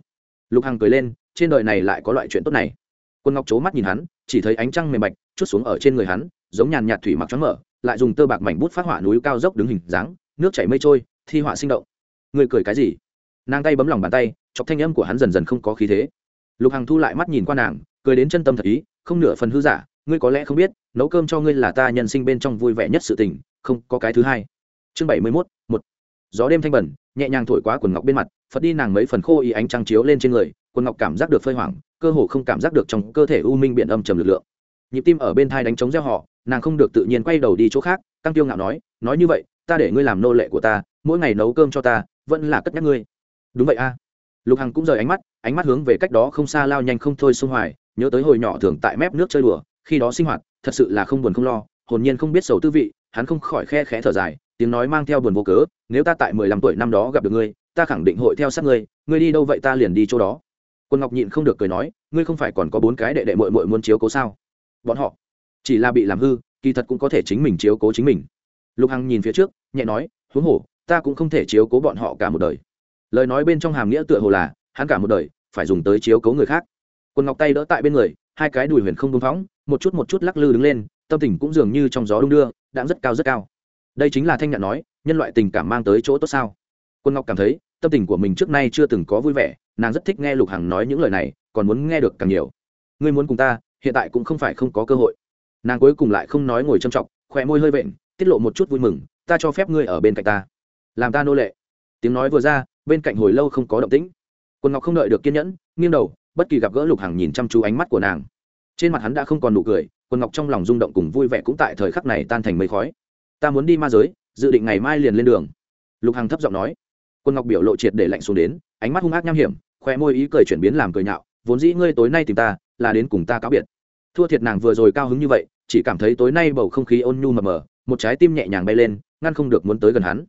Speaker 1: Lục hằng cười lên, trên đời này lại có loại chuyện tốt này. Quân ngọc c mắt nhìn hắn, chỉ thấy ánh trăng mềm mạch, chút xuống ở trên người hắn, giống nhàn nhạt thủy mặc trắng mở, lại dùng tơ bạc mảnh bút phát họa núi cao dốc đứng hình dáng, nước chảy mây trôi, thi họa sinh động. Ngươi cười cái gì? Nàng tay bấm lòng bàn tay, chọc thanh âm của hắn dần dần không có khí thế. Lục hằng thu lại mắt nhìn qua nàng, cười đến chân tâm thật ý, không nửa phần hư giả, ngươi có lẽ không biết, nấu cơm cho ngươi là ta nhân sinh bên trong vui vẻ nhất sự tình, không có cái thứ hai. Chương bảy mươi mốt, một. Gió đêm thanh bẩn, nhẹ nhàng thổi qua quần ngọc bên mặt, phật đi nàng mấy phần khô ý ánh trăng chiếu lên trên người, quần ngọc cảm giác được phơi hoảng, cơ hồ không cảm giác được trong cơ thể u minh biện âm trầm lực lượng. Nhịp tim ở bên thai đánh trống gieo họ, nàng không được tự nhiên quay đầu đi chỗ khác, căng tiêu ngạo nói nói như vậy ta để ngươi làm nô lệ của ta, mỗi ngày nấu cơm cho ta, vẫn là cất nhắc ngươi. Đúng vậy a. Lục hằng cũng rời ánh mắt ánh mắt hướng về cách đó không xa lao nhanh không thôi sung hoài, nhớ tới hồi nhỏ thường tại mép nước chơi đùa, khi đó sinh hoạt, thật sự là không buồn không lo, hồn nhiên không biết sầu tư vị, hắn không khỏi khe khẽ thở dài, tiếng nói mang theo buồn vô cớ, nếu ta tại mười lăm tuổi năm đó gặp được ngươi, ta khẳng định hội theo sát ngươi ngươi đi đâu vậy ta liền đi chỗ đó. Quân ngọc nhịn không được cười nói, ngươi không phải còn có bốn cái đệ đệ mội mội muốn chiếu cố sao? Bọn họ chỉ là bị làm hư, kỳ thật cũng có thể chính mình chiếu cố chính mình lục hằng nhìn phía trước, nhẹ nói, huống hồ, ta cũng không thể chiếu cố bọn họ cả một đời. Lời nói bên trong hàm nghĩa tựa hồ là, hắn cả một đời, phải dùng tới chiếu cố người khác. Quân ngọc tay đỡ tại bên người, hai cái đùi huyền không đông phóng, một chút một chút lắc lư đứng lên, tâm tình cũng dường như trong gió đung đưa đang rất cao rất cao. Đây chính là thanh nhạn nói, nhân loại tình cảm mang tới chỗ tốt sao? Quân ngọc cảm thấy, tâm tình của mình trước nay chưa từng có vui vẻ, nàng rất thích nghe lục hằng nói những lời này, còn muốn nghe được càng nhiều. Ngươi muốn cùng ta, hiện tại cũng không phải không có cơ hội. Nàng cuối cùng lại không nói ngồi trầm trọng khỏe môi hơi vện tiết lộ một chút vui mừng, ta cho phép ngươi ở bên cạnh ta. Làm ta nô lệ. Tiếng nói vừa ra, bên cạnh hồi lâu không có động tĩnh. Quần ngọc không đợi được kiên nhẫn, nghiêng đầu, bất kỳ gặp gỡ lục hằng nhìn chăm chú ánh mắt của nàng. Trên mặt hắn đã không còn nụ cười Quần ngọc trong lòng rung động cùng vui vẻ cũng tại thời khắc này tan thành mây khói. Ta muốn đi ma giới, dự định ngày mai liền lên đường. Lục hằng thấp giọng nói. Quần ngọc biểu lộ triệt để lạnh xuống đến, ánh mắt hung ác nham hiểm khoe môi ý cười chuyển biến làm cười nhạo, vốn dĩ ngươi tối nay tìm ta, là đến cùng ta cáo biệt. Thua thiệt nàng vừa rồi cao hứng như vậy, chỉ cảm thấy tối nay bầu không khí ôn nhu mờ mờ một trái tim nhẹ nhàng bay lên, ngăn không được muốn tới gần hắn.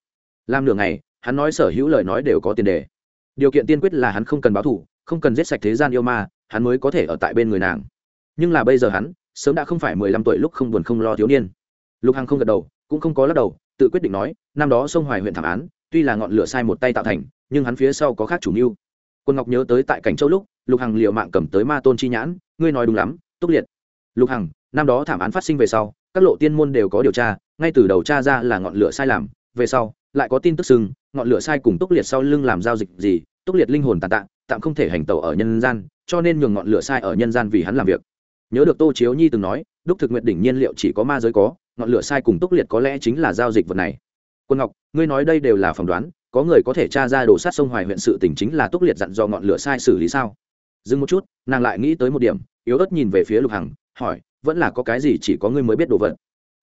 Speaker 1: Làm nửa ngày, hắn nói sở hữu lời nói đều có tiền đề. Điều kiện tiên quyết là hắn không cần báo thù, không cần giết sạch thế gian yêu ma, hắn mới có thể ở tại bên người nàng. Nhưng là bây giờ hắn, sớm đã không phải mười lăm tuổi lúc không buồn không lo thiếu niên. Lục hằng không gật đầu, cũng không có lắc đầu, tự quyết định nói, năm đó sông hoài huyện thảm án, tuy là ngọn lửa sai một tay tạo thành, nhưng hắn phía sau có khác chủ mưu. Quân ngọc nhớ tới tại cảnh châu lúc, lục hằng liệu mạng cầm tới ma tôn chi nhãn, ngươi nói đúng lắm, túc liệt. Lục hằng, năm đó thảm án phát sinh về sau các lộ tiên môn đều có điều tra, ngay từ đầu tra ra là ngọn lửa sai làm, về sau, lại có tin tức sưng ngọn lửa sai cùng túc liệt sau lưng làm giao dịch gì, túc liệt linh hồn tàn tạ, tạm không thể hành tẩu ở nhân gian, cho nên nhường ngọn lửa sai ở nhân gian vì hắn làm việc. Nhớ được tô chiếu nhi từng nói, đúc thực nguyện đỉnh nhiên liệu chỉ có ma giới có, ngọn lửa sai cùng túc liệt có lẽ chính là giao dịch vật này. Quân ngọc, ngươi nói đây đều là phỏng đoán, có người có thể tra ra đồ sát sông hoài huyện sự tỉnh chính là túc liệt dặn do ngọn lửa sai xử lý sao? Dừng một chút, nàng lại nghĩ tới một điểm, yếu ớt nhìn về phía lục hằng, hỏi vẫn là có cái gì chỉ có ngươi mới biết đồ vật.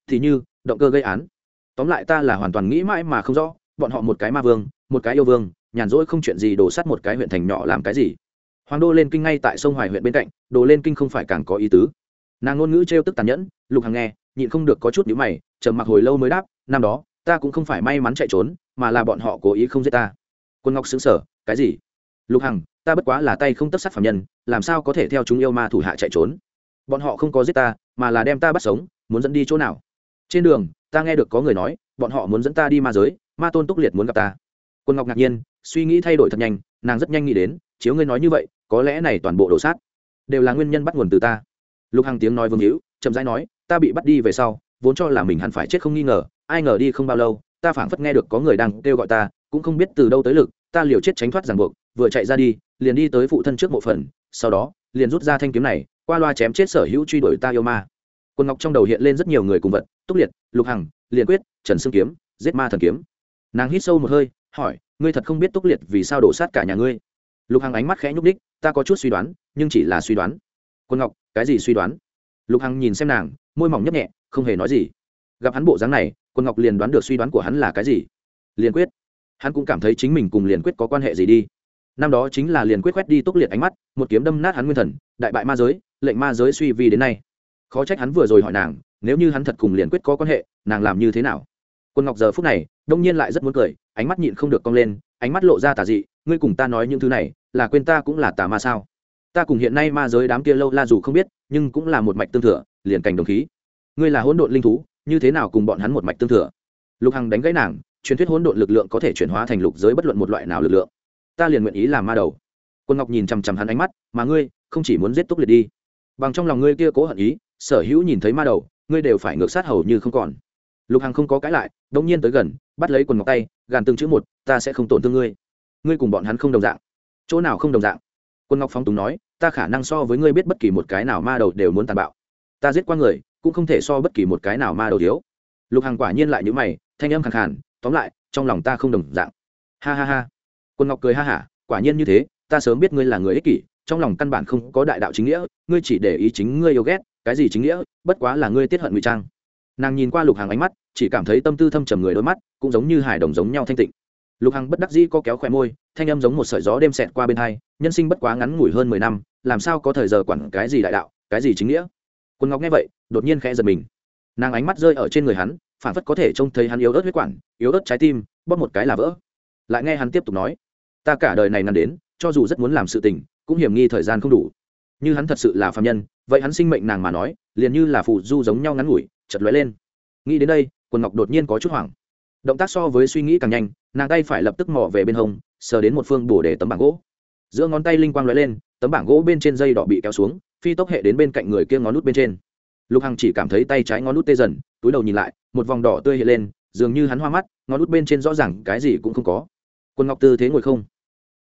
Speaker 1: Thì như, động cơ gây án. Tóm lại ta là hoàn toàn nghĩ mãi mà không rõ, bọn họ một cái ma vương, một cái yêu vương, nhàn rỗi không chuyện gì đổ sắt một cái huyện thành nhỏ làm cái gì. Hoàng đô lên kinh ngay tại sông hoài huyện bên cạnh, đồ lên kinh không phải càng có ý tứ. Nàng ngôn ngữ trêu tức tàn nhẫn, lục hằng nghe, nhịn không được có chút nhữ mày, trầm mặc hồi lâu mới đáp, năm đó, ta cũng không phải may mắn chạy trốn, mà là bọn họ cố ý không giết ta. Quân ngọc xứng sở cái gì? Lục hằng, ta bất quá là tay không tất sát phạm nhân, làm sao có thể theo chúng yêu ma thủ hạ chạy trốn? Bọn họ không có giết ta, mà là đem ta bắt sống, muốn dẫn đi chỗ nào? Trên đường, ta nghe được có người nói, bọn họ muốn dẫn ta đi ma giới, ma tôn túc liệt muốn gặp ta. Quân ngọc ngạc nhiên, suy nghĩ thay đổi thật nhanh, nàng rất nhanh nghĩ đến, chiếu ngươi nói như vậy, có lẽ này toàn bộ đổ sát, đều là nguyên nhân bắt nguồn từ ta. Lục hằng tiếng nói vương hữu, chậm rãi nói, ta bị bắt đi về sau, vốn cho là mình hẳn phải chết không nghi ngờ, ai ngờ đi không bao lâu, ta phảng phất nghe được có người đang kêu gọi ta, cũng không biết từ đâu tới lực, ta liều chết tránh thoát ràng buộc, vừa chạy ra đi, liền đi tới phụ thân trước mộ phần sau đó, liền rút ra thanh kiếm này qua loa chém chết sở hữu truy đuổi ta yêu ma. Quân ngọc trong đầu hiện lên rất nhiều người cùng vật, túc liệt, lục hằng, liền quyết, trần sương kiếm, giết ma thần kiếm. Nàng hít sâu một hơi, hỏi, ngươi thật không biết túc liệt vì sao đổ sát cả nhà ngươi? Lục hằng ánh mắt khẽ nhúc đích ta có chút suy đoán, nhưng chỉ là suy đoán. Quân ngọc, cái gì suy đoán? Lục hằng nhìn xem nàng, môi mỏng nhấp nhẹ, không hề nói gì. Gặp hắn bộ dáng này quân ngọc liền đoán được suy đoán của hắn là cái gì. Liền quyết. Hắn cũng cảm thấy chính mình cùng liền quyết có quan hệ gì đi. Năm đó chính là liền quyết quét đi túc liệt ánh mắt, một kiếm đâm nát hắn nguyên thần, đại bại ma giới lệnh ma giới suy vi đến nay. Khó trách hắn vừa rồi hỏi nàng, nếu như hắn thật cùng liền quyết có quan hệ, nàng làm như thế nào? Quân ngọc giờ phút này, đông nhiên lại rất muốn cười, ánh mắt nhịn không được cong lên, ánh mắt lộ ra tà dị, ngươi cùng ta nói những thứ này, là quên ta cũng là tà ma sao? Ta cùng hiện nay ma giới đám kia lâu la dù không biết, nhưng cũng là một mạch tương thừa, liền cảnh đồng khí. Ngươi là hỗn độn linh thú, như thế nào cùng bọn hắn một mạch tương thừa? Lục hằng đánh gãy nàng, truyền thuyết hỗn độn lực lượng có thể chuyển hóa thành lục giới bất luận một loại nào lực lượng. Ta liền nguyện ý làm ma đầu. Quân ngọc nhìn chằm chằm hắn ánh mắt, mà ngươi, không chỉ muốn giết túc liệt đi bằng trong lòng ngươi kia cố hận ý, sở hữu nhìn thấy ma đầu, ngươi đều phải ngược sát hầu như không còn. Lục hằng không có cãi lại, đông nhiên tới gần, bắt lấy quần ngọc tay, gàn từng chữ một, ta sẽ không tổn thương ngươi. Ngươi cùng bọn hắn không đồng dạng. Chỗ nào không đồng dạng? Quân ngọc phong túng nói, ta khả năng so với ngươi biết bất kỳ một cái nào ma đầu đều muốn tàn bạo. Ta giết qua người, cũng không thể so bất kỳ một cái nào ma đầu thiếu. Lục hằng quả nhiên lại nhữ mày, thanh âm khẳng khàn, tóm lại, trong lòng ta không đồng dạng. Ha ha ha. Quân ngọc cười ha hả, quả nhiên như thế, ta sớm biết ngươi là người ích kỷ trong lòng căn bản không có đại đạo chính nghĩa, ngươi chỉ để ý chính ngươi yêu ghét, cái gì chính nghĩa, bất quá là ngươi tiết hận ngụy trang. Nàng nhìn qua lục hàng ánh mắt, chỉ cảm thấy tâm tư thâm trầm người đôi mắt, cũng giống như hải đồng giống nhau thanh tịnh. Lục hằng bất đắc dĩ có kéo khỏe môi, thanh âm giống một sợi gió đêm xẹt qua bên hai, nhân sinh bất quá ngắn ngủi hơn mười năm, làm sao có thời giờ quản cái gì đại đạo, cái gì chính nghĩa? Quân ngọc nghe vậy, đột nhiên khẽ giật mình. Nàng ánh mắt rơi ở trên người hắn, phản phất có thể trông thấy hắn yếu ớt huyết quản, yếu ớt trái tim, bóp một cái là vỡ. Lại nghe hắn tiếp tục nói, ta cả đời này nằm đến, cho dù rất muốn làm sự tình cũng hiểm nghi thời gian không đủ. Như hắn thật sự là phạm nhân, vậy hắn sinh mệnh nàng mà nói, liền như là phù du giống nhau ngắn ngủi chật lóe lên. Nghĩ đến đây, quần ngọc đột nhiên có chút hoảng. Động tác so với suy nghĩ càng nhanh, nàng tay phải lập tức mò về bên hông, sờ đến một phương bổ để tấm bảng gỗ. Giữa ngón tay linh quang lóe lên, tấm bảng gỗ bên trên dây đỏ bị kéo xuống, phi tốc hệ đến bên cạnh người kia ngón nút bên trên. Lục hằng chỉ cảm thấy tay trái ngón nút tê dần, túi đầu nhìn lại, một vòng đỏ tươi hiện lên, dường như hắn hoa mắt, ngón nút bên trên rõ ràng cái gì cũng không có. Quân ngọc tư thế ngồi không.